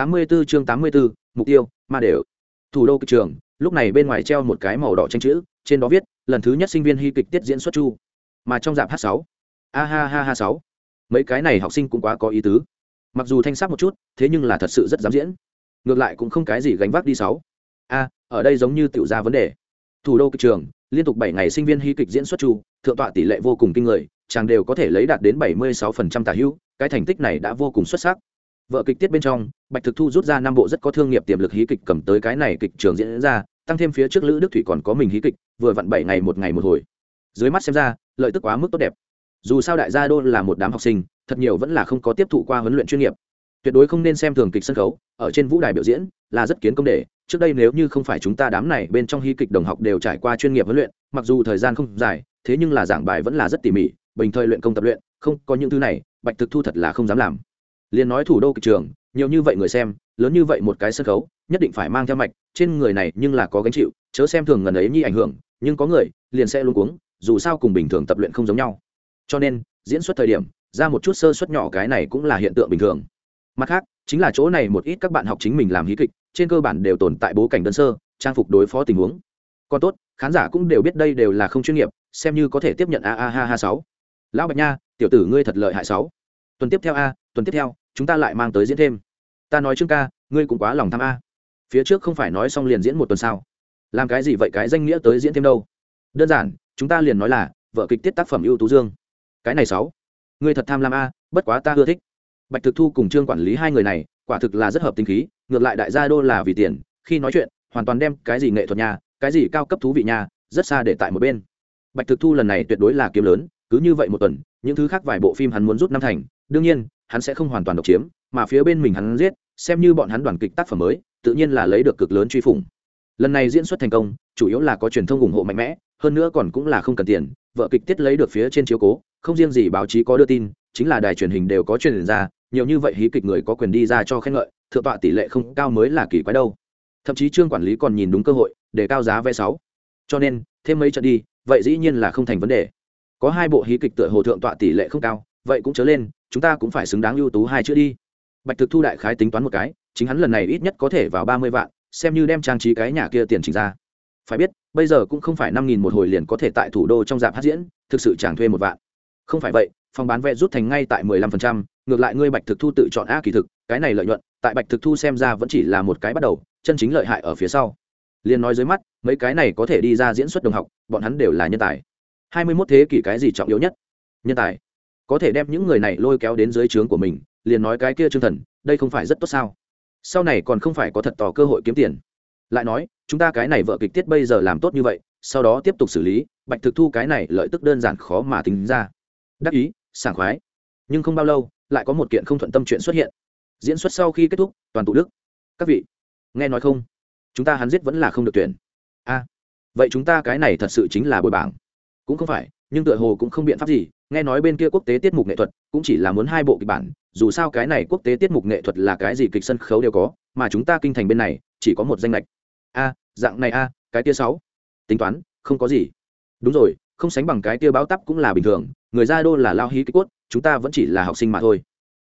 84 chương 84, mục tiêu ma đều. Thủ đô kịch trường lúc này bên ngoài treo một cái màu đỏ tranh chữ trên đó viết lần thứ nhất sinh viên hy kịch tiết diễn xuất chu. Mà trong dạp h 6 a ha ha ha sáu mấy cái này học sinh cũng quá có ý tứ. Mặc dù thanh sắc một chút thế nhưng là thật sự rất dám diễn. Ngược lại cũng không cái gì gánh vác đi sáu. A ở đây giống như tiểu ra vấn đề. Thủ đô kịch trường liên tục bảy ngày sinh viên hy kịch diễn xuất chu thượng tọa tỷ lệ vô cùng kinh người chàng đều có thể lấy đạt đến bảy mươi 76% tả hữu cái thành tích này đã vô cùng xuất sắc vợ kịch tiết bên trong, bạch thực thu rút ra năm bộ rất có thương nghiệp tiềm lực hí kịch cầm tới cái này kịch trường diễn ra, tăng thêm phía trước lữ đức thủy còn có mình hí kịch, vừa vặn bảy ngày một ngày một hồi. Dưới mắt xem ra, lợi tức quá mức tốt đẹp. Dù sao đại gia đô là một đám học sinh, thật nhiều vẫn là không có tiếp thụ qua huấn luyện chuyên nghiệp. Tuyệt đối không nên xem thường kịch sân khấu, ở trên vũ đài biểu diễn là rất kiến công đề. Trước đây nếu như không phải chúng ta đám này bên trong hy kịch đồng học đều trải qua chuyên nghiệp huấn luyện, mặc dù thời gian không dài, thế nhưng là giảng bài vẫn là rất tỉ mỉ, bình thời luyện công tập luyện, không có những thứ này, bạch thực thu thật là không dám làm liền nói thủ đô kịch trường, nhiều như vậy người xem, lớn như vậy một cái sân khấu, nhất định phải mang theo mạch, trên người này nhưng là có gánh chịu, chớ xem thường ngần ấy nhi ảnh hưởng, nhưng có người liền sẽ luôn cuống, dù sao cùng bình thường tập luyện không giống nhau. Cho nên, diễn xuất thời điểm, ra một chút sơ suất nhỏ cái này cũng là hiện tượng bình thường. Mặt khác, chính là chỗ này một ít các bạn học chính mình làm hí kịch, trên cơ bản đều tồn tại bố cảnh đơn sơ, trang phục đối phó tình huống. Còn tốt, khán giả cũng đều biết đây đều là không chuyên nghiệp, xem như có thể tiếp nhận a a ha ha sáu. Lão bạch nha, tiểu tử ngươi thật lợi hại sáu. Tuần tiếp theo a, tuần tiếp theo chúng ta lại mang tới diễn thêm. Ta nói trương ca, ngươi cũng quá lòng tham a. Phía trước không phải nói xong liền diễn một tuần sao? Làm cái gì vậy? Cái danh nghĩa tới diễn thêm đâu? Đơn giản, chúng ta liền nói là vợ kịch tiết tác phẩm ưu tú dương. Cái này sáu. Ngươi thật tham lam a, bất quá ta ưa thích. Bạch thực thu cùng trương quản lý hai người này, quả thực là rất hợp tình khí, ngược lại đại gia đô là vì tiền, khi nói chuyện, hoàn toàn đem cái gì nghệ thuật nhà, cái gì cao cấp thú vị nhà, rất xa để tại một bên. Bạch thực thu lần này tuyệt đối là kiếm lớn, cứ như vậy một tuần, những thứ khác vài bộ phim hắn muốn rút năm thành. Đương nhiên hắn sẽ không hoàn toàn độc chiếm, mà phía bên mình hắn giết, xem như bọn hắn đoàn kịch tác phẩm mới, tự nhiên là lấy được cực lớn truy phủng. Lần này diễn xuất thành công, chủ yếu là có truyền thông ủng hộ mạnh mẽ, hơn nữa còn cũng là không cần tiền, vợ kịch tiết lấy được phía trên chiếu cố, không riêng gì báo chí có đưa tin, chính là đài truyền hình đều có truyền ra, nhiều như vậy hí kịch người có quyền đi ra cho khen ngợi, thượng tọa tỷ lệ không cao mới là kỳ quái đâu. Thậm chí trương quản lý còn nhìn đúng cơ hội, để cao giá vé sáu. Cho nên, thêm mấy trận đi, vậy dĩ nhiên là không thành vấn đề. Có hai bộ hí kịch tựa hồ thượng tọa tỷ lệ không cao, vậy cũng chớ lên chúng ta cũng phải xứng đáng ưu tú hai chữ đi. Bạch thực thu đại khái tính toán một cái, chính hắn lần này ít nhất có thể vào ba mươi vạn, xem như đem trang trí cái nhà kia tiền chỉnh ra. Phải biết, bây giờ cũng không phải năm nghìn một hồi liền có thể tại thủ đô trong dạp hát diễn, thực sự chẳng thuê một vạn. Không phải vậy, phòng bán vé rút thành ngay tại mười lăm phần trăm, ngược lại ngươi bạch thực thu tự chọn a kỳ thực, cái này lợi nhuận, tại bạch thực thu xem ra vẫn chỉ là một cái bắt đầu, chân chính lợi hại ở phía sau. Liền nói dưới mắt, mấy cái này có thể đi ra diễn xuất đồng học, bọn hắn đều là nhân tài. hai mươi mốt thế kỷ cái gì trọng yếu nhất? Nhân tài có thể đem những người này lôi kéo đến dưới trướng của mình, liền nói cái kia chương thần, đây không phải rất tốt sao? Sau này còn không phải có thật tỏ cơ hội kiếm tiền. Lại nói, chúng ta cái này vợ kịch tiết bây giờ làm tốt như vậy, sau đó tiếp tục xử lý, bạch thực thu cái này lợi tức đơn giản khó mà tính ra. Đắc ý, sảng khoái. Nhưng không bao lâu, lại có một kiện không thuận tâm chuyện xuất hiện. Diễn xuất sau khi kết thúc, toàn tụ đức. Các vị, nghe nói không? Chúng ta hắn giết vẫn là không được tuyển. A, vậy chúng ta cái này thật sự chính là bồi bảng. Cũng không phải, nhưng tựa hồ cũng không biện pháp gì nghe nói bên kia quốc tế tiết mục nghệ thuật cũng chỉ là muốn hai bộ kịch bản, dù sao cái này quốc tế tiết mục nghệ thuật là cái gì kịch sân khấu đều có, mà chúng ta kinh thành bên này, chỉ có một danh lệch. A, dạng này a, cái tia sáu. Tính toán, không có gì. Đúng rồi, không sánh bằng cái tia báo tắp cũng là bình thường, người ra đô là lao hí kích cốt, chúng ta vẫn chỉ là học sinh mà thôi.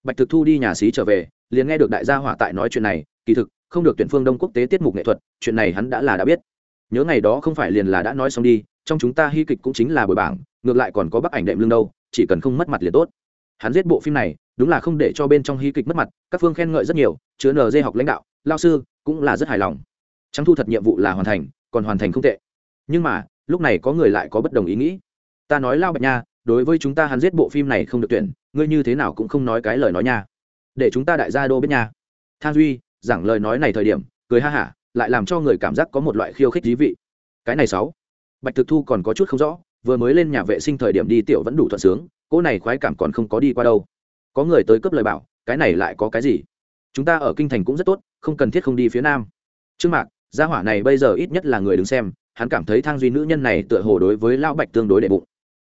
Bạch thực thu đi nhà xí trở về, liền nghe được đại gia hỏa tại nói chuyện này, kỳ thực, không được tuyển phương đông quốc tế tiết mục nghệ thuật, chuyện này hắn đã là đã biết. Nhớ ngày đó không phải liền là đã nói xong đi, trong chúng ta hy kịch cũng chính là buổi bảng ngược lại còn có bác ảnh đệm lưng đâu, chỉ cần không mất mặt liền tốt. Hắn giết bộ phim này, đúng là không để cho bên trong hy kịch mất mặt, các phương khen ngợi rất nhiều, chứa nd học lãnh đạo, lao sư, cũng là rất hài lòng. Trắng thu thật nhiệm vụ là hoàn thành, còn hoàn thành không tệ. Nhưng mà, lúc này có người lại có bất đồng ý nghĩ. Ta nói lao bạch nha, đối với chúng ta hắn giết bộ phim này không được tuyển, ngươi như thế nào cũng không nói cái lời nói nha. Để chúng ta đại gia đô biết nha. Than duy, giảng lời nói này thời điểm, cười ha hả, lại làm cho người cảm giác có một loại khiêu khích dí vị. Cái này sáu. Bạch thực thu còn có chút không rõ vừa mới lên nhà vệ sinh thời điểm đi tiểu vẫn đủ thuận sướng, cỗ này khoái cảm còn không có đi qua đâu. Có người tới cấp lời bảo, cái này lại có cái gì? Chúng ta ở kinh thành cũng rất tốt, không cần thiết không đi phía nam. Trương mạc, gia hỏa này bây giờ ít nhất là người đứng xem, hắn cảm thấy thang duy nữ nhân này tựa hồ đối với lão bạch tương đối đệ bụng.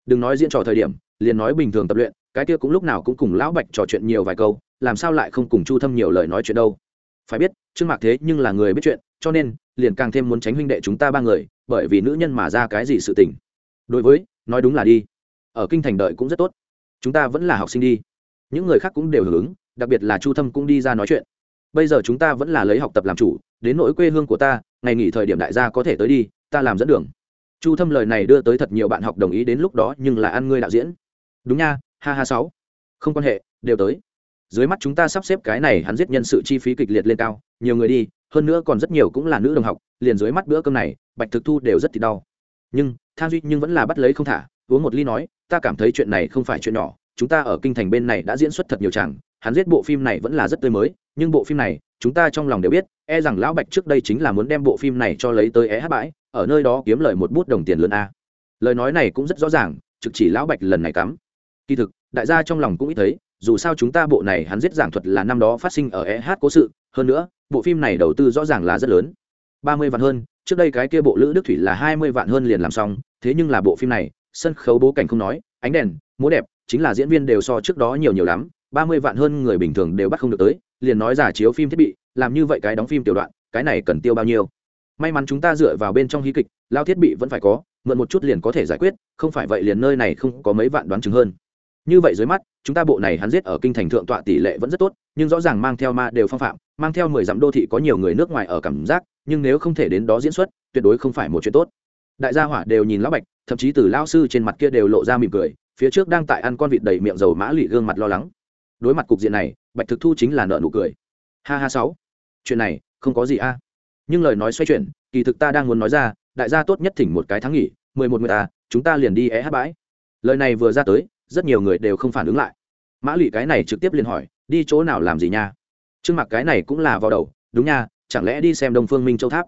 Đừng nói diễn trò thời điểm, liền nói bình thường tập luyện, cái kia cũng lúc nào cũng cùng lão bạch trò chuyện nhiều vài câu, làm sao lại không cùng chu thâm nhiều lời nói chuyện đâu. Phải biết, trương mạc thế nhưng là người biết chuyện, cho nên, liền càng thêm muốn tránh huynh đệ chúng ta ba người, bởi vì nữ nhân mà ra cái gì sự tình đối với, nói đúng là đi. Ở kinh thành đợi cũng rất tốt. Chúng ta vẫn là học sinh đi. Những người khác cũng đều hưởng ứng, đặc biệt là chu thâm cũng đi ra nói chuyện. Bây giờ chúng ta vẫn là lấy học tập làm chủ, đến nỗi quê hương của ta, ngày nghỉ thời điểm đại gia có thể tới đi, ta làm dẫn đường. Chu thâm lời này đưa tới thật nhiều bạn học đồng ý đến lúc đó nhưng là ăn ngươi đạo diễn. Đúng nha, ha ha sáu. Không quan hệ, đều tới. Dưới mắt chúng ta sắp xếp cái này hắn giết nhân sự chi phí kịch liệt lên cao, nhiều người đi, hơn nữa còn rất nhiều cũng là nữ đồng học, liền dưới mắt bữa cơm này, bạch thực thu đều rất thì đau. Nhưng thang duy nhưng vẫn là bắt lấy không thả, uống một ly nói, ta cảm thấy chuyện này không phải chuyện nhỏ, chúng ta ở kinh thành bên này đã diễn xuất thật nhiều chàng, hắn giết bộ phim này vẫn là rất tươi mới, nhưng bộ phim này, chúng ta trong lòng đều biết e rằng lão bạch trước đây chính là muốn đem bộ phim này cho lấy tới é hát bãi, ở nơi đó kiếm lời một bút đồng tiền lớn a. Lời nói này cũng rất rõ ràng, trực chỉ lão bạch lần này cắm. Kỳ thực, đại gia trong lòng cũng ít thấy, dù sao chúng ta bộ này hắn giết giảng thuật là năm đó phát sinh ở eh cố sự, hơn nữa, bộ phim này đầu tư rõ ràng là rất lớn. Ba mươi vạn hơn trước đây cái kia bộ lữ đức thủy là hai mươi vạn hơn liền làm xong, thế nhưng là bộ phim này, sân khấu bố cảnh không nói, ánh đèn, múa đẹp, chính là diễn viên đều so trước đó nhiều nhiều lắm, ba mươi vạn hơn người bình thường đều bắt không được tới, liền nói giả chiếu phim thiết bị, làm như vậy cái đóng phim tiểu đoạn, cái này cần tiêu bao nhiêu? May mắn chúng ta dựa vào bên trong hí kịch, lao thiết bị vẫn phải có, mượn một chút liền có thể giải quyết, không phải vậy liền nơi này không có mấy vạn đoán chứng hơn. Như vậy dưới mắt, chúng ta bộ này hắn giết ở kinh thành thượng tọa tỷ lệ vẫn rất tốt, nhưng rõ ràng mang theo ma đều phong phạm, mang theo mười dặm đô thị có nhiều người nước ngoài ở cảm giác nhưng nếu không thể đến đó diễn xuất, tuyệt đối không phải một chuyện tốt. Đại gia hỏa đều nhìn lão bạch, thậm chí từ lao sư trên mặt kia đều lộ ra mỉm cười, phía trước đang tại ăn con vịt đầy miệng dầu mã lụy gương mặt lo lắng. Đối mặt cục diện này, bạch thực thu chính là nợ nụ cười. Ha ha sáu, chuyện này không có gì a. Nhưng lời nói xoay chuyển, kỳ thực ta đang muốn nói ra, đại gia tốt nhất thỉnh một cái tháng nghỉ, mười một người ta à, chúng ta liền đi é hát bãi. Lời này vừa ra tới, rất nhiều người đều không phản ứng lại. Mã lụy cái này trực tiếp liền hỏi, đi chỗ nào làm gì nha? Trương mặc cái này cũng là vào đầu, đúng nha chẳng lẽ đi xem đông phương minh châu tháp?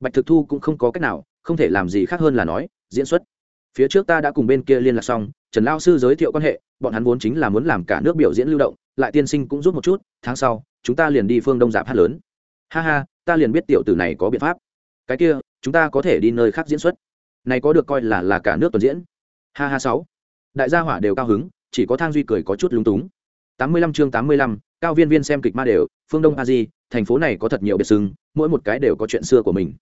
Bạch thực thu cũng không có cách nào, không thể làm gì khác hơn là nói, diễn xuất. Phía trước ta đã cùng bên kia liên lạc xong, trần lao sư giới thiệu quan hệ, bọn hắn vốn chính là muốn làm cả nước biểu diễn lưu động, lại tiên sinh cũng rút một chút, tháng sau, chúng ta liền đi phương đông giảm hát lớn. Ha ha, ta liền biết tiểu tử này có biện pháp. Cái kia, chúng ta có thể đi nơi khác diễn xuất. Này có được coi là là cả nước tuần diễn. Ha ha sáu. Đại gia hỏa đều cao hứng, chỉ có thang duy cười có chút lúng túng. Tám mươi lăm chương tám mươi lăm, cao viên viên xem kịch ma đều, phương đông a di thành phố này có thật nhiều biệt sưng mỗi một cái đều có chuyện xưa của mình.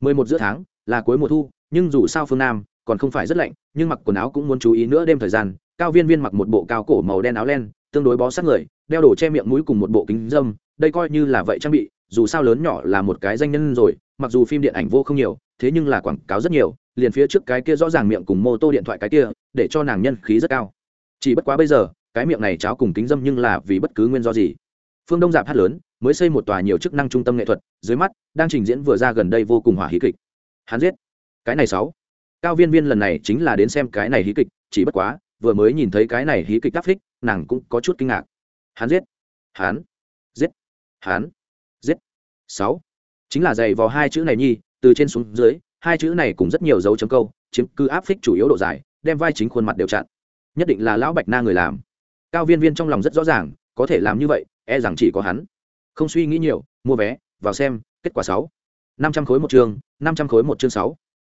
Mười một giữa tháng, là cuối mùa thu, nhưng dù sao phương nam còn không phải rất lạnh, nhưng mặc quần áo cũng muốn chú ý nữa đêm thời gian, cao viên viên mặc một bộ cao cổ màu đen áo len, tương đối bó sát người, đeo đồ che miệng mũi cùng một bộ kính dâm, đây coi như là vậy trang bị, dù sao lớn nhỏ là một cái danh nhân rồi, mặc dù phim điện ảnh vô không nhiều, thế nhưng là quảng cáo rất nhiều, liền phía trước cái kia rõ ràng miệng cùng mô tô điện thoại cái kia, để cho nàng nhân khí rất cao. Chỉ bất quá bây giờ, cái miệng này cháo cùng kính dâm nhưng là vì bất cứ nguyên do gì phương đông dạp hát lớn mới xây một tòa nhiều chức năng trung tâm nghệ thuật dưới mắt đang trình diễn vừa ra gần đây vô cùng hỏa hí kịch. Hắn giết. Cái này sáu. Cao viên viên lần này chính là đến xem cái này hí kịch chỉ bất quá vừa mới nhìn thấy cái này hí kịch đắp thích, nàng cũng có chút kinh ngạc. Hắn giết. Hắn. Giết. Hắn. Giết. Sáu. Chính là giày vào hai chữ này nhi từ trên xuống dưới hai chữ này cùng rất nhiều dấu chấm câu chiếm cứ áp phích chủ yếu độ dài đem vai chính khuôn mặt đều chặn. Nhất định là lão bạch na người làm. Cao viên viên trong lòng rất rõ ràng có thể làm như vậy e rằng chỉ có hắn. Không suy nghĩ nhiều, mua vé, vào xem, kết quả sáu. Năm trăm khối một chương năm trăm khối một chương sáu.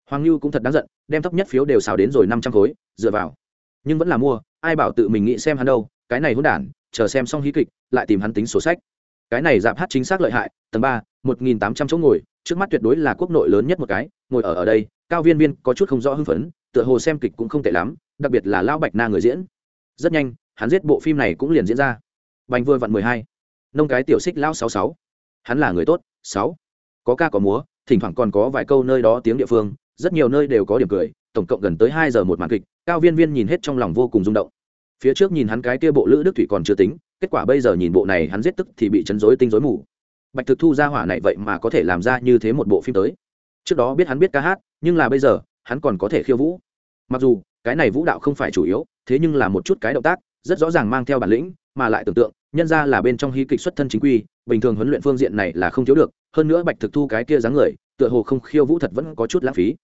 Hoàng lưu cũng thật đáng giận, đem thấp nhất phiếu đều xào đến rồi năm trăm khối, dựa vào. Nhưng vẫn là mua, ai bảo tự mình nghĩ xem hắn đâu, cái này hôn đản, chờ xem xong hí kịch, lại tìm hắn tính sổ sách. Cái này giảm hát chính xác lợi hại, tầng ba, một nghìn tám trăm chỗ ngồi, trước mắt tuyệt đối là quốc nội lớn nhất một cái, ngồi ở ở đây, cao viên viên có chút không rõ hưng phấn, tựa hồ xem kịch cũng không tệ lắm, đặc biệt là lão bạch na người diễn. Rất nhanh, hắn giết bộ phim này cũng liền diễn ra bành vừa vặn mười hai. Nông cái tiểu xích lão sáu sáu. Hắn là người tốt, sáu. Có ca có múa, thỉnh thoảng còn có vài câu nơi đó tiếng địa phương, rất nhiều nơi đều có điểm cười, tổng cộng gần tới hai giờ một màn kịch, cao viên viên nhìn hết trong lòng vô cùng rung động. Phía trước nhìn hắn cái kia bộ lữ đức thủy còn chưa tính, kết quả bây giờ nhìn bộ này hắn giết tức thì bị chấn rối tinh rối mù. Bạch thực thu ra hỏa này vậy mà có thể làm ra như thế một bộ phim tới. Trước đó biết hắn biết ca hát, nhưng là bây giờ, hắn còn có thể khiêu vũ. Mặc dù, cái này vũ đạo không phải chủ yếu, thế nhưng là một chút cái động tác rất rõ ràng mang theo bản lĩnh, mà lại tưởng tượng, nhân ra là bên trong hí kịch xuất thân chính quy, bình thường huấn luyện phương diện này là không thiếu được, hơn nữa bạch thực thu cái kia dáng người, tựa hồ không khiêu vũ thật vẫn có chút lãng phí.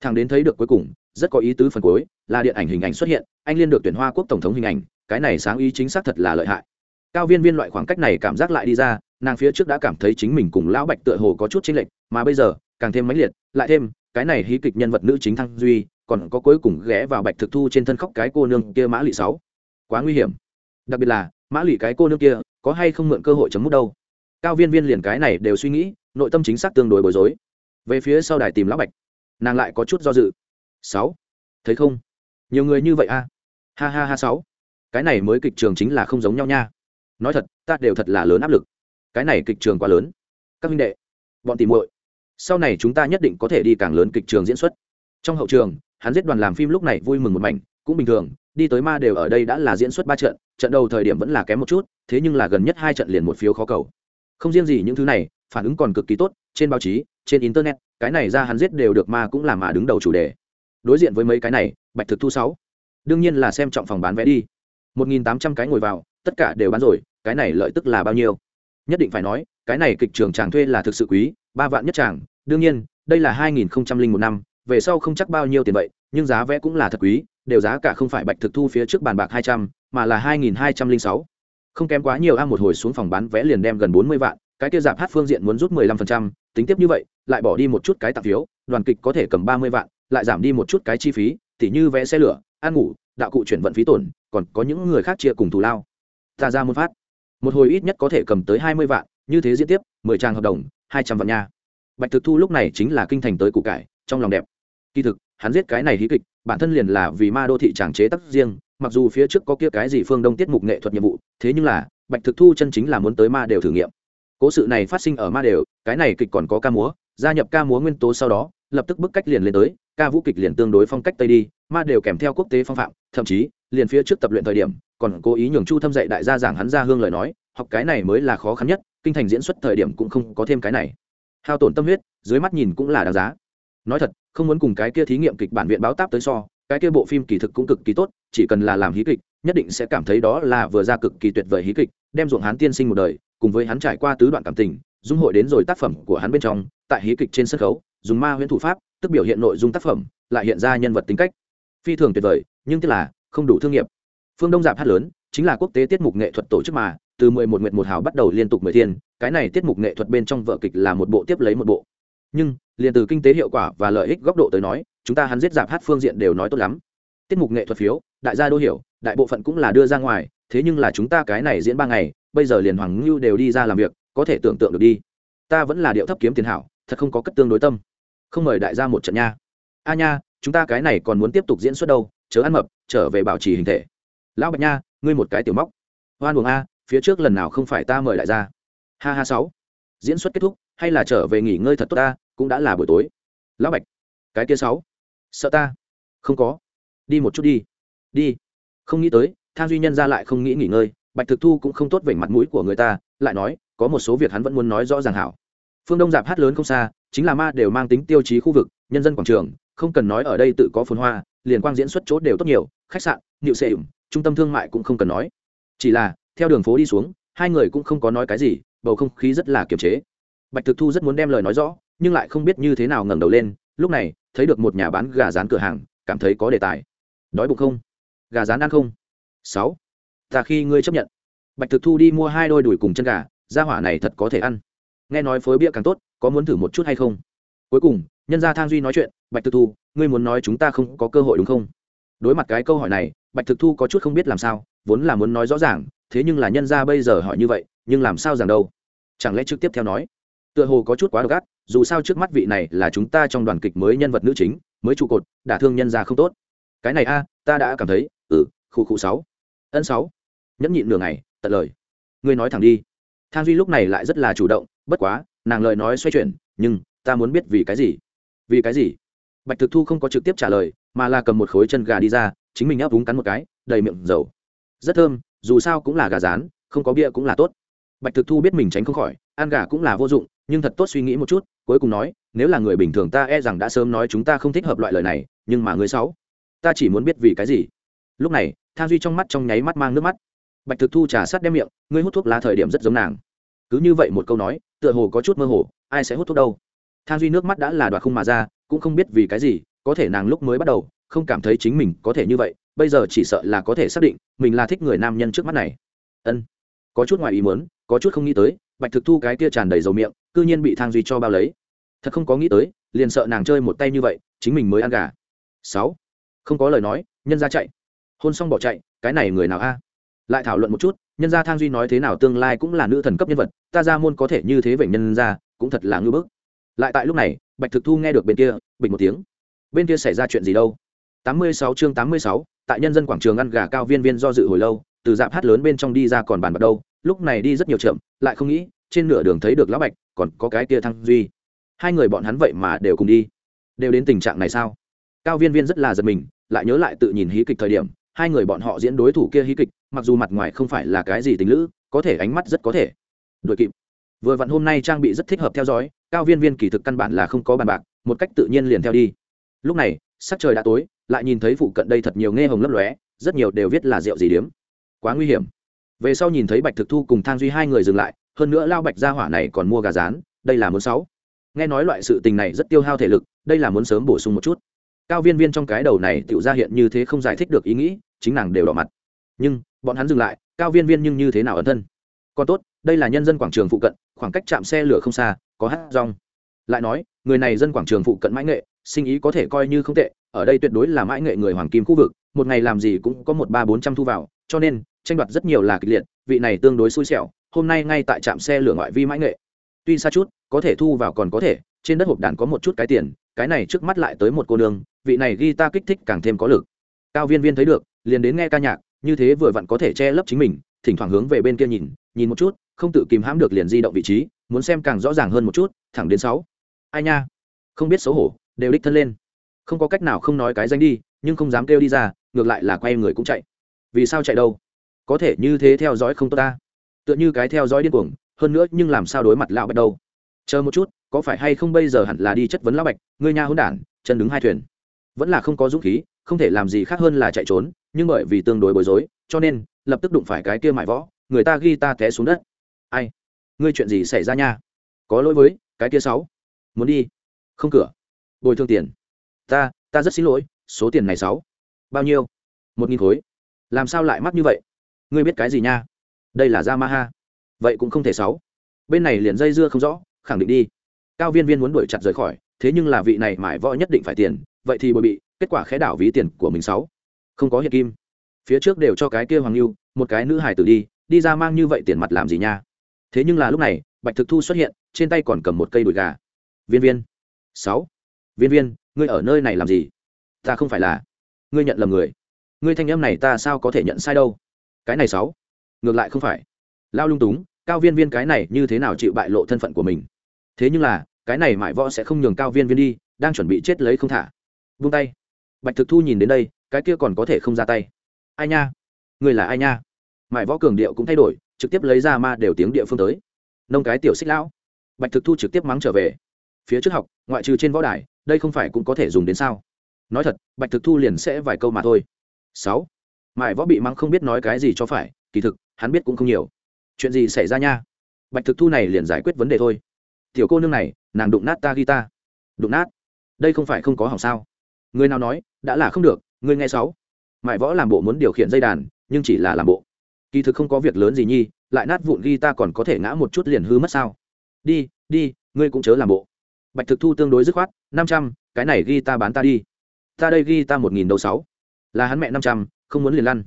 Thằng đến thấy được cuối cùng, rất có ý tứ phần cuối, là điện ảnh hình ảnh xuất hiện, anh liên được tuyển hoa quốc tổng thống hình ảnh, cái này sáng ý chính xác thật là lợi hại. Cao viên viên loại khoảng cách này cảm giác lại đi ra, nàng phía trước đã cảm thấy chính mình cùng lão bạch tựa hồ có chút chênh lệch, mà bây giờ, càng thêm mãnh liệt, lại thêm, cái này hí kịch nhân vật nữ chính thăng duy, còn có cuối cùng ghé vào bạch thực thu trên thân khóc cái cô nương kia mã lị sáu quá nguy hiểm. Đặc biệt là, mã lụy cái cô nước kia, có hay không mượn cơ hội chấm mút đâu? Cao viên viên liền cái này đều suy nghĩ, nội tâm chính xác tương đối bối rối. Về phía sau đài tìm lão bạch, nàng lại có chút do dự. Sáu, thấy không? Nhiều người như vậy a à? ha ha ha, sáu. Cái này mới kịch trường chính là không giống nhau nha. Nói thật, ta đều thật là lớn áp lực. Cái này kịch trường quá lớn. Các minh đệ, bọn tìm muội, sau này chúng ta nhất định có thể đi càng lớn kịch trường diễn xuất. Trong hậu trường, hắn giết đoàn làm phim lúc này vui mừng một mảnh, cũng bình thường đi tới ma đều ở đây đã là diễn xuất ba trận trận đầu thời điểm vẫn là kém một chút, thế nhưng là gần nhất hai trận liền một phiếu khó cầu. Không riêng gì những thứ này, phản ứng còn cực kỳ tốt, trên báo chí, trên internet, cái này ra hắn giết đều được ma cũng là mà đứng đầu chủ đề. Đối diện với mấy cái này, bạch thực thu sáu. Đương nhiên là xem trọng phòng bán vé đi. Một nghìn tám trăm cái ngồi vào, tất cả đều bán rồi, cái này lợi tức là bao nhiêu? Nhất định phải nói, cái này kịch trường chàng thuê là thực sự quý, ba vạn nhất chàng. Đương nhiên, đây là hai nghìn một năm, về sau không chắc bao nhiêu tiền vậy, nhưng giá vé cũng là thật quý đều giá cả không phải bạch thực thu phía trước bàn bạc hai trăm, mà là hai nghìn hai trăm linh sáu. Không kém quá nhiều a, một hồi xuống phòng bán vé liền đem gần bốn mươi vạn, cái kia giảm hát phương diện muốn rút mười lăm phần trăm, tính tiếp như vậy, lại bỏ đi một chút cái tặng phiếu, đoàn kịch có thể cầm ba mươi vạn, lại giảm đi một chút cái chi phí, tỉ như vé xe lửa, ăn ngủ, đạo cụ chuyển vận phí tổn, còn có những người khác chia cùng thù lao. Ta ra một phát. Một hồi ít nhất có thể cầm tới hai mươi vạn, như thế diễn tiếp, mười trang hợp đồng, hai trăm vạn nha. Bạch thực thu lúc này chính là kinh thành tới cụ cải, trong lòng đẹp. Kỳ thực hắn giết cái này hí kịch, bản thân liền là vì ma đô thị tràng chế tác riêng, mặc dù phía trước có kia cái gì phương đông tiết mục nghệ thuật nhiệm vụ, thế nhưng là, bạch thực thu chân chính là muốn tới ma đều thử nghiệm. Cố sự này phát sinh ở ma đều, cái này kịch còn có ca múa, gia nhập ca múa nguyên tố sau đó, lập tức bức cách liền lên tới, ca vũ kịch liền tương đối phong cách tây đi, ma đều kèm theo quốc tế phong phạm, thậm chí, liền phía trước tập luyện thời điểm, còn cố ý nhường chu thâm dạy đại gia giảng hắn ra hương lời nói, học cái này mới là khó khăn nhất, kinh thành diễn xuất thời điểm cũng không có thêm cái này. Hao tổn tâm huyết, dưới mắt nhìn cũng là đáng giá nói thật, không muốn cùng cái kia thí nghiệm kịch bản viện báo táp tới so, cái kia bộ phim kỳ thực cũng cực kỳ tốt, chỉ cần là làm hí kịch, nhất định sẽ cảm thấy đó là vừa ra cực kỳ tuyệt vời hí kịch, đem ruộng hắn tiên sinh một đời, cùng với hắn trải qua tứ đoạn cảm tình, dung hội đến rồi tác phẩm của hắn bên trong, tại hí kịch trên sân khấu, dùng ma huyễn thủ pháp, tức biểu hiện nội dung tác phẩm, lại hiện ra nhân vật tính cách. Phi thường tuyệt vời, nhưng tức là, không đủ thương nghiệp. Phương đông giảm hát lớn, chính là quốc tế tiết mục nghệ thuật tổ chức mà, từ mười một nguyệt một hào bắt đầu liên tục mười thiên, cái này tiết mục nghệ thuật bên trong vở kịch là một bộ tiếp lấy một bộ nhưng, liền từ kinh tế hiệu quả và lợi ích góc độ tới nói, chúng ta hắn giết giảm hát phương diện đều nói tốt lắm. Tiết mục nghệ thuật phiếu, đại gia đô hiểu, đại bộ phận cũng là đưa ra ngoài, thế nhưng là chúng ta cái này diễn ba ngày, bây giờ liền hoàng ngưu đều đi ra làm việc, có thể tưởng tượng được đi. Ta vẫn là điệu thấp kiếm tiền hảo, thật không có cất tương đối tâm. Không mời đại gia một trận nha. A nha, chúng ta cái này còn muốn tiếp tục diễn xuất đâu, chớ ăn mập, trở về bảo trì hình thể. Lão bạch nha, ngươi một cái tiểu móc. Hoan buồng a, phía trước lần nào không phải ta mời đại gia. Ha ha sáu. Diễn xuất kết thúc hay là trở về nghỉ ngơi thật tốt ta, cũng đã là buổi tối. Lão bạch, cái kia sáu, sợ ta? Không có. Đi một chút đi. Đi. Không nghĩ tới, thang duy nhân ra lại không nghĩ nghỉ ngơi, bạch thực thu cũng không tốt về mặt mũi của người ta, lại nói, có một số việc hắn vẫn muốn nói rõ ràng hảo. Phương đông dạp hát lớn không xa, chính là ma đều mang tính tiêu chí khu vực, nhân dân quảng trường, không cần nói ở đây tự có phồn hoa, liền quang diễn xuất chốt đều tốt nhiều, khách sạn nhịu xệ trung tâm thương mại cũng không cần nói. Chỉ là, theo đường phố đi xuống, hai người cũng không có nói cái gì, bầu không khí rất là kiềm chế bạch thực thu rất muốn đem lời nói rõ, nhưng lại không biết như thế nào ngẩng đầu lên, lúc này, thấy được một nhà bán gà rán cửa hàng, cảm thấy có đề tài. Đói bụng không? Gà rán ăn không? Sáu. Ta khi ngươi chấp nhận. Bạch thực thu đi mua hai đôi đùi cùng chân gà, gia hỏa này thật có thể ăn. Nghe nói phối bia càng tốt, có muốn thử một chút hay không? Cuối cùng, nhân gia thang duy nói chuyện, bạch thực thu, ngươi muốn nói chúng ta không có cơ hội đúng không? Đối mặt cái câu hỏi này, bạch thực thu có chút không biết làm sao, vốn là muốn nói rõ ràng, thế nhưng là nhân gia bây giờ hỏi như vậy, nhưng làm sao rằng đâu? Chẳng lẽ trực tiếp theo nói? Tựa hồ có chút quá độc ác, dù sao trước mắt vị này là chúng ta trong đoàn kịch mới nhân vật nữ chính, mới trụ cột, đả thương nhân ra không tốt. Cái này a, ta đã cảm thấy ừ khu khu sáu, ân sáu. Nhẫn nhịn nửa ngày, tận lời. Ngươi nói thẳng đi. Thang duy lúc này lại rất là chủ động, bất quá, nàng lời nói xoay chuyển, nhưng, ta muốn biết vì cái gì? Vì cái gì? Bạch thực thu không có trực tiếp trả lời, mà là cầm một khối chân gà đi ra, chính mình ấp úng cắn một cái, đầy miệng dầu. Rất thơm, dù sao cũng là gà rán, không có bia cũng là tốt. Bạch thực thu biết mình tránh không khỏi, ăn gà cũng là vô dụng nhưng thật tốt suy nghĩ một chút, cuối cùng nói, nếu là người bình thường ta e rằng đã sớm nói chúng ta không thích hợp loại lời này, nhưng mà người sáu ta chỉ muốn biết vì cái gì. Lúc này, thang duy trong mắt trong nháy mắt mang nước mắt. Bạch thực thu trà sắt đem miệng, ngươi hút thuốc lá thời điểm rất giống nàng. Cứ như vậy một câu nói, tựa hồ có chút mơ hồ, ai sẽ hút thuốc đâu? Thang duy nước mắt đã là đoạt không mà ra, cũng không biết vì cái gì, có thể nàng lúc mới bắt đầu, không cảm thấy chính mình có thể như vậy, bây giờ chỉ sợ là có thể xác định, mình là thích người nam nhân trước mắt này. Ân có chút ngoài ý muốn có chút không nghĩ tới bạch thực thu cái kia tràn đầy dầu miệng cư nhiên bị thang duy cho bao lấy. Thật không có nghĩ tới liền sợ nàng chơi một tay như vậy chính mình mới ăn gà. Sáu. Không có lời nói nhân ra chạy. Hôn xong bỏ chạy cái này người nào a? Lại thảo luận một chút nhân gia thang duy nói thế nào tương lai cũng là nữ thần cấp nhân vật ta ra môn có thể như thế vậy nhân gia cũng thật là ngưỡng bức. Lại tại lúc này bạch thực thu nghe được bên kia bình một tiếng. Bên kia xảy ra chuyện gì đâu? 86 chương 86, tại nhân dân quảng trường ăn gà cao viên viên do dự hồi lâu từ dạp hát lớn bên trong đi ra còn bàn bạc đâu lúc này đi rất nhiều chậm, lại không nghĩ, trên nửa đường thấy được lão bạch, còn có cái kia thăng duy. Hai người bọn hắn vậy mà đều cùng đi. Đều đến tình trạng này sao? Cao viên viên rất là giật mình, lại nhớ lại tự nhìn hí kịch thời điểm, hai người bọn họ diễn đối thủ kia hí kịch, mặc dù mặt ngoài không phải là cái gì tình lữ, có thể ánh mắt rất có thể. Đuổi kịp. Vừa vặn hôm nay trang bị rất thích hợp theo dõi, cao viên viên kỳ thực căn bản là không có bàn bạc, một cách tự nhiên liền theo đi. Lúc này, sắc trời đã tối, lại nhìn thấy phụ cận đây thật nhiều nghe hồng lấp lóe, rất nhiều đều viết là rượu gì điếm. Quá nguy hiểm về sau nhìn thấy bạch thực thu cùng thang duy hai người dừng lại, hơn nữa lao bạch gia hỏa này còn mua gà rán, đây là muốn sáu. Nghe nói loại sự tình này rất tiêu hao thể lực, đây là muốn sớm bổ sung một chút. Cao viên viên trong cái đầu này tự ra hiện như thế không giải thích được ý nghĩ, chính nàng đều đỏ mặt. Nhưng, bọn hắn dừng lại, cao viên viên nhưng như thế nào ẩn thân? Còn tốt, đây là nhân dân quảng trường phụ cận, khoảng cách chạm xe lửa không xa, có hát rong. Lại nói, người này dân quảng trường phụ cận mãi nghệ, sinh ý có thể coi như không tệ, ở đây tuyệt đối là mãi nghệ người hoàng kim khu vực, một ngày làm gì cũng có một ba bốn trăm thu vào, cho nên tranh đoạt rất nhiều là kịch liệt, vị này tương đối xui xẻo, hôm nay ngay tại trạm xe lửa ngoại vi mãi nghệ. Tuy xa chút, có thể thu vào còn có thể, trên đất hộp đàn có một chút cái tiền, cái này trước mắt lại tới một cô nương, vị này ghi ta kích thích càng thêm có lực. Cao viên viên thấy được, liền đến nghe ca nhạc, như thế vừa vặn có thể che lấp chính mình, thỉnh thoảng hướng về bên kia nhìn nhìn một chút, không tự kìm hãm được liền di động vị trí, muốn xem càng rõ ràng hơn một chút, thẳng đến sáu. Ai nha? Không biết xấu hổ, đều đích thân lên. Không có cách nào không nói cái danh đi, nhưng không dám kêu đi ra, ngược lại là quay người cũng chạy. Vì sao chạy đâu? Có thể như thế theo dõi không tốt ta? Tựa như cái theo dõi điên cuồng, hơn nữa nhưng làm sao đối mặt lão bạch đâu? Chờ một chút, có phải hay không bây giờ hẳn là đi chất vấn lão bạch, ngươi nha hỗn đản, chân đứng hai thuyền. Vẫn là không có dũng khí, không thể làm gì khác hơn là chạy trốn, nhưng bởi vì tương đối bối rối, cho nên, lập tức đụng phải cái kia mại võ, người ta ghi ta té xuống đất. Ai? Ngươi chuyện gì xảy ra nha? Có lỗi với, cái kia sáu. Muốn đi? Không cửa. Bồi thường tiền. Ta ta rất xin lỗi, số tiền này sáu. Bao nhiêu? Một nghìn khối. Làm sao lại mắc như vậy? Ngươi biết cái gì nha? Đây là Yamaha. vậy cũng không thể sáu. Bên này liền dây dưa không rõ, khẳng định đi. Cao viên viên muốn đuổi chặt rời khỏi, thế nhưng là vị này mải võ nhất định phải tiền, vậy thì bồi bị, kết quả khẽ đảo ví tiền của mình sáu. Không có hiện kim. Phía trước đều cho cái kia hoàng lưu một cái nữ hải tử đi đi ra mang như vậy tiền mặt làm gì nha? Thế nhưng là lúc này, bạch thực thu xuất hiện, trên tay còn cầm một cây đùi gà. Viên viên. Sáu. Viên viên, ngươi ở nơi này làm gì? Ta không phải là. Ngươi nhận lầm người. Ngươi thanh em này ta sao có thể nhận sai đâu? Cái này sáu. Ngược lại không phải. Lao lung túng, cao viên viên cái này như thế nào chịu bại lộ thân phận của mình? Thế nhưng là, cái này mãi võ sẽ không nhường cao viên viên đi, đang chuẩn bị chết lấy không thả. Vung tay. Bạch thực thu nhìn đến đây, cái kia còn có thể không ra tay. Ai nha? Người là ai nha? Mãi võ cường điệu cũng thay đổi, trực tiếp lấy ra ma đều tiếng địa phương tới. Nông cái tiểu xích lão. Bạch thực thu trực tiếp mắng trở về. Phía trước học, ngoại trừ trên võ đài, đây không phải cũng có thể dùng đến sao? Nói thật, bạch thực thu liền sẽ vài câu mà thôi. Sáu mải võ bị mắng không biết nói cái gì cho phải, kỳ thực, hắn biết cũng không nhiều. Chuyện gì xảy ra nha? Bạch thực thu này liền giải quyết vấn đề thôi. Tiểu cô nương này, nàng đụng nát ta ghi ta. Đụng nát? Đây không phải không có hỏng sao? Người nào nói, đã là không được, người nghe sáu. Mải võ làm bộ muốn điều khiển dây đàn, nhưng chỉ là làm bộ. Kỳ thực không có việc lớn gì nhi, lại nát vụn ghi ta còn có thể ngã một chút liền hư mất sao? Đi đi, ngươi cũng chớ làm bộ. Bạch thực thu tương đối dứt khoát, năm trăm, cái này ghi ta bán ta đi. Ta đây ghi ta một nghìn đầu sáu. Là hắn mẹ năm trăm không muốn liền lăn.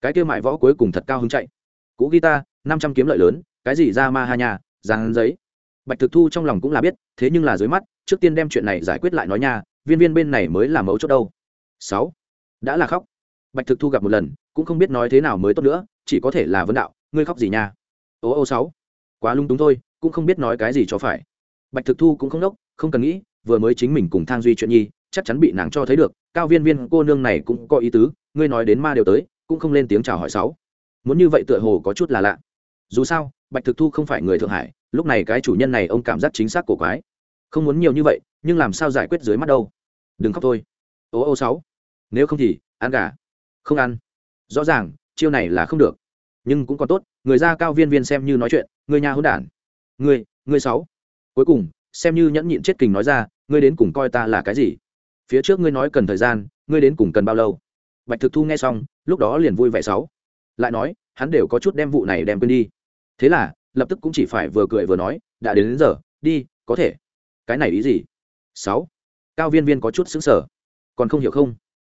Cái kia mại võ cuối cùng thật cao hứng chạy. Cũ ghi ta năm trăm kiếm lợi lớn, cái gì ra ma ha nhà dán giấy. Bạch thực thu trong lòng cũng là biết, thế nhưng là dưới mắt, trước tiên đem chuyện này giải quyết lại nói nha, viên viên bên này mới là mấu chốt đâu. Sáu. Đã là khóc. Bạch thực thu gặp một lần, cũng không biết nói thế nào mới tốt nữa, chỉ có thể là vấn đạo, ngươi khóc gì nha? Ô ô, sáu. Quá lung túng thôi, cũng không biết nói cái gì cho phải. Bạch thực thu cũng không đốc, không cần nghĩ, vừa mới chính mình cùng thang duy chuyện nhi, chắc chắn bị nàng cho thấy được, cao viên viên cô nương này cũng có ý tứ ngươi nói đến ma đều tới, cũng không lên tiếng chào hỏi sáu. Muốn như vậy tựa hồ có chút là lạ. Dù sao, bạch thực thu không phải người thượng hải, lúc này cái chủ nhân này ông cảm giác chính xác cổ quái. Không muốn nhiều như vậy, nhưng làm sao giải quyết dưới mắt đâu? Đừng khóc thôi. Ô ô sáu. Nếu không thì, ăn gà. Không ăn. Rõ ràng, chiêu này là không được. Nhưng cũng còn tốt, người ra cao viên viên xem như nói chuyện, người nhà hôn đản. Người người sáu. Cuối cùng, xem như nhẫn nhịn chết kình nói ra, ngươi đến cùng coi ta là cái gì? Phía trước ngươi nói cần thời gian, ngươi đến cùng cần bao lâu? Bạch thực thu nghe xong lúc đó liền vui vẻ sáu. Lại nói hắn đều có chút đem vụ này đem quên đi. Thế là lập tức cũng chỉ phải vừa cười vừa nói đã đến, đến giờ đi có thể. Cái này ý gì? Sáu. Cao viên viên có chút xứng sở còn không hiểu không?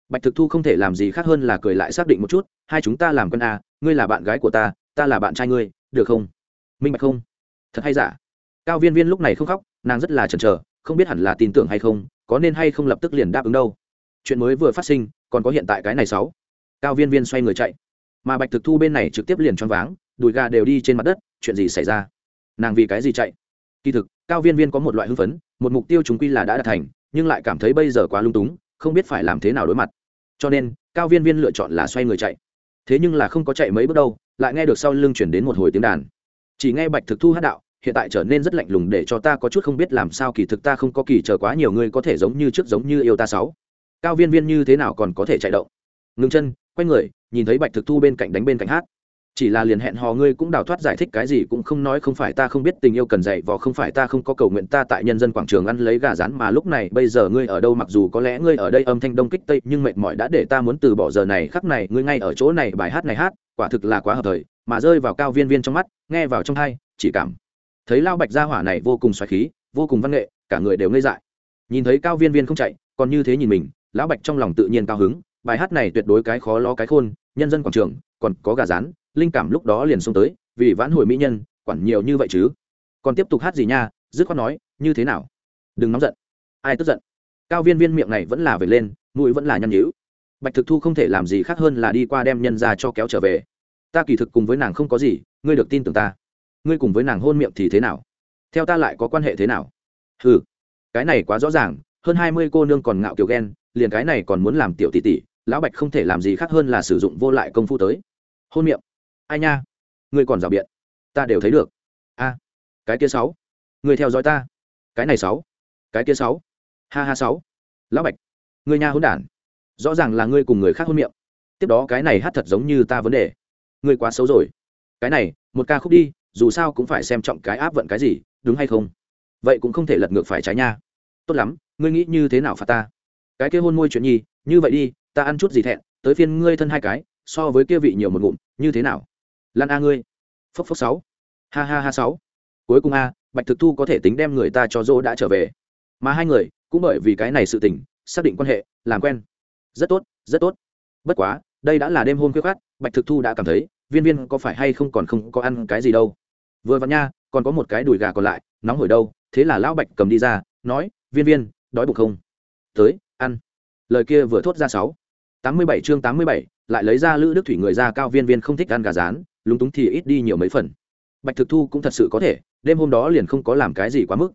Bạch thực thu không thể làm gì khác hơn là cười lại xác định một chút hai chúng ta làm quân a à, ngươi là bạn gái của ta ta là bạn trai ngươi được không? Minh bạch không? Thật hay giả? Cao viên viên lúc này không khóc nàng rất là chần chờ không biết hẳn là tin tưởng hay không có nên hay không lập tức liền đáp ứng đâu. Chuyện mới vừa phát sinh còn có hiện tại cái này sáu. Cao viên viên xoay người chạy. Mà bạch thực thu bên này trực tiếp liền choáng váng, đùi gà đều đi trên mặt đất, chuyện gì xảy ra? Nàng vì cái gì chạy? Kỳ thực, cao viên viên có một loại hưng phấn, một mục tiêu chúng quy là đã đạt thành, nhưng lại cảm thấy bây giờ quá lung túng, không biết phải làm thế nào đối mặt. Cho nên, cao viên viên lựa chọn là xoay người chạy. Thế nhưng là không có chạy mấy bước đâu, lại nghe được sau lưng chuyển đến một hồi tiếng đàn. Chỉ nghe bạch thực thu hát đạo, hiện tại trở nên rất lạnh lùng để cho ta có chút không biết làm sao, kỳ thực ta không có kỳ chờ quá nhiều người có thể giống như trước giống như yêu ta sáu cao viên viên như thế nào còn có thể chạy động? Ngừng chân, quay người, nhìn thấy bạch thực thu bên cạnh đánh bên cạnh hát. Chỉ là liền hẹn hò ngươi cũng đào thoát giải thích cái gì cũng không nói, không phải ta không biết tình yêu cần dạy vò, không phải ta không có cầu nguyện ta tại nhân dân quảng trường ăn lấy gà rán, mà lúc này bây giờ ngươi ở đâu? Mặc dù có lẽ ngươi ở đây âm thanh đông kích tây, nhưng mệt mỏi đã để ta muốn từ bỏ giờ này khắc này, ngươi ngay ở chỗ này, bài hát này hát, quả thực là quá hợp thời, mà rơi vào cao viên viên trong mắt, nghe vào trong hai chỉ cảm thấy lao bạch gia hỏa này vô cùng xoáy khí, vô cùng văn nghệ, cả người đều ngây dại. Nhìn thấy cao viên viên không chạy, còn như thế nhìn mình lão bạch trong lòng tự nhiên cao hứng, bài hát này tuyệt đối cái khó lo cái khôn, nhân dân quảng trường, còn có gà rán, linh cảm lúc đó liền xông tới, vì vãn hồi mỹ nhân, quản nhiều như vậy chứ. Còn tiếp tục hát gì nha, dứt khoát nói, như thế nào? Đừng nóng giận. Ai tức giận? Cao viên viên miệng này vẫn là về lên, mũi vẫn là nhăn nhữ bạch thực thu không thể làm gì khác hơn là đi qua đem nhân ra cho kéo trở về. Ta kỳ thực cùng với nàng không có gì, ngươi được tin tưởng ta. Ngươi cùng với nàng hôn miệng thì thế nào? Theo ta lại có quan hệ thế nào? Ừ cái này quá rõ ràng, hơn hai mươi cô nương còn ngạo kiểu ghen liền cái này còn muốn làm tiểu tỷ tỷ, lão bạch không thể làm gì khác hơn là sử dụng vô lại công phu tới. Hôn miệng. Ai nha? Ngươi còn rào biện. Ta đều thấy được. A. Cái kia sáu. Ngươi theo dõi ta. Cái này sáu. Cái kia sáu. Ha ha sáu. Lão bạch. Ngươi nha hôn đản. Rõ ràng là ngươi cùng người khác hôn miệng. Tiếp đó cái này hát thật giống như ta vấn đề. Ngươi quá xấu rồi. Cái này, một ca khúc đi, dù sao cũng phải xem trọng cái áp vận cái gì, đúng hay không? Vậy cũng không thể lật ngược phải trái nha. Tốt lắm, ngươi nghĩ như thế nào phạt ta? Cái kia hôn môi chuyện nhi, như vậy đi, ta ăn chút gì thẹn, tới phiên ngươi thân hai cái, so với kia vị nhiều một ngụm, như thế nào? Lan a ngươi. Phốc phốc sáu. Ha ha ha sáu. Cuối cùng a, bạch thực thu có thể tính đem người ta cho dỗ đã trở về. Mà hai người, cũng bởi vì cái này sự tình, xác định quan hệ, làm quen. Rất tốt rất tốt. Bất quá, đây đã là đêm hôm khuya khát bạch thực thu đã cảm thấy, viên viên có phải hay không còn không có ăn cái gì đâu. Vừa vặn nha, còn có một cái đùi gà còn lại, nóng hổi đâu, thế là lão bạch cầm đi ra, nói, viên viên, đói bụng không? Tới ăn. Lời kia vừa thốt ra sáu. Tám mươi bảy chương tám mươi bảy, lại lấy ra lữ đức thủy người ra cao viên viên không thích ăn gà rán, lúng túng thì ít đi nhiều mấy phần. Bạch thực thu cũng thật sự có thể, đêm hôm đó liền không có làm cái gì quá mức.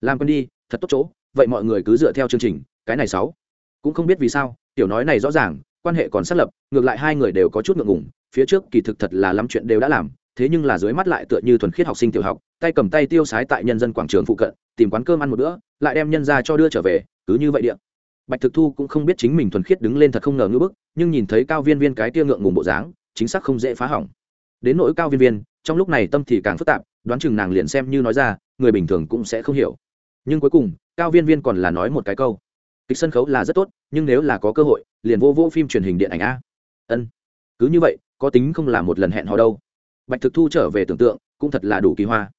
Làm quen đi, thật tốt chỗ, vậy mọi người cứ dựa theo chương trình, cái này sáu. Cũng không biết vì sao, tiểu nói này rõ ràng, quan hệ còn xác lập, ngược lại hai người đều có chút ngượng ngùng, phía trước kỳ thực thật là lắm chuyện đều đã làm, thế nhưng là dưới mắt lại tựa như thuần khiết học sinh tiểu học, tay cầm tay tiêu sái tại nhân dân quảng trường phụ cận, tìm quán cơm ăn một bữa, lại đem nhân ra cho đưa trở về, cứ như vậy điện bạch thực thu cũng không biết chính mình thuần khiết đứng lên thật không ngờ ngưỡng bức, nhưng nhìn thấy cao viên viên cái tia ngượng ngùng bộ dáng, chính xác không dễ phá hỏng. Đến nỗi cao viên viên, trong lúc này tâm thì càng phức tạp, đoán chừng nàng liền xem như nói ra, người bình thường cũng sẽ không hiểu. Nhưng cuối cùng, cao viên viên còn là nói một cái câu. Kịch sân khấu là rất tốt, nhưng nếu là có cơ hội, liền vô vô phim truyền hình điện ảnh a. Ân, cứ như vậy, có tính không là một lần hẹn hò đâu. Bạch thực thu trở về tưởng tượng, cũng thật là đủ kỳ hoa.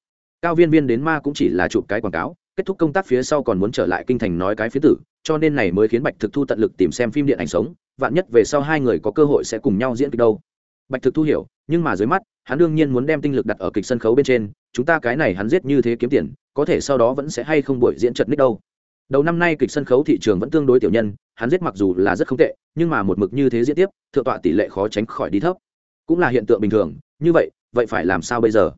Cao viên viên đến ma cũng chỉ là chụp cái quảng cáo kết thúc công tác phía sau còn muốn trở lại kinh thành nói cái phía tử, cho nên này mới khiến bạch thực thu tận lực tìm xem phim điện ảnh sống, vạn nhất về sau hai người có cơ hội sẽ cùng nhau diễn kịch đâu. Bạch thực thu hiểu, nhưng mà dưới mắt, hắn đương nhiên muốn đem tinh lực đặt ở kịch sân khấu bên trên, chúng ta cái này hắn giết như thế kiếm tiền, có thể sau đó vẫn sẽ hay không buổi diễn trật ních đâu. Đầu năm nay kịch sân khấu thị trường vẫn tương đối tiểu nhân, hắn giết mặc dù là rất không tệ, nhưng mà một mực như thế diễn tiếp, thượng tọa tỷ lệ khó tránh khỏi đi thấp. Cũng là hiện tượng bình thường, như vậy vậy phải làm sao bây giờ?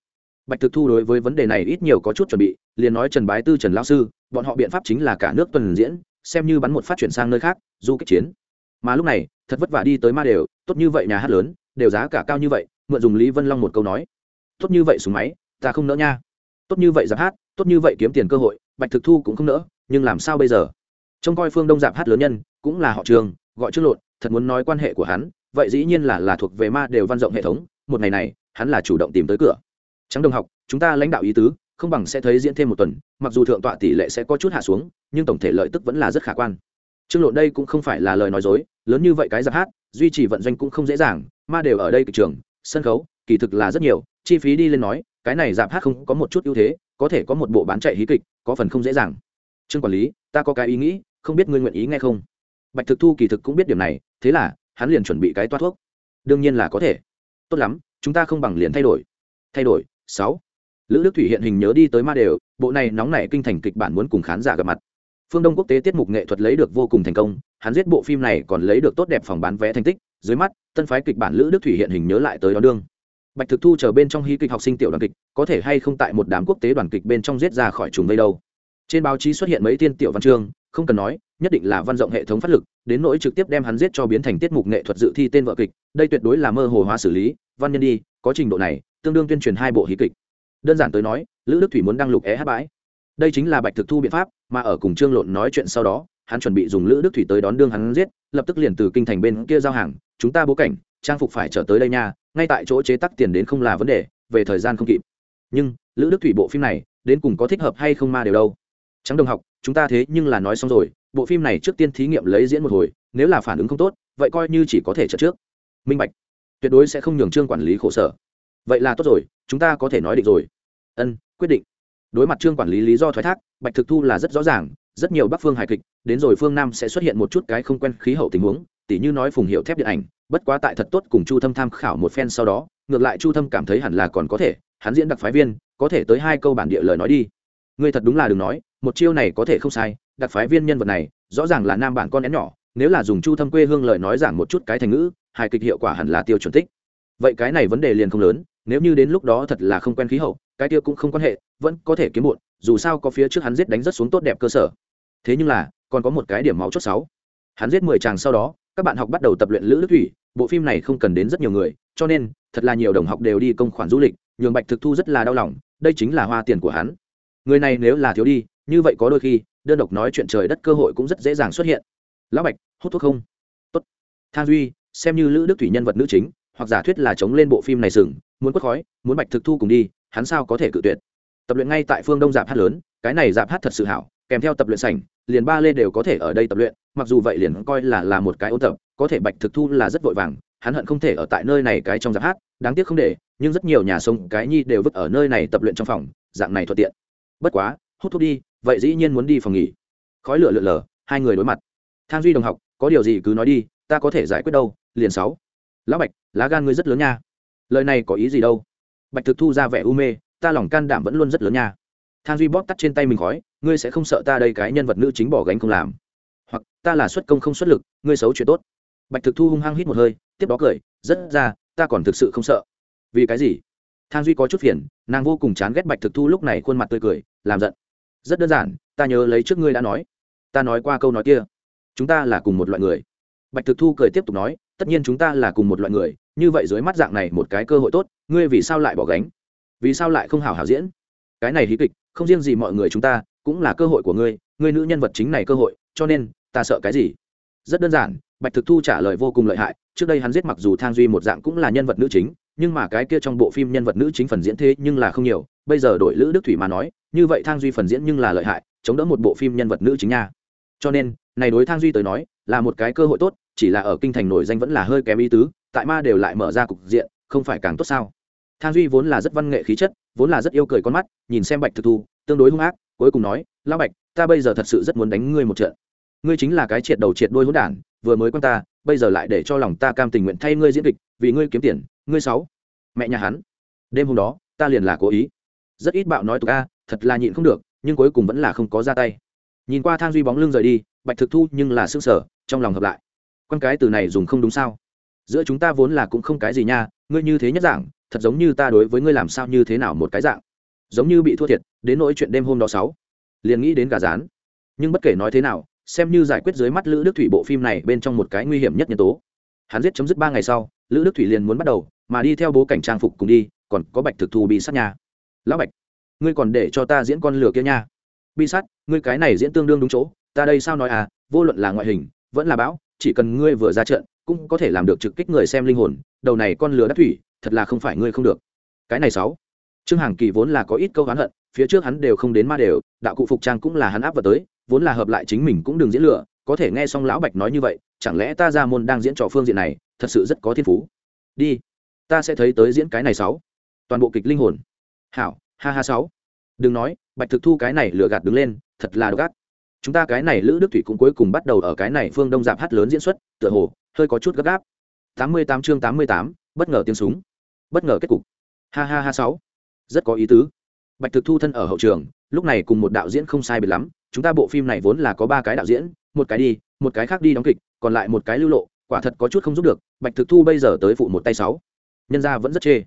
Bạch thực thu đối với vấn đề này ít nhiều có chút chuẩn bị liền nói trần bái tư, trần lao sư, bọn họ biện pháp chính là cả nước tuần diễn, xem như bắn một phát chuyển sang nơi khác, du kích chiến. Mà lúc này, thật vất vả đi tới ma đều, tốt như vậy, nhà hát lớn, đều giá cả cao như vậy, mượn dùng lý vân long một câu nói. Tốt như vậy súng máy, ta không nỡ nha. Tốt như vậy giáp hát, tốt như vậy kiếm tiền cơ hội, bạch thực thu cũng không nỡ, nhưng làm sao bây giờ? Trông coi phương đông giáp hát lớn nhân, cũng là họ trường, gọi trước lộn thật muốn nói quan hệ của hắn, vậy dĩ nhiên là là thuộc về ma đều văn rộng hệ thống, một ngày này, hắn là chủ động tìm tới cửa. Trắng đồng học, chúng ta lãnh đạo ý tứ không bằng sẽ thấy diễn thêm một tuần, mặc dù thượng tọa tỷ lệ sẽ có chút hạ xuống, nhưng tổng thể lợi tức vẫn là rất khả quan. Trương lộn đây cũng không phải là lời nói dối, lớn như vậy cái giáp hát, duy trì vận doanh cũng không dễ dàng mà đều ở đây kịch trường, sân khấu, kỳ thực là rất nhiều, chi phí đi lên nói, cái này giáp hát không có một chút ưu thế, có thể có một bộ bán chạy hí kịch, có phần không dễ dàng. Trương quản lý, ta có cái ý nghĩ, không biết ngươi nguyện ý nghe không? Bạch thực thu kỳ thực cũng biết điểm này, thế là, hắn liền chuẩn bị cái toa thuốc. Đương nhiên là có thể. Tốt lắm, chúng ta không bằng liền thay đổi. Thay đổi, sáu lữ đức thủy hiện hình nhớ đi tới ma đều, bộ này nóng nảy kinh thành kịch bản muốn cùng khán giả gặp mặt. Phương đông quốc tế tiết mục nghệ thuật lấy được vô cùng thành công, hắn giết bộ phim này còn lấy được tốt đẹp phòng bán vé thành tích, dưới mắt, tân phái kịch bản lữ đức thủy hiện hình nhớ lại tới đón đương. Bạch thực thu chờ bên trong hy kịch học sinh tiểu đoàn kịch, có thể hay không tại một đám quốc tế đoàn kịch bên trong giết ra khỏi trùng vây đâu. Trên báo chí xuất hiện mấy tiên tiểu văn chương, không cần nói, nhất định là văn rộng hệ thống phát lực, đến nỗi trực tiếp đem hắn giết cho biến thành tiết mục nghệ thuật dự thi tên vợ kịch, đây tuyệt đối là mơ hồ hóa xử lý, văn nhân đi, có trình độ này, tương đương tuyên truyền hai bộ hí kịch đơn giản tới nói, lữ đức thủy muốn đăng lục é hát bãi. Đây chính là bạch thực thu biện pháp, mà ở cùng trương lộn nói chuyện sau đó, hắn chuẩn bị dùng lữ đức thủy tới đón đương hắn giết, lập tức liền từ kinh thành bên kia giao hàng, chúng ta bố cảnh, trang phục phải trở tới đây nha, ngay tại chỗ chế tắc tiền đến không là vấn đề, về thời gian không kịp. Nhưng, lữ đức thủy bộ phim này, đến cùng có thích hợp hay không ma đều đâu. Trắng đồng học, chúng ta thế nhưng là nói xong rồi, bộ phim này trước tiên thí nghiệm lấy diễn một hồi, nếu là phản ứng không tốt, vậy coi như chỉ có thể trợ trước. Minh bạch, tuyệt đối sẽ không nhường trương quản lý khổ sở vậy là tốt rồi, chúng ta có thể nói định rồi. Ân, quyết định. Đối mặt trương quản lý lý do thoái thác, bạch thực thu là rất rõ ràng, rất nhiều bắc phương hài kịch, đến rồi phương nam sẽ xuất hiện một chút cái không quen khí hậu tình huống, tỉ như nói phùng hiệu thép điện ảnh, bất quá tại thật tốt cùng chu thâm tham khảo một phen sau đó, ngược lại chu thâm cảm thấy hẳn là còn có thể, hắn diễn đặc phái viên, có thể tới hai câu bản địa lời nói đi. Ngươi thật đúng là đừng nói, một chiêu này có thể không sai, đặc phái viên nhân vật này, rõ ràng là nam bản con én nhỏ, nếu là dùng chu thâm quê hương lời nói giảng một chút cái thành ngữ, hài kịch hiệu quả hẳn là tiêu chuẩn tích. Vậy cái này vấn đề liền không lớn nếu như đến lúc đó thật là không quen khí hậu, cái kia cũng không quan hệ, vẫn có thể kiếm muộn. dù sao có phía trước hắn giết đánh rất xuống tốt đẹp cơ sở. Thế nhưng là, còn có một cái điểm máu chốt sáu. Hắn giết mười chàng sau đó, các bạn học bắt đầu tập luyện lữ đức thủy, bộ phim này không cần đến rất nhiều người, cho nên, thật là nhiều đồng học đều đi công khoản du lịch, nhường bạch thực thu rất là đau lòng, đây chính là hoa tiền của hắn. Người này nếu là thiếu đi, như vậy có đôi khi, đơn độc nói chuyện trời đất cơ hội cũng rất dễ dàng xuất hiện. Lão bạch, hút thuốc không? Tốt. Thang duy, xem như lữ đức thủy nhân vật nữ chính, hoặc giả thuyết là chống lên bộ phim này sừng muốn quất khói, muốn bạch thực thu cùng đi, hắn sao có thể cự tuyệt? Tập luyện ngay tại phương đông dạp hát lớn, cái này dạp hát thật sự hảo, kèm theo tập luyện sảnh, liền ba lê đều có thể ở đây tập luyện, mặc dù vậy liền coi là là một cái ôn tập, có thể bạch thực thu là rất vội vàng, hắn hận không thể ở tại nơi này cái trong dạp hát đáng tiếc không để, nhưng rất nhiều nhà sông, cái nhi đều vứt ở nơi này tập luyện trong phòng, dạng này thuận tiện. Bất quá, hút thuốc đi, vậy dĩ nhiên muốn đi phòng nghỉ. Khói lửa lượn lờ, hai người đối mặt. Thang duy đồng học, có điều gì cứ nói đi, ta có thể giải quyết đâu, liền sáu. Lão bạch, lá gan ngươi rất lớn nha lời này có ý gì đâu? Bạch thực thu ra vẻ u mê, ta lòng can đảm vẫn luôn rất lớn nha. Thang duy bóp tắt trên tay mình khói, ngươi sẽ không sợ ta đây cái nhân vật nữ chính bỏ gánh không làm. Hoặc, ta là xuất công không xuất lực, ngươi xấu chuyện tốt. Bạch thực thu hung hăng hít một hơi, tiếp đó cười, rất ra, ta còn thực sự không sợ. Vì cái gì? Thang duy có chút phiền, nàng vô cùng chán ghét bạch thực thu lúc này khuôn mặt tươi cười, làm giận. Rất đơn giản, ta nhớ lấy trước ngươi đã nói. Ta nói qua câu nói kia. Chúng ta là cùng một loại người. Bạch thực thu cười tiếp tục nói, tất nhiên chúng ta là cùng một loại người như vậy dưới mắt dạng này một cái cơ hội tốt, ngươi vì sao lại bỏ gánh? Vì sao lại không hào hào diễn? Cái này hí kịch, không riêng gì mọi người chúng ta, cũng là cơ hội của ngươi ngươi nữ nhân vật chính này cơ hội, cho nên, ta sợ cái gì? Rất đơn giản, bạch thực thu trả lời vô cùng lợi hại, trước đây hắn giết mặc dù thang duy một dạng cũng là nhân vật nữ chính, nhưng mà cái kia trong bộ phim nhân vật nữ chính phần diễn thế nhưng là không nhiều, bây giờ đổi lữ đức thủy mà nói, như vậy thang duy phần diễn nhưng là lợi hại, chống đỡ một bộ phim nhân vật nữ chính nha. Cho nên, này đối thang duy tới nói, là một cái cơ hội tốt, chỉ là ở kinh thành nổi danh vẫn là hơi kém ý tứ tại ma đều lại mở ra cục diện, không phải càng tốt sao? Thang duy vốn là rất văn nghệ khí chất, vốn là rất yêu cười con mắt, nhìn xem bạch thực thu, tương đối hung ác, cuối cùng nói, lão bạch, ta bây giờ thật sự rất muốn đánh ngươi một trận. Ngươi chính là cái triệt đầu triệt đôi hỗn đản, vừa mới quan ta, bây giờ lại để cho lòng ta cam tình nguyện thay ngươi diễn kịch, vì ngươi kiếm tiền, ngươi sáu. Mẹ nhà hắn, đêm hôm đó, ta liền là cố ý. Rất ít bạo nói tục a, thật là nhịn không được, nhưng cuối cùng vẫn là không có ra tay. Nhìn qua thang duy bóng lưng rời đi, bạch thực thu nhưng là xương sở trong lòng hợp lại. Quan cái từ này dùng không đúng sao? Giữa chúng ta vốn là cũng không cái gì nha, ngươi như thế nhất dạng, thật giống như ta đối với ngươi làm sao như thế nào một cái dạng. Giống như bị thua thiệt, đến nỗi chuyện đêm hôm đó sáu. Liền nghĩ đến gà rán. Nhưng bất kể nói thế nào, xem như giải quyết dưới mắt lữ đức thủy bộ phim này bên trong một cái nguy hiểm nhất nhân tố. Hắn giết chấm dứt ba ngày sau, lữ đức thủy liền muốn bắt đầu, mà đi theo bố cảnh trang phục cùng đi, còn có bạch thực thu bị sát nhà lão bạch, ngươi còn để cho ta diễn con lửa kia nha. Bi sát, ngươi cái này diễn tương đương đúng chỗ, ta đây sao nói à vô luận là ngoại hình, vẫn là bão, chỉ cần ngươi vừa ra trận cũng có thể làm được trực kích người xem linh hồn, đầu này con lửa đắc thủy, thật là không phải ngươi không được. Cái này sáu. Trương hằng kỳ vốn là có ít câu oán hận, phía trước hắn đều không đến ma đều, đạo cụ phục trang cũng là hắn áp vào tới, vốn là hợp lại chính mình cũng đừng diễn lựa có thể nghe xong lão bạch nói như vậy, chẳng lẽ ta ra môn đang diễn trò phương diện này, thật sự rất có thiên phú. Đi, ta sẽ thấy tới diễn cái này sáu. Toàn bộ kịch linh hồn. Hảo, ha ha sáu. Đừng nói, bạch thực thu cái này lừa gạt đứng lên, thật là gắt chúng ta cái này lữ đức thủy cũng cuối cùng bắt đầu ở cái này phương đông dạp hát lớn diễn xuất, tựa hồ, hơi có chút gấp gáp. Tám mươi tám chương tám mươi tám, bất ngờ tiếng súng. Bất ngờ kết cục. Ha ha ha sáu. Rất có ý tứ. Bạch thực thu thân ở hậu trường, lúc này cùng một đạo diễn không sai biệt lắm. Chúng ta bộ phim này vốn là có ba cái đạo diễn, một cái đi, một cái khác đi đóng kịch, còn lại một cái lưu lộ, quả thật có chút không giúp được. Bạch thực thu bây giờ tới phụ một tay sáu. Nhân ra vẫn rất chê.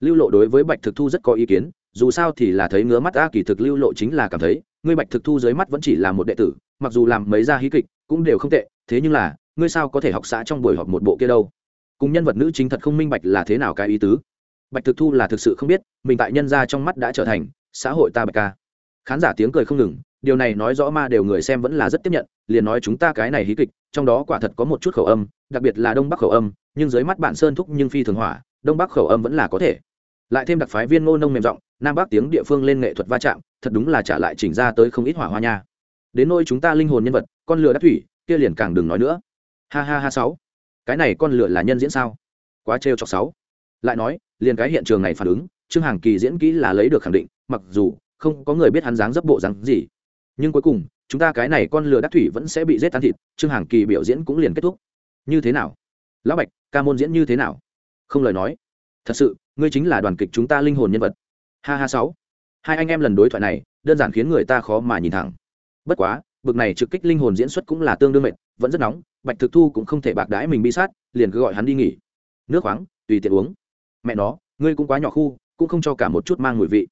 Lưu lộ đối với bạch thực thu rất có ý kiến dù sao thì là thấy ngứa mắt a kỳ thực lưu lộ chính là cảm thấy, ngươi bạch thực thu dưới mắt vẫn chỉ là một đệ tử, mặc dù làm mấy ra hí kịch, cũng đều không tệ, thế nhưng là, ngươi sao có thể học xã trong buổi họp một bộ kia đâu? Cùng nhân vật nữ chính thật không minh bạch là thế nào cái ý tứ. Bạch thực thu là thực sự không biết, mình tại nhân gia trong mắt đã trở thành xã hội ta bạch ca. Khán giả tiếng cười không ngừng, điều này nói rõ ma đều người xem vẫn là rất tiếp nhận, liền nói chúng ta cái này hí kịch, trong đó quả thật có một chút khẩu âm, đặc biệt là đông bắc khẩu âm, nhưng dưới mắt bạn sơn thúc nhưng phi thường hỏa, đông bắc khẩu âm vẫn là có thể lại thêm đặc phái viên ngô nông mềm giọng, nam bắc tiếng địa phương lên nghệ thuật va chạm, thật đúng là trả lại chỉnh ra tới không ít hỏa hoa nha. Đến nôi chúng ta linh hồn nhân vật, con lửa đắc thủy, kia liền càng đừng nói nữa. Ha ha ha sáu. Cái này con lửa là nhân diễn sao? Quá trêu chọc sáu. Lại nói, liền cái hiện trường này phản ứng, trương hàng kỳ diễn kỹ là lấy được khẳng định, mặc dù không có người biết hắn dáng dấp bộ dáng gì. Nhưng cuối cùng, chúng ta cái này con lừa đắc thủy vẫn sẽ bị rết tan thịt, trương hàng kỳ biểu diễn cũng liền kết thúc. Như thế nào? Lão bạch, ca môn diễn như thế nào? Không lời nói. Thật sự ngươi chính là đoàn kịch chúng ta linh hồn nhân vật. Ha ha sáu. Hai anh em lần đối thoại này, đơn giản khiến người ta khó mà nhìn thẳng. Bất quá, bực này trực kích linh hồn diễn xuất cũng là tương đương mệt, vẫn rất nóng, bạch thực thu cũng không thể bạc đãi mình bi sát, liền cứ gọi hắn đi nghỉ. Nước khoáng, tùy tiện uống. Mẹ nó, ngươi cũng quá nhỏ khu, cũng không cho cả một chút mang mùi vị.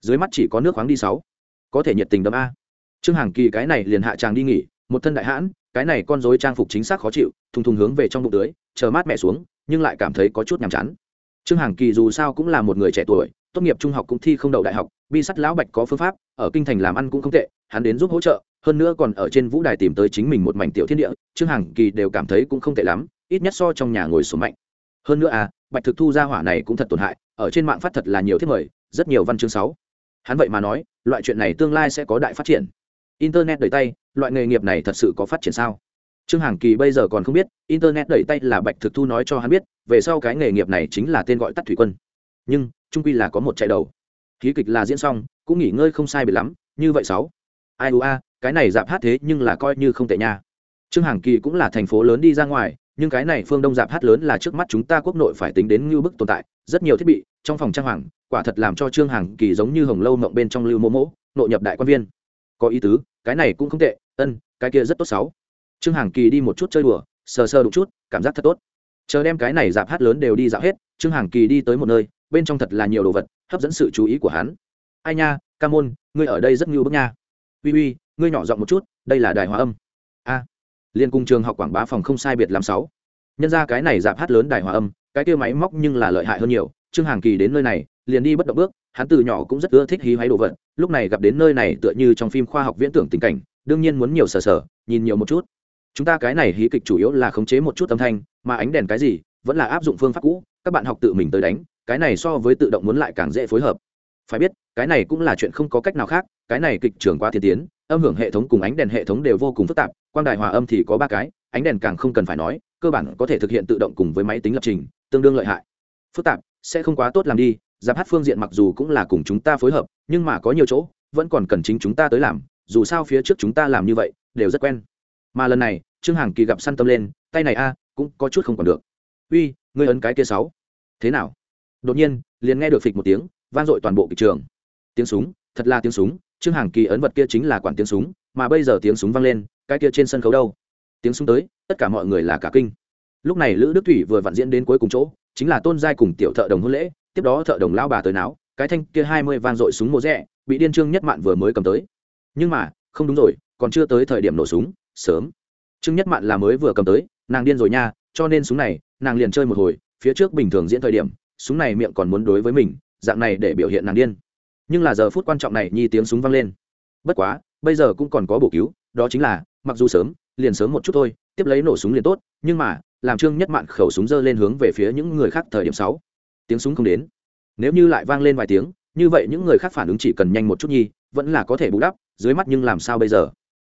Dưới mắt chỉ có nước khoáng đi sáu. Có thể nhiệt tình đấm a. Trương hàng kỳ cái này liền hạ tràng đi nghỉ, một thân đại hãn, cái này con dối trang phục chính xác khó chịu, thùng thùng hướng về trong bụng tưới, chờ mát mẹ xuống, nhưng lại cảm thấy có chút nhàm chán trương Hằng kỳ dù sao cũng là một người trẻ tuổi, tốt nghiệp trung học cũng thi không đậu đại học, bi sắt lão bạch có phương pháp, ở kinh thành làm ăn cũng không tệ, hắn đến giúp hỗ trợ, hơn nữa còn ở trên vũ đài tìm tới chính mình một mảnh tiểu thiên địa, trương Hằng kỳ đều cảm thấy cũng không tệ lắm, ít nhất so trong nhà ngồi số mạnh. Hơn nữa à bạch thực thu ra hỏa này cũng thật tổn hại, ở trên mạng phát thật là nhiều thiết mời, rất nhiều văn chương sáu. Hắn vậy mà nói, loại chuyện này tương lai sẽ có đại phát triển. Internet đời tay, loại nghề nghiệp này thật sự có phát triển sao? Trương hàng kỳ bây giờ còn không biết, internet đẩy tay là bạch thực thu nói cho hắn biết, về sau cái nghề nghiệp này chính là tên gọi tắt thủy quân. Nhưng, trung quy là có một chạy đầu. Khí kịch là diễn xong, cũng nghỉ ngơi không sai biệt lắm, như vậy sáu. Ai ua cái này dạp hát thế nhưng là coi như không tệ nha. Trương hàng kỳ cũng là thành phố lớn đi ra ngoài, nhưng cái này phương đông dạp hát lớn là trước mắt chúng ta quốc nội phải tính đến như bức tồn tại, rất nhiều thiết bị, trong phòng trang hoàng, quả thật làm cho trương hàng kỳ giống như hồng lâu mộng bên trong lưu mô mỗ, nội nhập đại quan viên. Có ý tứ, cái này cũng không tệ, ân, cái kia rất tốt sáu trương hàng kỳ đi một chút chơi đùa, sờ sờ đụng chút, cảm giác thật tốt. Chờ đem cái này dạp hát lớn đều đi dạo hết, trương hàng kỳ đi tới một nơi, bên trong thật là nhiều đồ vật, hấp dẫn sự chú ý của hắn. Ai nha, ca môn, ngươi ở đây rất ngưu bức nha. Uy uy, ngươi nhỏ giọng một chút, đây là đài hòa âm. A. Liên cung trường học quảng bá phòng không sai biệt làm sáu. Nhân ra cái này dạp hát lớn đài hòa âm, cái kia máy móc nhưng là lợi hại hơn nhiều, trương hàng kỳ đến nơi này, liền đi bất động bước, hắn từ nhỏ cũng rất ưa thích hí hoáy đồ vật, lúc này gặp đến nơi này tựa như trong phim khoa học viễn tưởng tình cảnh, đương nhiên muốn nhiều sờ sờ, nhìn nhiều một chút chúng ta cái này hí kịch chủ yếu là khống chế một chút âm thanh, mà ánh đèn cái gì vẫn là áp dụng phương pháp cũ, các bạn học tự mình tới đánh, cái này so với tự động muốn lại càng dễ phối hợp. Phải biết, cái này cũng là chuyện không có cách nào khác, cái này kịch trường qua thiên tiến, âm hưởng hệ thống cùng ánh đèn hệ thống đều vô cùng phức tạp, quang đài hòa âm thì có ba cái, ánh đèn càng không cần phải nói, cơ bản có thể thực hiện tự động cùng với máy tính lập trình, tương đương lợi hại. Phức tạp, sẽ không quá tốt làm đi, giáp hát phương diện mặc dù cũng là cùng chúng ta phối hợp, nhưng mà có nhiều chỗ, vẫn còn cần chính chúng ta tới làm, dù sao phía trước chúng ta làm như vậy, đều rất quen mà lần này, trương hằng kỳ gặp săn tâm lên, tay này a, cũng có chút không còn được. Uy, ngươi ấn cái kia sáu. Thế nào? Đột nhiên, liền nghe được phịch một tiếng, vang dội toàn bộ kịch trường. Tiếng súng, thật là tiếng súng, trương hằng kỳ ấn vật kia chính là quản tiếng súng, mà bây giờ tiếng súng vang lên, cái kia trên sân khấu đâu? Tiếng súng tới, tất cả mọi người là cả kinh. Lúc này lữ đức thủy vừa vặn diễn đến cuối cùng chỗ, chính là tôn giai cùng tiểu thợ đồng hôn lễ, tiếp đó thợ đồng lao bà tới náo, cái thanh kia hai mươi vang dội súng mùa rẽ bị điên trương nhất mạn vừa mới cầm tới. Nhưng mà, không đúng rồi, còn chưa tới thời điểm nổ súng sớm. Trương nhất mạn là mới vừa cầm tới, nàng điên rồi nha, cho nên súng này, nàng liền chơi một hồi, phía trước bình thường diễn thời điểm, súng này miệng còn muốn đối với mình, dạng này để biểu hiện nàng điên. Nhưng là giờ phút quan trọng này, nhi tiếng súng vang lên. Bất quá, bây giờ cũng còn có bổ cứu, đó chính là, mặc dù sớm, liền sớm một chút thôi, tiếp lấy nổ súng liền tốt, nhưng mà, làm trương nhất mạn khẩu súng dơ lên hướng về phía những người khác thời điểm sáu. Tiếng súng không đến. Nếu như lại vang lên vài tiếng, như vậy những người khác phản ứng chỉ cần nhanh một chút nhi, vẫn là có thể bù đắp, dưới mắt nhưng làm sao bây giờ?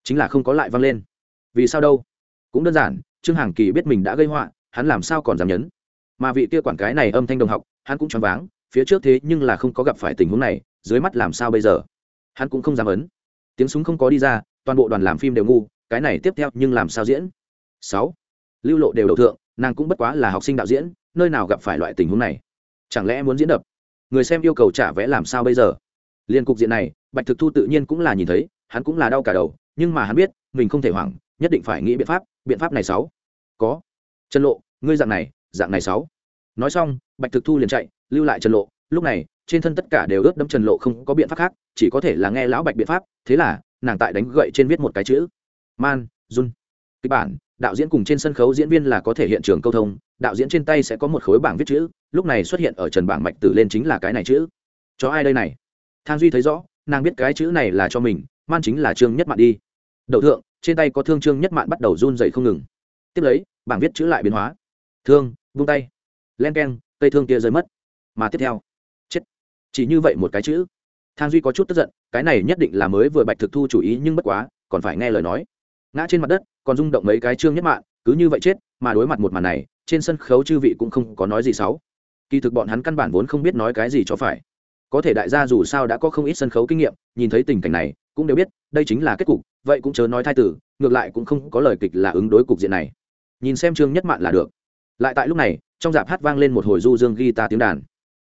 Chính là không có lại vang lên vì sao đâu? Cũng đơn giản, trương hàng kỳ biết mình đã gây họa, hắn làm sao còn dám nhấn? Mà vị kia quản cái này âm thanh đồng học, hắn cũng choáng váng, phía trước thế nhưng là không có gặp phải tình huống này, dưới mắt làm sao bây giờ? Hắn cũng không dám ấn. Tiếng súng không có đi ra, toàn bộ đoàn làm phim đều ngu, cái này tiếp theo nhưng làm sao diễn? Sáu. Lưu lộ đều đầu thượng, nàng cũng bất quá là học sinh đạo diễn, nơi nào gặp phải loại tình huống này? Chẳng lẽ muốn diễn đập? Người xem yêu cầu trả vẽ làm sao bây giờ? Liên cục diện này, bạch thực thu tự nhiên cũng là nhìn thấy, hắn cũng là đau cả đầu, nhưng mà hắn biết, mình không thể hoảng nhất định phải nghĩ biện pháp biện pháp này sáu. Có. Trần lộ, ngươi dạng này dạng này sáu. Nói xong, bạch thực thu liền chạy, lưu lại trần lộ. Lúc này, trên thân tất cả đều ướt đẫm trần lộ không có biện pháp khác, chỉ có thể là nghe lão bạch biện pháp, thế là, nàng tại đánh gậy trên viết một cái chữ. Man run kịch bản, đạo diễn cùng trên sân khấu diễn viên là có thể hiện trường câu thông, đạo diễn trên tay sẽ có một khối bảng viết chữ, lúc này xuất hiện ở trần bảng mạch tử lên chính là cái này chữ. Cho ai đây này? Thang duy thấy rõ, nàng biết cái chữ này là cho mình, man chính là trương nhất mạn đi. Đậu thượng trên tay có thương trương nhất mạn bắt đầu run dậy không ngừng. Tiếp lấy, bảng viết chữ lại biến hóa. Thương, vung tay. Len k e n cây thương kia rơi mất. Mà tiếp theo, chết. Chỉ như vậy một cái chữ. Thang duy có chút tức giận, cái này nhất định là mới vừa bạch thực thu chủ ý nhưng bất quá, còn phải nghe lời nói. Ngã trên mặt đất, còn rung động mấy cái trương nhất mạng cứ như vậy chết, mà đối mặt một màn này, trên sân khấu chư vị cũng không có nói gì xấu. Kỳ thực bọn hắn căn bản vốn không biết nói cái gì cho phải. Có thể đại gia dù sao đã có không ít sân khấu kinh nghiệm, nhìn thấy tình cảnh này cũng đều biết, đây chính là kết cục, vậy cũng chớ nói thai tử, ngược lại cũng không có lời kịch là ứng đối cục diện này. Nhìn xem trương nhất mạn là được. Lại tại lúc này, trong dạp hát vang lên một hồi du dương ghi ta tiếng đàn.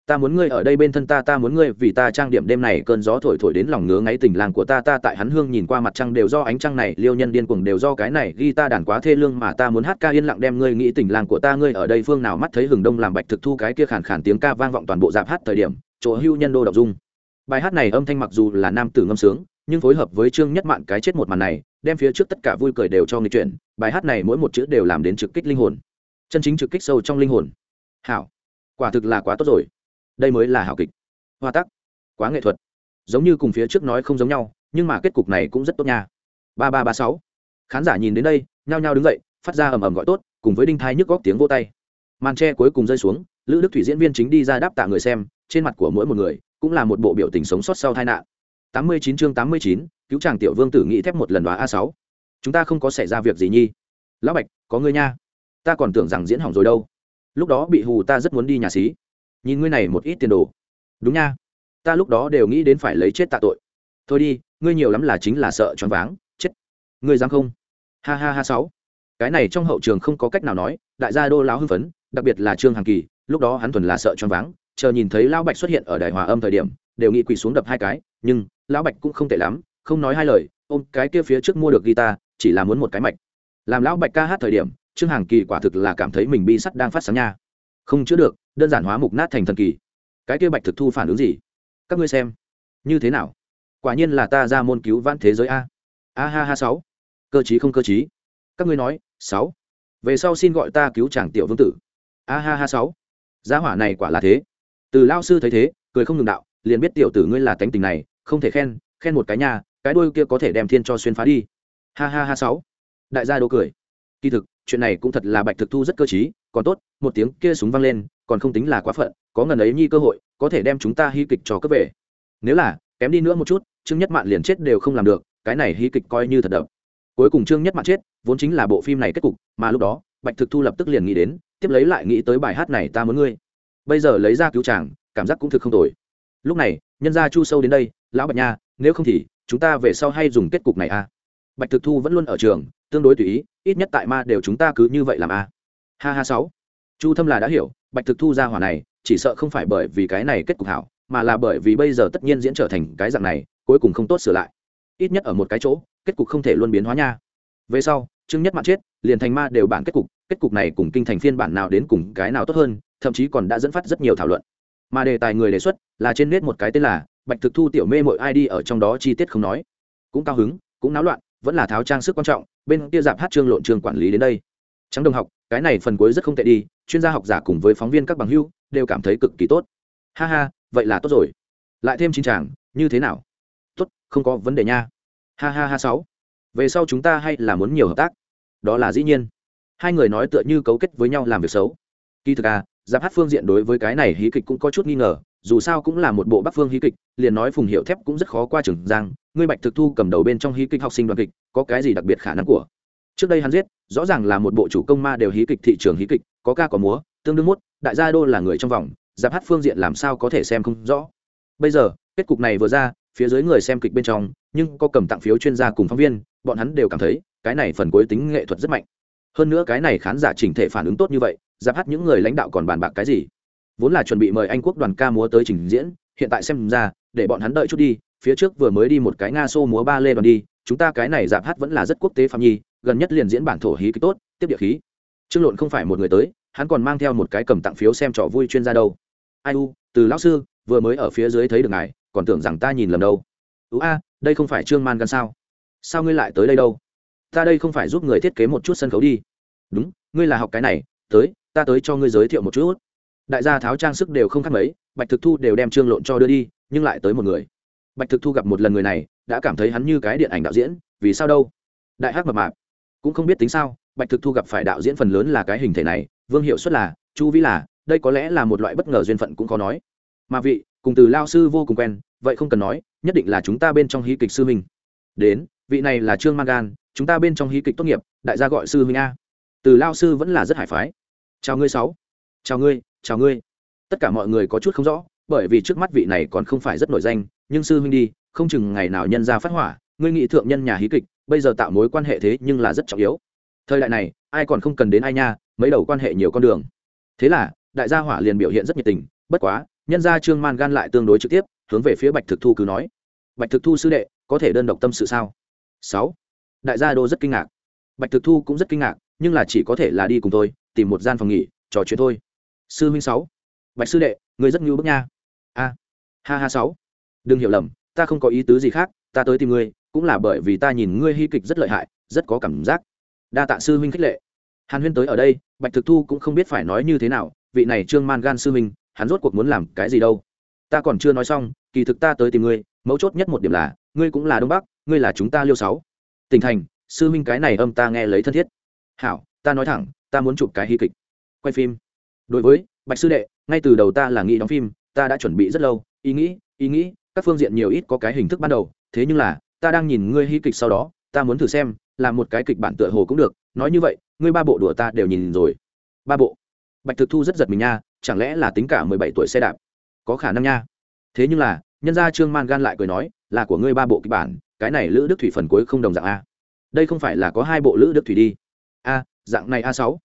Ta muốn ngươi ở đây bên thân ta ta muốn ngươi vì ta trang điểm đêm này cơn gió thổi thổi đến lòng ngứa ngáy tình làng của ta ta tại hắn hương nhìn qua mặt trăng đều do ánh trăng này, liêu nhân điên cuồng đều do cái này ghi ta đàn quá thê lương mà ta muốn hát ca yên lặng đem ngươi nghĩ tình làng của ta, ngươi ở đây phương nào mắt thấy hừng đông làm bạch thực thu cái kia khàn khàn tiếng ca vang vọng toàn bộ dạp hát thời điểm, chỗ hưu nhân đô đọc dung. Bài hát này âm thanh mặc dù là nam tử ngâm sướng nhưng phối hợp với trương nhất mạn cái chết một màn này, đem phía trước tất cả vui cười đều cho người chuyển, bài hát này mỗi một chữ đều làm đến trực kích linh hồn. Chân chính trực kích sâu trong linh hồn. Hảo, quả thực là quá tốt rồi. Đây mới là hảo kịch. Hoa tắc, quá nghệ thuật. Giống như cùng phía trước nói không giống nhau, nhưng mà kết cục này cũng rất tốt nha. Ba ba ba sáu. Khán giả nhìn đến đây, nhao nhao đứng dậy, phát ra ầm ầm gọi tốt, cùng với đinh thai nhức góc tiếng vô tay. Màn tre cuối cùng rơi xuống, lữ đức thủy diễn viên chính đi ra đáp tạ người xem, trên mặt của mỗi một người cũng là một bộ biểu tình sống sót sau tai nạn tám mươi chín chương tám mươi chín, cứu chàng tiểu vương tử nghĩ thép một lần đoá a sáu. Chúng ta không có xảy ra việc gì nhi. Lão bạch, có ngươi nha. Ta còn tưởng rằng diễn hỏng rồi đâu. Lúc đó bị hù ta rất muốn đi nhà xí. Nhìn ngươi này một ít tiền đồ. Đúng nha. Ta lúc đó đều nghĩ đến phải lấy chết tạ tội. Thôi đi, ngươi nhiều lắm là chính là sợ choáng váng. Chết. Ngươi dám không? Ha ha ha sáu. Cái này trong hậu trường không có cách nào nói, đại gia đô lão hưng phấn, đặc biệt là trương hằng kỳ, lúc đó hắn thuần là sợ choáng váng, chờ nhìn thấy lão bạch xuất hiện ở đài hòa âm thời điểm, đều nghĩ quỳ xuống đập hai cái, nhưng lão bạch cũng không tệ lắm, không nói hai lời, ôm cái kia phía trước mua được guitar, chỉ là muốn một cái mạch. Làm lão bạch ca hát thời điểm, trương hàng kỳ quả thực là cảm thấy mình bi sắt đang phát sáng nha. Không chữa được, đơn giản hóa mục nát thành thần kỳ. Cái kia bạch thực thu phản ứng gì? Các ngươi xem. Như thế nào? Quả nhiên là ta ra môn cứu vãn thế giới a. A ha ha sáu. Cơ chí không cơ chí. Các ngươi nói, sáu. Về sau xin gọi ta cứu chàng tiểu vương tử. A ha ha sáu. Giá hỏa này quả là thế. Từ lao sư thấy thế, cười không ngừng đạo, liền biết tiểu tử ngươi là tánh tình này không thể khen khen một cái nhà, cái đôi kia có thể đem thiên cho xuyên phá đi. Ha ha ha sáu. Đại gia đô cười. Kỳ thực, chuyện này cũng thật là bạch thực thu rất cơ t còn tốt, một tiếng kia súng vang lên, còn không tính là quá phận, có ngần ấy nhi cơ hội, có thể đem chúng ta hy kịch cho cấp về. Nếu là, kém đi nữa một chút, trương nhất mạn liền chết đều không làm được, cái này hy kịch coi như thật đậm. Cuối cùng trương nhất mạn chết, vốn chính là bộ phim này kết cục, mà lúc đó, bạch thực thu lập tức liền nghĩ đến, tiếp lấy lại nghĩ tới bài hát này ta muốn ngươi. Bây giờ lấy ra cứu chàng, cảm giác cũng thực không tồi. Lúc này, nhân gia chu sâu đến đây lão bạch nha, nếu không thì, chúng ta về sau hay dùng kết cục này à? Bạch thực thu vẫn luôn ở trường, tương đối tùy ý, ít nhất tại ma đều chúng ta cứ như vậy làm a ha ha sáu. Chu thâm là đã hiểu, bạch thực thu ra hỏa này, chỉ sợ không phải bởi vì cái này kết cục hảo, mà là bởi vì bây giờ tất nhiên diễn trở thành cái dạng này, cuối cùng không tốt sửa lại. Ít nhất ở một cái chỗ, kết cục không thể luôn biến hóa nha. Về sau chứng nhất mặt chết, liền thành ma đều bản kết cục kết cục này cùng kinh thành phiên bản nào đến cùng cái nào tốt hơn, thậm chí còn đã dẫn phát rất nhiều thảo luận. Mà đề tài người đề xuất, là trên nét một cái tên là bạch thực thu tiểu mê mội id ở trong đó chi tiết không nói. Cũng cao hứng cũng náo loạn vẫn là tháo trang sức quan trọng bên kia dạp hát trương lộn trường quản lý đến đây. Trắng đồng học cái này phần cuối rất không tệ đi chuyên gia học giả cùng với phóng viên các bằng hưu đều cảm thấy cực kỳ tốt. Ha ha vậy là tốt rồi. Lại thêm chín chàng, như thế nào? Tốt không có vấn đề nha. Ha ha ha sáu. Về sau chúng ta hay là muốn nhiều hợp tác. Đó là dĩ nhiên. Hai người nói tựa như cấu kết với nhau làm việc xấu. Kỳ thực à giáp hát phương diện đối với cái này hí kịch cũng có chút nghi ngờ dù sao cũng là một bộ bắc phương hí kịch, liền nói phùng hiệu thép cũng rất khó qua trường giang, ngươi bạch thực thu cầm đầu bên trong hí kịch học sinh đoàn kịch, có cái gì đặc biệt khả năng của? Trước đây hắn giết, rõ ràng là một bộ chủ công ma đều hí kịch thị trường hí kịch, có ca có múa, tương đương mốt, đại gia đô là người trong vòng, giáp hát phương diện làm sao có thể xem không rõ. Bây giờ, kết cục này vừa ra, phía dưới người xem kịch bên trong, nhưng có cầm tặng phiếu chuyên gia cùng phóng viên, bọn hắn đều cảm thấy, cái này phần cuối tính nghệ thuật rất mạnh. Hơn nữa cái này khán giả chỉnh thể phản ứng tốt như vậy, giáp hát những người lãnh đạo còn bàn bạc cái gì? Vốn là chuẩn bị mời anh quốc đoàn ca múa tới trình diễn, hiện tại xem ra, để bọn hắn đợi chút đi, phía trước vừa mới đi một cái nga xô múa ba lê đoàn đi, chúng ta cái này giảm hát vẫn là rất quốc tế phạm nhi, gần nhất liền diễn bản thổ hí kịch tốt, tiếp địa khí. Trương lộn không phải một người tới, hắn còn mang theo một cái cầm tặng phiếu xem trò vui chuyên gia đâu. Ai u, từ lão sư, vừa mới ở phía dưới thấy được ngài, còn tưởng rằng ta nhìn lầm đâu. Ú a, đây không phải trương man gan sao? Sao ngươi lại tới đây đâu? Ta đây không phải giúp người thiết kế một chút sân khấu đi. Đúng, ngươi là học cái này, tới, ta tới cho ngươi giới thiệu một chút đại gia tháo trang sức đều không khác mấy bạch thực thu đều đem trương lộn cho đưa đi nhưng lại tới một người. Bạch thực thu gặp một lần người này đã cảm thấy hắn như cái điện ảnh đạo diễn vì sao đâu? Đại hắc mập mạp. Cũng không biết tính sao bạch thực thu gặp phải đạo diễn phần lớn là cái hình thể này vương hiệu suất là chu vĩ là đây có lẽ là một loại bất ngờ duyên phận cũng khó nói. Mà vị cùng từ lao sư vô cùng quen vậy không cần nói nhất định là chúng ta bên trong hí kịch sư minh đến vị này là trương Mangan, chúng ta bên trong hí kịch tốt nghiệp đại gia gọi sư minh a. Từ lao sư vẫn là rất hải phái. Chào ngươi sáu. Chào ngươi chào ngươi. Tất cả mọi người có chút không rõ, bởi vì trước mắt vị này còn không phải rất nổi danh, nhưng sư huynh đi, không chừng ngày nào nhân ra phát hỏa, ngươi nghị thượng nhân nhà hí kịch, bây giờ tạo mối quan hệ thế nhưng là rất trọng yếu. Thời đại này, ai còn không cần đến ai nha, mấy đầu quan hệ nhiều con đường. Thế là, đại gia hỏa liền biểu hiện rất nhiệt tình, bất quá, nhân gia trương man gan lại tương đối trực tiếp, hướng về phía bạch thực thu cứ nói. Bạch thực thu sư đệ, có thể đơn độc tâm sự sao? Sáu. Đại gia đô rất kinh ngạc. Bạch thực thu cũng rất kinh ngạc, nhưng là chỉ có thể là đi cùng tôi tìm một gian phòng nghỉ, trò chuyện thôi sư huynh sáu. Bạch sư đệ người rất ngưu bức nha. A. Ha ha sáu. Đừng hiểu lầm, ta không có ý tứ gì khác, ta tới tìm ngươi, cũng là bởi vì ta nhìn ngươi hy kịch rất lợi hại, rất có cảm giác. Đa tạ sư huynh khích lệ. Hàn huyên tới ở đây, bạch thực thu cũng không biết phải nói như thế nào, vị này trương man gan sư huynh, hắn rốt cuộc muốn làm cái gì đâu. Ta còn chưa nói xong, kỳ thực ta tới tìm ngươi, mấu chốt nhất một điểm là, ngươi cũng là đông bắc, ngươi là chúng ta liêu sáu. Tỉnh thành, sư huynh cái này âm ta nghe lấy thân thiết. Hảo, ta nói thẳng, ta muốn chụp cái hy kịch. Quay phim đối với bạch sư đệ, ngay từ đầu ta là nghĩ đóng phim, ta đã chuẩn bị rất lâu, ý nghĩ ý nghĩ, các phương diện nhiều ít có cái hình thức ban đầu, thế nhưng là, ta đang nhìn ngươi hy kịch sau đó, ta muốn thử xem, là một cái kịch bản tựa hồ cũng được, nói như vậy, ngươi ba bộ đùa ta đều nhìn rồi. Ba bộ. Bạch thực thu rất giật mình nha, chẳng lẽ là tính cả mười bảy tuổi xe đạp? Có khả năng nha. Thế nhưng là, nhân gia trương man gan lại cười nói, là của ngươi ba bộ kịch bản, cái này lữ đức thủy phần cuối không đồng dạng a. Đây không phải là có hai bộ lữ đức thủy đi. A, dạng này a sáu.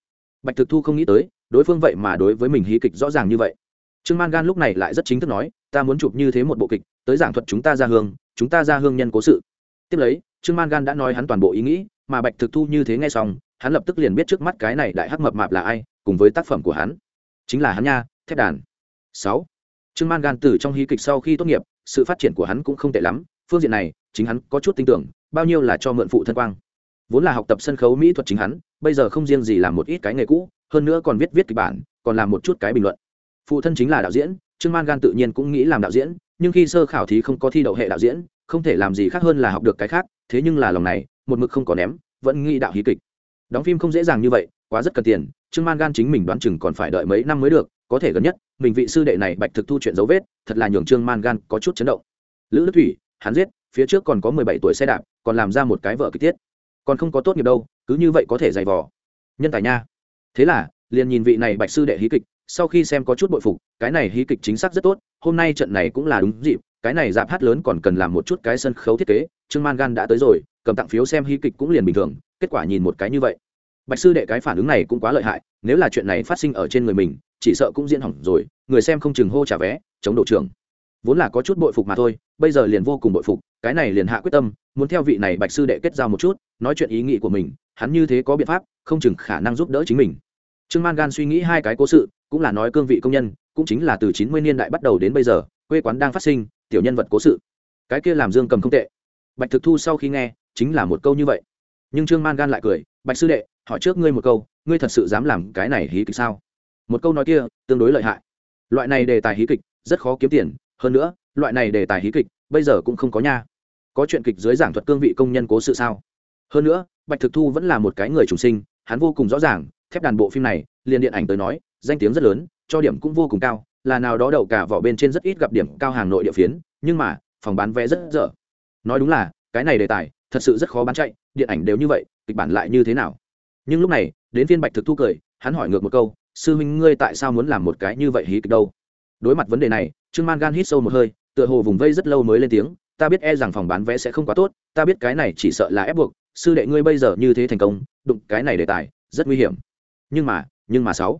Bạch thực thu không nghĩ tới đối phương vậy mà đối với mình hí kịch rõ ràng như vậy. Trương man gan lúc này lại rất chính thức nói, ta muốn chụp như thế một bộ kịch, tới giảng thuật chúng ta ra hương, chúng ta ra hương nhân cố sự. Tiếp lấy, trương man gan đã nói hắn toàn bộ ý nghĩ, mà bạch thực thu như thế nghe xong, hắn lập tức liền biết trước mắt cái này đại hắc mập mạp là ai, cùng với tác phẩm của hắn. Chính là hắn nha, thép đàn. Sáu. Trương man gan từ trong hí kịch sau khi tốt nghiệp, sự phát triển của hắn cũng không tệ lắm, phương diện này, chính hắn có chút tin tưởng, bao nhiêu là cho mượn phụ thân quang. Vốn là học tập sân khấu mỹ thuật chính hắn, bây giờ không riêng gì làm một ít cái nghề cũ hơn nữa còn viết viết kịch bản, còn làm một chút cái bình luận. Phụ thân chính là đạo diễn, trương man gan tự nhiên cũng nghĩ làm đạo diễn, nhưng khi sơ khảo thì không có thi đậu hệ đạo diễn, không thể làm gì khác hơn là học được cái khác, thế nhưng là lòng này, một mực không có ném, vẫn nghĩ đạo hí kịch. Đóng phim không dễ dàng như vậy, quá rất cần tiền, trương man gan chính mình đoán chừng còn phải đợi mấy năm mới được, có thể gần nhất, mình vị sư đệ này bạch thực thu chuyện dấu vết, thật là nhường trương man gan có chút chấn động. Lữ đức thủy, hắn giết, phía trước còn có mười bảy tuổi xe đạp, còn làm ra một cái vợ kịch tiết. Còn không có tốt nghiệp đâu, cứ như vậy có thể giày vò. Nhân tài nha thế là, liền nhìn vị này bạch sư đệ hí kịch, sau khi xem có chút bội phục, cái này hí kịch chính xác rất tốt, hôm nay trận này cũng là đúng dịp, cái này dạp hát lớn còn cần làm một chút cái sân khấu thiết kế, trương man gan đã tới rồi, cầm tặng phiếu xem hí kịch cũng liền bình thường, kết quả nhìn một cái như vậy. Bạch sư đệ cái phản ứng này cũng quá lợi hại, nếu là chuyện này phát sinh ở trên người mình, chỉ sợ cũng diễn hỏng rồi, người xem không chừng hô trả vé, chống độ trưởng. Vốn là có chút bội phục mà thôi, bây giờ liền vô cùng bội phục, cái này liền hạ quyết tâm, muốn theo vị này bạch sư đệ kết giao một chút, nói chuyện ý nghĩ của mình hắn như thế có biện pháp, không chừng khả năng giúp đỡ chính mình. Trương man gan suy nghĩ hai cái cố sự, cũng là nói cương vị công nhân, cũng chính là từ chín mươi niên đại bắt đầu đến bây giờ, quê quán đang phát sinh, tiểu nhân vật cố sự. Cái kia làm dương cầm không tệ. Bạch thực thu sau khi nghe, chính là một câu như vậy. Nhưng trương man gan lại cười, bạch sư đệ, hỏi trước ngươi một câu, ngươi thật sự dám làm cái này hí kịch sao? Một câu nói kia, tương đối lợi hại. Loại này đề tài hí kịch, rất khó kiếm tiền. Hơn nữa, loại này đề tài hí kịch, bây giờ cũng không có nha. Có chuyện kịch dưới giảng thuật cương vị công nhân cố sự sao? Hơn nữa bạch thực thu vẫn là một cái người trùng sinh, hắn vô cùng rõ ràng, thép đàn bộ phim này, liền điện ảnh tới nói, danh tiếng rất lớn, cho điểm cũng vô cùng cao, là nào đó đậu cả vỏ bên trên rất ít gặp điểm cao hàng nội địa phiến, nhưng mà, phòng bán vé rất dở. Nói đúng là, cái này đề tài, thật sự rất khó bán chạy, điện ảnh đều như vậy, kịch bản lại như thế nào? Nhưng lúc này, đến phiên bạch thực thu cười, hắn hỏi ngược một câu, sư huynh ngươi tại sao muốn làm một cái như vậy hí kịch đâu? Đối mặt vấn đề này, trương man gan hít sâu một hơi, tựa hồ vùng vây rất lâu mới lên tiếng, ta biết e rằng phòng bán vé sẽ không quá tốt, ta biết cái này chỉ sợ là ép buộc sư đệ ngươi bây giờ như thế thành công, đụng cái này đề tài, rất nguy hiểm. Nhưng mà nhưng mà sáu.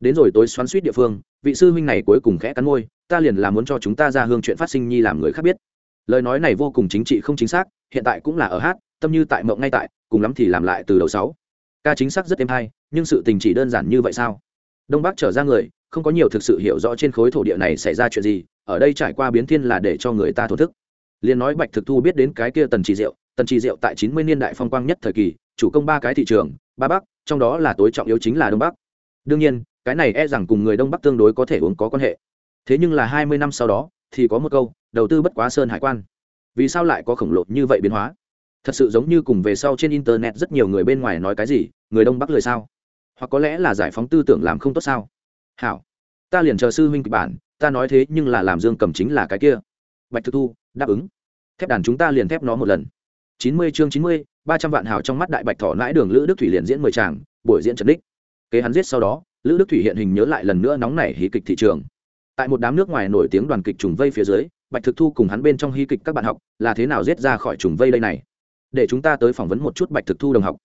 Đến rồi tối xoắn suýt địa phương, vị sư huynh này cuối cùng khẽ cắn môi, ta liền là muốn cho chúng ta ra hương chuyện phát sinh nhi làm người khác biết. Lời nói này vô cùng chính trị không chính xác, hiện tại cũng là ở hát, tâm như tại mộng ngay tại, cùng lắm thì làm lại từ đầu sáu. Ca chính xác rất êm hay, nhưng sự tình chỉ đơn giản như vậy sao? Đông bắc trở ra người, không có nhiều thực sự hiểu rõ trên khối thổ địa này xảy ra chuyện gì, ở đây trải qua biến thiên là để cho người ta thổ thức. Liền nói bạch thực thu biết đến cái kia tần trì diệu tần trì diệu tại chín mươi niên đại phong quang nhất thời kỳ, chủ công ba cái thị trường, ba bắc, trong đó là tối trọng yếu chính là đông bắc. Đương nhiên, cái này e rằng cùng người đông bắc tương đối có thể uống có quan hệ. Thế nhưng là hai mươi năm sau đó, thì có một câu, đầu tư bất quá sơn hải quan. Vì sao lại có khổng lồ như vậy biến hóa? Thật sự giống như cùng về sau trên internet rất nhiều người bên ngoài nói cái gì, người đông bắc lời sao? Hoặc có lẽ là giải phóng tư tưởng làm không tốt sao? Hảo, ta liền chờ sư huynh kịch bản, ta nói thế nhưng là làm dương cầm chính là cái kia. Bạch thực thu, đáp ứng. Thép đàn chúng ta liền thép nó một lần chín mươi chương chín mươi, ba trăm vạn hào trong mắt đại bạch thỏ nãi đường lữ đức thủy liền diễn mười tràng, buổi diễn trần đích kế hắn giết sau đó, lữ đức thủy hiện hình nhớ lại lần nữa nóng nảy hí kịch thị trường. Tại một đám nước ngoài nổi tiếng đoàn kịch trùng vây phía dưới, bạch thực thu cùng hắn bên trong hí kịch các bạn học, là thế nào giết ra khỏi trùng vây đây này? Để chúng ta tới phỏng vấn một chút bạch thực thu đồng học.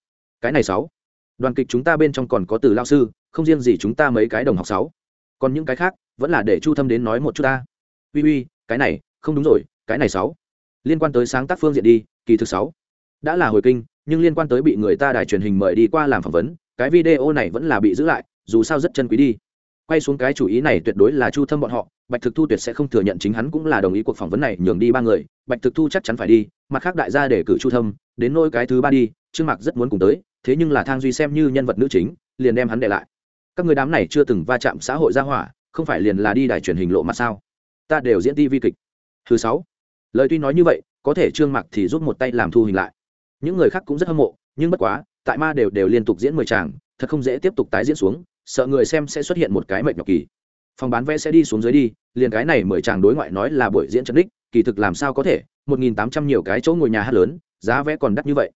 Cái này sáu. Đoàn kịch chúng ta bên trong còn có từ lao sư, không riêng gì chúng ta mấy cái đồng học sáu. Còn những cái khác, vẫn là để chu thâm đến nói một chút ta. Uy uy, cái này, không đúng rồi, cái này sáu. Liên quan tới sáng tác phương diện đi kỳ thứ sáu. Đã là hồi kinh, nhưng liên quan tới bị người ta đài truyền hình mời đi qua làm phỏng vấn, cái video này vẫn là bị giữ lại, dù sao rất chân quý đi. Quay xuống cái chủ ý này tuyệt đối là chu thâm bọn họ, bạch thực thu tuyệt sẽ không thừa nhận chính hắn cũng là đồng ý cuộc phỏng vấn này nhường đi ba người, bạch thực thu chắc chắn phải đi, mặt khác đại gia để cử chu thâm, đến nôi cái thứ ba đi, trương mạc rất muốn cùng tới, thế nhưng là thang duy xem như nhân vật nữ chính, liền đem hắn để lại. Các người đám này chưa từng va chạm xã hội gia hỏa, không phải liền là đi đài truyền hình lộ mặt sao? Ta đều diễn ti vi kịch. Thứ sáu. Lời tuy nói như vậy có thể trương mạc thì giúp một tay làm thu hình lại. Những người khác cũng rất hâm mộ, nhưng bất quá, tại ma đều đều liên tục diễn mười tràng, thật không dễ tiếp tục tái diễn xuống, sợ người xem sẽ xuất hiện một cái mệt nhọc kỳ. Phòng bán vé sẽ đi xuống dưới đi, liền cái này mười tràng đối ngoại nói là buổi diễn trần đích, kỳ thực làm sao có thể, một nghìn tám trăm nhiều cái chỗ ngồi nhà hát lớn, giá vé còn đắt như vậy.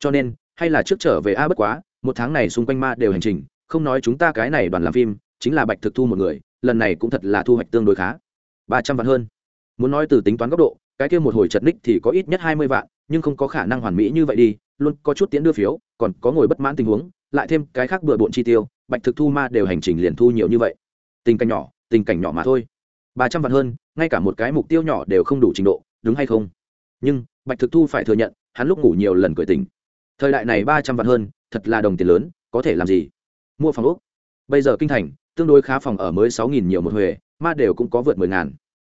Cho nên, hay là trước trở về a à bất quá, một tháng này xung quanh ma đều hành trình, không nói chúng ta cái này đoàn làm phim, chính là bạch thực thu một người, lần này cũng thật là thu hoạch tương đối khá. Ba trăm vạn hơn. Muốn nói từ tính toán góc độ cái kia một hồi chật ních thì có ít nhất hai mươi vạn, nhưng không có khả năng hoàn mỹ như vậy đi, luôn có chút tiến đưa phiếu, còn có ngồi bất mãn tình huống, lại thêm cái khác bừa bộn chi tiêu, bạch thực thu ma đều hành trình liền thu nhiều như vậy. Tình cảnh nhỏ, tình cảnh nhỏ mà thôi. Ba trăm vạn hơn, ngay cả một cái mục tiêu nhỏ đều không đủ trình độ, đúng hay không? Nhưng, bạch thực thu phải thừa nhận, hắn lúc ngủ nhiều lần cười tỉnh. Thời đại này ba trăm vạn hơn, thật là đồng tiền lớn, có thể làm gì? Mua phòng úc bây giờ kinh thành, tương đối khá phòng ở mới sáu nghìn nhiều một huề ma đều cũng có vượt mười ngàn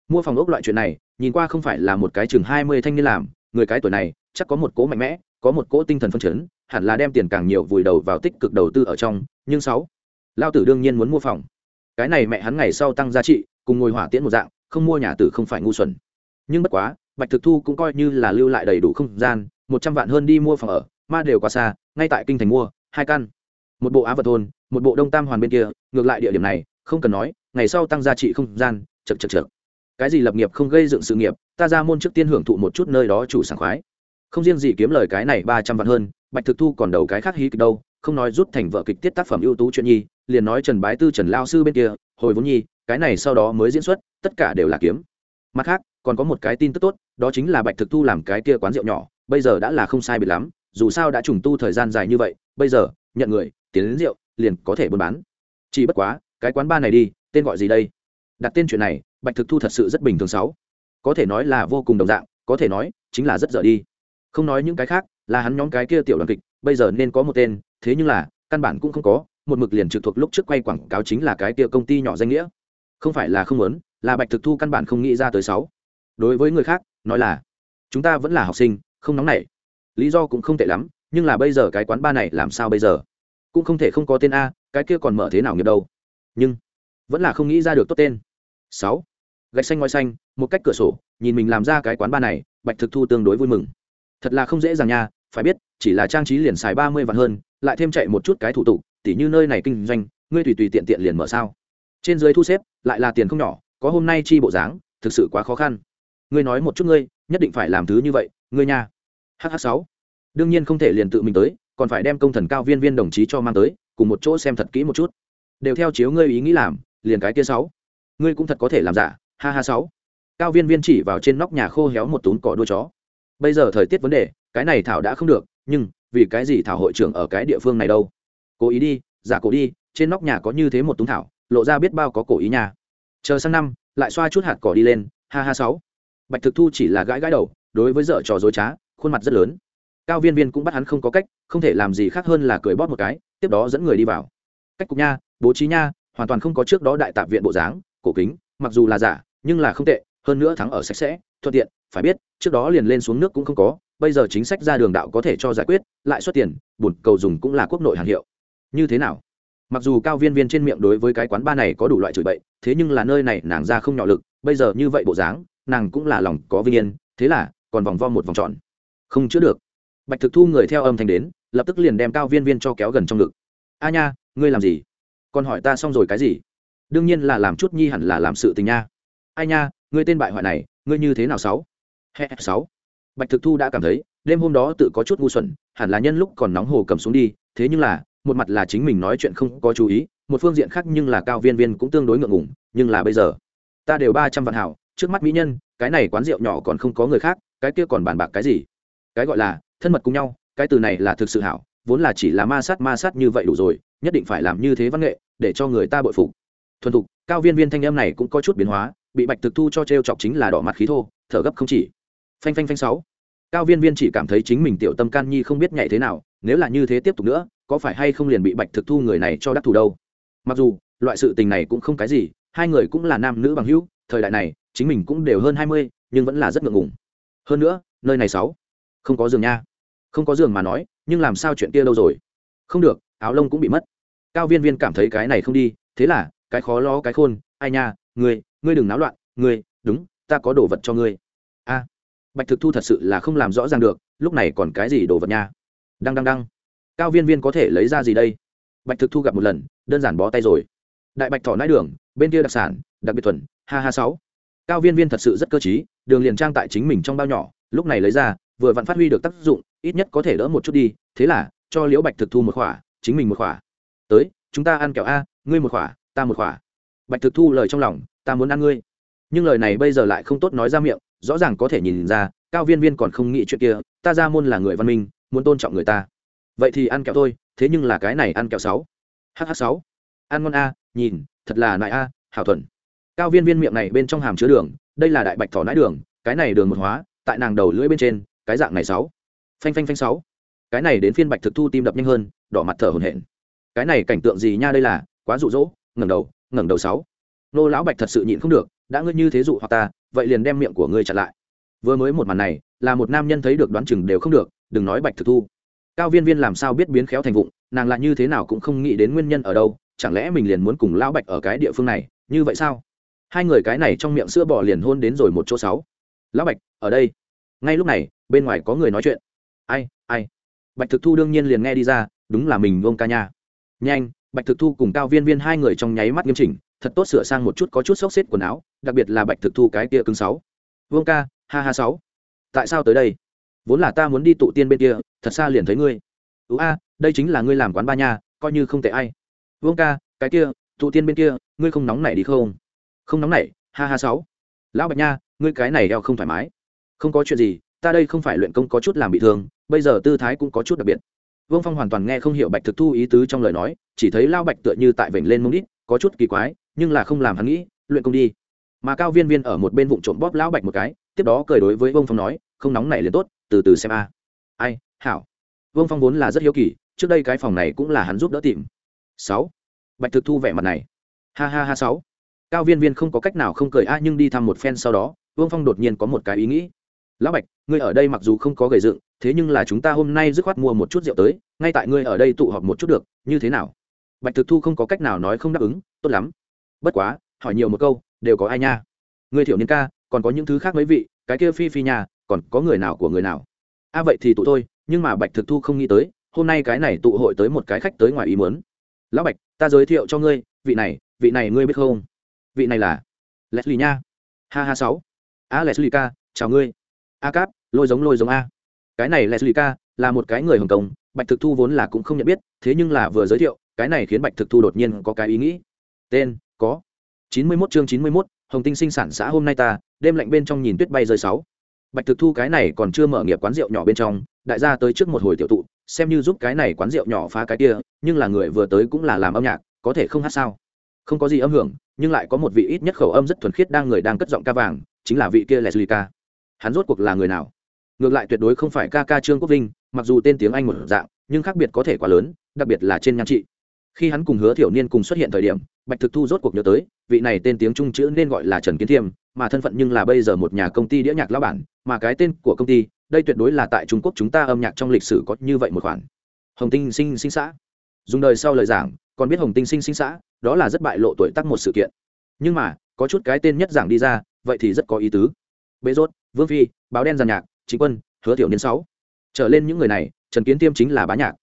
mua phòng ốc loại chuyện này, nhìn qua không phải là một cái chừng hai mươi thanh niên làm, người cái tuổi này, chắc có một cố mạnh mẽ, có một cố tinh thần phân chấn, hẳn là đem tiền càng nhiều vùi đầu vào tích cực đầu tư ở trong, nhưng sáu lao tử đương nhiên muốn mua phòng. Cái này mẹ hắn ngày sau tăng giá trị, cùng ngồi hỏa tiễn một dạng, không mua nhà tử không phải ngu xuẩn. Nhưng bất quá, bạch thực thu cũng coi như là lưu lại đầy đủ không gian, một trăm vạn hơn đi mua phòng ở, ma đều quá xa, ngay tại kinh thành mua, hai căn. Một bộ á vật thôn, một bộ đông tam hoàn bên kia, ngược lại địa điểm này, không cần nói, ngày sau tăng giá trị không gian chật chật chật cái gì lập nghiệp không gây dựng sự nghiệp, ta ra môn trước tiên hưởng thụ một chút nơi đó chủ sảng khoái. Không riêng gì kiếm lời cái này ba trăm vạn hơn, bạch thực thu còn đầu cái khác hí kịch đâu, không nói rút thành vợ kịch tiết tác phẩm ưu tú chuyện nhi, liền nói trần bái tư, trần lao sư bên kia, hồi vốn nhi, cái này sau đó mới diễn xuất, tất cả đều là kiếm. Mặt khác, còn có một cái tin tức tốt, đó chính là bạch thực thu làm cái kia quán rượu nhỏ, bây giờ đã là không sai biệt lắm, dù sao đã trùng tu thời gian dài như vậy, bây giờ, nhận người, tiến đến rượu, liền có thể buôn bán. Chỉ bất quá, cái quán ba này đi, tên gọi gì đây? Đặt tên chuyện này bạch thực thu thật sự rất bình thường sáu. Có thể nói là vô cùng đồng dạng, có thể nói, chính là rất dở đi. Không nói những cái khác, là hắn nhóm cái kia tiểu đoàn kịch, bây giờ nên có một tên, thế nhưng là, căn bản cũng không có, một mực liền trực thuộc lúc trước quay quảng cáo chính là cái kia công ty nhỏ danh nghĩa. Không phải là không muốn, là bạch thực thu căn bản không nghĩ ra tới sáu. Đối với người khác, nói là, chúng ta vẫn là học sinh, không nóng nảy. Lý do cũng không tệ lắm, nhưng là bây giờ cái quán ba này làm sao bây giờ? Cũng không thể không có tên a, cái kia còn mở thế nào nghiệp đâu? Nhưng, vẫn là không nghĩ ra được tốt tên. Sáu gạch xanh ngói xanh, một cách cửa sổ, nhìn mình làm ra cái quán ba này, bạch thực thu tương đối vui mừng. Thật là không dễ dàng nha, phải biết, chỉ là trang trí liền xài ba mươi vạn hơn, lại thêm chạy một chút cái thủ tục, tỉ như nơi này kinh doanh, ngươi tùy tùy tiện tiện liền mở sao? Trên dưới thu xếp, lại là tiền không nhỏ, có hôm nay chi bộ dáng, thực sự quá khó khăn. Ngươi nói một chút ngươi, nhất định phải làm thứ như vậy, ngươi nha. Hh sáu. Đương nhiên không thể liền tự mình tới, còn phải đem công thần cao viên viên đồng chí cho mang tới, cùng một chỗ xem thật kỹ một chút. Đều theo chiếu ngươi ý nghĩ làm, liền cái kia sáu. Ngươi cũng thật có thể làm giả ha ha sáu. Cao viên viên chỉ vào trên nóc nhà khô héo một túm cỏ đuôi chó. Bây giờ thời tiết vấn đề, cái này thảo đã không được, nhưng vì cái gì thảo hội trưởng ở cái địa phương này đâu? Cố ý đi, giả cổ đi, trên nóc nhà có như thế một túm thảo, lộ ra biết bao có cổ ý nhà. Chờ sang năm, lại xoa chút hạt cỏ đi lên, ha ha sáu. Bạch thực thu chỉ là gãi gãi đầu, đối với dở trò dối trá, khuôn mặt rất lớn. Cao viên viên cũng bắt hắn không có cách, không thể làm gì khác hơn là cười bóp một cái, tiếp đó dẫn người đi vào. Cách cục nha, bố trí nha, hoàn toàn không có trước đó đại tạp viện bộ dáng, cổ kính, mặc dù là giả nhưng là không tệ, hơn nữa thắng ở sạch sẽ, thuận tiện, phải biết, trước đó liền lên xuống nước cũng không có, bây giờ chính sách ra đường đạo có thể cho giải quyết, lại xuất tiền bùn cầu dùng cũng là quốc nội hàng hiệu. Như thế nào? Mặc dù cao viên viên trên miệng đối với cái quán ba này có đủ loại chửi bậy, thế nhưng là nơi này nàng ra không nhỏ lực, bây giờ như vậy bộ dáng, nàng cũng là lòng có vinh yên, thế là, còn vòng vo một vòng tròn. Không chữa được. Bạch thực thu người theo âm thanh đến, lập tức liền đem cao viên viên cho kéo gần trong ngực. A nha, ngươi làm gì? Còn hỏi ta xong rồi cái gì? Đương nhiên là làm chút nhi hẳn là làm sự tình nha ai nha, ngươi tên bại hoại này, ngươi như thế nào sáu? Hè, sáu. Bạch thực thu đã cảm thấy, đêm hôm đó tự có chút ngu xuẩn, hẳn là nhân lúc còn nóng hồ cầm xuống đi, thế nhưng là, một mặt là chính mình nói chuyện không có chú ý, một phương diện khác nhưng là cao viên viên cũng tương đối ngượng ngùng, nhưng là bây giờ, ta đều ba trăm vạn hảo, trước mắt mỹ nhân, cái này quán rượu nhỏ còn không có người khác, cái kia còn bàn bạc cái gì? Cái gọi là, thân mật cùng nhau, cái từ này là thực sự hảo, vốn là chỉ là ma sát ma sát như vậy đủ rồi, nhất định phải làm như thế văn nghệ, để cho người ta bội phục. Thuần thục, cao viên viên thanh âm này cũng có chút biến hóa bị bạch thực thu cho t r e o chọc chính là đỏ mặt khí thô, thở gấp không chỉ. Phanh phanh phanh sáu. Cao viên viên chỉ cảm thấy chính mình tiểu tâm can nhi không biết nhảy thế nào, nếu là như thế tiếp tục nữa, có phải hay không liền bị bạch thực thu người này cho đắc thủ đâu? Mặc dù, loại sự tình này cũng không cái gì, hai người cũng là nam nữ bằng hữu, thời đại này, chính mình cũng đều hơn hai mươi, nhưng vẫn là rất ngượng ngùng. Hơn nữa, nơi này sáu. Không có giường nha. Không có giường mà nói, nhưng làm sao chuyện kia đâu rồi? Không được, áo lông cũng bị mất. Cao viên viên cảm thấy cái này không đi, thế là, cái khó lo cái khôn, ai nha ngươi ngươi đừng náo loạn, ngươi, đúng, ta có đồ vật cho ngươi. A, bạch thực thu thật sự là không làm rõ ràng được, lúc này còn cái gì đồ vật nha? Đăng đăng đăng. Cao viên viên có thể lấy ra gì đây? Bạch thực thu gặp một lần, đơn giản bó tay rồi. Đại bạch thỏ nãi đường, bên kia đặc sản, đặc biệt thuần, ha ha sáu. Cao viên viên thật sự rất cơ t đường liền trang tại chính mình trong bao nhỏ, lúc này lấy ra, vừa vặn phát huy được tác dụng, ít nhất có thể đỡ một chút đi, thế là, cho liễu bạch thực thu một khỏa, chính mình một khỏa. Tới, chúng ta ăn kẹo a, ngươi một khỏa, ta một khỏa bạch thực thu lời trong lòng, ta muốn ăn ngươi. Nhưng lời này bây giờ lại không tốt nói ra miệng, rõ ràng có thể nhìn ra, cao viên viên còn không nghĩ chuyện kia, ta ra môn là người văn minh, muốn tôn trọng người ta. Vậy thì ăn kẹo thôi, thế nhưng là cái này ăn kẹo sáu. Hh sáu. Ăn ngon a, nhìn, thật là nại a, hảo thuần. Cao viên viên miệng này bên trong hàm chứa đường, đây là đại bạch thỏ nãi đường, cái này đường một hóa, tại nàng đầu lưỡi bên trên, cái dạng này sáu. Phanh phanh phanh sáu. Cái này đến phiên bạch thực thu tim đập nhanh hơn, đỏ mặt thở hổn hển. Cái này cảnh tượng gì nha đây là, quá rụ rỗ ngẩng đầu ngẩng đầu sáu. Nô lão bạch thật sự nhịn không được, đã ngươi như thế dụ hoặc ta, vậy liền đem miệng của ngươi chặn lại. Vừa mới một màn này, là một nam nhân thấy được đoán chừng đều không được, đừng nói bạch thực thu. Cao viên viên làm sao biết biến khéo thành vụng, nàng là như thế nào cũng không nghĩ đến nguyên nhân ở đâu, chẳng lẽ mình liền muốn cùng lão bạch ở cái địa phương này, như vậy sao? Hai người cái này trong miệng sữa bò liền hôn đến rồi một chỗ sáu. Lão bạch, ở đây. Ngay lúc này, bên ngoài có người nói chuyện. Ai ai? Bạch thực thu đương nhiên liền nghe đi ra, đúng là mình vông ca nha. Nhanh bạch thực thu cùng cao viên viên hai người trong nháy mắt nghiêm chỉnh, thật tốt sửa sang một chút có chút xốc xếp quần áo, đặc biệt là bạch thực thu cái kia cứng sáu. Vương ca, ha ha sáu. Tại sao tới đây? Vốn là ta muốn đi tụ tiên bên kia, thật xa liền thấy ngươi. Ú a, đây chính là ngươi làm quán ba nha, coi như không tệ ai. Vương ca, cái kia, tụ tiên bên kia, ngươi không nóng nảy đi không? Không nóng nảy, ha ha sáu. Lão bạch nha, ngươi cái này đeo không thoải mái. Không có chuyện gì, ta đây không phải luyện công có chút làm bị thương, bây giờ tư thái cũng có chút đặc biệt vương phong hoàn toàn nghe không hiểu bạch thực thu ý tứ trong lời nói, chỉ thấy lao bạch tựa như tại vểnh lên mông đít, có chút kỳ quái, nhưng là không làm hắn nghĩ, luyện công đi. Mà cao viên viên ở một bên vụ trộm bóp lão bạch một cái, tiếp đó cười đối với vương phong nói, không nóng này liền tốt, từ từ xem a. Ai, hảo. Vương phong vốn là rất hiếu kỳ, trước đây cái phòng này cũng là hắn giúp đỡ tìm. Sáu. Bạch thực thu vẻ mặt này. Ha ha ha, sáu. Cao viên viên không có cách nào không cười, a, nhưng đi thăm một phen sau đó, vương phong đột nhiên có một cái ý nghĩ lão bạch, ngươi ở đây mặc dù không có gầy dựng, thế nhưng là chúng ta hôm nay dứt khoát mua một chút rượu tới, ngay tại ngươi ở đây tụ họp một chút được, như thế nào? Bạch thực thu không có cách nào nói không đáp ứng, tốt lắm. Bất quá, hỏi nhiều một câu, đều có ai nha? Ngươi thiểu niên ca, còn có những thứ khác mấy vị, cái kia phi phi nhà, còn có người nào của người nào? A vậy thì tụ thôi nhưng mà bạch thực thu không nghĩ tới, hôm nay cái này tụ hội tới một cái khách tới ngoài ý muốn. Lão bạch, ta giới thiệu cho ngươi, vị này vị này ngươi biết không? Vị này là leslie nha. Ha ha sáu. A leslie ca, chào ngươi a cáp lôi giống lôi giống a. Cái này leslie ca là một cái người hồng kông bạch thực thu vốn là cũng không nhận biết thế nhưng là vừa giới thiệu cái này khiến bạch thực thu đột nhiên có cái ý nghĩ. Tên có. Chín mươi 91 chương chín mươi 91, hồng tinh sinh sản xã hôm nay ta đêm lạnh bên trong nhìn tuyết bay rơi sáu. Bạch thực thu cái này còn chưa mở nghiệp quán rượu nhỏ bên trong đại gia tới trước một hồi tiểu tụ xem như giúp cái này quán rượu nhỏ phá cái kia nhưng là người vừa tới cũng là làm âm nhạc có thể không hát sao? Không có gì âm hưởng nhưng lại có một vị ít nhất khẩu âm rất thuần khiết đang người đang cất giọng ca vàng chính là vị kia leslie ca hắn rốt cuộc là người nào? Ngược lại tuyệt đối không phải ca ca trương quốc vinh, mặc dù tên tiếng anh một dạng, nhưng khác biệt có thể quá lớn, đặc biệt là trên nhan trị. Khi hắn cùng hứa thiểu niên cùng xuất hiện thời điểm, bạch thực thu rốt cuộc nhớ tới, vị này tên tiếng trung chữ nên gọi là trần kiến thiêm, mà thân phận nhưng là bây giờ một nhà công ty đĩa nhạc lão bản, mà cái tên của công ty, đây tuyệt đối là tại trung quốc chúng ta âm nhạc trong lịch sử có như vậy một khoản. Hồng tinh sinh sinh xã. Dùng đời sau lời giảng, còn biết hồng tinh sinh sinh xã, đó là rất bại lộ tuổi tác một sự kiện. Nhưng mà, có chút cái tên nhất giảng đi ra, vậy thì rất có ý tứ bế rốt, vương phi, báo đen giàn nhạc, chính quân, hứa tiểu niên sáu. Trở lên những người này, trần kiến tiêm chính là bá nhạc.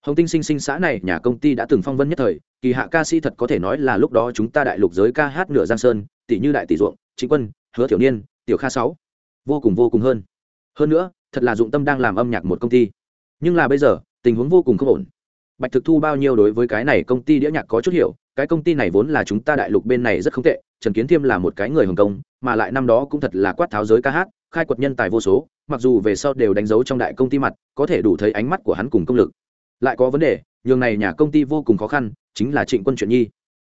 Hồng tinh sinh sinh xã này, nhà công ty đã từng phong vân nhất thời, kỳ hạ ca sĩ thật có thể nói là lúc đó chúng ta đại lục giới ca hát nửa giang sơn, tỷ như đại tỷ ruộng, chính quân, hứa tiểu niên, tiểu kha sáu. Vô cùng vô cùng hơn. Hơn nữa, thật là dụng tâm đang làm âm nhạc một công ty. Nhưng là bây giờ, tình huống vô cùng không ổn. Bạch thực thu bao nhiêu đối với cái này công ty đĩa nhạc có chút hiểu cái công ty này vốn là chúng ta đại lục bên này rất không tệ, trần kiến thiêm là một cái người hồng công mà lại năm đó cũng thật là quát tháo giới ca hát, khai quật nhân tài vô số, mặc dù về sau đều đánh dấu trong đại công ty mặt, có thể đủ thấy ánh mắt của hắn cùng công lực. Lại có vấn đề, nhường này nhà công ty vô cùng khó khăn, chính là trịnh quân chuyện nhi.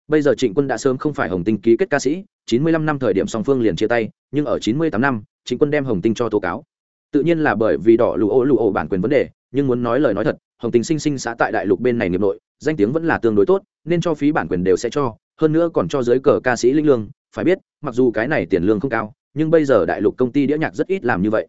Bây giờ trịnh quân đã sớm không phải hồng tinh ký kết ca sĩ, chín mươi lăm năm thời điểm song phương liền chia tay, nhưng ở chín mươi tám năm, trịnh quân đem hồng tinh cho tố cáo. Tự nhiên là bởi vì đỏ lụ ô lụ ô bản quyền vấn đề, nhưng muốn nói lời nói thật hồng tình sinh sinh xã tại đại lục bên này nghiệp nội, danh tiếng vẫn là tương đối tốt, nên cho phí bản quyền đều sẽ cho, hơn nữa còn cho giới cờ ca sĩ linh lương, phải biết, mặc dù cái này tiền lương không cao, nhưng bây giờ đại lục công ty đĩa nhạc rất ít làm như vậy.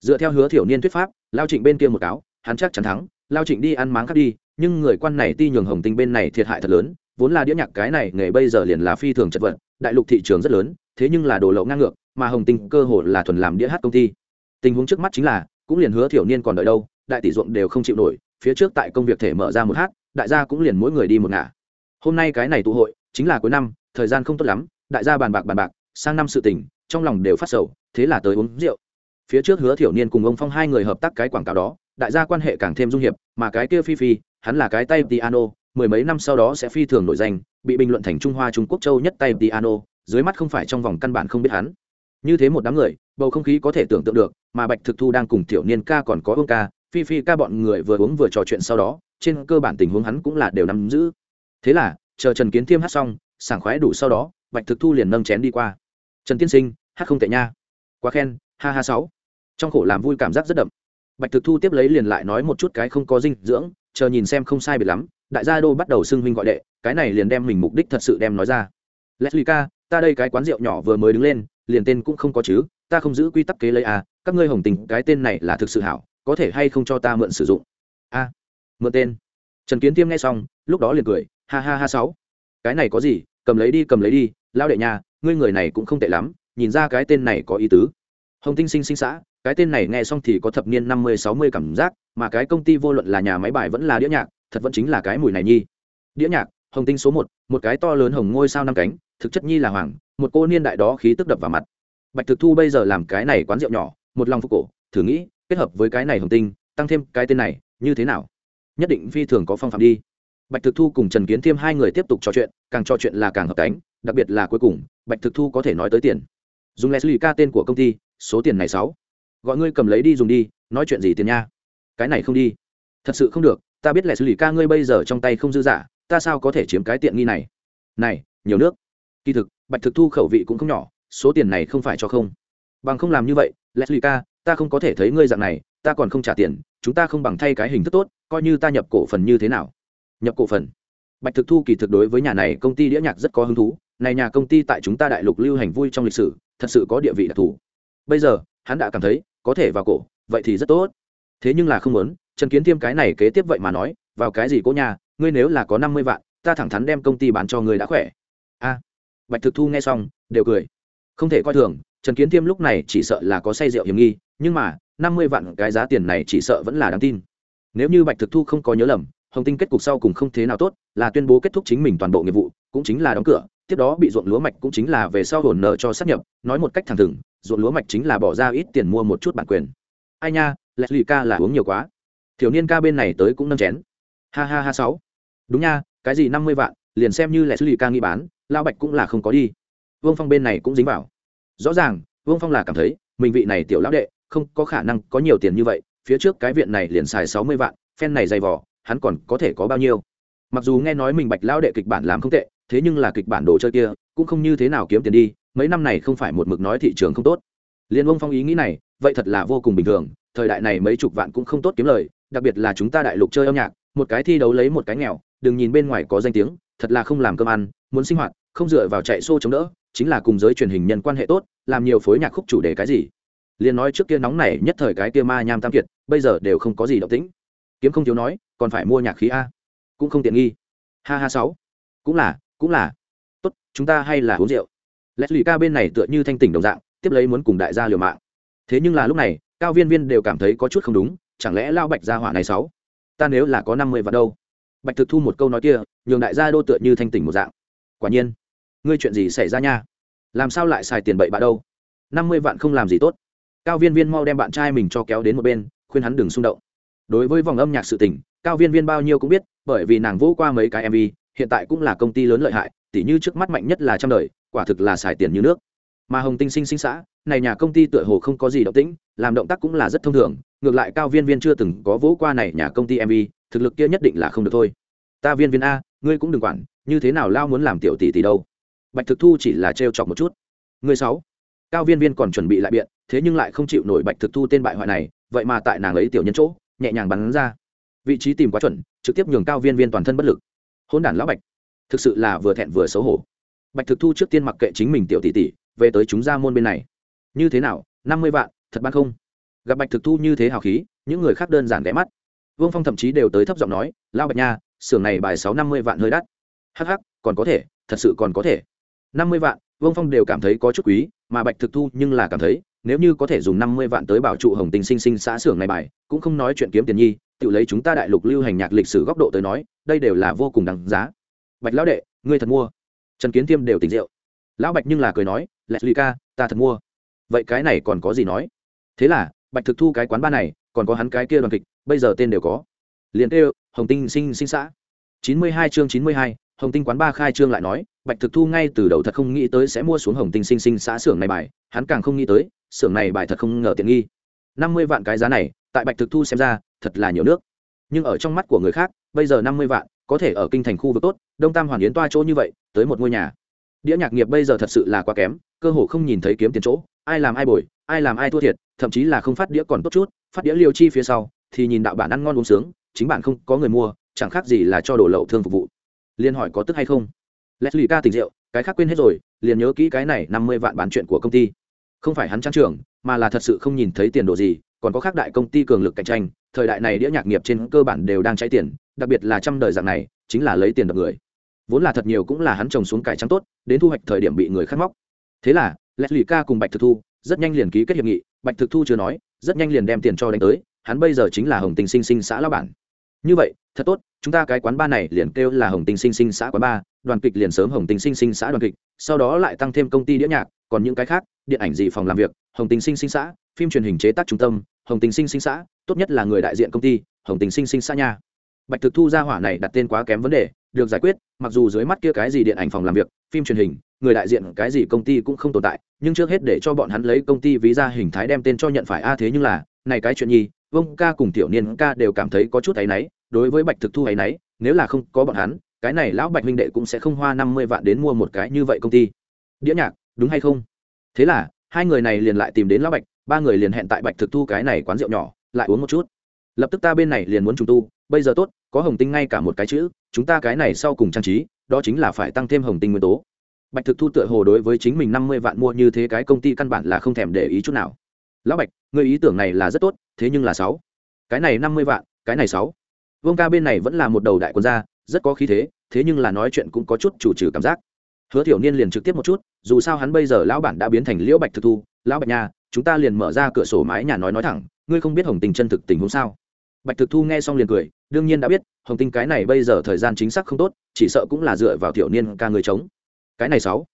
Dựa theo hứa thiểu niên thuyết pháp, lao trịnh bên kia một cáo, hắn chắc chắn thắng, lao trịnh đi ăn máng khác đi, nhưng người quan này ti nhường hồng tinh bên này thiệt hại thật lớn, vốn là đĩa nhạc cái này nghề bây giờ liền là phi thường chật vật, đại lục thị trường rất lớn, thế nhưng là đồ lậu ngang ngược, mà hồng tinh cơ hồ là thuần làm đĩa hát công ty. Tình huống trước mắt chính là, cũng liền hứa thiểu niên còn đợi đâu, đại tỷ ruộng đều không chịu nổi phía trước tại công việc thể mở ra một hát, đại gia cũng liền mỗi người đi một ngả. Hôm nay cái này tụ hội, chính là cuối năm, thời gian không tốt lắm, đại gia bàn bạc bàn bạc, sang năm sự tình, trong lòng đều phát sầu, thế là tới uống rượu. Phía trước hứa thiểu niên cùng ông phong hai người hợp tác cái quảng cáo đó, đại gia quan hệ càng thêm dung hiệp, mà cái kia phi phi, hắn là cái tay piano, mười mấy năm sau đó sẽ phi thường nổi danh, bị bình luận thành trung hoa trung quốc châu nhất tay piano, dưới mắt không phải trong vòng căn bản không biết hắn. Như thế một đám người, bầu không khí có thể tưởng tượng được, mà bạch thực thu đang cùng tiểu niên ca còn có ông ca phi phi ca bọn người vừa uống vừa trò chuyện sau đó, trên cơ bản tình huống hắn cũng là đều nắm giữ. Thế là, chờ trần kiến thiêm hát xong, sảng khoái đủ sau đó, bạch thực thu liền nâng chén đi qua. Trần tiên sinh, hát không tệ nha. Quá khen, ha ha sáu. Trong khổ làm vui cảm giác rất đậm. Bạch thực thu tiếp lấy liền lại nói một chút cái không có dinh dưỡng, chờ nhìn xem không sai biệt lắm, đại gia đô bắt đầu xưng huynh gọi đệ, cái này liền đem mình mục đích thật sự đem nói ra. Leslie ca, ta đây cái quán rượu nhỏ vừa mới đứng lên, liền tên cũng không có chứ, ta không giữ quy tắc kế lấy à các ngươi hồng tình, cái tên này là thực sự hảo có thể hay không cho ta mượn sử dụng? A, mượn tên. Trần kiến tiêm nghe xong, lúc đó liền cười, ha ha ha sáu. Cái này có gì, cầm lấy đi, cầm lấy đi lao đệ nhà, ngươi người này cũng không tệ lắm, nhìn ra cái tên này có ý tứ. Hồng tinh sinh sinh xã, cái tên này nghe xong thì có thập niên năm mươi, sáu mươi cảm giác, mà cái công ty vô luận là nhà máy bài vẫn là đĩa nhạc, thật vẫn chính là cái mùi này nhi. Đĩa nhạc, hồng tinh số một một cái to lớn hồng ngôi sao năm cánh, thực chất nhi là hoàng, một cô niên đại đó khí tức đập vào mặt. Bạch thực thu bây giờ làm cái này quán rượu nhỏ, một lòng phục cổ, thử nghĩ kết hợp với cái này hồng tinh, tăng thêm cái tên này, như thế nào? Nhất định phi thường có phong phạm đi. Bạch thực thu cùng trần kiến thiêm hai người tiếp tục trò chuyện, càng trò chuyện là càng hợp cánh, đặc biệt là cuối cùng, bạch thực thu có thể nói tới tiền. Dùng leslie ca tên của công ty, số tiền này sáu. Gọi ngươi cầm lấy đi dùng đi, nói chuyện gì tiền nha? Cái này không đi. Thật sự không được, ta biết leslie ca ngươi bây giờ trong tay không dư giả ta sao có thể chiếm cái tiện nghi này? Này, nhiều nước. Kỳ thực, bạch thực thu khẩu vị cũng không nhỏ, số tiền này không phải cho không. Bằng không làm như vậy leslie ca ta không có thể thấy ngươi dạng này, ta còn không trả tiền, chúng ta không bằng thay cái hình thức tốt, coi như ta nhập cổ phần như thế nào. Nhập cổ phần. Bạch thực thu kỳ thực đối với nhà này công ty đĩa nhạc rất có hứng thú, này nhà công ty tại chúng ta đại lục lưu hành vui trong lịch sử, thật sự có địa vị đặc thù. Bây giờ, hắn đã cảm thấy, có thể vào cổ, vậy thì rất tốt. Thế nhưng là không muốn, trần kiến thiêm cái này kế tiếp vậy mà nói, vào cái gì cố nhà, ngươi nếu là có năm mươi vạn, ta thẳng thắn đem công ty bán cho ngươi đã khỏe. A. Bạch thực thu nghe xong, đều cười. Không thể coi thường, trần kiến thiêm lúc này chỉ sợ là có say rượu hiểm nghi nhưng mà, năm mươi vạn cái giá tiền này chỉ sợ vẫn là đáng tin. Nếu như bạch thực thu không có nhớ lầm, hồng tinh kết cục sau cùng không thế nào tốt, là tuyên bố kết thúc chính mình toàn bộ nghiệp vụ, cũng chính là đóng cửa, tiếp đó bị ruộng lúa mạch cũng chính là về sau hồn nợ cho sát nhập, nói một cách thẳng thừng, ruộng lúa mạch chính là bỏ ra ít tiền mua một chút bản quyền. Ai nha, leslie ca là uống nhiều quá. Thiếu niên ca bên này tới cũng nâng chén. Ha ha ha sáu. Đúng nha, cái gì năm mươi vạn, liền xem như leslie ca nghi bán lao bạch cũng là không có đi. Vương phong bên này cũng dính vào. Rõ ràng, vương phong là cảm thấy, mình vị này tiểu lão đệ không có khả năng có nhiều tiền như vậy, phía trước cái viện này liền xài sáu mươi vạn, phen này dày vỏ hắn còn có thể có bao nhiêu? Mặc dù nghe nói mình bạch lao đệ kịch bản làm không tệ, thế nhưng là kịch bản đồ chơi kia, cũng không như thế nào kiếm tiền đi, mấy năm này không phải một mực nói thị trường không tốt. Liên ông phong ý nghĩ này, vậy thật là vô cùng bình thường, thời đại này mấy chục vạn cũng không tốt kiếm lời, đặc biệt là chúng ta đại lục chơi âm nhạc, một cái thi đấu lấy một cái nghèo, đừng nhìn bên ngoài có danh tiếng, thật là không làm cơm ăn, muốn sinh hoạt, không dựa vào chạy xô chống đỡ, chính là cùng giới truyền hình nhân quan hệ tốt, làm nhiều phối nhạc khúc chủ đề cái gì liền nói trước kia nóng này nhất thời cái kia ma nham tam kiệt, bây giờ đều không có gì động tĩnh. Kiếm không thiếu nói, còn phải mua nhạc khí a. Cũng không tiện nghi. Ha ha sáu. Cũng là cũng là. Tốt, chúng ta hay là uống rượu. Leslie ca bên này tựa như thanh tỉnh đồng dạng, tiếp lấy muốn cùng đại gia liều mạng. Thế nhưng là lúc này, cao viên viên đều cảm thấy có chút không đúng, chẳng lẽ lao bạch gia hỏa này sáu? Ta nếu là có năm mươi vạn đâu. Bạch thực thu một câu nói kia, nhường đại gia đô tựa như thanh tỉnh một dạng. Quả nhiên, ngươi chuyện gì xảy ra nha? Làm sao lại xài tiền bậy bạ đâu? Năm mươi vạn không làm gì tốt cao viên viên mau đem bạn trai mình cho kéo đến một bên, khuyên hắn đừng xung động. Đối với vòng âm nhạc sự tình, cao viên viên bao nhiêu cũng biết, bởi vì nàng vỗ qua mấy cái mv hiện tại cũng là công ty lớn lợi hại, tỉ như trước mắt mạnh nhất là trăm đời, quả thực là xài tiền như nước. Mà hồng tinh sinh sinh xã, này nhà công ty tựa hồ không có gì động tĩnh, làm động tác cũng là rất thông thường, ngược lại cao viên viên chưa từng có vỗ qua này nhà công ty mv thực lực kia nhất định là không được thôi. Ta viên viên a, ngươi cũng đừng quản, như thế nào lao muốn làm tiểu tỷ tỷ đâu? Bạch thực thu chỉ là trêu chọc một chút. Người sáu cao viên viên còn chuẩn bị lại biện, thế nhưng lại không chịu nổi bạch thực thu tên bại hoại này, vậy mà tại nàng ấy tiểu nhân chỗ, nhẹ nhàng bắn ra. Vị trí tìm quá chuẩn, trực tiếp nhường cao viên viên toàn thân bất lực. Hôn đản lão bạch, thực sự là vừa thẹn vừa xấu hổ. Bạch thực thu trước tiên mặc kệ chính mình tiểu tỷ tỷ, về tới chúng ra môn bên này. Như thế nào, năm mươi vạn, thật ban không? Gặp bạch thực thu như thế hào khí, những người khác đơn giản ghé mắt. Vương phong thậm chí đều tới thấp giọng nói lao bạch nha, xưởng này bài sáu năm mươi vạn hơi đắt. Hh còn có thể, thật sự còn có thể. Năm mươi vạn vương phong đều cảm thấy có chút quý, mà bạch thực thu nhưng là cảm thấy, nếu như có thể dùng năm mươi vạn tới bảo trụ hồng tình sinh sinh xã xưởng này bài, cũng không nói chuyện kiếm tiền nhi, tự lấy chúng ta đại lục lưu hành nhạc lịch sử góc độ tới nói, đây đều là vô cùng đáng giá. Bạch lão đệ, ngươi thật mua. Trần kiến tiêm đều tỉnh rượu. Lão bạch nhưng là cười nói leslie ca, ta thật mua. Vậy cái này còn có gì nói? Thế là, bạch thực thu cái quán ba này, còn có hắn cái kia đoàn kịch, bây giờ tên đều có. Liền kêu, hồng tinh sinh sinh xã. chín mươi hai chương chín mươi hai hồng tinh quán ba khai trương lại nói, bạch thực thu ngay từ đầu thật không nghĩ tới sẽ mua xuống hồng tinh sinh sinh xã xưởng này bài, hắn càng không nghĩ tới, xưởng này bài thật không ngờ tiện nghi. Năm mươi vạn cái giá này, tại bạch thực thu xem ra, thật là nhiều nước. Nhưng ở trong mắt của người khác, bây giờ năm mươi vạn, có thể ở kinh thành khu vực tốt, đông tam hoàn yến toa chỗ như vậy, tới một ngôi nhà. Đĩa nhạc nghiệp bây giờ thật sự là quá kém, cơ hồ không nhìn thấy kiếm tiền chỗ, ai làm ai bồi, ai làm ai thua thiệt, thậm chí là không phát đĩa còn tốt chút, phát đĩa liều chi phía sau, thì nhìn đạo bản ăn ngon uống sướng, chính bạn không có người mua, chẳng khác gì là cho đồ lậu thương phục vụ liền hỏi có tức hay không? Leslie ca tỉnh rượu, cái khác quên hết rồi, liền nhớ kỹ cái này năm mươi vạn bán chuyện của công ty. Không phải hắn trang trưởng mà là thật sự không nhìn thấy tiền đồ gì, còn có khác đại công ty cường lực cạnh tranh, thời đại này đĩa nhạc nghiệp trên cơ bản đều đang cháy tiền, đặc biệt là trăm đời dạng này, chính là lấy tiền đập người. Vốn là thật nhiều cũng là hắn trồng xuống cải trắng tốt, đến thu hoạch thời điểm bị người khát móc. Thế là, leslie ca cùng bạch thực thu, rất nhanh liền ký kết hiệp nghị. Bạch thực thu chưa nói, rất nhanh liền đem tiền cho đánh tới, hắn bây giờ chính là hồng tình sinh sinh xã lao bản. Như vậy thật tốt, chúng ta cái quán ba này liền kêu là hồng tình sinh sinh xã quán ba, đoàn kịch liền sớm hồng tình sinh sinh xã đoàn kịch, sau đó lại tăng thêm công ty đĩa nhạc, còn những cái khác, điện ảnh gì phòng làm việc, hồng tình sinh sinh xã, phim truyền hình chế tác trung tâm, hồng tình sinh sinh xã, tốt nhất là người đại diện công ty, hồng tình sinh sinh xã nha. Bạch thực thu ra hỏa này đặt tên quá kém vấn đề, được giải quyết, mặc dù dưới mắt kia cái gì điện ảnh phòng làm việc, phim truyền hình, người đại diện cái gì công ty cũng không tồn tại, nhưng trước hết để cho bọn hắn lấy công ty ví ra hình thái đem tên cho nhận phải, a, thế nhưng là, này cái chuyện nhi, vông ca cùng tiểu niên ca đều cảm thấy có chút áy náy đối với bạch thực thu ấy náy nếu là không có bọn hắn, cái này lão bạch huynh đệ cũng sẽ không hoa năm mươi vạn đến mua một cái như vậy công ty. Đĩa nhạc, đúng hay không? Thế là, hai người này liền lại tìm đến lão bạch, ba người liền hẹn tại bạch thực thu cái này quán rượu nhỏ, lại uống một chút. Lập tức ta bên này liền muốn trùng tu, bây giờ tốt, có hồng tinh ngay cả một cái chữ, chúng ta cái này sau cùng trang trí, đó chính là phải tăng thêm hồng tinh nguyên tố. Bạch thực thu tựa hồ đối với chính mình năm mươi vạn mua như thế cái công ty căn bản là không thèm để ý chút nào. Lão bạch người ý tưởng này là rất tốt, thế nhưng là sáu. Cái này năm mươi vạn, cái này sáu vương ca bên này vẫn là một đầu đại quân gia, rất có khí thế thế nhưng là nói chuyện cũng có chút chủ trừ cảm giác. Hứa tiểu niên liền trực tiếp một chút, dù sao hắn bây giờ lão bản đã biến thành liễu bạch thực thu, lão bạch nhà chúng ta liền mở ra cửa sổ mái nhà nói nói thẳng, ngươi không biết hồng tình chân thực tình huống sao? Bạch thực thu nghe xong liền cười, đương nhiên đã biết, hồng tinh cái này bây giờ thời gian chính xác không tốt, chỉ sợ cũng là dựa vào tiểu niên ca người chống. Cái này sáu.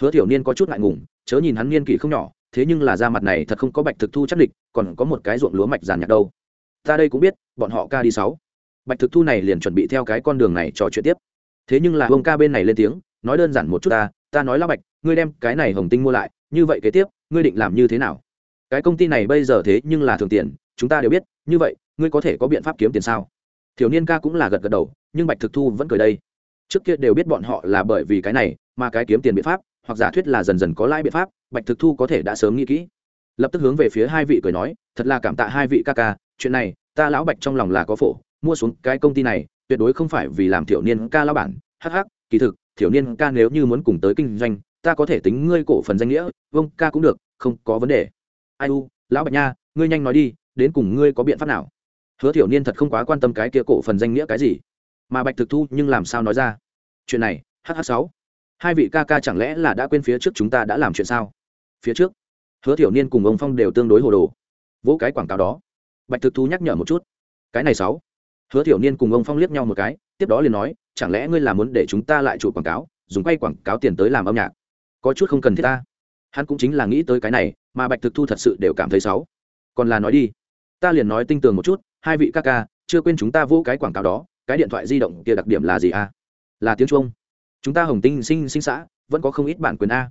Hứa tiểu niên có chút ngại ngùng, chớ nhìn hắn niên kỷ không nhỏ, thế nhưng là da mặt này thật không có bạch thực thu chắc địch, còn có một cái ruộng lúa mạch giàn nhạc đâu. Ta đây cũng biết, bọn họ ca đi sáu bạch thực thu này liền chuẩn bị theo cái con đường này trò chuyện tiếp. Thế nhưng là ông ca bên này lên tiếng, nói đơn giản một chút ta ta nói lão bạch, ngươi đem cái này hồng tinh mua lại, như vậy kế tiếp, ngươi định làm như thế nào? Cái công ty này bây giờ thế nhưng là thường tiền, chúng ta đều biết, như vậy, ngươi có thể có biện pháp kiếm tiền sao? Thiếu niên ca cũng là gật gật đầu, nhưng bạch thực thu vẫn cười đây. Trước kia đều biết bọn họ là bởi vì cái này, mà cái kiếm tiền biện pháp, hoặc giả thuyết là dần dần có lãi biện pháp, bạch thực thu có thể đã sớm nghĩ kỹ. Lập tức hướng về phía hai vị cười nói, thật là cảm tạ hai vị ca ca, chuyện này, ta lão bạch trong lòng là có phổ mua xuống cái công ty này, tuyệt đối không phải vì làm thiểu niên ca lao bản hh kỳ thực thiểu niên ca nếu như muốn cùng tới kinh doanh, ta có thể tính ngươi cổ phần danh nghĩa vâng ca cũng được, không có vấn đề. Ai u, lão bạch nha, ngươi nhanh nói đi, đến cùng ngươi có biện pháp nào? Hứa thiểu niên thật không quá quan tâm cái kia cổ phần danh nghĩa cái gì. Mà bạch thực thu nhưng làm sao nói ra? Chuyện này hh sáu. Hai vị ca ca chẳng lẽ là đã quên phía trước chúng ta đã làm chuyện sao? Phía trước, hứa thiểu niên cùng ông phong đều tương đối hồ đồ. Vỗ cái quảng cáo đó. Bạch thực thu nhắc nhở một chút. Cái này sáu hứa thiểu niên cùng ông phong liếc nhau một cái, tiếp đó liền nói, chẳng lẽ ngươi là muốn để chúng ta lại chụp quảng cáo, dùng quay quảng cáo tiền tới làm âm nhạc? Có chút không cần thiết ta. Hắn cũng chính là nghĩ tới cái này, mà bạch thực thu thật sự đều cảm thấy xấu. Còn là nói đi, ta liền nói tinh tường một chút, hai vị ca ca, chưa quên chúng ta vô cái quảng cáo đó, cái điện thoại di động kia đặc điểm là gì a? Là tiếng trung. Chúng ta hồng tinh sinh sinh xã, vẫn có không ít bản quyền a.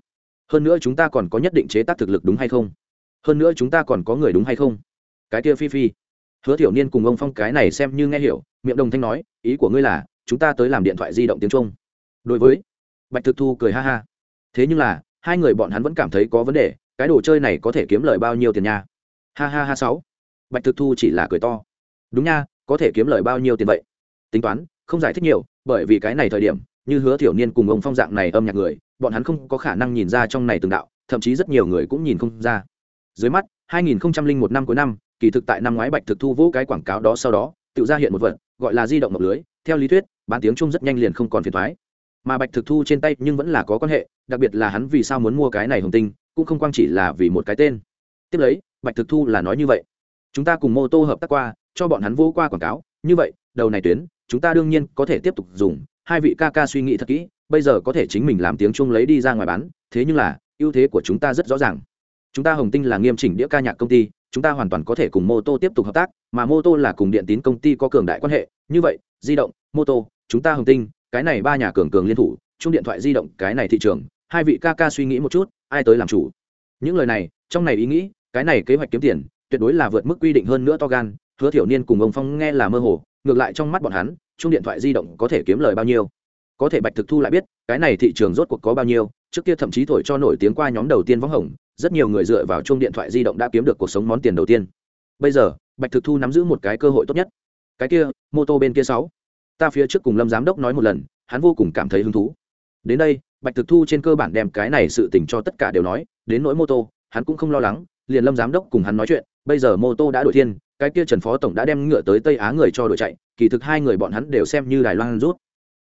Hơn nữa chúng ta còn có nhất định chế tác thực lực đúng hay không? Hơn nữa chúng ta còn có người đúng hay không? Cái kia phi phi hứa thiểu niên cùng ông phong cái này xem như nghe hiểu, miệng đồng thanh nói, ý của ngươi là, chúng ta tới làm điện thoại di động tiếng trung. Đối với, bạch thực thu cười ha ha. Thế nhưng là, hai người bọn hắn vẫn cảm thấy có vấn đề, cái đồ chơi này có thể kiếm lời bao nhiêu tiền nha? Ha ha ha sáu. Bạch thực thu chỉ là cười to. Đúng nha, có thể kiếm lời bao nhiêu tiền vậy? Tính toán, không giải thích nhiều, bởi vì cái này thời điểm, như hứa thiểu niên cùng ông phong dạng này âm nhạc người, bọn hắn không có khả năng nhìn ra trong này từng đạo, thậm chí rất nhiều người cũng nhìn không ra. Dưới mắt 2001 năm cuối năm kỳ thực tại năm ngoái bạch thực thu vô cái quảng cáo đó sau đó, tự ra hiện một vật, gọi là di động ngọc lưới, theo lý thuyết, bán tiếng chung rất nhanh liền không còn phiền thoái mà bạch thực thu trên tay nhưng vẫn là có quan hệ, đặc biệt là hắn vì sao muốn mua cái này hồng tinh, cũng không quang chỉ là vì một cái tên. Tiếp lấy, bạch thực thu là nói như vậy. Chúng ta cùng mô tô hợp tác qua, cho bọn hắn vô qua quảng cáo, như vậy, đầu này tuyến, chúng ta đương nhiên có thể tiếp tục dùng, hai vị ca ca suy nghĩ thật kỹ, bây giờ có thể chính mình làm tiếng chung lấy đi ra ngoài bán, thế nhưng là, ưu thế của chúng ta rất rõ ràng chúng ta hồng tinh là nghiêm chỉnh đĩa ca nhạc công ty, chúng ta hoàn toàn có thể cùng mô tô tiếp tục hợp tác, mà mô tô là cùng điện tín công ty có cường đại quan hệ. Như vậy, di động, mô tô, chúng ta hồng tinh, cái này ba nhà cường cường liên thủ, chung điện thoại di động, cái này thị trường, hai vị ca ca suy nghĩ một chút, ai tới làm chủ? Những lời này, trong này ý nghĩ, cái này kế hoạch kiếm tiền, tuyệt đối là vượt mức quy định hơn nữa to gan, hứa thiểu niên cùng ông phong nghe là mơ hồ, ngược lại trong mắt bọn hắn, chung điện thoại di động có thể kiếm lời bao nhiêu? Có thể bạch thực thu lại biết, cái này thị trường rốt cuộc có bao nhiêu trước kia thậm chí thổi cho nổi tiếng qua nhóm đầu tiên võng hồng, rất nhiều người dựa vào chung điện thoại di động đã kiếm được cuộc sống món tiền đầu tiên. Bây giờ, bạch thực thu nắm giữ một cái cơ hội tốt nhất. Cái kia, mô tô bên kia sáu. Ta phía trước cùng lâm giám đốc nói một lần, hắn vô cùng cảm thấy hứng thú. Đến đây, bạch thực thu trên cơ bản đem cái này sự tình cho tất cả đều nói, đến nỗi mô tô, hắn cũng không lo lắng, liền lâm giám đốc cùng hắn nói chuyện, bây giờ mô tô đã đổi thiên, cái kia trần phó tổng đã đem ngựa tới tây á người cho đội chạy, kỳ thực hai người bọn hắn đều xem như đài loan rút.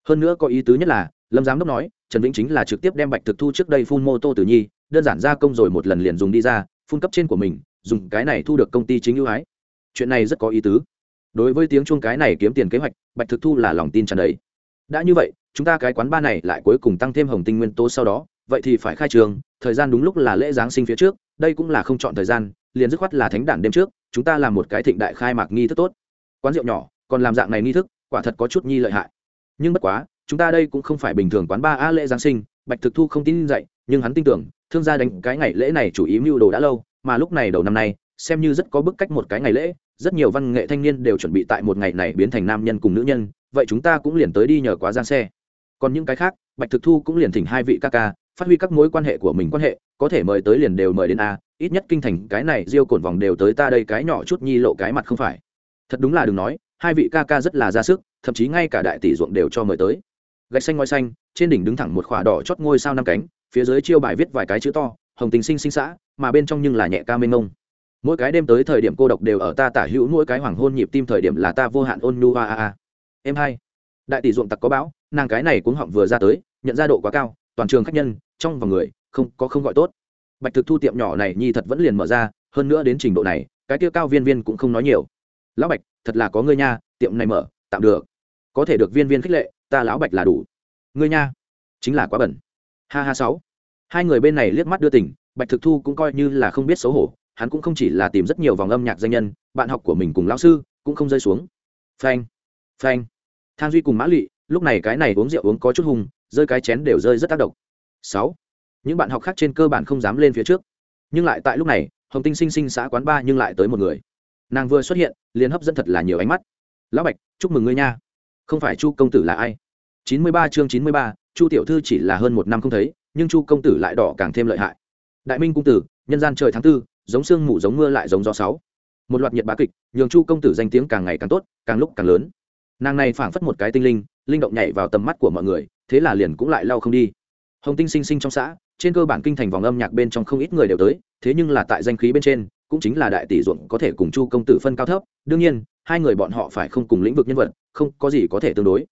Hơn nữa có ý tứ nhất là lâm giám đốc nói, trần vĩnh chính là trực tiếp đem bạch thực thu trước đây phun mô tô tử nhi, đơn giản gia công rồi một lần liền dùng đi ra, phun cấp trên của mình, dùng cái này thu được công ty chính ưu ái. Chuyện này rất có ý tứ. Đối với tiếng chuông cái này kiếm tiền kế hoạch, bạch thực thu là lòng tin tràn đầy. Đã như vậy, chúng ta cái quán ba này lại cuối cùng tăng thêm hồng tinh nguyên tố sau đó, vậy thì phải khai trường, thời gian đúng lúc là lễ giáng sinh phía trước, đây cũng là không chọn thời gian, liền dứt khoát là thánh đản đêm trước, chúng ta làm một cái thịnh đại khai mạc nghi thức tốt. Quán rượu nhỏ, còn làm dạng này nghi thức, quả thật có chút nhi lợi hại. Nhưng bất quá chúng ta đây cũng không phải bình thường quán ba a lễ giáng sinh, bạch thực thu không tin dậy, nhưng hắn tin tưởng, thương gia đánh cái ngày lễ này chủ ý mưu đồ đã lâu, mà lúc này đầu năm nay, xem như rất có bức cách một cái ngày lễ, rất nhiều văn nghệ thanh niên đều chuẩn bị tại một ngày này biến thành nam nhân cùng nữ nhân, vậy chúng ta cũng liền tới đi nhờ quá giang xe. Còn những cái khác, bạch thực thu cũng liền thỉnh hai vị ca ca, phát huy các mối quan hệ của mình quan hệ, có thể mời tới liền đều mời đến a, ít nhất kinh thành cái này diêu cổn vòng đều tới ta đây cái nhỏ chút nhi lộ cái mặt không phải. Thật đúng là đừng nói, hai vị ca ca rất là ra sức, thậm chí ngay cả đại tỷ ruộng đều cho mời tới gạch xanh ngói xanh, trên đỉnh đứng thẳng một khỏa đỏ chót ngôi sao năm cánh, phía dưới chiêu bài viết vài cái chữ to, hồng tình sinh sinh xã mà bên trong nhưng là nhẹ ca mênh ngông mỗi cái đêm tới thời điểm cô độc đều ở ta tả hữu, mỗi cái hoàng hôn nhịp tim thời điểm là ta vô hạn ôn nu a a a. Em hai. Đại tỷ ruộng tặc có bão, nàng cái này cuống họng vừa ra tới, nhận ra độ quá cao, toàn trường khách nhân, trong và người, không, có không gọi tốt. Bạch thực thu tiệm nhỏ này nhi thật vẫn liền mở ra, hơn nữa đến trình độ này, cái tiêu cao viên viên cũng không nói nhiều. Lão bạch, thật là có ngươi nha, tiệm này mở, tạm được. Có thể được viên viên khích lệ ta lão bạch là đủ. Ngươi nha, chính là quá bẩn. Ha ha sáu. Hai người bên này liếc mắt đưa tỉnh bạch thực thu cũng coi như là không biết xấu hổ, hắn cũng không chỉ là tìm rất nhiều vòng âm nhạc danh nhân, bạn học của mình cùng lão sư cũng không rơi xuống. Phanh phanh. Thang duy cùng mã lụy lúc này cái này uống rượu uống có chút hùng rơi cái chén đều rơi rất tác động. Sáu. Những bạn học khác trên cơ bản không dám lên phía trước. Nhưng lại tại lúc này, hồng tinh sinh sinh xã quán ba nhưng lại tới một người. Nàng vừa xuất hiện, liền hấp dẫn thật là nhiều ánh mắt. Lão bạch, chúc mừng ngươi nha không phải chu công tử là ai? Chín mươi ba chương chín mươi ba, chu tiểu thư chỉ là hơn một năm không thấy, nhưng chu công tử lại đỏ càng thêm lợi hại. Đại minh cung tử, nhân gian trời tháng tư, giống sương mù giống mưa lại giống gió sáu. Một loạt nhiệt bá kịch, nhường chu công tử danh tiếng càng ngày càng tốt, càng lúc càng lớn. Nàng này phảng phất một cái tinh linh linh động nhảy vào tầm mắt của mọi người, thế là liền cũng lại lau không đi. Hồng tinh sinh sinh trong xã, trên cơ bản kinh thành vòng âm nhạc bên trong không ít người đều tới, thế nhưng là tại danh khí bên trên, cũng chính là đại tỷ ruộng có thể cùng chu công tử phân cao thấp. Đương nhiên hai người bọn họ phải không cùng lĩnh vực nhân vật, không có gì có thể tương đối.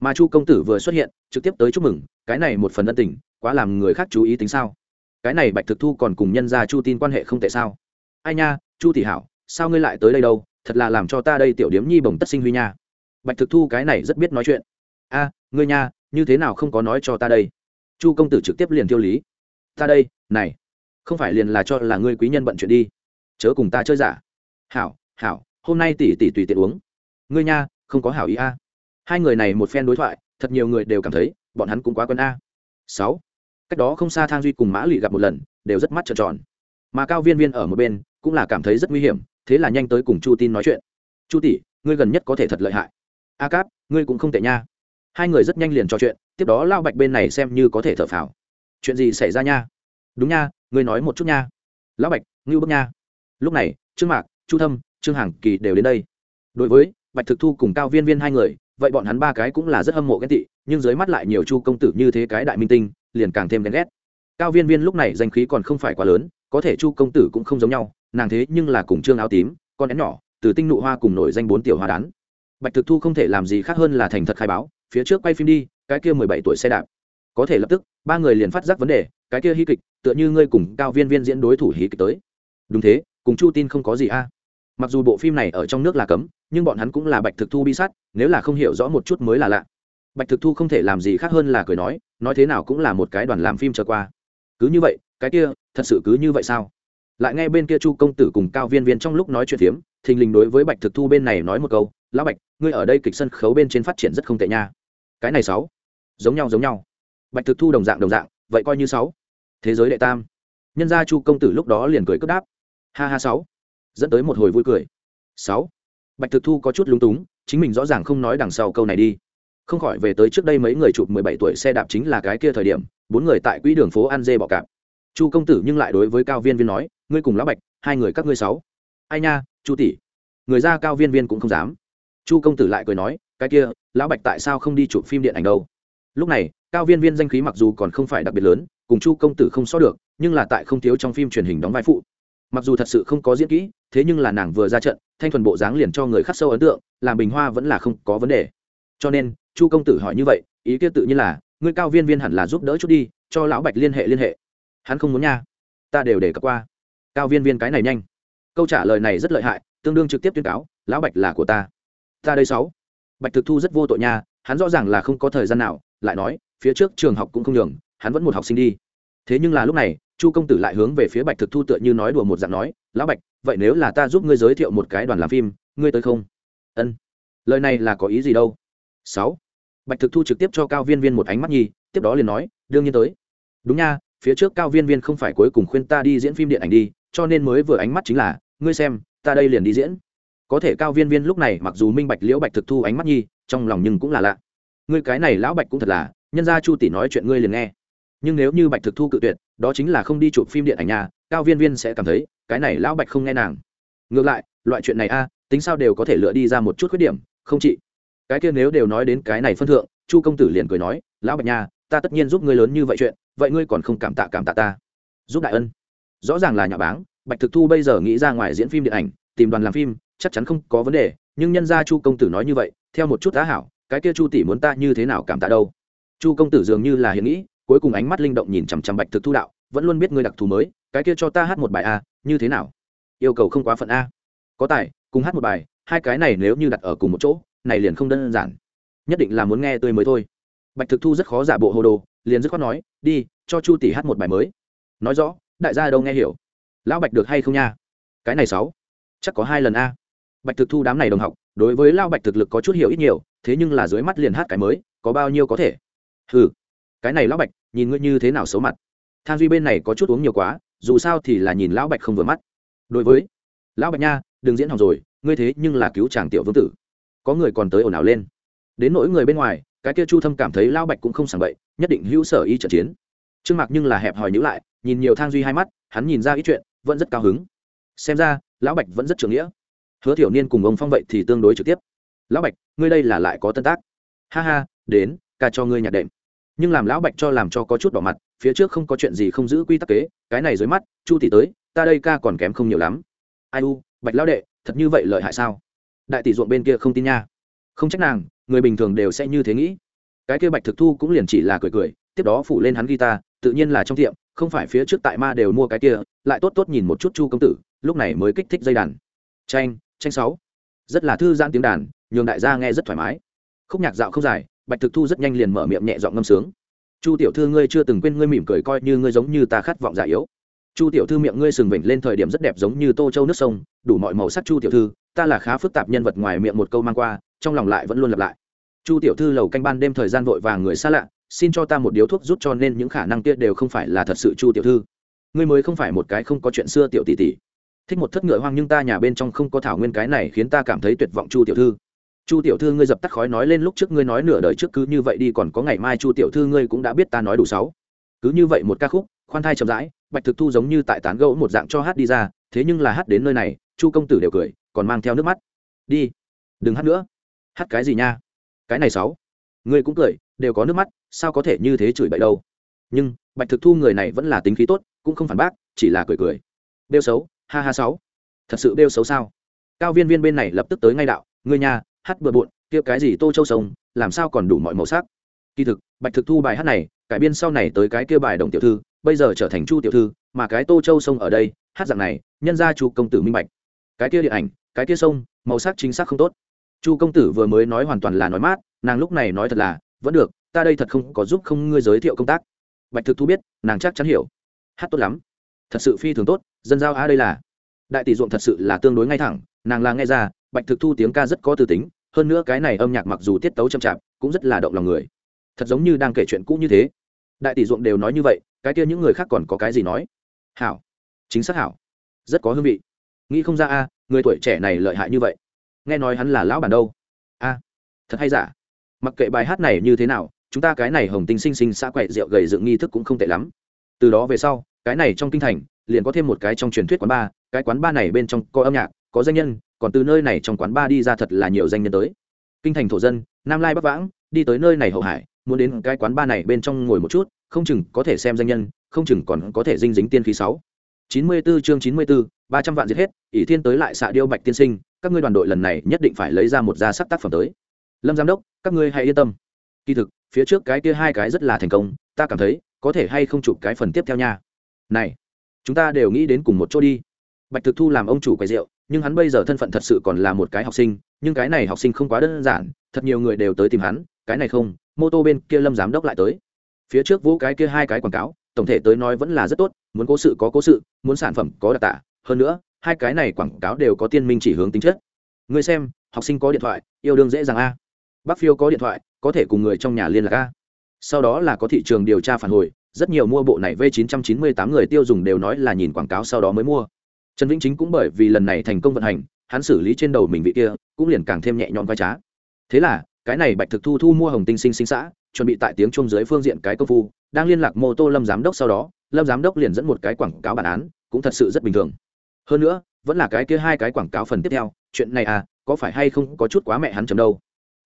Mà chu công tử vừa xuất hiện, trực tiếp tới chúc mừng, cái này một phần ân tình, quá làm người khác chú ý tính sao? Cái này bạch thực thu còn cùng nhân gia chu tin quan hệ không tệ sao? Ai nha, chu Thị hảo, sao ngươi lại tới đây đâu? Thật là làm cho ta đây tiểu điếm nhi bồng tất sinh huy nha. Bạch thực thu cái này rất biết nói chuyện. A, ngươi nha, như thế nào không có nói cho ta đây? Chu công tử trực tiếp liền tiêu lý. Ta đây, này, không phải liền là cho là ngươi quý nhân bận chuyện đi. Chớ cùng ta chơi giả. Hảo hảo hôm nay tỷ tỷ tùy tiện uống. Ngươi nha, không có hảo ý a. Hai người này một phen đối thoại, thật nhiều người đều cảm thấy, bọn hắn cũng quá quân a. Sáu. Cách đó không xa thang duy cùng mã lụy gặp một lần, đều rất mắt trợn tròn. Mà cao viên viên ở một bên, cũng là cảm thấy rất nguy hiểm, thế là nhanh tới cùng chu tin nói chuyện. Chu tỷ, ngươi gần nhất có thể thật lợi hại. A cáp, ngươi cũng không tệ nha. Hai người rất nhanh liền trò chuyện, tiếp đó lao bạch bên này xem như có thể thở phào. Chuyện gì xảy ra nha? Đúng nha, ngươi nói một chút nha. Lão bạch, ngưu bức nha. Lúc này, trương mạc chu thâm, trương hằng kỳ đều đến đây. Đối với bạch thực thu cùng cao viên viên hai người, vậy bọn hắn ba cái cũng là rất hâm mộ ghen tị, nhưng dưới mắt lại nhiều chu công tử như thế cái đại minh tinh, liền càng thêm ghen ghét. Cao viên viên lúc này danh khí còn không phải quá lớn, có thể chu công tử cũng không giống nhau, nàng thế nhưng là cùng trương áo tím, con én nhỏ, từ tinh nụ hoa cùng nổi danh bốn tiểu hoa đán. Bạch thực thu không thể làm gì khác hơn là thành thật khai báo, phía trước quay phim đi, cái kia mười bảy tuổi xe đạp. Có thể lập tức, ba người liền phát giác vấn đề, cái kia hí kịch, tựa như ngươi cùng cao viên viên diễn đối thủ hí kịch tới. Đúng thế, cùng chu tin không có gì a mặc dù bộ phim này ở trong nước là cấm, nhưng bọn hắn cũng là bạch thực thu bi sát, nếu là không hiểu rõ một chút mới là lạ. Bạch thực thu không thể làm gì khác hơn là cười nói nói thế nào cũng là một cái đoàn làm phim trở qua. Cứ như vậy, cái kia, thật sự cứ như vậy sao? Lại nghe bên kia chu công tử cùng cao viên viên trong lúc nói chuyện phiếm thình lình đối với bạch thực thu bên này nói một câu, lão bạch, ngươi ở đây kịch sân khấu bên trên phát triển rất không tệ nha. Cái này sáu, giống nhau giống nhau. Bạch thực thu đồng dạng đồng dạng, vậy coi như sáu. Thế giới đệ tam. Nhân gia chu công tử lúc đó liền cười cất đáp. Ha ha, sáu dẫn tới một hồi vui cười. Sáu. Bạch thực thu có chút lúng túng, chính mình rõ ràng không nói đằng sau câu này đi. Không khỏi về tới trước đây mấy người chụp mười bảy tuổi xe đạp chính là cái kia thời điểm, bốn người tại quỹ đường phố an dê bọ cạp. Chu công tử nhưng lại đối với cao viên viên nói, ngươi cùng lão bạch, hai người các ngươi sáu. Ai nha, chu tỷ. Người ra cao viên viên cũng không dám. Chu công tử lại cười nói, cái kia, lão bạch tại sao không đi chụp phim điện ảnh đâu? Lúc này, cao viên viên danh khí mặc dù còn không phải đặc biệt lớn, cùng chu công tử không so được, nhưng là tại không thiếu trong phim truyền hình đóng vai phụ mặc dù thật sự không có diễn kỹ, thế nhưng là nàng vừa ra trận, thanh thuần bộ dáng liền cho người khắc sâu ấn tượng, làm bình hoa vẫn là không có vấn đề. Cho nên, chu công tử hỏi như vậy, ý kia tự nhiên là, ngươi cao viên viên hẳn là giúp đỡ chút đi, cho lão bạch liên hệ liên hệ. Hắn không muốn nha. Ta đều để cập qua. Cao viên viên cái này nhanh. Câu trả lời này rất lợi hại, tương đương trực tiếp tuyên cáo, lão bạch là của ta. Ta đây sáu. Bạch thực thu rất vô tội nha, hắn rõ ràng là không có thời gian nào, lại nói, phía trước trường học cũng không nhường, hắn vẫn một học sinh đi thế nhưng là lúc này, chu công tử lại hướng về phía bạch thực thu tựa như nói đùa một dạng nói, lão bạch, vậy nếu là ta giúp ngươi giới thiệu một cái đoàn làm phim, ngươi tới không? Ân, lời này là có ý gì đâu. Sáu. Bạch thực thu trực tiếp cho cao viên viên một ánh mắt nhi, tiếp đó liền nói, đương nhiên tới. Đúng nha, phía trước cao viên viên không phải cuối cùng khuyên ta đi diễn phim điện ảnh đi, cho nên mới vừa ánh mắt chính là, ngươi xem, ta đây liền đi diễn. Có thể cao viên viên lúc này mặc dù minh bạch liễu bạch thực thu ánh mắt nhi, trong lòng nhưng cũng là lạ. Ngươi cái này lão bạch cũng thật là, nhân gia chu tỷ nói chuyện ngươi liền nghe nhưng nếu như bạch thực thu cự tuyệt, đó chính là không đi chụp phim điện ảnh nhà, cao viên viên sẽ cảm thấy, cái này lão bạch không nghe nàng. Ngược lại, loại chuyện này a, tính sao đều có thể lựa đi ra một chút khuyết điểm, không chị? Cái kia nếu đều nói đến cái này phân thượng, chu công tử liền cười nói, lão bạch nha, ta tất nhiên giúp ngươi lớn như vậy chuyện, vậy ngươi còn không cảm tạ cảm tạ ta? Giúp đại ân. Rõ ràng là nhà báng, bạch thực thu bây giờ nghĩ ra ngoài diễn phim điện ảnh, tìm đoàn làm phim, chắc chắn không có vấn đề, nhưng nhân gia chu công tử nói như vậy, theo một chút tá hảo, cái kia chu tỷ muốn ta như thế nào cảm tạ đâu? Chu công tử dường như là hiện nghĩ cuối cùng ánh mắt linh động nhìn chằm chằm bạch thực thu đạo, vẫn luôn biết ngươi đặc thù mới, cái kia cho ta hát một bài a, như thế nào? Yêu cầu không quá phận a. Có tài, cùng hát một bài, hai cái này nếu như đặt ở cùng một chỗ, này liền không đơn giản. Nhất định là muốn nghe tươi mới thôi. Bạch thực thu rất khó giả bộ hồ đồ, liền dứt khoát nói, đi, cho chu tỷ hát một bài mới. Nói rõ, đại gia đâu nghe hiểu? Lão bạch được hay không nha? Cái này sáu, chắc có hai lần a. Bạch thực thu đám này đồng học, đối với lao bạch thực lực có chút hiểu ít nhiều, thế nhưng là dưới mắt liền hát cái mới, có bao nhiêu có thể? Ừ cái này lão bạch, nhìn ngươi như thế nào xấu mặt. Than duy bên này có chút uống nhiều quá, dù sao thì là nhìn lão bạch không vừa mắt. Đối với, lão bạch nha, đừng diễn hỏng rồi, ngươi thế nhưng là cứu chàng tiểu vương tử. Có người còn tới ồn ào lên. Đến nỗi người bên ngoài, cái kia chu thâm cảm thấy lão bạch cũng không sảng bậy, nhất định hữu sở y trận chiến. Trương mạc nhưng là hẹp hòi nhữ lại, nhìn nhiều thang duy hai mắt, hắn nhìn ra ít chuyện, vẫn rất cao hứng. Xem ra, lão bạch vẫn rất trưởng nghĩa. Hứa thiểu niên cùng ông phong vậy thì tương đối trực tiếp. Lão bạch, ngươi đây là lại có tân tác. Ha ha, đến, ca cho ngươi nhạc đệm nhưng làm lão bạch cho làm cho có chút đỏ mặt, phía trước không có chuyện gì không giữ quy tắc kế, cái này dưới mắt, chu tỷ tới, ta đây ca còn kém không nhiều lắm. Ai u, bạch lão đệ, thật như vậy lợi hại sao? Đại tỷ ruộng bên kia không tin nha. Không trách nàng, người bình thường đều sẽ như thế nghĩ. Cái kia bạch thực thu cũng liền chỉ là cười cười, tiếp đó phủ lên hắn guitar, tự nhiên là trong tiệm, không phải phía trước tại ma đều mua cái kia, lại tốt tốt nhìn một chút chu công tử, lúc này mới kích thích dây đàn. Tranh tranh sáu. Rất là thư giãn tiếng đàn, nhường đại gia nghe rất thoải mái. Khúc nhạc dạo không dài bạch thực thu rất nhanh liền mở miệng nhẹ giọng ngâm sướng. Chu tiểu thư, ngươi chưa từng quên ngươi mỉm cười coi như ngươi giống như ta khát vọng già yếu. Chu tiểu thư miệng ngươi sừng vểnh lên thời điểm rất đẹp giống như tô châu nước sông, đủ mọi màu sắc chu tiểu thư, ta là khá phức tạp nhân vật ngoài miệng một câu mang qua, trong lòng lại vẫn luôn lặp lại. Chu tiểu thư lầu canh ban đêm thời gian vội vàng người xa lạ, xin cho ta một điếu thuốc rút cho nên những khả năng kia đều không phải là thật sự chu tiểu thư. Ngươi mới không phải một cái không có chuyện xưa tiểu tỷ tỷ. Thích một thất ngựa hoang nhưng ta nhà bên trong không có thảo nguyên cái này khiến ta cảm thấy tuyệt vọng chu tiểu thư chu tiểu thư ngươi dập tắt khói nói lên lúc trước ngươi nói nửa đời trước cứ như vậy đi, còn có ngày mai chu tiểu thư ngươi cũng đã biết ta nói đủ sáu. Cứ như vậy một ca khúc, khoan thai chậm rãi, bạch thực thu giống như tại tán gẫu một dạng cho hát đi ra, thế nhưng là hát đến nơi này, chu công tử đều cười, còn mang theo nước mắt. Đi, đừng hát nữa. Hát cái gì nha? Cái này sáu. Ngươi cũng cười, đều có nước mắt, sao có thể như thế chửi bậy đâu? Nhưng, bạch thực thu người này vẫn là tính khí tốt, cũng không phản bác, chỉ là cười cười. Bêu xấu, ha ha sáu. Thật sự bêu xấu sao? Cao viên viên bên này lập tức tới ngay đạo, ngươi nhà hát bừa bộn, kia cái gì tô châu sông, làm sao còn đủ mọi màu sắc? Kỳ thực, bạch thực thu bài hát này, cải biên sau này tới cái kia bài đồng tiểu thư, bây giờ trở thành chu tiểu thư, mà cái tô châu sông ở đây, hát dạng này, nhân ra chu công tử minh bạch. Cái kia điện ảnh, cái kia sông, màu sắc chính xác không tốt. Chu công tử vừa mới nói hoàn toàn là nói mát, nàng lúc này nói thật là, vẫn được, ta đây thật không có giúp không ngươi giới thiệu công tác. Bạch thực thu biết, nàng chắc chắn hiểu. Hát tốt lắm. Thật sự phi thường tốt, dân giao a đây là. Đại tỷ ruộng thật sự là tương đối ngay thẳng, nàng là nghe ra, bạch thực thu tiếng ca rất có từ tính hơn nữa cái này âm nhạc mặc dù tiết tấu chậm chạp, cũng rất là động lòng người. Thật giống như đang kể chuyện cũ như thế. Đại tỷ ruộng đều nói như vậy, cái kia những người khác còn có cái gì nói? Hảo. Chính xác hảo. Rất có hương vị. Nghĩ không ra a, người tuổi trẻ này lợi hại như vậy. Nghe nói hắn là lão bản đâu. A, thật hay giả? Mặc kệ bài hát này như thế nào, chúng ta cái này hồng tinh sinh sinh xã quậy rượu gầy dựng nghi thức cũng không tệ lắm. Từ đó về sau, cái này trong kinh thành, liền có thêm một cái trong truyền thuyết quán bar, cái quán bar này bên trong có âm nhạc có danh nhân còn từ nơi này trong quán ba đi ra thật là nhiều danh nhân tới. Kinh thành thổ dân nam lai bắc vãng đi tới nơi này hậu hải muốn đến cái quán ba này bên trong ngồi một chút không chừng có thể xem danh nhân không chừng còn có thể dinh dính tiên khí sáu. Chín mươi 94 chương chín mươi 94, ba trăm vạn giết hết ỷ thiên tới lại xạ điêu bạch tiên sinh các ngươi đoàn đội lần này nhất định phải lấy ra một gia sắc tác phẩm tới. Lâm giám đốc các ngươi hãy yên tâm. Kỳ thực phía trước cái kia hai cái rất là thành công ta cảm thấy có thể hay không chụp cái phần tiếp theo nha. Này chúng ta đều nghĩ đến cùng một chỗ đi. Bạch thực thu làm ông chủ quầy rượu nhưng hắn bây giờ thân phận thật sự còn là một cái học sinh, nhưng cái này học sinh không quá đơn giản, thật nhiều người đều tới tìm hắn, cái này không, mô tô bên kia lâm giám đốc lại tới. Phía trước vũ cái kia hai cái quảng cáo, tổng thể tới nói vẫn là rất tốt, muốn cố sự có cố sự, muốn sản phẩm có đặc tả, hơn nữa, hai cái này quảng cáo đều có tiên minh chỉ hướng tính chất. Người xem, học sinh có điện thoại, yêu đương dễ dàng a. Bác phiêu có điện thoại, có thể cùng người trong nhà liên lạc a. Sau đó là có thị trường điều tra phản hồi, rất nhiều mua bộ này v 998 người tiêu dùng đều nói là nhìn quảng cáo sau đó mới mua trần vĩnh chính cũng bởi vì lần này thành công vận hành, hắn xử lý trên đầu mình vị kia, cũng liền càng thêm nhẹ nhõm vai trá. Thế là, cái này bạch thực thu thu mua hồng tinh sinh sinh xã, chuẩn bị tại tiếng chung dưới phương diện cái công phu, đang liên lạc mô tô lâm giám đốc sau đó, lâm giám đốc liền dẫn một cái quảng cáo bản án, cũng thật sự rất bình thường. Hơn nữa, vẫn là cái kia hai cái quảng cáo phần tiếp theo, chuyện này à có phải hay không có chút quá mẹ hắn chấm đâu?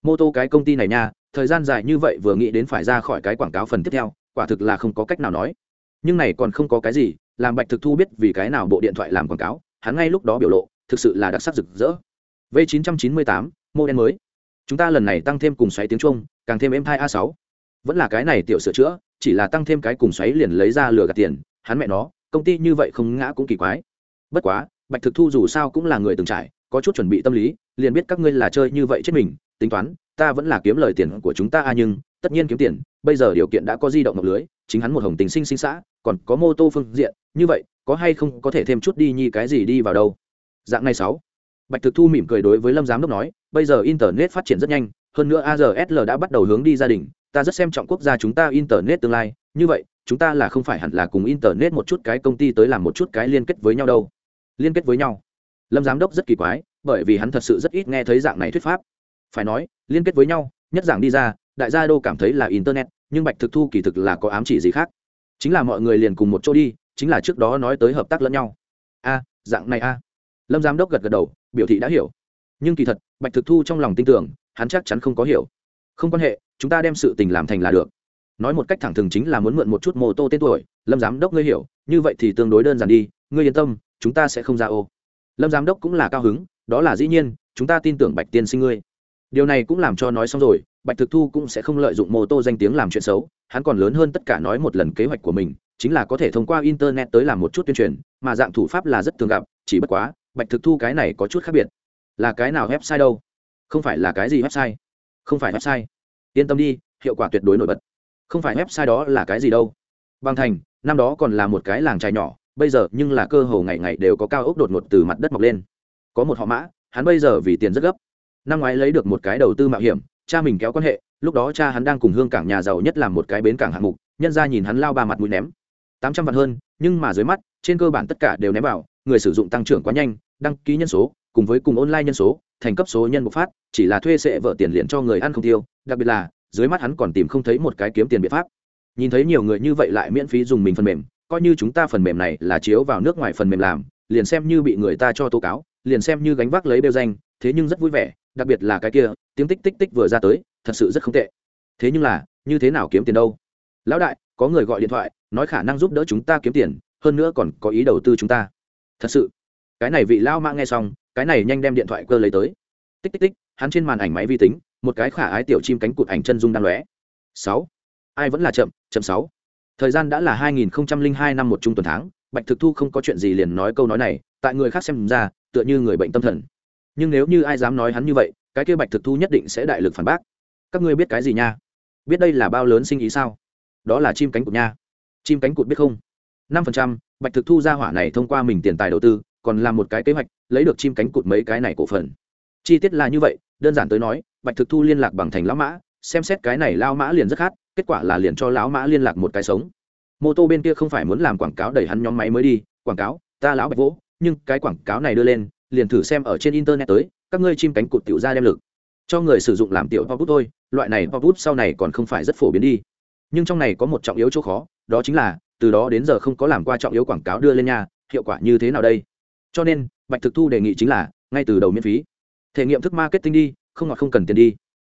Mô tô cái công ty này nha, thời gian dài như vậy vừa nghĩ đến phải ra khỏi cái quảng cáo phần tiếp theo, quả thực là không có cách nào nói. Nhưng này còn không có cái gì làm bạch thực thu biết vì cái nào bộ điện thoại làm quảng cáo, hắn ngay lúc đó biểu lộ, thực sự là đặc sắc rực rỡ. V 998 mô đen mới. Chúng ta lần này tăng thêm cùng xoáy tiếng trung, càng thêm êm thai a 6 vẫn là cái này tiểu sửa chữa, chỉ là tăng thêm cái cùng xoáy liền lấy ra lừa gạt tiền, hắn mẹ nó, công ty như vậy không ngã cũng kỳ quái. Bất quá, bạch thực thu dù sao cũng là người từng trải, có chút chuẩn bị tâm lý, liền biết các ngươi là chơi như vậy chết mình, tính toán, ta vẫn là kiếm lời tiền của chúng ta a nhưng, tất nhiên kiếm tiền, bây giờ điều kiện đã có di động ngọc lưới, chính hắn một hồng tình sinh sinh xã còn có mô tô phương diện, như vậy, có hay không có thể thêm chút đi nhi cái gì đi vào đâu? Dạng này sáu. Bạch thực thu mỉm cười đối với lâm giám đốc nói, bây giờ internet phát triển rất nhanh, hơn nữa ARSL đã bắt đầu hướng đi gia đình, ta rất xem trọng quốc gia chúng ta internet tương lai, như vậy, chúng ta là không phải hẳn là cùng internet một chút cái công ty tới làm một chút cái liên kết với nhau đâu. Liên kết với nhau. Lâm giám đốc rất kỳ quái, bởi vì hắn thật sự rất ít nghe thấy dạng này thuyết pháp. Phải nói, liên kết với nhau, nhất giảng đi ra, đại gia đô cảm thấy là internet, nhưng bạch thực thu kỳ thực là có ám chỉ gì khác chính là mọi người liền cùng một chỗ đi, chính là trước đó nói tới hợp tác lẫn nhau. A, dạng này a. Lâm giám đốc gật gật đầu, biểu thị đã hiểu. Nhưng kỳ thật, bạch thực thu trong lòng tin tưởng, hắn chắc chắn không có hiểu. Không quan hệ, chúng ta đem sự tình làm thành là được. Nói một cách thẳng thừng chính là muốn mượn một chút mô tô tên tuổi, lâm giám đốc ngươi hiểu, như vậy thì tương đối đơn giản đi, ngươi yên tâm, chúng ta sẽ không ra ô. Lâm giám đốc cũng là cao hứng, đó là dĩ nhiên, chúng ta tin tưởng bạch tiên sinh ngươi. Điều này cũng làm cho nói xong rồi bạch thực thu cũng sẽ không lợi dụng mô tô danh tiếng làm chuyện xấu, hắn còn lớn hơn tất cả nói một lần kế hoạch của mình, chính là có thể thông qua internet tới làm một chút tuyên truyền, mà dạng thủ pháp là rất thường gặp, chỉ bất quá, bạch thực thu cái này có chút khác biệt. Là cái nào website đâu? Không phải là cái gì website? Không phải website. Yên tâm đi, hiệu quả tuyệt đối nổi bật. Không phải website đó là cái gì đâu? Bằng thành, năm đó còn là một cái làng trai nhỏ, bây giờ nhưng là cơ hồ ngày ngày đều có cao ốc đột ngột từ mặt đất mọc lên. Có một họ mã, hắn bây giờ vì tiền rất gấp. Năm ngoái lấy được một cái đầu tư mạo hiểm cha mình kéo quan hệ, lúc đó cha hắn đang cùng hương cảng nhà giàu nhất làm một cái bến cảng hạng mục, nhân ra nhìn hắn lao ba mặt mũi ném. Tám trăm vạn hơn, nhưng mà dưới mắt, trên cơ bản tất cả đều ném vào, người sử dụng tăng trưởng quá nhanh, đăng ký nhân số, cùng với cùng online nhân số, thành cấp số nhân bộc phát, chỉ là thuê sẽ vợ tiền liền cho người ăn không tiêu, đặc biệt là, dưới mắt hắn còn tìm không thấy một cái kiếm tiền biện pháp. Nhìn thấy nhiều người như vậy lại miễn phí dùng mình phần mềm, coi như chúng ta phần mềm này là chiếu vào nước ngoài phần mềm làm, liền xem như bị người ta cho tố cáo, liền xem như gánh vác lấy bêu danh, thế nhưng rất vui vẻ đặc biệt là cái kia, tiếng tích tích tích vừa ra tới, thật sự rất không tệ. Thế nhưng là, như thế nào kiếm tiền đâu? Lão đại, có người gọi điện thoại, nói khả năng giúp đỡ chúng ta kiếm tiền, hơn nữa còn có ý đầu tư chúng ta. Thật sự. Cái này vị lao mã nghe xong, cái này nhanh đem điện thoại cơ lấy tới. Tích tích tích, hắn trên màn ảnh máy vi tính, một cái khả ái tiểu chim cánh cụt ảnh chân dung đang lóe. Sáu. Ai vẫn là chậm chậm sáu. Thời gian đã là hai nghìn hai năm một trung tuần tháng, bạch thực thu không có chuyện gì liền nói câu nói này, tại người khác xem ra, tựa như người bệnh tâm thần nhưng nếu như ai dám nói hắn như vậy, cái kia bạch thực thu nhất định sẽ đại lực phản bác. Các ngươi biết cái gì nha? Biết đây là bao lớn sinh ý sao? Đó là chim cánh cụt nha. Chim cánh cụt biết không? Năm phần trăm, bạch thực thu ra hỏa này thông qua mình tiền tài đầu tư, còn làm một cái kế hoạch, lấy được chim cánh cụt mấy cái này cổ phần. Chi tiết là như vậy, đơn giản tới nói, bạch thực thu liên lạc bằng thành lão mã, xem xét cái này lao mã liền rất khát, kết quả là liền cho lão mã liên lạc một cái sống. Mô tô bên kia không phải muốn làm quảng cáo đẩy hắn nhóm máy mới đi, quảng cáo, ta lão bạch vỗ, nhưng cái quảng cáo này đưa lên liền thử xem ở trên internet tới, các ngươi chim cánh cụt tiểu ra đem lực. Cho người sử dụng làm tiểu pop bút thôi, loại này pop bút sau này còn không phải rất phổ biến đi. Nhưng trong này có một trọng yếu chỗ khó, đó chính là, từ đó đến giờ không có làm qua trọng yếu quảng cáo đưa lên nhà hiệu quả như thế nào đây? Cho nên, bạch thực thu đề nghị chính là, ngay từ đầu miễn phí. Thể nghiệm thức marketing đi, không ngọt không cần tiền đi.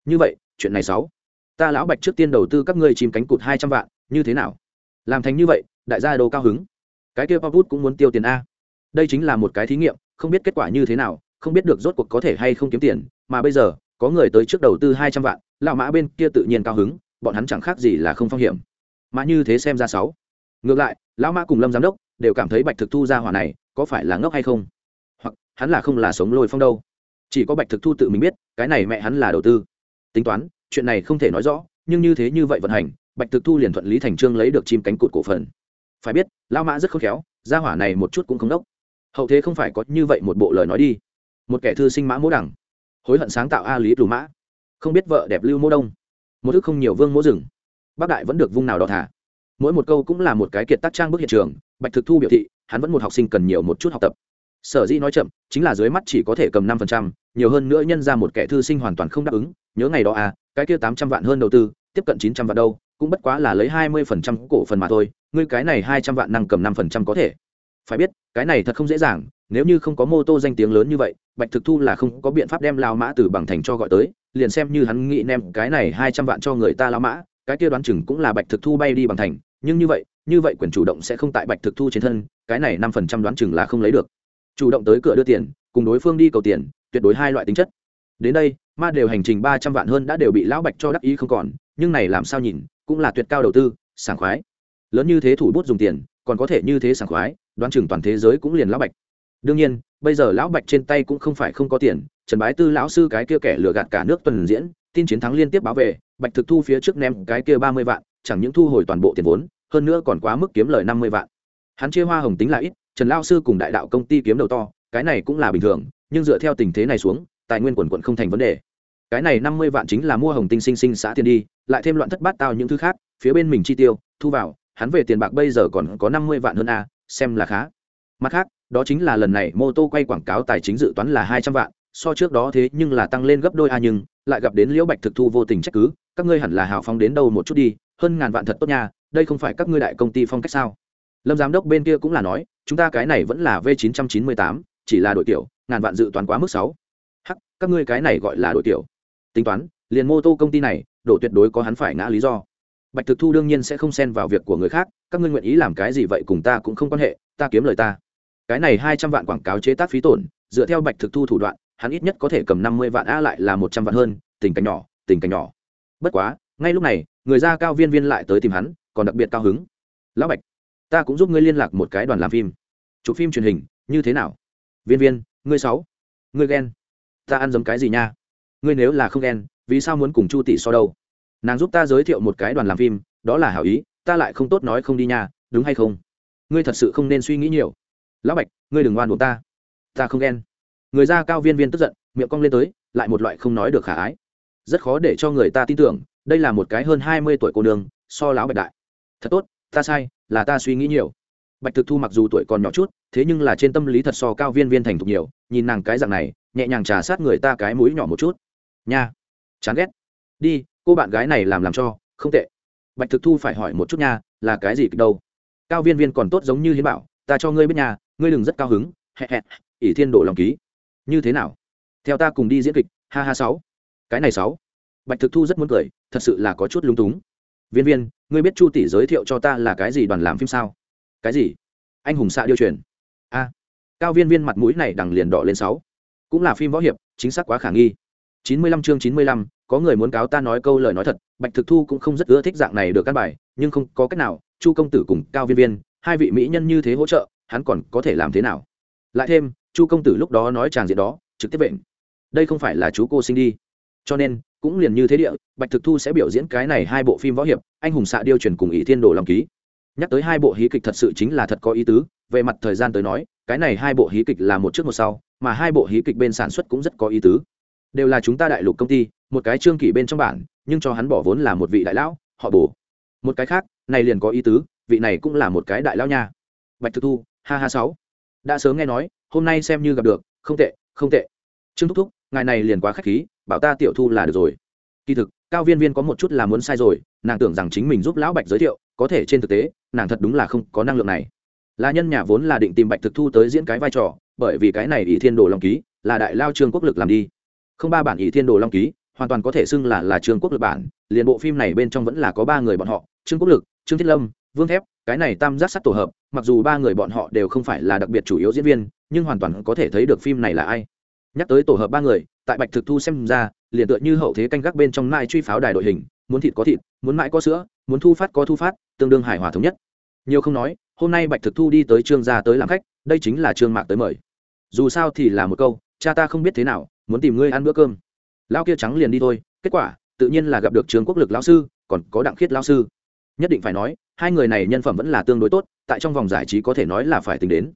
Như vậy, chuyện này sáu. Ta lão bạch trước tiên đầu tư các ngươi chìm cánh cụt hai trăm vạn, như thế nào? Làm thành như vậy, đại gia đồ cao hứng? Cái kia pop cũng muốn tiêu tiền a. Đây chính là một cái thí nghiệm không biết kết quả như thế nào, không biết được rốt cuộc có thể hay không kiếm tiền, mà bây giờ, có người tới trước đầu tư hai trăm vạn, lão mã bên kia tự nhiên cao hứng, bọn hắn chẳng khác gì là không phong hiểm. Mà như thế xem ra sáu. Ngược lại, lão mã cùng lâm giám đốc đều cảm thấy bạch thực thu ra hỏa này có phải là ngốc hay không? Hoặc, hắn là không là sống lôi phong đâu? Chỉ có bạch thực thu tự mình biết, cái này mẹ hắn là đầu tư. Tính toán, chuyện này không thể nói rõ, nhưng như thế như vậy vận hành, bạch thực thu liền thuận lý thành trương lấy được chim cánh cụt cổ phần. Phải biết, lão mã rất khôn khéo, gia hỏa này một chút cũng không đốc hậu thế không phải có như vậy một bộ lời nói đi. Một kẻ thư sinh mã mỗ đẳng, hối hận sáng tạo a lý lù mã, không biết vợ đẹp lưu mỗ đông, một thức không nhiều vương mỗ rừng bác đại vẫn được vung nào đỏ thả. Mỗi một câu cũng là một cái kiệt tác trang bức hiện trường, bạch thực thu biểu thị, hắn vẫn một học sinh cần nhiều một chút học tập. Sở dĩ nói chậm, chính là dưới mắt chỉ có thể cầm năm phần trăm, nhiều hơn nữa nhân ra một kẻ thư sinh hoàn toàn không đáp ứng, nhớ ngày đó à cái kia tám trăm vạn hơn đầu tư, tiếp cận chín trăm vạn đâu, cũng bất quá là lấy hai mươi phần trăm cổ phần mà thôi, ngươi cái này hai trăm vạn năng cầm năm phần trăm có thể. Phải biết cái này thật không dễ dàng, nếu như không có mô tô danh tiếng lớn như vậy, bạch thực thu là không có biện pháp đem lao mã từ bằng thành cho gọi tới, liền xem như hắn nghĩ nem cái này hai trăm vạn cho người ta lao mã, cái kia đoán chừng cũng là bạch thực thu bay đi bằng thành, nhưng như vậy như vậy quyền chủ động sẽ không tại bạch thực thu trên thân, cái này năm phần trăm đoán chừng là không lấy được. Chủ động tới cửa đưa tiền, cùng đối phương đi cầu tiền, tuyệt đối hai loại tính chất. Đến đây, ma đều hành trình ba trăm vạn hơn đã đều bị lão bạch cho đắc ý không còn, nhưng này làm sao nhìn, cũng là tuyệt cao đầu tư, sảng khoái. Lớn như thế thủ bút dùng tiền còn có thể như thế sảng khoái, đoán chừng toàn thế giới cũng liền lão bạch. Đương nhiên, bây giờ lão bạch trên tay cũng không phải không có tiền, trần bái tư lão sư cái kia kẻ lừa gạt cả nước tuần diễn, tin chiến thắng liên tiếp báo về, bạch thực thu phía trước ném cái kia ba mươi vạn, chẳng những thu hồi toàn bộ tiền vốn, hơn nữa còn quá mức kiếm lời năm mươi vạn. Hắn chia hoa hồng tính là ít, trần lao sư cùng đại đạo công ty kiếm đầu to, cái này cũng là bình thường, nhưng dựa theo tình thế này xuống, tài nguyên quần quận không thành vấn đề. Cái này năm mươi vạn chính là mua hồng tinh sinh sinh xã tiền đi, lại thêm loạn thất bát tao những thứ khác, phía bên mình chi tiêu, thu vào hắn về tiền bạc bây giờ còn có năm mươi vạn hơn a, xem là khá. Mặt khác, đó chính là lần này mô tô quay quảng cáo tài chính dự toán là hai trăm vạn, so trước đó thế nhưng là tăng lên gấp đôi a, nhưng lại gặp đến liễu bạch thực thu vô tình trách cứ, các ngươi hẳn là hào phóng đến đâu một chút đi, hơn ngàn vạn thật tốt nha, đây không phải các ngươi đại công ty phong cách sao? Lâm giám đốc bên kia cũng là nói, chúng ta cái này vẫn là v 998 chỉ là đội tiểu, ngàn vạn dự toán quá mức sáu. Hắc, các ngươi cái này gọi là đội tiểu. Tính toán, liền mô tô công ty này, độ tuyệt đối có hắn phải ngã lý do bạch thực thu đương nhiên sẽ không xen vào việc của người khác, các ngươi nguyện ý làm cái gì vậy cùng ta cũng không quan hệ, ta kiếm lời ta. Cái này hai trăm vạn quảng cáo chế tác phí tổn, dựa theo bạch thực thu thủ đoạn, hắn ít nhất có thể cầm năm mươi vạn a lại là một trăm vạn hơn, tình cảnh nhỏ, tình cảnh nhỏ. Bất quá, ngay lúc này, người ra cao viên viên lại tới tìm hắn, còn đặc biệt cao hứng. Lão bạch, ta cũng giúp ngươi liên lạc một cái đoàn làm phim. Chụp phim truyền hình, như thế nào? Viên viên, ngươi sáu ngươi ghen. Ta ăn giống cái gì nha? Ngươi nếu là không ghen, vì sao muốn cùng chu tỷ so đâu? Nàng giúp ta giới thiệu một cái đoàn làm phim đó là hảo ý ta lại không tốt nói không đi nhà, đúng hay không? Ngươi thật sự không nên suy nghĩ nhiều. Lão bạch ngươi đừng oan buộc ta. Ta không ghen. Người da cao viên viên tức giận miệng cong lên tới lại một loại không nói được khả ái. Rất khó để cho người ta tin tưởng đây là một cái hơn hai mươi tuổi cô nương so lão bạch đại. Thật tốt ta sai là ta suy nghĩ nhiều. Bạch thực thu mặc dù tuổi còn nhỏ chút thế nhưng là trên tâm lý thật so cao viên viên thành thục nhiều nhìn nàng cái dạng này nhẹ nhàng trà sát người ta cái mũi nhỏ một chút. Nha chán ghét. Đi cô bạn gái này làm làm cho, không tệ. Bạch thực thu phải hỏi một chút nha, là cái gì kịch đâu? Cao viên viên còn tốt giống như hiến bảo, ta cho ngươi biết nhà ngươi đừng rất cao hứng hẹ hẹ ỷ thiên đổ lòng ký. Như thế nào? Theo ta cùng đi diễn kịch, ha ha sáu. Cái này sáu. Bạch thực thu rất muốn cười, thật sự là có chút lúng túng. Viên viên, ngươi biết chu tỷ giới thiệu cho ta là cái gì đoàn làm phim sao? Cái gì? Anh hùng xạ điêu truyền. A. Cao viên viên mặt mũi này đằng liền đỏ lên sáu. Cũng là phim võ hiệp, chính xác quá khả nghi. Chín mươi lăm chương chín mươi lăm có người muốn cáo ta nói câu lời nói thật, bạch thực thu cũng không rất ưa thích dạng này được căn bài, nhưng không có cách nào, chu công tử cùng cao viên viên, hai vị mỹ nhân như thế hỗ trợ, hắn còn có thể làm thế nào? Lại thêm, chu công tử lúc đó nói chàng diện đó, trực tiếp bệnh đây không phải là chú cô sinh đi. Cho nên, cũng liền như thế địa, bạch thực thu sẽ biểu diễn cái này hai bộ phim võ hiệp, anh hùng xạ điêu truyền cùng ý thiên đồ lòng ký. Nhắc tới hai bộ hí kịch thật sự chính là thật có ý tứ, về mặt thời gian tới nói, cái này hai bộ hí kịch là một trước một sau, mà hai bộ hí kịch bên sản xuất cũng rất có ý tứ đều là chúng ta đại lục công ty, một cái trương kỷ bên trong bản, nhưng cho hắn bỏ vốn là một vị đại lão, họ bổ một cái khác, này liền có ý tứ, vị này cũng là một cái đại lão nha. Bạch thực thu, ha ha sáu. Đã sớm nghe nói, hôm nay xem như gặp được, không tệ không tệ. Trương thúc thúc, ngài này liền quá khách khí, bảo ta tiểu thu là được rồi. Kỳ thực, cao viên viên có một chút là muốn sai rồi, nàng tưởng rằng chính mình giúp lão bạch giới thiệu, có thể trên thực tế, nàng thật đúng là không có năng lượng này. Là nhân nhà vốn là định tìm bạch thực thu tới diễn cái vai trò, bởi vì cái này ỷ thiên đồ lòng ký, là đại lao trương quốc lực làm đi không ba bản ỷ thiên đồ long ký, hoàn toàn có thể xưng là là trương quốc lực bản, liền bộ phim này bên trong vẫn là có ba người bọn họ, trương quốc lực, trương thiết lâm, vương thép, cái này tam giác sắt tổ hợp, mặc dù ba người bọn họ đều không phải là đặc biệt chủ yếu diễn viên, nhưng hoàn toàn có thể thấy được phim này là ai. Nhắc tới tổ hợp ba người, tại bạch thực thu xem ra, liền tựa như hậu thế canh gác bên trong mai truy pháo đài đội hình, muốn thịt có thịt, muốn mãi có sữa, muốn thu phát có thu phát, tương đương hài hòa thống nhất. Nhiều không nói, hôm nay bạch thực thu đi tới trương gia tới làm khách, đây chính là trương mạc tới mời. Dù sao thì là một câu, cha ta không biết thế nào muốn tìm ngươi ăn bữa cơm. Lao kia trắng liền đi thôi, kết quả, tự nhiên là gặp được trương quốc lực lao sư, còn có đặng khiết lao sư. Nhất định phải nói, hai người này nhân phẩm vẫn là tương đối tốt, tại trong vòng giải trí có thể nói là phải tính đến.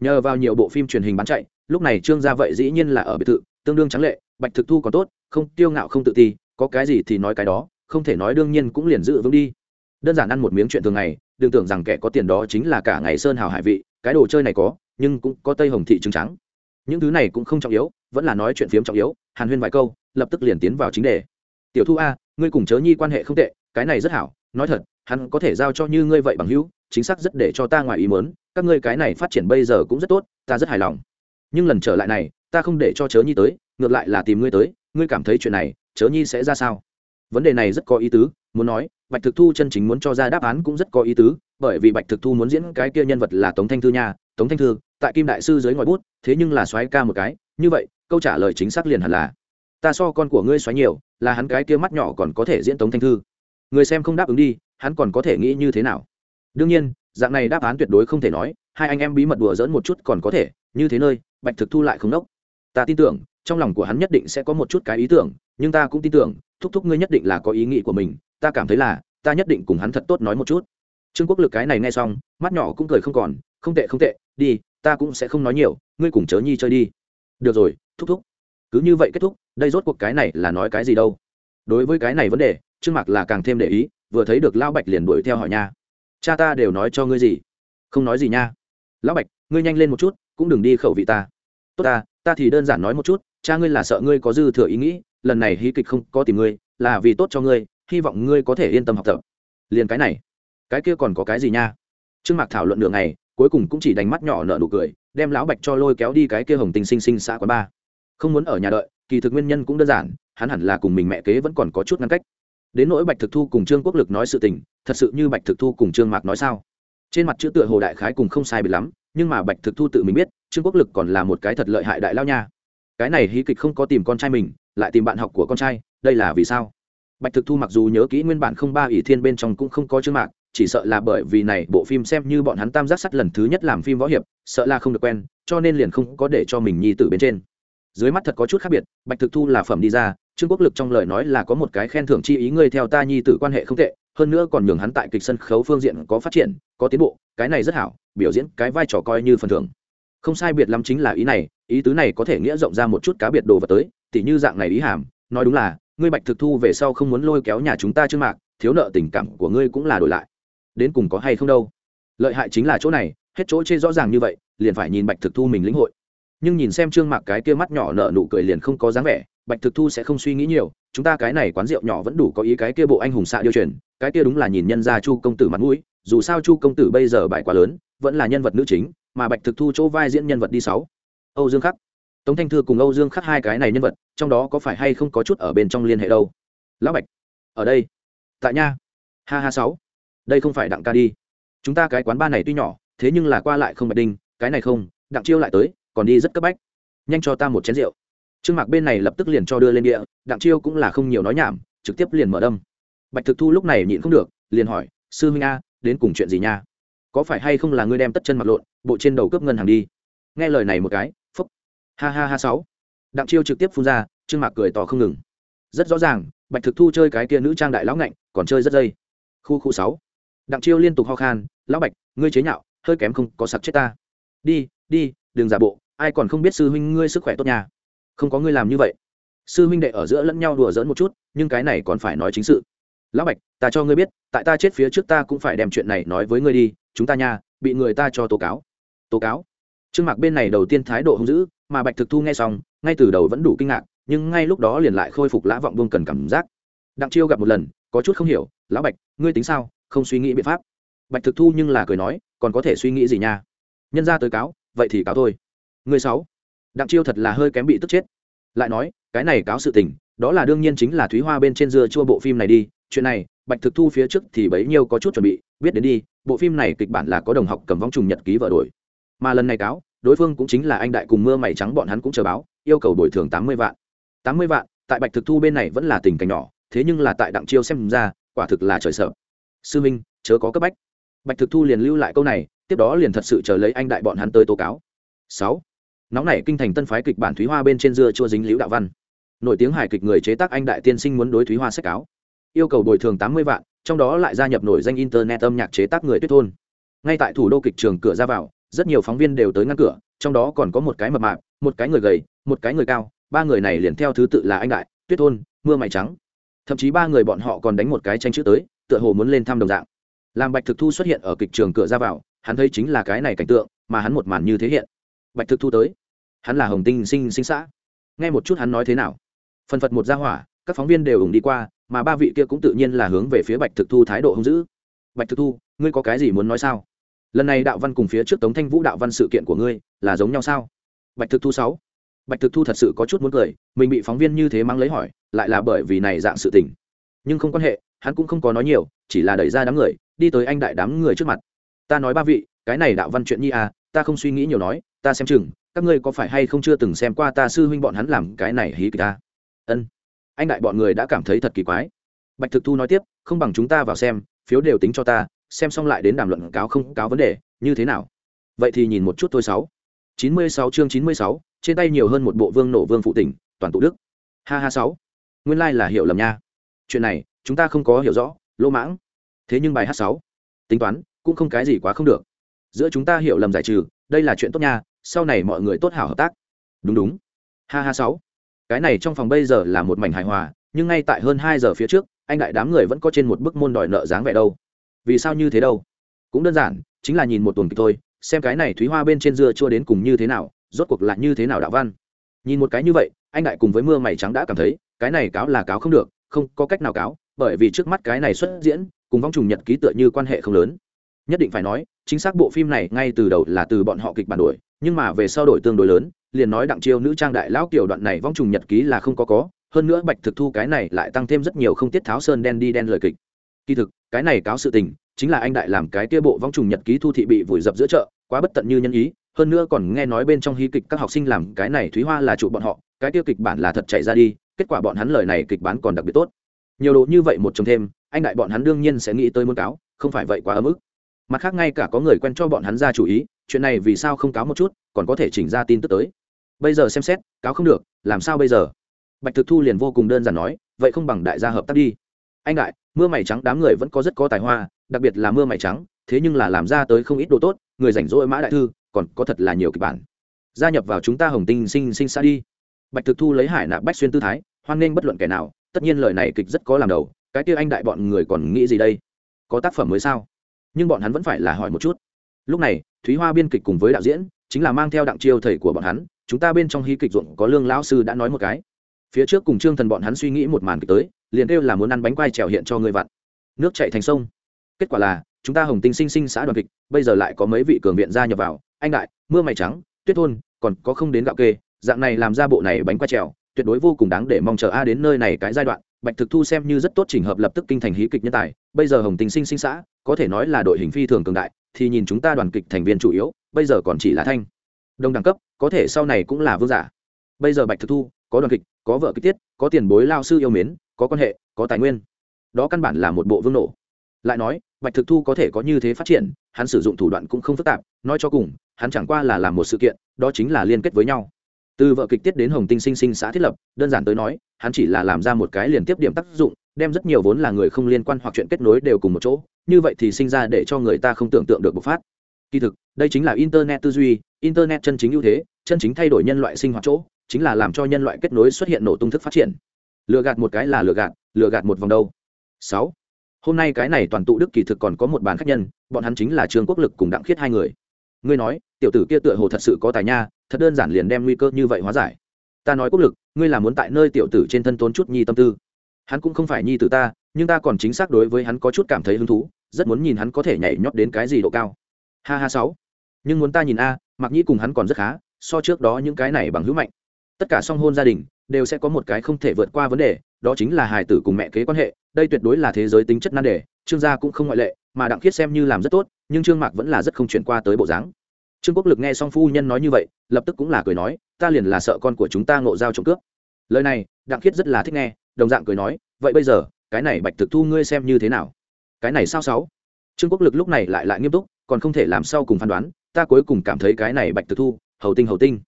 Nhờ vào nhiều bộ phim truyền hình bán chạy, lúc này trương gia vậy dĩ nhiên là ở biệt thự, tương đương trắng lệ, bạch thực thu còn tốt, không, tiêu ngạo không tự ti, có cái gì thì nói cái đó, không thể nói đương nhiên cũng liền giữ vững đi. Đơn giản ăn một miếng chuyện thường ngày, đừng tưởng rằng kẻ có tiền đó chính là cả ngày sơn hào hải vị, cái đồ chơi này có, nhưng cũng có tây hồng thị trứng trắng những thứ này cũng không trọng yếu, vẫn là nói chuyện phiếm trọng yếu, hàn huyên vài câu, lập tức liền tiến vào chính đề. Tiểu thu a, ngươi cùng chớ nhi quan hệ không tệ, cái này rất hảo, nói thật, hắn có thể giao cho như ngươi vậy bằng hữu, chính xác rất để cho ta ngoài ý mớn các ngươi cái này phát triển bây giờ cũng rất tốt, ta rất hài lòng. Nhưng lần trở lại này, ta không để cho chớ nhi tới, ngược lại là tìm ngươi tới, ngươi cảm thấy chuyện này, chớ nhi sẽ ra sao? Vấn đề này rất có ý tứ, muốn nói, bạch thực thu chân chính muốn cho ra đáp án cũng rất có ý tứ, bởi vì bạch thực thu muốn diễn cái kia nhân vật là tống thanh thư nha, tống thanh thư tại kim đại sư dưới ngòi bút, thế nhưng là xoáy ca một cái, như vậy, câu trả lời chính xác liền hẳn là, ta so con của ngươi xoáy nhiều, là hắn cái kia mắt nhỏ còn có thể diễn tống thanh thư. Người xem không đáp ứng đi, hắn còn có thể nghĩ như thế nào? Đương nhiên, dạng này đáp án tuyệt đối không thể nói, hai anh em bí mật đùa dỡn một chút còn có thể, như thế nơi, bạch thực thu lại không đốc. Ta tin tưởng, trong lòng của hắn nhất định sẽ có một chút cái ý tưởng, nhưng ta cũng tin tưởng, thúc thúc ngươi nhất định là có ý nghĩ của mình, ta cảm thấy là, ta nhất định cùng hắn thật tốt nói một chút. Trương quốc lực cái này nghe xong, mắt nhỏ cũng cười không còn, không tệ không tệ, đi ta cũng sẽ không nói nhiều, ngươi cùng chớ nhi chơi đi. Được rồi, thúc thúc. Cứ như vậy kết thúc, đây rốt cuộc cái này là nói cái gì đâu? Đối với cái này vấn đề, trương mạc là càng thêm để ý, vừa thấy được lão bạch liền đuổi theo hỏi nha. Cha ta đều nói cho ngươi gì? Không nói gì nha. Lão bạch, ngươi nhanh lên một chút, cũng đừng đi khẩu vị ta. Tốt ta ta thì đơn giản nói một chút, cha ngươi là sợ ngươi có dư thừa ý nghĩ, lần này hí kịch không có tìm ngươi, là vì tốt cho ngươi, hy vọng ngươi có thể yên tâm học tập. Liền cái này, cái kia còn có cái gì nha? Trương mạc thảo luận đường này cuối cùng cũng chỉ đánh mắt nhỏ nợ nụ cười, đem lão bạch cho lôi kéo đi cái kia hồng tình sinh sinh xã quán ba. Không muốn ở nhà đợi, kỳ thực nguyên nhân cũng đơn giản, hắn hẳn là cùng mình mẹ kế vẫn còn có chút ngăn cách. Đến nỗi bạch thực thu cùng trương quốc lực nói sự tình, thật sự như bạch thực thu cùng trương mạc nói sao? Trên mặt chữ tựa hồ đại khái cùng không sai bị lắm, nhưng mà bạch thực thu tự mình biết, trương quốc lực còn là một cái thật lợi hại đại lao nha. Cái này hí kịch không có tìm con trai mình, lại tìm bạn học của con trai, đây là vì sao? Bạch thực thu mặc dù nhớ kỹ nguyên bản không ba ỷ thiên bên trong cũng không có trương mạc chỉ sợ là bởi vì này bộ phim xem như bọn hắn tam giác sắt lần thứ nhất làm phim võ hiệp, sợ là không được quen, cho nên liền không có để cho mình nhi tử bên trên. Dưới mắt thật có chút khác biệt, bạch thực thu là phẩm đi ra, trương quốc lực trong lời nói là có một cái khen thưởng chi ý ngươi theo ta nhi tử quan hệ không tệ, hơn nữa còn nhường hắn tại kịch sân khấu phương diện có phát triển, có tiến bộ, cái này rất hảo, biểu diễn cái vai trò coi như phần thưởng. Không sai biệt lắm chính là ý này, ý tứ này có thể nghĩa rộng ra một chút cá biệt đồ vật tới, tỉ như dạng này ý hàm, nói đúng là, ngươi bạch thực thu về sau không muốn lôi kéo nhà chúng ta trước mạc, thiếu nợ tình cảm của ngươi cũng là đổi lại đến cùng có hay không đâu. Lợi hại chính là chỗ này, hết chỗ chê rõ ràng như vậy, liền phải nhìn bạch thực thu mình lĩnh hội. Nhưng nhìn xem trương mạc cái kia mắt nhỏ nợ nụ cười liền không có dáng vẻ, bạch thực thu sẽ không suy nghĩ nhiều, chúng ta cái này quán rượu nhỏ vẫn đủ có ý cái kia bộ anh hùng xạ điều truyền, cái kia đúng là nhìn nhân ra chu công tử mặt mũi, dù sao chu công tử bây giờ bài quá lớn, vẫn là nhân vật nữ chính, mà bạch thực thu chỗ vai diễn nhân vật đi sáu. Âu dương khắc. Tống thanh thư cùng âu dương khắc hai cái này nhân vật, trong đó có phải hay không có chút ở bên trong liên hệ đâu? Lão bạch. Ở đây. Tại nha. Ha ha sáu đây không phải đặng ca đi. Chúng ta cái quán ba này tuy nhỏ, thế nhưng là qua lại không bạch đinh, cái này không, đặng chiêu lại tới, còn đi rất cấp bách. Nhanh cho ta một chén rượu. Trương mạc bên này lập tức liền cho đưa lên địa, đặng chiêu cũng là không nhiều nói nhảm, trực tiếp liền mở đâm. Bạch thực thu lúc này nhịn không được, liền hỏi, sư huynh a, đến cùng chuyện gì nha? Có phải hay không là ngươi đem tất chân mặt lộn, bộ trên đầu cướp ngân hàng đi? Nghe lời này một cái, phúc. Ha ha ha sáu. Đặng chiêu trực tiếp phun ra, trương mạc cười tỏ không ngừng. Rất rõ ràng, bạch thực thu chơi cái kia nữ trang đại lão ngạnh, còn chơi rất dây. Khu khu sáu đặng chiêu liên tục ho khan, lão bạch, ngươi chế nhạo, hơi kém không, có sặc chết ta. Đi đi, đừng giả bộ, ai còn không biết sư huynh ngươi sức khỏe tốt nhà không có ngươi làm như vậy. Sư huynh đệ ở giữa lẫn nhau đùa dỡn một chút, nhưng cái này còn phải nói chính sự. Lão bạch, ta cho ngươi biết, tại ta chết phía trước ta cũng phải đem chuyện này nói với ngươi đi, chúng ta nha, bị người ta cho tố cáo. Tố cáo? Trương mạc bên này đầu tiên thái độ hung dữ, mà bạch thực thu nghe xong, ngay từ đầu vẫn đủ kinh ngạc, nhưng ngay lúc đó liền lại khôi phục lã vọng buông cần cảm giác. Đặng chiêu gặp một lần, có chút không hiểu, lão bạch, ngươi tính sao? Không suy nghĩ biện pháp. Bạch thực thu nhưng là cười nói, còn có thể suy nghĩ gì nha? Nhân ra tới cáo, vậy thì cáo thôi. Người sáu, đặng chiêu thật là hơi kém bị tức chết. Lại nói, cái này cáo sự tình, đó là đương nhiên chính là thúy hoa bên trên dưa chua bộ phim này đi. Chuyện này, bạch thực thu phía trước thì bấy nhiêu có chút chuẩn bị, biết đến đi, bộ phim này kịch bản là có đồng học cầm vong trùng nhật ký vợ đổi. Mà lần này cáo, đối phương cũng chính là anh đại cùng mưa mày trắng bọn hắn cũng chờ báo, yêu cầu bồi thường tám mươi vạn. Tám mươi vạn, tại bạch thực thu bên này vẫn là tình cảnh nhỏ, thế nhưng là tại đặng chiêu xem ra, quả thực là trời sợ sư minh, chớ có cấp bách. Bạch thực thu liền lưu lại câu này, tiếp đó liền thật sự chờ lấy anh đại bọn hắn tới tố cáo. Sáu. Nóng nảy kinh thành tân phái kịch bản thúy hoa bên trên dưa chua dính liễu đạo văn. Nổi tiếng hài kịch người chế tác anh đại tiên sinh muốn đối thúy hoa sách cáo. Yêu cầu bồi thường tám mươi vạn, trong đó lại gia nhập nổi danh internet âm nhạc chế tác người tuyết thôn. Ngay tại thủ đô kịch trường cửa ra vào, rất nhiều phóng viên đều tới ngăn cửa, trong đó còn có một cái mập mạp, một cái người gầy, một cái người cao, ba người này liền theo thứ tự là anh đại, tuyết thôn, mưa mày trắng. Thậm chí ba người bọn họ còn đánh một cái tranh chữ tới tựa hồ muốn lên thăm đồng dạng. Làm bạch thực thu xuất hiện ở kịch trường cửa ra vào, hắn thấy chính là cái này cảnh tượng, mà hắn một màn như thế hiện. Bạch thực thu tới. Hắn là hồng tinh sinh sinh xã. Nghe một chút hắn nói thế nào. Phần phật một gia hỏa, các phóng viên đều ủng đi qua, mà ba vị kia cũng tự nhiên là hướng về phía bạch thực thu thái độ hung dữ. Bạch thực thu, ngươi có cái gì muốn nói sao? Lần này đạo văn cùng phía trước tống thanh vũ đạo văn sự kiện của ngươi là giống nhau sao? Bạch thực thu sáu. Bạch thực thu thật sự có chút muốn cười, mình bị phóng viên như thế mang lấy hỏi, lại là bởi vì này dạng sự tình. Nhưng không quan hệ hắn cũng không có nói nhiều, chỉ là đẩy ra đám người, đi tới anh đại đám người trước mặt. Ta nói ba vị, cái này đạo văn chuyện nhi à ta không suy nghĩ nhiều nói, ta xem chừng, các ngươi có phải hay không chưa từng xem qua ta sư huynh bọn hắn làm cái này hí kịch ta? Ân. Anh đại bọn người đã cảm thấy thật kỳ quái. Bạch thực thu nói tiếp, không bằng chúng ta vào xem, phiếu đều tính cho ta, xem xong lại đến đàm luận cáo không cáo vấn đề, như thế nào? Vậy thì nhìn một chút thôi sáu. Chín mươi sáu chương chín mươi sáu, trên tay nhiều hơn một bộ vương nổ vương phụ tỉnh, toàn tụ đức. Ha ha sáu. Nguyên lai là hiểu lầm nha. Chuyện này chúng ta không có hiểu rõ, lỗ mãng. Thế nhưng bài hát sáu, tính toán, cũng không cái gì quá không được. Giữa chúng ta hiểu lầm giải trừ, đây là chuyện tốt nha, sau này mọi người tốt hảo hợp tác. Đúng đúng. Ha ha sáu. Cái này trong phòng bây giờ là một mảnh hài hòa, nhưng ngay tại hơn hai giờ phía trước, anh đại đám người vẫn có trên một bức môn đòi nợ dáng vẻ đâu. Vì sao như thế đâu? Cũng đơn giản, chính là nhìn một tuần kịch thôi, xem cái này thúy hoa bên trên dưa chua đến cùng như thế nào, rốt cuộc lại như thế nào đạo văn. Nhìn một cái như vậy, anh đại cùng với mưa mày trắng đã cảm thấy, cái này cáo là cáo không được, không có cách nào cáo bởi vì trước mắt cái này xuất diễn, cùng vong trùng nhật ký tựa như quan hệ không lớn. Nhất định phải nói, chính xác bộ phim này ngay từ đầu là từ bọn họ kịch bản đổi, nhưng mà về sau đổi tương đối lớn, liền nói đặng chiêu nữ trang đại lão kiểu đoạn này vong trùng nhật ký là không có có, hơn nữa bạch thực thu cái này lại tăng thêm rất nhiều không tiết tháo sơn đen đi đen lời kịch. Kỳ thực, cái này cáo sự tình, chính là anh đại làm cái kia bộ vong trùng nhật ký thu thị bị vùi dập giữa chợ, quá bất tận như nhân ý, hơn nữa còn nghe nói bên trong hí kịch các học sinh làm cái này thúy hoa là chủ bọn họ, cái kia kịch bản là thật chạy ra đi, kết quả bọn hắn lời này kịch bản còn đặc biệt tốt nhiều đồ như vậy một chồng thêm, anh đại bọn hắn đương nhiên sẽ nghĩ tới muốn cáo, không phải vậy quá ấm ức. Mặt khác ngay cả có người quen cho bọn hắn ra chủ ý, chuyện này vì sao không cáo một chút, còn có thể chỉnh ra tin tức tới. Bây giờ xem xét, cáo không được, làm sao bây giờ? Bạch thực thu liền vô cùng đơn giản nói, vậy không bằng đại gia hợp tác đi. Anh đại, mưa mày trắng đám người vẫn có rất có tài hoa, đặc biệt là mưa mày trắng, thế nhưng là làm ra tới không ít đồ tốt, người rảnh rỗi mã đại thư, còn có thật là nhiều kịch bản. Gia nhập vào chúng ta hồng tinh sinh sinh xa đi. Bạch thực thu lấy hải nạp bách xuyên tư thái, hoan nghênh bất luận kẻ nào tất nhiên lời này kịch rất có làm đầu, cái kia anh đại bọn người còn nghĩ gì đây? Có tác phẩm mới sao? Nhưng bọn hắn vẫn phải là hỏi một chút. Lúc này, thúy hoa biên kịch cùng với đạo diễn, chính là mang theo đặng chiêu thầy của bọn hắn, chúng ta bên trong hy kịch ruộng có lương lão sư đã nói một cái. Phía trước cùng trương thần bọn hắn suy nghĩ một màn kịch tới, liền kêu là muốn ăn bánh quai trèo hiện cho người vặn nước chạy thành sông. Kết quả là, chúng ta hồng tinh sinh sinh xã đoàn kịch, bây giờ lại có mấy vị cường viện gia nhập vào, anh đại, mưa mày trắng, tuyết thôn, còn có không đến gạo kê, dạng này làm ra bộ này bánh quai trèo tuyệt đối vô cùng đáng để mong chờ a đến nơi này cái giai đoạn, bạch thực thu xem như rất tốt trình hợp lập tức kinh thành hí kịch nhân tài. Bây giờ hồng tình sinh sinh xã, có thể nói là đội hình phi thường cường đại, thì nhìn chúng ta đoàn kịch thành viên chủ yếu, bây giờ còn chỉ là thanh, đông đẳng cấp, có thể sau này cũng là vương giả. Bây giờ bạch thực thu, có đoàn kịch, có vợ kịch tiết, có tiền bối lao sư yêu mến, có quan hệ, có tài nguyên. Đó căn bản là một bộ vương nổ. Lại nói, bạch thực thu có thể có như thế phát triển, hắn sử dụng thủ đoạn cũng không phức tạp, nói cho cùng, hắn chẳng qua là làm một sự kiện, đó chính là liên kết với nhau từ vợ kịch tiết đến hồng tinh sinh sinh xã thiết lập, đơn giản tới nói, hắn chỉ là làm ra một cái liên tiếp điểm tác dụng, đem rất nhiều vốn là người không liên quan hoặc chuyện kết nối đều cùng một chỗ, như vậy thì sinh ra để cho người ta không tưởng tượng được bộc phát. Kỳ thực, đây chính là internet tư duy, internet chân chính ưu thế, chân chính thay đổi nhân loại sinh hoạt chỗ, chính là làm cho nhân loại kết nối xuất hiện nổ tung thức phát triển. Lừa gạt một cái là lừa gạt lừa gạt một vòng đâu. Sáu. Hôm nay cái này toàn tụ đức kỳ thực còn có một bàn khách nhân, bọn hắn chính là trương quốc lực cùng đặng khiết hai người. Ngươi nói, tiểu tử kia tựa hồ thật sự có tài nha thật đơn giản liền đem nguy cơ như vậy hóa giải. Ta nói quốc lực, ngươi là muốn tại nơi tiểu tử trên thân tốn chút nhi tâm tư. Hắn cũng không phải nhi tử ta, nhưng ta còn chính xác đối với hắn có chút cảm thấy hứng thú, rất muốn nhìn hắn có thể nhảy nhót đến cái gì độ cao. Ha ha sáu. Nhưng muốn ta nhìn a mặc nhĩ cùng hắn còn rất khá, so trước đó những cái này bằng hữu mạnh. Tất cả song hôn gia đình, đều sẽ có một cái không thể vượt qua vấn đề, đó chính là hài tử cùng mẹ kế quan hệ, đây tuyệt đối là thế giới tính chất nan đề, trương gia cũng không ngoại lệ, mà đặng khiết xem như làm rất tốt, nhưng trương mạc vẫn là rất không chuyển qua tới bộ dáng trương quốc lực nghe xong phu nhân nói như vậy, lập tức cũng là cười nói, ta liền là sợ con của chúng ta ngộ giao trộm cướp. Lời này, đặng khiết rất là thích nghe, đồng dạng cười nói, vậy bây giờ, cái này bạch thực thu ngươi xem như thế nào? Cái này sao sáu? Trương quốc lực lúc này lại lại nghiêm túc, còn không thể làm sao cùng phán đoán, ta cuối cùng cảm thấy cái này bạch thực thu, hầu tinh hầu tinh.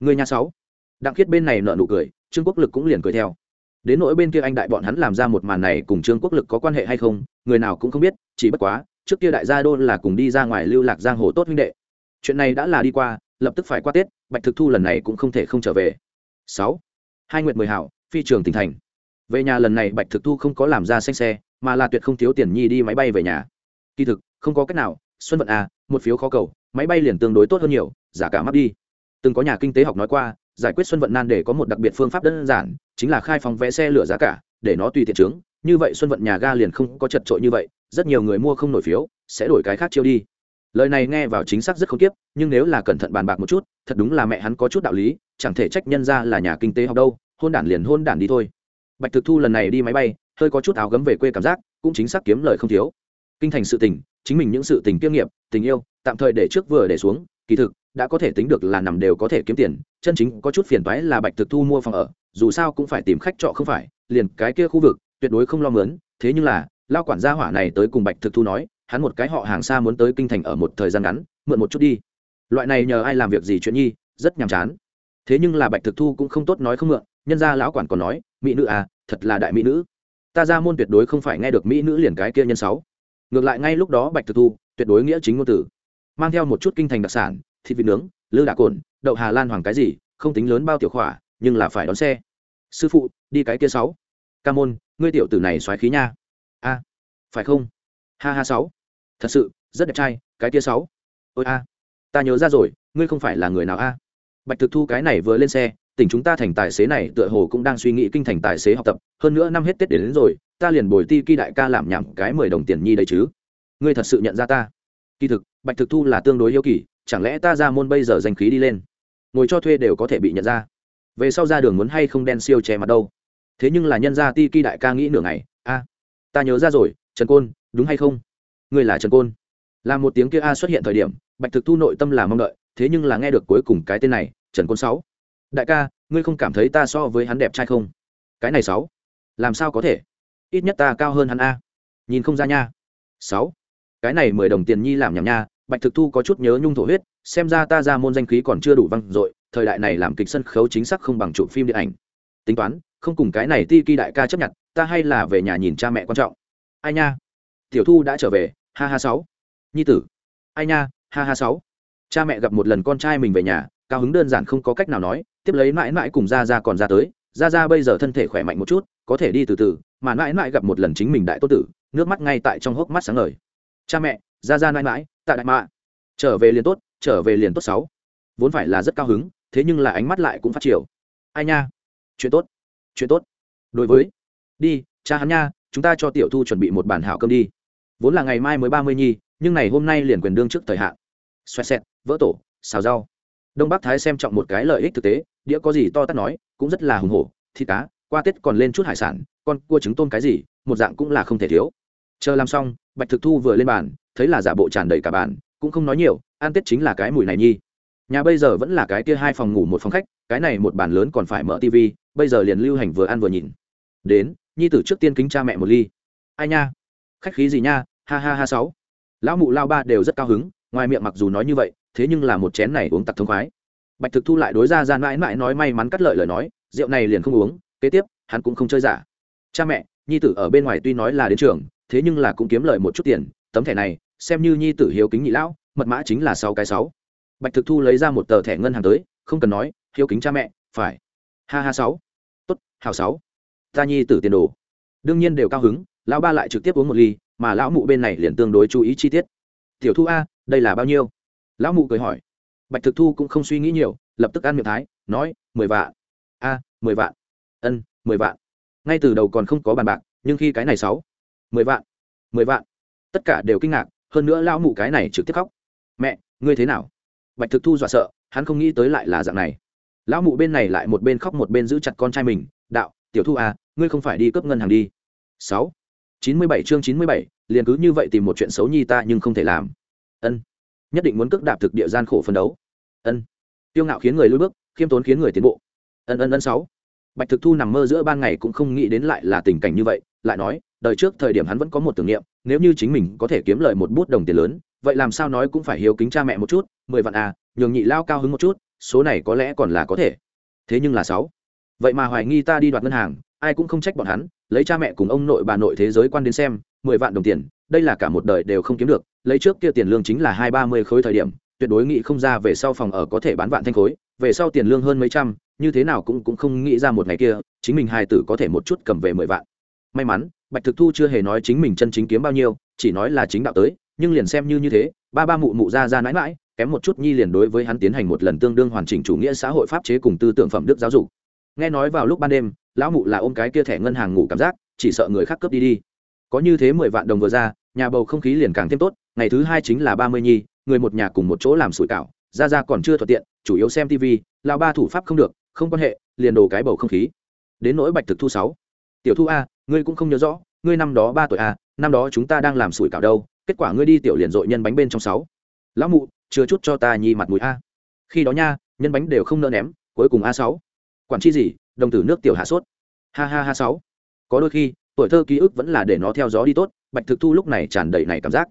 Người nhà sáu. Đặng khiết bên này nợ nụ cười, trương quốc lực cũng liền cười theo. Đến nỗi bên kia anh đại bọn hắn làm ra một màn này cùng trương quốc lực có quan hệ hay không, người nào cũng không biết, chỉ bất quá, trước kia đại gia đô là cùng đi ra ngoài lưu lạc giang hồ tốt huynh đệ chuyện này đã là đi qua, lập tức phải qua tết, bạch thực thu lần này cũng không thể không trở về. Sáu. Hai nguyệt mười hảo, phi trường tỉnh thành. Về nhà lần này bạch thực thu không có làm ra xanh xe, mà là tuyệt không thiếu tiền nhi đi máy bay về nhà. Kỳ thực, không có cách nào, xuân vận à một phiếu khó cầu, máy bay liền tương đối tốt hơn nhiều giả cả mắt đi. Từng có nhà kinh tế học nói qua, giải quyết xuân vận nan để có một đặc biệt phương pháp đơn giản, chính là khai phóng vé xe lửa giá cả, để nó tùy tiện trướng. Như vậy xuân vận nhà ga liền không có chật trội như vậy, rất nhiều người mua không nổi phiếu, sẽ đổi cái khác chiêu đi lời này nghe vào chính xác rất không tiếp nhưng nếu là cẩn thận bàn bạc một chút, thật đúng là mẹ hắn có chút đạo lý, chẳng thể trách nhân ra là nhà kinh tế học đâu, hôn đản liền hôn đản đi thôi. Bạch thực thu lần này đi máy bay, hơi có chút áo gấm về quê cảm giác, cũng chính xác kiếm lời không thiếu. Kinh thành sự tình, chính mình những sự tình kiêm nghiệp, tình yêu, tạm thời để trước vừa để xuống, kỳ thực, đã có thể tính được là nằm đều có thể kiếm tiền, chân chính có chút phiền toái là bạch thực thu mua phòng ở, dù sao cũng phải tìm khách trọ không phải, liền cái kia khu vực, tuyệt đối không lo mướn, thế nhưng là, lao quản gia hỏa này tới cùng bạch thực thu nói hắn một cái họ hàng xa muốn tới kinh thành ở một thời gian ngắn, mượn một chút đi. Loại này nhờ ai làm việc gì chuyện nhi, rất nhàm chán. Thế nhưng là bạch thực thu cũng không tốt nói không mượn, nhân ra lão quản còn nói, mỹ nữ à thật là đại mỹ nữ. Ta ra môn tuyệt đối không phải nghe được mỹ nữ liền cái kia nhân sáu. Ngược lại ngay lúc đó bạch thực thu tuyệt đối nghĩa chính ngôn tử. Mang theo một chút kinh thành đặc sản, thịt vịt nướng, lư đạ cồn, đậu hà lan hoàng cái gì, không tính lớn bao tiểu khỏa, nhưng là phải đón xe. Sư phụ, đi cái kia sáu. Ca môn, ngươi tiểu tử này xoáy khí nha. A, phải không? Ha ha, sáu thật sự rất đẹp trai cái tia sáu. Ôi a ta nhớ ra rồi ngươi không phải là người nào a? Bạch thực thu cái này vừa lên xe tỉnh chúng ta thành tài xế này tựa hồ cũng đang suy nghĩ kinh thành tài xế học tập hơn nữa năm hết tết đến, đến rồi ta liền bồi ti kỳ đại ca làm nhảm cái mười đồng tiền nhi đấy chứ. Ngươi thật sự nhận ra ta? Kỳ thực bạch thực thu là tương đối yêu kỳ chẳng lẽ ta ra môn bây giờ danh khí đi lên? Ngồi cho thuê đều có thể bị nhận ra. Về sau ra đường muốn hay không đen siêu che mặt đâu? Thế nhưng là nhân gia ti kỳ đại ca nghĩ nửa ngày a ta nhớ ra rồi trần côn đúng hay không? Ngươi là trần côn. Là một tiếng kia a xuất hiện thời điểm, bạch thực thu nội tâm là mong đợi, thế nhưng là nghe được cuối cùng cái tên này, trần côn sáu. Đại ca, ngươi không cảm thấy ta so với hắn đẹp trai không? Cái này sáu. Làm sao có thể? Ít nhất ta cao hơn hắn a. Nhìn không ra nha. Sáu. Cái này mười đồng tiền nhi làm nhảm nha, bạch thực thu có chút nhớ nhung thổ huyết, xem ra ta ra môn danh khí còn chưa đủ văng dội, thời đại này làm kịch sân khấu chính xác không bằng chụp phim điện ảnh. Tính toán, không cùng cái này ti kỳ đại ca chấp nhận, ta hay là về nhà nhìn cha mẹ quan trọng. Ai nha? Tiểu thu đã trở về ha ha sáu. Nhi tử. Ai nha, ha ha sáu. Cha mẹ gặp một lần con trai mình về nhà, cao hứng đơn giản không có cách nào nói, tiếp lấy mãi mãi cùng ra ra còn ra tới. Ra ra bây giờ thân thể khỏe mạnh một chút, có thể đi từ từ, mà mãi mãi gặp một lần chính mình đại tốt tử, nước mắt ngay tại trong hốc mắt sáng ngời. Cha mẹ ra ra mãi mãi tại đại mạ. Trở về liền tốt, trở về liền tốt sáu. Vốn phải là rất cao hứng, thế nhưng là ánh mắt lại cũng phát triển ai nha? Chuyện tốt. Chuyện tốt. Đối với. Đi, cha hắn nha, chúng ta cho tiểu thu chuẩn bị một bản hảo cơm đi vốn là ngày mai mới ba mươi nhi, nhưng này hôm nay liền quyền đương trước thời hạn. Xoẹt xẹt, vỡ tổ, xào rau. Đông bắc thái xem trọng một cái lợi ích thực tế, đĩa có gì to tát nói, cũng rất là hùng hổ, thịt cá, qua tết còn lên chút hải sản, con cua trứng tôm cái gì, một dạng cũng là không thể thiếu. Chờ làm xong, bạch thực thu vừa lên bàn, thấy là giả bộ tràn đầy cả bàn, cũng không nói nhiều, ăn tết chính là cái mùi này nhi. Nhà bây giờ vẫn là cái kia hai phòng ngủ một phòng khách, cái này một bàn lớn còn phải mở tv bây giờ liền lưu hành vừa ăn vừa nhìn. Đến, nhi tử trước tiên kính cha mẹ một ly. Ai nha? Khách khí gì nha? Ha ha ha sáu. Lão mụ lao ba đều rất cao hứng, ngoài miệng mặc dù nói như vậy, thế nhưng là một chén này uống tặc thông khoái. Bạch thực thu lại đối ra ra mãi mãi nói may mắn cắt lợi lời nói, rượu này liền không uống, kế tiếp, hắn cũng không chơi giả. Cha mẹ, nhi tử ở bên ngoài tuy nói là đến trường, thế nhưng là cũng kiếm lời một chút tiền, tấm thẻ này, xem như nhi tử hiếu kính nhị lão, mật mã chính là sáu cái sáu. Bạch thực thu lấy ra một tờ thẻ ngân hàng tới, không cần nói, hiếu kính cha mẹ, phải. Ha ha sáu. Tốt hào sáu. Ta nhi tử tiền đồ. Đương nhiên đều cao hứng, lão ba lại trực tiếp uống một ly mà lão mụ bên này liền tương đối chú ý chi tiết. Tiểu thu a, đây là bao nhiêu? Lão mụ cười hỏi. Bạch thực thu cũng không suy nghĩ nhiều, lập tức ăn miệng thái, nói, mười vạn. A, mười vạn. Ân, mười vạn. Ngay từ đầu còn không có bàn bạc, nhưng khi cái này sáu, mười vạn mười vạn, tất cả đều kinh ngạc, hơn nữa lão mụ cái này trực tiếp khóc. Mẹ, ngươi thế nào? Bạch thực thu dọa sợ, hắn không nghĩ tới lại là dạng này. Lão mụ bên này lại một bên khóc một bên giữ chặt con trai mình, đạo, tiểu thu à ngươi không phải đi cướp ngân hàng đi. Sáu chín mươi bảy chương chín mươi bảy, liền cứ như vậy tìm một chuyện xấu nhi ta nhưng không thể làm. Ân. Nhất định muốn cước đạp thực địa gian khổ phân đấu. Ân. Tiêu ngạo khiến người lui bước, khiêm tốn khiến người tiến bộ. Ân ân ân, sáu. Bạch thực thu nằm mơ giữa ban ngày cũng không nghĩ đến lại là tình cảnh như vậy, lại nói, đời trước thời điểm hắn vẫn có một tưởng niệm, nếu như chính mình có thể kiếm lời một bút đồng tiền lớn, vậy làm sao nói cũng phải hiếu kính cha mẹ một chút, mười vạn à nhường nhị lao cao hứng một chút, số này có lẽ còn là có thể. Thế nhưng là sáu. Vậy mà hoài nghi ta đi đoạt ngân hàng, ai cũng không trách bọn hắn lấy cha mẹ cùng ông nội bà nội thế giới quan đến xem, mười vạn đồng tiền, đây là cả một đời đều không kiếm được, lấy trước kia tiền lương chính là hai ba mươi khối thời điểm, tuyệt đối nghĩ không ra về sau phòng ở có thể bán vạn thanh khối, về sau tiền lương hơn mấy trăm, như thế nào cũng cũng không nghĩ ra một ngày kia, chính mình hài tử có thể một chút cầm về mười vạn. May mắn, bạch thực thu chưa hề nói chính mình chân chính kiếm bao nhiêu, chỉ nói là chính đạo tới, nhưng liền xem như như thế, ba ba mụ mụ ra ra mãi mãi, kém một chút nhi liền đối với hắn tiến hành một lần tương đương hoàn chỉnh chủ nghĩa xã hội pháp chế cùng tư tưởng phẩm đức giáo dục. Nghe nói vào lúc ban đêm lão mụ là ôm cái kia thẻ ngân hàng ngủ cảm giác, chỉ sợ người khác cướp đi đi. Có như thế mười vạn đồng vừa ra, nhà bầu không khí liền càng thêm tốt, ngày thứ hai chính là ba mươi nhi, người một nhà cùng một chỗ làm sủi cảo, ra ra còn chưa thuận tiện, chủ yếu xem tv lao ba thủ pháp không được, không quan hệ, liền đồ cái bầu không khí. Đến nỗi bạch thực thu sáu. Tiểu thu a, ngươi cũng không nhớ rõ, ngươi năm đó ba tuổi a, năm đó chúng ta đang làm sủi cảo đâu, kết quả ngươi đi tiểu liền dội nhân bánh bên trong sáu. Lão mụ chưa chút cho ta nhi mặt mũi a. Khi đó nha, nhân bánh đều không nỡ ném, cuối cùng a sáu. Quản chi gì đồng tử nước tiểu hạ sốt. Ha ha ha sáu. Có đôi khi, tuổi thơ ký ức vẫn là để nó theo gió đi tốt, bạch thực thu lúc này tràn đầy này cảm giác.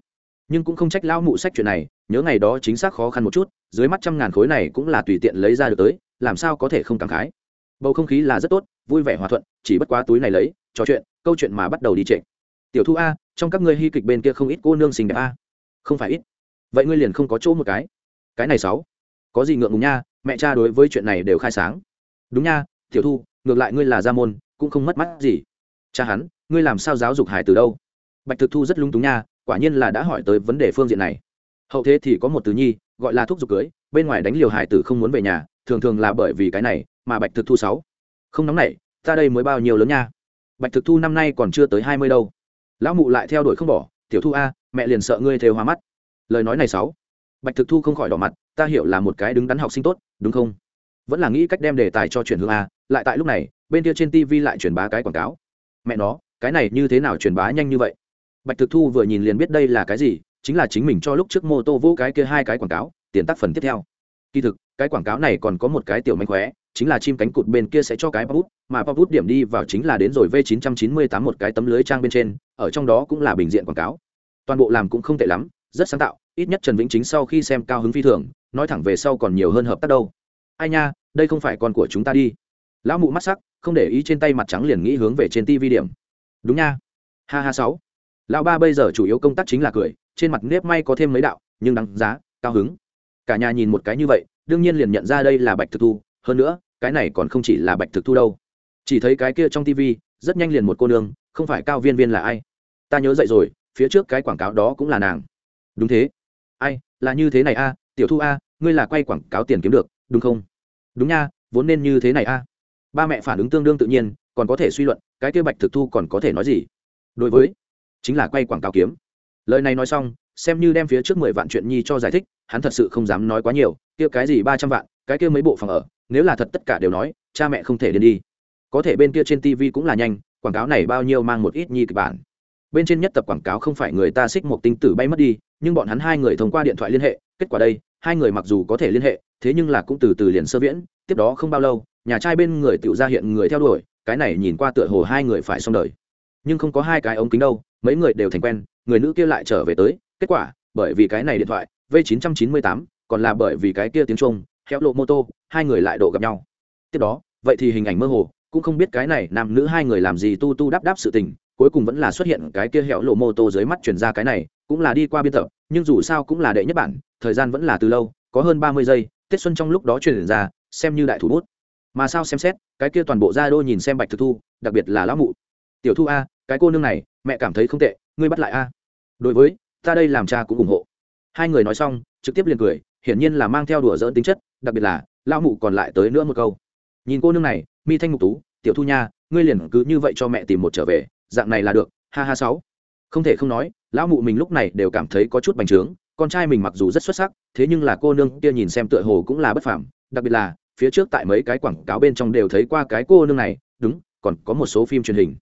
Nhưng cũng không trách lão mụ sách chuyện này, nhớ ngày đó chính xác khó khăn một chút, dưới mắt trăm ngàn khối này cũng là tùy tiện lấy ra được tới, làm sao có thể không cảm khái. Bầu không khí là rất tốt, vui vẻ hòa thuận, chỉ bất quá túi này lấy, trò chuyện, câu chuyện mà bắt đầu đi trệ. Tiểu thu a, trong các ngươi hy kịch bên kia không ít cô nương xinh đẹp a. Không phải ít. Vậy ngươi liền không có chỗ một cái. Cái này sáu. Có gì ngượng ngùng nha, mẹ cha đối với chuyện này đều khai sáng. Đúng nha tiểu thu, ngược lại ngươi là gia môn, cũng không mất mắt gì. Cha hắn, ngươi làm sao giáo dục hải từ đâu? Bạch thực thu rất lung túng nha, quả nhiên là đã hỏi tới vấn đề phương diện này. Hậu thế thì có một từ nhi, gọi là thuốc dục cưới, bên ngoài đánh liều hải tử không muốn về nhà, thường thường là bởi vì cái này mà bạch thực thu sáu. Không nóng nảy, ta đây mới bao nhiêu lớn nha. Bạch thực thu năm nay còn chưa tới hai mươi đâu. Lão mụ lại theo đuổi không bỏ, tiểu thu a, mẹ liền sợ ngươi thêu hoa mắt. Lời nói này sáu. Bạch thực thu không khỏi đỏ mặt, ta hiểu là một cái đứng đắn học sinh tốt, đúng không? Vẫn là nghĩ cách đem đề tài cho chuyển hướng a lại tại lúc này, bên kia trên tv lại truyền bá cái quảng cáo. Mẹ nó, cái này như thế nào truyền bá nhanh như vậy? Bạch thực thu vừa nhìn liền biết đây là cái gì, chính là chính mình cho lúc trước mô tô vô cái kia hai cái quảng cáo, tiền tác phần tiếp theo. Kỳ thực, cái quảng cáo này còn có một cái tiểu mánh khóe, chính là chim cánh cụt bên kia sẽ cho cái bút mà bút điểm đi vào chính là đến rồi v 998 một cái tấm lưới trang bên trên, ở trong đó cũng là bình diện quảng cáo. Toàn bộ làm cũng không tệ lắm, rất sáng tạo, ít nhất trần vĩnh chính sau khi xem cao hứng phi thường, nói thẳng về sau còn nhiều hơn hợp tác đâu. Ai nha, đây không phải con của chúng ta đi lão mụ mắt sắc, không để ý trên tay mặt trắng liền nghĩ hướng về trên tv điểm. Đúng nha. Ha ha sáu. Lão ba bây giờ chủ yếu công tác chính là cười, trên mặt nếp may có thêm mấy đạo, nhưng đáng giá, cao hứng. Cả nhà nhìn một cái như vậy, đương nhiên liền nhận ra đây là bạch thực thu, hơn nữa, cái này còn không chỉ là bạch thực thu đâu. Chỉ thấy cái kia trong tv rất nhanh liền một cô nương, không phải cao viên viên là ai? Ta nhớ dậy rồi, phía trước cái quảng cáo đó cũng là nàng. Đúng thế. Ai, là như thế này a, tiểu thu a, ngươi là quay quảng cáo tiền kiếm được, đúng không? Đúng nha, vốn nên như thế này a ba mẹ phản ứng tương đương tự nhiên, còn có thể suy luận, cái kia bạch thực thu còn có thể nói gì? Đối với, chính là quay quảng cáo kiếm. Lời này nói xong, xem như đem phía trước mười vạn chuyện nhi cho giải thích, hắn thật sự không dám nói quá nhiều, kia cái gì ba trăm vạn, cái kia mấy bộ phòng ở, nếu là thật tất cả đều nói, cha mẹ không thể đến đi. Có thể bên kia trên tv cũng là nhanh, quảng cáo này bao nhiêu mang một ít nhi kịch bản. Bên trên nhất tập quảng cáo không phải người ta xích một tinh tử bay mất đi, nhưng bọn hắn hai người thông qua điện thoại liên hệ, kết quả đây, hai người mặc dù có thể liên hệ, thế nhưng là cũng từ từ liền sơ viễn, tiếp đó không bao lâu nhà trai bên người tự ra hiện người theo đuổi, cái này nhìn qua tựa hồ hai người phải xong đời. Nhưng không có hai cái ống kính đâu, mấy người đều thành quen, người nữ kia lại trở về tới, kết quả, bởi vì cái này điện thoại, v 998 còn là bởi vì cái kia tiếng trung khéo lộ mô tô, hai người lại độ gặp nhau. Tiếp đó, vậy thì hình ảnh mơ hồ, cũng không biết cái này nam nữ hai người làm gì tu tu đáp đáp sự tình, cuối cùng vẫn là xuất hiện cái kia hẻo lộ mô tô dưới mắt chuyển ra cái này, cũng là đi qua biên tập, nhưng dù sao cũng là đệ nhất bản, thời gian vẫn là từ lâu, có hơn ba mươi giây, tết xuân trong lúc đó truyền ra, xem như đại thủ bút mà sao xem xét, cái kia toàn bộ gia đô nhìn xem bạch thực thu, đặc biệt là lão mụ. Tiểu thu a, cái cô nương này, mẹ cảm thấy không tệ, ngươi bắt lại a. Đối với, ta đây làm cha cũng ủng hộ. Hai người nói xong, trực tiếp liền cười, hiển nhiên là mang theo đùa dỡn tính chất, đặc biệt là, lão mụ còn lại tới nữa một câu. Nhìn cô nương này, mi thanh mục tú, tiểu thu nha, ngươi liền cứ như vậy cho mẹ tìm một trở về, dạng này là được, ha ha sáu. Không thể không nói, lão mụ mình lúc này đều cảm thấy có chút bành trướng, con trai mình mặc dù rất xuất sắc, thế nhưng là cô nương kia nhìn xem tựa hồ cũng là bất phàm, đặc biệt là phía trước tại mấy cái quảng cáo bên trong đều thấy qua cái cô nương này, đúng, còn có một số phim truyền hình.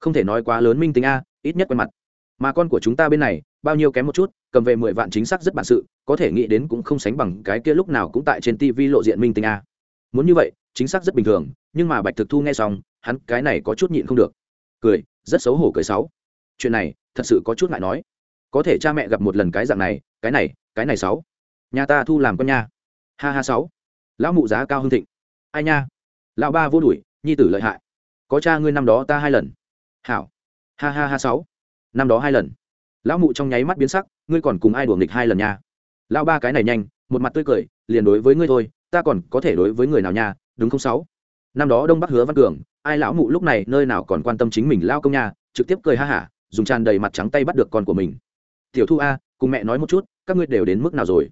Không thể nói quá lớn minh tính a, ít nhất quen mặt. Mà con của chúng ta bên này, bao nhiêu kém một chút, cầm về mười vạn chính xác rất bản sự, có thể nghĩ đến cũng không sánh bằng cái kia lúc nào cũng tại trên tv lộ diện minh tính a. Muốn như vậy, chính xác rất bình thường, nhưng mà bạch thực thu nghe xong, hắn cái này có chút nhịn không được. Cười, rất xấu hổ cười sáu chuyện này, thật sự có chút ngại nói. Có thể cha mẹ gặp một lần cái dạng này, cái này cái này sáu nhà ta thu làm con nha. Ha ha sáu lão mụ giá cao hưng thịnh. Ai nha? Lão ba vô đuổi, nhi tử lợi hại. Có cha ngươi năm đó ta hai lần. Hảo. Ha ha ha sáu. Năm đó hai lần. Lão mụ trong nháy mắt biến sắc, ngươi còn cùng ai đuổi nghịch hai lần nha? Lão ba cái này nhanh, một mặt tươi cười, liền đối với ngươi thôi, ta còn có thể đối với người nào nha, đúng không sáu? Năm đó đông bắc hứa văn cường, ai lão mụ lúc này nơi nào còn quan tâm chính mình lao công nha, trực tiếp cười ha hả, dùng tràn đầy mặt trắng tay bắt được con của mình. Tiểu thu a, cùng mẹ nói một chút, các ngươi đều đến mức nào rồi?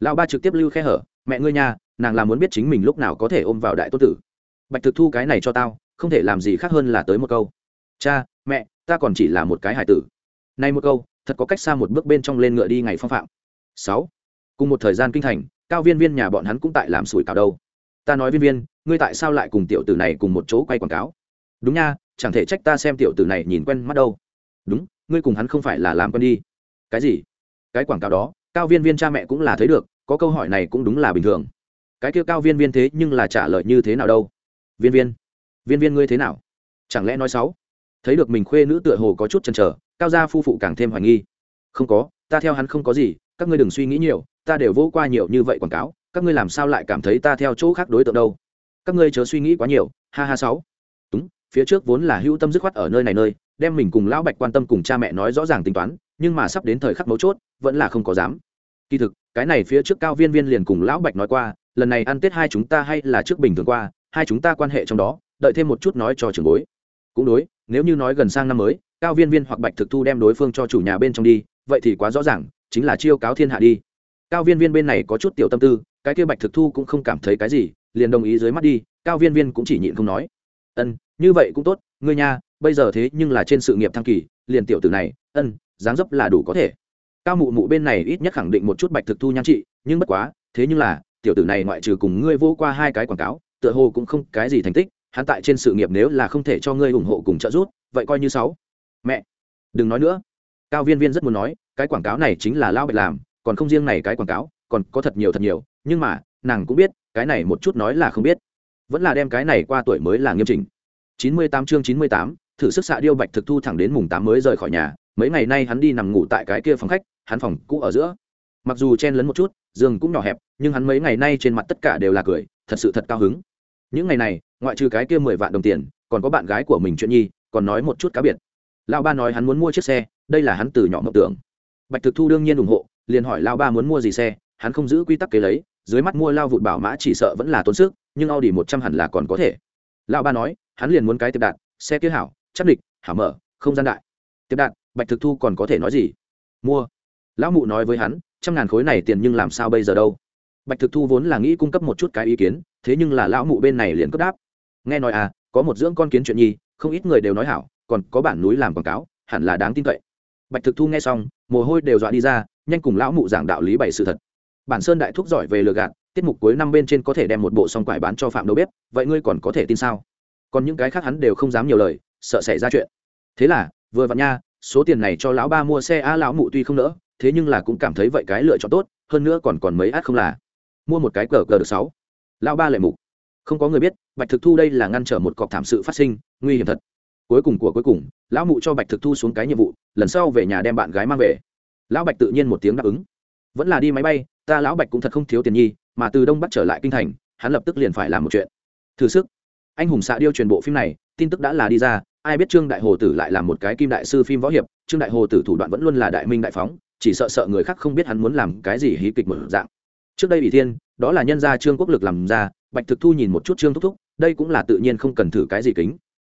Lão ba trực tiếp lưu khe hở mẹ ngươi nha, nàng là muốn biết chính mình lúc nào có thể ôm vào đại tôn tử. Bạch thực thu cái này cho tao, không thể làm gì khác hơn là tới một câu. Cha, mẹ, ta còn chỉ là một cái hải tử. Nay một câu, thật có cách xa một bước bên trong lên ngựa đi ngày phong phạm. Sáu. Cùng một thời gian kinh thành, cao viên viên nhà bọn hắn cũng tại làm sủi cảo đâu. Ta nói viên viên, ngươi tại sao lại cùng tiểu tử này cùng một chỗ quay quảng cáo? Đúng nha, chẳng thể trách ta xem tiểu tử này nhìn quen mắt đâu. Đúng, ngươi cùng hắn không phải là làm quen đi. Cái gì? Cái quảng cáo đó, cao viên viên cha mẹ cũng là thấy được có câu hỏi này cũng đúng là bình thường. Cái kia cao viên viên thế nhưng là trả lời như thế nào đâu? Viên viên viên viên ngươi thế nào? Chẳng lẽ nói xấu? Thấy được mình khuê nữ tựa hồ có chút chần chờ, cao gia phu phụ càng thêm hoài nghi. Không có, ta theo hắn không có gì, các ngươi đừng suy nghĩ nhiều, ta đều vô qua nhiều như vậy quảng cáo, các ngươi làm sao lại cảm thấy ta theo chỗ khác đối tượng đâu? Các ngươi chớ suy nghĩ quá nhiều, ha ha sáu đúng, phía trước vốn là hữu tâm dứt khoát ở nơi này nơi, đem mình cùng lão bạch quan tâm cùng cha mẹ nói rõ ràng tính toán, nhưng mà sắp đến thời khắc mấu chốt, vẫn là không có dám kỳ thực, cái này phía trước cao viên viên liền cùng lão bạch nói qua, lần này ăn tết hai chúng ta hay là trước bình thường qua, hai chúng ta quan hệ trong đó, đợi thêm một chút nói cho trường bối. Cũng đối, nếu như nói gần sang năm mới, cao viên viên hoặc bạch thực thu đem đối phương cho chủ nhà bên trong đi, vậy thì quá rõ ràng, chính là chiêu cáo thiên hạ đi. Cao viên viên bên này có chút tiểu tâm tư, cái kia bạch thực thu cũng không cảm thấy cái gì, liền đồng ý dưới mắt đi, cao viên viên cũng chỉ nhịn không nói. Ân, như vậy cũng tốt, ngươi nha, bây giờ thế nhưng là trên sự nghiệp thăng kỳ, liền tiểu tử này, ân, dáng dấp là đủ có thể cao mụ mụ bên này ít nhất khẳng định một chút bạch thực thu nhan trị nhưng bất quá thế nhưng là tiểu tử này ngoại trừ cùng ngươi vô qua hai cái quảng cáo tựa hồ cũng không cái gì thành tích hắn tại trên sự nghiệp nếu là không thể cho ngươi ủng hộ cùng trợ giúp vậy coi như sáu. Mẹ! Đừng nói nữa. Cao viên viên rất muốn nói cái quảng cáo này chính là lao bạch làm còn không riêng này cái quảng cáo còn có thật nhiều thật nhiều nhưng mà nàng cũng biết cái này một chút nói là không biết. Vẫn là đem cái này qua tuổi mới là nghiêm chỉnh. 98 chương 98, thử sức xạ điêu bạch thực thu thẳng đến mùng 8 mới rời khỏi nhà mấy ngày nay hắn đi nằm ngủ tại cái kia phòng khách hắn phòng cũ ở giữa. Mặc dù chen lấn một chút, giường cũng nhỏ hẹp, nhưng hắn mấy ngày nay trên mặt tất cả đều là cười, thật sự thật cao hứng. Những ngày này, ngoại trừ cái kia mười vạn đồng tiền, còn có bạn gái của mình chuyện nhi, còn nói một chút cá biệt. Lão ba nói hắn muốn mua chiếc xe, đây là hắn từ nhỏ mộng tưởng. Bạch thực thu đương nhiên ủng hộ, liền hỏi lão ba muốn mua gì xe, hắn không giữ quy tắc kế lấy, dưới mắt mua lao vụt bảo mã chỉ sợ vẫn là tốn sức, nhưng audi một trăm hẳn là còn có thể. Lão ba nói, hắn liền muốn cái tiệp đạn, xe kia hảo, chắc địch, hảo mở, không gian đại. Tiệp đạn, bạch thực thu còn có thể nói gì? Mua lão mụ nói với hắn, trăm ngàn khối này tiền nhưng làm sao bây giờ đâu? Bạch thực thu vốn là nghĩ cung cấp một chút cái ý kiến, thế nhưng là lão mụ bên này liền cấp đáp. Nghe nói à có một dưỡng con kiến chuyện nhi, không ít người đều nói hảo, còn có bản núi làm quảng cáo, hẳn là đáng tin cậy. Bạch thực thu nghe xong, mồ hôi đều dọa đi ra, nhanh cùng lão mụ giảng đạo lý bày sự thật. Bản sơn đại thúc giỏi về lừa gạt, tiết mục cuối năm bên trên có thể đem một bộ song quải bán cho phạm đầu bếp, vậy ngươi còn có thể tin sao? Còn những cái khác hắn đều không dám nhiều lời, sợ xảy ra chuyện. Thế là, vừa vặn nha, số tiền này cho lão ba mua xe a lão mụ tuy không nỡ thế nhưng là cũng cảm thấy vậy cái lựa chọn tốt, hơn nữa còn còn mấy át không là. Mua một cái cờ cờ được sáu. Lão ba lệ mục. Không có người biết, bạch thực thu đây là ngăn trở một cọc thảm sự phát sinh, nguy hiểm thật. Cuối cùng của cuối cùng, lão mụ cho bạch thực thu xuống cái nhiệm vụ, lần sau về nhà đem bạn gái mang về. Lão bạch tự nhiên một tiếng đáp ứng. Vẫn là đi máy bay, ta lão bạch cũng thật không thiếu tiền nhi, mà từ đông bắc trở lại kinh thành, hắn lập tức liền phải làm một chuyện. Thử sức. Anh hùng xạ điêu truyền bộ phim này, tin tức đã là đi ra, ai biết trương đại hồ tử lại là một cái kim đại sư phim võ hiệp, trương đại hồ tử thủ đoạn vẫn luôn là đại minh đại phóng chỉ sợ sợ người khác không biết hắn muốn làm cái gì hí kịch một dạng. Trước đây ủy thiên, đó là nhân gia trương quốc lực làm ra, bạch thực thu nhìn một chút trương thúc thúc, đây cũng là tự nhiên không cần thử cái gì kính.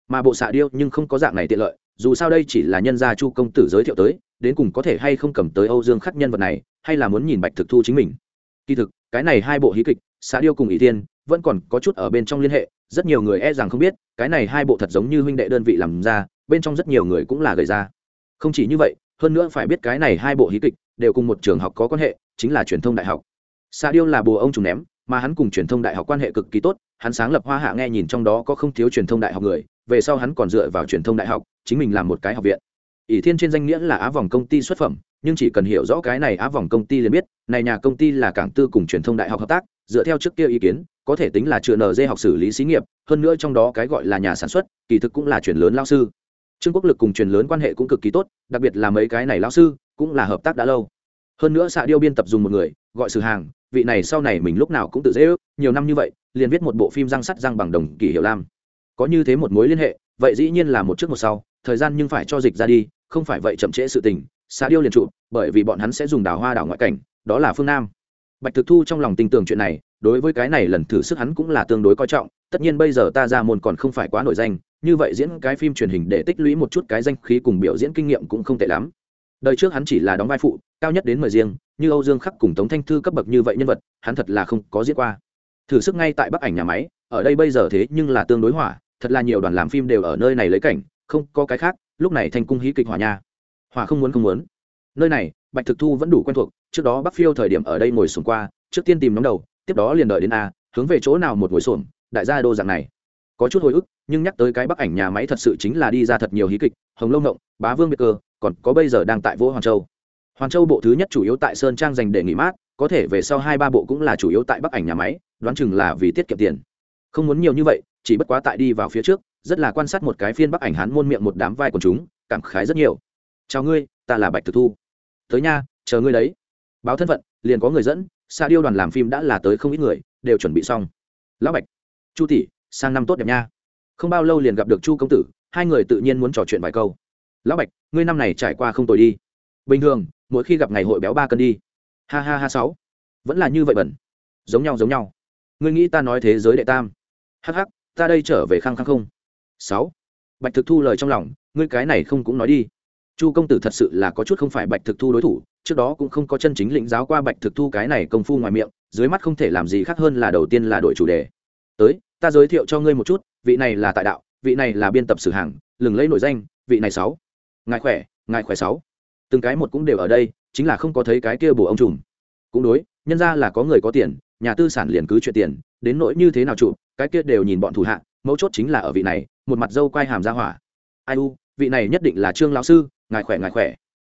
Mà bộ xạ điêu nhưng không có dạng này tiện lợi, dù sao đây chỉ là nhân gia chu công tử giới thiệu tới, đến cùng có thể hay không cầm tới âu dương khắc nhân vật này, hay là muốn nhìn bạch thực thu chính mình. Kỳ thực, cái này hai bộ hí kịch, xạ điêu cùng ủy tiên vẫn còn có chút ở bên trong liên hệ, rất nhiều người e rằng không biết, cái này hai bộ thật giống như huynh đệ đơn vị làm ra, bên trong rất nhiều người cũng là gầy ra. Không chỉ như vậy hơn nữa phải biết cái này hai bộ hí kịch đều cùng một trường học có quan hệ, chính là truyền thông đại học. Sa điêu là bồ ông trùng ném, mà hắn cùng truyền thông đại học quan hệ cực kỳ tốt, hắn sáng lập hoa hạ nghe nhìn trong đó có không thiếu truyền thông đại học người, về sau hắn còn dựa vào truyền thông đại học, chính mình làm một cái học viện. Ỷ thiên trên danh nghĩa là á vòng công ty xuất phẩm, nhưng chỉ cần hiểu rõ cái này á vòng công ty liền biết, này nhà công ty là cảng tư cùng truyền thông đại học hợp tác, dựa theo trước kia ý kiến, có thể tính là chữa nd học xử lý xí nghiệp, hơn nữa trong đó cái gọi là nhà sản xuất, kỳ thực cũng là chuyển lớn lao sư trương quốc lực cùng truyền lớn quan hệ cũng cực kỳ tốt, đặc biệt là mấy cái này lao sư, cũng là hợp tác đã lâu. Hơn nữa xạ điêu biên tập dùng một người, gọi sử hàng, vị này sau này mình lúc nào cũng tự dễ ước, nhiều năm như vậy, liền viết một bộ phim răng sắt răng bằng đồng kỷ hiệu lam. Có như thế một mối liên hệ, vậy dĩ nhiên là một trước một sau, thời gian nhưng phải cho dịch ra đi, không phải vậy chậm trễ sự tình xạ điêu liền trụ, bởi vì bọn hắn sẽ dùng đào hoa đảo ngoại cảnh, đó là phương nam. Bạch thực thu trong lòng tin tưởng chuyện này, đối với cái này lần thử sức hắn cũng là tương đối coi trọng, tất nhiên bây giờ ta ra môn còn không phải quá nổi danh như vậy diễn cái phim truyền hình để tích lũy một chút cái danh khí cùng biểu diễn kinh nghiệm cũng không tệ lắm. Đời trước hắn chỉ là đóng vai phụ, cao nhất đến mời riêng như âu dương khắc cùng tống thanh thư cấp bậc như vậy nhân vật, hắn thật là không có diễn qua. Thử sức ngay tại bắc ảnh nhà máy, ở đây bây giờ thế nhưng là tương đối hỏa, thật là nhiều đoàn làm phim đều ở nơi này lấy cảnh, không có cái khác, lúc này thành cung hí kịch hỏa nha. Hỏa không muốn không muốn. Nơi này, bạch thực thu vẫn đủ quen thuộc, trước đó bắc phiêu thời điểm ở đây ngồi xuống qua, trước tiên tìm nóng đầu, tiếp đó liền đợi đến a, hướng về chỗ nào một ngồi xổm, đại gia đô dạng này có chút hồi ức, nhưng nhắc tới cái bắc ảnh nhà máy thật sự chính là đi ra thật nhiều hí kịch, hồng lâu ngộng, bá vương biệt cơ, còn có bây giờ đang tại vô hoàng châu. Hoàng châu bộ thứ nhất chủ yếu tại sơn trang dành để nghỉ mát, có thể về sau hai ba bộ cũng là chủ yếu tại bắc ảnh nhà máy, đoán chừng là vì tiết kiệm tiền. Không muốn nhiều như vậy, chỉ bất quá tại đi vào phía trước, rất là quan sát một cái phiên bắc ảnh hán môn miệng một đám vai của chúng, cảm khái rất nhiều. Chào ngươi, ta là bạch thực thu. Tới nha, chờ ngươi đấy. Báo thân phận, liền có người dẫn xa điêu đoàn làm phim đã là tới không ít người, đều chuẩn bị xong. Lão bạch, chu tỷ sang năm tốt đẹp nha. Không bao lâu liền gặp được chu công tử, hai người tự nhiên muốn trò chuyện vài câu. Lão bạch, ngươi năm này trải qua không tồi đi. Bình thường, mỗi khi gặp ngày hội béo ba cân đi. Ha ha ha sáu. Vẫn là như vậy bẩn. Giống nhau giống nhau. Ngươi nghĩ ta nói thế giới đệ tam. Hắc hắc, ta đây trở về khăng khăng không? Sáu. Bạch thực thu lời trong lòng, ngươi cái này không cũng nói đi. Chu công tử thật sự là có chút không phải bạch thực thu đối thủ, trước đó cũng không có chân chính lĩnh giáo qua bạch thực thu cái này công phu ngoài miệng, dưới mắt không thể làm gì khác hơn là đầu tiên là đổi chủ đề. Tới ta giới thiệu cho ngươi một chút, vị này là tại đạo, vị này là biên tập sử hàng, lừng lấy nổi danh, vị này sáu. Ngài khỏe ngài khỏe sáu. Từng cái một cũng đều ở đây, chính là không có thấy cái kia bổ ông trùm. Cũng đối, nhân ra là có người có tiền, nhà tư sản liền cứ chuyện tiền, đến nỗi như thế nào trụ, cái kia đều nhìn bọn thủ hạ, mấu chốt chính là ở vị này, một mặt dâu quai hàm ra hỏa. Ai u, vị này nhất định là trương lão sư, ngài khỏe ngài khỏe.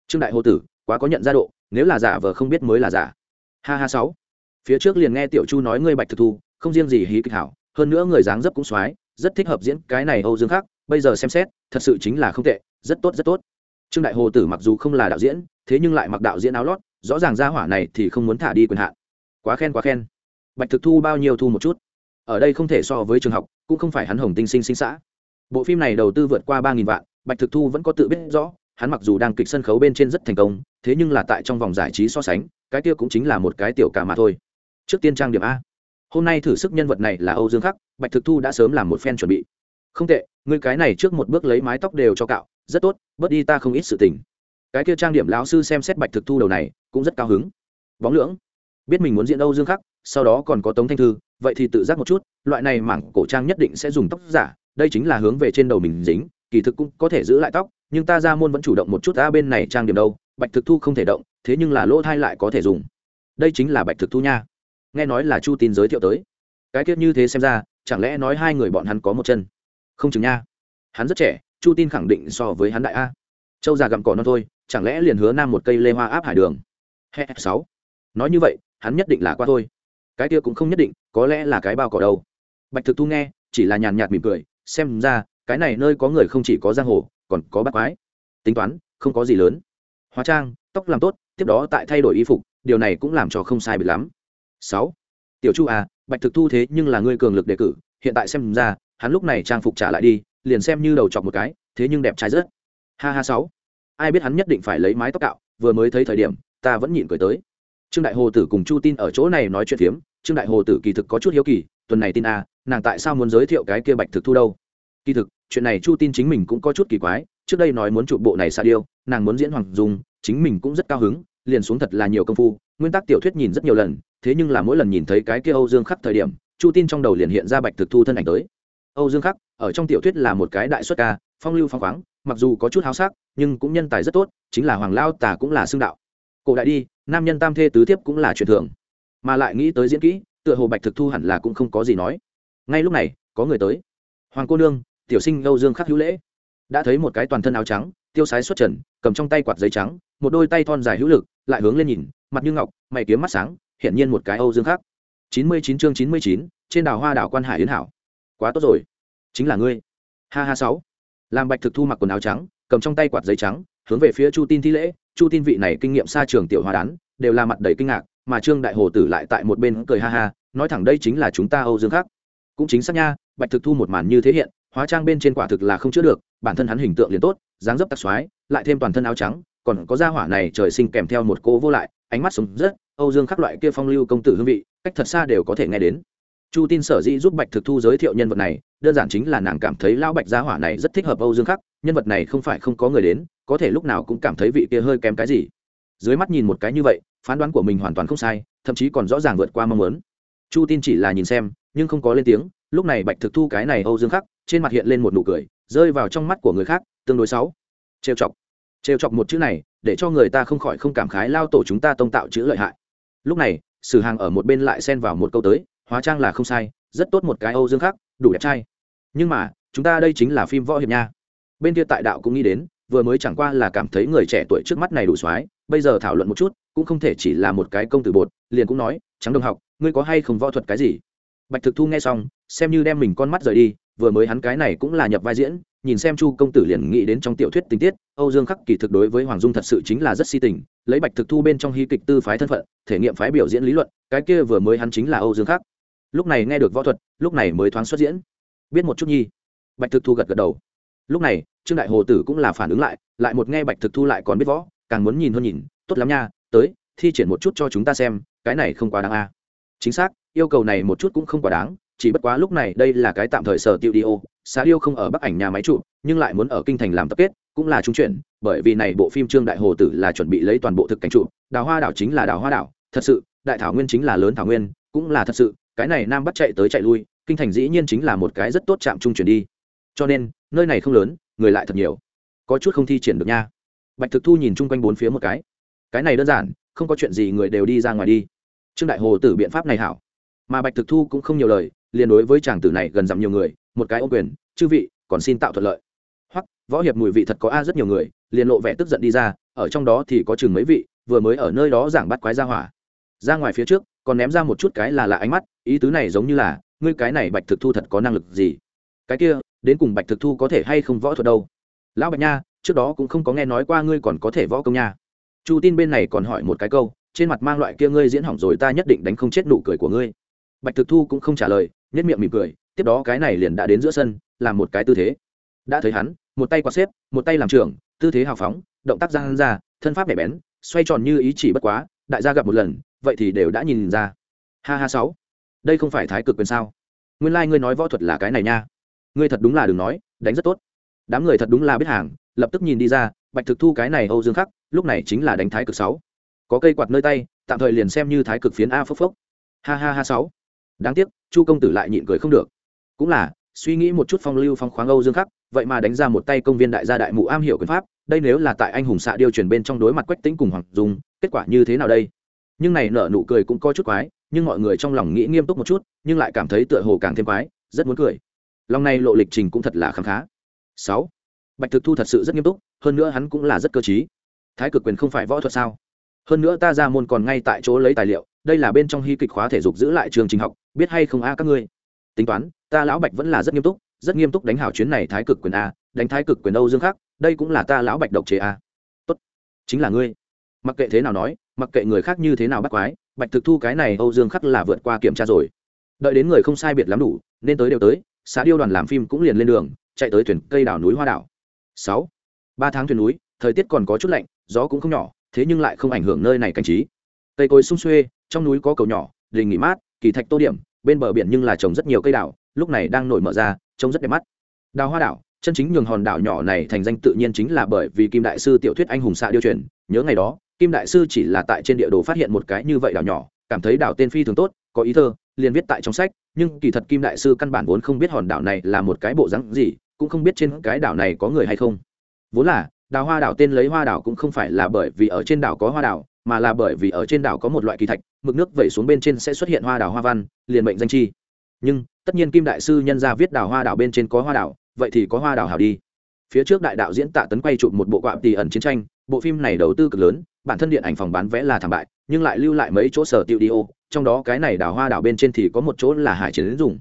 Trương đại hồ tử, quá có nhận ra độ, nếu là giả vờ không biết mới là giả. Ha ha sáu. Phía trước liền nghe tiểu chu nói ngươi bạch thực thu, không riêng gì hí kịch hảo hơn nữa người dáng dấp cũng xoái rất thích hợp diễn cái này âu dương khác bây giờ xem xét, thật sự chính là không tệ, rất tốt rất tốt. Trương đại hồ tử mặc dù không là đạo diễn, thế nhưng lại mặc đạo diễn áo lót, rõ ràng ra hỏa này thì không muốn thả đi quyền hạn. Quá khen quá khen. Bạch thực thu bao nhiêu thu một chút? Ở đây không thể so với trường học, cũng không phải hắn hồng tinh sinh sinh xã. Bộ phim này đầu tư vượt qua ba nghìn vạn, bạch thực thu vẫn có tự biết rõ, hắn mặc dù đang kịch sân khấu bên trên rất thành công, thế nhưng là tại trong vòng giải trí so sánh, cái kia cũng chính là một cái tiểu cả mà thôi. Trước tiên trang điểm a hôm nay thử sức nhân vật này là âu dương khắc, bạch thực thu đã sớm làm một phen chuẩn bị. Không tệ ngươi cái này trước một bước lấy mái tóc đều cho cạo, rất tốt, bớt đi ta không ít sự tình. Cái kia trang điểm lão sư xem xét bạch thực thu đầu này, cũng rất cao hứng. Bóng lưỡng. Biết mình muốn diễn âu dương khắc, sau đó còn có tống thanh thư, vậy thì tự giác một chút, loại này mảng cổ trang nhất định sẽ dùng tóc giả, đây chính là hướng về trên đầu mình dính, kỳ thực cũng có thể giữ lại tóc, nhưng ta ra môn vẫn chủ động một chút ra bên này trang điểm đâu, bạch thực thu không thể động, thế nhưng là lỗ thai lại có thể dùng. Đây chính là bạch thực thu nha nghe nói là chu tin giới thiệu tới. Cái tiết như thế xem ra, chẳng lẽ nói hai người bọn hắn có một chân? Không chừng nha. Hắn rất trẻ, chu tin khẳng định so với hắn đại a. Châu già gặm cỏ non thôi, chẳng lẽ liền hứa nam một cây lê hoa áp hải đường? He sáu. Nói như vậy, hắn nhất định là qua thôi. Cái kia cũng không nhất định, có lẽ là cái bao cỏ đâu. Bạch thực thu nghe, chỉ là nhàn nhạt mỉm cười, xem ra, cái này nơi có người không chỉ có giang hồ, còn có bác quái. Tính toán, không có gì lớn. Hóa trang, tóc làm tốt, tiếp đó tại thay đổi y phục, điều này cũng làm cho không sai bị lắm sáu. Tiểu chu à bạch thực thu thế nhưng là ngươi cường lực đề cử hiện tại xem ra hắn lúc này trang phục trả lại đi liền xem như đầu chọc một cái thế nhưng đẹp trai rất. Ha ha sáu. Ai biết hắn nhất định phải lấy mái tóc cạo vừa mới thấy thời điểm ta vẫn nhịn cười tới. Trương đại hồ tử cùng chu tin ở chỗ này nói chuyện phiếm trương đại hồ tử kỳ thực có chút hiếu kỳ tuần này tin a à, nàng tại sao muốn giới thiệu cái kia bạch thực thu đâu? Kỳ thực chuyện này chu tin chính mình cũng có chút kỳ quái trước đây nói muốn chụp bộ này xa điêu nàng muốn diễn hoàng dung chính mình cũng rất cao hứng liền xuống thật là nhiều công phu nguyên tắc tiểu thuyết nhìn rất nhiều lần thế nhưng là mỗi lần nhìn thấy cái kia âu dương khắc thời điểm, chu tin trong đầu liền hiện ra bạch thực thu thân ảnh tới. Âu dương khắc, ở trong tiểu thuyết là một cái đại xuất ca, phong lưu phong khoáng, mặc dù có chút háo sắc, nhưng cũng nhân tài rất tốt, chính là hoàng lao tà cũng là xương đạo. Cổ đại đi, nam nhân tam thê tứ thiếp cũng là chuyện thường. Mà lại nghĩ tới diễn kỹ, tựa hồ bạch thực thu hẳn là cũng không có gì nói. Ngay lúc này, có người tới. Hoàng cô nương, tiểu sinh âu dương khắc hữu lễ. Đã thấy một cái toàn thân áo trắng, tiêu sái xuất trần, cầm trong tay quạt giấy trắng, một đôi tay thon dài hữu lực, lại hướng lên nhìn, mặt như ngọc, mày kiếm mắt sáng hiện nhiên một cái âu dương khắc chín mươi chín chương chín mươi chín, trên đảo hoa đảo quan hải yến hảo. Quá tốt rồi. Chính là ngươi. Ha ha sáu. Làm bạch thực thu mặc quần áo trắng, cầm trong tay quạt giấy trắng, hướng về phía chu tin thi lễ. Chu tin vị này kinh nghiệm xa trường tiểu hoa đán, đều là mặt đầy kinh ngạc, mà trương đại hồ tử lại tại một bên cười ha ha, nói thẳng đây chính là chúng ta âu dương khác. Cũng chính xác nha, bạch thực thu một màn như thế hiện, hóa trang bên trên quả thực là không chữa được, bản thân hắn hình tượng liền tốt, dáng dấp tạc xoái lại thêm toàn thân áo trắng, còn có gia hỏa này trời sinh kèm theo một cô vô lại, ánh mắt sống rất âu dương khắc loại kia phong lưu công tử hương vị, cách thật xa đều có thể nghe đến. Chu tin sở dĩ giúp bạch thực thu giới thiệu nhân vật này, đơn giản chính là nàng cảm thấy lão bạch gia hỏa này rất thích hợp âu dương khắc, nhân vật này không phải không có người đến, có thể lúc nào cũng cảm thấy vị kia hơi kém cái gì. Dưới mắt nhìn một cái như vậy, phán đoán của mình hoàn toàn không sai, thậm chí còn rõ ràng vượt qua mong muốn. Chu tin chỉ là nhìn xem, nhưng không có lên tiếng, lúc này bạch thực thu cái này âu dương khắc, trên mặt hiện lên một nụ cười, rơi vào trong mắt của người khác, tương đối xấu. Trêu chọc. Trêu chọc một chữ này, để cho người ta không khỏi không cảm khái, lao tổ chúng ta tông tạo chữ lợi hại lúc này sử hàng ở một bên lại xen vào một câu tới hóa trang là không sai rất tốt một cái âu dương khác, đủ đẹp trai. Nhưng mà chúng ta đây chính là phim võ hiệp nha. Bên kia tại đạo cũng nghĩ đến vừa mới chẳng qua là cảm thấy người trẻ tuổi trước mắt này đủ soái bây giờ thảo luận một chút cũng không thể chỉ là một cái công tử bột liền cũng nói trắng đồng học ngươi có hay không võ thuật cái gì? Bạch thực thu nghe xong xem như đem mình con mắt rời đi vừa mới hắn cái này cũng là nhập vai diễn, nhìn xem chu công tử liền nghĩ đến trong tiểu thuyết tình tiết, âu dương khắc kỳ thực đối với hoàng dung thật sự chính là rất si tình, lấy bạch thực thu bên trong hy kịch tư phái thân phận, thể nghiệm phái biểu diễn lý luận, cái kia vừa mới hắn chính là âu dương khắc. Lúc này nghe được võ thuật, lúc này mới thoáng xuất diễn. Biết một chút nhi. Bạch thực thu gật gật đầu. Lúc này, trương đại hồ tử cũng là phản ứng lại lại một nghe bạch thực thu lại còn biết võ, càng muốn nhìn hơn nhìn, tốt lắm nha, tới, thi triển một chút cho chúng ta xem, cái này không quá đáng a. À. chính xác, yêu cầu này một chút cũng không quá đáng chỉ bất quá lúc này đây là cái tạm thời sở tiêu đi ô. Xã điêu không ở bắc ảnh nhà máy trụ nhưng lại muốn ở kinh thành làm tập kết, cũng là trung chuyển, bởi vì này bộ phim trương đại hồ tử là chuẩn bị lấy toàn bộ thực cảnh trụ đào hoa đảo chính là đào hoa đảo, thật sự, đại thảo nguyên chính là lớn thảo nguyên, cũng là thật sự, cái này nam bắt chạy tới chạy lui, kinh thành dĩ nhiên chính là một cái rất tốt chạm trung chuyển đi. Cho nên, nơi này không lớn, người lại thật nhiều. Có chút không thi triển được nha. Bạch thực thu nhìn chung quanh bốn phía một cái. Cái này đơn giản, không có chuyện gì người đều đi ra ngoài đi. Trương đại hồ tử biện pháp này hảo. Mà bạch thực thu cũng không nhiều lời liền đối với chàng tử này gần dặm nhiều người, một cái ô quyền, chư vị, còn xin tạo thuận lợi. Hoặc, võ hiệp mùi vị thật có a rất nhiều người, liền lộ vẻ tức giận đi ra, ở trong đó thì có chừng mấy vị, vừa mới ở nơi đó giảng bắt quái ra hỏa. Ra ngoài phía trước, còn ném ra một chút cái là lạ ánh mắt, ý tứ này giống như là, ngươi cái này bạch thực thu thật có năng lực gì? Cái kia, đến cùng bạch thực thu có thể hay không võ thuật đâu? Lão bạch nha, trước đó cũng không có nghe nói qua ngươi còn có thể võ công nha. Chu tin bên này còn hỏi một cái câu, trên mặt mang loại kia ngươi diễn hỏng rồi ta nhất định đánh không chết nụ cười của ngươi. Bạch thực thu cũng không trả lời nhất miệng mỉm cười, tiếp đó cái này liền đã đến giữa sân làm một cái tư thế. Đã thấy hắn, một tay quạt xếp, một tay làm trưởng, tư thế hào phóng, động tác giang ra, thân pháp nhạy bén, xoay tròn như ý chỉ bất quá, đại gia gặp một lần, vậy thì đều đã nhìn ra. Ha ha sáu. Đây không phải thái cực quyền sao? Nguyên lai、like、ngươi nói võ thuật là cái này nha. Ngươi thật đúng là đừng nói, đánh rất tốt. Đám người thật đúng là biết hàng, lập tức nhìn đi ra, bạch thực thu cái này âu dương khắc, lúc này chính là đánh thái cực sáu. Có cây quạt nơi tay, tạm thời liền xem như thái cực phiến a phốc phốc. Ha ha ha sáu đáng tiếc, chu công tử lại nhịn cười không được. Cũng là, suy nghĩ một chút phong lưu phong khoáng âu dương khắc, vậy mà đánh ra một tay công viên đại gia đại mụ am hiểu quyền pháp, đây nếu là tại anh hùng xạ điêu truyền bên trong đối mặt quách tính cùng hoàng dung, kết quả như thế nào đây? Nhưng này nở nụ cười cũng có chút quái, nhưng mọi người trong lòng nghĩ nghiêm túc một chút, nhưng lại cảm thấy tựa hồ càng thêm quái, rất muốn cười. Lòng này lộ lịch trình cũng thật là khám khá. Sáu. Bạch thực thu thật sự rất nghiêm túc, hơn nữa hắn cũng là rất cơ t thái cực quyền không phải võ thuật sao? Hơn nữa ta ra môn còn ngay tại chỗ lấy tài liệu, đây là bên trong hy kịch khóa thể dục giữ lại trường trình học biết hay không a các ngươi? Tính toán, ta lão bạch vẫn là rất nghiêm túc, rất nghiêm túc đánh hảo chuyến này thái cực quyền a, đánh thái cực quyền âu dương khác, đây cũng là ta lão bạch độc chế a. Tốt, chính là ngươi. Mặc kệ thế nào nói, mặc kệ người khác như thế nào bắt quái, bạch thực thu cái này âu dương khắc là vượt qua kiểm tra rồi. Đợi đến người không sai biệt lắm đủ, nên tới đều tới xã điêu đoàn làm phim cũng liền lên đường, chạy tới thuyền cây đảo núi hoa đảo. Sáu, ba tháng thuyền núi, thời tiết còn có chút lạnh, gió cũng không nhỏ, thế nhưng lại không ảnh hưởng nơi này cảnh trí. Cây cối sung xuê, trong núi có cầu nhỏ, đình nghỉ mát kỳ thạch tô điểm, bên bờ biển nhưng là trồng rất nhiều cây đảo lúc này đang nổi mở ra, trông rất đẹp mắt. Đào hoa đảo, chân chính nhường hòn đảo nhỏ này thành danh tự nhiên chính là bởi vì kim đại sư tiểu thuyết anh hùng xạ điêu truyền, nhớ ngày đó, kim đại sư chỉ là tại trên địa đồ phát hiện một cái như vậy đảo nhỏ, cảm thấy đảo tên phi thường tốt, có ý thơ, liền viết tại trong sách, nhưng kỳ thật kim đại sư căn bản vốn không biết hòn đảo này là một cái bộ rắn gì, cũng không biết trên cái đảo này có người hay không. Vốn là, đào hoa đảo tên lấy hoa đảo cũng không phải là bởi vì ở trên đảo có hoa đảo mà là bởi vì ở trên đảo có một loại kỳ thạch, mực nước vẩy xuống bên trên sẽ xuất hiện hoa đảo hoa văn, liền mệnh danh chi. Nhưng, tất nhiên kim đại sư nhân ra viết đảo hoa đảo bên trên có hoa đảo, vậy thì có hoa đảo hảo đi. Phía trước đại đạo diễn tạ tấn quay chụp một bộ quạm tỉ ẩn chiến tranh, bộ phim này đầu tư cực lớn, bản thân điện ảnh phòng bán vé là thảm bại, nhưng lại lưu lại mấy chỗ sở tiêu đi ô, trong đó cái này đảo hoa đảo bên trên thì có một chỗ là hải chiến dùng.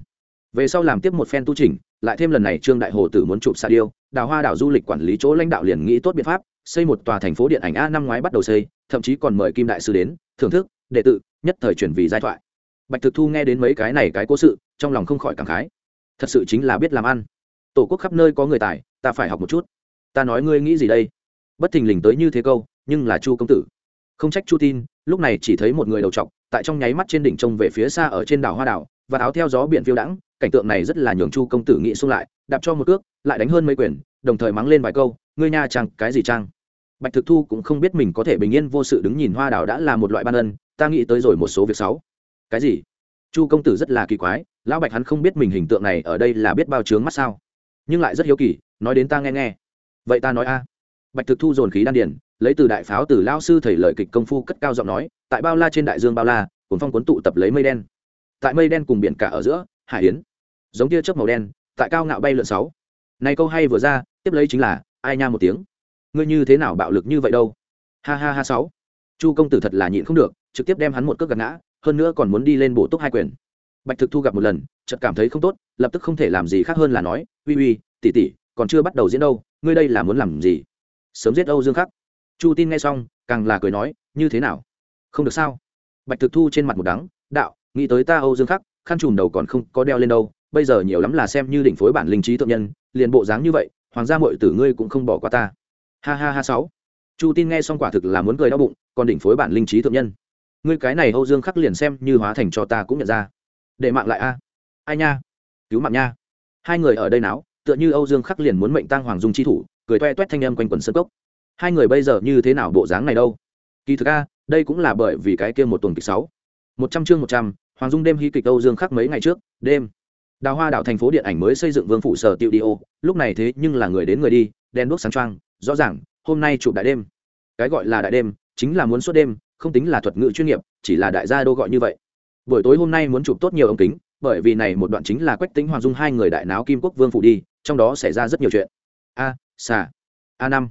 Về sau làm tiếp một phen tu trình lại thêm lần này trương đại hồ tử muốn chụp xa điêu, đào hoa đảo du lịch quản lý chỗ lãnh đạo liền nghĩ tốt biện pháp xây một tòa thành phố điện ảnh a năm ngoái bắt đầu xây, thậm chí còn mời kim đại sư đến, thưởng thức, đệ tự nhất thời chuyển vì giai thoại. Bạch thực thu nghe đến mấy cái này cái cố sự, trong lòng không khỏi cảm khái. Thật sự chính là biết làm ăn. Tổ quốc khắp nơi có người tài, ta phải học một chút. Ta nói ngươi nghĩ gì đây? Bất thình lình tới như thế câu, nhưng là chu công tử. Không trách chu tin, lúc này chỉ thấy một người đầu t tại trong nháy mắt trên đỉnh trông về phía xa ở trên đảo hoa đảo, và áo theo gió biển phiêu đãng, cảnh tượng này rất là nhường chu công tử nghĩ xung lại, đạp cho một cước, lại đánh hơn mấy quyền, đồng thời mắng lên vài câu ngươi nha trang, cái gì trang? Bạch thực thu cũng không biết mình có thể bình yên vô sự đứng nhìn hoa đảo đã là một loại ban ân, ta nghĩ tới rồi một số việc xấu. Cái gì? Chu công tử rất là kỳ quái, lão bạch hắn không biết mình hình tượng này ở đây là biết bao trướng mắt sao? Nhưng lại rất hiếu kỳ, nói đến ta nghe nghe. Vậy ta nói a. Bạch thực thu dồn khí đan điển lấy từ đại pháo từ lao sư thầy lời kịch công phu cất cao giọng nói, tại bao la trên đại dương bao la cuốn phong cuốn tụ tập lấy mây đen. Tại mây đen cùng biển cả ở giữa, hải yến. Giống tia chớp màu đen, tại cao ngạo bay lượn sáu. Này câu hay vừa ra, tiếp lấy chính là ai nha một tiếng. Ngươi như thế nào bạo lực như vậy đâu? Ha ha ha sáu. Chu công tử thật là nhịn không được, trực tiếp đem hắn một cước gạt ngã, hơn nữa còn muốn đi lên bổ túc hai quyền. Bạch thực thu gặp một lần, chợt cảm thấy không tốt, lập tức không thể làm gì khác hơn là nói, uy uy, tỷ tỷ, còn chưa bắt đầu diễn đâu, ngươi đây là muốn làm gì? Sớm giết âu dương khắc. Chu tin nghe xong, càng là cười nói, như thế nào? Không được sao? Bạch thực thu trên mặt một đắng, đạo, nghĩ tới ta âu dương khắc, khăn trùm đầu còn không có đeo lên đâu, bây giờ nhiều lắm là xem như đỉnh phối bản linh trí thượng nhân, liền bộ dáng như vậy hoàng gia mội tử ngươi cũng không bỏ qua ta. Ha ha ha sáu. Chu tin nghe xong quả thực là muốn cười đau bụng, còn đỉnh phối bản linh trí thượng nhân. Ngươi cái này âu dương khắc liền xem như hóa thành cho ta cũng nhận ra. Để mạng lại a. Ai nha? Cứu mạng nha. Hai người ở đây náo, tựa như âu dương khắc liền muốn mệnh tăng hoàng dung chi thủ, cười toe toét thanh âm quanh quần sân cốc. Hai người bây giờ như thế nào bộ dáng này đâu? Kỳ thực a, đây cũng là bởi vì cái kia một tuần kịch sáu. Một trăm chương một trăm, hoàng dung đêm hy kịch âu dương khắc mấy ngày trước, đêm đào hoa đảo thành phố điện ảnh mới xây dựng vương phủ sở tiệu đi ô. Lúc này thế nhưng là người đến người đi đen đuốc sáng trăng rõ ràng, hôm nay chụp đại đêm. Cái gọi là đại đêm, chính là muốn suốt đêm, không tính là thuật ngữ chuyên nghiệp, chỉ là đại gia đô gọi như vậy. Buổi tối hôm nay muốn chụp tốt nhiều ống kính, bởi vì này một đoạn chính là quách tính hoàng dung hai người đại náo kim quốc vương phủ đi, trong đó xảy ra rất nhiều chuyện. A, xà, a năm.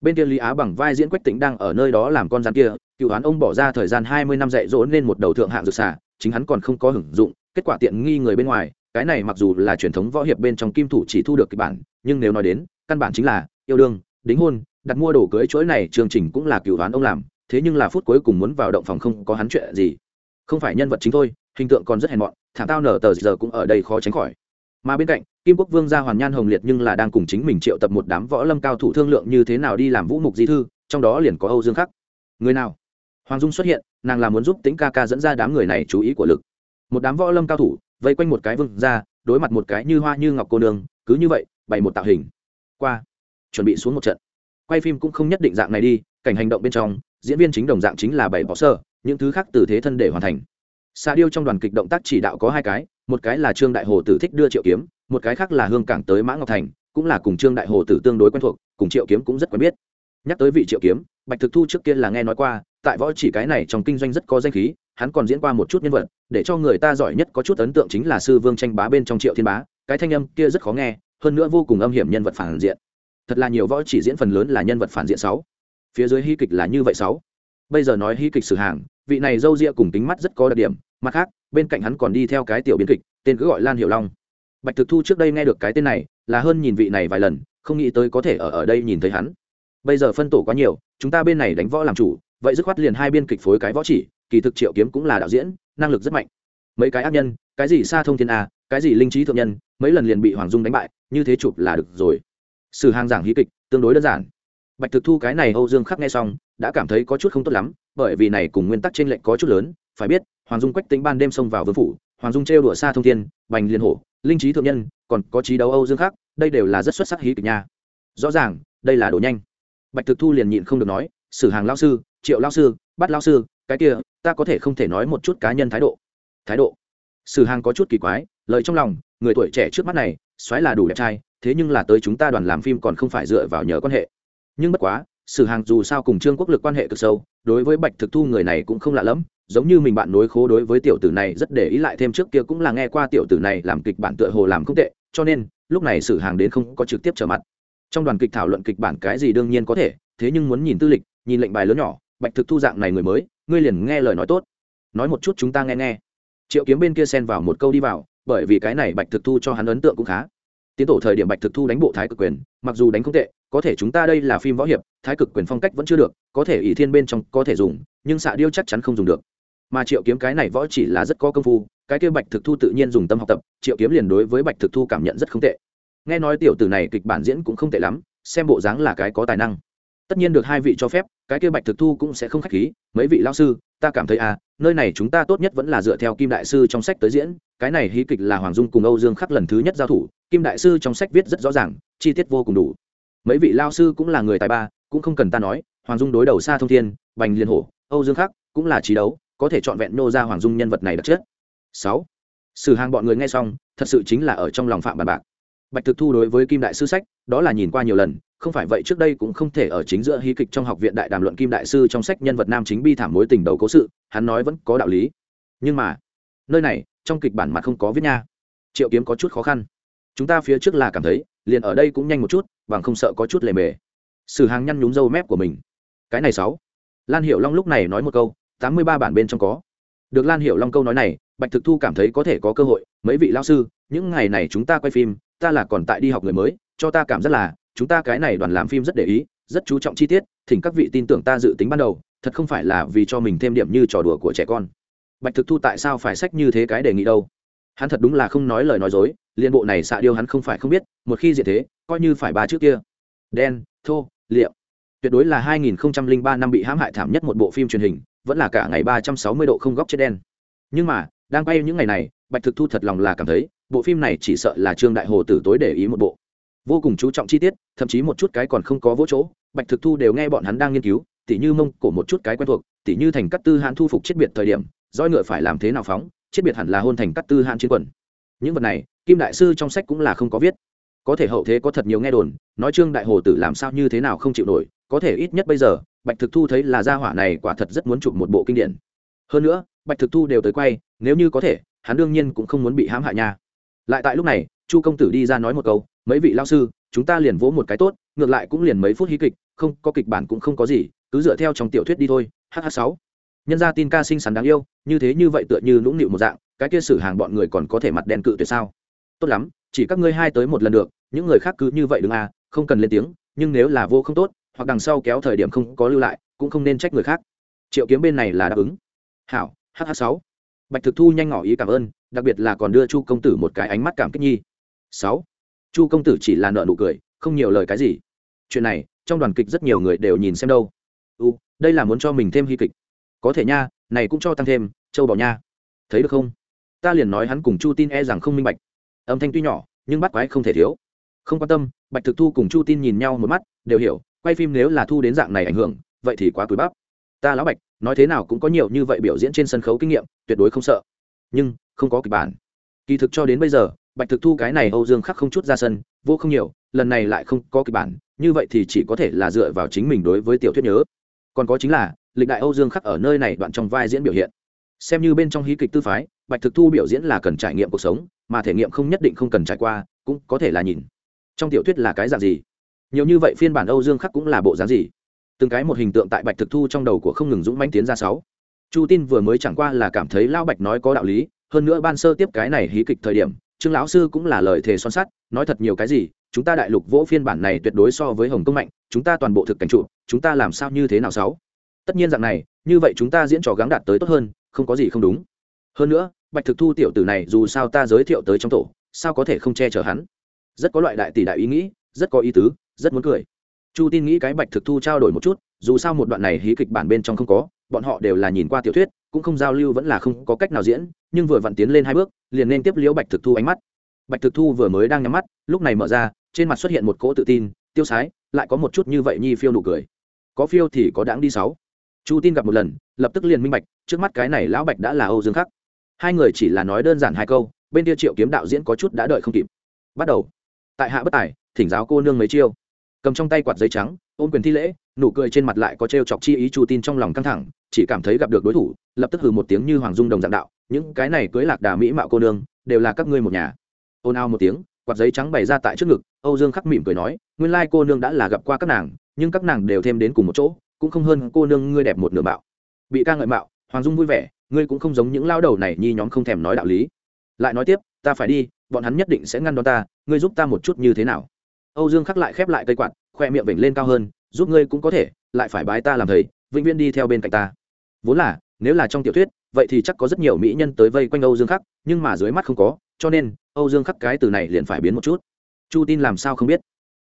Bên kia lý á bằng vai diễn quách tính đang ở nơi đó làm con rắn kia, cựu đoán ông bỏ ra thời gian hai mươi năm dạy dỗ nên một đầu thượng hạng dược xà, chính hắn còn không có hưởng dụng, kết quả tiện nghi người bên ngoài cái này mặc dù là truyền thống võ hiệp bên trong kim thủ chỉ thu được kịch bản, nhưng nếu nói đến, căn bản chính là yêu đương, đính hôn, đặt mua đồ cưới chuỗi này chương trình cũng là cựu đoán ông làm, thế nhưng là phút cuối cùng muốn vào động phòng không có hắn chuyện gì. Không phải nhân vật chính thôi, hình tượng còn rất hèn mọn thả tao nở tờ giờ cũng ở đây khó tránh khỏi. Mà bên cạnh, kim quốc vương gia hoàn nhan hồng liệt nhưng là đang cùng chính mình triệu tập một đám võ lâm cao thủ thương lượng như thế nào đi làm vũ mục di thư, trong đó liền có âu dương khắc. Người nào? Hoàng dung xuất hiện, nàng là muốn giúp tính ca ca dẫn ra đám người này chú ý của lực. Một đám võ lâm cao thủ vây quanh một cái vương ra, đối mặt một cái như hoa như ngọc cô nương, cứ như vậy, bày một tạo hình. Qua, chuẩn bị xuống một trận. Quay phim cũng không nhất định dạng này đi, cảnh hành động bên trong, diễn viên chính đồng dạng chính là bảy bỏ sơ, những thứ khác từ thế thân để hoàn thành. Xa điêu trong đoàn kịch động tác chỉ đạo có hai cái, một cái là trương đại hồ tử thích đưa triệu kiếm, một cái khác là hương cảng tới mã ngọc thành, cũng là cùng trương đại hồ tử tương đối quen thuộc, cùng triệu kiếm cũng rất quen biết. Nhắc tới vị triệu kiếm, bạch thực thu trước kia là nghe nói qua tại võ chỉ cái này trong kinh doanh rất có danh khí, hắn còn diễn qua một chút nhân vật, để cho người ta giỏi nhất có chút ấn tượng chính là sư vương tranh bá bên trong triệu thiên bá, cái thanh âm kia rất khó nghe, hơn nữa vô cùng âm hiểm nhân vật phản diện. Thật là nhiều võ chỉ diễn phần lớn là nhân vật phản diện sáu. Phía dưới hy kịch là như vậy sáu. Bây giờ nói hy kịch sử hàng, vị này dâu ria cùng tính mắt rất có đặc điểm, mặt khác, bên cạnh hắn còn đi theo cái tiểu biến kịch, tên cứ gọi lan hiểu long. Bạch thực thu trước đây nghe được cái tên này, là hơn nhìn vị này vài lần, không nghĩ tới có thể ở ở đây nhìn thấy hắn. Bây giờ phân tổ quá nhiều, chúng ta bên này đánh võ làm chủ vậy dứt khoát liền hai biên kịch phối cái võ chỉ, kỳ thực triệu kiếm cũng là đạo diễn, năng lực rất mạnh. Mấy cái ác nhân, cái gì xa thông thiên a, cái gì linh trí thượng nhân, mấy lần liền bị hoàng dung đánh bại, như thế chụp là được rồi. Sử hàng giảng hí kịch, tương đối đơn giản. Bạch thực thu cái này âu dương khắc nghe xong, đã cảm thấy có chút không tốt lắm, bởi vì này cùng nguyên tắc trên lệnh có chút lớn, phải biết, hoàng dung quách tính ban đêm xông vào vương phủ, hoàng dung trêu đùa xa thông thiên, bành liên hổ, linh trí thượng nhân, còn có trí đấu âu dương khắc, đây đều là rất xuất sắc hí kịch nha. Rõ ràng, đây là đồ nhanh. Bạch thực thu liền nhịn không được nói, sử hàng lao sư triệu lao sư, bắt lao sư, cái kia, ta có thể không thể nói một chút cá nhân thái độ. Thái độ? Sử hàng có chút kỳ quái, lời trong lòng, người tuổi trẻ trước mắt này xoáy là đủ đẹp trai, thế nhưng là tới chúng ta đoàn làm phim còn không phải dựa vào nhờ quan hệ. Nhưng bất quá, sử hàng dù sao cùng trương quốc lực quan hệ cực sâu, đối với bạch thực thu người này cũng không lạ lẫm giống như mình bạn nối khố đối với tiểu tử này rất để ý lại thêm trước kia cũng là nghe qua tiểu tử này làm kịch bản tựa hồ làm không tệ, cho nên, lúc này sử hàng đến không có trực tiếp trở mặt. Trong đoàn kịch thảo luận kịch bản cái gì đương nhiên có thể, thế nhưng muốn nhìn tư lịch, nhìn lệnh bài lớn nhỏ bạch thực thu dạng này người mới, ngươi liền nghe lời nói tốt. Nói một chút chúng ta nghe nghe. Triệu kiếm bên kia xen vào một câu đi vào, bởi vì cái này bạch thực thu cho hắn ấn tượng cũng khá. Tiến tổ thời điểm bạch thực thu đánh bộ thái cực quyền, mặc dù đánh không tệ, có thể chúng ta đây là phim võ hiệp, thái cực quyền phong cách vẫn chưa được, có thể ỷ thiên bên trong có thể dùng, nhưng xạ điêu chắc chắn không dùng được. Mà triệu kiếm cái này võ chỉ là rất có công phu, cái kia bạch thực thu tự nhiên dùng tâm học tập, triệu kiếm liền đối với bạch thực thu cảm nhận rất không tệ. Nghe nói tiểu tử này kịch bản diễn cũng không tệ lắm, xem bộ dáng là cái có tài năng tất nhiên được hai vị cho phép, cái kia bạch thực thu cũng sẽ không khách khí, mấy vị lao sư, ta cảm thấy à nơi này chúng ta tốt nhất vẫn là dựa theo kim đại sư trong sách tới diễn, cái này hí kịch là hoàng dung cùng âu dương khắc lần thứ nhất giao thủ, kim đại sư trong sách viết rất rõ ràng, chi tiết vô cùng đủ. Mấy vị lao sư cũng là người tài ba, cũng không cần ta nói, hoàng dung đối đầu xa thông thiên, bành liên hổ, âu dương khắc cũng là trí đấu, có thể trọn vẹn nô ra hoàng dung nhân vật này đặc chất. Sáu. Sử hàng bọn người nghe xong, thật sự chính là ở trong lòng phạm bàn bạc. Bạch thực thu đối với kim đại sư sách, đó là nhìn qua nhiều lần không phải vậy trước đây cũng không thể ở chính giữa hí kịch trong học viện đại đàm luận kim đại sư trong sách nhân vật nam chính bi thảm mối tình đầu cố sự, hắn nói vẫn có đạo lý. Nhưng mà, nơi này, trong kịch bản mặt không có viết nha. Triệu kiếm có chút khó khăn. Chúng ta phía trước là cảm thấy, liền ở đây cũng nhanh một chút, bằng không sợ có chút lề mề. Sử hàng nhăn nhúm râu mép của mình. Cái này sáu. Lan hiệu long lúc này nói một câu, tám mươi ba bản bên trong có. Được lan hiệu long câu nói này, bạch thực thu cảm thấy có thể có cơ hội, mấy vị lao sư, những ngày này chúng ta quay phim, ta là còn tại đi học người mới, cho ta cảm rất là chúng ta cái này đoàn làm phim rất để ý, rất chú trọng chi tiết, thỉnh các vị tin tưởng ta dự tính ban đầu, thật không phải là vì cho mình thêm điểm như trò đùa của trẻ con. Bạch thực thu tại sao phải sách như thế cái đề nghị đâu? Hắn thật đúng là không nói lời nói dối, liên bộ này xạ điêu hắn không phải không biết, một khi diện thế, coi như phải ba trước kia. Đen, thô liệu tuyệt đối là 2003 năm bị hãm hại thảm nhất một bộ phim truyền hình, vẫn là cả ngày 360 độ không góc chết đen. Nhưng mà, đang quay những ngày này, bạch thực thu thật lòng là cảm thấy, bộ phim này chỉ sợ là trương đại hồ tử tối để ý một bộ vô cùng chú trọng chi tiết, thậm chí một chút cái còn không có vỗ chỗ, bạch thực thu đều nghe bọn hắn đang nghiên cứu, tỉ như mông cổ một chút cái quen thuộc, tỉ như thành cắt tư hãn thu phục chết biệt thời điểm, roi ngựa phải làm thế nào phóng, chết biệt hẳn là hôn thành cắt tư hãn chiến quần. Những vật này, kim đại sư trong sách cũng là không có viết. Có thể hậu thế có thật nhiều nghe đồn, nói trương đại hồ tử làm sao như thế nào không chịu nổi, có thể ít nhất bây giờ, bạch thực thu thấy là gia hỏa này quả thật rất muốn chụp một bộ kinh điển. Hơn nữa, bạch thực thu đều tới quay, nếu như có thể, hắn đương nhiên cũng không muốn bị hãm hại nha. Lại tại lúc này, chu công tử đi ra nói một câu mấy vị lao sư, chúng ta liền vỗ một cái tốt, ngược lại cũng liền mấy phút hí kịch, không có kịch bản cũng không có gì, cứ dựa theo trong tiểu thuyết đi thôi hh sáu. Nhân ra tin ca sinh sắn đáng yêu, như thế như vậy tựa như nũng nịu một dạng, cái kia xử hàng bọn người còn có thể mặt đen cự tuyệt sao? Tốt lắm, chỉ các ngươi hai tới một lần được, những người khác cứ như vậy đừng à không cần lên tiếng, nhưng nếu là vô không tốt, hoặc đằng sau kéo thời điểm không có lưu lại, cũng không nên trách người khác. Triệu kiếm bên này là đáp ứng. Hảo hh sáu. Bạch thực thu nhanh ngỏ ý cảm ơn, đặc biệt là còn đưa chu công tử một cái ánh mắt cảm kích nhi. Sáu chu công tử chỉ là nợ nụ cười, không nhiều lời cái gì. Chuyện này, trong đoàn kịch rất nhiều người đều nhìn xem đâu. U, đây là muốn cho mình thêm hy kịch. Có thể nha, này cũng cho tăng thêm, châu bò nha. Thấy được không? Ta liền nói hắn cùng chu tin e rằng không minh bạch. Âm thanh tuy nhỏ, nhưng bắt quái không thể thiếu. Không quan tâm, bạch thực thu cùng chu tin nhìn nhau một mắt, đều hiểu, quay phim nếu là thu đến dạng này ảnh hưởng, vậy thì quá cúi bắp. Ta lão bạch, nói thế nào cũng có nhiều như vậy biểu diễn trên sân khấu kinh nghiệm, tuyệt đối không sợ. Nhưng, không có kịch bản. Kỳ thực cho đến bây giờ bạch thực thu cái này âu dương khắc không chút ra sân, vô không nhiều, lần này lại không có kịch bản, như vậy thì chỉ có thể là dựa vào chính mình đối với tiểu thuyết nhớ. Còn có chính là, lịch đại âu dương khắc ở nơi này đoạn trong vai diễn biểu hiện. Xem như bên trong hí kịch tư phái, bạch thực thu biểu diễn là cần trải nghiệm cuộc sống, mà thể nghiệm không nhất định không cần trải qua, cũng có thể là nhìn. Trong tiểu thuyết là cái dạng gì? Nhiều như vậy phiên bản âu dương khắc cũng là bộ dáng gì? Từng cái một hình tượng tại bạch thực thu trong đầu của không ngừng dũng manh tiến ra sáu. Chu tin vừa mới chẳng qua là cảm thấy lão bạch nói có đạo lý, hơn nữa ban sơ tiếp cái này hí kịch thời điểm trương lão sư cũng là lời thề son sắt, nói thật nhiều cái gì, chúng ta đại lục vỗ phiên bản này tuyệt đối so với hồng công mạnh, chúng ta toàn bộ thực cảnh trụ, chúng ta làm sao như thế nào sáu? Tất nhiên dạng này, như vậy chúng ta diễn trò gắng đạt tới tốt hơn, không có gì không đúng. Hơn nữa, bạch thực thu tiểu tử này dù sao ta giới thiệu tới trong tổ, sao có thể không che chở hắn? Rất có loại đại tỷ đại ý nghĩ, rất có ý tứ, rất muốn cười. Chu tin nghĩ cái bạch thực thu trao đổi một chút, dù sao một đoạn này hí kịch bản bên trong không có, bọn họ đều là nhìn qua tiểu thuyết, cũng không giao lưu vẫn là không có cách nào diễn nhưng vừa vặn tiến lên hai bước, liền nên tiếp liễu bạch thực thu ánh mắt. Bạch thực thu vừa mới đang nhắm mắt, lúc này mở ra, trên mặt xuất hiện một cỗ tự tin, tiêu sái, lại có một chút như vậy nhi phiêu nụ cười. Có phiêu thì có đáng đi sáu. Chu tin gặp một lần, lập tức liền minh bạch, trước mắt cái này lão bạch đã là âu dương khắc. Hai người chỉ là nói đơn giản hai câu, bên kia triệu kiếm đạo diễn có chút đã đợi không kịp. Bắt đầu. Tại hạ bất tài, thỉnh giáo cô nương mấy chiêu. Cầm trong tay quạt giấy trắng, ôm quyền thi lễ, nụ cười trên mặt lại có trêu chọc chi ý chu tin trong lòng căng thẳng chỉ cảm thấy gặp được đối thủ, lập tức hừ một tiếng như hoàng dung đồng dạng đạo, những cái này cưới lạc đà mỹ mạo cô nương, đều là các ngươi một nhà. Ôn ao một tiếng, quạt giấy trắng bày ra tại trước ngực, âu dương khắc mỉm cười nói, nguyên lai cô nương đã là gặp qua các nàng, nhưng các nàng đều thêm đến cùng một chỗ, cũng không hơn cô nương ngươi đẹp một nửa mạo. Bị ca ngợi mạo, hoàng dung vui vẻ, ngươi cũng không giống những lao đầu này nhi nhóm không thèm nói đạo lý. Lại nói tiếp, ta phải đi, bọn hắn nhất định sẽ ngăn đón ta, ngươi giúp ta một chút như thế nào? Âu dương khắc lại khép lại cây quạt, khoe miệng vểnh lên cao hơn, giúp ngươi cũng có thể, lại phải bái ta làm thầy, vĩnh viễn đi theo bên cạnh ta vốn là, nếu là trong tiểu thuyết, vậy thì chắc có rất nhiều mỹ nhân tới vây quanh âu dương khắc, nhưng mà dưới mắt không có, cho nên, âu dương khắc cái từ này liền phải biến một chút. Chu tin làm sao không biết?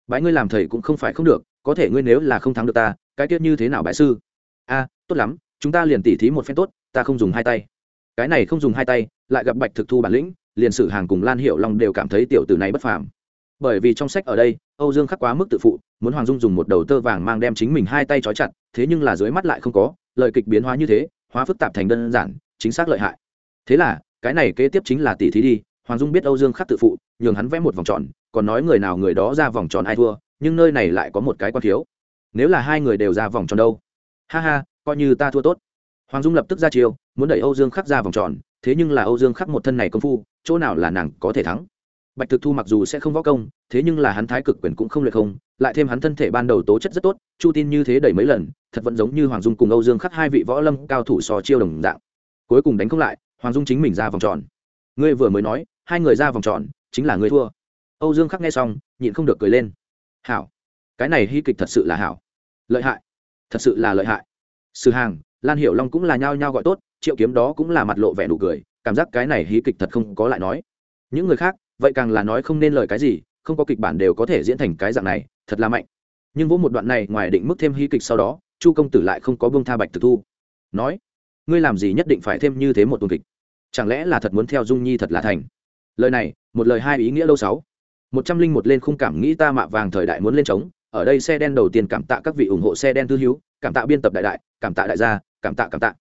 Bãi ngươi làm thầy cũng không phải không được, có thể ngươi nếu là không thắng được ta, cái tiết như thế nào bãi sư? A, tốt lắm, chúng ta liền tỉ thí một phen tốt, ta không dùng hai tay. Cái này không dùng hai tay, lại gặp bạch thực thu bản lĩnh, liền sử hàng cùng lan hiệu long đều cảm thấy tiểu tử này bất phàm. Bởi vì trong sách ở đây, âu dương khắc quá mức tự phụ, muốn hoàng dung dùng một đầu tơ vàng mang đem chính mình hai tay trói chặt, thế nhưng là dưới mắt lại không có lời kịch biến hóa như thế, hóa phức tạp thành đơn giản, chính xác lợi hại. Thế là, cái này kế tiếp chính là tỷ thí đi, hoàng dung biết âu dương khắc tự phụ, nhường hắn vẽ một vòng tròn, còn nói người nào người đó ra vòng tròn ai thua, nhưng nơi này lại có một cái quan thiếu. Nếu là hai người đều ra vòng tròn đâu? Ha ha, coi như ta thua tốt. Hoàng dung lập tức ra chiêu, muốn đẩy âu dương khắc ra vòng tròn, thế nhưng là âu dương khắc một thân này công phu, chỗ nào là nàng có thể thắng? Bạch thực thu mặc dù sẽ không võ công, thế nhưng là hắn thái cực quyền cũng không luyện không, lại thêm hắn thân thể ban đầu tố chất rất tốt, chu tin như thế đẩy mấy lần, thật vẫn giống như hoàng dung cùng âu dương khắc hai vị võ lâm cao thủ so chiêu đồng dạng. Cuối cùng đánh không lại, hoàng dung chính mình ra vòng tròn. Ngươi vừa mới nói, hai người ra vòng tròn, chính là ngươi thua. Âu dương khắc nghe xong, nhịn không được cười lên. Hảo. Cái này hy kịch thật sự là hảo. Lợi hại. Thật sự là lợi hại. Sử hàng, lan hiểu long cũng là nhao nhao gọi tốt, triệu kiếm đó cũng là mặt lộ vẻ nụ cười, cảm giác cái này hí kịch thật không có lại nói. Những người khác vậy càng là nói không nên lời cái gì, không có kịch bản đều có thể diễn thành cái dạng này, thật là mạnh. Nhưng vỗ một đoạn này ngoài định mức thêm hy kịch sau đó, chu công tử lại không có bông tha bạch thực thu. Nói, ngươi làm gì nhất định phải thêm như thế một tuần kịch? Chẳng lẽ là thật muốn theo dung nhi thật là thành? Lời này, một lời hai ý nghĩa lâu sáu. Một trăm linh một lên khung cảm nghĩ ta mạ vàng thời đại muốn lên trống, ở đây xe đen đầu tiên cảm tạ các vị ủng hộ xe đen tư hữu, cảm tạ biên tập đại đại, cảm tạ đại gia, cảm tạ cảm tạ.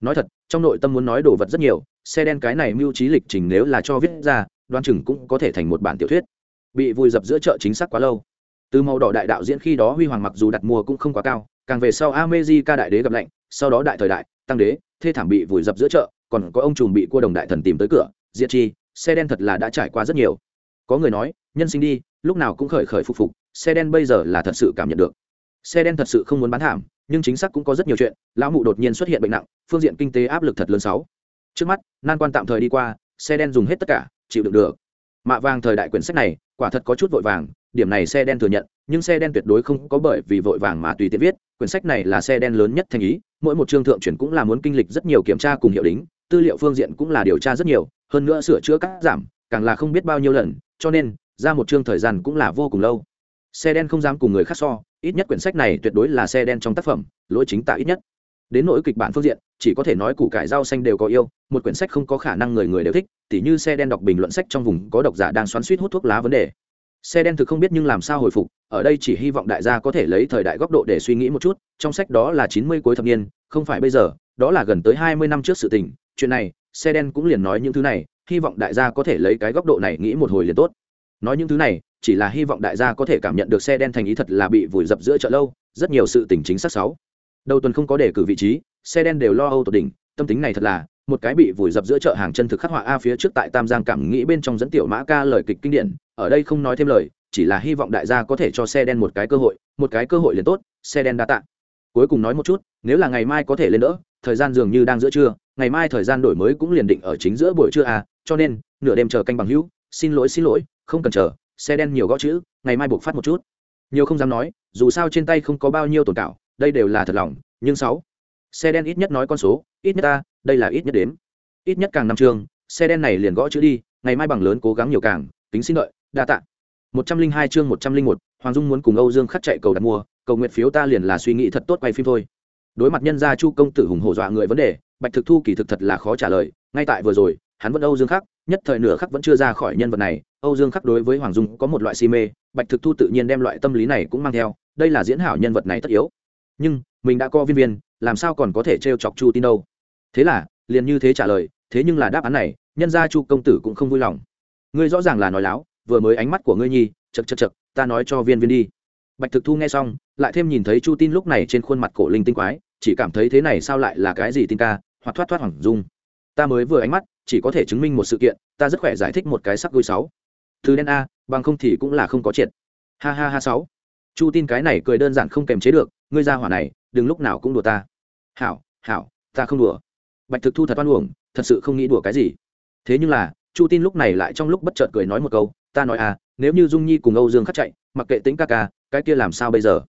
Nói thật, trong nội tâm muốn nói đồ vật rất nhiều, xe đen cái này mưu trí lịch trình nếu là cho viết ra đoan chừng cũng có thể thành một bản tiểu thuyết. Bị vùi dập giữa chợ chính xác quá lâu. Từ màu đỏ đại đạo diễn khi đó huy hoàng mặc dù đặt mua cũng không quá cao, càng về sau amezi ca đại đế gặp lạnh, sau đó đại thời đại, tăng đế, thê thảm bị vùi dập giữa chợ, còn có ông trùm bị cua đồng đại thần tìm tới cửa, diệt chi, xe đen thật là đã trải qua rất nhiều. Có người nói, nhân sinh đi, lúc nào cũng khởi khởi phục phục, xe đen bây giờ là thật sự cảm nhận được. Xe đen thật sự không muốn bán thảm, nhưng chính xác cũng có rất nhiều chuyện, lão mụ đột nhiên xuất hiện bệnh nặng, phương diện kinh tế áp lực thật lớn sáu. Trước mắt, nan quan tạm thời đi qua, xe đen dùng hết tất cả chịu đựng được. Mạ vàng thời đại quyển sách này, quả thật có chút vội vàng, điểm này xe đen thừa nhận, nhưng xe đen tuyệt đối không có bởi vì vội vàng mà tùy tiện viết, quyển sách này là xe đen lớn nhất thành ý, mỗi một chương thượng chuyển cũng là muốn kinh lịch rất nhiều kiểm tra cùng hiệu đính, tư liệu phương diện cũng là điều tra rất nhiều, hơn nữa sửa chữa cắt giảm, càng là không biết bao nhiêu lần, cho nên, ra một chương thời gian cũng là vô cùng lâu. Xe đen không dám cùng người khác so, ít nhất quyển sách này tuyệt đối là xe đen trong tác phẩm, lỗi chính tả ít nhất. Đến nỗi kịch bản phương diện chỉ có thể nói củ cải rau xanh đều có yêu, một quyển sách không có khả năng người người đều thích, tỉ như xe đen đọc bình luận sách trong vùng, có độc giả đang xoắn suýt hút thuốc lá vấn đề. Xe đen thực không biết nhưng làm sao hồi phục, ở đây chỉ hy vọng đại gia có thể lấy thời đại góc độ để suy nghĩ một chút, trong sách đó là chín mươi cuối thập niên, không phải bây giờ, đó là gần tới hai mươi năm trước sự tình, chuyện này, xe đen cũng liền nói những thứ này, hy vọng đại gia có thể lấy cái góc độ này nghĩ một hồi liền tốt. Nói những thứ này, chỉ là hy vọng đại gia có thể cảm nhận được xe đen thành ý thật là bị vùi dập giữa chợ lâu, rất nhiều sự tình chính xác sáu. Đầu tuần không có đề cử vị trí xe đen đều lo âu tột đỉnh, tâm tính này thật là, một cái bị vùi dập giữa chợ hàng chân thực khắc họa a phía trước tại tam giang cảm nghĩ bên trong dẫn tiểu mã ca lời kịch kinh điển, ở đây không nói thêm lời, chỉ là hy vọng đại gia có thể cho xe đen một cái cơ hội, một cái cơ hội liền tốt, xe đen đa tạ. Cuối cùng nói một chút, nếu là ngày mai có thể lên đỡ, thời gian dường như đang giữa trưa, ngày mai thời gian đổi mới cũng liền định ở chính giữa buổi trưa à cho nên, nửa đêm chờ canh bằng hữu, xin lỗi xin lỗi, không cần chờ, xe đen nhiều gõ chữ, ngày mai buộc phát một chút. Nhiều không dám nói, dù sao trên tay không có bao nhiêu tồn cảo, đây đều là thật lòng, nhưng sáu xe đen ít nhất nói con số, ít nhất ta, đây là ít nhất đếm. Ít nhất càng năm chương xe đen này liền gõ chữ đi, ngày mai bằng lớn cố gắng nhiều càng tính xin đợi, đa tạ. Một trăm linh hai chương một trăm linh một, hoàng dung muốn cùng âu dương khắc chạy cầu đặt mua, cầu nguyện phiếu ta liền là suy nghĩ thật tốt quay phim thôi. Đối mặt nhân gia chu công tử hùng hổ dọa người vấn đề, bạch thực thu kỳ thực thật là khó trả lời, ngay tại vừa rồi, hắn vẫn âu dương khắc, nhất thời nửa khắc vẫn chưa ra khỏi nhân vật này, âu dương khắc đối với hoàng dung có một loại si mê, bạch thực thu tự nhiên đem loại tâm lý này cũng mang theo, đây là diễn hảo nhân vật này tất yếu. Nhưng, mình đã co viên viên làm sao còn có thể trêu chọc chu tin đâu? Thế là, liền như thế trả lời, thế nhưng là đáp án này, nhân gia chu công tử cũng không vui lòng. Ngươi rõ ràng là nói láo, vừa mới ánh mắt của ngươi nhi chật chật chật ta nói cho viên viên đi. Bạch thực thu nghe xong, lại thêm nhìn thấy chu tin lúc này trên khuôn mặt cổ linh tinh quái, chỉ cảm thấy thế này sao lại là cái gì tin ca, hoặc thoát thoát hoảng dung. Ta mới vừa ánh mắt, chỉ có thể chứng minh một sự kiện, ta rất khỏe giải thích một cái sắc vui sáu. Từ đen a, bằng không thì cũng là không có triệt. Ha ha ha sáu. Chu tin cái này cười đơn giản không kềm chế được ngươi ra hỏa này, đừng lúc nào cũng đùa ta. Hảo hảo, ta không đùa. Bạch thực thu thật oan uổng, thật sự không nghĩ đùa cái gì. Thế nhưng là, chu tin lúc này lại trong lúc bất chợt cười nói một câu, ta nói à nếu như dung nhi cùng âu dương khắc chạy, mặc kệ tính ca ca, cái kia làm sao bây giờ?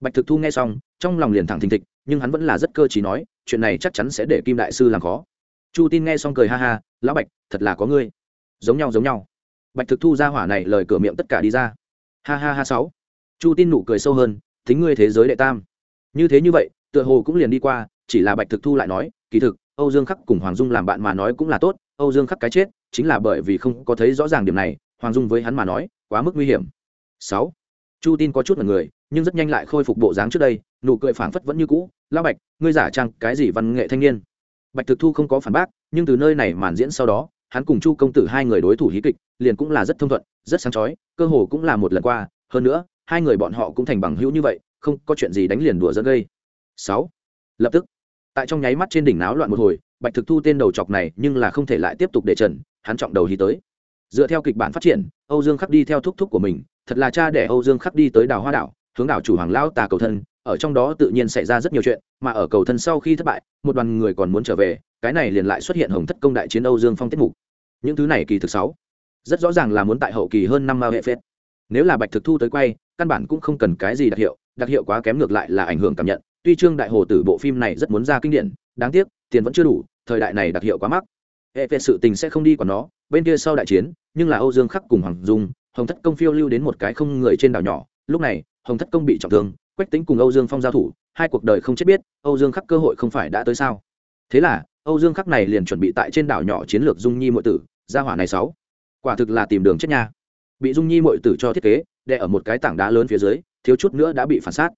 Bạch thực thu nghe xong, trong lòng liền thẳng thình thịch, nhưng hắn vẫn là rất cơ t nói, chuyện này chắc chắn sẽ để kim đại sư làm khó. Chu tin nghe xong cười ha ha, lão bạch, thật là có ngươi. Giống nhau giống nhau. Bạch thực thu ra hỏa này lời cửa miệng tất cả đi ra. Ha ha ha sáu. Chu tin nụ cười sâu hơn thính ngươi thế giới đệ tam. Như thế như vậy, tựa hồ cũng liền đi qua, chỉ là bạch thực thu lại nói, kỳ thực, âu dương khắc cùng hoàng dung làm bạn mà nói cũng là tốt, âu dương khắc cái chết, chính là bởi vì không có thấy rõ ràng điểm này, hoàng dung với hắn mà nói, quá mức nguy hiểm. Sáu. Chu tin có chút là người, nhưng rất nhanh lại khôi phục bộ dáng trước đây, nụ cười phảng phất vẫn như cũ lao bạch, ngươi giả trang cái gì văn nghệ thanh niên? Bạch thực thu không có phản bác, nhưng từ nơi này màn diễn sau đó, hắn cùng chu công tử hai người đối thủ hí kịch, liền cũng là rất thông thuận, rất sáng chói, cơ hồ cũng là một lần qua. Hơn nữa hai người bọn họ cũng thành bằng hữu như vậy, không có chuyện gì đánh liền đùa dẫn gây. Sáu. Lập tức, tại trong nháy mắt trên đỉnh náo loạn một hồi, bạch thực thu tên đầu chọc này nhưng là không thể lại tiếp tục để trần, hắn trọng đầu hí tới. Dựa theo kịch bản phát triển, âu dương khắc đi theo thúc thúc của mình, thật là cha để âu dương khắc đi tới đào hoa đảo, hướng đảo chủ hoàng lão tà cầu thân, ở trong đó tự nhiên xảy ra rất nhiều chuyện, mà ở cầu thân sau khi thất bại, một đoàn người còn muốn trở về, cái này liền lại xuất hiện hồng thất công đại chiến âu dương phong tiết mục. Những thứ này kỳ thực sáu, rất rõ ràng là muốn tại hậu kỳ hơn năm mao hệ phết. Nếu là bạch thực thu tới quay căn bản cũng không cần cái gì đặc hiệu đặc hiệu quá kém ngược lại là ảnh hưởng cảm nhận. Tuy trương đại hồ tử bộ phim này rất muốn ra kinh điển, đáng tiếc, tiền vẫn chưa đủ, thời đại này đặc hiệu quá mắc. Hệ về sự tình sẽ không đi còn nó, bên kia sau đại chiến, nhưng là âu dương khắc cùng hoàng dung, hồng thất công phiêu lưu đến một cái không người trên đảo nhỏ. Lúc này, hồng thất công bị trọng thương, quách tính cùng âu dương phong giao thủ, hai cuộc đời không chết biết, âu dương khắc cơ hội không phải đã tới sao? Thế là, âu dương khắc này liền chuẩn bị tại trên đảo nhỏ chiến lược dung nhi mọi tử gia hỏa này sáu. Quả thực là tìm đường chết nha. Bị dung nhi mọi tử cho thiết kế đè ở một cái tảng đá lớn phía dưới, thiếu chút nữa đã bị phản sát.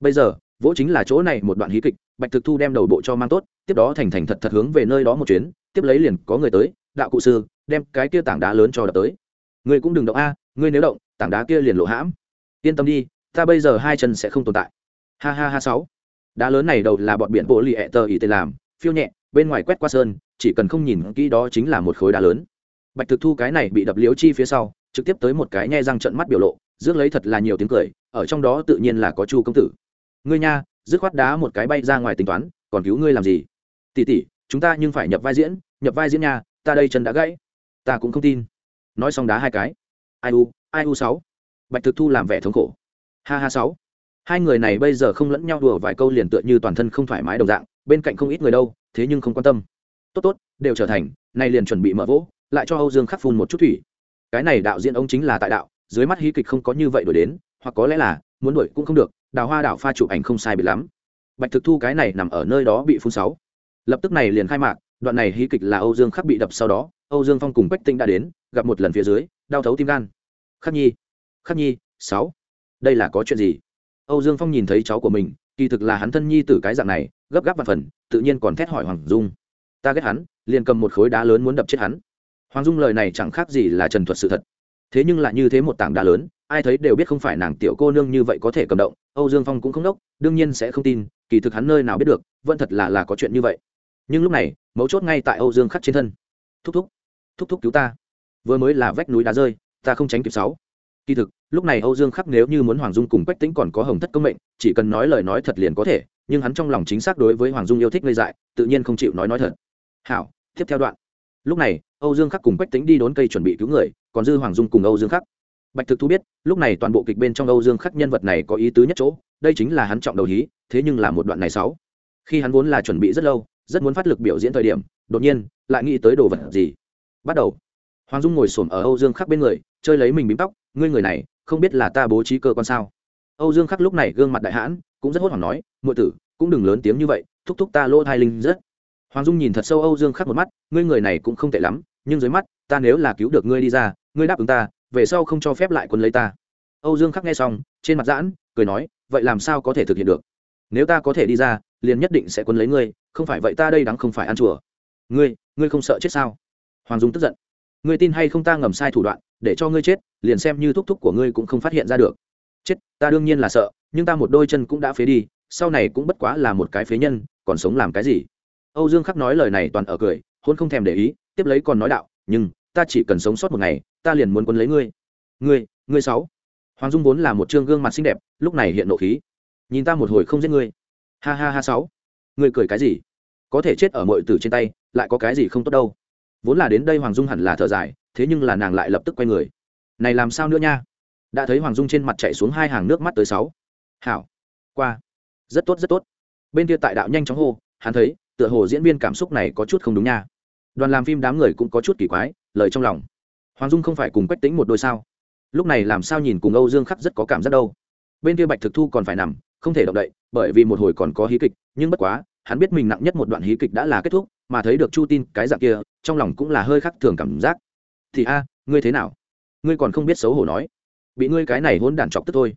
Bây giờ, vỗ chính là chỗ này một đoạn hí kịch, bạch thực thu đem đầu bộ cho mang tốt, tiếp đó thành thành thật thật hướng về nơi đó một chuyến, tiếp lấy liền có người tới, đạo cụ sư, đem cái kia tảng đá lớn cho đập tới. Ngươi cũng đừng động a ngươi nếu động, tảng đá kia liền lộ hãm. Yên tâm đi, ta bây giờ hai chân sẽ không tồn tại. Ha ha ha sáu. Đá lớn này đầu là bọn biển bộ lì ẹ tờ ý tê làm, phiêu nhẹ, bên ngoài quét qua sơn, chỉ cần không nhìn kỹ đó chính là một khối đá lớn. Bạch thực thu cái này bị đập liếu chi phía sau, trực tiếp tới một cái nhe răng trận mắt biểu lộ rước lấy thật là nhiều tiếng cười, ở trong đó tự nhiên là có chu công tử. Ngươi nha dứt khoát đá một cái bay ra ngoài tính toán, còn cứu ngươi làm gì? Tỉ tỉ chúng ta nhưng phải nhập vai diễn, nhập vai diễn nha, ta đây chân đã gãy. Ta cũng không tin. Nói xong đá hai cái. Ai u ai u sáu. Bạch thực thu làm vẻ thống khổ. Ha ha sáu. Hai người này bây giờ không lẫn nhau đùa vài câu liền tựa như toàn thân không thoải mái đồng dạng, bên cạnh không ít người đâu, thế nhưng không quan tâm. Tốt tốt, đều trở thành này liền chuẩn bị mở vỗ, lại cho âu dương khắc phun một chút thủy. Cái này đạo diễn ông chính là tại đạo dưới mắt hí kịch không có như vậy đổi đến, hoặc có lẽ là, muốn đổi cũng không được, đào hoa đảo pha chụp ảnh không sai bị lắm. Bạch thực thu cái này nằm ở nơi đó bị phun sáu. Lập tức này liền khai mạc, đoạn này hí kịch là âu dương khắc bị đập sau đó, âu dương phong cùng quách tinh đã đến, gặp một lần phía dưới, đau thấu tim gan. Khắc nhi khắc nhi, sáu. Đây là có chuyện gì? Âu dương phong nhìn thấy cháu của mình, kỳ thực là hắn thân nhi tử cái dạng này, gấp gáp và phần, tự nhiên còn thét hỏi hoàng dung. Ta ghét hắn, liền cầm một khối đá lớn muốn đập chết hắn. Hoàng dung lời này chẳng khác gì là trần thuật sự thật thế nhưng lại như thế một tảng đá lớn, ai thấy đều biết không phải nàng tiểu cô nương như vậy có thể cầm động, âu dương phong cũng không đốc, đương nhiên sẽ không tin, kỳ thực hắn nơi nào biết được, vẫn thật là là có chuyện như vậy. Nhưng lúc này, mấu chốt ngay tại âu dương khắc trên thân. Thúc thúc thúc thúc cứu ta. Vừa mới là vách núi đá rơi, ta không tránh kịp sáu. Kỳ thực, lúc này âu dương khắc nếu như muốn hoàng dung cùng quách tính còn có hồng thất công mệnh, chỉ cần nói lời nói thật liền có thể, nhưng hắn trong lòng chính xác đối với hoàng dung yêu thích gây dại, tự nhiên không chịu nói nói thật. Hảo, tiếp theo đoạn lúc này, âu dương khắc cùng quách tính đi đốn cây chuẩn bị cứu người, còn dư hoàng dung cùng âu dương khắc. Bạch thực thu biết, lúc này toàn bộ kịch bên trong âu dương khắc nhân vật này có ý tứ nhất chỗ, đây chính là hắn trọng đầu hí, thế nhưng là một đoạn này sáu. Khi hắn vốn là chuẩn bị rất lâu, rất muốn phát lực biểu diễn thời điểm, đột nhiên, lại nghĩ tới đồ vật gì? Bắt đầu. Hoàng dung ngồi s ở âu dương khắc bên người, chơi lấy mình bím tóc, ngươi người này, không biết là ta bố trí cơ quan sao? Âu dương khắc lúc này gương mặt đại hãn, cũng rất hốt hoảng nói ngụy tử, cũng đừng lớn tiếng như vậy, thúc thúc ta lỗ thai linh rất hoàng dung nhìn thật sâu âu dương khắc một mắt, ngươi người này cũng không tệ lắm, nhưng dưới mắt, ta nếu là cứu được ngươi đi ra, ngươi đáp ứng ta, về sau không cho phép lại quân lấy ta. Âu dương khắc nghe xong, trên mặt giãn, cười nói, vậy làm sao có thể thực hiện được? Nếu ta có thể đi ra, liền nhất định sẽ quân lấy ngươi, không phải vậy ta đây đắng không phải ăn chùa. Ngươi ngươi không sợ chết sao? Hoàng dung tức giận. Ngươi tin hay không ta ngầm sai thủ đoạn, để cho ngươi chết, liền xem như thúc thúc của ngươi cũng không phát hiện ra được. Chết, ta đương nhiên là sợ, nhưng ta một đôi chân cũng đã phế đi, sau này cũng bất quá là một cái phế nhân, còn sống làm cái gì? Âu dương khắc nói lời này toàn ở cười, hôn không thèm để ý, tiếp lấy còn nói đạo, nhưng, ta chỉ cần sống sót một ngày, ta liền muốn quân lấy ngươi. Ngươi ngươi sáu? Hoàng dung vốn là một trương gương mặt xinh đẹp, lúc này hiện nộ khí. Nhìn ta một hồi không giết ngươi. Ha ha ha sáu. Ngươi cười cái gì? Có thể chết ở mọi tử trên tay, lại có cái gì không tốt đâu? Vốn là đến đây hoàng dung hẳn là thở dài, thế nhưng là nàng lại lập tức quay người. Này làm sao nữa nha? Đã thấy hoàng dung trên mặt chạy xuống hai hàng nước mắt tới sáu. Hảo, qua. Rất tốt rất tốt. Bên kia tại đạo nhanh chóng hô, hắn thấy tựa hồ diễn viên cảm xúc này có chút không đúng nha. Đoàn làm phim đám người cũng có chút kỳ quái, lời trong lòng. Hoàng dung không phải cùng quách tính một đôi sao? Lúc này làm sao nhìn cùng âu dương khắc rất có cảm giác đâu. Bên kia bạch thực thu còn phải nằm, không thể động đậy, bởi vì một hồi còn có hí kịch, nhưng bất quá, hắn biết mình nặng nhất một đoạn hí kịch đã là kết thúc, mà thấy được chu tin cái dạng kia, trong lòng cũng là hơi khắc thường cảm giác. Thì a, ngươi thế nào? Ngươi còn không biết xấu hổ nói. Bị ngươi cái này hôn đàn chọc tức thôi.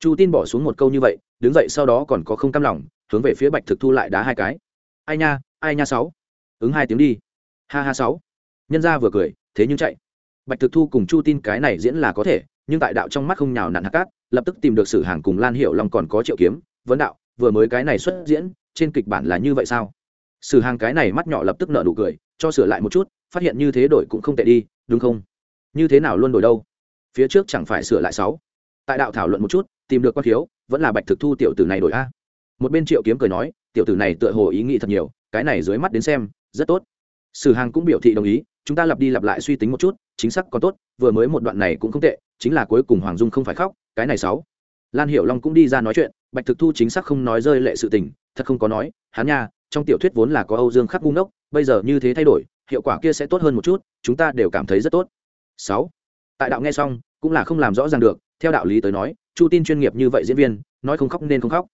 Chu tin bỏ xuống một câu như vậy, đứng dậy sau đó còn có không cam lòng, hướng về phía bạch thực thu lại đá hai cái ai nha ai nha sáu. Ứng hai tiếng đi. Ha ha sáu. Nhân ra vừa cười, thế nhưng chạy. Bạch thực thu cùng chu tin cái này diễn là có thể, nhưng tại đạo trong mắt không nhào nặn hạt cát, lập tức tìm được sử hàng cùng lan hiệu long còn có triệu kiếm, vấn đạo, vừa mới cái này xuất diễn, trên kịch bản là như vậy sao? Sử hàng cái này mắt nhỏ lập tức nở nụ cười, cho sửa lại một chút, phát hiện như thế đổi cũng không tệ đi, đúng không? Như thế nào luôn đổi đâu? Phía trước chẳng phải sửa lại sáu. Tại đạo thảo luận một chút, tìm được quan thiếu, vẫn là bạch thực thu tiểu tử này đổi a. Một bên triệu kiếm cười nói tiểu tử này tựa hồ ý nghĩ thật nhiều, cái này dưới mắt đến xem, rất tốt. Sử hàng cũng biểu thị đồng ý, chúng ta lặp đi lặp lại suy tính một chút, chính xác có tốt, vừa mới một đoạn này cũng không tệ, chính là cuối cùng hoàng dung không phải khóc, cái này sáu. Lan hiểu long cũng đi ra nói chuyện, bạch thực thu chính xác không nói rơi lệ sự tình, thật không có nói, hắn nha, trong tiểu thuyết vốn là có âu dương khắc ngu ngốc, bây giờ như thế thay đổi, hiệu quả kia sẽ tốt hơn một chút, chúng ta đều cảm thấy rất tốt. Sáu. Tại đạo nghe xong, cũng là không làm rõ ràng được, theo đạo lý tới nói, chu tin chuyên nghiệp như vậy diễn viên, nói không khóc nên không khóc.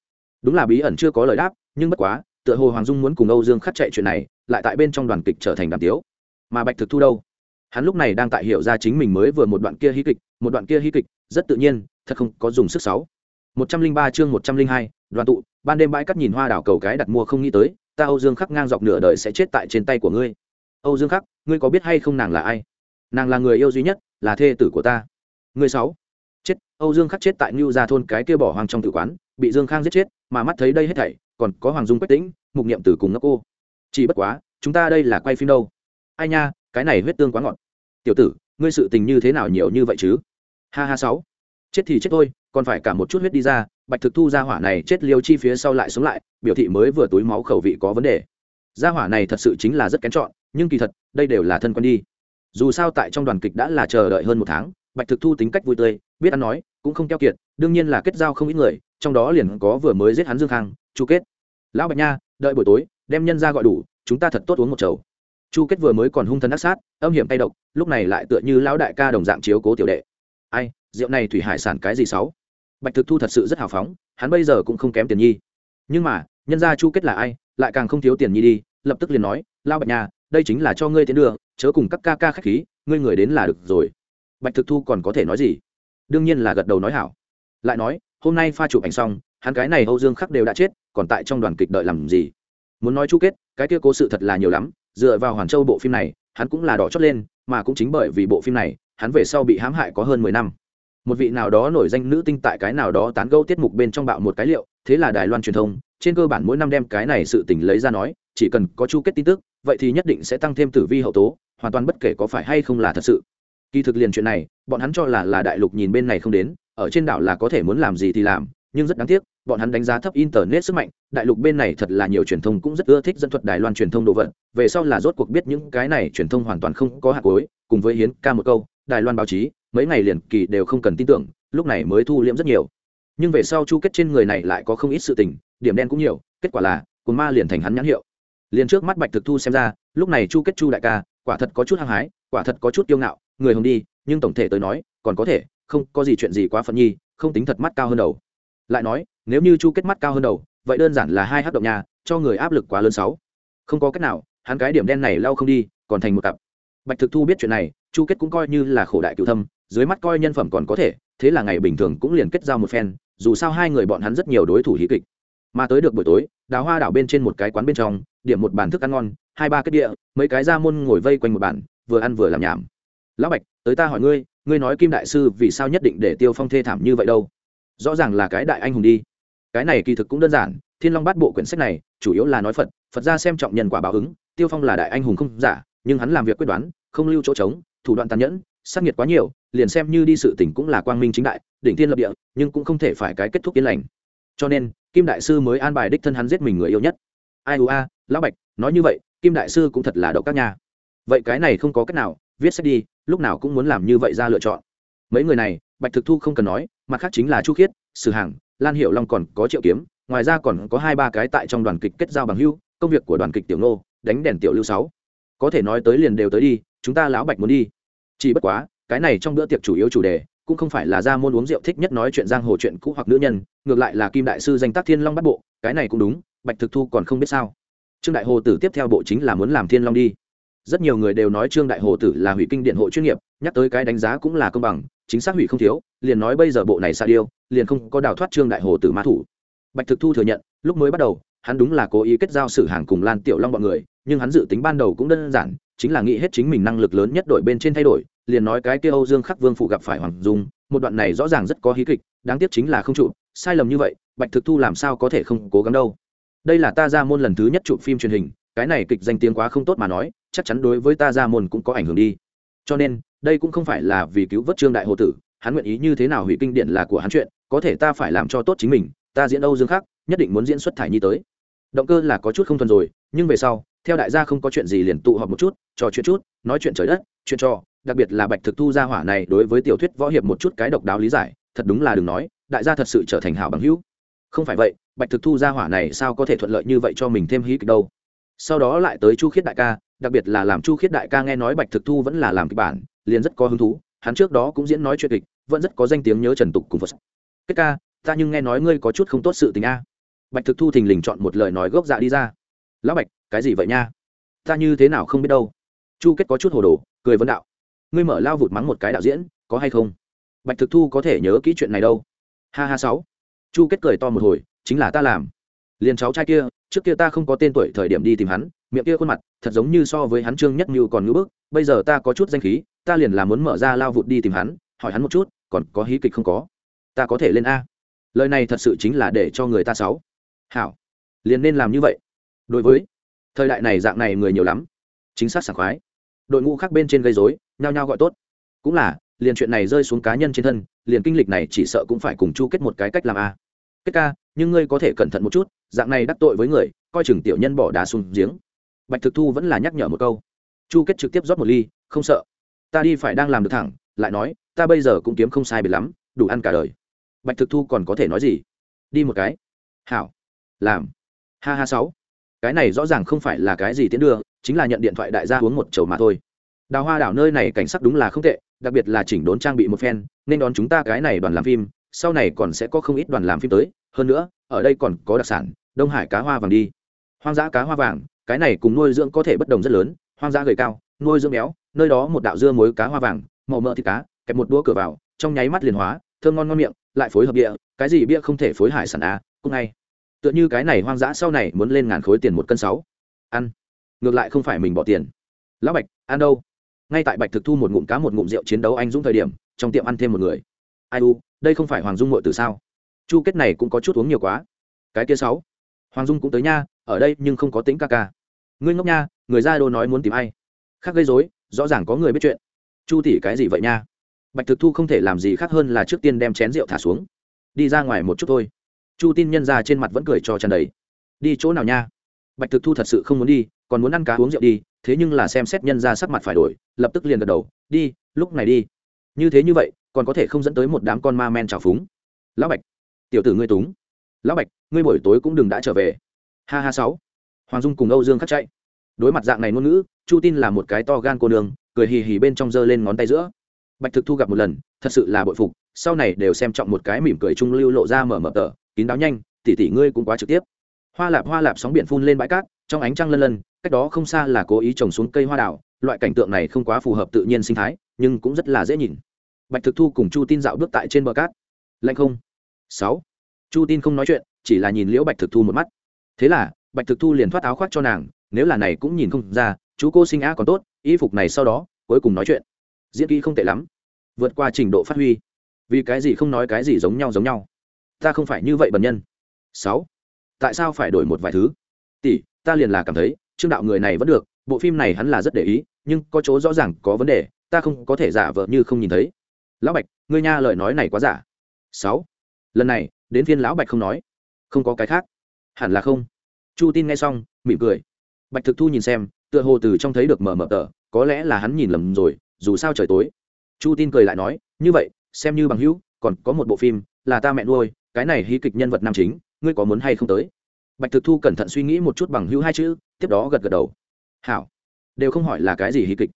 Đúng là bí ẩn chưa có lời đáp nhưng bất quá, tựa hồ hoàng dung muốn cùng âu dương khắc chạy chuyện này, lại tại bên trong đoàn kịch trở thành đàm tiếu. Mà bạch thực thu đâu? Hắn lúc này đang tại hiểu ra chính mình mới vừa một đoạn kia hí kịch, một đoạn kia hí kịch, rất tự nhiên, thật không có dùng sức sáu. Một trăm linh ba chương một trăm linh hai, đoàn tụ, ban đêm bãi cắt nhìn hoa đảo cầu cái đặt mua không nghĩ tới, ta âu dương khắc ngang dọc nửa đời sẽ chết tại trên tay của ngươi. Âu dương khắc, ngươi có biết hay không nàng là ai? Nàng là người yêu duy nhất, là thê tử của ta. Ngươi sáu. Chết, âu dương khắc chết tại ngưu gia thôn cái kia bỏ hoang trong tử quán, bị dương khang giết chết, mà mắt thấy đây hết thảy còn có hoàng dung quách tĩnh, mục niệm tử cùng ngốc cô. Chỉ bất quá, chúng ta đây là quay phim đâu? Ai nha, cái này huyết tương quá ngọt. Tiểu tử, ngươi sự tình như thế nào nhiều như vậy chứ? Ha ha sáu. Chết thì chết thôi, còn phải cả một chút huyết đi ra, bạch thực thu ra hỏa này chết liêu chi phía sau lại sống lại, biểu thị mới vừa túi máu khẩu vị có vấn đề. Gia hỏa này thật sự chính là rất kén chọn, nhưng kỳ thật, đây đều là thân quen đi. Dù sao tại trong đoàn kịch đã là chờ đợi hơn một tháng, bạch thực thu tính cách vui tươi, biết ăn nói, cũng không keo kiệt, đương nhiên là kết giao không ít người, trong đó liền có vừa mới giết hắn dương khang, chu kết lão bạch nha, đợi buổi tối, đem nhân ra gọi đủ, chúng ta thật tốt uống một chầu. Chu kết vừa mới còn hung thần ác sát, âm hiểm tay độc, lúc này lại tựa như lão đại ca đồng dạng chiếu cố tiểu đệ. Ai, rượu này thủy hải sản cái gì sáu? Bạch thực thu thật sự rất hào phóng, hắn bây giờ cũng không kém tiền nhi. Nhưng mà, nhân gia chu kết là ai, lại càng không thiếu tiền nhi đi, lập tức liền nói lao bạch nhà đây chính là cho ngươi tiến đường chớ cùng các ca ca khách khí, ngươi người đến là được rồi. Bạch thực thu còn có thể nói gì? Đương nhiên là gật đầu nói hảo. Lại nói hôm nay pha chụp ảnh xong, hắn cái này âu dương khắc đều đã chết, còn tại trong đoàn kịch đợi làm gì? Muốn nói chu kết, cái kia cố sự thật là nhiều lắm, dựa vào hoàn châu bộ phim này, hắn cũng là đỏ chót lên, mà cũng chính bởi vì bộ phim này, hắn về sau bị hãm hại có hơn mười năm. Một vị nào đó nổi danh nữ tinh tại cái nào đó tán gẫu tiết mục bên trong bạo một cái liệu, thế là đài loan truyền thông, trên cơ bản mỗi năm đem cái này sự tình lấy ra nói, chỉ cần có chu kết tin tức, vậy thì nhất định sẽ tăng thêm tử vi hậu tố, hoàn toàn bất kể có phải hay không là thật sự. Kỳ thực liền chuyện này, bọn hắn cho là là đại lục nhìn bên này không đến ở trên đảo là có thể muốn làm gì thì làm, nhưng rất đáng tiếc, bọn hắn đánh giá thấp internet sức mạnh, đại lục bên này thật là nhiều truyền thông cũng rất ưa thích dân thuật đài loan truyền thông đồ vật, về sau là rốt cuộc biết những cái này truyền thông hoàn toàn không có hạt cối cùng với hiến ca một câu, đài loan báo chí, mấy ngày liền kỳ đều không cần tin tưởng, lúc này mới thu liễm rất nhiều. Nhưng về sau chu kết trên người này lại có không ít sự tình, điểm đen cũng nhiều, kết quả là cồn ma liền thành hắn nhãn hiệu. Liền trước mắt bạch thực thu xem ra, lúc này chu kết chu đại ca, quả thật có chút hăng hái, quả thật có chút kiêu ngạo, người hồng đi, nhưng tổng thể tới nói, còn có thể không có gì chuyện gì quá phận nhi, không tính thật mắt cao hơn đầu. Lại nói, nếu như chu kết mắt cao hơn đầu, vậy đơn giản là hai hát động nhà, cho người áp lực quá lớn sáu. Không có cách nào, hắn cái điểm đen này lao không đi, còn thành một cặp. Bạch thực thu biết chuyện này, chu kết cũng coi như là khổ đại cựu thâm, dưới mắt coi nhân phẩm còn có thể, thế là ngày bình thường cũng liền kết giao một phen, dù sao hai người bọn hắn rất nhiều đối thủ hí kịch. Mà tới được buổi tối, đào hoa đảo bên trên một cái quán bên trong, điểm một bàn thức ăn ngon, hai ba kết địa, mấy cái ra môn ngồi vây quanh một bàn, vừa ăn vừa làm nhảm. Lão bạch, tới ta hỏi ngươi ngươi nói kim đại sư vì sao nhất định để tiêu phong thê thảm như vậy đâu? Rõ ràng là cái đại anh hùng đi. Cái này kỳ thực cũng đơn giản thiên long bát bộ quyển sách này chủ yếu là nói phật phật ra xem trọng nhân quả báo ứng tiêu phong là đại anh hùng không giả nhưng hắn làm việc quyết đoán không lưu chỗ trống thủ đoạn tàn nhẫn sát nhiệt quá nhiều liền xem như đi sự tỉnh cũng là quang minh chính đại đỉnh thiên lập địa nhưng cũng không thể phải cái kết thúc yên lành. Cho nên kim đại sư mới an bài đích thân hắn giết mình người yêu nhất. Ai Ua, a lão bạch nói như vậy kim đại sư cũng thật là đậu các nhà vậy cái này không có cách nào viết sách đi lúc nào cũng muốn làm như vậy ra lựa chọn. Mấy người này, bạch thực thu không cần nói, mặt khác chính là chu khiết, sử hàng lan hiệu long còn có triệu kiếm, ngoài ra còn có hai ba cái tại trong đoàn kịch kết giao bằng hưu công việc của đoàn kịch tiểu nô đánh đèn tiểu lưu sáu. Có thể nói tới liền đều tới đi, chúng ta lão bạch muốn đi. Chỉ bất quá, cái này trong bữa tiệc chủ yếu chủ đề, cũng không phải là ra môn uống rượu thích nhất nói chuyện giang hồ chuyện cũ hoặc nữ nhân, ngược lại là kim đại sư danh tác thiên long bắt bộ, cái này cũng đúng, bạch thực thu còn không biết sao. Trương đại hồ tử tiếp theo bộ chính là muốn làm thiên long đi rất nhiều người đều nói trương đại hồ tử là hủy kinh điện hộ chuyên nghiệp, nhắc tới cái đánh giá cũng là công bằng, chính xác hủy không thiếu, liền nói bây giờ bộ này xa điêu, liền không có đào thoát trương đại hồ tử mã thủ. Bạch thực thu thừa nhận, lúc mới bắt đầu, hắn đúng là cố ý kết giao sử hàng cùng lan tiểu long bọn người, nhưng hắn dự tính ban đầu cũng đơn giản, chính là nghĩ hết chính mình năng lực lớn nhất đội bên trên thay đổi, liền nói cái kia âu dương khắc vương phụ gặp phải hoàng dung, một đoạn này rõ ràng rất có hí kịch, đáng tiếc chính là không trụ sai lầm như vậy, bạch thực thu làm sao có thể không cố gắng đâu. Đây là ta ra môn lần thứ nhất chụp phim truyền hình cái này kịch danh tiếng quá không tốt mà nói, chắc chắn đối với ta ra môn cũng có ảnh hưởng đi. Cho nên, đây cũng không phải là vì cứu vớt trương đại hồ tử, hắn nguyện ý như thế nào hủy kinh điển là của hắn chuyện, có thể ta phải làm cho tốt chính mình, ta diễn âu dương khác nhất định muốn diễn xuất thải nhi tới. Động cơ là có chút không thuần rồi, nhưng về sau, theo đại gia không có chuyện gì liền tụ họp một chút, trò chuyện chút, nói chuyện trời đất, chuyện trò, đặc biệt là bạch thực thu gia hỏa này đối với tiểu thuyết võ hiệp một chút cái độc đáo lý giải, thật đúng là đừng nói, đại gia thật sự trở thành hảo bằng hữu. Không phải vậy, bạch thực thu gia hỏa này sao có thể thuận lợi như vậy cho mình thêm hí kịch đâu? Sau đó lại tới chu khiết đại ca, đặc biệt là làm chu khiết đại ca nghe nói bạch thực thu vẫn là làm kịch bản, liền rất có hứng thú. Hắn trước đó cũng diễn nói chuyện kịch, vẫn rất có danh tiếng nhớ trần tục cùng phật. Kết ca, ta nhưng nghe nói ngươi có chút không tốt sự tình a. Bạch thực thu thình lình chọn một lời nói gốc dạ đi ra. Lão bạch, cái gì vậy nha? Ta như thế nào không biết đâu. Chu kết có chút hồ đồ, cười vấn đạo. Ngươi mở lao vụt mắng một cái đạo diễn, có hay không? Bạch thực thu có thể nhớ kỹ chuyện này đâu. Ha ha sáu. Chu kết cười to một hồi, chính là ta làm liền cháu trai kia, trước kia ta không có tên tuổi thời điểm đi tìm hắn, miệng kia khuôn mặt, thật giống như so với hắn trương nhất mưu còn ngữ bức, bây giờ ta có chút danh khí, ta liền là muốn mở ra lao vụt đi tìm hắn, hỏi hắn một chút, còn có hí kịch không có? Ta có thể lên a. Lời này thật sự chính là để cho người ta sáu hảo. Liền nên làm như vậy. Đối với, thời đại này dạng này người nhiều lắm. Chính xác sảng khoái. Đội ngũ khác bên trên gây dối nhao nhao gọi tốt. Cũng là, liền chuyện này rơi xuống cá nhân trên thân, liền kinh lịch này chỉ sợ cũng phải cùng chu kết một cái cách làm a kết ca, nhưng ngươi có thể cẩn thận một chút, dạng này đắc tội với người, coi chừng tiểu nhân bỏ đá xuống giếng. Bạch thực thu vẫn là nhắc nhở một câu. Chu kết trực tiếp rót một ly, không sợ, ta đi phải đang làm được thẳng, lại nói, ta bây giờ cũng kiếm không sai biệt lắm, đủ ăn cả đời. Bạch thực thu còn có thể nói gì? Đi một cái. Hảo. Làm. Ha ha sáu. Cái này rõ ràng không phải là cái gì tiến đưa, chính là nhận điện thoại đại gia uống một chầu mà thôi. Đào hoa đảo nơi này cảnh sắc đúng là không tệ, đặc biệt là chỉnh đốn trang bị một phen, nên đón chúng ta cái này đoàn làm phim sau này còn sẽ có không ít đoàn làm phim tới hơn nữa ở đây còn có đặc sản đông hải cá hoa vàng đi. Hoang dã cá hoa vàng cái này cùng nuôi dưỡng có thể bất đồng rất lớn hoang dã gầy cao nuôi dưỡng béo nơi đó một đạo dưa muối cá hoa vàng màu mỡ thịt cá kẹp một đũa cửa vào trong nháy mắt liền hóa thơm ngon ngon miệng lại phối hợp bia, cái gì bia không thể phối hải sản à cũng ngay. Tựa như cái này hoang dã sau này muốn lên ngàn khối tiền một cân sáu. Ăn. Ngược lại không phải mình bỏ tiền. Lão bạch ăn đâu? Ngay tại bạch thực thu một ngụm cá một ngụm rượu chiến đấu anh dũng thời điểm trong tiệm ăn thêm một người. Ai u đây không phải hoàng dung ngội từ sao? Chu kết này cũng có chút uống nhiều quá. Cái kia sáu. Hoàng dung cũng tới nha, ở đây nhưng không có tính ca ca. Ngươi ngốc nha, người ra đô nói muốn tìm ai? Khác gây dối rõ ràng có người biết chuyện. Chu tỷ cái gì vậy nha? Bạch thực thu không thể làm gì khác hơn là trước tiên đem chén rượu thả xuống. Đi ra ngoài một chút thôi. Chu tin nhân ra trên mặt vẫn cười cho tràn đầy. Đi chỗ nào nha? Bạch thực thu thật sự không muốn đi, còn muốn ăn cá uống rượu đi, thế nhưng là xem xét nhân ra sắc mặt phải đổi, lập tức liền gật đầu, đi, lúc này đi. Như thế như vậy còn có thể không dẫn tới một đám con ma men trào phúng. Lão bạch, tiểu tử ngươi túng. Lão bạch, ngươi buổi tối cũng đừng đã trở về. Ha ha sáu. Hoàng dung cùng âu dương khắc chạy. Đối mặt dạng này ngôn ngữ, chu tin là một cái to gan cô nương, cười hì hì bên trong giơ lên ngón tay giữa. Bạch thực thu gặp một lần, thật sự là bội phục, sau này đều xem trọng một cái mỉm cười trung lưu lộ ra mở mở tờ, kín đáo nhanh, tỉ tỉ ngươi cũng quá trực tiếp. Hoa lạp hoa lạp sóng biển phun lên bãi cát, trong ánh trăng lân lân, cách đó không xa là cố ý trồng xuống cây hoa đào, loại cảnh tượng này không quá phù hợp tự nhiên sinh thái, nhưng cũng rất là dễ nhìn bạch thực thu cùng chu tin dạo bước tại trên bờ cát. Lạnh không? Sáu. Chu tin không nói chuyện, chỉ là nhìn liễu bạch thực thu một mắt. Thế là, bạch thực thu liền thoát áo khoác cho nàng, nếu là này cũng nhìn không ra, chú cô sinh á còn tốt, y phục này sau đó, cuối cùng nói chuyện. Diễn kỹ không tệ lắm. Vượt qua trình độ phát huy. Vì cái gì không nói cái gì giống nhau giống nhau? Ta không phải như vậy bần nhân. Sáu. Tại sao phải đổi một vài thứ? Tỷ, ta liền là cảm thấy, trương đạo người này vẫn được, bộ phim này hắn là rất để ý, nhưng có chỗ rõ ràng, có vấn đề, ta không có thể giả vờ như không nhìn thấy lão bạch, ngươi nha lời nói này quá giả. Sáu. Lần này, đến phiên lão bạch không nói. Không có cái khác. Hẳn là không. Chu tin nghe xong, mỉm cười. Bạch thực thu nhìn xem, tựa hồ từ trong thấy được mở mở tờ, có lẽ là hắn nhìn lầm rồi, dù sao trời tối. Chu tin cười lại nói, như vậy, xem như bằng hữu, còn có một bộ phim, là ta mẹ nuôi, cái này hí kịch nhân vật nam chính, ngươi có muốn hay không tới? Bạch thực thu cẩn thận suy nghĩ một chút bằng hữu hai chữ, tiếp đó gật gật đầu. Hảo. Đều không hỏi là cái gì hí kịch.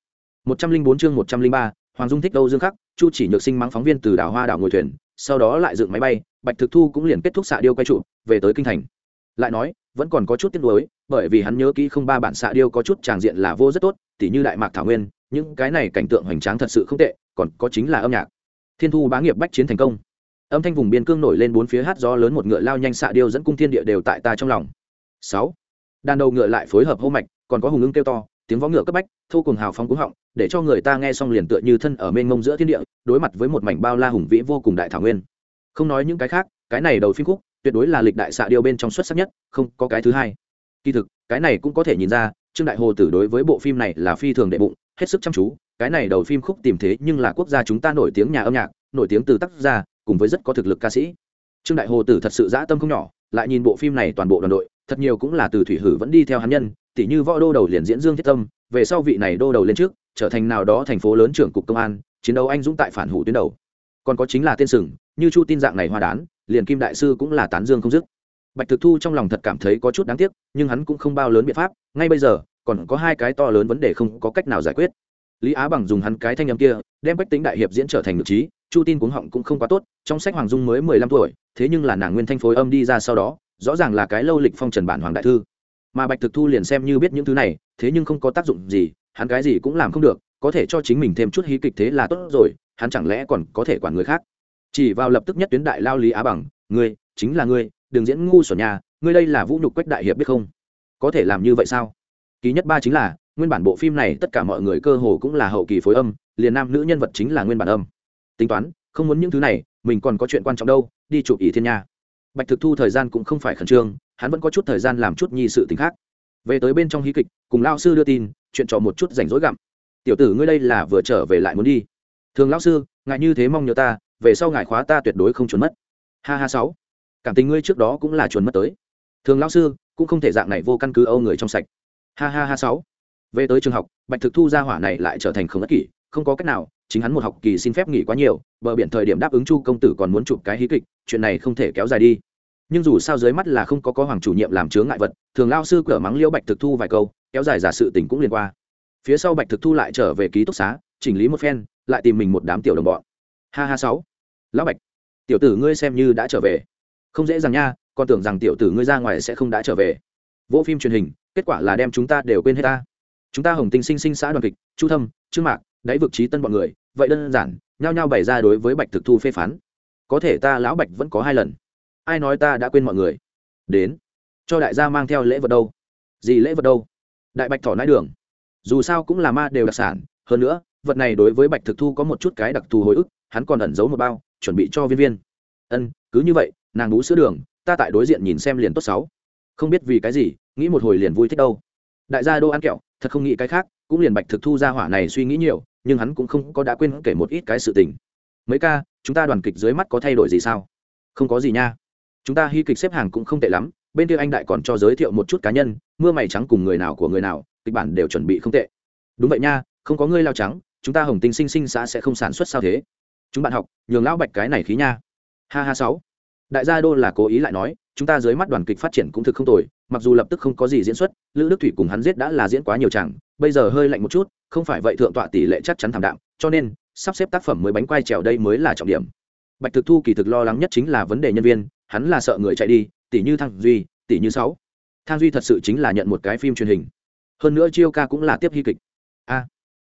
Một trăm linh bốn chương một trăm linh ba, hoàng dung thích đâu dương khắc chu chỉ nhược sinh mắng phóng viên từ đảo hoa đảo ngồi thuyền, sau đó lại dựng máy bay, bạch thực thu cũng liền kết thúc xạ điêu quay trụ, về tới kinh thành. Lại nói, vẫn còn có chút tiếc nuối, bởi vì hắn nhớ kỹ không ba bản xạ điêu có chút tràng diện là vô rất tốt, tỉ như đại mạc thảo nguyên, những cái này cảnh tượng hoành tráng thật sự không tệ, còn có chính là âm nhạc. Thiên thu bá nghiệp bách chiến thành công. Âm thanh vùng biên cương nổi lên bốn phía hát gió lớn một ngựa lao nhanh xạ điêu dẫn cung thiên địa đều tại ta trong lòng. Sáu. Đàn đầu ngựa lại phối hợp hô mạch, còn có hùng ưng kêu to tiếng võ ngựa cấp bách thu cùng hào phóng cúng họng, để cho người ta nghe xong liền tựa như thân ở mênh mông giữa thiên địa, đối mặt với một mảnh bao la hùng vĩ vô cùng đại thảo nguyên. Không nói những cái khác, cái này đầu phim khúc, tuyệt đối là lịch đại xạ điêu bên trong xuất sắc nhất, không có cái thứ hai. Kỳ thực, cái này cũng có thể nhìn ra, trương đại hồ tử đối với bộ phim này là phi thường đệ bụng, hết sức chăm chú, cái này đầu phim khúc tìm thế nhưng là quốc gia chúng ta nổi tiếng nhà âm nhạc, nổi tiếng từ tác gia cùng với rất có thực lực ca sĩ. Trương đại hồ tử thật sự dã tâm không nhỏ, lại nhìn bộ phim này toàn bộ đoàn đội, thật nhiều cũng là từ thủy hử vẫn đi theo hắn nhân tỷ như võ đô đầu liền diễn dương thiết tâm, về sau vị này đô đầu lên trước, trở thành nào đó thành phố lớn trưởng cục công an, chiến đấu anh dũng tại phản hủ tuyến đầu. Còn có chính là tiên sừng, như chu tin dạng này hoa đán, liền kim đại sư cũng là tán dương không dứt. Bạch thực thu trong lòng thật cảm thấy có chút đáng tiếc, nhưng hắn cũng không bao lớn biện pháp, ngay bây giờ, còn có hai cái to lớn vấn đề không có cách nào giải quyết. Lý á bằng dùng hắn cái thanh âm kia, đem bách tính đại hiệp diễn trở thành ngược trí, chu tin cuống họng cũng không quá tốt, trong sách hoàng dung mới mười lăm tuổi, thế nhưng là nàng nguyên thanh phối âm đi ra sau đó, rõ ràng là cái lâu lịch phong trần bản hoàng đại thư mà bạch thực thu liền xem như biết những thứ này, thế nhưng không có tác dụng gì, hắn cái gì cũng làm không được, có thể cho chính mình thêm chút hí kịch thế là tốt rồi, hắn chẳng lẽ còn có thể quản người khác? Chỉ vào lập tức nhất tuyến đại lao lý á bằng, ngươi, chính là ngươi, đừng diễn ngu xuẩn nhà ngươi đây là vũ nhục quách đại hiệp biết không? Có thể làm như vậy sao? Ký nhất ba chính là, nguyên bản bộ phim này tất cả mọi người cơ hồ cũng là hậu kỳ phối âm, liền nam nữ nhân vật chính là nguyên bản âm. Tính toán, không muốn những thứ này, mình còn có chuyện quan trọng đâu, đi chụp ý thiên nha bạch thực thu thời gian cũng không phải khẩn trương, hắn vẫn có chút thời gian làm chút nhi sự t khác. Về tới bên trong hí kịch, cùng lao sư đưa tin, chuyện trò một chút rảnh rỗi gặm. Tiểu tử ngươi đây là vừa trở về lại muốn đi. Thường lão sư, ngài như thế mong nhớ ta, về sau ngài khóa ta tuyệt đối không chuẩn mất. Ha ha sáu, cảm tình ngươi trước đó cũng là chuẩn mất tới. Thường lão sư, cũng không thể dạng này vô căn cứ âu người trong sạch. Ha ha ha sáu. Về tới trường học, bạch thực thu gia hỏa này lại trở thành không ất kỷ, không có cách nào chính hắn một học kỳ xin phép nghỉ quá nhiều, bờ biển thời điểm đáp ứng chu công tử còn muốn chụp cái hí kịch, chuyện này không thể kéo dài đi. Nhưng dù sao dưới mắt là không có có hoàng chủ nhiệm làm chướng ngại vật, thường lao sư cửa mắng liễu bạch thực thu vài câu, kéo dài giả sự tình cũng liên qua. Phía sau bạch thực thu lại trở về ký túc xá, chỉnh lý một phen, lại tìm mình một đám tiểu đồng bọn. Ha ha sáu. Lão bạch, tiểu tử ngươi xem như đã trở về. Không dễ dàng nha, còn tưởng rằng tiểu tử ngươi ra ngoài sẽ không đã trở về. Vỗ phim truyền hình, kết quả là đem chúng ta đều quên hết ta. Chúng ta hồng tinh sinh sinh xã đoàn kịch, chu thâm, trương mạc đáy vực trí tân bọn người, vậy đơn giản, nhao nhao bày ra đối với bạch thực thu phê phán. Có thể ta lão bạch vẫn có hai lần. Ai nói ta đã quên mọi người? Đến. Cho đại gia mang theo lễ vật đâu? Gì lễ vật đâu? Đại bạch thỏ nãi đường. Dù sao cũng là ma đều đặc sản, hơn nữa, vật này đối với bạch thực thu có một chút cái đặc thù hồi ức, hắn còn ẩn giấu một bao, chuẩn bị cho viên viên. Ân, cứ như vậy, nàng bú sữa đường, ta tại đối diện nhìn xem liền tốt sáu. Không biết vì cái gì, nghĩ một hồi liền vui thích đâu. Đại gia đô ăn kẹo, thật không nghĩ cái khác, cũng liền bạch thực thu ra hỏa này suy nghĩ nhiều nhưng hắn cũng không có đã quên kể một ít cái sự tình. Mấy ca, chúng ta đoàn kịch dưới mắt có thay đổi gì sao? Không có gì nha. Chúng ta hy kịch xếp hàng cũng không tệ lắm, bên kia anh đại còn cho giới thiệu một chút cá nhân, mưa mày trắng cùng người nào của người nào, kịch bản đều chuẩn bị không tệ. Đúng vậy nha, không có ngươi lao trắng, chúng ta hồng tinh sinh sinh xã sẽ không sản xuất sao thế? Chúng bạn học, nhường lão bạch cái này khí nha. Ha ha sáu. Đại gia đô là cố ý lại nói, chúng ta dưới mắt đoàn kịch phát triển cũng thực không tồi, mặc dù lập tức không có gì diễn xuất, lữ đức thủy cùng hắn giết đã là diễn quá nhiều chẳng bây giờ hơi lạnh một chút, không phải vậy thượng tọa tỷ lệ chắc chắn thảm đạm, cho nên, sắp xếp tác phẩm mới bánh quai trèo đây mới là trọng điểm. Bạch thực thu kỳ thực lo lắng nhất chính là vấn đề nhân viên, hắn là sợ người chạy đi, tỷ như thang duy, tỷ như sáu. Thang duy thật sự chính là nhận một cái phim truyền hình. Hơn nữa chiêu ca cũng là tiếp hy kịch. A,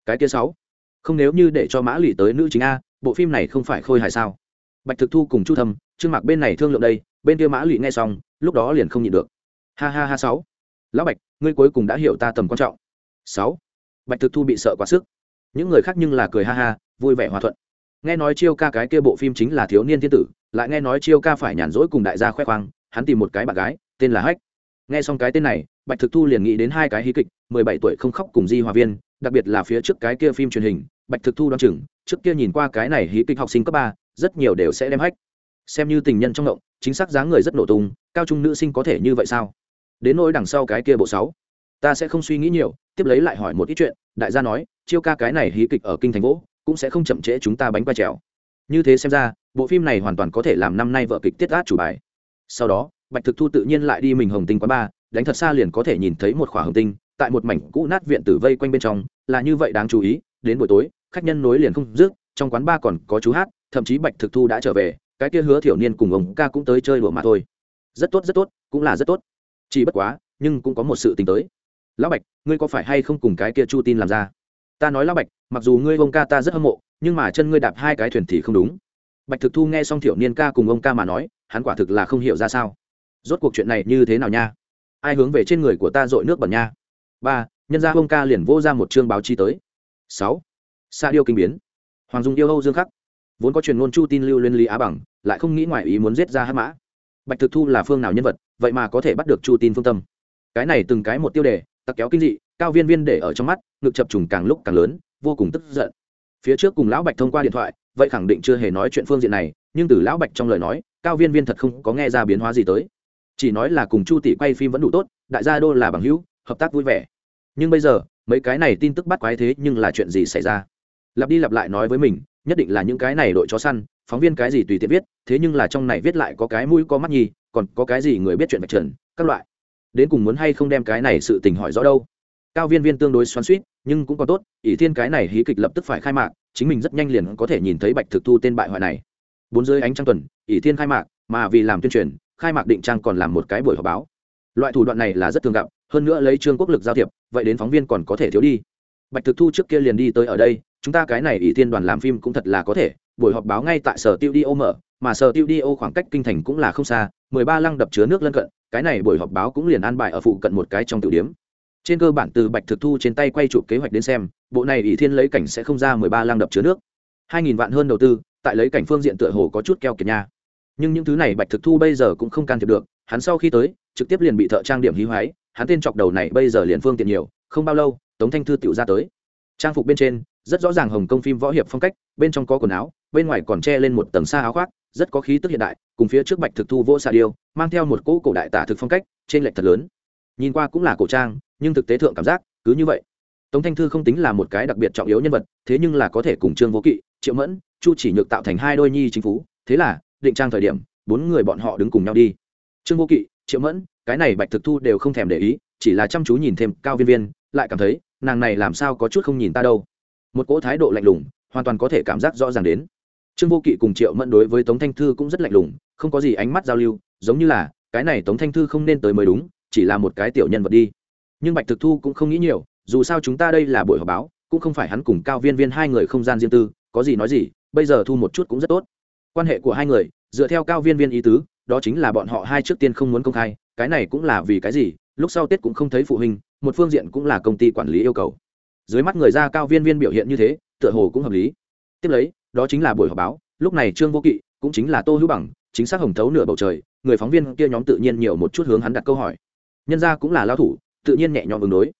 cái kia sáu. Không nếu như để cho mã lụy tới nữ chính a, bộ phim này không phải khôi hài sao? Bạch thực thu cùng chu thâm, trương mạc bên này thương lượng đây, bên kia mã lụy nghe xong, lúc đó liền không nhịn được. Ha ha ha sáu. Lão bạch, ngươi cuối cùng đã hiểu ta tầm quan trọng sáu. Bạch thực thu bị sợ quá sức. Những người khác nhưng là cười ha ha, vui vẻ hòa thuận. Nghe nói chiêu ca cái kia bộ phim chính là thiếu niên thiên tử, lại nghe nói chiêu ca phải nhàn rỗi cùng đại gia khoe khoang, hắn tìm một cái bạn gái, tên là hách. Nghe xong cái tên này, bạch thực thu liền nghĩ đến hai cái hí kịch, mười bảy tuổi không khóc cùng di hòa viên, đặc biệt là phía trước cái kia phim truyền hình, bạch thực thu đ o á n chừng, trước kia nhìn qua cái này hí kịch học sinh cấp ba, rất nhiều đều sẽ đem hách. Xem như tình nhân trong động chính xác dáng người rất nổ tung, cao trung nữ sinh có thể như vậy sao? Đến nỗi đằng sau cái kia bộ sáu ta sẽ không suy nghĩ nhiều, tiếp lấy lại hỏi một ít chuyện, đại gia nói, chiêu ca cái này hí kịch ở kinh thành gỗ, cũng sẽ không chậm trễ chúng ta bánh quay trèo. Như thế xem ra, bộ phim này hoàn toàn có thể làm năm nay vợ kịch tiết át chủ bài. Sau đó, bạch thực thu tự nhiên lại đi mình hồng tinh quán ba, đánh thật xa liền có thể nhìn thấy một khỏa hồng tinh, tại một mảnh cũ nát viện tử vây quanh bên trong, là như vậy đáng chú ý, đến buổi tối, khách nhân nối liền không dứt, trong quán ba còn có chú hát, thậm chí bạch thực thu đã trở về, cái kia hứa thiểu niên cùng ông ca cũng tới chơi đùa mà thôi. Rất tốt rất tốt, cũng là rất tốt. Chỉ bất quá, nhưng cũng có một sự tính tới lão bạch, ngươi có phải hay không cùng cái kia chu tin làm ra? Ta nói lão bạch, mặc dù ngươi ông ca ta rất hâm mộ, nhưng mà chân ngươi đạp hai cái thuyền thì không đúng. Bạch thực thu nghe xong thiểu niên ca cùng ông ca mà nói, hắn quả thực là không hiểu ra sao. Rốt cuộc chuyện này như thế nào nha? Ai hướng về trên người của ta dội nước bẩn nha? Ba, nhân gia ông ca liền vô ra một chương báo chi tới. Sáu sa điêu kinh biến. Hoàng dung yêu âu dương khắc. Vốn có truyền ngôn chu tin lưu liên lý á bằng, lại không nghĩ ngoài ý muốn giết ra hát mã. Bạch thực thu là phương nào nhân vật, vậy mà có thể bắt được chu tin phương tâm? Cái này từng cái một tiêu đề tặc kéo kinh dị, cao viên viên để ở trong mắt, ngực chập trùng càng lúc càng lớn, vô cùng tức giận. Phía trước cùng lão bạch thông qua điện thoại, vậy khẳng định chưa hề nói chuyện phương diện này, nhưng từ lão bạch trong lời nói, cao viên viên thật không có nghe ra biến hóa gì tới. Chỉ nói là cùng chu tỷ quay phim vẫn đủ tốt, đại gia đô là bằng hữu, hợp tác vui vẻ. Nhưng bây giờ, mấy cái này tin tức bắt quái thế nhưng là chuyện gì xảy ra? Lặp đi lặp lại nói với mình, nhất định là những cái này đội chó săn, phóng viên cái gì tùy tiện viết, thế nhưng là trong này viết lại có cái mũi có mắt nhi còn có cái gì người biết chuyện vạch trần, các loại đến cùng muốn hay không đem cái này sự tình hỏi rõ đâu. Cao viên viên tương đối xoắn suýt nhưng cũng có tốt, ỷ thiên cái này hí kịch lập tức phải khai mạc, chính mình rất nhanh liền có thể nhìn thấy bạch thực thu tên bại hoại này. Bốn dưới ánh trăng tuần, ỷ thiên khai mạc, mà vì làm tuyên truyền, khai mạc định trang còn làm một cái buổi họp báo. Loại thủ đoạn này là rất thường gặp, hơn nữa lấy trương quốc lực giao thiệp, vậy đến phóng viên còn có thể thiếu đi. Bạch thực thu trước kia liền đi tới ở đây, chúng ta cái này ỷ thiên đoàn làm phim cũng thật là có thể, buổi họp báo ngay tại sở tiêu đi ô mở, mà sở tiêu đi ô khoảng cách kinh thành cũng là không xa mười ba lăng đập chứa nước lân cận, cái này buổi họp báo cũng liền an bài ở phụ cận một cái trong tiểu điếm trên cơ bản từ bạch thực thu trên tay quay chụp kế hoạch đến xem, bộ này ỷ thiên lấy cảnh sẽ không ra mười ba lăng đập chứa nước. Hai nghìn vạn hơn đầu tư, tại lấy cảnh phương diện tựa hồ có chút keo kiệt nha. Nhưng những thứ này bạch thực thu bây giờ cũng không can thiệp được, hắn sau khi tới, trực tiếp liền bị thợ trang điểm hí hoái hắn tên chọc đầu này bây giờ liền phương tiện nhiều, không bao lâu, tống thanh thư tiểu ra tới. Trang phục bên trên, rất rõ ràng hồng công phim võ hiệp phong cách, bên trong có quần áo, bên ngoài còn che lên một tầng xa áo khoác rất có khí tức hiện đại, cùng phía trước bạch thực thu vỗ xà điêu, mang theo một cỗ cổ đại tả thực phong cách, trên lệch thật lớn. Nhìn qua cũng là cổ trang, nhưng thực tế thượng cảm giác cứ như vậy. Tống thanh thư không tính là một cái đặc biệt trọng yếu nhân vật, thế nhưng là có thể cùng trương vô kỵ, triệu mẫn, chu chỉ nhược tạo thành hai đôi nhi chính phú, thế là, định trang thời điểm, bốn người bọn họ đứng cùng nhau đi. Trương vô kỵ, triệu mẫn, cái này bạch thực thu đều không thèm để ý, chỉ là chăm chú nhìn thêm cao viên viên, lại cảm thấy, nàng này làm sao có chút không nhìn ta đâu. Một cỗ thái độ lạnh lùng, hoàn toàn có thể cảm giác rõ ràng đến trương vô kỵ cùng triệu mẫn đối với tống thanh thư cũng rất lạnh lùng, không có gì ánh mắt giao lưu, giống như là, cái này tống thanh thư không nên tới mới đúng, chỉ là một cái tiểu nhân vật đi. Nhưng bạch thực thu cũng không nghĩ nhiều, dù sao chúng ta đây là buổi họp báo, cũng không phải hắn cùng cao viên viên hai người không gian riêng tư, có gì nói gì, bây giờ thu một chút cũng rất tốt. Quan hệ của hai người, dựa theo cao viên viên ý tứ, đó chính là bọn họ hai trước tiên không muốn công khai, cái này cũng là vì cái gì, lúc sau tết cũng không thấy phụ huynh, một phương diện cũng là công ty quản lý yêu cầu. Dưới mắt người ra cao viên viên biểu hiện như thế, tựa hồ cũng hợp lý. Tiếp lấy đó chính là buổi họp báo, lúc này trương vô kỵ cũng chính là tô hữu bằng, chính xác hồng thấu nửa bầu trời, người phóng viên kia nhóm tự nhiên nhiều một chút hướng hắn đặt câu hỏi. Nhân ra cũng là lao thủ, tự nhiên nhẹ nhõm ứng đối.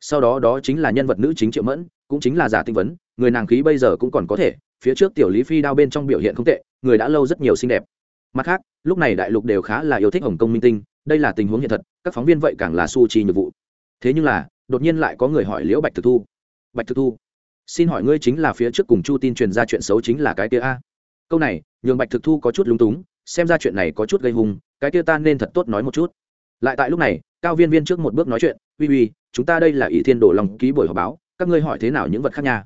Sau đó đó chính là nhân vật nữ chính triệu mẫn, cũng chính là giả tinh vấn, người nàng khí bây giờ cũng còn có thể, phía trước tiểu lý phi đao bên trong biểu hiện không tệ, người đã lâu rất nhiều xinh đẹp. Mặt khác, lúc này đại lục đều khá là yêu thích hồng kông minh tinh, đây là tình huống hiện thật, các phóng viên vậy càng là su chi nhiệm vụ. Thế nhưng là, đột nhiên lại có người hỏi liễu bạch thực thu. Bạch thực thu xin hỏi ngươi chính là phía trước cùng chu tin truyền ra chuyện xấu chính là cái kia a? Câu này, nhường bạch thực thu có chút lúng túng, xem ra chuyện này có chút gây hùng cái kia ta nên thật tốt nói một chút. Lại tại lúc này, cao viên viên trước một bước nói chuyện, uy uy, chúng ta đây là ỷ thiên đổ lòng ký buổi họp báo, các ngươi hỏi thế nào những vật khác nha?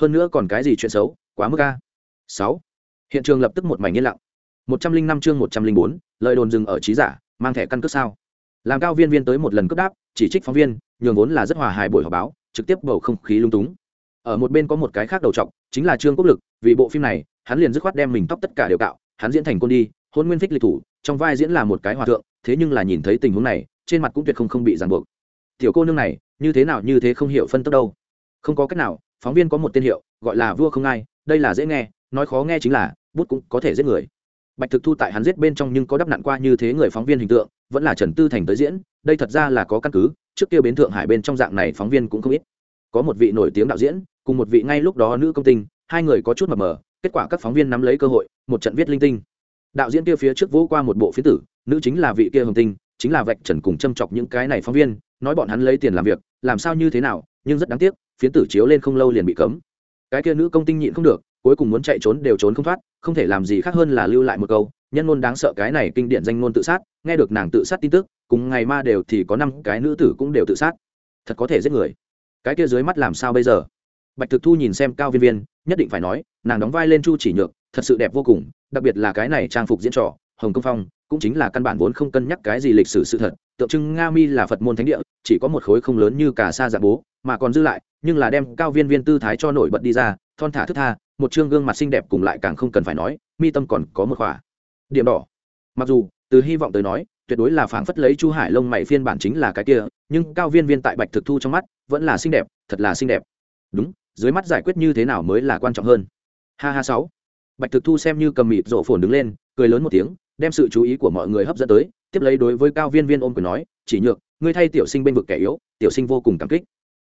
Hơn nữa còn cái gì chuyện xấu, quá mức a? Sáu. Hiện trường lập tức một mảnh yên lặng. Một trăm linh năm chương một trăm linh bốn, lời đồn dừng ở trí giả, mang thẻ căn cước sao? Làm cao viên viên tới một lần cướp đáp, chỉ trích phóng viên, nhường vốn là rất hòa hài buổi họp báo, trực tiếp bầu không khí lung túng ở một bên có một cái khác đầu trọc, chính là trương quốc lực, vì bộ phim này, hắn liền dứt khoát đem mình tóc tất cả đều cạo, hắn diễn thành côn đi, hôn nguyên phích lịch thủ, trong vai diễn là một cái hòa thượng, thế nhưng là nhìn thấy tình huống này, trên mặt cũng tuyệt không không bị ràng buộc. Tiểu cô nương này, như thế nào như thế không hiểu phân tốc đâu. Không có cách nào, phóng viên có một tên hiệu, gọi là vua không ai, đây là dễ nghe, nói khó nghe chính là, bút cũng có thể giết người. Bạch thực thu tại hắn giết bên trong nhưng có đắp nặn qua như thế người phóng viên hình tượng, vẫn là trần tư thành tới diễn, đây thật ra là có căn cứ, trước kia bến thượng hải bên trong dạng này phóng viên cũng không ít. Có một vị nổi tiếng đạo diễn cùng một vị ngay lúc đó nữ công tinh, hai người có chút mập mờ, kết quả các phóng viên nắm lấy cơ hội, một trận viết linh tinh. Đạo diễn kia phía trước vỗ qua một bộ phía tử, nữ chính là vị kia hồng tinh, chính là vạch trần cùng châm chọc những cái này phóng viên, nói bọn hắn lấy tiền làm việc, làm sao như thế nào, nhưng rất đáng tiếc, phiến tử chiếu lên không lâu liền bị cấm. Cái kia nữ công tinh nhịn không được, cuối cùng muốn chạy trốn đều trốn không thoát, không thể làm gì khác hơn là lưu lại một câu, nhân ngôn đáng sợ cái này kinh điển danh ngôn tự sát, nghe được nàng tự sát tin tức, cùng ngày ma đều thì có năm cái nữ tử cũng đều tự sát. Thật có thể giết người. Cái kia dưới mắt làm sao bây giờ? Bạch thực thu nhìn xem cao viên viên, nhất định phải nói, nàng đóng vai lên chu chỉ nhược, thật sự đẹp vô cùng, đặc biệt là cái này trang phục diễn trò, hồng công phong, cũng chính là căn bản vốn không cân nhắc cái gì lịch sử sự thật, tượng trưng nga mi là phật môn thánh địa, chỉ có một khối không lớn như cả sa dạ bố, mà còn dư lại, nhưng là đem cao viên viên tư thái cho nổi bật đi ra, thon thả thức tha, một chương gương mặt xinh đẹp cùng lại càng không cần phải nói, mi tâm còn có một khỏa. Điểm đỏ. Mặc dù, từ hy vọng tới nói, tuyệt đối là phảng phất lấy chu hải lông mày phiên bản chính là cái kia, nhưng cao viên viên tại bạch thực thu trong mắt, vẫn là xinh đẹp, thật là xinh đẹp. Đúng dưới mắt giải quyết như thế nào mới là quan trọng hơn. Ha ha sáu. Bạch thực thu xem như cầm mịt rộ phồn đứng lên, cười lớn một tiếng, đem sự chú ý của mọi người hấp dẫn tới, tiếp lấy đối với cao viên viên ôm quyền nói, chỉ nhược, ngươi thay tiểu sinh bên vực kẻ yếu, tiểu sinh vô cùng cảm kích.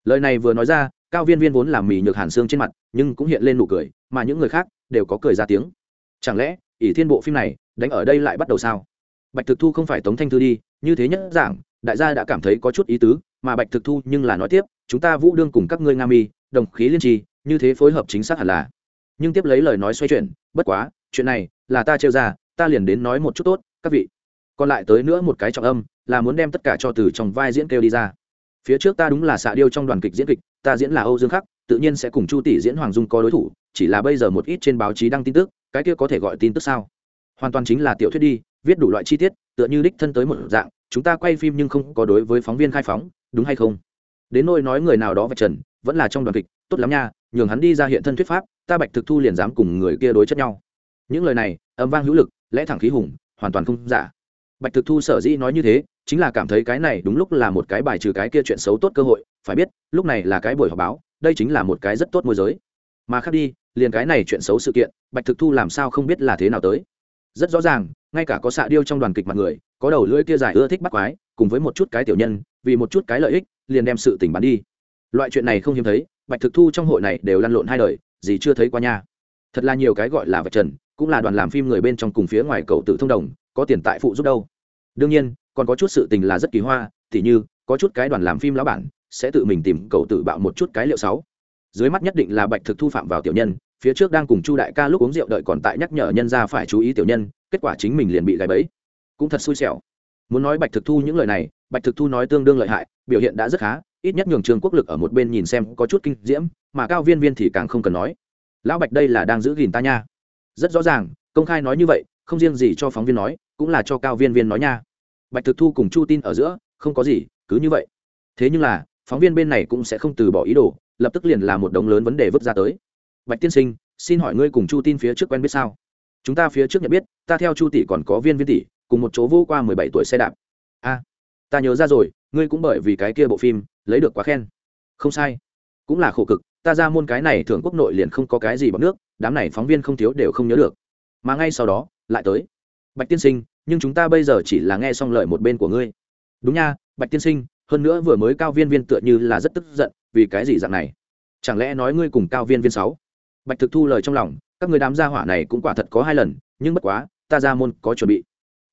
Lời này vừa nói ra, cao viên viên vốn làm mì nhược hàn xương trên mặt, nhưng cũng hiện lên nụ cười, mà những người khác đều có cười ra tiếng. Chẳng lẽ, ỷ thiên bộ phim này đánh ở đây lại bắt đầu sao? Bạch thực thu không phải tống thanh thư đi, như thế nhất giảng đại gia đã cảm thấy có chút ý tứ mà bạch thực thu nhưng là nói tiếp, chúng ta vũ đương cùng các ngươi nga mi, đồng khí liên trì, như thế phối hợp chính xác hẳn là. Nhưng tiếp lấy lời nói xoay chuyển, bất quá, chuyện này là ta trêu ra, ta liền đến nói một chút tốt, các vị. Còn lại tới nữa một cái trọng âm, là muốn đem tất cả cho từ trong vai diễn kêu đi ra. Phía trước ta đúng là xạ điêu trong đoàn kịch diễn kịch, ta diễn là âu dương khắc, tự nhiên sẽ cùng chu tỷ diễn hoàng dung có đối thủ, chỉ là bây giờ một ít trên báo chí đăng tin tức, cái kia có thể gọi tin tức sao? Hoàn toàn chính là tiểu thuyết đi, viết đủ loại chi tiết tựa như đích thân tới một dạng, chúng ta quay phim nhưng không có đối với phóng viên khai phóng, đúng hay không? Đến nôi nói người nào đó vạch trần, vẫn là trong đoàn kịch, tốt lắm nha, nhường hắn đi ra hiện thân thuyết pháp, ta bạch thực thu liền dám cùng người kia đối chất nhau. Những lời này, âm vang hữu lực, lẽ thẳng khí hùng, hoàn toàn không giả. Bạch thực thu sở dĩ nói như thế, chính là cảm thấy cái này đúng lúc là một cái bài trừ cái kia chuyện xấu tốt cơ hội, phải biết, lúc này là cái buổi họp báo, đây chính là một cái rất tốt môi giới. Mà khác đi, liền cái này chuyện xấu sự kiện, bạch thực thu làm sao không biết là thế nào tới? Rất rõ ràng, ngay cả có xạ điêu trong đoàn kịch mặt người, có đầu lưỡi kia dài ưa thích bắt quái, cùng với một chút cái tiểu nhân, vì một chút cái lợi ích, liền đem sự tình bắn đi. Loại chuyện này không hiếm thấy, bạch thực thu trong hội này đều lăn lộn hai đời, gì chưa thấy qua nha. Thật là nhiều cái gọi là vạch trần, cũng là đoàn làm phim người bên trong cùng phía ngoài cầu tự thông đồng, có tiền tại phụ giúp đâu. Đương nhiên, còn có chút sự tình là rất kỳ hoa thì như, có chút cái đoàn làm phim lão bản, sẽ tự mình tìm cầu tự bạo một chút cái liệu sáu. Dưới mắt nhất định là bạch thực thu phạm vào tiểu nhân phía trước đang cùng chu đại ca lúc uống rượu đợi còn tại nhắc nhở nhân ra phải chú ý tiểu nhân, kết quả chính mình liền bị gãy bẫy. Cũng thật xui xẻo. Muốn nói bạch thực thu những lời này, bạch thực thu nói tương đương lợi hại, biểu hiện đã rất khá, ít nhất nhường trường quốc lực ở một bên nhìn xem có chút kinh diễm, mà cao viên viên thì càng không cần nói. Lão bạch đây là đang giữ gìn ta nha. Rất rõ ràng, công khai nói như vậy, không riêng gì cho phóng viên nói, cũng là cho cao viên viên nói nha. Bạch thực thu cùng chu tin ở giữa, không có gì, cứ như vậy. Thế nhưng là, phóng viên bên này cũng sẽ không từ bỏ ý đồ, lập tức liền là một đống lớn vấn đề vứt ra tới bạch tiên sinh, xin hỏi ngươi cùng chu tin phía trước quen biết sao? Chúng ta phía trước nhận biết, ta theo chu tỷ còn có viên viên tỷ, cùng một chỗ vô qua mười bảy tuổi xe đạp. A, ta nhớ ra rồi, ngươi cũng bởi vì cái kia bộ phim, lấy được quá khen. Không sai. Cũng là khổ cực, ta ra môn cái này thường quốc nội liền không có cái gì bằng nước, đám này phóng viên không thiếu đều không nhớ được. Mà ngay sau đó, lại tới. Bạch tiên sinh, nhưng chúng ta bây giờ chỉ là nghe xong lời một bên của ngươi. Đúng nha, bạch tiên sinh, hơn nữa vừa mới cao viên viên tựa như là rất tức giận vì cái gì dạng này? Chẳng lẽ nói ngươi cùng cao viên viên sáu? Bạch thực thu lời trong lòng, các người đám gia hỏa này cũng quả thật có hai lần, nhưng bất quá, ta ra môn có chuẩn bị.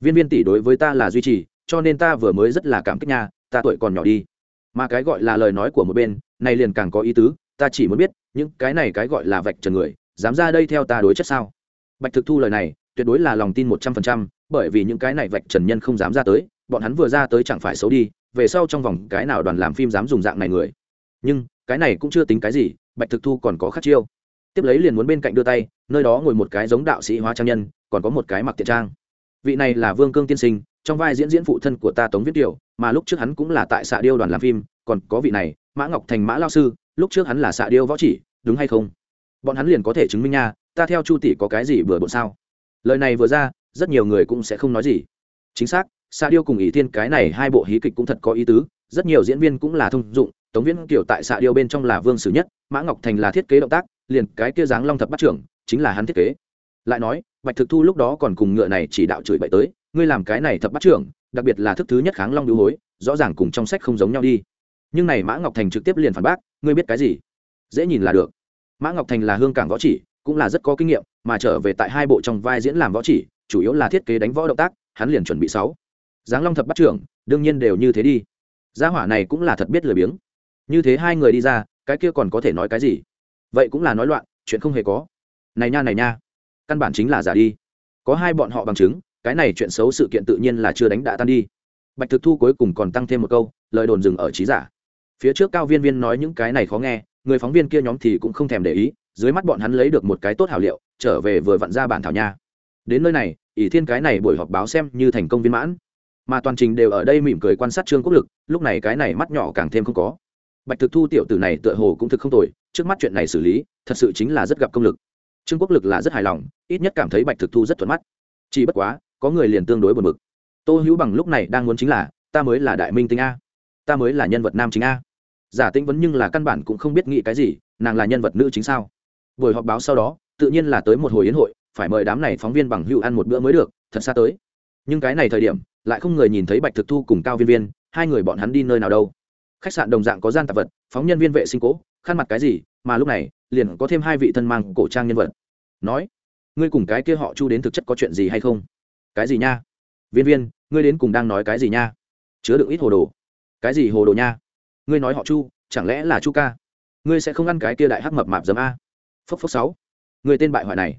Viên viên tỷ đối với ta là duy trì, cho nên ta vừa mới rất là cảm kích nha, ta tuổi còn nhỏ đi. Mà cái gọi là lời nói của một bên này liền càng có ý tứ, ta chỉ muốn biết, những cái này cái gọi là vạch trần người, dám ra đây theo ta đối chất sao? Bạch thực thu lời này, tuyệt đối là lòng tin một trăm phần trăm, bởi vì những cái này vạch trần nhân không dám ra tới, bọn hắn vừa ra tới chẳng phải xấu đi, về sau trong vòng cái nào đoàn làm phim dám dùng dạng này người. Nhưng, cái này cũng chưa tính cái gì, bạch thực thu còn có khắc chiêu tiếp lấy liền muốn bên cạnh đưa tay, nơi đó ngồi một cái giống đạo sĩ hóa trang nhân, còn có một cái mặc tiện trang. Vị này là vương cương tiên sinh, trong vai diễn diễn phụ thân của ta tống viết kiều mà lúc trước hắn cũng là tại xạ điêu đoàn làm phim, còn có vị này, mã ngọc thành mã lao sư, lúc trước hắn là xạ điêu võ chỉ, đúng hay không? Bọn hắn liền có thể chứng minh nha, ta theo chu tỷ có cái gì vừa bộn sao? Lời này vừa ra, rất nhiều người cũng sẽ không nói gì. Chính xác, xạ điêu cùng ý thiên cái này hai bộ hí kịch cũng thật có ý tứ, rất nhiều diễn viên cũng là thông dụng, tống viễn kiều tại xạ điêu bên trong là vương sử nhất, mã ngọc thành là thiết kế động tác liền cái kia dáng long thập bắt trưởng, chính là hắn thiết kế. Lại nói, bạch thực thu lúc đó còn cùng ngựa này chỉ đạo chửi bậy tới, ngươi làm cái này thập bắt trưởng, đặc biệt là thức thứ nhất kháng long đưu hối, rõ ràng cùng trong sách không giống nhau đi. Nhưng này mã ngọc thành trực tiếp liền phản bác, ngươi biết cái gì? Dễ nhìn là được. Mã ngọc thành là hương cảng võ chỉ, cũng là rất có kinh nghiệm, mà trở về tại hai bộ trong vai diễn làm võ chỉ, chủ yếu là thiết kế đánh võ động tác, hắn liền chuẩn bị sáu. Giáng long thập bắt trưởng, đương nhiên đều như thế đi. Gia hỏa này cũng là thật biết lười biếng. Như thế hai người đi ra, cái kia còn có thể nói cái gì? Vậy cũng là nói loạn, chuyện không hề có. Này nha này nha. Căn bản chính là giả đi. Có hai bọn họ bằng chứng, cái này chuyện xấu sự kiện tự nhiên là chưa đánh đã tan đi. Bạch thực thu cuối cùng còn tăng thêm một câu, lời đồn dừng ở trí giả. Phía trước cao viên viên nói những cái này khó nghe, người phóng viên kia nhóm thì cũng không thèm để ý, dưới mắt bọn hắn lấy được một cái tốt hảo liệu, trở về vừa vặn ra bản thảo nha. Đến nơi này, ỷ thiên cái này buổi họp báo xem như thành công viên mãn. Mà toàn trình đều ở đây mỉm cười quan sát trương quốc lực, lúc này cái này mắt nhỏ càng thêm không có. Bạch thực thu tiểu tử này tựa hồ cũng thực không tồi trước mắt chuyện này xử lý, thật sự chính là rất gặp công lực. Trương quốc lực là rất hài lòng, ít nhất cảm thấy bạch thực thu rất thuận mắt. Chỉ bất quá, có người liền tương đối buồn bực. Tô hữu bằng lúc này đang muốn chính là, ta mới là đại minh tinh a, ta mới là nhân vật nam chính a. Giả tĩnh vấn nhưng là căn bản cũng không biết nghĩ cái gì, nàng là nhân vật nữ chính sao? Buổi họp báo sau đó, tự nhiên là tới một hồi yến hội, phải mời đám này phóng viên bằng hữu ăn một bữa mới được, thật xa tới. Nhưng cái này thời điểm, lại không người nhìn thấy bạch thực thu cùng cao viên viên, hai người bọn hắn đi nơi nào đâu. Khách sạn đồng dạng có gian tạp vật, phóng nhân viên vệ sinh cố khăn mặt cái gì, mà lúc này, liền có thêm hai vị thân mang cổ trang nhân vật. Nói, ngươi cùng cái kia họ chu đến thực chất có chuyện gì hay không? Cái gì nha? Viên viên, ngươi đến cùng đang nói cái gì nha? Chứa đựng ít hồ đồ. Cái gì hồ đồ nha? Ngươi nói họ chu, chẳng lẽ là chu ca? Ngươi sẽ không ăn cái kia đại hắc mập mạp dấm a? Phốc phốc sáu. Ngươi tên bại hoại này,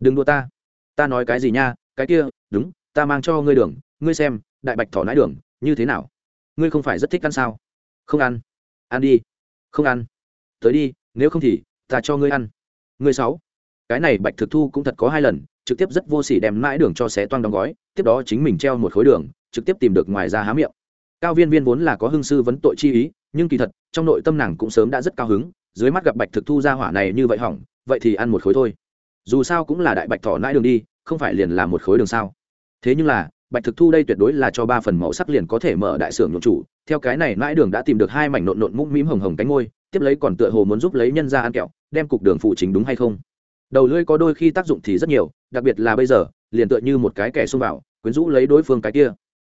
đừng đua ta. Ta nói cái gì nha? Cái kia, đúng, ta mang cho ngươi đường. Ngươi xem, đại bạch thỏ nãi đường, như thế nào? Ngươi không phải rất thích ăn sao? Không ăn. Ăn đi. Không ăn tới đi, nếu không thì ta cho ngươi ăn. Ngươi sáu. Cái này bạch thực thu cũng thật có hai lần, trực tiếp rất vô sỉ đem mãi đường cho xé toang đóng gói, tiếp đó chính mình treo một khối đường, trực tiếp tìm được ngoài ra há miệng. Cao viên viên vốn là có hưng sư vấn tội chi ý, nhưng kỳ thật, trong nội tâm nàng cũng sớm đã rất cao hứng, dưới mắt gặp bạch thực thu ra hỏa này như vậy hỏng, vậy thì ăn một khối thôi. Dù sao cũng là đại bạch thỏ nãi đường đi, không phải liền là một khối đường sao? Thế nhưng là, bạch thực thu đây tuyệt đối là cho ba phần màu sắc liền có thể mở đại xưởng nhộn chủ, theo cái này mãi đường đã tìm được hai mảnh nộn nộn mũm mĩm hồng hồng cánh ngôi tiếp lấy còn tựa hồ muốn giúp lấy nhân ra ăn kẹo, đem cục đường phụ chính đúng hay không? Đầu lưỡi có đôi khi tác dụng thì rất nhiều, đặc biệt là bây giờ, liền tựa như một cái kẻ xông vào, quyến rũ lấy đối phương cái kia.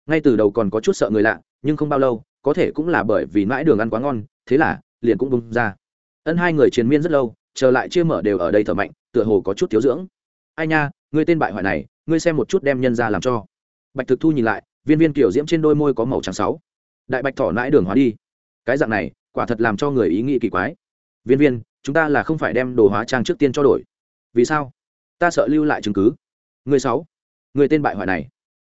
Ngay từ đầu còn có chút sợ người lạ, nhưng không bao lâu, có thể cũng là bởi vì mãi đường ăn quá ngon, thế là, liền cũng bung ra. Ân hai người chiến miên rất lâu trở lại chia mở đều ở đây thở mạnh, tựa hồ có chút thiếu dưỡng. Ai nha, ngươi tên bại hoại này, ngươi xem một chút đem nhân ra làm cho. Bạch thực thu nhìn lại, viên viên kiểu diễm trên đôi môi có màu trắng sáu. Đại bạch thỏ nãi đường hóa đi. Cái dạng này quả thật làm cho người ý nghĩ kỳ quái. Viên viên, chúng ta là không phải đem đồ hóa trang trước tiên cho đổi. Vì sao? Ta sợ lưu lại chứng cứ. Người sáu, người tên bại hoại này.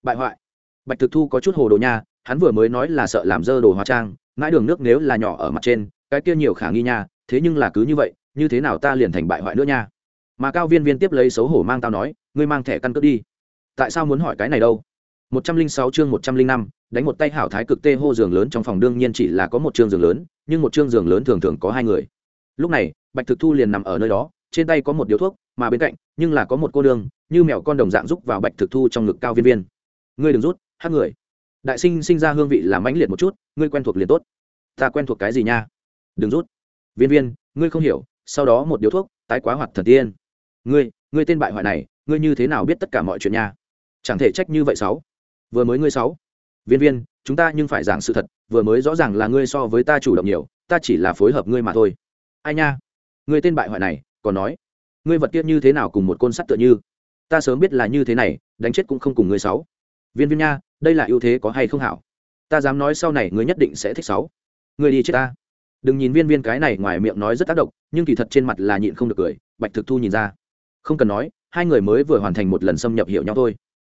Bại hoại. Bạch thực thu có chút hồ đồ nha, hắn vừa mới nói là sợ làm dơ đồ hóa trang mãi đường nước nếu là nhỏ ở mặt trên, cái kia nhiều khả nghi nha, thế nhưng là cứ như vậy, như thế nào ta liền thành bại hoại nữa nha. Mà cao viên viên tiếp lấy xấu hổ mang tao nói, ngươi mang thẻ căn cước đi. Tại sao muốn hỏi cái này đâu? Một trăm linh sáu chương một trăm linh năm, đánh một tay hảo thái cực tê hô giường lớn trong phòng đương nhiên chỉ là có một chương giường lớn, nhưng một chương giường lớn thường thường có hai người. Lúc này, bạch thực thu liền nằm ở nơi đó, trên tay có một điếu thuốc, mà bên cạnh, nhưng là có một cô đương như mèo con đồng dạng rúc vào bạch thực thu trong ngực cao viên viên. Ngươi đừng rút, hát người. Đại sinh sinh ra hương vị làm mãnh liệt một chút, ngươi quen thuộc liền tốt. Ta quen thuộc cái gì nha? Đừng rút. Viên viên, ngươi không hiểu, sau đó một điếu thuốc, tái quá hoạt thần tiên. Ngươi ngươi tên bại hoại này, ngươi như thế nào biết tất cả mọi chuyện nha? Chẳng thể trách như vậy sáu vừa mới ngươi sáu. Viên viên, chúng ta nhưng phải giảng sự thật, vừa mới rõ ràng là ngươi so với ta chủ động nhiều, ta chỉ là phối hợp ngươi mà thôi. Ai nha? Ngươi tên bại hoại này, còn nói, ngươi vật tiết như thế nào cùng một côn sắt tựa như? Ta sớm biết là như thế này, đánh chết cũng không cùng ngươi sáu. Viên viên nha, đây là ưu thế có hay không hảo? Ta dám nói sau này ngươi nhất định sẽ thích sáu. Ngươi đi chết ta. Đừng nhìn viên viên cái này ngoài miệng nói rất tác động, nhưng kỳ thật trên mặt là nhịn không được cười, bạch thực thu nhìn ra. Không cần nói, hai người mới vừa hoàn thành một lần xâm nhập hiểu nhau thôi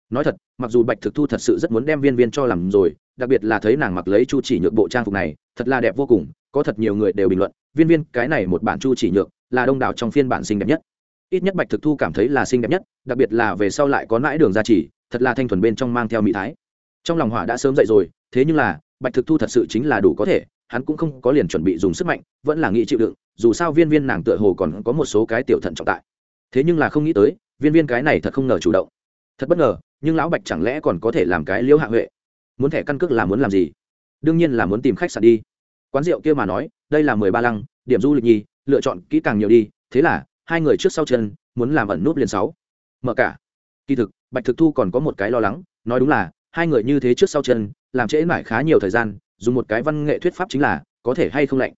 nói thật, mặc dù bạch thực thu thật sự rất muốn đem viên viên cho làm rồi, đặc biệt là thấy nàng mặc lấy chu chỉ nhược bộ trang phục này, thật là đẹp vô cùng, có thật nhiều người đều bình luận, viên viên, cái này một bản chu chỉ nhược là đông đảo trong phiên bản xinh đẹp nhất. Ít nhất bạch thực thu cảm thấy là xinh đẹp nhất, đặc biệt là về sau lại có mãi đường gia trì thật là thanh thuần bên trong mang theo mỹ thái. Trong lòng hỏa đã sớm dậy rồi, thế nhưng là, bạch thực thu thật sự chính là đủ có thể, hắn cũng không có liền chuẩn bị dùng sức mạnh, vẫn là nghĩ chịu đựng, dù sao viên viên nàng tựa hồ còn có một số cái tiểu thận trọng tại. Thế nhưng là không nghĩ tới, viên viên cái này thật không ngờ chủ động. Thật bất ngờ nhưng lão bạch chẳng lẽ còn có thể làm cái liễu hạ huệ? Muốn thẻ căn cước là muốn làm gì? Đương nhiên là muốn tìm khách sạn đi. Quán rượu kia mà nói, đây là mười ba lăng, điểm du lịch nhi lựa chọn kỹ càng nhiều đi. Thế là, hai người trước sau chân, muốn làm ẩn núp liền sáu. Mở cả. Kỳ thực, bạch thực thu còn có một cái lo lắng, nói đúng là, hai người như thế trước sau chân, làm trễ mãi khá nhiều thời gian, dùng một cái văn nghệ thuyết pháp chính là, có thể hay không lạnh.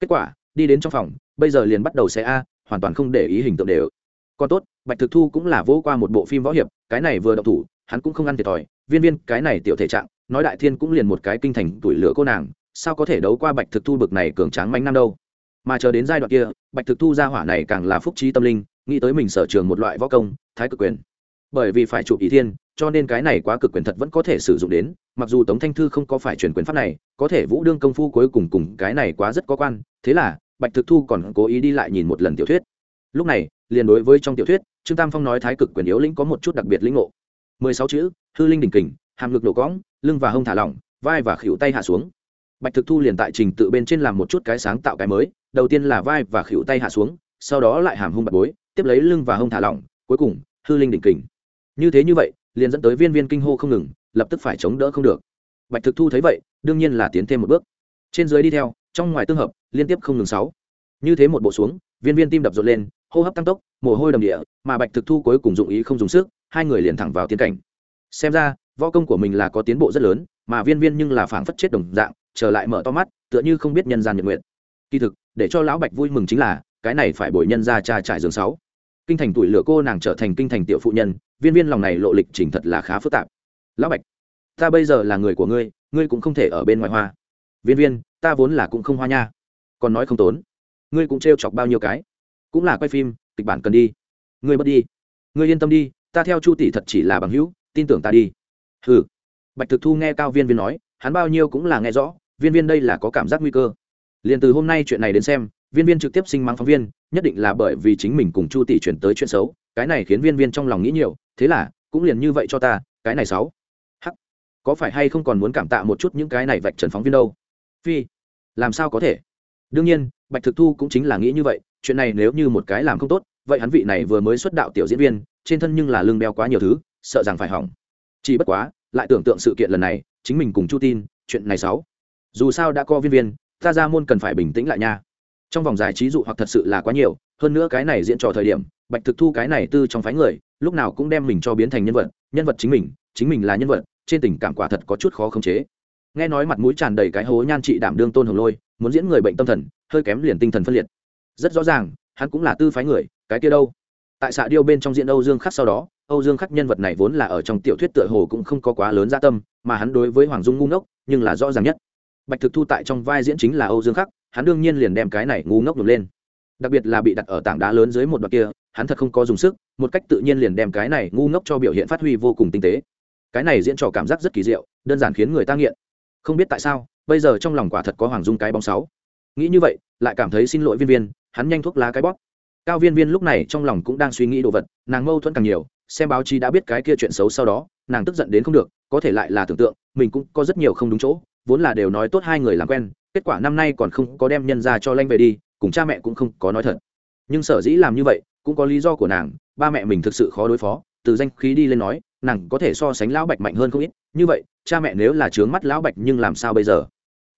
Kết quả, đi đến trong phòng, bây giờ liền bắt đầu xe a, hoàn toàn không để ý hình tượng đều. Còn tốt, bạch thực thu cũng là vỗ qua một bộ phim võ hiệp cái này vừa đậu thủ, hắn cũng không ăn thiệt thòi. Viên viên, cái này tiểu thể trạng, nói đại thiên cũng liền một cái kinh thành tuổi lửa cô nàng, sao có thể đấu qua bạch thực thu bực này cường tráng mãnh nam đâu? Mà chờ đến giai đoạn kia, bạch thực thu ra hỏa này càng là phúc trí tâm linh, nghĩ tới mình sở trường một loại võ công, thái cực quyền. Bởi vì phải chụp ý thiên, cho nên cái này quá cực quyền thật vẫn có thể sử dụng đến, mặc dù tống thanh thư không có phải chuyển quyền pháp này, có thể vũ đương công phu cuối cùng cùng cái này quá rất có quan, thế là bạch thực thu còn cố ý đi lại nhìn một lần tiểu thuyết lúc này, liền đối với trong tiểu thuyết, trương tam phong nói thái cực quyền yếu lĩnh có một chút đặc biệt lĩnh ngộ. Mười sáu chữ, hư linh đỉnh kình, hàm ngực đổ cõng lưng và hông thả lỏng, vai và khỉu tay hạ xuống. Bạch thực thu liền tại trình tự bên trên làm một chút cái sáng tạo cái mới, đầu tiên là vai và khỉu tay hạ xuống, sau đó lại hàm hung bạc bối, tiếp lấy lưng và hông thả lỏng, cuối cùng, hư linh đỉnh kình. Như thế như vậy, liền dẫn tới viên viên kinh hô không ngừng, lập tức phải chống đỡ không được. Bạch thực thu thấy vậy, đương nhiên là tiến thêm một bước. Trên dưới đi theo, trong ngoài tương hợp, liên tiếp không ngừng sáu. Như thế một bộ xuống, viên viên tim đập rộn lên hô hấp tăng tốc, mồ hôi đầm địa, mà bạch thực thu cuối cùng dụng ý không dùng sức, hai người liền thẳng vào tiến cảnh. Xem ra, võ công của mình là có tiến bộ rất lớn, mà viên viên nhưng là phảng phất chết đồng dạng, trở lại mở to mắt, tựa như không biết nhân gian nhật nguyện. Kỳ thực, để cho lão bạch vui mừng chính là, cái này phải bồi nhân ra cha trải giường sáu. Kinh thành tuổi lửa cô nàng trở thành kinh thành tiểu phụ nhân, viên viên lòng này lộ lịch trình thật là khá phức tạp. Lão bạch, ta bây giờ là người của ngươi ngươi cũng không thể ở bên ngoài hoa. Viên viên, ta vốn là cũng không hoa nha. Còn nói không tốn. Ngươi cũng trêu chọc bao nhiêu cái cũng là quay phim, kịch bản cần đi. Ngươi bất đi. Ngươi yên tâm đi, ta theo chu tỷ thật chỉ là bằng hữu, tin tưởng ta đi. Ừ bạch thực thu nghe cao viên viên nói, hắn bao nhiêu cũng là nghe rõ, viên viên đây là có cảm giác nguy cơ. Liền từ hôm nay chuyện này đến xem, viên viên trực tiếp sinh mắng phóng viên, nhất định là bởi vì chính mình cùng chu tỷ chuyển tới chuyện xấu, cái này khiến viên viên trong lòng nghĩ nhiều, thế là, cũng liền như vậy cho ta, cái này sáu. Hắc. Có phải hay không còn muốn cảm tạ một chút những cái này vạch trần phóng viên đâu? Phi. Làm sao có thể? Đương nhiên bạch thực thu cũng chính là nghĩ như vậy, chuyện này nếu như một cái làm không tốt, vậy hắn vị này vừa mới xuất đạo tiểu diễn viên, trên thân nhưng là lưng đeo quá nhiều thứ, sợ rằng phải hỏng. Chỉ bất quá, lại tưởng tượng sự kiện lần này, chính mình cùng chu tin, chuyện này sáu. Dù sao đã có viên viên, ta ra môn cần phải bình tĩnh lại nha. Trong vòng giải trí dụ hoặc thật sự là quá nhiều, hơn nữa cái này diễn trò thời điểm, bạch thực thu cái này tư trong phái người, lúc nào cũng đem mình cho biến thành nhân vật nhân vật chính mình chính mình là nhân vật, trên tình cảm quả thật có chút khó khống chế. Nghe nói mặt mũi tràn đầy cái hố nhan trị đảm đương tôn hồng lôi, muốn diễn người bệnh tâm thần hơi kém liền tinh thần phân liệt. Rất rõ ràng, hắn cũng là tư phái người, cái kia đâu? Tại xạ điêu bên trong diễn âu dương khắc sau đó, âu dương khắc nhân vật này vốn là ở trong tiểu thuyết tựa hồ cũng không có quá lớn gia tâm, mà hắn đối với hoàng dung ngu ngốc, nhưng là rõ ràng nhất. Bạch thực thu tại trong vai diễn chính là âu dương khắc, hắn đương nhiên liền đem cái này ngu ngốc nhục lên. Đặc biệt là bị đặt ở tảng đá lớn dưới một đoạn kia, hắn thật không có dùng sức, một cách tự nhiên liền đem cái này ngu ngốc cho biểu hiện phát huy vô cùng tinh tế. Cái này diễn trò cảm giác rất kỳ diệu, đơn giản khiến người ta nghiện. Không biết tại sao, bây giờ trong lòng quả thật có hoàng dung cái bóng sáu nghĩ như vậy, lại cảm thấy xin lỗi viên viên, hắn nhanh thuốc lá cái bóp. Cao viên viên lúc này trong lòng cũng đang suy nghĩ đồ vật, nàng mâu thuẫn càng nhiều, xem báo chí đã biết cái kia chuyện xấu sau đó, nàng tức giận đến không được, có thể lại là tưởng tượng, mình cũng có rất nhiều không đúng chỗ, vốn là đều nói tốt hai người làm quen, kết quả năm nay còn không có đem nhân ra cho lanh về đi, cùng cha mẹ cũng không có nói thật. Nhưng sở dĩ làm như vậy, cũng có lý do của nàng, ba mẹ mình thực sự khó đối phó, từ danh khí đi lên nói, nàng có thể so sánh lão bạch mạnh hơn không ít, như vậy, cha mẹ nếu là trướng mắt lão bạch nhưng làm sao bây giờ?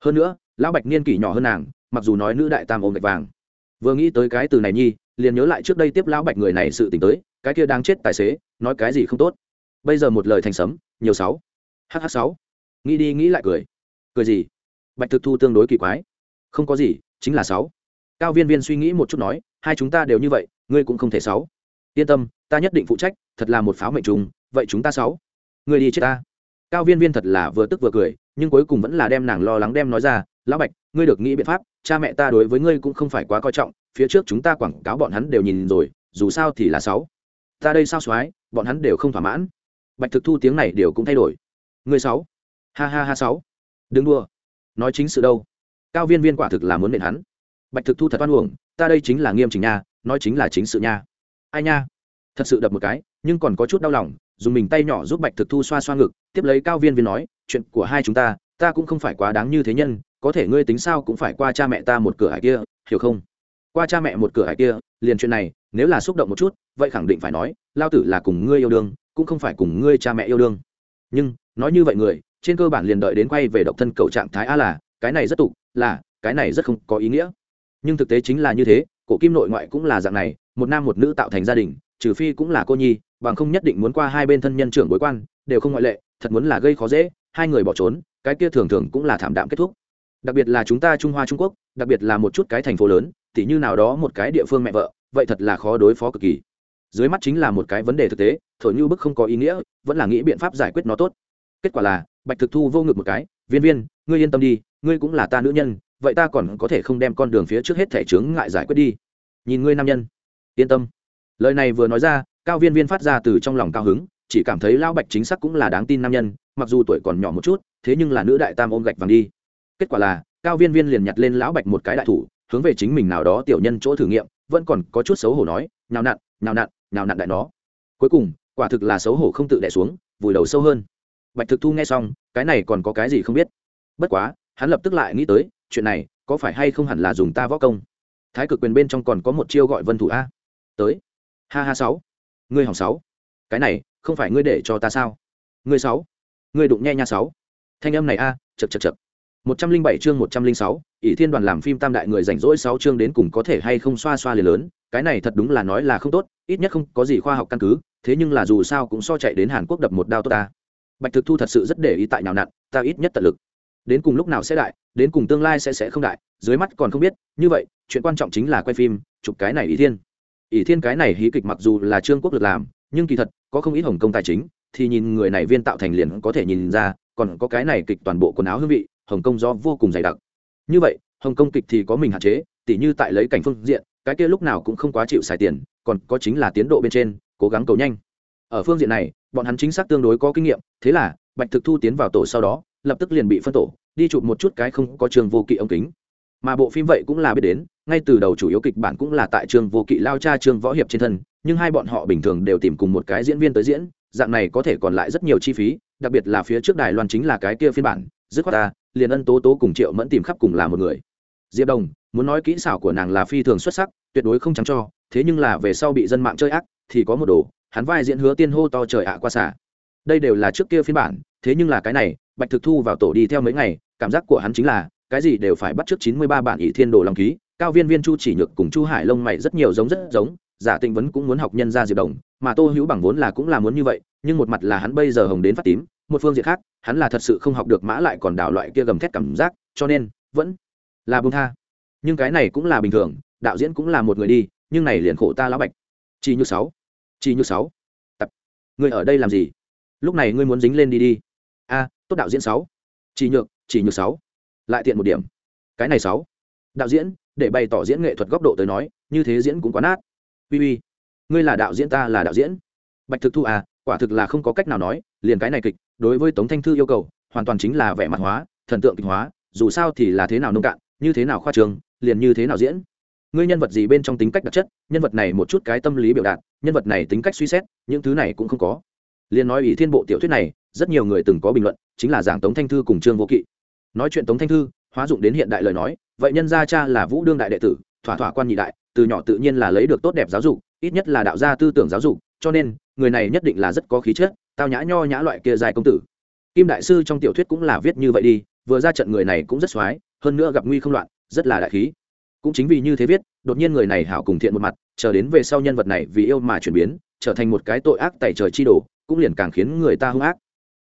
Hơn nữa, lão bạch niên kỷ nhỏ hơn nàng mặc dù nói nữ đại tam ôm gạch vàng. Vừa nghĩ tới cái từ này nhi, liền nhớ lại trước đây tiếp lão bạch người này sự t ì n h tới, cái kia đang chết tài xế, nói cái gì không tốt. Bây giờ một lời thành sấm, nhiều sáu. Hh sáu. Nghĩ đi nghĩ lại cười. Cười gì? Bạch thực thu tương đối kỳ quái. Không có gì, chính là sáu. Cao viên viên suy nghĩ một chút nói, hai chúng ta đều như vậy, ngươi cũng không thể sáu. Yên tâm, ta nhất định phụ trách, thật là một pháo mệnh trùng, vậy chúng ta sáu. Ngươi đi chết ta. Cao viên viên thật là vừa tức vừa cười, nhưng cuối cùng vẫn là đem nàng lo lắng đem nói ra, lão bạch, ngươi được nghĩ biện pháp cha mẹ ta đối với ngươi cũng không phải quá coi trọng, phía trước chúng ta quảng cáo bọn hắn đều nhìn rồi, dù sao thì là sáu. Ta đây sao soái, bọn hắn đều không thỏa mãn. Bạch thực thu tiếng này đều cũng thay đổi. Ngươi sáu. Ha ha ha sáu. Đừng đua nói chính sự đâu. Cao viên viên quả thực là muốn nện hắn. Bạch thực thu thật oan uổng, ta đây chính là nghiêm chỉnh nha, nói chính là chính sự nha. Ai nha? Thật sự đập một cái, nhưng còn có chút đau lòng, dùng mình tay nhỏ giúp bạch thực thu xoa xoa ngực, tiếp lấy cao viên viên nói, chuyện của hai chúng ta ta cũng không phải quá đáng như thế nhân có thể ngươi tính sao cũng phải qua cha mẹ ta một cửa hải kia, hiểu không? Qua cha mẹ một cửa hải kia, liền chuyện này, nếu là xúc động một chút, vậy khẳng định phải nói, lao tử là cùng ngươi yêu đương, cũng không phải cùng ngươi cha mẹ yêu đương. Nhưng, nói như vậy người, trên cơ bản liền đợi đến quay về độc thân cầu trạng thái a là, cái này rất tục, là, cái này rất không có ý nghĩa. Nhưng thực tế chính là như thế, cổ kim nội ngoại cũng là dạng này, một nam một nữ tạo thành gia đình, trừ phi cũng là cô nhi, bằng không nhất định muốn qua hai bên thân nhân trưởng bối quan, đều không ngoại lệ, thật muốn là gây khó dễ, hai người bỏ trốn, cái kia thường thường cũng là thảm đạm kết thúc đặc biệt là chúng ta trung hoa trung quốc, đặc biệt là một chút cái thành phố lớn thì như nào đó một cái địa phương mẹ vợ, vậy thật là khó đối phó cực kỳ. Dưới mắt chính là một cái vấn đề thực tế, thổi như bức không có ý nghĩa, vẫn là nghĩ biện pháp giải quyết nó tốt. Kết quả là, bạch thực thu vô ngực một cái, viên viên, ngươi yên tâm đi, ngươi cũng là ta nữ nhân, vậy ta còn có thể không đem con đường phía trước hết thẻ trướng ngại giải quyết đi. Nhìn ngươi nam nhân. Yên tâm. Lời này vừa nói ra, cao viên viên phát ra từ trong lòng cao hứng, chỉ cảm thấy Lão bạch chính xác cũng là đáng tin nam nhân, mặc dù tuổi còn nhỏ một chút, thế nhưng là nữ đại tam ôm gạch vàng đi kết quả là, cao viên viên liền nhặt lên lão bạch một cái đại thủ, hướng về chính mình nào đó tiểu nhân chỗ thử nghiệm, vẫn còn có chút xấu hổ nói, nhào nặn nhào nặn nhào nặn đại nó. Cuối cùng, quả thực là xấu hổ không tự đẻ xuống, vùi đầu sâu hơn. Bạch thực thu nghe xong, cái này còn có cái gì không biết? Bất quá, hắn lập tức lại nghĩ tới, chuyện này, có phải hay không hẳn là dùng ta võ công? Thái cực quyền bên trong còn có một chiêu gọi vân thủ a. Tới. Ha ha sáu. Ngươi hỏng sáu. Cái này, không phải ngươi để cho ta sao? Ngươi sáu. Ngươi đụng nhe nha sáu. Thanh âm này a chật chật chật một trăm linh bảy chương một trăm linh sáu, ỷ thiên đoàn làm phim tam đại người rảnh rỗi sáu chương đến cùng có thể hay không xoa xoa liền lớn, cái này thật đúng là nói là không tốt, ít nhất không có gì khoa học căn cứ, thế nhưng là dù sao cũng so chạy đến hàn quốc đập một đao tốt ta. Bạch thực thu thật sự rất để ý tại nào nặn, ta ít nhất tận lực. Đến cùng lúc nào sẽ đại, đến cùng tương lai sẽ sẽ không đại, dưới mắt còn không biết, như vậy, chuyện quan trọng chính là quay phim, chụp cái này ỷ thiên. Ỷ thiên cái này hí kịch mặc dù là trương quốc được làm, nhưng kỳ thật, có không ít hồng công tài chính, thì nhìn người này viên tạo thành liền có thể nhìn ra, còn có cái này kịch toàn bộ quần áo hương vị hồng kông do vô cùng dày đặc. Như vậy, hồng kông kịch thì có mình hạn chế, tỉ như tại lấy cảnh phương diện, cái kia lúc nào cũng không quá chịu xài tiền, còn có chính là tiến độ bên trên, cố gắng cầu nhanh. Ở phương diện này, bọn hắn chính xác tương đối có kinh nghiệm, thế là, bạch thực thu tiến vào tổ sau đó, lập tức liền bị phân tổ, đi chụp một chút cái không có trường vô kỵ ống kính. Mà bộ phim vậy cũng là biết đến, ngay từ đầu chủ yếu kịch bản cũng là tại trường vô kỵ lao cha trương võ hiệp trên thân, nhưng hai bọn họ bình thường đều tìm cùng một cái diễn viên tới diễn dạng này có thể còn lại rất nhiều chi phí, đặc biệt là phía trước đài loan chính là cái kia phiên bản, dứt khoát ta, liền ân tố tố cùng triệu mẫn tìm khắp cùng là một người. Diệp đồng, muốn nói kỹ xảo của nàng là phi thường xuất sắc, tuyệt đối không trắng cho, thế nhưng là về sau bị dân mạng chơi ác, thì có một đồ, hắn vai diễn hứa tiên hô to trời ạ qua xả. Đây đều là trước kia phiên bản, thế nhưng là cái này, bạch thực thu vào tổ đi theo mấy ngày, cảm giác của hắn chính là, cái gì đều phải bắt trước chín mươi ba bản ỷ thiên đồ lòng ký, cao viên viên chu chỉ nhược cùng chu hải lông mày rất nhiều giống rất giống, giả tinh vấn cũng muốn học nhân ra diệp đồng mà tô hữu bằng vốn là cũng là muốn như vậy, nhưng một mặt là hắn bây giờ hồng đến phát tím, một phương diện khác, hắn là thật sự không học được mã lại còn đảo loại kia gầm thét cảm giác, cho nên vẫn là bông tha. Nhưng cái này cũng là bình thường, đạo diễn cũng là một người đi, nhưng này liền khổ ta lão bạch. Chỉ như sáu, chỉ như sáu. Tập người ở đây làm gì? Lúc này ngươi muốn dính lên đi đi. A, tốt đạo diễn sáu. Chỉ nhược chỉ nhược sáu. Lại tiện một điểm. Cái này sáu. Đạo diễn, để bày tỏ diễn nghệ thuật góc độ tới nói, như thế diễn cũng quá nát. Uy uy ngươi là đạo diễn ta là đạo diễn. Bạch thực thu à quả thực là không có cách nào nói, liền cái này kịch, đối với tống thanh thư yêu cầu, hoàn toàn chính là vẻ mặt hóa, thần tượng kịch hóa, dù sao thì là thế nào nông cạn, như thế nào khoa trường, liền như thế nào diễn. Ngươi nhân vật gì bên trong tính cách đặc chất, nhân vật này một chút cái tâm lý biểu đạt, nhân vật này tính cách suy xét, những thứ này cũng không có. Liền nói ý thiên bộ tiểu thuyết này, rất nhiều người từng có bình luận, chính là giảng tống thanh thư cùng trương vô kỵ. Nói chuyện tống thanh thư, hóa dụng đến hiện đại lời nói, vậy nhân gia cha là vũ đương đại đệ tử, thỏa thỏa quan nhị đại, từ nhỏ tự nhiên là lấy được tốt đẹp giáo dục ít nhất là đạo gia tư tưởng giáo dục, cho nên, người này nhất định là rất có khí chất, tao nhã nho nhã loại kia dài công tử. Kim đại sư trong tiểu thuyết cũng là viết như vậy đi, vừa ra trận người này cũng rất xoái, hơn nữa gặp nguy không loạn, rất là đại khí. Cũng chính vì như thế viết, đột nhiên người này hảo cùng thiện một mặt, chờ đến về sau nhân vật này vì yêu mà chuyển biến, trở thành một cái tội ác tại trời chi đồ, cũng liền càng khiến người ta hung ác.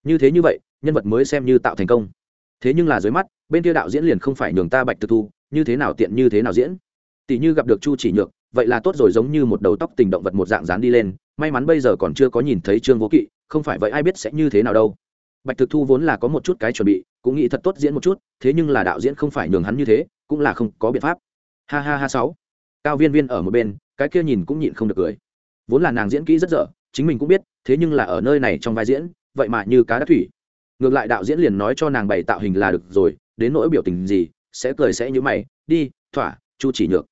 Như thế như vậy, nhân vật mới xem như tạo thành công. Thế nhưng là dưới mắt, bên kia đạo diễn liền không phải nhường ta bạch thực thu, như thế nào tiện như thế nào diễn. Tỷ như gặp được chu chỉ nhược vậy là tốt rồi, giống như một đầu tóc tình động vật một dạng dán đi lên. May mắn bây giờ còn chưa có nhìn thấy trương vô kỵ, không phải vậy ai biết sẽ như thế nào đâu. Bạch thực thu vốn là có một chút cái chuẩn bị, cũng nghĩ thật tốt diễn một chút, thế nhưng là đạo diễn không phải nhường hắn như thế, cũng là không có biện pháp. Ha ha ha, sáu. Cao viên viên ở một bên, cái kia nhìn cũng nhịn không được cười. Vốn là nàng diễn kỹ rất dở, chính mình cũng biết, thế nhưng là ở nơi này trong vai diễn, vậy mà như cá đắc thủy. Ngược lại đạo diễn liền nói cho nàng bày tạo hình là được rồi, đến nỗi biểu tình gì, sẽ cười sẽ như mày, đi, thỏa, chu chỉ nhược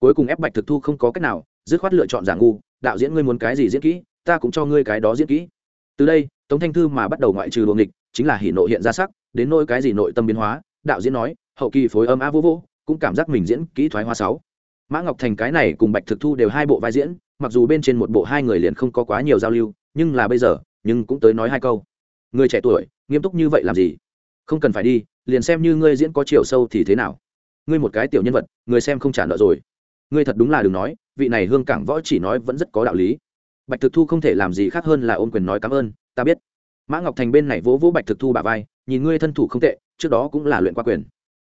cuối cùng ép bạch thực thu không có cách nào, dứt khoát lựa chọn giả ngu, đạo diễn ngươi muốn cái gì diễn kỹ, ta cũng cho ngươi cái đó diễn kỹ. Từ đây, tống thanh thư mà bắt đầu ngoại trừ luồng địch chính là hỉ nộ hiện ra sắc, đến nỗi cái gì nội tâm biến hóa, đạo diễn nói, hậu kỳ phối âm á vô vô, cũng cảm giác mình diễn kỹ thoái hoa sáu. Mã ngọc thành cái này cùng bạch thực thu đều hai bộ vai diễn, mặc dù bên trên một bộ hai người liền không có quá nhiều giao lưu, nhưng là bây giờ, nhưng cũng tới nói hai câu. Người trẻ tuổi, nghiêm túc như vậy làm gì? Không cần phải đi, liền xem như ngươi diễn có chiều sâu thì thế nào. Ngươi một cái tiểu nhân vật, người xem không trả nợ rồi ngươi thật đúng là đừng nói, vị này hương cảng võ chỉ nói vẫn rất có đạo lý. Bạch thực thu không thể làm gì khác hơn là ôm quyền nói cảm ơn, ta biết. Mã ngọc thành bên này vỗ vỗ bạch thực thu bà vai, nhìn ngươi thân thủ không tệ, trước đó cũng là luyện qua quyền.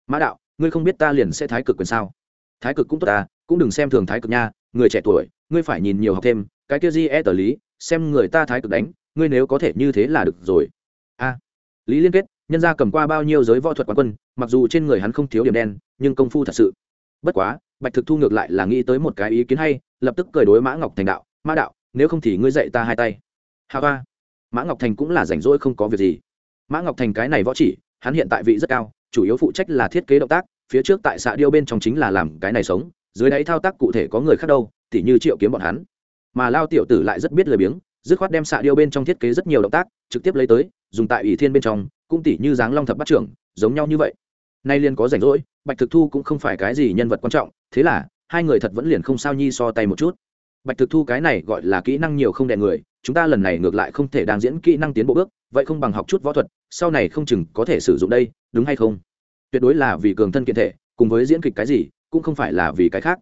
Mã đạo, ngươi không biết ta liền sẽ thái cực quyền sao? Thái cực cũng tốt ta, cũng đừng xem thường thái cực nha, người trẻ tuổi, ngươi phải nhìn nhiều học thêm, cái kia di e tờ lý, xem người ta thái cực đánh, ngươi nếu có thể như thế là được rồi. A, lý liên kết, nhân gia cầm qua bao nhiêu giới võ thuật quán quân, mặc dù trên người hắn không thiếu điểm đen, nhưng công phu thật sự. Bất quá bạch thực thu ngược lại là nghĩ tới một cái ý kiến hay, lập tức cười đối mã ngọc thành đạo mã đạo, nếu không thì ngươi dạy ta hai tay. Hà ba mã ngọc thành cũng là rảnh rỗi không có việc gì. Mã ngọc thành cái này võ chỉ, hắn hiện tại vị rất cao, chủ yếu phụ trách là thiết kế động tác, phía trước tại xạ điêu bên trong chính là làm cái này sống, dưới đáy thao tác cụ thể có người khác đâu, tỉ như triệu kiếm bọn hắn. Mà lao tiểu tử lại rất biết lười biếng, dứt khoát đem xạ điêu bên trong thiết kế rất nhiều động tác, trực tiếp lấy tới, dùng tại ủy thiên bên trong, cũng tỉ như dáng long thập bắt trưởng, giống nhau như vậy. Nay liền có rảnh rỗi, bạch thực thu cũng không phải cái gì nhân vật quan trọng thế là, hai người thật vẫn liền không sao nhi so tay một chút. Bạch thực thu cái này gọi là kỹ năng nhiều không đè người, chúng ta lần này ngược lại không thể đang diễn kỹ năng tiến bộ bước, vậy không bằng học chút võ thuật, sau này không chừng có thể sử dụng đây, đúng hay không? Tuyệt đối là vì cường thân kiện thể, cùng với diễn kịch cái gì, cũng không phải là vì cái khác.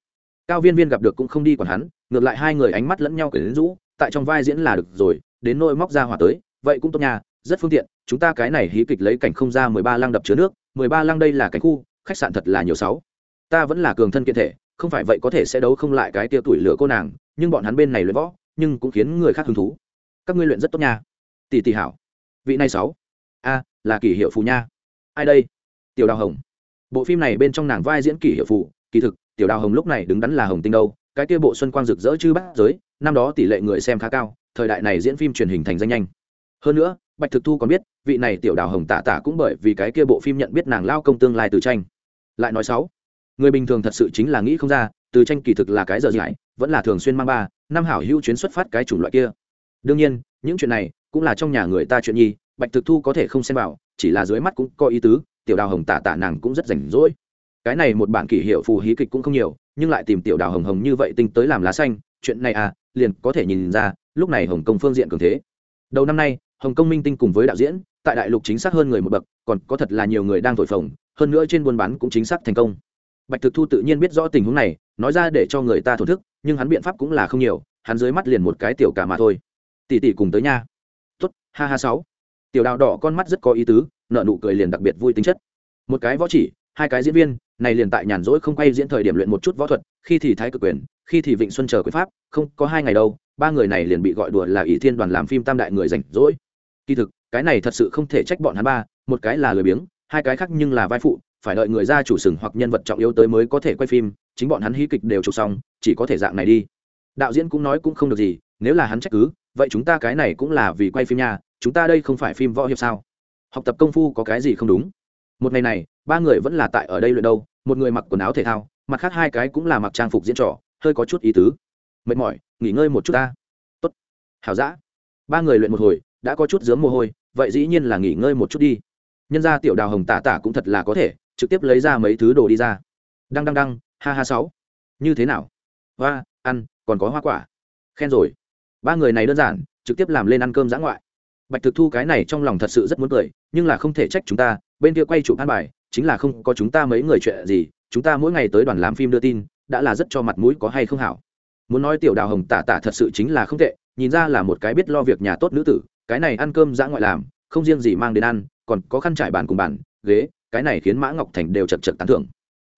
Cao viên viên gặp được cũng không đi còn hắn, ngược lại hai người ánh mắt lẫn nhau kể đến rũ, tại trong vai diễn là được rồi, đến nôi móc ra hỏa tới, vậy cũng tốt nha, rất phương tiện, chúng ta cái này hí kịch lấy cảnh không ra mười ba lăng đập chứa nước, mười ba lăng đây là cảnh khu, khách sạn thật là nhiều sáu ta vẫn là cường thân kiện thể, không phải vậy có thể sẽ đấu không lại cái tia tuổi lửa cô nàng, nhưng bọn hắn bên này luyện võ, nhưng cũng khiến người khác hứng thú. Các ngươi luyện rất tốt nha. Tỷ tỷ hảo. Vị này sáu. A, là kỷ hiệu phù nha. Ai đây? Tiểu đào hồng. Bộ phim này bên trong nàng vai diễn kỷ hiệu phù, kỳ thực, tiểu đào hồng lúc này đứng đắn là hồng tinh đâu, cái kia bộ xuân quang rực rỡ chư bát giới, năm đó tỷ lệ người xem khá cao, thời đại này diễn phim truyền hình thành danh nhanh. Hơn nữa, bạch thực thu còn biết, vị này tiểu đào hồng tạ tạ cũng bởi vì cái kia bộ phim nhận biết nàng lao công tương lai từ tranh. Lại nói sáu người bình thường thật sự chính là nghĩ không ra, từ tranh kỳ thực là cái giờ dại vẫn là thường xuyên mang ba, năm hảo hữu chuyến xuất phát cái chủng loại kia. Đương nhiên, những chuyện này cũng là trong nhà người ta chuyện nhi, bạch thực thu có thể không xem vào, chỉ là dưới mắt cũng có ý tứ, tiểu đào hồng tạ tạ nàng cũng rất rảnh rỗi. Cái này một bản kỷ hiệu phù hí kịch cũng không nhiều, nhưng lại tìm tiểu đào hồng hồng như vậy tinh tới làm lá xanh, chuyện này à liền có thể nhìn ra, lúc này hồng kông phương diện cường thế. Đầu năm nay, hồng kông minh tinh cùng với đạo diễn, tại đại lục chính xác hơn người một bậc, còn có thật là nhiều người đang thổi phồng, hơn nữa trên buôn bán cũng chính xác thành công bạch thực thu tự nhiên biết rõ tình huống này, nói ra để cho người ta thổn thức, nhưng hắn biện pháp cũng là không nhiều, hắn dưới mắt liền một cái tiểu cả mà thôi. Tỷ tỷ cùng tới nha. Tốt, ha ha sáu. Tiểu đào đỏ con mắt rất có ý tứ nợ nụ cười liền đặc biệt vui tính chất. Một cái võ chỉ, hai cái diễn viên, này liền tại nhàn rỗi không quay diễn thời điểm luyện một chút võ thuật, khi thì thái cực quyền, khi thì vịnh xuân chờ quyền pháp, không, có hai ngày đâu, ba người này liền bị gọi đùa là ỷ thiên đoàn làm phim tam đại người rảnh rỗi. Kỳ thực, cái này thật sự không thể trách bọn hắn ba, một cái là lười biếng, hai cái khác nhưng là vai phụ phải đợi người ra chủ sừng hoặc nhân vật trọng yếu tới mới có thể quay phim, chính bọn hắn hí kịch đều chụp xong, chỉ có thể dạng này đi. Đạo diễn cũng nói cũng không được gì, nếu là hắn trách cứ, vậy chúng ta cái này cũng là vì quay phim nha, chúng ta đây không phải phim võ hiệp sao? Học tập công phu có cái gì không đúng? Một ngày này, ba người vẫn là tại ở đây luyện đâu, một người mặc quần áo thể thao, mặt khác hai cái cũng là mặc trang phục diễn trò, hơi có chút ý tứ. Mệt mỏi, nghỉ ngơi một chút ta. Tốt. Hảo dã. Ba người luyện một hồi, đã có chút dướng mồ hôi, vậy dĩ nhiên là nghỉ ngơi một chút đi. Nhân ra tiểu đào hồng tả tả cũng thật là có thể trực tiếp lấy ra mấy thứ đồ đi ra. Đăng đăng đăng, ha ha, sáu. Như thế nào? Hoa, ăn, còn có hoa quả. Khen rồi. Ba người này đơn giản, trực tiếp làm lên ăn cơm giã ngoại. Bạch thực thu cái này trong lòng thật sự rất muốn cười, nhưng là không thể trách chúng ta, bên kia quay chụp an bài, chính là không có chúng ta mấy người chuyện gì, chúng ta mỗi ngày tới đoàn làm phim đưa tin, đã là rất cho mặt mũi có hay không hảo. Muốn nói tiểu đào hồng tả tả thật sự chính là không tệ, nhìn ra là một cái biết lo việc nhà tốt nữ tử, cái này ăn cơm dã ngoại làm, không riêng gì mang đến ăn, còn có khăn trải bàn cùng bàn, ghế cái này khiến mã ngọc thành đều chật chật tán thưởng.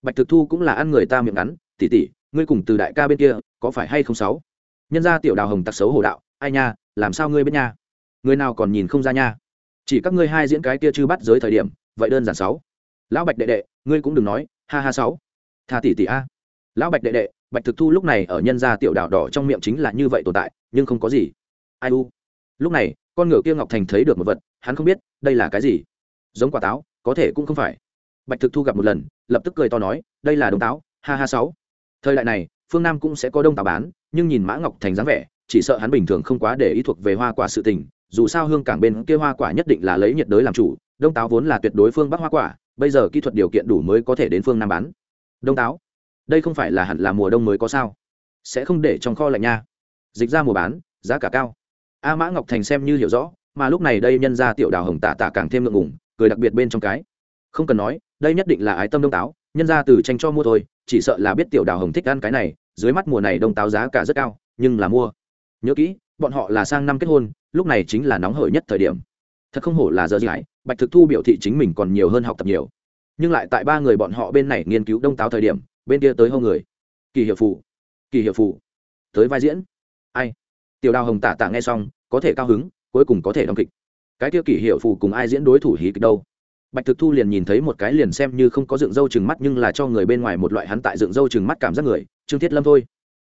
Bạch thực thu cũng là ăn người ta miệng ngắn tỉ tỉ ngươi cùng từ đại ca bên kia, có phải hay không sáu? Nhân ra tiểu đào hồng tặc xấu hổ đạo, ai nha, làm sao ngươi biết nha? Người nào còn nhìn không ra nha? Chỉ các ngươi hai diễn cái kia chưa bắt giới thời điểm, vậy đơn giản sáu. Lão bạch đệ đệ, ngươi cũng đừng nói, ha ha sáu. Tha tỷ tỷ a. Lão bạch đệ đệ, bạch thực thu lúc này ở nhân gia tiểu đảo đỏ trong miệng chính là như vậy tồn tại, nhưng không có gì. Ai u. Lúc này, con ngựa kia ngọc thành thấy được một vật, hắn không biết, đây là cái gì? Giống quả táo có thể cũng không phải. Bạch thực thu gặp một lần, lập tức cười to nói, đây là đông táo, ha ha sáu. Thời đại này, phương nam cũng sẽ có đông táo bán, nhưng nhìn mã ngọc thành dáng vẻ, chỉ sợ hắn bình thường không quá để ý thuộc về hoa quả sự tình, dù sao hương cảng bên kia hoa quả nhất định là lấy nhiệt đới làm chủ, đông táo vốn là tuyệt đối phương bắc hoa quả, bây giờ kỹ thuật điều kiện đủ mới có thể đến phương nam bán. Đông táo, đây không phải là hẳn là mùa đông mới có sao? Sẽ không để trong kho lạnh nha. Dịch ra mùa bán, giá cả cao. A mã ngọc thành xem như hiểu rõ, mà lúc này đây nhân ra tiểu đào hồng tả tả càng thêm ngượng ngủng cười đặc biệt bên trong cái. Không cần nói, đây nhất định là ái tâm đông táo, nhân ra từ tranh cho mua thôi, chỉ sợ là biết tiểu đào hồng thích ăn cái này, dưới mắt mùa này đông táo giá cả rất cao, nhưng là mua. Nhớ kỹ, bọn họ là sang năm kết hôn, lúc này chính là nóng hởi nhất thời điểm. Thật không hổ là giờ gì bạch thực thu biểu thị chính mình còn nhiều hơn học tập nhiều. Nhưng lại tại ba người bọn họ bên này nghiên cứu đông táo thời điểm, bên kia tới hâu người. Kỳ hiệu phụ kỳ hiệu phụ tới vai diễn. Ai? Tiểu đào hồng tả tả nghe xong, có thể cao hứng, cuối cùng có thể đóng kịch cái kia kỷ hiệu phụ cùng ai diễn đối thủ hí kịch đâu. Bạch thực thu liền nhìn thấy một cái liền xem như không có dựng râu chừng mắt nhưng là cho người bên ngoài một loại hắn tại dựng râu chừng mắt cảm giác người, trương thiết lâm thôi.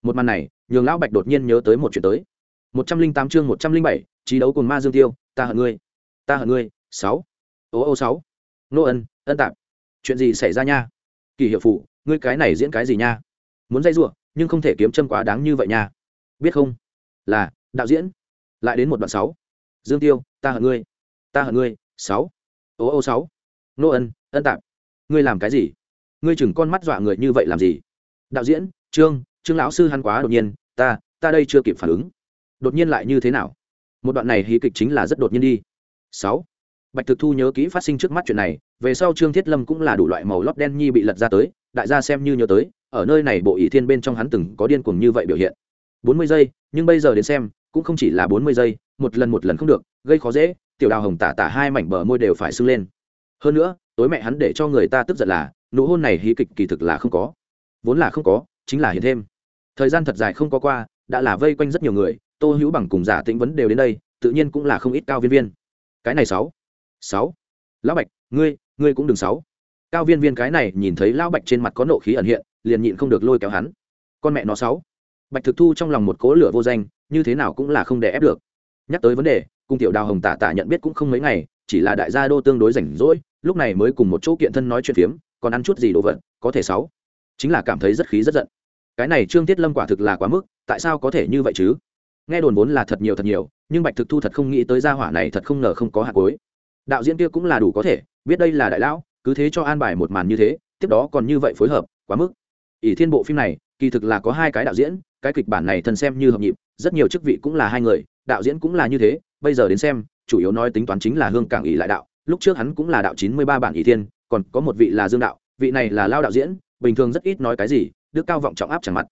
Một màn này, nhường lão bạch đột nhiên nhớ tới một chuyện tới. Một trăm linh tám chương một trăm linh bảy trí đấu cùng ma dương tiêu, ta hận ngươi, ta hận ngươi, sáu. Ô ô sáu. Nô ân ân tạp. Chuyện gì xảy ra nha? Kỳ hiệu phụ ngươi cái này diễn cái gì nha? Muốn dây giụa nhưng không thể kiếm chân quá đáng như vậy nha. Biết không? Là, đạo diễn. Lại đến một đoạn sáu. Dương tiêu ta hận ngươi, ta hận ngươi, sáu, ô ô sáu, nô ân ân tạp, ngươi làm cái gì? Ngươi chừng con mắt dọa người như vậy làm gì? Đạo diễn, trương trương lão sư hắn quá đột nhiên, ta ta đây chưa kịp phản ứng. Đột nhiên lại như thế nào? Một đoạn này hí kịch chính là rất đột nhiên đi. Sáu, bạch thực thu nhớ kỹ phát sinh trước mắt chuyện này, về sau trương thiết lâm cũng là đủ loại màu lót đen nhi bị lật ra tới, đại gia xem như nhớ tới, ở nơi này bộ ỷ thiên bên trong hắn từng có điên cuồng như vậy biểu hiện. Bốn mươi giây, nhưng bây giờ đến xem, cũng không chỉ là bốn mươi giây một lần một lần không được, gây khó dễ, tiểu đào hồng tả tả hai mảnh bờ môi đều phải sưng lên. Hơn nữa, tối mẹ hắn để cho người ta tức giận là, nụ hôn này hí kịch kỳ thực là không có. Vốn là không có, chính là hiện thêm. Thời gian thật dài không có qua, đã là vây quanh rất nhiều người, tô hữu bằng cùng giả tĩnh vấn đều đến đây, tự nhiên cũng là không ít cao viên viên. Cái này sáu. Sáu. Lão bạch, ngươi ngươi cũng đừng sáu. Cao viên viên cái này nhìn thấy lão bạch trên mặt có nộ khí ẩn hiện, liền nhịn không được lôi kéo hắn. Con mẹ nó sáu. Bạch thực thu trong lòng một cố lửa vô danh, như thế nào cũng là không để ép được nhắc tới vấn đề, cung tiểu đào hồng tả tả nhận biết cũng không mấy ngày, chỉ là đại gia đô tương đối rảnh rỗi, lúc này mới cùng một chỗ kiện thân nói chuyện phiếm, còn ăn chút gì đồ vật, có thể sáu. Chính là cảm thấy rất khí rất giận. Cái này trương tiết lâm quả thực là quá mức, tại sao có thể như vậy chứ? Nghe đồn vốn là thật nhiều thật nhiều, nhưng bạch thực thu thật không nghĩ tới gia hỏa này thật không ngờ không có hạt cối đạo diễn kia cũng là đủ có thể, biết đây là đại lão, cứ thế cho an bài một màn như thế, tiếp đó còn như vậy phối hợp, quá mức. Ỷ thiên bộ phim này, kỳ thực là có hai cái đạo diễn cái kịch bản này thần xem như hợp nhịp, rất nhiều chức vị cũng là hai người, đạo diễn cũng là như thế, bây giờ đến xem, chủ yếu nói tính toán chính là hương cảng ỷ lại đạo, lúc trước hắn cũng là đạo chín mươi ba bản ỷ thiên, còn có một vị là dương đạo, vị này là lao đạo diễn, bình thường rất ít nói cái gì, đức cao vọng trọng áp chẳng mặt.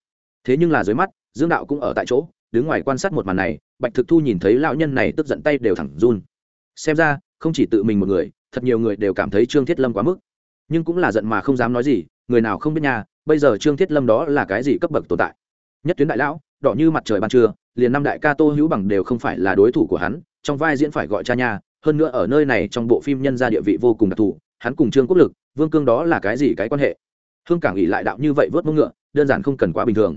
Thế nhưng là dưới mắt, dương đạo cũng ở tại chỗ, đứng ngoài quan sát một màn này, bạch thực thu nhìn thấy lão nhân này tức giận tay đều thẳng run. Xem ra, không chỉ tự mình một người, thật nhiều người đều cảm thấy trương thiết lâm quá mức. Nhưng cũng là giận mà không dám nói gì, người nào không biết nhà bây giờ trương thiết lâm đó là cái gì cấp bậc tồn tại? Nhất tuyến đại lão, đỏ như mặt trời ban trưa, liền năm đại ca tô hữu bằng đều không phải là đối thủ của hắn, trong vai diễn phải gọi cha nha, hơn nữa ở nơi này trong bộ phim nhân ra địa vị vô cùng đặc thù, hắn cùng trương quốc lực, vương cương đó là cái gì cái quan hệ? Hương cảng ỉ lại đạo như vậy vớt mông ngựa, đơn giản không cần quá bình thường.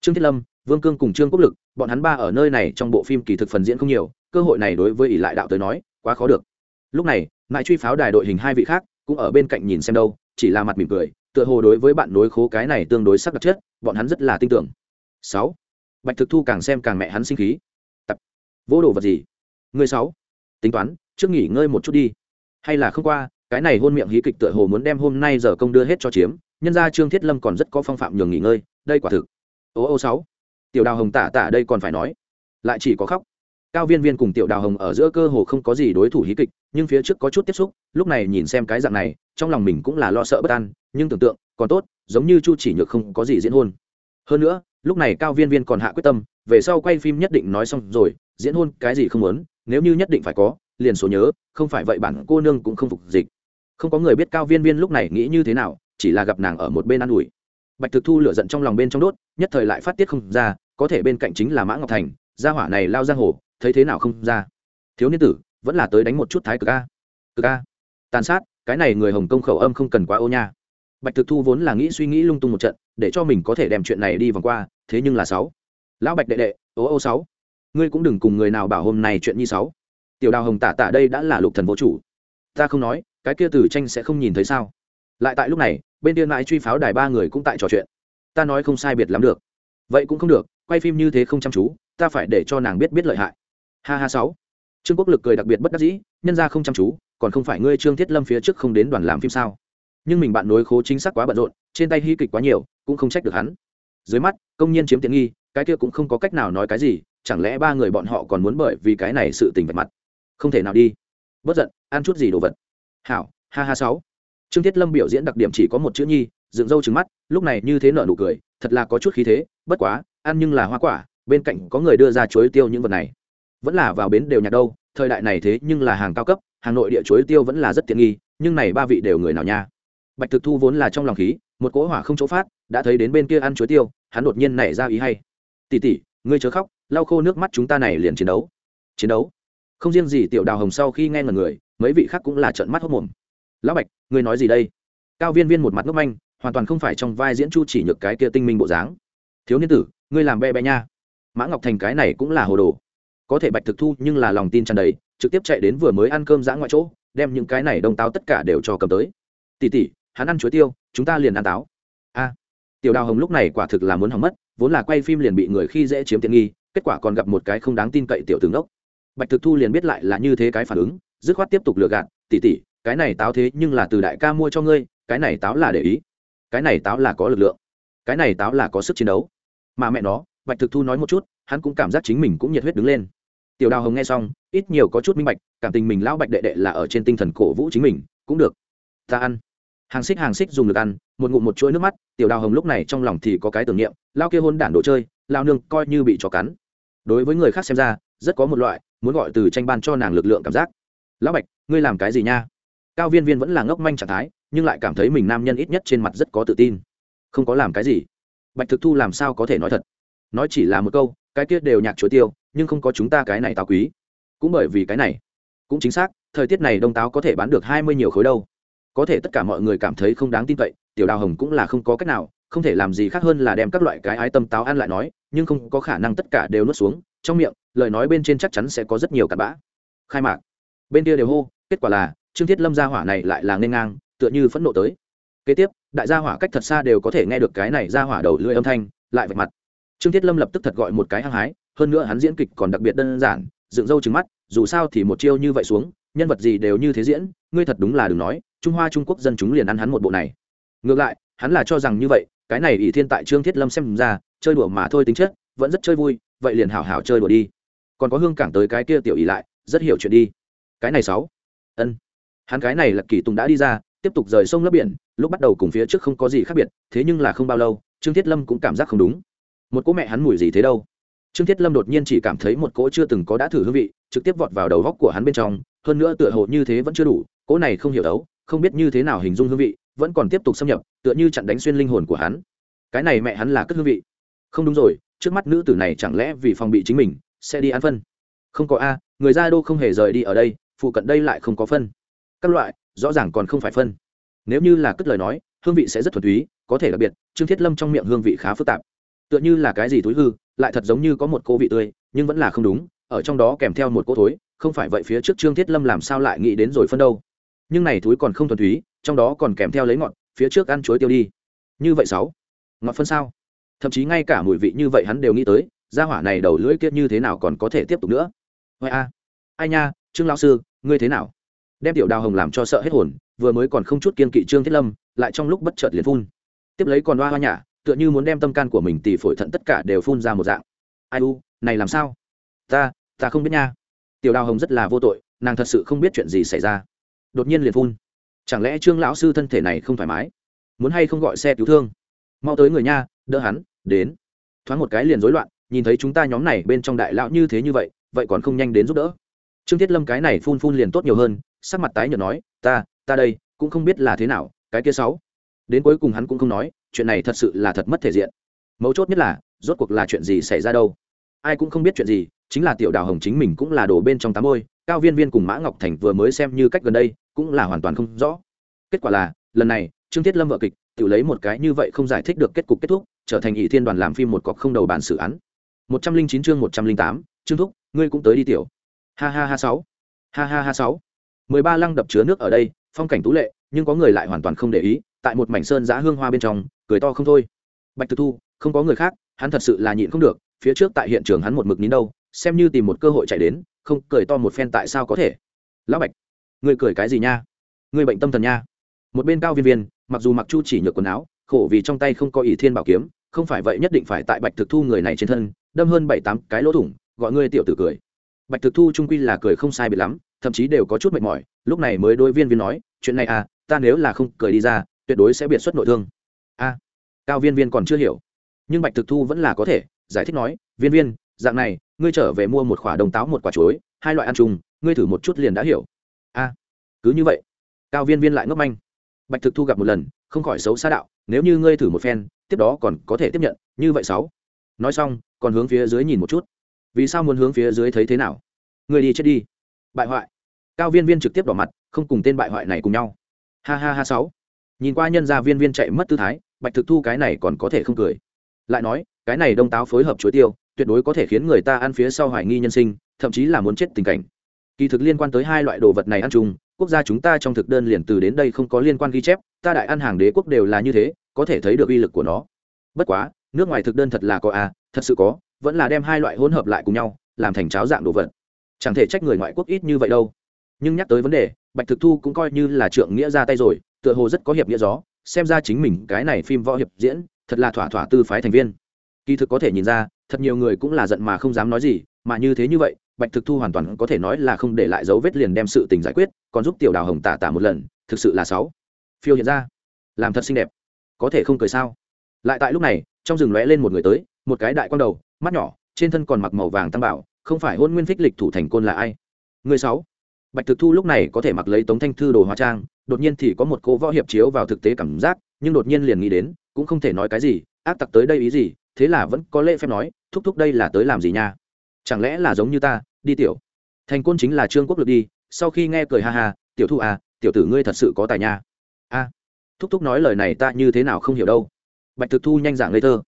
Trương thiết lâm, vương cương cùng trương quốc lực, bọn hắn ba ở nơi này trong bộ phim kỳ thực phần diễn không nhiều, cơ hội này đối với ỉ lại đạo tới nói, quá khó được. Lúc này mãi truy pháo đài đội hình hai vị khác, cũng ở bên cạnh nhìn xem đâu, chỉ là mặt mỉm cười, tựa hồ đối với bạn đối khố cái này tương đối sắc đặc chất, bọn hắn rất là tin tưởng sáu. Bạch thực thu càng xem càng mẹ hắn sinh khí. Tập. Vô đồ vật gì? Người sáu. Tính toán, trước nghỉ ngơi một chút đi. Hay là không qua, cái này hôn miệng hí kịch tựa hồ muốn đem hôm nay giờ công đưa hết cho chiếm, nhân ra trương thiết lâm còn rất có phong phạm nhường nghỉ ngơi, đây quả thực. Ô ô sáu. Tiểu đào hồng tả tả đây còn phải nói. Lại chỉ có khóc. Cao viên viên cùng tiểu đào hồng ở giữa cơ hồ không có gì đối thủ hí kịch, nhưng phía trước có chút tiếp xúc, lúc này nhìn xem cái dạng này, trong lòng mình cũng là lo sợ bất an, nhưng tưởng tượng, còn tốt, giống như chu chỉ nhược không có gì diễn hôn. Hơn nữa lúc này cao viên viên còn hạ quyết tâm, về sau quay phim nhất định nói xong rồi, diễn hôn cái gì không muốn, nếu như nhất định phải có, liền số nhớ, không phải vậy bản cô nương cũng không phục dịch. Không có người biết cao viên viên lúc này nghĩ như thế nào, chỉ là gặp nàng ở một bên ă n ủi. Bạch thực thu lửa giận trong lòng bên trong đốt, nhất thời lại phát tiết không ra, có thể bên cạnh chính là mã ngọc thành, gia hỏa này lao giang hồ, thấy thế nào không ra. Thiếu niên tử, vẫn là tới đánh một chút thái cực a. Cực a. Tàn sát, cái này người hồng công khẩu âm không cần quá ô nha bạch thực thu vốn là nghĩ suy nghĩ lung tung một trận, để cho mình có thể đem chuyện này đi vòng qua, thế nhưng là sáu. Lão bạch đệ đệ, ô ô sáu. Ngươi cũng đừng cùng người nào bảo hôm nay chuyện như sáu. Tiểu đào hồng tả tả đây đã là lục thần vô chủ. Ta không nói, cái kia tử tranh sẽ không nhìn thấy sao? Lại tại lúc này, bên tiên mãi truy pháo đài ba người cũng tại trò chuyện. Ta nói không sai biệt lắm được. Vậy cũng không được, quay phim như thế không chăm chú, ta phải để cho nàng biết biết lợi hại. Ha ha sáu. Trương quốc lực cười đặc biệt bất đắc dĩ, nhân ra không chăm chú, còn không phải ngươi trương thiết lâm phía trước không đến đoàn làm phim sao? Nhưng mình bạn nối khố chính xác quá bận rộn, trên tay hy kịch quá nhiều, cũng không trách được hắn. Dưới mắt, công nhân chiếm tiện nghi, cái kia cũng không có cách nào nói cái gì, chẳng lẽ ba người bọn họ còn muốn bởi vì cái này sự tình vạch mặt? Không thể nào đi. Bất giận, ăn chút gì đồ vật? Hảo, ha ha sáu. Trương thiết lâm biểu diễn đặc điểm chỉ có một chữ nhi, dựng râu trứng mắt, lúc này như thế nợ nụ cười, thật là có chút khí thế, bất quá, ăn nhưng là hoa quả, bên cạnh có người đưa ra chuối tiêu những vật này. Vẫn là vào bến đều nhặt đâu, thời đại này thế nhưng là hàng cao cấp, hà nội địa chuối tiêu vẫn là rất tiện nghi, nhưng này ba vị đều người nào nha? Bạch thực thu vốn là trong lòng khí, một cỗ hỏa không chỗ phát, đã thấy đến bên kia ăn chuối tiêu, hắn đột nhiên nảy ra ý hay. Tỉ tỉ ngươi chớ khóc, lau khô nước mắt chúng ta này liền chiến đấu. Chiến đấu? Không riêng gì tiểu đào hồng sau khi nghe ngần người, mấy vị khác cũng là trợn mắt hốc mồm. Lão bạch, ngươi nói gì đây? Cao viên viên một mặt ngốc manh, hoàn toàn không phải trong vai diễn chu chỉ nhược cái kia tinh minh bộ dáng. Thiếu niên tử, ngươi làm be bé nha. Mã ngọc thành cái này cũng là hồ đồ. Có thể bạch thực thu nhưng là lòng tin tràn đầy, trực tiếp chạy đến vừa mới ăn cơm giã ngoại chỗ, đem những cái này đông táo tất cả đều cho cầm tới. Tỉ tỉ hắn ăn chuối tiêu, chúng ta liền ăn táo. A, tiểu đào hồng lúc này quả thực là muốn hỏng mất, vốn là quay phim liền bị người khi dễ chiếm tiện nghi, kết quả còn gặp một cái không đáng tin cậy tiểu tướng đốc. Bạch thực thu liền biết lại là như thế cái phản ứng, dứt khoát tiếp tục lừa gạt tỉ tỉ cái này táo thế nhưng là từ đại ca mua cho ngươi, cái này táo là để ý. Cái này táo là có lực lượng. Cái này táo là có sức chiến đấu. Mà mẹ nó, bạch thực thu nói một chút, hắn cũng cảm giác chính mình cũng nhiệt huyết đứng lên. Tiểu đào hồng nghe xong, ít nhiều có chút minh bạch, cảm tình mình lão bạch đệ đệ là ở trên tinh thần cổ vũ chính mình, cũng được. Ta ăn hàng xích hàng xích dùng được ăn, một ngụm một chuỗi nước mắt, tiểu đào hồng lúc này trong lòng thì có cái tưởng niệm, lao kia hôn đản đồ chơi, lao nương coi như bị chó cắn. Đối với người khác xem ra, rất có một loại, muốn gọi từ tranh ban cho nàng lực lượng cảm giác. Lão bạch, ngươi làm cái gì nha? Cao viên viên vẫn là ngốc manh trạng thái, nhưng lại cảm thấy mình nam nhân ít nhất trên mặt rất có tự tin. Không có làm cái gì. Bạch thực thu làm sao có thể nói thật? Nói chỉ là một câu, cái tiết đều nhạc chuối tiêu, nhưng không có chúng ta cái này táo quý. Cũng bởi vì cái này. Cũng chính xác, thời tiết này đông táo có thể bán được hai mươi nhiều khối đâu có thể tất cả mọi người cảm thấy không đáng tin cậy, tiểu đào hồng cũng là không có cách nào, không thể làm gì khác hơn là đem các loại cái ái tâm táo ăn lại nói, nhưng không có khả năng tất cả đều nuốt xuống, trong miệng, lời nói bên trên chắc chắn sẽ có rất nhiều cặn bã. Khai mạc. Bên kia đều hô, kết quả là, trương thiết lâm gia hỏa này lại là n ngang, tựa như phẫn nộ tới. Kế tiếp, đại gia hỏa cách thật xa đều có thể nghe được cái này ra hỏa đầu lưỡi âm thanh, lại vạch mặt. Trương thiết lâm lập tức thật gọi một cái hăng hái, hơn nữa hắn diễn kịch còn đặc biệt đơn giản, dựng râu trứng mắt, dù sao thì một chiêu như vậy xuống, nhân vật gì đều như thế diễn, ngươi thật đúng là đừng nói trung hoa trung quốc dân chúng liền ăn hắn một bộ này. Ngược lại, hắn là cho rằng như vậy, cái này ỷ thiên tại trương thiết lâm xem ra, chơi đùa mà thôi tính chất, vẫn rất chơi vui, vậy liền hảo hảo chơi đùa đi. Còn có hương cảng tới cái kia tiểu ỷ lại, rất hiểu chuyện đi. Cái này sáu. Ân. Hắn cái này là kỳ tùng đã đi ra, tiếp tục rời sông lấp biển, lúc bắt đầu cùng phía trước không có gì khác biệt, thế nhưng là không bao lâu, trương thiết lâm cũng cảm giác không đúng. Một cỗ mẹ hắn mùi gì thế đâu? Trương thiết lâm đột nhiên chỉ cảm thấy một cỗ chưa từng có đã thử hương vị, trực tiếp vọt vào đầu góc của hắn bên trong, hơn nữa tựa hồ như thế vẫn chưa đủ, cỗ này không hiểu đấu không biết như thế nào hình dung hương vị, vẫn còn tiếp tục xâm nhập, tựa như chặn đánh xuyên linh hồn của hắn. Cái này mẹ hắn là cất hương vị. Không đúng rồi, trước mắt nữ tử này chẳng lẽ vì phòng bị chính mình, sẽ đi ăn phân? Không có a, người ra đô không hề rời đi ở đây, phụ cận đây lại không có phân. Các loại, rõ ràng còn không phải phân. Nếu như là cất lời nói, hương vị sẽ rất thuần túy, có thể đặc biệt, trương thiết lâm trong miệng hương vị khá phức tạp. Tựa như là cái gì túi hư, lại thật giống như có một cô vị tươi, nhưng vẫn là không đúng, ở trong đó kèm theo một cô thối, không phải vậy phía trước trương thiết lâm làm sao lại nghĩ đến rồi phân đâu? Nhưng này túi còn không thuần túy, trong đó còn kèm theo lấy ngọt, phía trước ăn chuối tiêu đi. Như vậy sáu. Ngọt phân sao? Thậm chí ngay cả mùi vị như vậy hắn đều nghĩ tới, gia hỏa này đầu lưỡi kiết như thế nào còn có thể tiếp tục nữa? Vậy a. Ai nha, trương lão sư, ngươi thế nào? Đem tiểu đào hồng làm cho sợ hết hồn, vừa mới còn không chút kiên kỵ trương thiết lâm, lại trong lúc bất chợt liền phun. Tiếp lấy còn hoa hoa nhả, tựa như muốn đem tâm can của mình tỉ phổi thận tất cả đều phun ra một dạng. Ai u, này làm sao? Ta ta không biết nha. Tiểu đào hồng rất là vô tội, nàng thật sự không biết chuyện gì xảy ra đột nhiên liền phun. Chẳng lẽ trương lão sư thân thể này không thoải mái? Muốn hay không gọi xe cứu thương? Mau tới người nha, đỡ hắn, đến. Thoáng một cái liền rối loạn, nhìn thấy chúng ta nhóm này bên trong đại lão như thế như vậy vậy còn không nhanh đến giúp đỡ. Trương thiết lâm cái này phun phun liền tốt nhiều hơn, sắc mặt tái nhợt nói, ta ta đây, cũng không biết là thế nào, cái kia sáu. Đến cuối cùng hắn cũng không nói, chuyện này thật sự là thật mất thể diện. Mấu chốt nhất là, rốt cuộc là chuyện gì xảy ra đâu? Ai cũng không biết chuyện gì, chính là tiểu đào hồng chính mình cũng là đồ bên trong tám môi cao viên viên cùng mã ngọc thành vừa mới xem như cách gần đây, cũng là hoàn toàn không rõ. Kết quả là, lần này, trương thiết lâm vợ kịch, tự lấy một cái như vậy không giải thích được kết cục kết thúc, trở thành ỷ thiên đoàn làm phim một cọc không đầu bản xử án. Một trăm linh chín chương một trăm linh tám, trương thúc, ngươi cũng tới đi tiểu. Ha ha ha sáu. Ha ha ha sáu. mười ba lăng đập chứa nước ở đây, phong cảnh tú lệ, nhưng có người lại hoàn toàn không để ý, tại một mảnh sơn giã hương hoa bên trong, cười to không thôi. Bạch thực thu, không có người khác, hắn thật sự là nhịn không được, phía trước tại hiện trường hắn một mực nín đâu xem như tìm một cơ hội chạy đến không cười to một phen tại sao có thể? Lão bạch, ngươi cười cái gì nha? Ngươi bệnh tâm thần nha. Một bên cao viên viên, mặc dù mặc chu chỉ nhược quần áo, khổ vì trong tay không có ỷ thiên bảo kiếm, không phải vậy nhất định phải tại bạch thực thu người này trên thân, đâm hơn bảy tám cái lỗ thủng, gọi ngươi tiểu tử cười. Bạch thực thu trung quy là cười không sai biệt lắm, thậm chí đều có chút mệt mỏi, lúc này mới đôi viên viên nói, chuyện này à ta nếu là không cười đi ra, tuyệt đối sẽ biệt xuất nội thương. A, cao viên viên còn chưa hiểu, nhưng bạch thực thu vẫn là có thể, giải thích nói, viên viên dạng này, ngươi trở về mua một quả đồng táo một quả chuối, hai loại ăn chung, ngươi thử một chút liền đã hiểu. A, cứ như vậy. Cao viên viên lại ngốc manh. Bạch thực thu gặp một lần, không khỏi xấu xa đạo, nếu như ngươi thử một phen, tiếp đó còn có thể tiếp nhận, như vậy sáu. Nói xong, còn hướng phía dưới nhìn một chút. Vì sao muốn hướng phía dưới thấy thế nào? Ngươi đi chết đi. Bại hoại. Cao viên viên trực tiếp đỏ mặt, không cùng tên bại hoại này cùng nhau. Ha ha ha sáu. Nhìn qua nhân gia viên viên chạy mất tư thái, bạch thực thu cái này còn có thể không cười. Lại nói, cái này đông táo phối hợp chuối tiêu tuyệt đối có thể khiến người ta ăn phía sau hoài nghi nhân sinh thậm chí là muốn chết tình cảnh. Kỳ thực liên quan tới hai loại đồ vật này ăn chung quốc gia chúng ta trong thực đơn liền từ đến đây không có liên quan ghi chép ta đại ăn hàng đế quốc đều là như thế có thể thấy được uy lực của nó. Bất quá nước ngoài thực đơn thật là có à, thật sự có vẫn là đem hai loại hỗn hợp lại cùng nhau làm thành cháo dạng đồ vật. Chẳng thể trách người ngoại quốc ít như vậy đâu. Nhưng nhắc tới vấn đề bạch thực thu cũng coi như là trượng nghĩa ra tay rồi tựa hồ rất có hiệp nghĩa gió xem ra chính mình cái này phim võ hiệp diễn thật là thỏa thỏa tư phái thành viên. Kỳ thực có thể nhìn ra thật nhiều người cũng là giận mà không dám nói gì, mà như thế như vậy, bạch thực thu hoàn toàn có thể nói là không để lại dấu vết liền đem sự tình giải quyết, còn giúp tiểu đào hồng tả tả một lần, thực sự là sáu phiêu hiện ra. Làm thật xinh đẹp. Có thể không cười sao? Lại tại lúc này, trong rừng lóe lên một người tới, một cái đại quang đầu, mắt nhỏ, trên thân còn mặc màu vàng tam bảo, không phải hôn nguyên phích lịch thủ thành côn là ai? Người sáu. Bạch thực thu lúc này có thể mặc lấy tống thanh thư đồ hóa trang, đột nhiên thì có một cô võ hiệp chiếu vào thực tế cảm giác, nhưng đột nhiên liền nghĩ đến, cũng không thể nói cái gì áp tặc tới đây ý gì thế là vẫn có lễ phép nói, thúc thúc đây là tới làm gì nha? Chẳng lẽ là giống như ta, đi tiểu. Thành côn chính là trương quốc lực đi, sau khi nghe cười ha ha, tiểu thu à tiểu tử ngươi thật sự có tài nha. A, thúc thúc nói lời này ta như thế nào không hiểu đâu. Bạch thực thu nhanh giảng ngây thơ.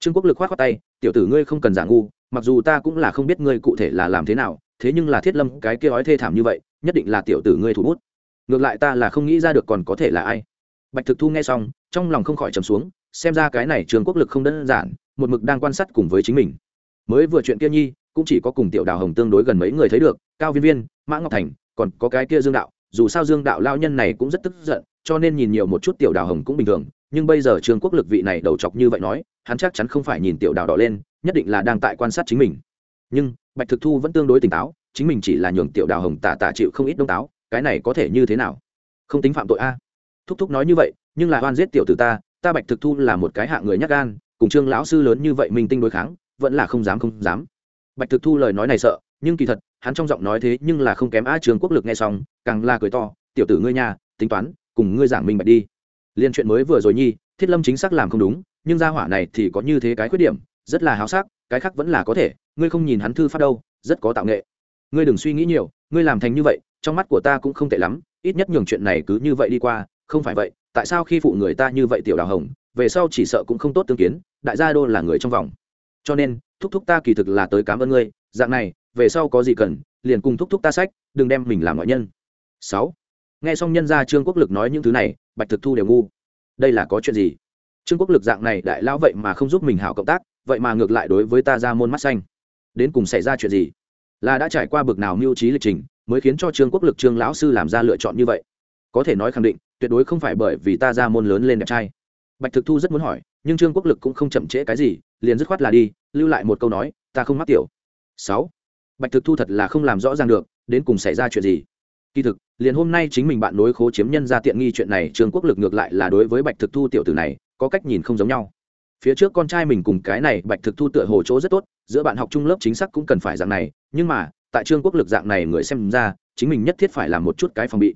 Trương quốc lực khoát khoát tay, tiểu tử ngươi không cần giả ngu, mặc dù ta cũng là không biết ngươi cụ thể là làm thế nào, thế nhưng là thiết lâm cái kia ói thê thảm như vậy, nhất định là tiểu tử ngươi thủ bút. Ngược lại ta là không nghĩ ra được còn có thể là ai. Bạch thực thu nghe xong, trong lòng không khỏi trầm xuống, xem ra cái này trương quốc lực không đơn giản một mực đang quan sát cùng với chính mình. Mới vừa chuyện kia nhi, cũng chỉ có cùng tiểu đào hồng tương đối gần mấy người thấy được, cao viên viên, mã ngọc thành, còn có cái kia dương đạo. Dù sao dương đạo lao nhân này cũng rất tức giận, cho nên nhìn nhiều một chút tiểu đào hồng cũng bình thường, nhưng bây giờ trường quốc lực vị này đầu chọc như vậy nói, hắn chắc chắn không phải nhìn tiểu đào đỏ lên, nhất định là đang tại quan sát chính mình. Nhưng, bạch thực thu vẫn tương đối tỉnh táo, chính mình chỉ là nhường tiểu đào hồng tả tả chịu không ít đông táo, cái này có thể như thế nào? Không tính phạm tội a. Thúc thúc nói như vậy, nhưng là oan giết tiểu tử ta ta bạch thực thu là một cái hạ người nhắc gan cùng trương lão sư lớn như vậy mình tinh đối kháng, vẫn là không dám không dám. Bạch thực thu lời nói này sợ, nhưng kỳ thật, hắn trong giọng nói thế nhưng là không kém a trường quốc lực nghe xong, càng là cười to, tiểu tử ngươi nhà tính toán, cùng ngươi giảng minh bạch đi. Liên chuyện mới vừa rồi nhi, thiết lâm chính xác làm không đúng, nhưng gia hỏa này thì có như thế cái khuyết điểm, rất là háo sắc, cái khác vẫn là có thể, ngươi không nhìn hắn thư phát đâu, rất có tạo nghệ. Ngươi đừng suy nghĩ nhiều, ngươi làm thành như vậy, trong mắt của ta cũng không tệ lắm, ít nhất nhường chuyện này cứ như vậy đi qua, không phải vậy, tại sao khi phụ người ta như vậy tiểu đào hồng về sau chỉ sợ cũng không tốt tương kiến, đại gia đô là người trong vòng. Cho nên, thúc thúc ta kỳ thực là tới cảm ơn ngươi, dạng này, về sau có gì cần, liền cùng thúc thúc ta sách, đừng đem mình làm ngoại nhân. Sáu. Nghe xong nhân gia trương quốc lực nói những thứ này, bạch thực thu đều ngu. Đây là có chuyện gì? Trương quốc lực dạng này, đại lão vậy mà không giúp mình hảo cộng tác, vậy mà ngược lại đối với ta ra môn mắt xanh. Đến cùng xảy ra chuyện gì? Là đã trải qua bực nào mưu trí lịch trình, mới khiến cho trương quốc lực trương lão sư làm ra lựa chọn như vậy? Có thể nói khẳng định, tuyệt đối không phải bởi vì ta ra môn lớn lên đẹp trai bạch thực thu rất muốn hỏi, nhưng trương quốc lực cũng không chậm trễ cái gì, liền dứt khoát là đi, lưu lại một câu nói, ta không mắc tiểu. Sáu. Bạch thực thu thật là không làm rõ ràng được, đến cùng xảy ra chuyện gì. Kỳ thực, liền hôm nay chính mình bạn nối khố chiếm nhân ra tiện nghi chuyện này, trương quốc lực ngược lại là đối với bạch thực thu tiểu tử này, có cách nhìn không giống nhau. Phía trước con trai mình cùng cái này bạch thực thu tựa hồ chỗ rất tốt, giữa bạn học trung lớp chính xác cũng cần phải dạng này, nhưng mà, tại trương quốc lực dạng này người xem ra, chính mình nhất thiết phải làm một chút cái phòng bị.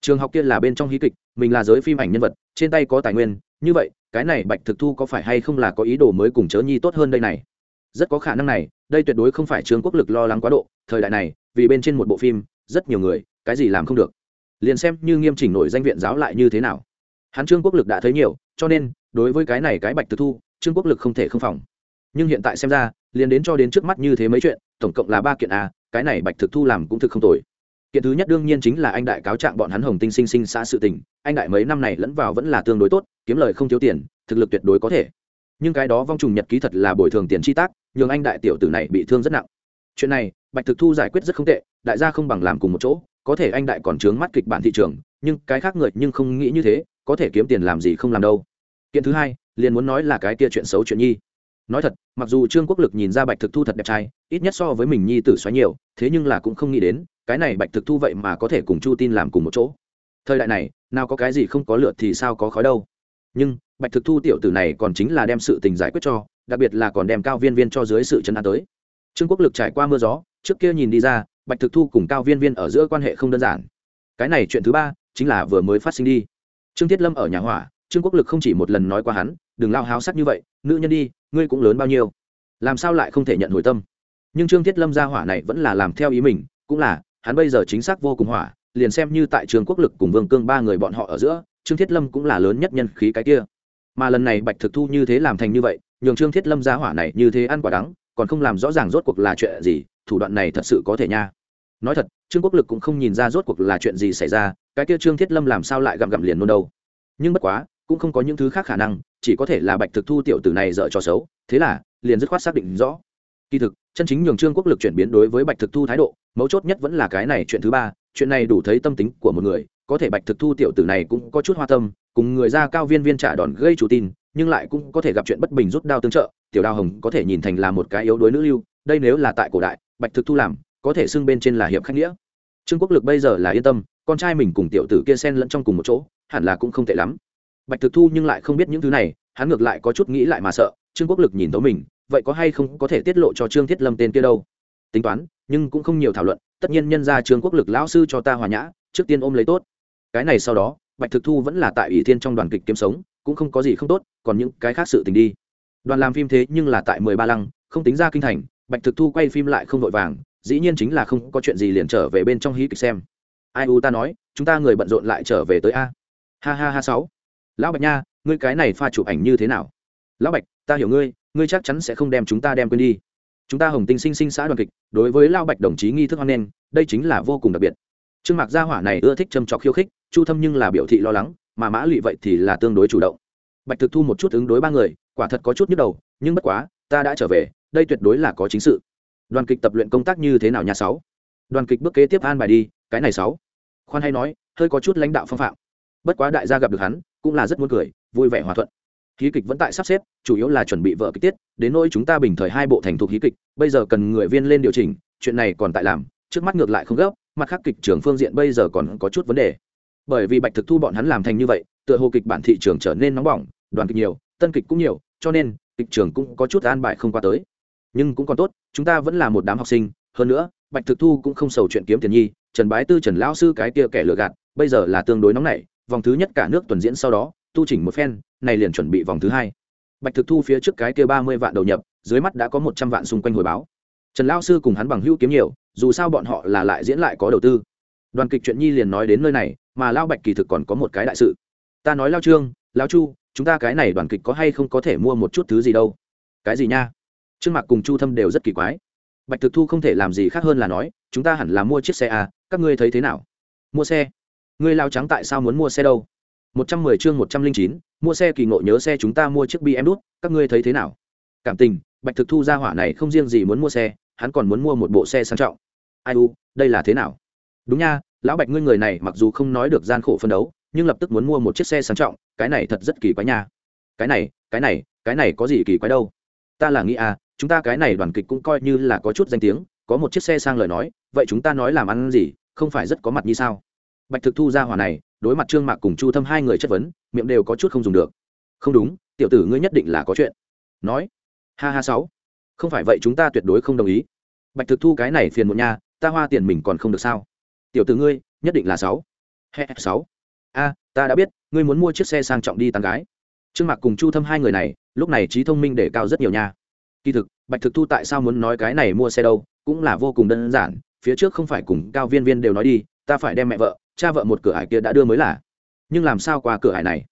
Trường học kia là bên trong hí kịch, mình là giới phim ảnh nhân vật, trên tay có tài nguyên như vậy, cái này bạch thực thu có phải hay không là có ý đồ mới cùng chớ nhi tốt hơn đây này? Rất có khả năng này, đây tuyệt đối không phải trương quốc lực lo lắng quá độ, thời đại này, vì bên trên một bộ phim, rất nhiều người, cái gì làm không được? Liền xem như nghiêm chỉnh nổi danh viện giáo lại như thế nào? Hắn trương quốc lực đã thấy nhiều, cho nên, đối với cái này cái bạch thực thu, trương quốc lực không thể không phòng. Nhưng hiện tại xem ra, liền đến cho đến trước mắt như thế mấy chuyện, tổng cộng là ba kiện a cái này bạch thực thu làm cũng thực không tồi. Kiện thứ nhất đương nhiên chính là anh đại cáo trạng bọn hắn hồng tinh sinh sinh xã sự tình, anh đại mấy năm này lẫn vào vẫn là tương đối tốt kiếm lời không thiếu tiền, thực lực tuyệt đối có thể. Nhưng cái đó vong trùng nhật ký thật là bồi thường tiền chi tác, nhường anh đại tiểu tử này bị thương rất nặng. Chuyện này, bạch thực thu giải quyết rất không tệ, đại gia không bằng làm cùng một chỗ, có thể anh đại còn trướng mắt kịch bản thị trường, nhưng cái khác người nhưng không nghĩ như thế, có thể kiếm tiền làm gì không làm đâu. Kiện thứ hai, liền muốn nói là cái kia chuyện xấu chuyện nhi. Nói thật, mặc dù trương quốc lực nhìn ra bạch thực thu thật đẹp trai, ít nhất so với mình nhi tử xoáy nhiều, thế nhưng là cũng không nghĩ đến, cái này bạch thực thu vậy mà có thể cùng chu tin làm cùng một chỗ. Thời đại này, nào có cái gì không có lượt thì sao có khói đâu nhưng, bạch thực thu tiểu tử này còn chính là đem sự tình giải quyết cho, đặc biệt là còn đem cao viên viên cho dưới sự chân an tới. Trương quốc lực trải qua mưa gió, trước kia nhìn đi ra, bạch thực thu cùng cao viên viên ở giữa quan hệ không đơn giản. Cái này chuyện thứ ba, chính là vừa mới phát sinh đi. Trương thiết lâm ở nhà hỏa, trương quốc lực không chỉ một lần nói qua hắn, đừng lao háo sắc như vậy, nữ nhân đi, ngươi cũng lớn bao nhiêu? Làm sao lại không thể nhận hồi tâm? Nhưng trương thiết lâm ra hỏa này vẫn là làm theo ý mình, cũng là, hắn bây giờ chính xác vô cùng hỏa, liền xem như tại trường quốc lực cùng vương cương ba người bọn họ ở giữa trương thiết lâm cũng là lớn nhất nhân khí cái kia. Mà lần này bạch thực thu như thế làm thành như vậy, nhường trương thiết lâm ra hỏa này như thế ăn quả đắng, còn không làm rõ ràng rốt cuộc là chuyện gì, thủ đoạn này thật sự có thể nha. Nói thật, trương quốc lực cũng không nhìn ra rốt cuộc là chuyện gì xảy ra, cái kia trương thiết lâm làm sao lại gặm gặm liền luôn đâu. Nhưng bất quá, cũng không có những thứ khác khả năng, chỉ có thể là bạch thực thu tiểu tử này dở trò xấu, thế là, liền dứt khoát xác định rõ. Kỳ thực, chân chính nhường trương quốc lực chuyển biến đối với bạch thực thu thái độ, mấu chốt nhất vẫn là cái này chuyện thứ ba chuyện này đủ thấy tâm tính của một người, có thể bạch thực thu tiểu tử này cũng có chút hoa tâm, cùng người ra cao viên viên trả đòn gây chủ tin, nhưng lại cũng có thể gặp chuyện bất bình rút đao tương trợ, tiểu đao hồng có thể nhìn thành là một cái yếu đuối nữ lưu, đây nếu là tại cổ đại, bạch thực thu làm, có thể xưng bên trên là hiệp khách nghĩa. Trương quốc lực bây giờ là yên tâm, con trai mình cùng tiểu tử kia xen lẫn trong cùng một chỗ, hẳn là cũng không tệ lắm. Bạch thực thu nhưng lại không biết những thứ này, hắn ngược lại có chút nghĩ lại mà sợ, trương quốc lực nhìn tấu mình, vậy có hay không có thể tiết lộ cho trương thiết lâm tên kia đâu? Tính toán, nhưng cũng không nhiều thảo luận tất nhiên nhân ra trương quốc lực lão sư cho ta hòa nhã, trước tiên ôm lấy tốt. Cái này sau đó, bạch thực thu vẫn là tại ủy thiên trong đoàn kịch kiếm sống, cũng không có gì không tốt, còn những cái khác sự tình đi. Đoàn làm phim thế nhưng là tại mười ba lăng, không tính ra kinh thành, bạch thực thu quay phim lại không vội vàng, dĩ nhiên chính là không có chuyện gì liền trở về bên trong hí kịch xem. Ai u ta nói, chúng ta người bận rộn lại trở về tới a. Ha ha ha sáu. Lão bạch nha, ngươi cái này pha chụp ảnh như thế nào? Lão bạch, ta hiểu ngươi ngươi chắc chắn sẽ không đem chúng ta đem quên đi chúng ta hồng tinh sinh sinh xã đoàn kịch, đối với lao bạch đồng chí nghi thức hoan nghênh, đây chính là vô cùng đặc biệt. Trương mạc gia hỏa này ưa thích châm trọc khiêu khích, chu thâm nhưng là biểu thị lo lắng, mà mã lụy vậy thì là tương đối chủ động. Bạch thực thu một chút ứng đối ba người, quả thật có chút nhức đầu, nhưng bất quá, ta đã trở về, đây tuyệt đối là có chính sự. Đoàn kịch tập luyện công tác như thế nào nhà sáu? Đoàn kịch bước kế tiếp an bài đi, cái này sáu. Khoan hay nói, hơi có chút lãnh đạo phong phạm. Bất quá đại gia gặp được hắn, cũng là rất muốn cười, vui vẻ hòa thuận hí kịch vẫn tại sắp xếp, chủ yếu là chuẩn bị vợ kịch tiết, đến nỗi chúng ta bình thời hai bộ thành thục hí kịch, bây giờ cần người viên lên điều chỉnh, chuyện này còn tại làm, trước mắt ngược lại không gấp, mặt khác kịch trường phương diện bây giờ còn có chút vấn đề. Bởi vì bạch thực thu bọn hắn làm thành như vậy, tựa hồ kịch bản thị trường trở nên nóng bỏng, đoàn kịch nhiều, tân kịch cũng nhiều, cho nên, kịch trường cũng có chút an bài không qua tới. Nhưng cũng còn tốt, chúng ta vẫn là một đám học sinh, hơn nữa, bạch thực thu cũng không sầu chuyện kiếm tiền nhi, trần bái tư trần lão sư cái kia kẻ lừa gạt, bây giờ là tương đối nóng nảy, vòng thứ nhất cả nước tuần diễn sau đó tu chỉnh một phen này liền chuẩn bị vòng thứ hai. Bạch thực thu phía trước cái kia ba mươi vạn đầu nhập dưới mắt đã có một trăm vạn xung quanh hồi báo. Trần lao sư cùng hắn bằng hữu kiếm nhiều dù sao bọn họ là lại diễn lại có đầu tư. Đoàn kịch chuyện nhi liền nói đến nơi này mà lao bạch kỳ thực còn có một cái đại sự. Ta nói lao trương lao chu chúng ta cái này đoàn kịch có hay không có thể mua một chút thứ gì đâu? Cái gì nha? Trương mạc cùng chu thâm đều rất kỳ quái. Bạch thực thu không thể làm gì khác hơn là nói chúng ta hẳn là mua chiếc xe à, các ngươi thấy thế nào? Mua xe. Ngươi lao trắng tại sao muốn mua xe đâu? Một trăm mười chương một trăm linh chín mua xe kỳ ngộ nhớ xe chúng ta mua chiếc BMW, đút các ngươi thấy thế nào? Cảm tình bạch thực thu ra hỏa này không riêng gì muốn mua xe hắn còn muốn mua một bộ xe sang trọng. Ai u đây là thế nào? Đúng nha lão bạch ngươi người này mặc dù không nói được gian khổ phân đấu nhưng lập tức muốn mua một chiếc xe sang trọng cái này thật rất kỳ quái nha. Cái này cái này cái này có gì kỳ quái đâu? Ta là nghĩ à chúng ta cái này đoàn kịch cũng coi như là có chút danh tiếng có một chiếc xe sang lời nói vậy chúng ta nói làm ăn gì không phải rất có mặt như sao? Bạch thực thu ra hỏa này đối mặt trương mạc cùng chu thâm hai người chất vấn, miệng đều có chút không dùng được. Không đúng, tiểu tử ngươi nhất định là có chuyện. Nói, ha ha sáu, không phải vậy chúng ta tuyệt đối không đồng ý. Bạch thực thu cái này phiền một nhà ta hoa tiền mình còn không được sao? Tiểu tử ngươi, nhất định là sáu. He, sáu. A, ta đã biết, ngươi muốn mua chiếc xe sang trọng đi tán gái. Trương mạc cùng chu thâm hai người này, lúc này trí thông minh để cao rất nhiều nha. Kỳ thực, bạch thực thu tại sao muốn nói cái này mua xe đâu, cũng là vô cùng đơn giản, phía trước không phải cùng cao viên viên đều nói đi, ta phải đem mẹ vợ cha vợ một cửa hải kia đã đưa mới là. Nhưng làm sao qua cửa hải này?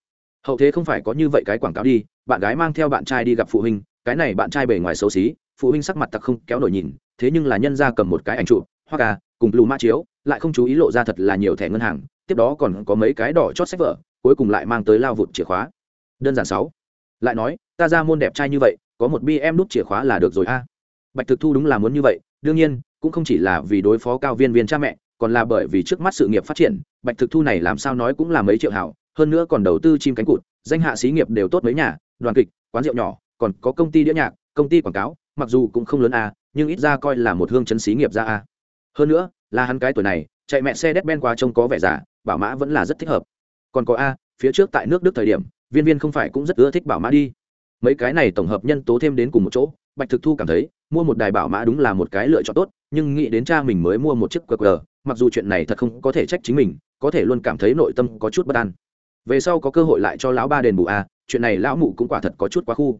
Hậu thế không phải có như vậy cái quảng cáo đi, bạn gái mang theo bạn trai đi gặp phụ huynh, cái này bạn trai bề ngoài xấu xí, phụ huynh sắc mặt tặc không kéo nổi nhìn, thế nhưng là nhân ra cầm một cái ảnh trụ hoa gà cùng lù mã chiếu, lại không chú ý lộ ra thật là nhiều thẻ ngân hàng, tiếp đó còn có mấy cái đỏ chót sách vở, cuối cùng lại mang tới lao vụt chìa khóa. Đơn giản sáu. Lại nói, ta ra môn đẹp trai như vậy, có một bi em đút chìa khóa là được rồi a. Bạch thực thu đúng là muốn như vậy, đương nhiên, cũng không chỉ là vì đối phó cao viên viên cha mẹ còn là bởi vì trước mắt sự nghiệp phát triển, bạch thực thu này làm sao nói cũng là mấy triệu hảo, hơn nữa còn đầu tư chim cánh cụt, danh hạ xí nghiệp đều tốt mấy nhà, đoàn kịch, quán rượu nhỏ, còn có công ty đĩa nhạc, công ty quảng cáo, mặc dù cũng không lớn a, nhưng ít ra coi là một hương chấn xí nghiệp ra a. Hơn nữa, là hắn cái tuổi này, chạy mẹ xe đét ben qua trông có vẻ giả bảo mã vẫn là rất thích hợp. Còn có a, phía trước tại nước đức thời điểm, viên viên không phải cũng rất ưa thích bảo mã đi. Mấy cái này tổng hợp nhân tố thêm đến cùng một chỗ, bạch thực thu cảm thấy, mua một đài bảo mã đúng là một cái lựa chọn tốt nhưng nghĩ đến cha mình mới mua một chiếc qr mặc dù chuyện này thật không có thể trách chính mình, có thể luôn cảm thấy nội tâm có chút bất an. Về sau có cơ hội lại cho lão ba đền bù a chuyện này lão mụ cũng quả thật có chút quá khu.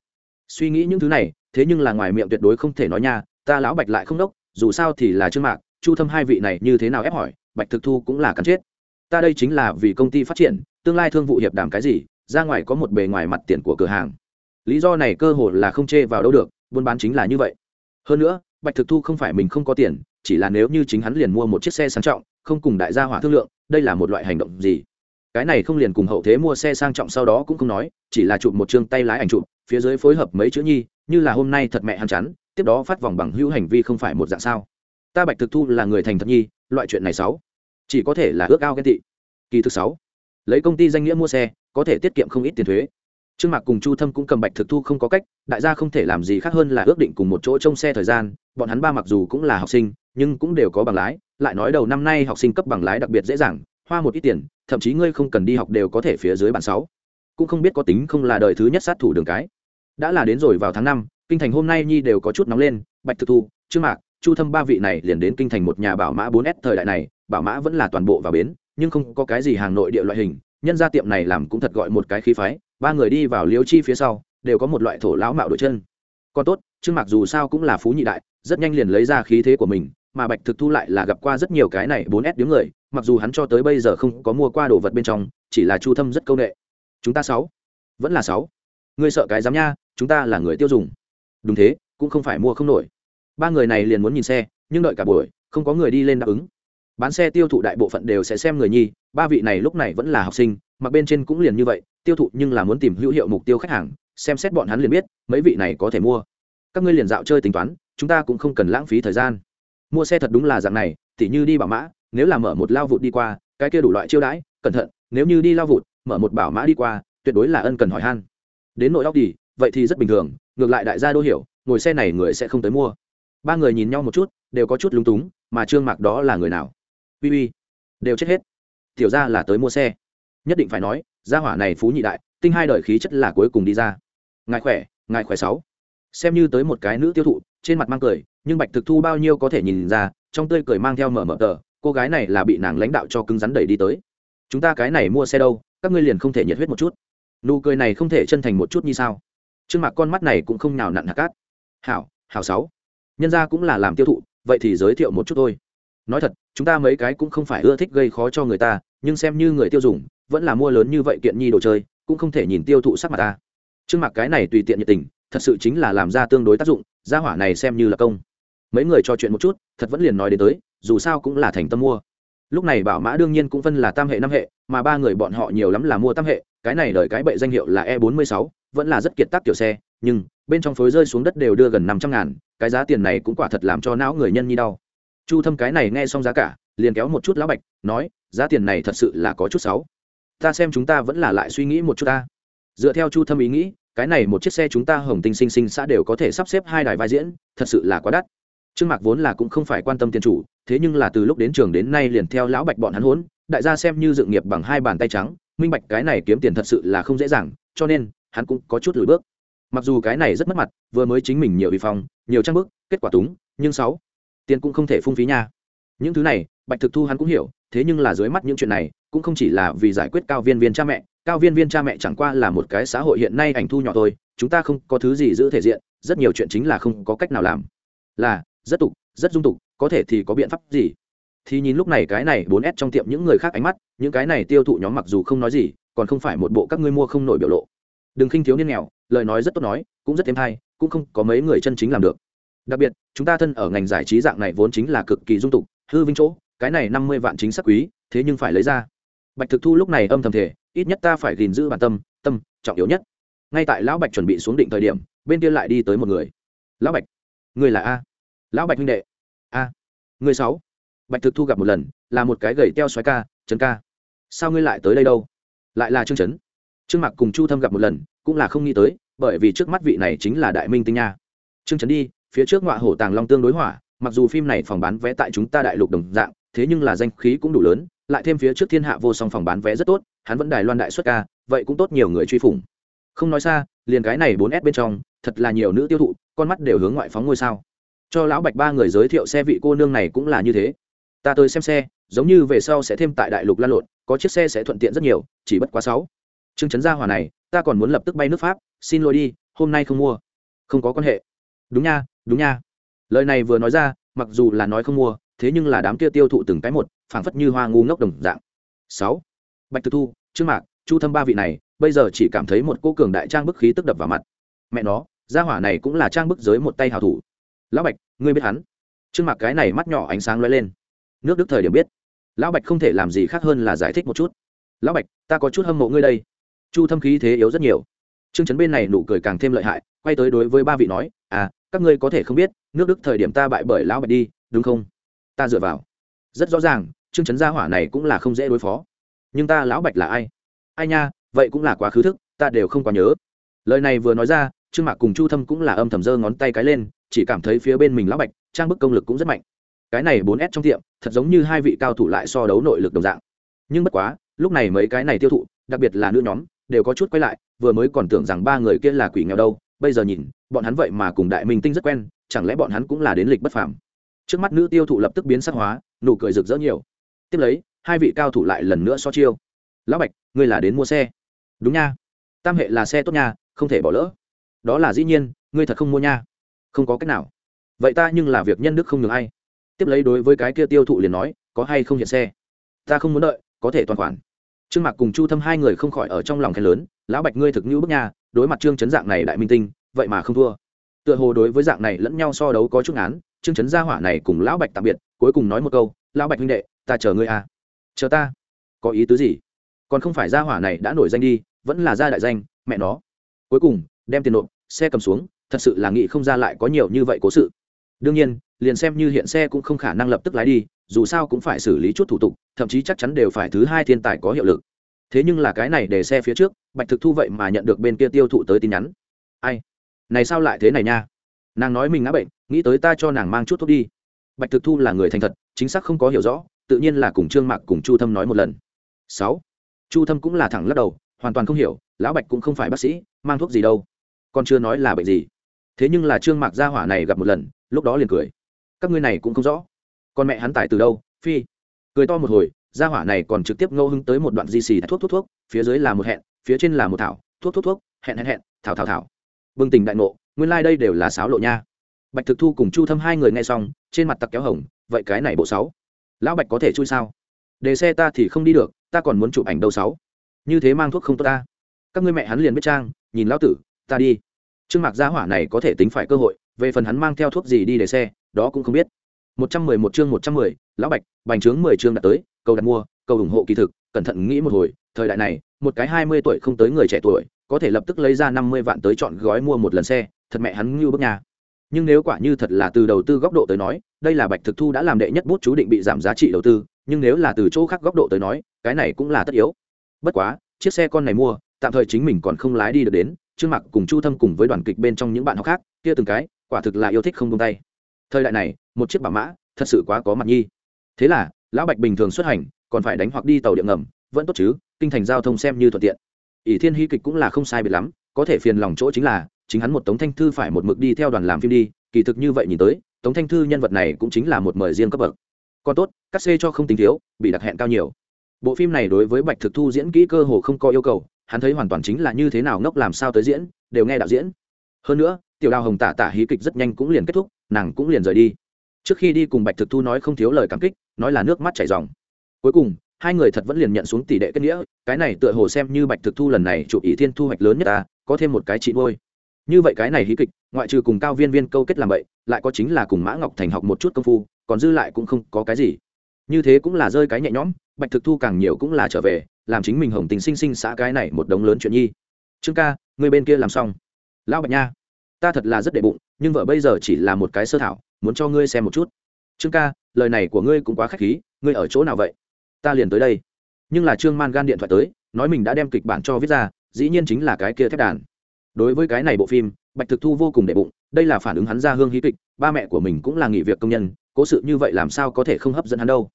Suy nghĩ những thứ này, thế nhưng là ngoài miệng tuyệt đối không thể nói nha, ta lão bạch lại không đốc, dù sao thì là trương mạc, chu thâm hai vị này như thế nào ép hỏi, bạch thực thu cũng là cắn chết. Ta đây chính là vì công ty phát triển, tương lai thương vụ hiệp đàm cái gì, ra ngoài có một bề ngoài mặt tiền của cửa hàng. Lý do này cơ hội là không chê vào đâu được, buôn bán chính là như vậy. Hơn nữa bạch thực thu không phải mình không có tiền, chỉ là nếu như chính hắn liền mua một chiếc xe sang trọng, không cùng đại gia hỏa thương lượng, đây là một loại hành động gì? Cái này không liền cùng hậu thế mua xe sang trọng sau đó cũng không nói, chỉ là chụp một chương tay lái ảnh chụp, phía dưới phối hợp mấy chữ nhi, như là hôm nay thật mẹ hắn chắn tiếp đó phát vòng bằng hữu hành vi không phải một dạng sao? Ta bạch thực thu là người thành thật nhi, loại chuyện này sáu, chỉ có thể là ước ao ghen tị. Kỳ thực sáu, lấy công ty danh nghĩa mua xe, có thể tiết kiệm không ít tiền thuế trương mạc cùng chu thâm cũng cầm bạch thực thu không có cách, đại gia không thể làm gì khác hơn là ước định cùng một chỗ trông xe thời gian, bọn hắn ba mặc dù cũng là học sinh, nhưng cũng đều có bằng lái, lại nói đầu năm nay học sinh cấp bằng lái đặc biệt dễ dàng, hoa một ít tiền, thậm chí ngươi không cần đi học đều có thể phía dưới bản sáu. Cũng không biết có tính không là đời thứ nhất sát thủ đường cái. Đã là đến rồi vào tháng năm, kinh thành hôm nay nhi đều có chút nóng lên, bạch thực thu, trương mạc, chu thâm ba vị này liền đến kinh thành một nhà bảo mã 4S thời đại này, bảo mã vẫn là toàn bộ vào bến, nhưng không có cái gì hàng nội địa loại hình, nhân ra tiệm này làm cũng thật gọi một cái khí phái ba người đi vào liêu chi phía sau, đều có một loại thổ lão mạo đội chân. Còn tốt, trương mạc dù sao cũng là phú nhị đại, rất nhanh liền lấy ra khí thế của mình, mà bạch thực thu lại là gặp qua rất nhiều cái này bốn s tiếng người, mặc dù hắn cho tới bây giờ không có mua qua đồ vật bên trong, chỉ là chu thâm rất câu ệ chúng ta sáu? Vẫn là sáu. Ngươi sợ cái dám nha, chúng ta là người tiêu dùng. Đúng thế, cũng không phải mua không nổi. Ba người này liền muốn nhìn xe, nhưng đợi cả buổi, không có người đi lên đáp ứng. Bán xe tiêu thụ đại bộ phận đều sẽ xem người nhi, ba vị này lúc này vẫn là học sinh, mặc bên trên cũng liền như vậy tiêu thụ nhưng là muốn tìm hữu hiệu mục tiêu khách hàng, xem xét bọn hắn liền biết, mấy vị này có thể mua. Các ngươi liền dạo chơi tính toán, chúng ta cũng không cần lãng phí thời gian. Mua xe thật đúng là dạng này, tỉ như đi bảo mã, nếu là mở một lao vụt đi qua, cái kia đủ loại chiêu đãi, cẩn thận, nếu như đi lao vụt, mở một bảo mã đi qua, tuyệt đối là ân cần hỏi han. Đến nội óc đi, vậy thì rất bình thường, ngược lại đại gia đô hiểu, ngồi xe này người sẽ không tới mua. Ba người nhìn nhau một chút, đều có chút lúng túng, mà trương mạc đó là người nào? Uy uy, đều chết hết. Tiểu ra là tới mua xe nhất định phải nói, gia hỏa này phú nhị đại, tinh hai đời khí chất là cuối cùng đi ra. Ngài khỏe ngài khỏe sáu. Xem như tới một cái nữ tiêu thụ, trên mặt mang cười, nhưng bạch thực thu bao nhiêu có thể nhìn ra, trong tươi cười mang theo mở mở tờ, cô gái này là bị nàng lãnh đạo cho cứng rắn đẩy đi tới. Chúng ta cái này mua xe đâu, các ngươi liền không thể nhiệt huyết một chút. Nụ cười này không thể chân thành một chút như sao. Trương mạc con mắt này cũng không nào nặn hạt cát. Hảo hảo sáu. Nhân ra cũng là làm tiêu thụ, vậy thì giới thiệu một chút thôi. Nói thật, chúng ta mấy cái cũng không phải ưa thích gây khó cho người ta, nhưng xem như người tiêu dùng vẫn là mua lớn như vậy kiện nhi đồ chơi, cũng không thể nhìn tiêu thụ sắc mặt ta. Trương mạc cái này tùy tiện nhiệt tình, thật sự chính là làm ra tương đối tác dụng, gia hỏa này xem như là công. Mấy người trò chuyện một chút, thật vẫn liền nói đến tới, dù sao cũng là thành tâm mua. Lúc này bảo mã đương nhiên cũng phân là tam hệ năm hệ, mà ba người bọn họ nhiều lắm là mua tam hệ, cái này đợi cái bệ danh hiệu là e 46 vẫn là rất kiệt tác tiểu xe, nhưng bên trong phối rơi xuống đất đều đưa gần năm trăm ngàn, cái giá tiền này cũng quả thật làm cho não người nhân nhi đau. Chu thâm cái này nghe xong giá cả, liền kéo một chút lão bạch, nói, giá tiền này thật sự là có chút sáu ta xem chúng ta vẫn là lại suy nghĩ một chút ta. Dựa theo chu thâm ý nghĩ, cái này một chiếc xe chúng ta hồng tinh sinh sinh xã đều có thể sắp xếp hai đài vai diễn, thật sự là quá đắt. Trương mạc vốn là cũng không phải quan tâm tiền chủ, thế nhưng là từ lúc đến trường đến nay liền theo lão bạch bọn hắn hốn đại gia xem như dự nghiệp bằng hai bàn tay trắng, minh bạch cái này kiếm tiền thật sự là không dễ dàng, cho nên, hắn cũng có chút lùi bước. Mặc dù cái này rất mất mặt, vừa mới chính mình nhiều vi phong, nhiều trang bức, kết quả túng, nhưng sáu, tiền cũng không thể phung phí nha những thứ này, bạch thực thu hắn cũng hiểu, thế nhưng là dưới mắt những chuyện này, cũng không chỉ là vì giải quyết cao viên viên cha mẹ, cao viên viên cha mẹ chẳng qua là một cái xã hội hiện nay ảnh thu nhỏ thôi, chúng ta không có thứ gì giữ thể diện, rất nhiều chuyện chính là không có cách nào làm. Là, rất tục, rất dung tục, có thể thì có biện pháp gì? Thì nhìn lúc này cái này bốn s trong tiệm những người khác ánh mắt, những cái này tiêu thụ nhóm mặc dù không nói gì, còn không phải một bộ các ngươi mua không nổi biểu lộ. Đừng khinh thiếu niên nghèo, lời nói rất tốt nói, cũng rất thêm hay, cũng không có mấy người chân chính làm được. Đặc biệt, chúng ta thân ở ngành giải trí dạng này vốn chính là cực kỳ dung tục hư vinh chỗ, cái này năm mươi vạn chính xác quý, thế nhưng phải lấy ra. Bạch thực thu lúc này âm thầm thể ít nhất ta phải gìn giữ bản tâm tâm, trọng yếu nhất. Ngay tại lão bạch chuẩn bị xuống định thời điểm, bên kia lại đi tới một người. Lão bạch, người là a. Lão bạch huynh đệ. A. Người sáu. Bạch thực thu gặp một lần, là một cái gầy teo xoáy ca trấn ca. Sao ngươi lại tới đây đâu? Lại là trương trấn trương mạc cùng chu thâm gặp một lần, cũng là không nghĩ tới, bởi vì trước mắt vị này chính là đại minh tinh nha. Trương trấn đi, phía trước ngọa hổ tàng long tương đối hỏa mặc dù phim này phòng bán vé tại chúng ta đại lục đồng dạng, thế nhưng là danh khí cũng đủ lớn, lại thêm phía trước thiên hạ vô song phòng bán vé rất tốt, hắn vẫn đài loan đại xuất ca, vậy cũng tốt nhiều người truy phủng. Không nói xa, liền cái này bốn s bên trong, thật là nhiều nữ tiêu thụ, con mắt đều hướng ngoại phóng ngôi sao. Cho lão bạch ba người giới thiệu xe vị cô nương này cũng là như thế. Ta tới xem xe, giống như về sau sẽ thêm tại đại lục lan lộn, có chiếc xe sẽ thuận tiện rất nhiều, chỉ bất quá sáu. Chương chấn gia hòa này, ta còn muốn lập tức bay nước pháp, xin lỗi đi, hôm nay không mua. Không có quan hệ. Đúng nha đúng nha lời này vừa nói ra, mặc dù là nói không mua, thế nhưng là đám kia tiêu thụ từng cái một, phảng phất như hoa ngu ngốc đồng dạng. Sáu. Bạch thực thu, trương mạc, chu thâm ba vị này, bây giờ chỉ cảm thấy một cô cường đại trang bức khí tức đập vào mặt. Mẹ nó, gia hỏa này cũng là trang bức giới một tay hào thủ. Lão bạch, ngươi biết hắn? Trương mạc cái này mắt nhỏ ánh sáng lóe lên. Nước đức thời điểm biết. Lão bạch không thể làm gì khác hơn là giải thích một chút. Lão bạch, ta có chút hâm mộ ngươi đây. Chu thâm khí thế yếu rất nhiều. Trương trấn bên này nụ cười càng thêm lợi hại, quay tới đối với ba vị nói à các ngươi có thể không biết nước đức thời điểm ta bại bởi lão bạch đi, đúng không? Ta dựa vào. Rất rõ ràng, trương trấn gia hỏa này cũng là không dễ đối phó. Nhưng ta lão bạch là ai? Ai nha, vậy cũng là quá khứ thức, ta đều không quá nhớ. Lời này vừa nói ra, trương mạc cùng chu thâm cũng là âm thầm giơ ngón tay cái lên, chỉ cảm thấy phía bên mình lão bạch, trang bức công lực cũng rất mạnh. Cái này bốn s trong tiệm, thật giống như hai vị cao thủ lại so đấu nội lực đồng dạng. Nhưng bất quá, lúc này mấy cái này tiêu thụ, đặc biệt là nữ nhóm, đều có chút quay lại, vừa mới còn tưởng rằng ba người kia là quỷ nghèo đâu, bây giờ nhìn, bọn hắn vậy mà cùng đại minh tinh rất quen chẳng lẽ bọn hắn cũng là đến lịch bất phàm? Trước mắt nữ tiêu thụ lập tức biến sắc hóa, nụ cười rực rỡ nhiều. Tiếp lấy, hai vị cao thủ lại lần nữa so chiêu. Lão bạch, ngươi là đến mua xe. Đúng nha. Tam hệ là xe tốt nha, không thể bỏ lỡ. Đó là dĩ nhiên, ngươi thật không mua nha. Không có cách nào. Vậy ta nhưng là việc nhân đức không nhường ai. Tiếp lấy đối với cái kia tiêu thụ liền nói, có hay không hiện xe? Ta không muốn đợi, có thể toàn khoản. Trương mạc cùng chu thâm hai người không khỏi ở trong lòng khen lớn, lão bạch ngươi thực như bức nha, đối mặt trương chấn dạng này đại minh tinh, vậy mà không thua tựa hồ đối với dạng này lẫn nhau so đấu có chút án trương chấn gia hỏa này cùng lão bạch tạm biệt, cuối cùng nói một câu, lão bạch huynh đệ, ta chờ ngươi à. Chờ ta. Có ý tứ gì? Còn không phải gia hỏa này đã nổi danh đi, vẫn là gia đại danh, mẹ nó. Cuối cùng, đem tiền nộp, xe cầm xuống, thật sự là nghĩ không ra lại có nhiều như vậy cố sự. Đương nhiên, liền xem như hiện xe cũng không khả năng lập tức lái đi, dù sao cũng phải xử lý chút thủ tục, thậm chí chắc chắn đều phải thứ hai thiên tài có hiệu lực. Thế nhưng là cái này để xe phía trước, bạch thực thu vậy mà nhận được bên kia tiêu thụ tới tin nhắn. Ai? Này sao lại thế này nha? Nàng nói mình ngã bệnh, nghĩ tới ta cho nàng mang chút thuốc đi. Bạch thực thu là người thành thật, chính xác không có hiểu rõ, tự nhiên là cùng trương mạc cùng chu thâm nói một lần. Sáu, chu thâm cũng là thẳng lắc đầu, hoàn toàn không hiểu, lão bạch cũng không phải bác sĩ, mang thuốc gì đâu. Còn chưa nói là bệnh gì. Thế nhưng là trương mạc gia hỏa này gặp một lần, lúc đó liền cười. Các ngươi này cũng không rõ. Con mẹ hắn tải từ đâu, phi? Cười to một hồi, gia hỏa này còn trực tiếp ngẫu hứng tới một đoạn di xì, thuốc thuốc thuốc, phía dưới là một hẹn, phía trên là một thảo, thuốc thuốc thuốc, hẹn hẹn hẹn, thảo thảo thảo bừng tỉnh đại ngộ, nguyên lai、like、đây đều là sáo lộ nha. Bạch thực thu cùng chu thâm hai người nghe xong, trên mặt tặc kéo hồng, vậy cái này bộ sáu, lão bạch có thể chui sao? Để xe ta thì không đi được, ta còn muốn chụp ảnh đầu sáu. Như thế mang thuốc không tốt ta. Các ngươi mẹ hắn liền biết trang, nhìn lão tử, ta đi. Trương mạc gia hỏa này có thể tính phải cơ hội, về phần hắn mang theo thuốc gì đi để xe, đó cũng không biết. Một trăm mười một chương một trăm mười, lão bạch, bành trướng mười chương đã tới, cầu đặt mua, cầu ủng hộ kỳ thực, cẩn thận nghĩ một hồi, thời đại này, một cái hai mươi tuổi không tới người trẻ tuổi có thể lập tức lấy ra năm mươi vạn tới chọn gói mua một lần xe, thật mẹ hắn như bước nhà nhưng nếu quả như thật là từ đầu tư góc độ tới nói, đây là bạch thực thu đã làm đệ nhất bút chú định bị giảm giá trị đầu tư, nhưng nếu là từ chỗ khác góc độ tới nói, cái này cũng là tất yếu. Bất quá, chiếc xe con này mua, tạm thời chính mình còn không lái đi được đến, trương mặc cùng chu thâm cùng với đoàn kịch bên trong những bạn học khác, kia từng cái, quả thực là yêu thích không tung tay. Thời đại này, một chiếc bảo mã, thật sự quá có mặt nhi. Thế là, lão bạch bình thường xuất hành, còn phải đánh hoặc đi tàu điện ngầm, vẫn tốt chứ, kinh thành giao thông xem như thuận tiện ỷ thiên hy kịch cũng là không sai biệt lắm, có thể phiền lòng chỗ chính là, chính hắn một tống thanh thư phải một mực đi theo đoàn làm phim đi, kỳ thực như vậy nhìn tới, tống thanh thư nhân vật này cũng chính là một mời riêng cấp bậc. Còn tốt cắt xê cho không tính thiếu, bị đặc hẹn cao nhiều. Bộ phim này đối với bạch thực thu diễn kỹ cơ hồ không có yêu cầu, hắn thấy hoàn toàn chính là như thế nào ngốc làm sao tới diễn, đều nghe đạo diễn. Hơn nữa, tiểu đào hồng tả tả hí kịch rất nhanh cũng liền kết thúc, nàng cũng liền rời đi. Trước khi đi cùng bạch thực thu nói không thiếu lời cảm kích, nói là nước mắt chảy dòng. Cuối cùng hai người thật vẫn liền nhận xuống tỷ đệ kết nghĩa, cái này tựa hồ xem như bạch thực thu lần này chụp ý thiên thu hoạch lớn nhất ta, có thêm một cái chị nuôi. Như vậy cái này hí kịch, ngoại trừ cùng cao viên viên câu kết làm vậy, lại có chính là cùng mã ngọc thành học một chút công phu, còn dư lại cũng không có cái gì. Như thế cũng là rơi cái nhẹ nhõm, bạch thực thu càng nhiều cũng là trở về, làm chính mình hồng tình sinh sinh xã cái này một đống lớn chuyện nhi. Trương ca, người bên kia làm xong. Lão bạch nha, ta thật là rất đệ bụng, nhưng vợ bây giờ chỉ là một cái sơ thảo, muốn cho ngươi xem một chút. Trương ca, lời này của ngươi cũng quá k h á c h khí, ngươi ở chỗ nào vậy? Ta liền tới đây. Nhưng là trương man gan điện thoại tới, nói mình đã đem kịch bản cho viết ra, dĩ nhiên chính là cái kia thép đàn. Đối với cái này bộ phim, bạch thực thu vô cùng đệ bụng, đây là phản ứng hắn ra hương hí kịch, ba mẹ của mình cũng là nghỉ việc công nhân, cố sự như vậy làm sao có thể không hấp dẫn hắn đâu.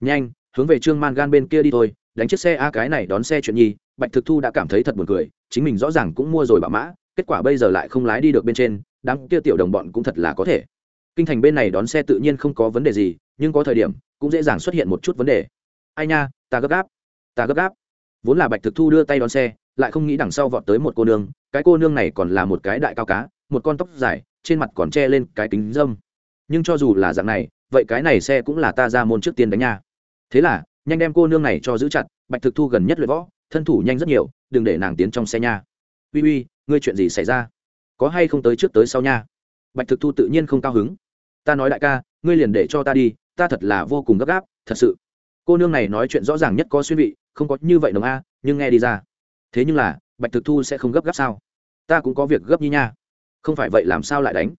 Nhanh, hướng về trương man gan bên kia đi thôi, đánh chiếc xe a cái này đón xe chuyện nhi, bạch thực thu đã cảm thấy thật buồn cười, chính mình rõ ràng cũng mua rồi bạo mã, kết quả bây giờ lại không lái đi được bên trên, đám kia tiểu đồng bọn cũng thật là có thể. Kinh thành bên này đón xe tự nhiên không có vấn đề gì, nhưng có thời điểm, cũng dễ dàng xuất hiện một chút vấn đề ai nha, ta gấp gáp. Ta gấp gáp. Vốn là bạch thực thu đưa tay đón xe, lại không nghĩ đằng sau vọt tới một cô nương, cái cô nương này còn là một cái đại cao cá, một con tóc dài, trên mặt còn che lên cái kính dâm nhưng cho dù là dạng này, vậy cái này xe cũng là ta ra môn trước tiên đánh nha. Thế là, nhanh đem cô nương này cho giữ chặt, bạch thực thu gần nhất luyện võ, thân thủ nhanh rất nhiều, đừng để nàng tiến trong xe nha. Uy uy, ngươi chuyện gì xảy ra? Có hay không tới trước tới sau nha? Bạch thực thu tự nhiên không cao hứng. Ta nói đại ca, ngươi liền để cho ta đi, ta thật là vô cùng gấp gáp, thật sự cô nương này nói chuyện rõ ràng nhất có xuyên vị, không có như vậy đồng a, nhưng nghe đi ra. Thế nhưng là, bạch thực thu sẽ không gấp gáp sao? Ta cũng có việc gấp như nha. Không phải vậy làm sao lại đánh?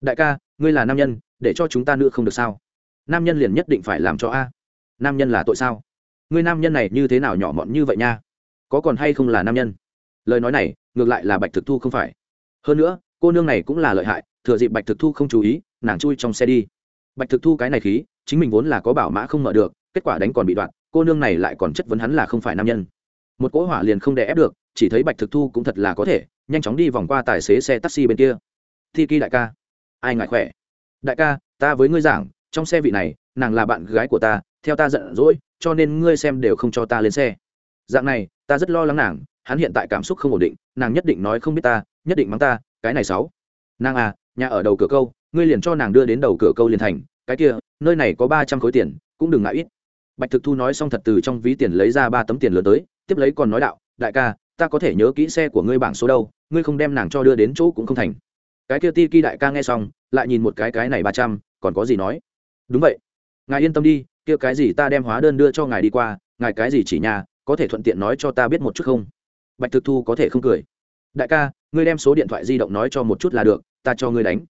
Đại ca, ngươi là nam nhân, để cho chúng ta nữ không được sao? Nam nhân liền nhất định phải làm cho a. Nam nhân là tội sao? Ngươi nam nhân này như thế nào nhỏ mọn như vậy nha? Có còn hay không là nam nhân? Lời nói này, ngược lại là bạch thực thu không phải. Hơn nữa, cô nương này cũng là lợi hại, thừa dịp bạch thực thu không chú ý, nàng chui trong xe đi. Bạch thực thu cái này khí, chính mình vốn là có bảo mã không mở được kết quả đánh còn bị đoạn, cô nương này lại còn chất vấn hắn là không phải nam nhân. Một cỗ hỏa liền không đè ép được, chỉ thấy bạch thực thu cũng thật là có thể, nhanh chóng đi vòng qua tài xế xe taxi bên kia. Thi kỳ đại ca, ai ngại khỏe? Đại ca, ta với ngươi giảng, trong xe vị này, nàng là bạn gái của ta, theo ta giận dỗi, cho nên ngươi xem đều không cho ta lên xe. Dạng này, ta rất lo lắng nàng, hắn hiện tại cảm xúc không ổn định, nàng nhất định nói không biết ta, nhất định mắng ta, cái này sáu nàng à nhà ở đầu cửa câu, ngươi liền cho nàng đưa đến đầu cửa câu liền thành, cái kia, nơi này có ba trăm khối tiền, cũng đừng ngại ít bạch thực thu nói xong thật từ trong ví tiền lấy ra ba tấm tiền lớn tới, tiếp lấy còn nói đạo, đại ca, ta có thể nhớ kỹ xe của ngươi bảng số đâu, ngươi không đem nàng cho đưa đến chỗ cũng không thành. Cái kia ti ki đại ca nghe xong, lại nhìn một cái cái này ba trăm, còn có gì nói? Đúng vậy. Ngài yên tâm đi, kia cái gì ta đem hóa đơn đưa cho ngài đi qua, ngài cái gì chỉ nhà, có thể thuận tiện nói cho ta biết một chút không? Bạch thực thu có thể không cười. Đại ca, ngươi đem số điện thoại di động nói cho một chút là được, ta cho ngươi đánh.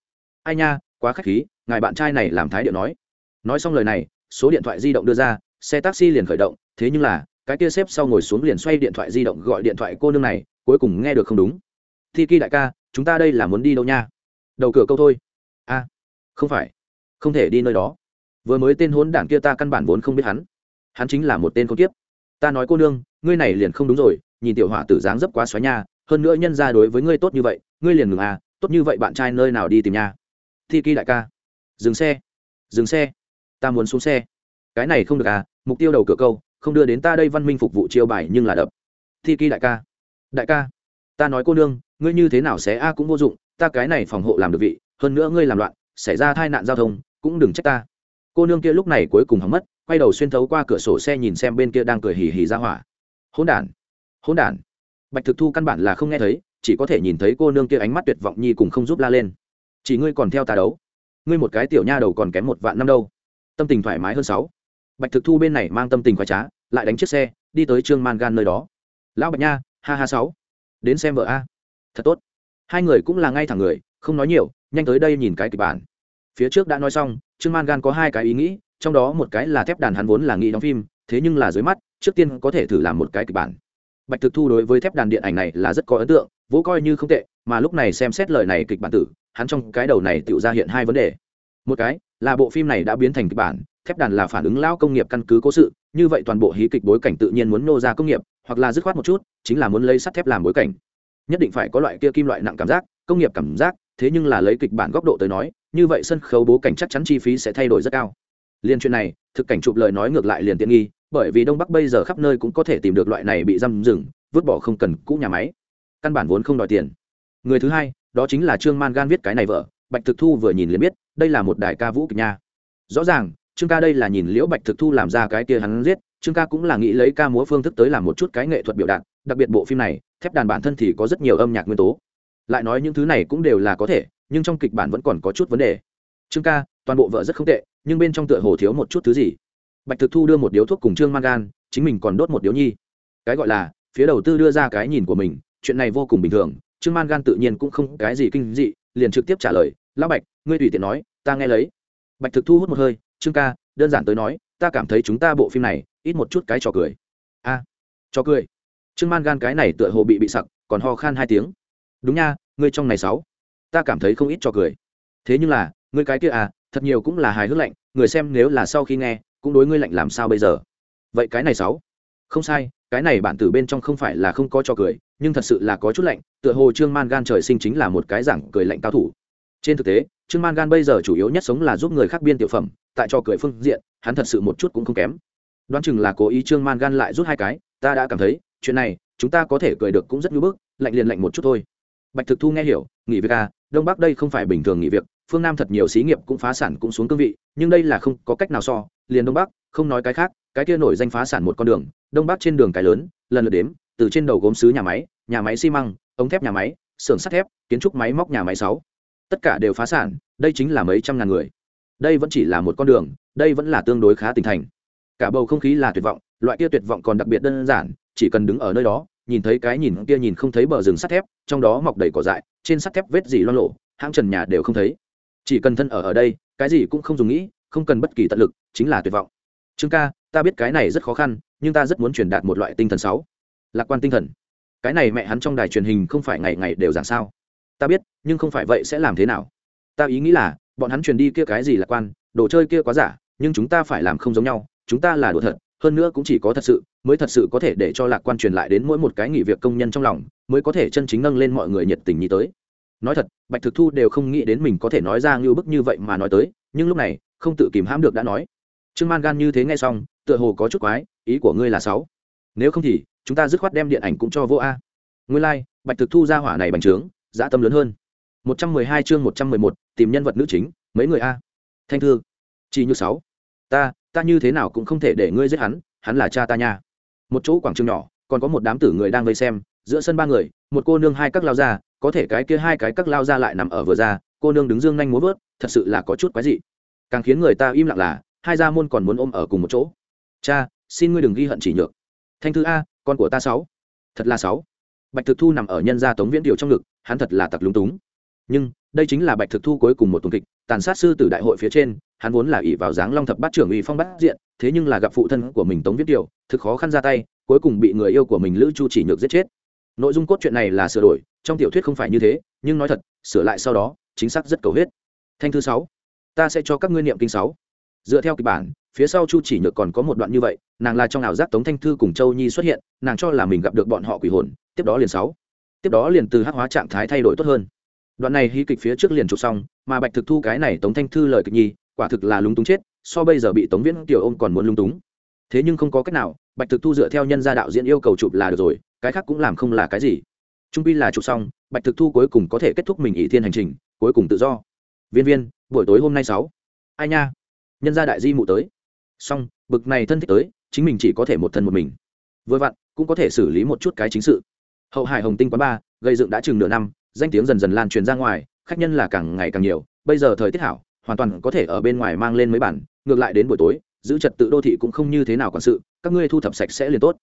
Ai nha, quá k h á c h khí, ngài bạn trai này làm thái điệu nói. Nói xong lời này, số điện thoại di động đưa ra xe taxi liền khởi động, thế nhưng là, cái kia xếp sau ngồi xuống liền xoay điện thoại di động gọi điện thoại cô nương này, cuối cùng nghe được không đúng. Thi kỳ đại ca, chúng ta đây là muốn đi đâu nha? Đầu cửa câu thôi. A, không phải. Không thể đi nơi đó. Vừa mới tên hốn đảng kia ta căn bản vốn không biết hắn. Hắn chính là một tên con kiếp. Ta nói cô nương, ngươi này liền không đúng rồi, nhìn tiểu hỏa tử dáng dấp quá xóa nha, hơn nữa nhân ra đối với ngươi tốt như vậy, ngươi liền ngừng à tốt như vậy bạn trai nơi nào đi tìm nha? Thi kỳ đại ca, dừng xe. Dừng xe. Ta muốn xuống xe cái này không được à mục tiêu đầu cửa câu, không đưa đến ta đây văn minh phục vụ chiêu bài nhưng là đập. Thi kỳ đại ca. Đại ca, ta nói cô nương, ngươi như thế nào sẽ a cũng vô dụng, ta cái này phòng hộ làm được vị, hơn nữa ngươi làm loạn, xảy ra tai nạn giao thông, cũng đừng trách ta. Cô nương kia lúc này cuối cùng hỏng mất, quay đầu xuyên thấu qua cửa sổ xe nhìn xem bên kia đang cười hì hì ra hỏa. Hỗn đản hỗn đản. Bạch thực thu căn bản là không nghe thấy, chỉ có thể nhìn thấy cô nương kia ánh mắt tuyệt vọng nhi cùng không giúp la lên. Chỉ ngươi còn theo ta đấu. Ngươi một cái tiểu nha đầu còn kém một vạn năm đâu. Tâm tình thoải mái hơn sáu bạch thực thu bên này mang tâm tình khoái trá, lại đánh chiếc xe, đi tới trương man gan nơi đó. Lão bạch nha, ha ha sáu, đến xem vợ a. Thật tốt. Hai người cũng là ngay thẳng người, không nói nhiều, nhanh tới đây nhìn cái kịch bản. Phía trước đã nói xong, trương man gan có hai cái ý nghĩ, trong đó một cái là thép đàn hắn vốn là nghĩ đóng phim, thế nhưng là dưới mắt, trước tiên có thể thử làm một cái kịch bản. Bạch thực thu đối với thép đàn điện ảnh này là rất có ấn tượng, vỗ coi như không tệ, mà lúc này xem xét lời này kịch bản tử, hắn trong cái đầu này tự ra hiện hai vấn đề. Một cái là bộ phim này đã biến thành kịch bản thép đàn là phản ứng lao công nghiệp căn cứ cố sự, như vậy toàn bộ hí kịch bối cảnh tự nhiên muốn nô ra công nghiệp, hoặc là dứt khoát một chút, chính là muốn lấy sắt thép làm bối cảnh. Nhất định phải có loại kia kim loại nặng cảm giác, công nghiệp cảm giác, thế nhưng là lấy kịch bản góc độ tới nói, như vậy sân khấu bố cảnh chắc chắn chi phí sẽ thay đổi rất cao. Liên chuyện này, thực cảnh chụp lời nói ngược lại liền tiện nghi, bởi vì đông bắc bây giờ khắp nơi cũng có thể tìm được loại này bị giam rừng vứt bỏ không cần cũ nhà máy. Căn bản vốn không đòi tiền. Người thứ hai, đó chính là trương man gan viết cái này vợ, bạch thực thu vừa nhìn liền biết, đây là một đài ca vũ kịch nha. Rõ ràng trương ca đây là nhìn liễu bạch thực thu làm ra cái kia hắn giết, trương ca cũng là nghĩ lấy ca múa phương thức tới làm một chút cái nghệ thuật biểu đạt, đặc biệt bộ phim này, thép đàn bản thân thì có rất nhiều âm nhạc nguyên tố. Lại nói những thứ này cũng đều là có thể, nhưng trong kịch bản vẫn còn có chút vấn đề. Trương ca, toàn bộ vợ rất không tệ, nhưng bên trong tựa hồ thiếu một chút thứ gì. Bạch thực thu đưa một điếu thuốc cùng trương man gan chính mình còn đốt một điếu nhi. Cái gọi là, phía đầu tư đưa ra cái nhìn của mình, chuyện này vô cùng bình thường, trương man gan tự nhiên cũng không cái gì kinh dị, liền trực tiếp trả lời, lão bạch, ngươi tùy tiện nói, ta nghe lấy. Bạch thực thu hút một hơi trương ca đơn giản tới nói ta cảm thấy chúng ta bộ phim này ít một chút cái trò cười. A à, trò cười? Trương man gan cái này tựa hồ bị bị sặc còn ho khan hai tiếng. Đúng nha ngươi trong này sáu ta cảm thấy không ít trò cười. Thế nhưng là ngươi cái kia à thật nhiều cũng là hài hước lạnh người xem nếu là sau khi nghe cũng đối ngươi lạnh làm sao bây giờ? Vậy cái này sáu. Không sai cái này bản tử bên trong không phải là không có trò cười nhưng thật sự là có chút lạnh tựa hồ trương man gan trời sinh chính là một cái giảng cười lạnh cao thủ trên thực tế, trương man gan bây giờ chủ yếu nhất sống là giúp người khác biên tiểu phẩm, tại trò cười phương diện, hắn thật sự một chút cũng không kém. Đoán chừng là cố ý trương man gan lại rút hai cái, ta đã cảm thấy, chuyện này, chúng ta có thể cười được cũng rất ngưỡng bức, lạnh liền lạnh một chút thôi. Bạch thực thu nghe hiểu, nghỉ việc à đông bắc đây không phải bình thường nghỉ việc, phương nam thật nhiều xí nghiệp cũng phá sản cũng xuống cương vị, nhưng đây là không có cách nào so, liền đông bắc, không nói cái khác, cái kia nổi danh phá sản một con đường, đông bắc trên đường cái lớn, lần lượt đếm, từ trên đầu gốm sứ nhà máy nhà máy xi măng, ống thép nhà máy, xưởng sắt thép, kiến trúc máy móc nhà máy sáu tất cả đều phá sản, đây chính là mấy trăm ngàn người. Đây vẫn chỉ là một con đường, đây vẫn là tương đối khá tỉnh thành. Cả bầu không khí là tuyệt vọng, loại kia tuyệt vọng còn đặc biệt đơn giản, chỉ cần đứng ở nơi đó, nhìn thấy cái nhìn kia nhìn không thấy bờ rừng sắt thép, trong đó mọc đầy cỏ dại, trên sắt thép vết gì loan lộ hãng trần nhà đều không thấy. Chỉ cần thân ở ở đây, cái gì cũng không dùng nghĩ, không cần bất kỳ tận lực, chính là tuyệt vọng. Trương ca, ta biết cái này rất khó khăn, nhưng ta rất muốn truyền đạt một loại tinh thần sáu. Lạc quan tinh thần. Cái này mẹ hắn trong đài truyền hình không phải ngày ngày đều giảng sao ta biết nhưng không phải vậy sẽ làm thế nào. Ta ý nghĩ là bọn hắn truyền đi kia cái gì lạc quan đồ chơi kia quá giả nhưng chúng ta phải làm không giống nhau chúng ta là đồ thật hơn nữa cũng chỉ có thật sự mới thật sự có thể để cho lạc quan truyền lại đến mỗi một cái nghỉ việc công nhân trong lòng mới có thể chân chính nâng lên mọi người nhiệt tình như tới. Nói thật bạch thực thu đều không nghĩ đến mình có thể nói ra ngưu bức như vậy mà nói tới nhưng lúc này không tự kìm hãm được đã nói. Trương man gan như thế nghe xong tựa hồ có chút quái ý của ngươi là sáu. Nếu không thì chúng ta dứt khoát đem điện ảnh cũng cho vô a. Ngươi lai、like, bạch thực thu ra hỏa này bành trướng dã tâm lớn hơn. Một trăm mười hai chương một trăm mười một, tìm nhân vật nữ chính, mấy người a. Thanh thư. Chỉ như sáu. Ta ta như thế nào cũng không thể để ngươi giết hắn hắn là cha ta nha. Một chỗ quảng trường nhỏ, còn có một đám tử người đang vây xem, giữa sân ba người, một cô nương hai các lao ra, có thể cái kia hai cái các lao ra lại nằm ở vừa ra, cô nương đứng dương nhanh múa vớt, thật sự là có chút quái dị. Càng khiến người ta im lặng là, hai gia môn còn muốn ôm ở cùng một chỗ. Cha, xin ngươi đừng ghi hận chỉ nhược. Thanh thư a, con của ta sáu. Thật là sáu bạch thực thu nằm ở nhân gia tống viễn điều trong ngực hắn thật là tặc lúng túng. Nhưng đây chính là bạch thực thu cuối cùng một tuần kịch tàn sát sư tử đại hội phía trên hắn vốn là ỷ vào dáng long thập bát trưởng ủy phong bát diện thế nhưng là gặp phụ thân của mình tống viết điều, thực khó khăn ra tay cuối cùng bị người yêu của mình lữ chu chỉ nhược giết chết. Nội dung cốt truyện này là sửa đổi trong tiểu thuyết không phải như thế nhưng nói thật sửa lại sau đó chính xác rất cầu huyết thanh thư sáu ta sẽ cho các ngươi niệm kinh sáu. Dựa theo kịch bản phía sau chu chỉ nhược còn có một đoạn như vậy nàng là trong ảo giác tống thanh thư cùng châu nhi xuất hiện nàng cho là mình gặp được bọn họ quỷ hồn tiếp đó liền sáu. Tiếp đó liền từ hắc hóa trạng thái thay đổi tốt hơn. Đoạn này hí kịch phía trước liền chụp xong, mà bạch thực thu cái này tống thanh thư lời kịch nhi, quả thực là lúng túng chết, so bây giờ bị tống viễn tiểu ôm còn muốn lúng túng. Thế nhưng không có cách nào, bạch thực thu dựa theo nhân gia đạo diễn yêu cầu chụp là được rồi, cái khác cũng làm không là cái gì. Trung pi là chụp xong, bạch thực thu cuối cùng có thể kết thúc mình ỷ thiên hành trình, cuối cùng tự do. Viên viên, buổi tối hôm nay sáu. Ai nha? Nhân gia đại di mụ tới. Xong, bực này thân thích tới, chính mình chỉ có thể một thân một mình. Vừa vặn, cũng có thể xử lý một chút cái chính sự hậu hải hồng tinh quán ba, gây dựng đã chừng nửa năm, danh tiếng dần dần lan truyền ra ngoài, khách nhân là càng ngày càng nhiều. Bây giờ thời tiết hảo, hoàn toàn có thể ở bên ngoài mang lên mấy bản, ngược lại đến buổi tối, giữ trật tự đô thị cũng không như thế nào quản sự, các ngươi thu thập sạch sẽ liền tốt.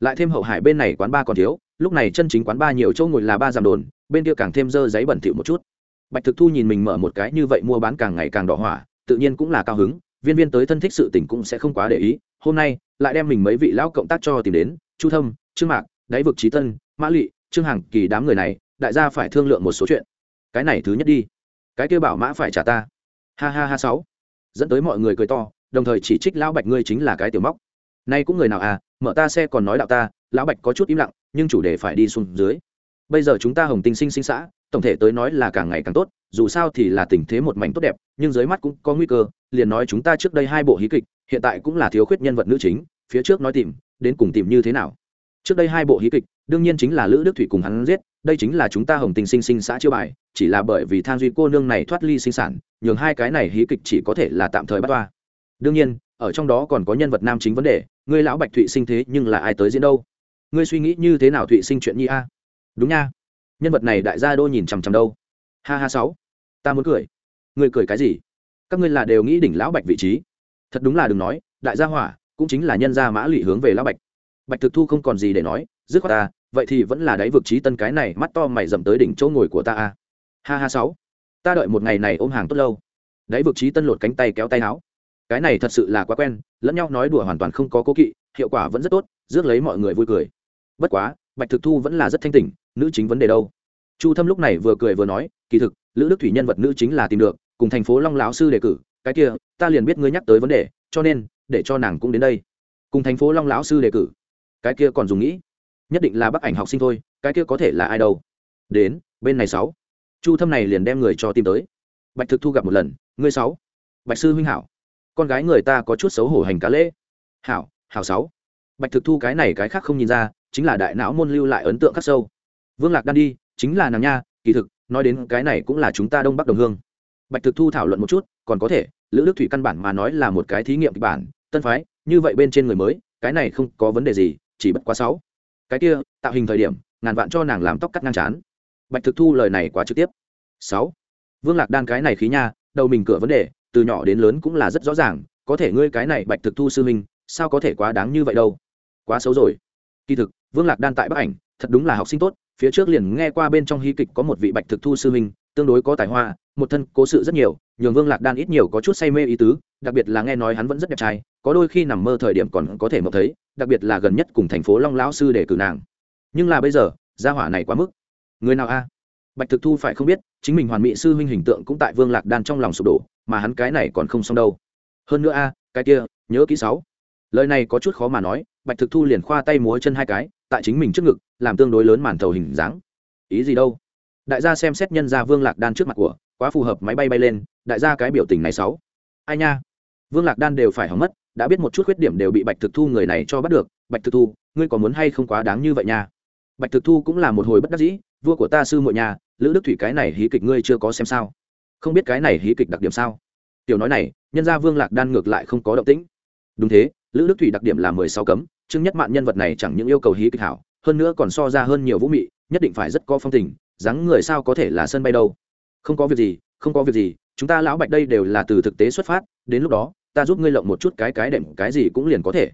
Lại thêm hậu hải bên này quán ba còn thiếu, lúc này chân chính quán ba nhiều chỗ ngồi là ba giảm đồn, bên kia càng thêm dơ giấy bẩn thỉu một chút. Bạch thực thu nhìn mình mở một cái như vậy mua bán càng ngày càng đỏ hỏa, tự nhiên cũng là cao hứng, viên viên tới thân thích sự tình cũng sẽ không quá để ý. Hôm nay, lại đem mình mấy vị lão cộng tác cho tìm đến, chu thâm, trương mạc, đáy vực trí tân mã lị, trương hằng kỳ đám người này, đại gia phải thương lượng một số chuyện. Cái này thứ nhất đi. Cái kêu bảo mã phải trả ta. Ha ha ha sáu. Dẫn tới mọi người cười to, đồng thời chỉ trích lão bạch ngươi chính là cái tiểu móc. Nay cũng người nào à mở ta xe còn nói đạo ta, lão bạch có chút im lặng, nhưng chủ đề phải đi xuống dưới. Bây giờ chúng ta hồng tinh sinh sinh xã, tổng thể tới nói là càng ngày càng tốt, dù sao thì là tình thế một mảnh tốt đẹp, nhưng dưới mắt cũng có nguy cơ, liền nói chúng ta trước đây hai bộ hí kịch, hiện tại cũng là thiếu khuyết nhân vật nữ chính, phía trước nói tìm, đến cùng tìm như thế nào. Trước đây hai bộ hí kịch đương nhiên chính là lữ đức thủy cùng hắn giết đây chính là chúng ta hồng tình sinh sinh xã chiêu bài chỉ là bởi vì than duy cô nương này thoát ly sinh sản nhường hai cái này hí kịch chỉ có thể là tạm thời bắt toa đương nhiên ở trong đó còn có nhân vật nam chính vấn đề ngươi lão bạch thụy sinh thế nhưng là ai tới diễn đâu ngươi suy nghĩ như thế nào thụy sinh chuyện nhi a đúng nha nhân vật này đại gia đô nhìn chằm chằm đâu ha ha sáu ta muốn cười ngươi cười cái gì các ngươi là đều nghĩ đỉnh lão bạch vị trí thật đúng là đừng nói đại gia hỏa cũng chính là nhân gia mã lụy hướng về lão bạch bạch thực thu không còn gì để nói dứt khoát ta vậy thì vẫn là đáy vực trí tân cái này mắt to mày dậm tới đỉnh chỗ ngồi của ta a ha ha sáu. Ta đợi một ngày này ôm hàng tốt lâu. Đáy vực trí tân lột cánh tay kéo tay áo. Cái này thật sự là quá quen, lẫn nhau nói đùa hoàn toàn không có cố kỵ, hiệu quả vẫn rất tốt, rước lấy mọi người vui cười. Bất quá, bạch thực thu vẫn là rất thanh tỉnh, nữ chính vấn đề đâu? Chu thâm lúc này vừa cười vừa nói, kỳ thực, lữ đức thủy nhân vật nữ chính là tìm được, cùng thành phố long lão sư đề cử, cái kia, ta liền biết ngươi nhắc tới vấn đề, cho nên, để cho nàng cũng đến đây. Cùng thành phố long lão sư đề cử. Cái kia còn dùng nghĩ nhất định là bác ảnh học sinh thôi, cái kia có thể là ai đâu. Đến, bên này sáu. Chu thâm này liền đem người cho tìm tới. Bạch thực thu gặp một lần, ngươi sáu. Bạch sư huynh hảo. Con gái người ta có chút xấu hổ hành cá lễ. Hảo hảo sáu. Bạch thực thu cái này cái khác không nhìn ra, chính là đại não môn lưu lại ấn tượng khắc sâu. Vương lạc đan đi, chính là nàng nha, kỳ thực, nói đến cái này cũng là chúng ta đông bắc đồng hương. Bạch thực thu thảo luận một chút, còn có thể, lữ đức thủy căn bản mà nói là một cái thí nghiệm kịch bản, tân phái, như vậy bên trên người mới, cái này không có vấn đề gì, chỉ bất quá sáu cái kia, tạo hình thời điểm, ngàn vạn cho nàng làm tóc cắt ngang chán. Bạch thực thu lời này quá trực tiếp. Sáu. Vương lạc đan cái này khí nha, đầu mình cửa vấn đề, từ nhỏ đến lớn cũng là rất rõ ràng, có thể ngươi cái này bạch thực thu sư minh sao có thể quá đáng như vậy đâu? Quá xấu rồi. Kỳ thực, vương lạc đan tại bắc ảnh, thật đúng là học sinh tốt, phía trước liền nghe qua bên trong hy kịch có một vị bạch thực thu sư minh tương đối có tài hoa, một thân cố sự rất nhiều, nhường vương lạc đan ít nhiều có chút say mê ý tứ đặc biệt là nghe nói hắn vẫn rất đẹp trai, có đôi khi nằm mơ thời điểm còn có thể mộng thấy, đặc biệt là gần nhất cùng thành phố long lão sư để cử nàng. Nhưng là bây giờ, gia hỏa này quá mức. Người nào a? Bạch thực thu phải không biết, chính mình hoàn mỹ sư huynh hình tượng cũng tại vương lạc đan trong lòng sụp đổ, mà hắn cái này còn không xong đâu. Hơn nữa a, cái kia, nhớ kỹ sáu. Lời này có chút khó mà nói, bạch thực thu liền khoa tay múa chân hai cái, tại chính mình trước ngực, làm tương đối lớn màn thầu hình dáng. Ý gì đâu? Đại gia xem xét nhân ra vương lạc đan trước mặt của, quá phù hợp máy bay bay lên, đại gia cái biểu tình này sáu. Ai nha? Vương lạc đan đều phải hỏng mất, đã biết một chút khuyết điểm đều bị bạch thực thu người này cho bắt được. Bạch thực thu, ngươi có muốn hay không quá đáng như vậy nha? Bạch thực thu cũng là một hồi bất đắc dĩ, vua của ta sư muội nhà, lữ đức thủy cái này hí kịch ngươi chưa có xem sao? Không biết cái này hí kịch đặc điểm sao? Tiểu nói này, nhân gia vương lạc đan ngược lại không có động tĩnh. Đúng thế, lữ đức thủy đặc điểm là mười sáu cấm, chứng nhất mạng nhân vật này chẳng những yêu cầu hí kịch hảo, hơn nữa còn so ra hơn nhiều vũ mị, nhất định phải rất có phong tình, dáng người sao có thể là sân bay đâu? Không có việc gì, không có việc gì, chúng ta lão bạch đây đều là từ thực tế xuất phát, đến lúc đó ta giúp ngươi lộng một chút cái cái đệm, cái gì cũng liền có thể.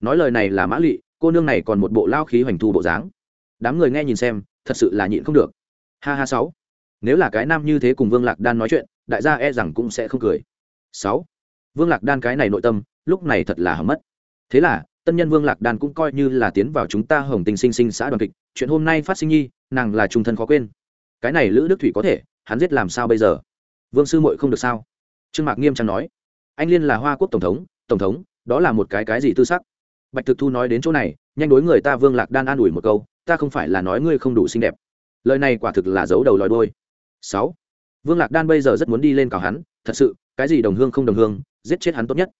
Nói lời này là mã lụy cô nương này còn một bộ lao khí hoành thu bộ dáng. Đám người nghe nhìn xem, thật sự là nhịn không được. Ha ha sáu. Nếu là cái nam như thế cùng vương lạc đan nói chuyện, đại gia e rằng cũng sẽ không cười. Sáu. Vương lạc đan cái này nội tâm, lúc này thật là hầm mất. Thế là, tân nhân vương lạc đan cũng coi như là tiến vào chúng ta hồng tình sinh sinh xã đoàn kịch, chuyện hôm nay phát sinh nhi, nàng là trung thân khó quên. Cái này lữ đức thủy có thể, hắn giết làm sao bây giờ? Vương sư muội không được sao? Trương mạc nghiêm trang nói anh liên là hoa quốc tổng thống tổng thống, đó là một cái cái gì tư sắc? Bạch thực thu nói đến chỗ này, nhanh đối người ta vương lạc đan an ủi một câu, ta không phải là nói ngươi không đủ xinh đẹp. Lời này quả thực là giấu đầu lòi đôi sáu, vương lạc đan bây giờ rất muốn đi lên cào hắn, thật sự, cái gì đồng hương không đồng hương, giết chết hắn tốt nhất.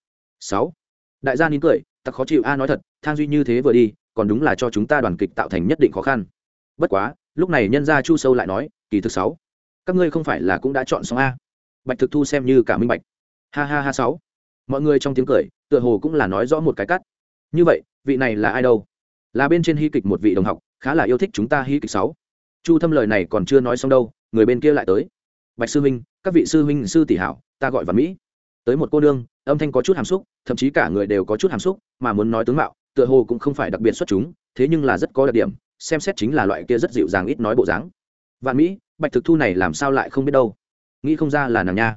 Sáu, đại gia nín cười, ta khó chịu a à nói thật, thang duy như thế vừa đi, còn đúng là cho chúng ta đoàn kịch tạo thành nhất định khó khăn. Bất quá, lúc này nhân gia chu sâu lại nói, kỳ thực sáu, các ngươi không phải là cũng đã chọn xong a. Bạch thực thu xem như cả minh bạch ha ha ha sáu. Mọi người trong tiếng cười, tựa hồ cũng là nói rõ một cái cắt. Như vậy, vị này là ai đâu? Là bên trên hy kịch một vị đồng học, khá là yêu thích chúng ta hy kịch sáu. Chu thâm lời này còn chưa nói xong đâu, người bên kia lại tới. Bạch sư huynh, các vị sư huynh sư tỷ hảo, ta gọi văn mỹ. Tới một cô nương, âm thanh có chút hàm xúc, thậm chí cả người đều có chút hàm xúc, mà muốn nói tướng mạo, tựa hồ cũng không phải đặc biệt xuất chúng, thế nhưng là rất có đặc điểm, xem xét chính là loại kia rất dịu dàng ít nói bộ dáng. Vạn mỹ, bạch thực thu này làm sao lại không biết đâu? Nghĩ không ra là nàng nha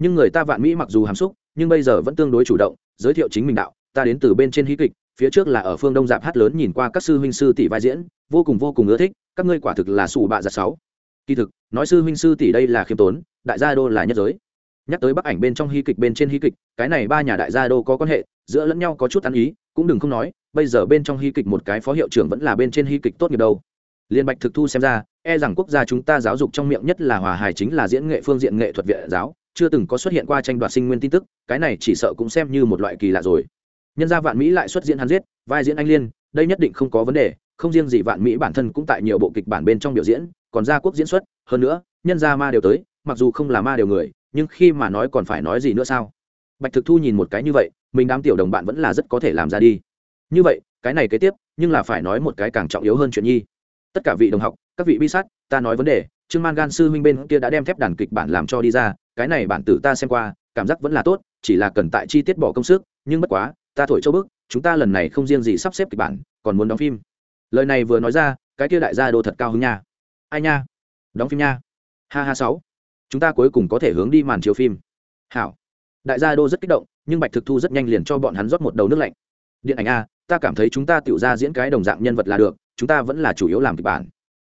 nhưng người ta vạn mỹ mặc dù hàm xúc, nhưng bây giờ vẫn tương đối chủ động, giới thiệu chính mình đạo, ta đến từ bên trên hí kịch, phía trước là ở phương đông dạp hát lớn nhìn qua các sư huynh sư tỷ vai diễn, vô cùng vô cùng ưa thích, các ngươi quả thực là sủ bạ giặt sáu. Kỳ thực, nói sư huynh sư tỷ đây là khiêm tốn, đại gia đô là nhất giới. Nhắc tới bắc ảnh bên trong hí kịch bên trên hí kịch, cái này ba nhà đại gia đô có quan hệ, giữa lẫn nhau có chút ăn ý, cũng đừng không nói, bây giờ bên trong hí kịch một cái phó hiệu trưởng vẫn là bên trên hí kịch tốt nghiệp đâu. Liên bạch thực thu xem ra e rằng quốc gia chúng ta giáo dục trong miệng nhất là hòa hài chính là diễn nghệ phương diện nghệ thuật viện giáo chưa từng có xuất hiện qua tranh đoạt sinh nguyên tin tức, cái này chỉ sợ cũng xem như một loại kỳ lạ rồi. Nhân gia vạn mỹ lại xuất diễn hắn giết, vai diễn anh liên, đây nhất định không có vấn đề, không riêng gì vạn mỹ bản thân cũng tại nhiều bộ kịch bản bên trong biểu diễn, còn gia quốc diễn xuất, hơn nữa, nhân gia ma đều tới, mặc dù không là ma đều người, nhưng khi mà nói còn phải nói gì nữa sao? Bạch thực thu nhìn một cái như vậy, mình đám tiểu đồng bạn vẫn là rất có thể làm ra đi. Như vậy, cái này kế tiếp, nhưng là phải nói một cái càng trọng yếu hơn chuyện nhi. Tất cả vị đồng học, các vị bi sát, ta nói vấn đề trương man gan sư huynh bên kia đã đem thép đàn kịch bản làm cho đi ra, cái này bản tử ta xem qua, cảm giác vẫn là tốt, chỉ là cần tại chi tiết bỏ công sức, nhưng bất quá, ta thổi châu bức, chúng ta lần này không riêng gì sắp xếp kịch bản, còn muốn đóng phim. Lời này vừa nói ra, cái kia đại gia đô thật cao hứng nha. Ai nha? Đóng phim nha. Ha ha sáu. Chúng ta cuối cùng có thể hướng đi màn chiếu phim. Hảo. Đại gia đô rất kích động, nhưng bạch thực thu rất nhanh liền cho bọn hắn rót một đầu nước lạnh. Điện ảnh a, ta cảm thấy chúng ta tiểu ra diễn cái đồng dạng nhân vật là được, chúng ta vẫn là chủ yếu làm kịch bản.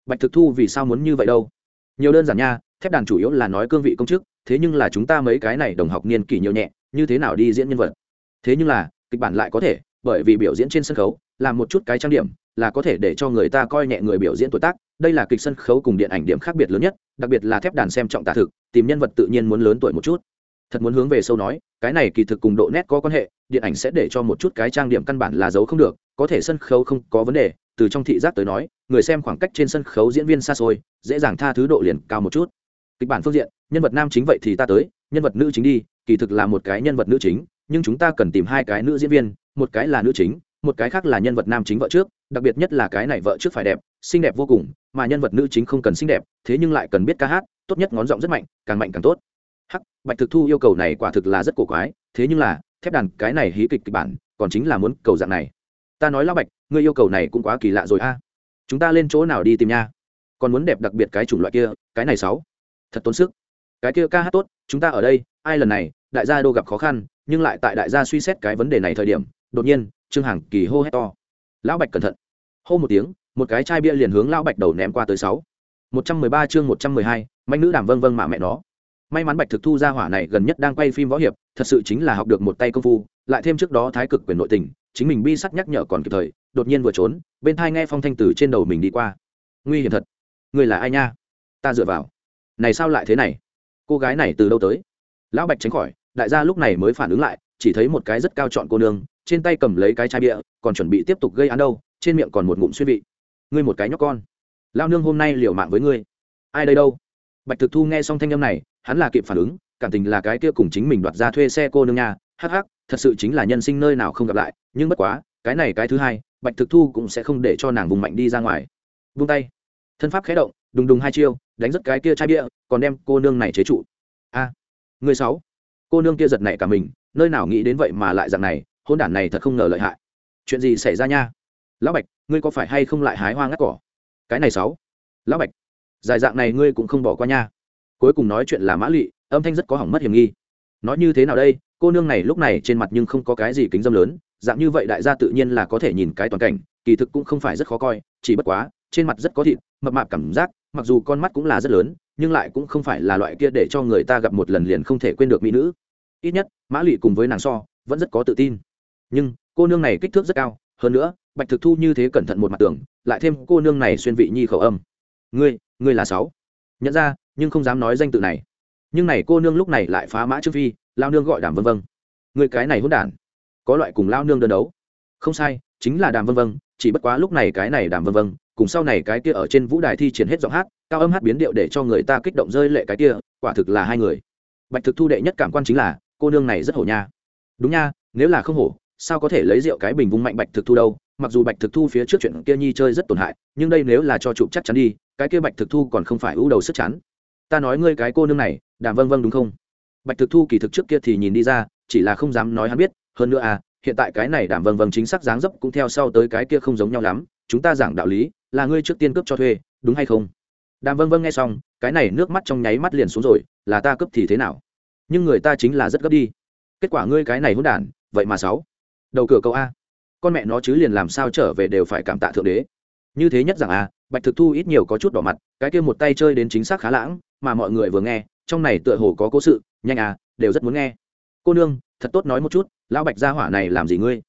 Bạch thực thu vì sao muốn như vậy đâu? Nhiều đơn giản nha, thép đàn chủ yếu là nói cương vị công chức, thế nhưng là chúng ta mấy cái này đồng học niên kỷ nhiều nhẹ, như thế nào đi diễn nhân vật? Thế nhưng là, kịch bản lại có thể, bởi vì biểu diễn trên sân khấu làm một chút cái trang điểm, là có thể để cho người ta coi nhẹ người biểu diễn tuổi tác. Đây là kịch sân khấu cùng điện ảnh điểm khác biệt lớn nhất, đặc biệt là thép đàn xem trọng tả thực, tìm nhân vật tự nhiên muốn lớn tuổi một chút. Thật muốn hướng về sâu nói, cái này kỳ thực cùng độ nét có quan hệ, điện ảnh sẽ để cho một chút cái trang điểm căn bản là giấu không được, có thể sân khấu không có vấn đề, từ trong thị giác tới nói người xem khoảng cách trên sân khấu diễn viên xa xôi, dễ dàng tha thứ độ liền cao một chút. Kịch bản phương diện, nhân vật nam chính vậy thì ta tới, nhân vật nữ chính đi, kỳ thực là một cái nhân vật nữ chính, nhưng chúng ta cần tìm hai cái nữ diễn viên, một cái là nữ chính, một cái khác là nhân vật nam chính vợ trước, đặc biệt nhất là cái này vợ trước phải đẹp, xinh đẹp vô cùng, mà nhân vật nữ chính không cần xinh đẹp, thế nhưng lại cần biết ca hát, tốt nhất ngón giọng rất mạnh, càng mạnh càng tốt. Hắc, bạch thực thu yêu cầu này quả thực là rất cổ quái, thế nhưng là, thép đàn cái này hí kịch kịch bản, còn chính là muốn cầu dạng này. Ta nói lão bạch, ngươi yêu cầu này cũng quá kỳ lạ rồi a chúng ta lên chỗ nào đi tìm nha. Còn muốn đẹp đặc biệt cái chủng loại kia, cái này sáu. Thật tốn sức. Cái kia ca hát tốt, chúng ta ở đây, ai lần này, đại gia đô gặp khó khăn, nhưng lại tại đại gia suy xét cái vấn đề này thời điểm, đột nhiên, trương hằng kỳ hô hét to. Lão bạch cẩn thận. Hô một tiếng, một cái chai bia liền hướng lão bạch đầu ném qua tới sáu. Một trăm mười ba chương một trăm mười hai, manh nữ đàm vâng vâng mà mẹ nó. May mắn bạch thực thu ra hỏa này gần nhất đang quay phim võ hiệp, thật sự chính là học được một tay công phu lại thêm trước đó thái cực quyền nội tình, chính mình bi sắt nhắc nhở còn kịp thời, đột nhiên vừa trốn, bên thai nghe phong thanh từ trên đầu mình đi qua. Nguy hiểm thật. Người là ai nha? Ta dựa vào. Này sao lại thế này? Cô gái này từ đâu tới? Lão bạch tránh khỏi, đại gia lúc này mới phản ứng lại, chỉ thấy một cái rất cao trọn cô nương, trên tay cầm lấy cái chai bia, còn chuẩn bị tiếp tục gây án đâu, trên miệng còn một ngụm xuyên vị. Ngươi một cái nhóc con. Lao nương hôm nay liều mạng với ngươi. Ai đây đâu? Bạch thực thu nghe xong thanh âm này, hắn là kịp phản ứng, cảm tình là cái kia cùng chính mình đoạt ra thuê xe cô nương nha hắc hắc, thật sự chính là nhân sinh nơi nào không gặp lại, nhưng bất quá, cái này cái thứ hai, bạch thực thu cũng sẽ không để cho nàng vùng mạnh đi ra ngoài. Vung tay. Thân pháp khé động, đùng đùng hai chiêu, đánh rất cái kia chai bia, còn đem cô nương này chế trụ. A. Người sáu. Cô nương kia giật nảy cả mình, nơi nào nghĩ đến vậy mà lại dạng này hôn đản này thật không ngờ lợi hại. Chuyện gì xảy ra nha? Lão bạch, ngươi có phải hay không lại hái hoa ngắt cỏ? Cái này sáu. Lão bạch dài dạng này ngươi cũng không bỏ qua nha. Cuối cùng nói chuyện là mã lụy, âm thanh rất có hỏng mất hiểm nghi nói như thế nào đây, cô nương này lúc này trên mặt nhưng không có cái gì kính dâm lớn, dạng như vậy đại gia tự nhiên là có thể nhìn cái toàn cảnh, kỳ thực cũng không phải rất khó coi, chỉ bất quá, trên mặt rất có thịt, mập mạp cảm giác, mặc dù con mắt cũng là rất lớn, nhưng lại cũng không phải là loại kia để cho người ta gặp một lần liền không thể quên được mỹ nữ. Ít nhất, mã lụy cùng với nàng so, vẫn rất có tự tin. Nhưng, cô nương này kích thước rất cao, hơn nữa, bạch thực thu như thế cẩn thận một mặt tường lại thêm cô nương này xuyên vị nhi khẩu âm. Ngươi ngươi là sáu. Nhận ra, nhưng không dám nói danh tự này nhưng này cô nương lúc này lại phá mã trước phi, lao nương gọi đàm vân vân. Người cái này hôn đản, có loại cùng lao nương đơn đấu. Không sai, chính là đàm vân vân, chỉ bất quá lúc này cái này đàm vân vân, cùng sau này cái kia ở trên vũ đài thi triển hết giọng hát, cao âm hát biến điệu để cho người ta kích động rơi lệ cái kia, quả thực là hai người. Bạch thực thu đệ nhất cảm quan chính là, cô nương này rất hổ nha. Đúng nha, nếu là không hổ, sao có thể lấy rượu cái bình vung mạnh bạch thực thu đâu? Mặc dù bạch thực thu phía trước chuyện kia nhi chơi rất tổn hại, nhưng đây nếu là cho chụp chắc chắn đi, cái kia bạch thực thu còn không phải ưu đầu sức chắn ta nói ngươi cái cô nương này đàm vâng vâng đúng không? Bạch thực thu kỳ thực trước kia thì nhìn đi ra chỉ là không dám nói hắn biết hơn nữa à hiện tại cái này đàm vâng vâng chính xác dáng dấp cũng theo sau tới cái kia không giống nhau lắm chúng ta giảng đạo lý là ngươi trước tiên cướp cho thuê đúng hay không? Đàm vâng vâng nghe xong cái này nước mắt trong nháy mắt liền xuống rồi là ta cướp thì thế nào? Nhưng người ta chính là rất gấp đi. Kết quả ngươi cái này hôn đản vậy mà sáu. Đầu cửa câu a. Con mẹ nó chứ liền làm sao trở về đều phải cảm tạ thượng đế. Như thế nhất rằng à, bạch thực thu ít nhiều có chút đỏ mặt cái kia một tay chơi đến chính xác khá lãng mà mọi người vừa nghe, trong này tựa hồ có cố sự, nhanh à đều rất muốn nghe. Cô nương, thật tốt nói một chút, lão bạch gia hỏa này làm gì ngươi?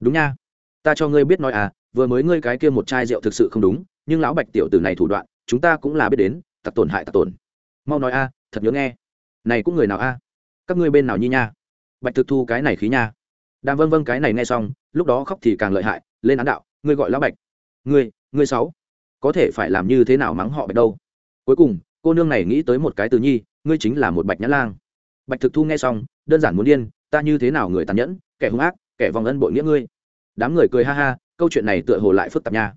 Đúng nha. Ta cho ngươi biết nói à vừa mới ngươi cái kia một chai rượu thực sự không đúng, nhưng lão bạch tiểu tử này thủ đoạn, chúng ta cũng là biết đến, tặc tổn hại tặc tổn. Mau nói a thật nhớ nghe. Này cũng người nào a các ngươi bên nào nhi nha? Bạch thực thu cái này khí nha. Đàm vâng vâng cái này nghe xong, lúc đó khóc thì càng lợi hại, lên án đạo, ngươi gọi lão bạch. Ngươi ngươi sáu có thể phải làm như thế nào mắng họ bạch đâu. Cuối cùng cô nương này nghĩ tới một cái từ nhi, ngươi chính là một bạch nhã lang. Bạch thực thu nghe xong, đơn giản muốn điên, ta như thế nào người tàn nhẫn, kẻ hung ác, kẻ vòng ân bội nghĩa ngươi. Đám người cười ha ha, câu chuyện này tựa hồ lại phức tạp nha.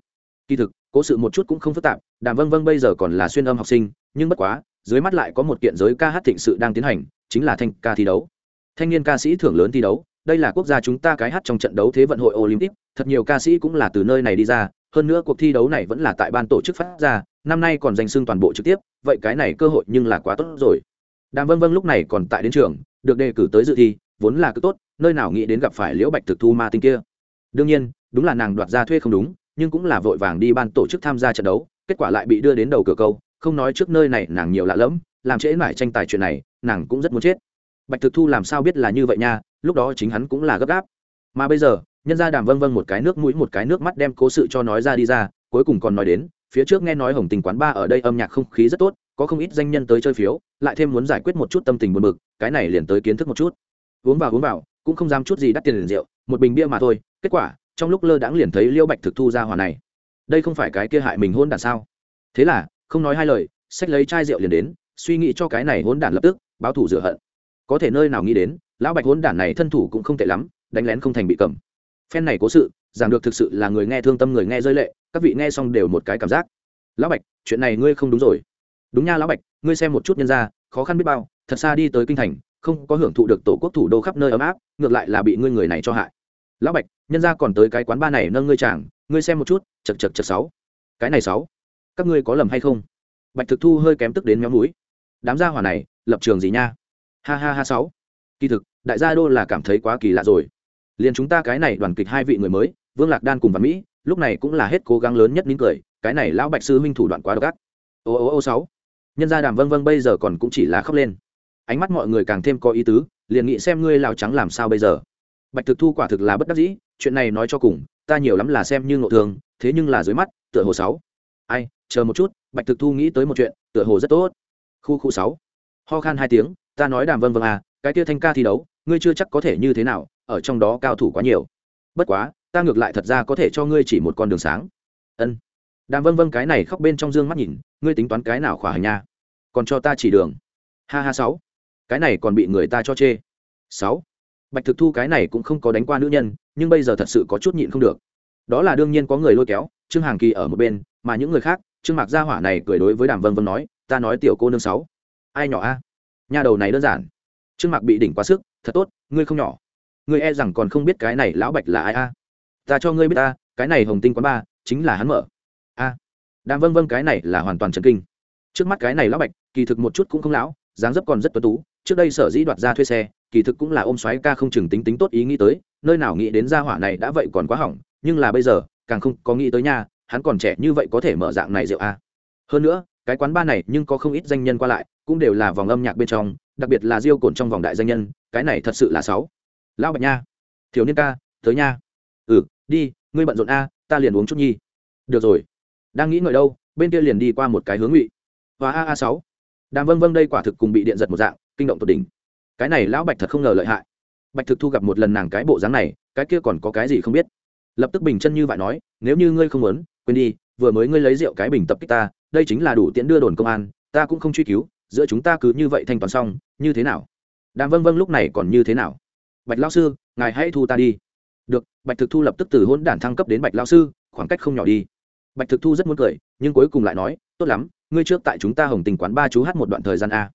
Kỳ thực, cố sự một chút cũng không phức tạp, đàm vâng vâng bây giờ còn là xuyên âm học sinh, nhưng bất quá, dưới mắt lại có một kiện giới ca hát thịnh sự đang tiến hành, chính là thanh ca thi đấu. Thanh niên ca sĩ thưởng lớn thi đấu, đây là quốc gia chúng ta cái hát trong trận đấu thế vận hội olympic, thật nhiều ca sĩ cũng là từ nơi này đi ra, hơn nữa cuộc thi đấu này vẫn là tại ban tổ chức phát ra năm nay còn danh xưng toàn bộ trực tiếp, vậy cái này cơ hội nhưng là quá tốt rồi. Đàm vân vân lúc này còn tại đến trường, được đề cử tới dự thi, vốn là cứ tốt, nơi nào nghĩ đến gặp phải liễu bạch thực thu ma tinh kia. Đương nhiên, đúng là nàng đoạt ra thuê không đúng, nhưng cũng là vội vàng đi ban tổ chức tham gia trận đấu, kết quả lại bị đưa đến đầu cửa câu, không nói trước nơi này nàng nhiều lạ lẫm, làm trễ mải tranh tài chuyện này, nàng cũng rất muốn chết. Bạch thực thu làm sao biết là như vậy nha, lúc đó chính hắn cũng là gấp gáp. Mà bây giờ, nhân ra đàm vân vân một cái nước mũi một cái nước mắt đem cố sự cho nói ra đi ra, cuối cùng còn nói đến phía trước nghe nói hồng tình quán ba ở đây âm nhạc không khí rất tốt, có không ít danh nhân tới chơi phiếu, lại thêm muốn giải quyết một chút tâm tình buồn bực, cái này liền tới kiến thức một chút. Uống vào uống vào, cũng không dám chút gì đắt tiền liền rượu, một bình bia mà thôi, kết quả, trong lúc lơ đãng liền thấy liêu bạch thực thu ra hòa này. Đây không phải cái kia hại mình hôn đản sao? Thế là, không nói hai lời sách lấy chai rượu liền đến, suy nghĩ cho cái này hôn đản lập tức, báo thủ rửa hận. Có thể nơi nào nghĩ đến, lão bạch hôn đản này thân thủ cũng không tệ lắm, đánh lén không thành bị cầm. Phen này cố sự giảng được thực sự là người nghe thương tâm người nghe rơi lệ, các vị nghe xong đều một cái cảm giác. Lão bạch, chuyện này ngươi không đúng rồi. Đúng nha lão bạch, ngươi xem một chút nhân ra khó khăn biết bao, thật xa đi tới kinh thành, không có hưởng thụ được tổ quốc thủ đô khắp nơi ấm áp, ngược lại là bị ngươi người này cho hại. Lão bạch, nhân ra còn tới cái quán ba này nâng ngươi chàng, ngươi xem một chút, chật chật chật sáu. Cái này sáu, các ngươi có lầm hay không? Bạch thực thu hơi kém tức đến méo mũi. Đám gia hỏa này, lập trường gì nha? Ha ha ha sáu. Kỳ thực, đại gia đô là cảm thấy quá kỳ lạ rồi. Liền chúng ta cái này đoàn kịch hai vị người mới vương lạc đan cùng và mỹ, lúc này cũng là hết cố gắng lớn nhất nín cười, cái này lão bạch sư huynh thủ đoạn quá độc ác. Ô ô ô, sáu. Nhân gia đàm vân vân bây giờ còn cũng chỉ là khóc lên. Ánh mắt mọi người càng thêm có ý tứ, liền nghĩ xem ngươi lào trắng làm sao bây giờ. Bạch thực thu quả thực là bất đắc dĩ, chuyện này nói cho cùng, ta nhiều lắm là xem như ngộ thường, thế nhưng là dưới mắt, tựa hồ sáu. Ai, chờ một chút, bạch thực thu nghĩ tới một chuyện, tựa hồ rất tốt. Khu khu sáu. Ho khan hai tiếng, ta nói đàm vân vân à cái kia thanh ca thi đấu, ngươi chưa chắc có thể như thế nào, ở trong đó cao thủ quá nhiều. Bất quá ta ngược lại thật ra có thể cho ngươi chỉ một con đường sáng. Ân. Đàm vân vân cái này khóc bên trong dương mắt nhìn, ngươi tính toán cái nào khỏa hành nha? Còn cho ta chỉ đường. Ha ha, sáu. Cái này còn bị người ta cho chê. Sáu. Bạch thực thu cái này cũng không có đánh qua nữ nhân, nhưng bây giờ thật sự có chút nhịn không được. Đó là đương nhiên có người lôi kéo, trương hàng kỳ ở một bên, mà những người khác, trương mạc gia hỏa này cười đối với đàm vân vân nói, ta nói tiểu cô nương sáu. Ai nhỏ a? Nhà đầu này đơn giản. Trương mạc bị đỉnh quá sức, thật tốt, ngươi không nhỏ. Ngươi e rằng còn không biết cái này lão bạch là ai a ta cho ngươi biết ta, cái này hồng tinh quán ba chính là hắn mở. A. Đàm vâng vâng cái này là hoàn toàn trần kinh. Trước mắt cái này lão bạch, kỳ thực một chút cũng không lão, dáng dấp còn rất tuấn tú. Trước đây sở dĩ đoạt ra thuê xe, kỳ thực cũng là ôm xoáy ca không chừng tính tính tốt ý nghĩ tới, nơi nào nghĩ đến gia hỏa này đã vậy còn quá hỏng, nhưng là bây giờ, càng không có nghĩ tới nha, hắn còn trẻ như vậy có thể mở dạng này rượu a. Hơn nữa, cái quán ba này nhưng có không ít danh nhân qua lại, cũng đều là vòng âm nhạc bên trong, đặc biệt là diêu cồn trong vòng đại danh nhân, cái này thật sự là sáu. Lão bạch nha. Thiếu niên ca, tới nha. Ừ đi, ngươi bận rộn a, ta liền uống chút nhi. Được rồi. Đang nghĩ ngợi đâu, bên kia liền đi qua một cái hướng ngụy. Và a a sáu. Đàm vâng vâng đây quả thực cùng bị điện giật một dạng, kinh động tột đỉnh. Cái này lão bạch thật không ngờ lợi hại. Bạch thực thu gặp một lần nàng cái bộ dáng này, cái kia còn có cái gì không biết. Lập tức bình chân như vậy nói, nếu như ngươi không muốn, quên đi, vừa mới ngươi lấy rượu cái bình tập kích ta, đây chính là đủ tiễn đưa đồn công an, ta cũng không truy cứu, giữa chúng ta cứ như vậy thanh toán xong, như thế nào? Đàm vâng vâng lúc này còn như thế nào? Bạch lão sư, ngài hãy thu ta đi được bạch thực thu lập tức từ hôn đản thăng cấp đến bạch lao sư khoảng cách không nhỏ đi. Bạch thực thu rất muốn cười nhưng cuối cùng lại nói tốt lắm ngươi trước tại chúng ta hồng tình quán ba chú hát một đoạn thời gian a.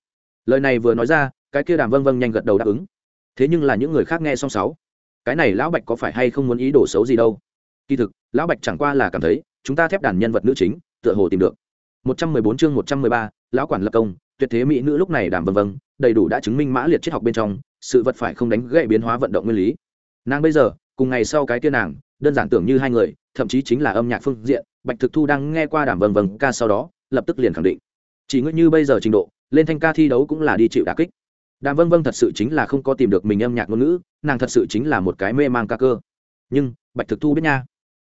Lời này vừa nói ra cái kia đàm vâng vâng nhanh gật đầu đáp ứng. Thế nhưng là những người khác nghe xong sáu cái này lão bạch có phải hay không muốn ý đồ xấu gì đâu? Kỳ thực lão bạch chẳng qua là cảm thấy chúng ta thép đàn nhân vật nữ chính tựa hồ tìm được. 114 chương 113, lão quản lập công tuyệt thế mỹ nữ lúc này đàm vâng vâng đầy đủ đã chứng minh mã liệt triết học bên trong sự vật phải không đánh gậy biến hóa vận động nguyên lý. Nàng bây giờ cùng ngày sau cái kia nàng, đơn giản tưởng như hai người, thậm chí chính là âm nhạc phương diện, bạch thực thu đang nghe qua đàm vầng vầng ca sau đó, lập tức liền khẳng định. Chỉ ngươi như bây giờ trình độ, lên thanh ca thi đấu cũng là đi chịu đà kích. Đàm vâng vâng thật sự chính là không có tìm được mình âm nhạc ngôn ngữ, nàng thật sự chính là một cái mê mang ca cơ. Nhưng, bạch thực thu biết nha.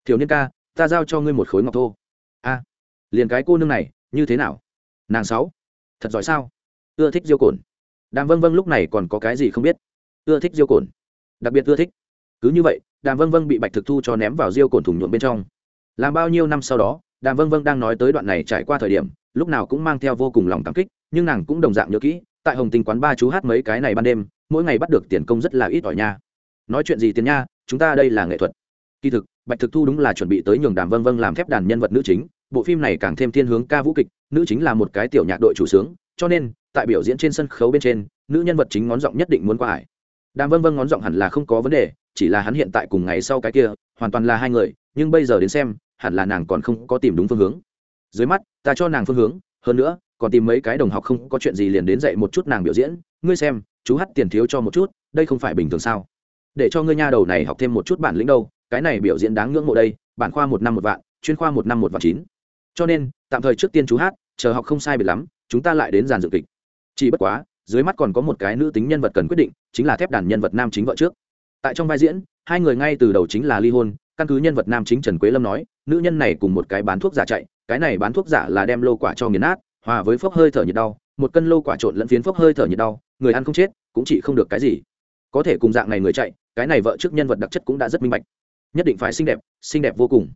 Thiếu niên ca, ta giao cho ngươi một khối ngọc thô. A, liền cái cô nương này, như thế nào? Nàng sáu, thật giỏi sao? Ưa thích diêu cồn. Đàm vâng vâng lúc này còn có cái gì không biết? Ưa thích diêu cồn. Đặc biệt ưa thích cứ như vậy, đàm vâng vâng bị bạch thực thu cho ném vào riêu cồn thủng nhuộm bên trong. Làm bao nhiêu năm sau đó, đàm vâng vâng đang nói tới đoạn này trải qua thời điểm, lúc nào cũng mang theo vô cùng lòng cảm kích, nhưng nàng cũng đồng dạng nhớ kỹ, tại hồng tinh quán ba chú hát mấy cái này ban đêm, mỗi ngày bắt được tiền công rất là ít ỏi nha. Nói chuyện gì tiền nha, chúng ta đây là nghệ thuật. Kỳ thực, bạch thực thu đúng là chuẩn bị tới nhường đàm vâng vâng làm thép đàn nhân vật nữ chính, bộ phim này càng thêm thiên hướng ca vũ kịch, nữ chính là một cái tiểu nhạc đội chủ sướng, cho nên, tại biểu diễn trên sân khấu bên trên, nữ nhân vật chính ngón giọng nhất định muốn qua ải. Đàm vâng vâng ngón giọng hẳn là không có vấn đề chỉ là hắn hiện tại cùng ngày sau cái kia, hoàn toàn là hai người, nhưng bây giờ đến xem, hẳn là nàng còn không có tìm đúng phương hướng. Dưới mắt, ta cho nàng phương hướng, hơn nữa, còn tìm mấy cái đồng học không có chuyện gì liền đến dạy một chút nàng biểu diễn. Ngươi xem, chú hát tiền thiếu cho một chút, đây không phải bình thường sao? Để cho ngươi nha đầu này học thêm một chút bản lĩnh đâu, cái này biểu diễn đáng ngưỡng mộ đây, bản khoa một năm một vạn, chuyên khoa một năm một vạn chín. Cho nên, tạm thời trước tiên chú hát chờ học không sai biệt lắm, chúng ta lại đến giàn dựng kịch. Chỉ bất quá, dưới mắt còn có một cái nữ tính nhân vật cần quyết định, chính là thép đàn nhân vật nam chính vợ trước tại trong vai diễn, hai người ngay từ đầu chính là ly hôn, căn cứ nhân vật nam chính trần quế lâm nói, nữ nhân này cùng một cái bán thuốc giả chạy, cái này bán thuốc giả là đem lô quả cho nghiền nát, hòa với phốc hơi thở nhiệt đau, một cân lô quả trộn lẫn phiến phốc hơi thở nhiệt đau, người ăn không chết, cũng chỉ không được cái gì. Có thể cùng dạng này người chạy, cái này vợ trước nhân vật đặc chất cũng đã rất minh bạch. Nhất định phải xinh đẹp xinh đẹp vô cùng.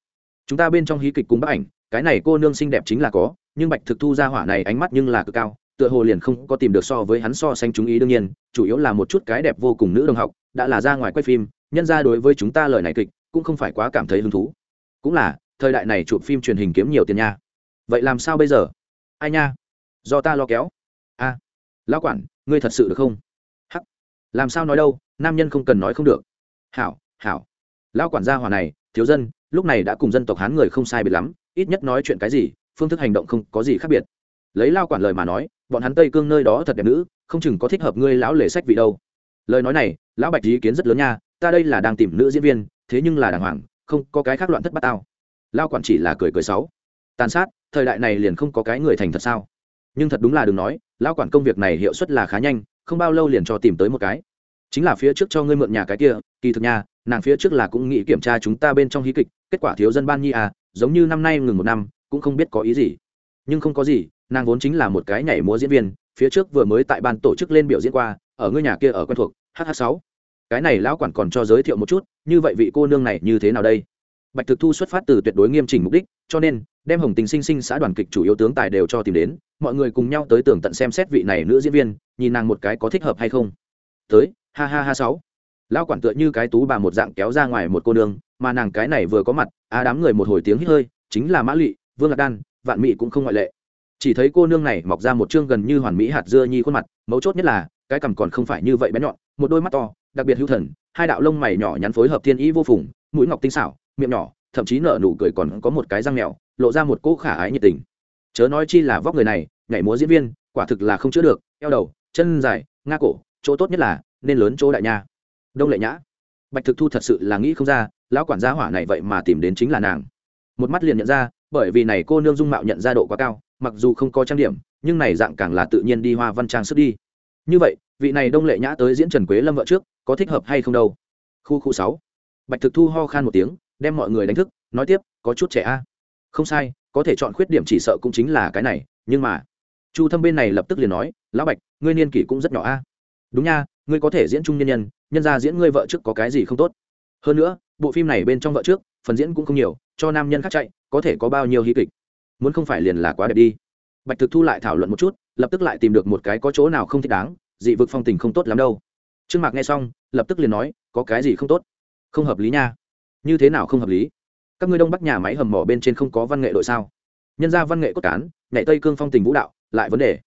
Chúng ta bên trong hí kịch cùng bác ảnh, cái này cô nương xinh đẹp chính là có, nhưng bạch thực thu ra hỏa này ánh mắt nhưng là cực cao, tựa hồ liền không có tìm được so với hắn so sánh chúng ý đương nhiên, chủ yếu là một chút cái đẹp vô cùng nữ đồng học đã là ra ngoài quay phim nhân ra đối với chúng ta lời này kịch cũng không phải quá cảm thấy hứng thú. Cũng là thời đại này chụp phim truyền hình kiếm nhiều tiền nha. Vậy làm sao bây giờ? Ai nha? Do ta lo kéo. A à, lão quản ngươi thật sự được không? Hắc. Làm sao nói đâu nam nhân không cần nói không được. Hảo hảo. Lão quản gia hòa này thiếu dân lúc này đã cùng dân tộc hán người không sai biệt lắm ít nhất nói chuyện cái gì phương thức hành động không có gì khác biệt. Lấy lao quản lời mà nói bọn hắn tây cương nơi đó thật đẹp nữ không chừng có thích hợp ngươi lão lề sách vị đâu. Lời nói này lão bạch ý kiến rất lớn nha, ta đây là đang tìm nữ diễn viên, thế nhưng là đàng hoàng, không có cái khác loạn thất bát tao. Lao quản chỉ là cười cười sáu tàn sát, thời đại này liền không có cái người thành thật sao? Nhưng thật đúng là đừng nói lao quản công việc này hiệu suất là khá nhanh, không bao lâu liền cho tìm tới một cái. Chính là phía trước cho ngươi mượn nhà cái kia, kỳ thực nhà nàng phía trước là cũng nghĩ kiểm tra chúng ta bên trong hí kịch, kết quả thiếu dân ban nhi à giống như năm nay ngừng một năm, cũng không biết có ý gì. Nhưng không có gì, nàng vốn chính là một cái nhảy múa diễn viên, phía trước vừa mới tại ban tổ chức lên biểu diễn qua, ở ngôi nhà kia ở quen thuộc hh sáu. Cái này lão quản còn cho giới thiệu một chút, như vậy vị cô nương này như thế nào đây? Bạch thực thu xuất phát từ tuyệt đối nghiêm chỉnh mục đích, cho nên, đem hồng tình sinh sinh xã đoàn kịch chủ yếu tướng tài đều cho tìm đến, mọi người cùng nhau tới tưởng tận xem xét vị này nữ diễn viên, nhìn nàng một cái có thích hợp hay không. Tới ha ha ha sáu. Lão quản tựa như cái tú bà một dạng kéo ra ngoài một cô nương, mà nàng cái này vừa có mặt, á đám người một hồi tiếng hít hơi, chính là mã lụy vương lạc đan, vạn mỹ cũng không ngoại lệ. Chỉ thấy cô nương này mọc ra một chương gần như hoàn mỹ hạt dưa nhi khuôn mặt, mấu chốt nhất là, cái cằm còn không phải như vậy bé nhọn một đôi mắt to, đặc biệt hữu thần, hai đạo lông mày nhỏ nhắn phối hợp thiên ý vô phùng, mũi ngọc tinh xảo, miệng nhỏ, thậm chí nở nụ cười còn có một cái răng mèo, lộ ra một cỗ khả ái nhiệt tình. Chớ nói chi là vóc người này, nhảy múa diễn viên, quả thực là không chữa được, eo đầu, chân dài, nga cổ, chỗ tốt nhất là nên lớn chỗ đại nha. Đông lệ nhã. Bạch thực thu thật sự là nghĩ không ra, lão quản gia hỏa này vậy mà tìm đến chính là nàng. Một mắt liền nhận ra, bởi vì này cô nương dung mạo nhận ra độ quá cao, mặc dù không có trang điểm, nhưng này dạng càng là tự nhiên đi hoa văn trang sức đi như vậy, vị này đông lệ nhã tới diễn trần quế lâm vợ trước, có thích hợp hay không đâu? Khu khu sáu. Bạch thực thu ho khan một tiếng, đem mọi người đánh thức, nói tiếp, có chút trẻ a. Không sai, có thể chọn khuyết điểm chỉ sợ cũng chính là cái này, nhưng mà, chu thâm bên này lập tức liền nói, lão bạch, ngươi niên kỷ cũng rất nhỏ a. Đúng nha, ngươi có thể diễn trung nhân nhân nhân ra diễn ngươi vợ trước có cái gì không tốt? Hơn nữa, bộ phim này bên trong vợ trước, phần diễn cũng không nhiều, cho nam nhân khác chạy, có thể có bao nhiêu hí kịch? Muốn không phải liền là quá đẹp đi. Bạch thực thu lại thảo luận một chút lập tức lại tìm được một cái có chỗ nào không thích đáng, dị vực phong tình không tốt lắm đâu. Trương mạc nghe xong, lập tức liền nói, có cái gì không tốt? Không hợp lý nha. Như thế nào không hợp lý? Các ngươi đông bắc nhà máy hầm mỏ bên trên không có văn nghệ đội sao? Nhân ra văn nghệ cốt cán, nhảy tây cương phong tình vũ đạo, lại vấn đề.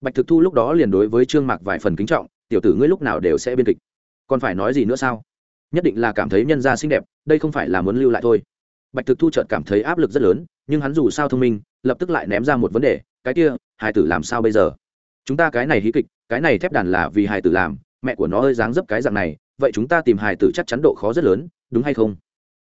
Bạch thực thu lúc đó liền đối với trương mạc vài phần kính trọng, tiểu tử ngươi lúc nào đều sẽ biên kịch. Còn phải nói gì nữa sao? Nhất định là cảm thấy nhân gia xinh đẹp, đây không phải là muốn lưu lại thôi. Bạch thực thu chợt cảm thấy áp lực rất lớn, nhưng hắn dù sao thông minh, lập tức lại ném ra một vấn đề, cái kia hải tử làm sao bây giờ? Chúng ta cái này hí kịch, cái này thép đàn là vì hải tử làm, mẹ của nó hơi dáng dấp cái dạng này, vậy chúng ta tìm hải tử chắc chắn độ khó rất lớn, đúng hay không?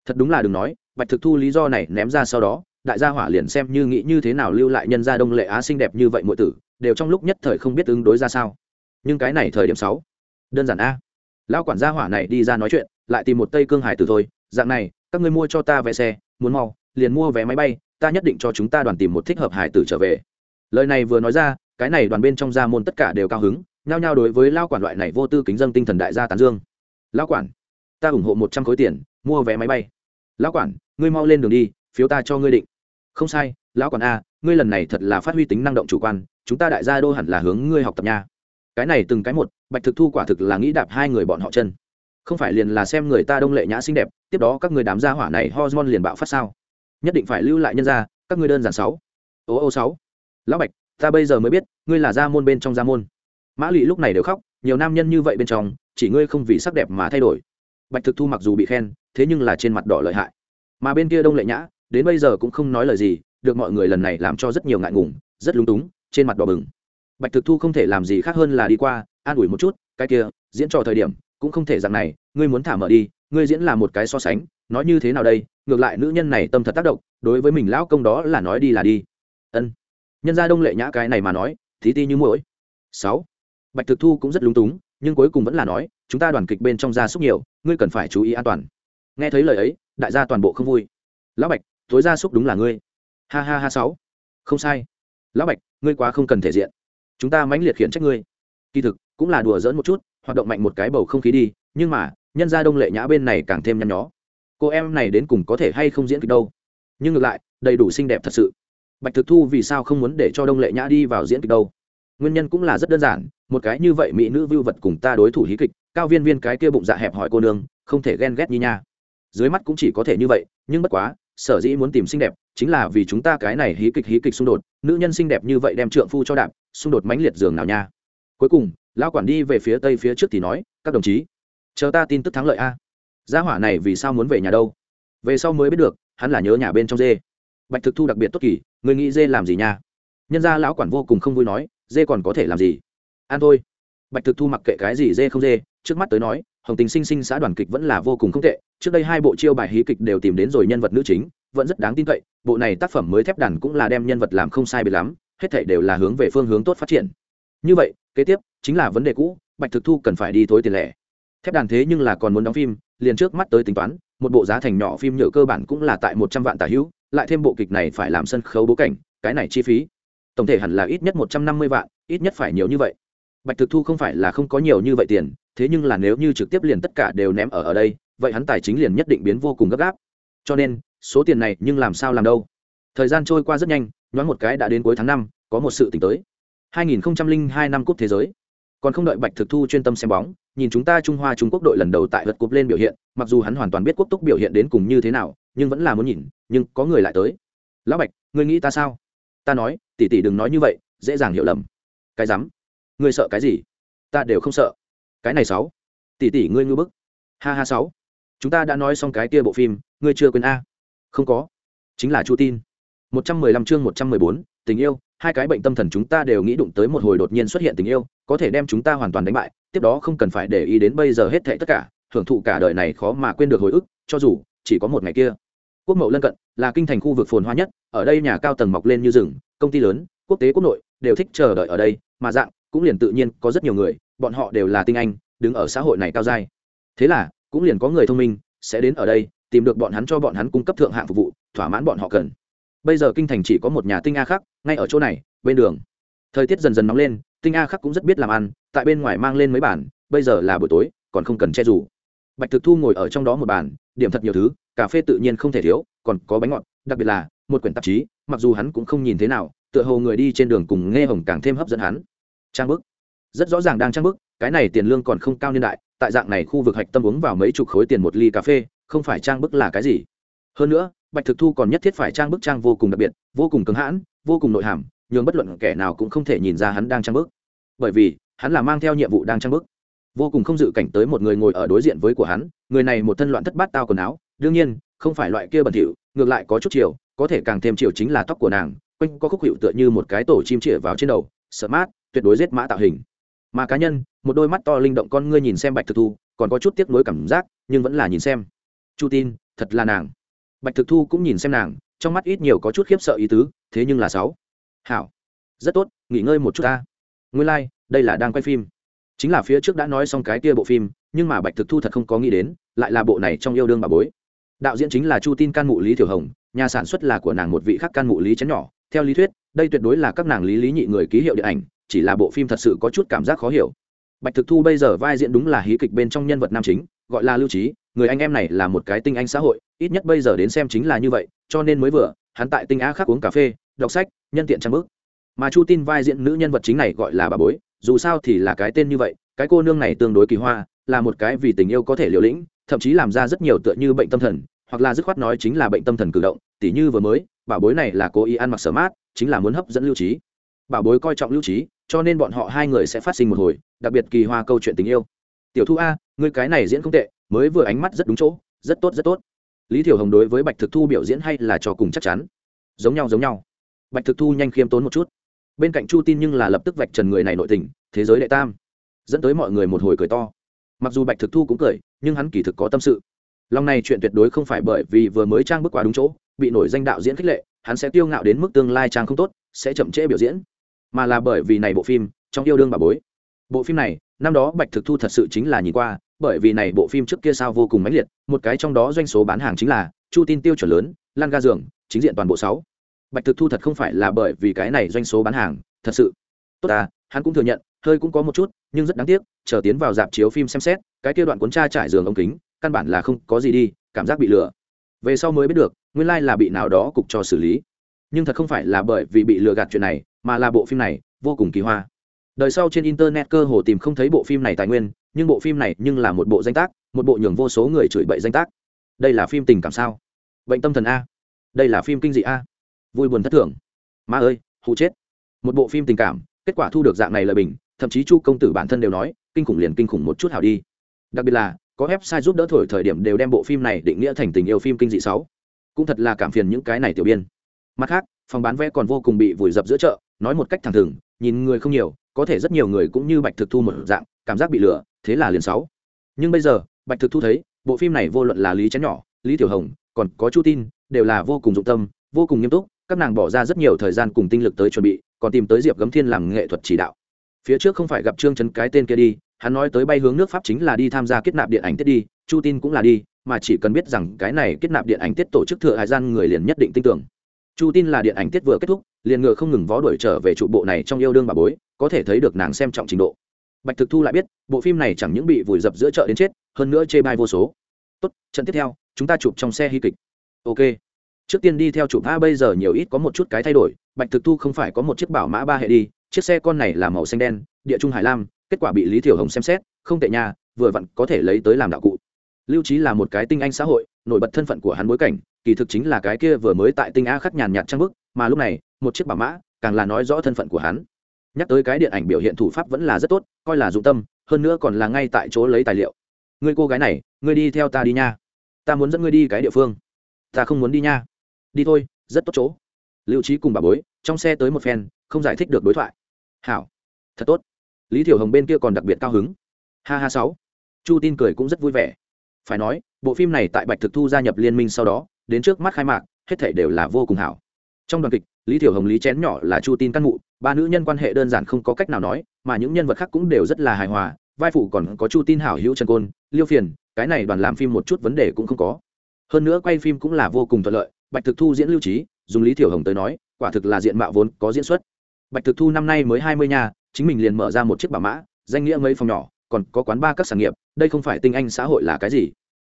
Thật đúng là đừng nói, bạch thực thu lý do này ném ra sau đó, đại gia hỏa liền xem như nghĩ như thế nào lưu lại nhân gia đông lệ á xinh đẹp như vậy mọi tử, đều trong lúc nhất thời không biết ứng đối ra sao. Nhưng cái này thời điểm sáu, đơn giản a. Lão quản gia hỏa này đi ra nói chuyện, lại tìm một tây cương hải tử thôi, dạng này, các ngươi mua cho ta vé xe, muốn mau, liền mua vé máy bay, ta nhất định cho chúng ta đoàn tìm một thích hợp hải tử trở về lời này vừa nói ra, cái này đoàn bên trong gia môn tất cả đều cao hứng, nhao nhao đối với lao quản loại này vô tư kính dân tinh thần đại gia tán dương. Lao quản, ta ủng hộ một trăm khối tiền, mua vé máy bay. Lão quản, ngươi mau lên đường đi, phiếu ta cho ngươi định. Không sai, lão quản a, ngươi lần này thật là phát huy tính năng động chủ quan, chúng ta đại gia đô hẳn là hướng ngươi học tập nha. Cái này từng cái một, bạch thực thu quả thực là nghĩ đạp hai người bọn họ chân. Không phải liền là xem người ta đông lệ nhã xinh đẹp, tiếp đó các người đám gia hỏa này hormone liền bạo phát sao? Nhất định phải lưu lại nhân gia, các ngươi đơn giản sáu. Ô ô sáu lão bạch, ta bây giờ mới biết, ngươi là gia môn bên trong gia môn. Mã lụy lúc này đều khóc, nhiều nam nhân như vậy bên trong, chỉ ngươi không vì sắc đẹp mà thay đổi. Bạch thực thu mặc dù bị khen, thế nhưng là trên mặt đỏ lợi hại. Mà bên kia đông lệ nhã, đến bây giờ cũng không nói lời gì, được mọi người lần này làm cho rất nhiều ngại ngùng, rất lúng túng, trên mặt đỏ bừng. Bạch thực thu không thể làm gì khác hơn là đi qua, an ủi một chút, cái kia, diễn trò thời điểm, cũng không thể dạng này, ngươi muốn thả mở đi, ngươi diễn là một cái so sánh, nói như thế nào đây, ngược lại nữ nhân này tâm thật tác động, đối với mình lão công đó là nói đi là đi. Ân nhân gia đông lệ nhã cái này mà nói, thí ti như mỗi sáu. Bạch thực thu cũng rất lúng túng, nhưng cuối cùng vẫn là nói, chúng ta đoàn kịch bên trong gia súc nhiều, ngươi cần phải chú ý an toàn. Nghe thấy lời ấy, đại gia toàn bộ không vui. Lão bạch, tối gia súc đúng là ngươi. Ha ha ha, sáu. Không sai. Lão bạch, ngươi quá không cần thể diện. Chúng ta mãnh liệt khiển trách ngươi. Kỳ thực, cũng là đùa dỡn một chút, hoạt động mạnh một cái bầu không khí đi, nhưng mà, nhân gia đông lệ nhã bên này càng thêm nhăn nhó. Cô em này đến cùng có thể hay không diễn kịch đâu? Nhưng ngược lại, đầy đủ xinh đẹp thật sự bạch thực thu vì sao không muốn để cho đông lệ nhã đi vào diễn kịch đâu? Nguyên nhân cũng là rất đơn giản, một cái như vậy mỹ nữ vưu vật cùng ta đối thủ hí kịch, cao viên viên cái kia bụng dạ hẹp hỏi cô nương, không thể ghen ghét như nha. Dưới mắt cũng chỉ có thể như vậy, nhưng bất quá, sở dĩ muốn tìm xinh đẹp chính là vì chúng ta cái này hí kịch hí kịch xung đột, nữ nhân xinh đẹp như vậy đem trượng phu cho đạp, xung đột mãnh liệt giường nào nha. Cuối cùng, lão quản đi về phía tây phía trước thì nói, các đồng chí, chờ ta tin tức thắng lợi a. Gia hỏa này vì sao muốn về nhà đâu? Về sau mới biết được, hắn là nhớ nhà bên trong dê bạch thực thu đặc biệt tốt kỳ người nghĩ dê làm gì nha? Nhân gia lão quản vô cùng không vui nói, dê còn có thể làm gì? Ăn thôi. Bạch thực thu mặc kệ cái gì dê không dê, trước mắt tới nói, hồng tình sinh sinh xã đoàn kịch vẫn là vô cùng không tệ, trước đây hai bộ chiêu bài hí kịch đều tìm đến rồi nhân vật nữ chính, vẫn rất đáng tin cậy, bộ này tác phẩm mới thép đàn cũng là đem nhân vật làm không sai biệt lắm, hết thảy đều là hướng về phương hướng tốt phát triển. Như vậy, kế tiếp, chính là vấn đề cũ, bạch thực thu cần phải đi thối tiền lẻ. Thép đàn thế nhưng là còn muốn đóng phim, liền trước mắt tới tính toán, một bộ giá thành nhỏ phim nhựa cơ bản cũng là tại một trăm vạn tả hữu lại thêm bộ kịch này phải làm sân khấu bố cảnh, cái này chi phí, tổng thể hẳn là ít nhất một trăm năm mươi vạn, ít nhất phải nhiều như vậy. Bạch thực thu không phải là không có nhiều như vậy tiền, thế nhưng là nếu như trực tiếp liền tất cả đều ném ở ở đây, vậy hắn tài chính liền nhất định biến vô cùng gấp gáp. Cho nên, số tiền này nhưng làm sao làm đâu? Thời gian trôi qua rất nhanh, nhoáng một cái đã đến cuối tháng năm, có một sự t ì n h tới 2002 năm cúp thế giới. Còn không đợi bạch thực thu chuyên tâm xem bóng, nhìn chúng ta trung hoa trung quốc đội lần đầu tại lượt cúp lên biểu hiện, mặc dù hắn hoàn toàn biết quốc túc biểu hiện đến cùng như thế nào nhưng vẫn là muốn nhìn, nhưng có người lại tới. Lão bạch, ngươi nghĩ ta sao? Ta nói tỉ tỉ đừng nói như vậy, dễ dàng hiểu lầm. Cái rắm? Ngươi sợ cái gì? Ta đều không sợ. Cái này sáu. Tỷ tỷ ngươi ngư bức. Ha ha sáu. Chúng ta đã nói xong cái kia bộ phim, ngươi chưa quên a. Không có. Chính là chu tin. Một trăm mười lăm chương một trăm mười bốn, tình yêu. Hai cái bệnh tâm thần chúng ta đều nghĩ đụng tới một hồi đột nhiên xuất hiện tình yêu, có thể đem chúng ta hoàn toàn đánh bại, tiếp đó không cần phải để ý đến bây giờ hết thệ tất cả, hưởng thụ cả đời này khó mà quên được hồi ức, cho dù chỉ có một ngày kia. Quốc mậu lân cận là kinh thành khu vực phồn hoa nhất, ở đây nhà cao tầng mọc lên như rừng, công ty lớn, quốc tế quốc nội đều thích chờ đợi ở đây, mà dạng cũng liền tự nhiên có rất nhiều người, bọn họ đều là tinh anh, đứng ở xã hội này cao dai. Thế là, cũng liền có người thông minh, sẽ đến ở đây, tìm được bọn hắn cho bọn hắn cung cấp thượng hạng phục vụ, thỏa mãn bọn họ cần. Bây giờ kinh thành chỉ có một nhà tinh a khác, ngay ở chỗ này, bên đường. Thời tiết dần dần nóng lên, tinh a khác cũng rất biết làm ăn, tại bên ngoài mang lên mấy bản, bây giờ là buổi tối, còn không cần che rủ bạch thực thu ngồi ở trong đó một bàn, điểm thật nhiều thứ, cà phê tự nhiên không thể thiếu, còn có bánh ngọt, đặc biệt là một quyển tạp chí, mặc dù hắn cũng không nhìn thế nào, tựa hồ người đi trên đường cùng nghe hồng càng thêm hấp dẫn hắn. Trang bức. Rất rõ ràng đang trang bức, cái này tiền lương còn không cao niên đại, tại dạng này khu vực hạch tâm uống vào mấy chục khối tiền một ly cà phê, không phải trang bức là cái gì. Hơn nữa, bạch thực thu còn nhất thiết phải trang bức trang vô cùng đặc biệt, vô cùng cứng hãn, vô cùng nội hàm, nhường bất luận kẻ nào cũng không thể nhìn ra hắn đang trang bức. Bởi vì, hắn là mang theo nhiệm vụ đang trang bức vô cùng không dự cảnh tới một người ngồi ở đối diện với của hắn người này một thân loạn thất bát tao quần áo đương nhiên không phải loại kia bẩn thỉu ngược lại có chút chiều có thể càng thêm chiều chính là tóc của nàng quanh có khúc hiệu tựa như một cái tổ chim chĩa vào trên đầu sợ mát tuyệt đối giết mã tạo hình. Mà cá nhân một đôi mắt to linh động con ngươi nhìn xem bạch thực thu còn có chút tiếc nuối cảm giác nhưng vẫn là nhìn xem. Chu tin thật là nàng. Bạch thực thu cũng nhìn xem nàng trong mắt ít nhiều có chút khiếp sợ ý tứ thế nhưng là sáu. Hảo rất tốt nghỉ ngơi một chút ta. Nguyên lai、like, đây là đang quay phim chính là phía trước đã nói xong cái kia bộ phim, nhưng mà bạch thực thu thật không có nghĩ đến, lại là bộ này trong yêu đương bà bối. Đạo diễn chính là chu tin can mụ lý tiểu hồng, nhà sản xuất là của nàng một vị khác can mụ lý chén nhỏ. Theo lý thuyết, đây tuyệt đối là các nàng lý lý nhị người ký hiệu điện ảnh, chỉ là bộ phim thật sự có chút cảm giác khó hiểu. Bạch thực thu bây giờ vai diễn đúng là hí kịch bên trong nhân vật nam chính, gọi là lưu trí, người anh em này là một cái tinh anh xã hội, ít nhất bây giờ đến xem chính là như vậy, cho nên mới vừa, hắn tại tinh á khác uống cà phê, đọc sách, nhân tiện trang bức. Mà chu tin vai diễn nữ nhân vật chính này gọi là bà bối dù sao thì là cái tên như vậy, cái cô nương này tương đối kỳ hoa, là một cái vì tình yêu có thể liều lĩnh, thậm chí làm ra rất nhiều tựa như bệnh tâm thần, hoặc là dứt khoát nói chính là bệnh tâm thần cử động, tỉ như vừa mới bảo bối này là cố ý ăn mặc sở mát, chính là muốn hấp dẫn lưu trí. Bảo bối coi trọng lưu trí, cho nên bọn họ hai người sẽ phát sinh một hồi, đặc biệt kỳ hoa câu chuyện tình yêu. Tiểu thu a người cái này diễn không tệ, mới vừa ánh mắt rất đúng chỗ, rất tốt rất tốt. Lý thiểu hồng đối với bạch thực thu biểu diễn hay là cho cùng chắc chắn. Giống nhau giống nhau. Bạch thực thu nhanh khiêm tốn một chút bên cạnh chu tin nhưng là lập tức vạch trần người này nội tình, thế giới đệ tam, dẫn tới mọi người một hồi cười to. Mặc dù bạch thực thu cũng cười, nhưng hắn kỳ thực có tâm sự. Lòng này chuyện tuyệt đối không phải bởi vì vừa mới trang bước qua đúng chỗ, bị nổi danh đạo diễn khích lệ, hắn sẽ tiêu ngạo đến mức tương lai trang không tốt, sẽ chậm trễ biểu diễn. Mà là bởi vì này bộ phim, trong yêu đương bà bối. Bộ phim này, năm đó bạch thực thu thật sự chính là nhìn qua, bởi vì này bộ phim trước kia sao vô cùng mãnh liệt, một cái trong đó doanh số bán hàng chính là chu tin tiêu chuẩn lớn, lan ga giường, chính diện toàn bộ sáu bạch thực thu thật không phải là bởi vì cái này doanh số bán hàng, thật sự. Tốt à hắn cũng thừa nhận, hơi cũng có một chút, nhưng rất đáng tiếc, chờ tiến vào dạp chiếu phim xem xét, cái kia đoạn cuốn tra trải giường ống kính, căn bản là không có gì đi, cảm giác bị lừa. Về sau mới biết được, nguyên lai là bị nào đó cục cho xử lý. Nhưng thật không phải là bởi vì bị lừa gạt chuyện này, mà là bộ phim này, vô cùng kỳ hoa. Đời sau trên internet cơ hồ tìm không thấy bộ phim này tài nguyên, nhưng bộ phim này nhưng là một bộ danh tác, một bộ nhường vô số người chửi bậy danh tác. Đây là phim tình cảm sao? Bệnh tâm thần a. Đây là phim kinh dị a vui buồn thất thường. Ma ơi, hụ chết. Một bộ phim tình cảm, kết quả thu được dạng này lời bình, thậm chí chu công tử bản thân đều nói, kinh khủng liền kinh khủng một chút hảo đi. Đặc biệt là, có website giúp đỡ thổi thời điểm đều đem bộ phim này định nghĩa thành tình yêu phim kinh dị sáu. Cũng thật là cảm phiền những cái này tiểu biên. Mặt khác, phòng bán vé còn vô cùng bị vùi dập giữa chợ, nói một cách thẳng thừng, nhìn người không nhiều, có thể rất nhiều người cũng như bạch thực thu một dạng, cảm giác bị lừa, thế là liền sáu. Nhưng bây giờ, bạch thực thu thấy, bộ phim này vô luận là lý chén nhỏ, lý tiểu hồng, còn có chu tin, đều là vô cùng dụng tâm, vô cùng nghiêm túc các nàng bỏ ra rất nhiều thời gian cùng tinh lực tới chuẩn bị, còn tìm tới diệp gấm thiên làm nghệ thuật chỉ đạo. Phía trước không phải gặp trương trấn cái tên kia đi, hắn nói tới bay hướng nước pháp chính là đi tham gia kết nạp điện ảnh tiết đi, chu tin cũng là đi, mà chỉ cần biết rằng cái này kết nạp điện ảnh tiết tổ chức thừa hải gian người liền nhất định tin tưởng. Chu tin là điện ảnh tiết vừa kết thúc, liền ngựa không ngừng vó đuổi trở về trụ bộ này trong yêu đương bà bối, có thể thấy được nàng xem trọng trình độ. Bạch thực thu lại biết, bộ phim này chẳng những bị vùi dập giữa chợ đến chết, hơn nữa chê bai vô số. Tốt, trận tiếp theo, chúng ta chụp trong xe hy kịch. Ok trước tiên đi theo chụp a, bây giờ nhiều ít có một chút cái thay đổi, bạch thực thu không phải có một chiếc bảo mã ba hệ đi, chiếc xe con này là màu xanh đen, địa trung hải lam, kết quả bị lý thiểu hồng xem xét, không tệ nhà vừa vặn có thể lấy tới làm đạo cụ. Lưu trí là một cái tinh anh xã hội, nổi bật thân phận của hắn bối cảnh, kỳ thực chính là cái kia vừa mới tại tinh a khắc nhàn nhạt trang bức, mà lúc này, một chiếc bảo mã, càng là nói rõ thân phận của hắn. Nhắc tới cái điện ảnh biểu hiện thủ pháp vẫn là rất tốt, coi là dụng tâm, hơn nữa còn là ngay tại chỗ lấy tài liệu. Người cô gái này ngươi đi theo ta đi nha. Ta muốn dẫn ngươi đi cái địa phương. Ta không muốn đi nha đi thôi, rất tốt chỗ. Lưu trí cùng bà bối, trong xe tới một phen, không giải thích được đối thoại. Hảo, thật tốt. Lý thiểu hồng bên kia còn đặc biệt cao hứng. Ha ha sáu. Chu tin cười cũng rất vui vẻ. Phải nói, bộ phim này tại bạch thực thu gia nhập liên minh sau đó, đến trước mắt khai mạc, hết thể đều là vô cùng hảo. Trong đoàn kịch, lý thiểu hồng lý chén nhỏ là chu tin căn ngụ ba nữ nhân quan hệ đơn giản không có cách nào nói, mà những nhân vật khác cũng đều rất là hài hòa, vai phụ còn có chu tin hảo hữu trần côn, liêu phiền, cái này đoàn làm phim một chút vấn đề cũng không có. Hơn nữa quay phim cũng là vô cùng thuận lợi bạch thực thu diễn lưu trí, dùng lý thiểu hồng tới nói, quả thực là diện mạo vốn có diễn xuất. Bạch thực thu năm nay mới hai mươi nhà chính mình liền mở ra một chiếc bảo mã, danh nghĩa mấy phòng nhỏ, còn có quán ba các sản nghiệp, đây không phải tinh anh xã hội là cái gì?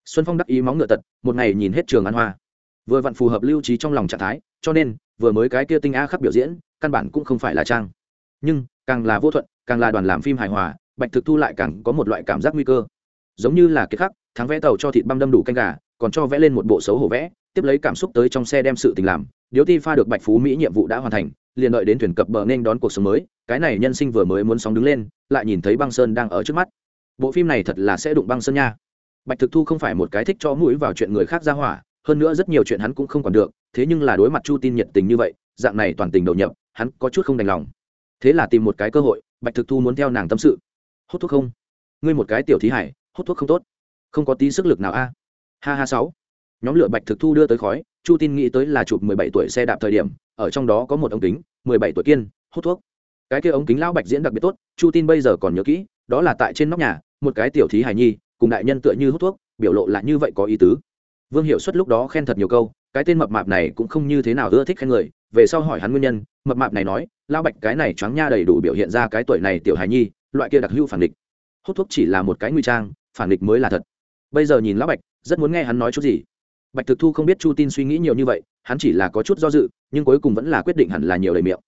Xuân phong đắc ý móng ngựa tật, một ngày nhìn hết trường ăn hoa. Vừa vặn phù hợp lưu trí trong lòng trạng thái, cho nên, vừa mới cái kia tinh a khắp biểu diễn, căn bản cũng không phải là trang. Nhưng, càng là vô thuận, càng là đoàn làm phim hài hòa, bạch thực thu lại càng có một loại cảm giác nguy cơ. Giống như là kiệt khắc, thắng vẽ tàu cho thịt băm đâm đủ canh gà, còn cho vẽ lên một bộ xấu hổ vẽ tiếp lấy cảm xúc tới trong xe đem sự tình làm, điếu ti pha được bạch phú mỹ nhiệm vụ đã hoàn thành, liền đợi đến thuyền cập bờ nên đón cuộc sống mới, cái này nhân sinh vừa mới muốn sóng đứng lên, lại nhìn thấy băng sơn đang ở trước mắt. Bộ phim này thật là sẽ đụng băng sơn nha. Bạch thực thu không phải một cái thích cho mũi vào chuyện người khác ra hỏa, hơn nữa rất nhiều chuyện hắn cũng không còn được, thế nhưng là đối mặt chu tin nhiệt tình như vậy, dạng này toàn tình đầu nhập, hắn có chút không đành lòng. Thế là tìm một cái cơ hội, bạch thực thu muốn theo nàng tâm sự. Hút thuốc không? Ngươi một cái tiểu thí hải, hút thuốc không tốt. Không có tí sức lực nào a. Ha ha sáu nhóm lửa bạch thực thu đưa tới khói, chu tin nghĩ tới là chụp mười bảy tuổi xe đạp thời điểm, ở trong đó có một ống kính, mười bảy tuổi kiên, hút thuốc. Cái kia ống kính lão bạch diễn đặc biệt tốt, chu tin bây giờ còn nhớ kỹ, đó là tại trên nóc nhà, một cái tiểu thí hài nhi, cùng đại nhân tựa như hút thuốc, biểu lộ là như vậy có ý tứ. Vương hiệu suất lúc đó khen thật nhiều câu, cái tên mập mạp này cũng không như thế nào ưa thích khen người, về sau hỏi hắn nguyên nhân, mập mạp này nói lao bạch, cái này choáng nha đầy đủ biểu hiện ra cái tuổi này tiểu hài nhi, loại kia đặc hữu phản địch hút thuốc chỉ là một cái nguy trang, phản địch mới là thật. Bây giờ nhìn lão bạch, rất muốn nghe hắn nói chút gì bạch thực thu không biết chu tin suy nghĩ nhiều như vậy, hắn chỉ là có chút do dự, nhưng cuối cùng vẫn là quyết định hẳn là nhiều lời miệng.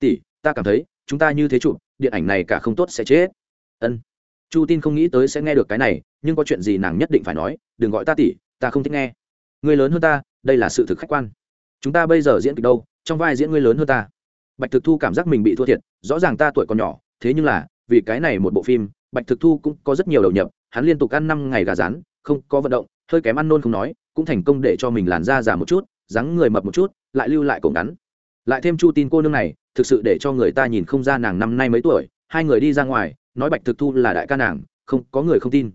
Tỷ, ta cảm thấy, chúng ta như thế chụp, điện ảnh này cả không tốt sẽ chết. Ân. Chu tin không nghĩ tới sẽ nghe được cái này, nhưng có chuyện gì nàng nhất định phải nói, đừng gọi ta tỷ, ta không thích nghe. Người lớn hơn ta, đây là sự thực khách quan. Chúng ta bây giờ diễn kịch đâu, trong vai diễn người lớn hơn ta. Bạch thực thu cảm giác mình bị thua thiệt, rõ ràng ta tuổi còn nhỏ, thế nhưng là, vì cái này một bộ phim, bạch thực thu cũng có rất nhiều đầu nhập, hắn liên tục ăn năm ngày gà rán, không có vận động, hơi kém ăn nôn không nói cũng thành công để cho mình làn da già một chút, dáng người mập một chút, lại lưu lại cổ ngắn. Lại thêm chu tin cô nương này, thực sự để cho người ta nhìn không ra nàng năm nay mấy tuổi, hai người đi ra ngoài, nói bạch thực thu là đại ca nàng, không, có người không tin.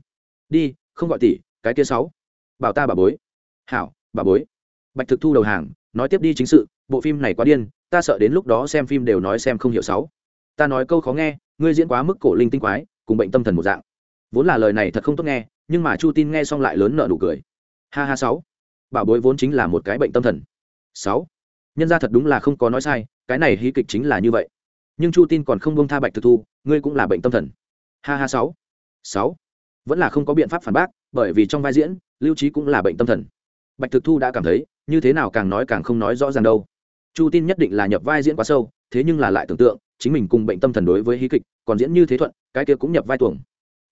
Đi, không gọi tỷ, cái kia sáu. Bảo ta bà bối. Hảo, bà bối. Bạch thực thu đầu hàng, nói tiếp đi chính sự, bộ phim này quá điên, ta sợ đến lúc đó xem phim đều nói xem không hiểu sáu. Ta nói câu khó nghe, ngươi diễn quá mức cổ linh tinh quái, cùng bệnh tâm thần một dạng. Vốn là lời này thật không tốt nghe, nhưng mà chu tin nghe xong lại lớn nợ nụ cười ha ha, sáu. Bảo bối vốn chính là một cái bệnh tâm thần. Sáu. Nhân ra thật đúng là không có nói sai, cái này hí kịch chính là như vậy. Nhưng chu tin còn không bông tha bạch thực thu, ngươi cũng là bệnh tâm thần. Ha ha, sáu. Sáu. Vẫn là không có biện pháp phản bác, bởi vì trong vai diễn, lưu trí cũng là bệnh tâm thần. Bạch thực thu đã cảm thấy, như thế nào càng nói càng không nói rõ ràng đâu. Chu tin nhất định là nhập vai diễn quá sâu, thế nhưng là lại tưởng tượng, chính mình cùng bệnh tâm thần đối với hí kịch, còn diễn như thế thuận, cái kia cũng nhập vai tuồng.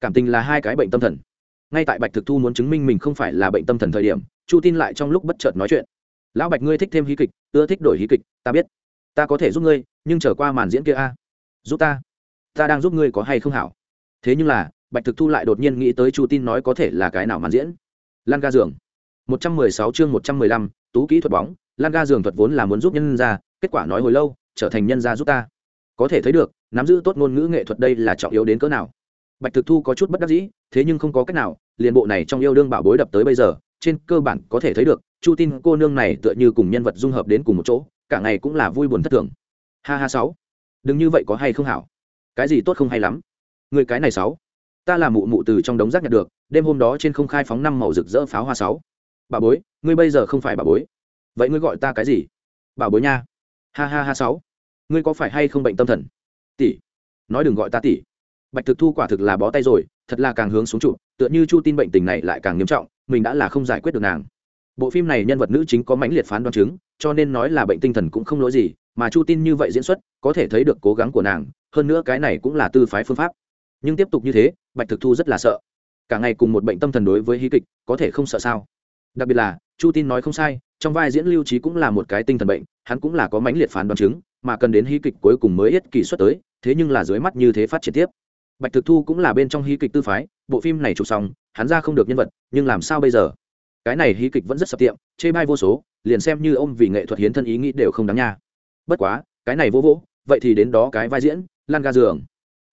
Cảm tình là hai cái bệnh tâm thần ngay tại bạch thực thu muốn chứng minh mình không phải là bệnh tâm thần thời điểm, chu tin lại trong lúc bất chợt nói chuyện. Lão bạch, ngươi thích thêm hí kịch, ưa thích đổi hí kịch, ta biết. Ta có thể giúp ngươi, nhưng trở qua màn diễn kia a. Giúp ta. Ta đang giúp ngươi có hay không hảo. Thế nhưng là, bạch thực thu lại đột nhiên nghĩ tới chu tin nói có thể là cái nào màn diễn. Lan ga giường. Một trăm mười sáu chương một trăm mười lăm, tú kỹ thuật bóng. Lan ga giường thuật vốn là muốn giúp nhân ra kết quả nói hồi lâu, trở thành nhân gia giúp ta. Có thể thấy được, nắm giữ tốt ngôn ngữ nghệ thuật đây là trọng yếu đến cỡ nào. Bạch thực thu có chút bất đắc dĩ thế nhưng không có cách nào, liền bộ này trong yêu đương bảo bối đập tới bây giờ, trên cơ bản có thể thấy được, chu tin cô nương này tựa như cùng nhân vật dung hợp đến cùng một chỗ, cả ngày cũng là vui buồn thất thường. Ha ha sáu, đừng như vậy có hay không hảo? Cái gì tốt không hay lắm? Người cái này sáu, ta là mụ mụ từ trong đống rác nhặt được, đêm hôm đó trên không khai phóng năm màu rực rỡ pháo hoa sáu. Bà bối, ngươi bây giờ không phải bà bối. Vậy ngươi gọi ta cái gì? Bà bối nha. Ha ha ha sáu, ngươi có phải hay không bệnh tâm thần? Tỷ, nói đừng gọi ta tỷ. Bạch thực thu quả thực là bó tay rồi thật là càng hướng xuống trụ, tựa như chu tin bệnh tình này lại càng nghiêm trọng, mình đã là không giải quyết được nàng. Bộ phim này nhân vật nữ chính có mãnh liệt phán đoán chứng, cho nên nói là bệnh tinh thần cũng không lỗi gì, mà chu tin như vậy diễn xuất, có thể thấy được cố gắng của nàng, hơn nữa cái này cũng là tư phái phương pháp. Nhưng tiếp tục như thế, bạch thực thu rất là sợ. Cả ngày cùng một bệnh tâm thần đối với hí kịch, có thể không sợ sao? Đặc biệt là, chu tin nói không sai, trong vai diễn lưu trí cũng là một cái tinh thần bệnh, hắn cũng là có mãnh liệt phán đoán chứng, mà cần đến hí kịch cuối cùng mới ít kỳ xuất tới, thế nhưng là dưới mắt như thế phát triển tiếp bạch thực thu cũng là bên trong hí kịch tư phái, bộ phim này chụp xong, hắn ra không được nhân vật, nhưng làm sao bây giờ? Cái này hí kịch vẫn rất sập tiệm, chê bai vô số, liền xem như ông vì nghệ thuật hiến thân ý nghĩ đều không đáng nha. Bất quá, cái này vô vỗ, vậy thì đến đó cái vai diễn, lan ga giường.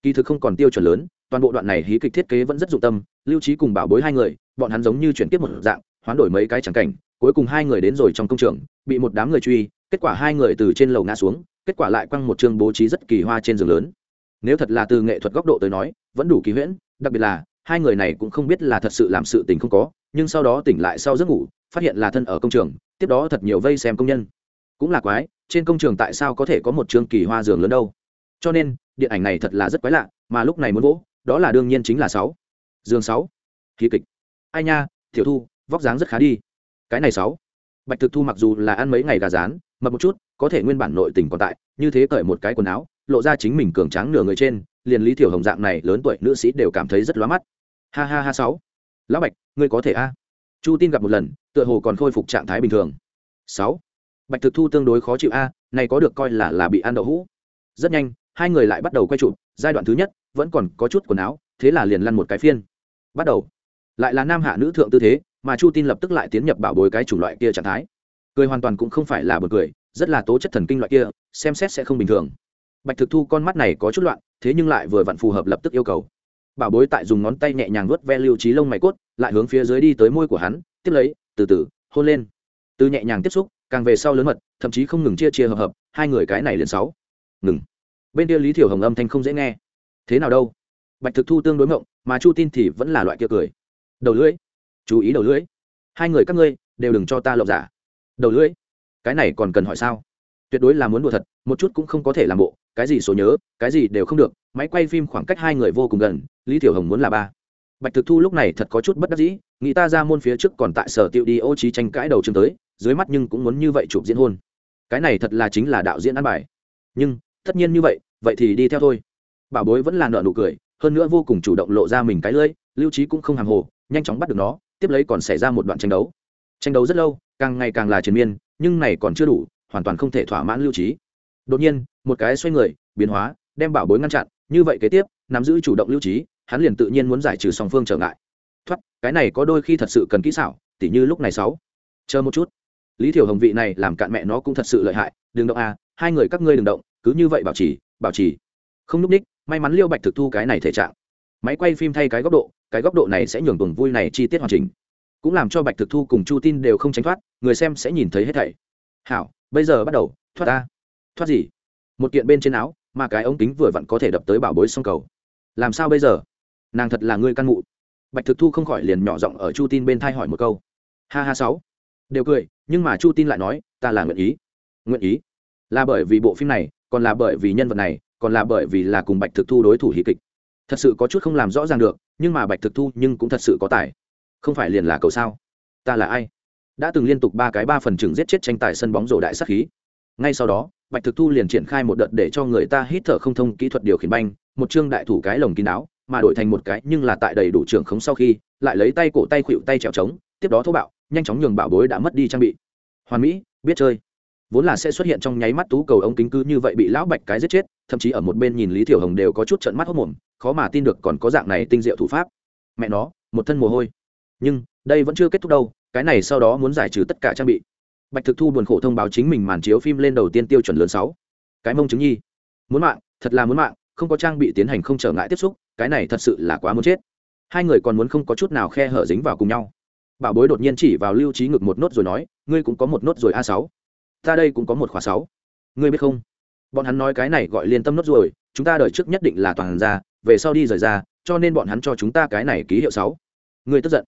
Kỳ thực không còn tiêu chuẩn lớn, toàn bộ đoạn này hí kịch thiết kế vẫn rất dụng tâm, lưu trí cùng bảo bối hai người, bọn hắn giống như chuyển tiếp một dạng, hoán đổi mấy cái trắng cảnh, cuối cùng hai người đến rồi trong công trường, bị một đám người truy, kết quả hai người từ trên lầu ngã xuống, kết quả lại quăng một chương bố trí rất kỳ hoa trên giường lớn nếu thật là từ nghệ thuật góc độ tới nói, vẫn đủ kỳ huyễn, đặc biệt là, hai người này cũng không biết là thật sự làm sự tình không có, nhưng sau đó tỉnh lại sau giấc ngủ, phát hiện là thân ở công trường, tiếp đó thật nhiều vây xem công nhân. Cũng là quái, trên công trường tại sao có thể có một trường kỳ hoa giường lớn đâu? Cho nên, điện ảnh này thật là rất quái lạ, mà lúc này muốn vỗ, đó là đương nhiên chính là sáu. Dương sáu. Khí kịch. Ai nha, tiểu thu, vóc dáng rất khá đi. Cái này sáu. Bạch thực thu mặc dù là ăn mấy ngày gà rán, mập một chút, có thể nguyên bản nội tình còn tại, như thế cởi một cái quần áo lộ ra chính mình cường tráng nửa người trên, liền lý thiểu hồng dạng này lớn tuổi nữ sĩ đều cảm thấy rất lóa mắt. Ha ha ha sáu. Lão bạch, ngươi có thể a? Chu tin gặp một lần, tựa hồ còn khôi phục trạng thái bình thường. Sáu. Bạch thực thu tương đối khó chịu a, này có được coi là là bị ăn đậu hũ. Rất nhanh, hai người lại bắt đầu quay chụp, giai đoạn thứ nhất, vẫn còn có chút quần áo, thế là liền lăn một cái phiên. Bắt đầu. Lại là nam hạ nữ thượng tư thế, mà chu tin lập tức lại tiến nhập bảo bối cái chủng loại kia trạng thái. Cười hoàn toàn cũng không phải là bật cười, rất là tố chất thần kinh loại kia, xem xét sẽ không bình thường bạch thực thu con mắt này có chút loạn, thế nhưng lại vừa vặn phù hợp lập tức yêu cầu. Bảo bối tại dùng ngón tay nhẹ nhàng nuốt ve lưu trí lông mày cốt, lại hướng phía dưới đi tới môi của hắn, tiếp lấy, từ từ, hôn lên. Từ nhẹ nhàng tiếp xúc, càng về sau lớn mật, thậm chí không ngừng chia chia hợp hợp, hai người cái này liền sáu. Ngừng. Bên kia lý thiểu hồng âm thanh không dễ nghe. Thế nào đâu? Bạch thực thu tương đối mộng mà chu tin thì vẫn là loại kia cười. Đầu lưỡi. Chú ý đầu lưỡi. Hai người các ngươi, đều đừng cho ta lộng giả. Đầu lưỡi. Cái này còn cần hỏi sao? Tuyệt đối là muốn đùa thật, một chút cũng không có thể làm bộ, cái gì số nhớ, cái gì đều không được, máy quay phim khoảng cách hai người vô cùng gần, lý tiểu hồng muốn là ba. Bạch thực thu lúc này thật có chút bất đắc dĩ, nghĩ ta ra môn phía trước còn tại sở tiệu đi ô trí tranh cãi đầu chương tới, dưới mắt nhưng cũng muốn như vậy chụp diễn hôn. Cái này thật là chính là đạo diễn ăn bài. Nhưng, tất nhiên như vậy vậy thì đi theo thôi. Bảo bối vẫn là nợ nụ cười, hơn nữa vô cùng chủ động lộ ra mình cái lưỡi, lưu trí cũng không hàng hồ, nhanh chóng bắt được nó, tiếp lấy còn xảy ra một đoạn tranh đấu. Tranh đấu rất lâu, càng ngày càng là triền miên, nhưng này còn chưa đủ hoàn toàn không thể thỏa mãn lưu trí. Đột nhiên, một cái xoay người, biến hóa, đem bảo bối ngăn chặn, như vậy kế tiếp, nắm giữ chủ động lưu trí, hắn liền tự nhiên muốn giải trừ song phương trở ngại. Thoát, cái này có đôi khi thật sự cần kỹ xảo, tỉ như lúc này sáu. Chờ một chút. Lý thiểu hồng vị này làm cạn mẹ nó cũng thật sự lợi hại, đừng động à hai người các ngươi đừng động, cứ như vậy bảo trì bảo trì. Không núp ních, may mắn liêu bạch thực thu cái này thể trạng. Máy quay phim thay cái góc độ, cái góc độ này sẽ nhường tuần vui này chi tiết hoàn chỉnh. Cũng làm cho bạch thực thu cùng chu tin đều không tránh thoát, người xem sẽ nhìn thấy hết thảy hảo, bây giờ bắt đầu, thoát ta thoát gì? Một kiện bên trên áo, mà cái ống kính vừa vặn có thể đập tới bảo bối sông cầu. Làm sao bây giờ? Nàng thật là người căn mụ bạch thực thu không khỏi liền nhỏ giọng ở chu tin bên thai hỏi một câu. Ha ha sáu. Đều cười, nhưng mà chu tin lại nói, ta là nguyện ý. Nguyện ý? Là bởi vì bộ phim này, còn là bởi vì nhân vật này, còn là bởi vì là cùng bạch thực thu đối thủ hí kịch. Thật sự có chút không làm rõ ràng được, nhưng mà bạch thực thu nhưng cũng thật sự có tài. Không phải liền là cầu sao? Ta là ai? Đã từng liên tục ba cái ba phần chừng giết chết tranh tài sân bóng rổ đại sát khí. Ngay sau đó, bạch thực thu liền triển khai một đợt để cho người ta hít thở không thông kỹ thuật điều khiển banh, một chương đại thủ cái lồng kín đáo, mà đổi thành một cái nhưng là tại đầy đủ trưởng khống sau khi, lại lấy tay cổ tay khuỵu tay trèo trống, tiếp đó thô bạo, nhanh chóng nhường bảo bối đã mất đi trang bị. Hoàn mỹ, biết chơi. Vốn là sẽ xuất hiện trong nháy mắt tú cầu ống kính cứ như vậy bị lão bạch cái giết chết, thậm chí ở một bên nhìn lý thiểu hồng đều có chút trận mắt hốc mồm, khó mà tin được còn có dạng này tinh diệu thủ pháp. Mẹ nó, một thân mồ hôi. Nhưng đây vẫn chưa kết thúc đâu, cái này sau đó muốn giải trừ tất cả trang bị. Bạch thực thu buồn khổ thông báo chính mình màn chiếu phim lên đầu tiên tiêu chuẩn lớn sáu. Cái mông chứng nhi. Muốn mạng, thật là muốn mạng, không có trang bị tiến hành không trở ngại tiếp xúc, cái này thật sự là quá muốn chết. Hai người còn muốn không có chút nào khe hở dính vào cùng nhau. Bảo bối đột nhiên chỉ vào lưu trí ngực một nốt rồi nói, ngươi cũng có một nốt rồi a sáu. Ta đây cũng có một khóa sáu. Ngươi biết không? Bọn hắn nói cái này gọi liên tâm nốt rồi, chúng ta đợi trước nhất định là toàn ra, về sau đi rời ra, cho nên bọn hắn cho chúng ta cái này ký hiệu sáu. Ngươi tức giận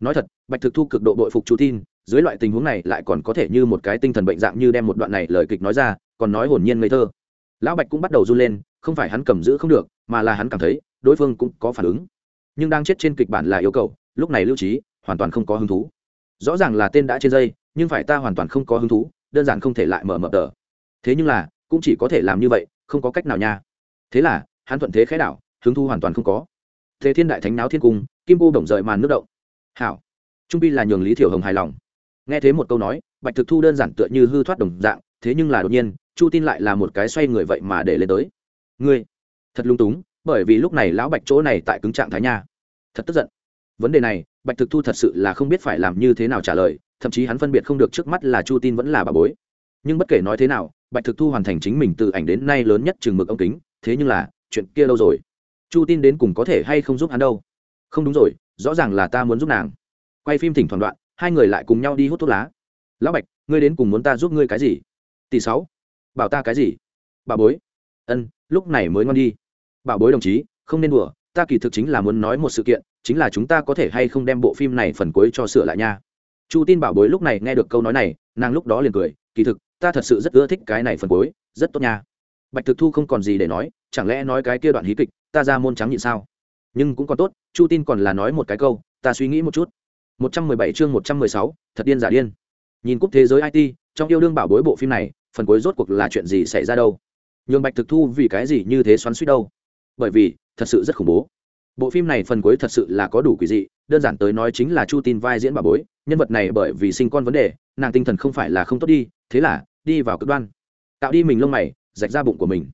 nói thật, bạch thực thu cực độ bội phục chú tin, dưới loại tình huống này lại còn có thể như một cái tinh thần bệnh dạng như đem một đoạn này lời kịch nói ra, còn nói hồn nhiên ngây thơ. Lão bạch cũng bắt đầu run lên, không phải hắn cầm giữ không được, mà là hắn cảm thấy, đối phương cũng có phản ứng. Nhưng đang chết trên kịch bản là yêu cầu, lúc này lưu trí hoàn toàn không có hứng thú. Rõ ràng là tên đã trên dây, nhưng phải ta hoàn toàn không có hứng thú, đơn giản không thể lại mở mở tờ. Thế nhưng là, cũng chỉ có thể làm như vậy, không có cách nào nha. Thế là, hắn thuận thế khẽ đảo, hứng thú hoàn toàn không có. Thế thiên đại thánh náo thiên cung, kim cô bổng rời màn nước động hảo. Trung pi là nhường lý thiểu hồng hài lòng. Nghe thế một câu nói, bạch thực thu đơn giản tựa như hư thoát đồng dạng, thế nhưng là đột nhiên, chu tin lại là một cái xoay người vậy mà để lên tới. Ngươi, thật lung túng, bởi vì lúc này lão bạch chỗ này tại cứng trạng thái nha. Thật tức giận. Vấn đề này, bạch thực thu thật sự là không biết phải làm như thế nào trả lời, thậm chí hắn phân biệt không được trước mắt là chu tin vẫn là bà bối. Nhưng bất kể nói thế nào, bạch thực thu hoàn thành chính mình từ ảnh đến nay lớn nhất chừng mực ông kính, thế nhưng là, chuyện kia lâu rồi? Chu tin đến cùng có thể hay không giúp hắn đâu? Không đúng rồi rõ ràng là ta muốn giúp nàng. Quay phim thỉnh thoảng đoạn, hai người lại cùng nhau đi hút thuốc lá. Lão bạch, ngươi đến cùng muốn ta giúp ngươi cái gì? Tỷ sáu, bảo ta cái gì? Bà bối. Ân, lúc này mới ngon đi. Bảo bối đồng chí, không nên đùa, ta kỳ thực chính là muốn nói một sự kiện, chính là chúng ta có thể hay không đem bộ phim này phần cuối cho sửa lại nha. Chu tin bảo bối lúc này nghe được câu nói này, nàng lúc đó liền cười, kỳ thực, ta thật sự rất ưa thích cái này phần cuối, rất tốt nha. Bạch thực thu không còn gì để nói, chẳng lẽ nói cái kia đoạn hí kịch, ta ra môn trắng nhịn sao? Nhưng cũng còn tốt chu tin còn là nói một cái câu ta suy nghĩ một chút. 117 chương 116, thật điên giả điên. Nhìn cúp thế giới it trong yêu đương bảo bối bộ phim này phần cuối rốt cuộc là chuyện gì xảy ra đâu? Nhường bạch thực thu vì cái gì như thế xoắn suýt đâu? Bởi vì thật sự rất khủng bố. Bộ phim này phần cuối thật sự là có đủ quỷ dị đơn giản tới nói chính là chu tin vai diễn bà bối nhân vật này bởi vì sinh con vấn đề nàng tinh thần không phải là không tốt đi thế là đi vào cực đoan. Tạo đi mình lông mày rạch ra bụng của mình.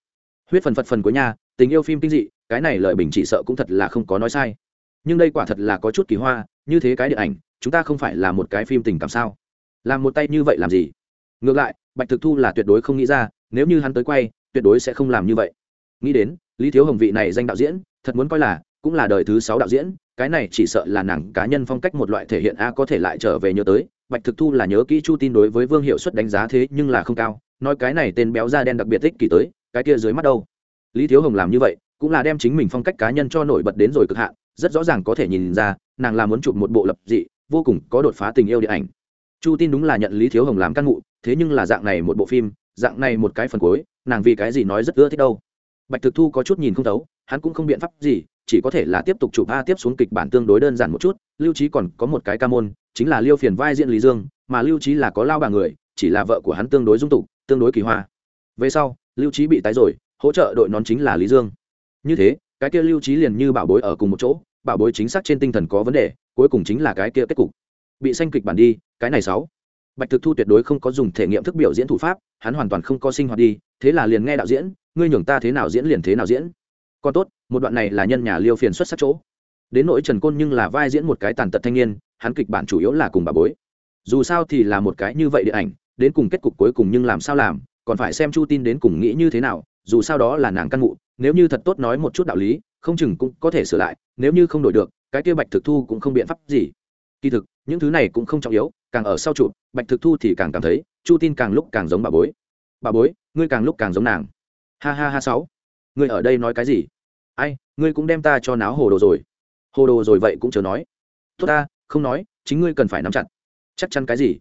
Huyết phần phật phần của nhà tình yêu phim kinh dị, cái này lời bình chỉ sợ cũng thật là không có nói sai. Nhưng đây quả thật là có chút kỳ hoa, như thế cái điện ảnh, chúng ta không phải là một cái phim tình cảm sao? Làm một tay như vậy làm gì? Ngược lại, bạch thực thu là tuyệt đối không nghĩ ra, nếu như hắn tới quay, tuyệt đối sẽ không làm như vậy. Nghĩ đến, lý thiếu hồng vị này danh đạo diễn, thật muốn coi là, cũng là đời thứ sáu đạo diễn, cái này chỉ sợ là nàng cá nhân phong cách một loại thể hiện a có thể lại trở về nhớ tới. Bạch thực thu là nhớ kỹ chu tin đối với vương hiệu suất đánh giá thế nhưng là không cao, nói cái này tên béo da đen đặc biệt thích kỳ tới, cái kia dưới mắt đâu? Lý thiếu hồng làm như vậy, cũng là đem chính mình phong cách cá nhân cho nổi bật đến rồi cực hạn, rất rõ ràng có thể nhìn ra, nàng là muốn chụp một bộ lập dị, vô cùng có đột phá tình yêu điện ảnh. Chu tin đúng là nhận lý thiếu hồng làm căn ngụ, thế nhưng là dạng này một bộ phim, dạng này một cái phần cuối, nàng vì cái gì nói rất ưa thích đâu. Bạch thực thu có chút nhìn không thấu, hắn cũng không biện pháp gì, chỉ có thể là tiếp tục chụp a tiếp xuống kịch bản tương đối đơn giản một chút, lưu trí còn có một cái ca môn, chính là liêu phiền vai diễn lý dương, mà lưu trí là có lao bà người, chỉ là vợ của hắn tương đối dung tục, tương đối kỳ hoa. Về sau, lưu trí bị tái rồi hỗ trợ đội nón chính là lý dương. Như thế, cái kia lưu trí liền như bảo bối ở cùng một chỗ, bảo bối chính xác trên tinh thần có vấn đề, cuối cùng chính là cái kia kết cục. Bị xanh kịch bản đi, cái này sáu. Bạch thực thu tuyệt đối không có dùng thể nghiệm thức biểu diễn thủ pháp, hắn hoàn toàn không có sinh hoạt đi, thế là liền nghe đạo diễn, ngươi nhường ta thế nào diễn liền thế nào diễn. Còn tốt, một đoạn này là nhân nhà liêu phiền xuất sắc chỗ. Đến nỗi trần côn nhưng là vai diễn một cái tàn tật thanh niên, hắn kịch bản chủ yếu là cùng bà bối. Dù sao thì là một cái như vậy điện ảnh, đến cùng kết cục cuối cùng nhưng làm sao làm, còn phải xem chu tin đến cùng nghĩ như thế nào dù sao đó là nàng căn ngụ nếu như thật tốt nói một chút đạo lý, không chừng cũng có thể sửa lại, nếu như không đổi được, cái kia bạch thực thu cũng không biện pháp gì. Kỳ thực, những thứ này cũng không trọng yếu, càng ở sau chụp, bạch thực thu thì càng cảm thấy, chu tin càng lúc càng giống bà bối. Bà bối, ngươi càng lúc càng giống nàng. Ha ha ha sáu, ngươi ở đây nói cái gì? Ai, ngươi cũng đem ta cho náo hồ đồ rồi. Hồ đồ rồi vậy cũng chờ nói. Tốt ta, không nói, chính ngươi cần phải nắm chặt. Chắc chắn cái gì?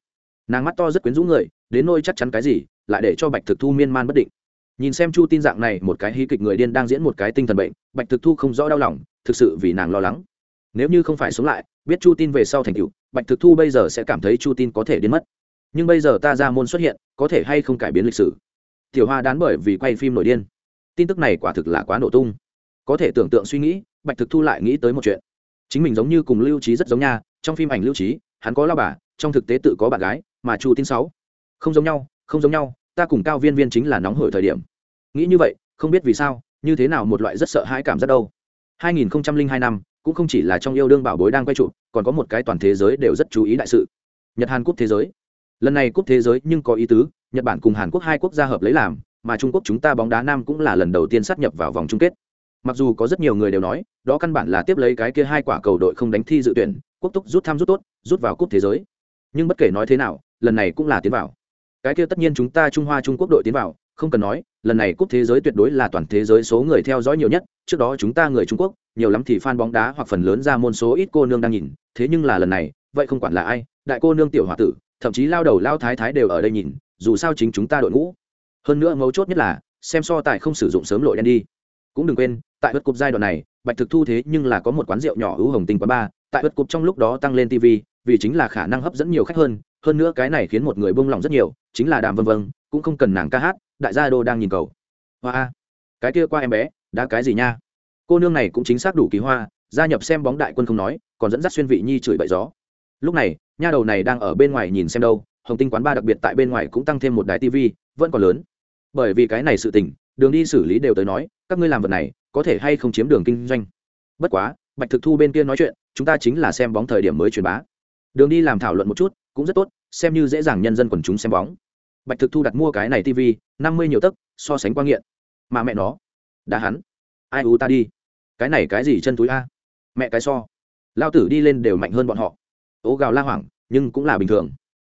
Nàng mắt to rất quyến rũ người, đến nôi chắc chắn cái gì, lại để cho bạch thực thu miên man bất định nhìn xem chu tin dạng này, một cái hí kịch người điên đang diễn một cái tinh thần bệnh, bạch thực thu không rõ đau lòng, thực sự vì nàng lo lắng. Nếu như không phải sống lại, biết chu tin về sau thành cựu bạch thực thu bây giờ sẽ cảm thấy chu tin có thể đến mất. Nhưng bây giờ ta ra môn xuất hiện, có thể hay không cải biến lịch sử? Tiểu hoa đán bởi vì quay phim nổi điên. Tin tức này quả thực là quá nổ tung. Có thể tưởng tượng suy nghĩ, bạch thực thu lại nghĩ tới một chuyện. Chính mình giống như cùng lưu trí rất giống nha, trong phim ảnh lưu trí hắn có lao bà, trong thực tế tự có bạn gái, mà chu tin sáu. Không giống nhau, không giống nhau ta cùng cao viên viên chính là nóng hổi thời điểm. Nghĩ như vậy, không biết vì sao, như thế nào một loại rất sợ hãi cảm giác đâu. 2002 năm, cũng không chỉ là trong yêu đương bảo bối đang quay trụ, còn có một cái toàn thế giới đều rất chú ý đại sự. Nhật hàn quốc thế giới. Lần này cúp thế giới nhưng có ý tứ, nhật bản cùng hàn quốc hai quốc gia hợp lấy làm, mà trung quốc chúng ta bóng đá nam cũng là lần đầu tiên sát nhập vào vòng chung kết. Mặc dù có rất nhiều người đều nói, đó căn bản là tiếp lấy cái kia hai quả cầu đội không đánh thi dự tuyển, quốc túc rút tham rút tốt, rút vào cúp thế giới. Nhưng bất kể nói thế nào, lần này cũng là tiến vào cái kia tất nhiên chúng ta trung hoa trung quốc đội tiến vào, không cần nói, lần này cúp thế giới tuyệt đối là toàn thế giới số người theo dõi nhiều nhất, trước đó chúng ta người trung quốc, nhiều lắm thì fan bóng đá hoặc phần lớn ra môn số ít cô nương đang nhìn, thế nhưng là lần này, vậy không quản là ai, đại cô nương tiểu h tử, thậm chí lao đầu lao thái thái đều ở đây nhìn, dù sao chính chúng ta đội ngũ. Hơn nữa mấu chốt nhất là, xem so tài không sử dụng sớm lội đen đi. Cũng đừng quên, tại bất cúp giai đoạn này, bạch thực thu thế nhưng là có một quán rượu nhỏ ưu hồng tinh quá ba, tại bất cúp trong lúc đó tăng lên tv vì chính là khả năng hấp dẫn nhiều khách hơn hơn nữa cái này khiến một người bông lòng rất nhiều chính là đàm vân vân, cũng không cần nàng ca hát, đại gia đô đang nhìn cầu. Hoa cái kia qua em bé, đã cái gì nha? Cô nương này cũng chính xác đủ kỳ hoa, gia nhập xem bóng đại quân không nói, còn dẫn dắt xuyên vị nhi chửi bậy gió. Lúc này, nha đầu này đang ở bên ngoài nhìn xem đâu, hồng tinh quán ba đặc biệt tại bên ngoài cũng tăng thêm một đài tv vẫn còn lớn. Bởi vì cái này sự tình, đường đi xử lý đều tới nói, các ngươi làm vật này, có thể hay không chiếm đường kinh doanh. Bất quá, bạch thực thu bên kia nói chuyện, chúng ta chính là xem bóng thời điểm mới truyền bá. Đường đi làm thảo luận một chút, cũng rất tốt xem như dễ dàng nhân dân quần chúng xem bóng. Bạch thực thu đặt mua cái này tv năm mươi nhiều tấc, so sánh quan nghiện. Mà mẹ nó, đã hắn. Ai u ta đi? Cái này cái gì chân túi a? Mẹ cái so. Lao tử đi lên đều mạnh hơn bọn họ. Ố gào la hoảng, nhưng cũng là bình thường.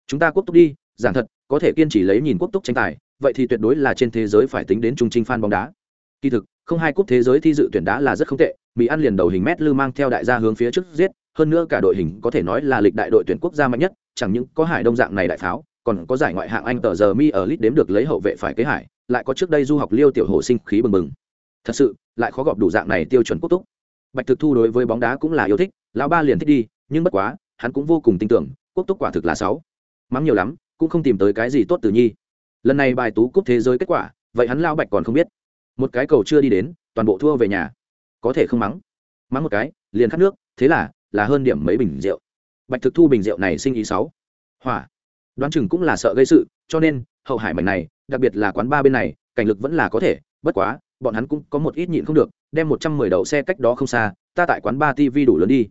Chúng ta quốc túc đi, giảng thật, có thể kiên trì lấy nhìn quốc túc tranh tài, vậy thì tuyệt đối là trên thế giới phải tính đến trung trinh fan bóng đá. Kỳ thực, không hai cúp thế giới thi dự tuyển đá là rất không tệ, mỹ ăn liền đầu hình mét lư mang theo đại gia hướng phía trước giết hơn nữa cả đội hình có thể nói là lịch đại đội tuyển quốc gia mạnh nhất, chẳng những có hải đông dạng này đại pháo, còn có giải ngoại hạng anh tờ giờ mi ở lit đếm được lấy hậu vệ phải kế hải, lại có trước đây du học liêu tiểu hồ sinh khí bừng bừng. Thật sự, lại khó gọp đủ dạng này tiêu chuẩn quốc túc. Bạch thực thu đối với bóng đá cũng là yêu thích, lão ba liền thích đi, nhưng bất quá, hắn cũng vô cùng tin tưởng, quốc túc quả thực là sáu. Mắng nhiều lắm, cũng không tìm tới cái gì tốt từ nhi. Lần này bài tú cúp thế giới kết quả, vậy hắn lao bạch còn không biết. Một cái cầu chưa đi đến, toàn bộ thua về nhà. Có thể không mắng. Mắng một cái, liền khát nước, thế là là hơn điểm mấy bình rượu. Bạch thực thu bình rượu này sinh ý sáu. Hỏa. Đoán chừng cũng là sợ gây sự, cho nên, hậu hải mảnh này, đặc biệt là quán ba bên này, cảnh lực vẫn là có thể, bất quá, bọn hắn cũng có một ít nhịn không được, đem một trăm mười đậu xe cách đó không xa, ta tại quán ba tv đủ lớn đi.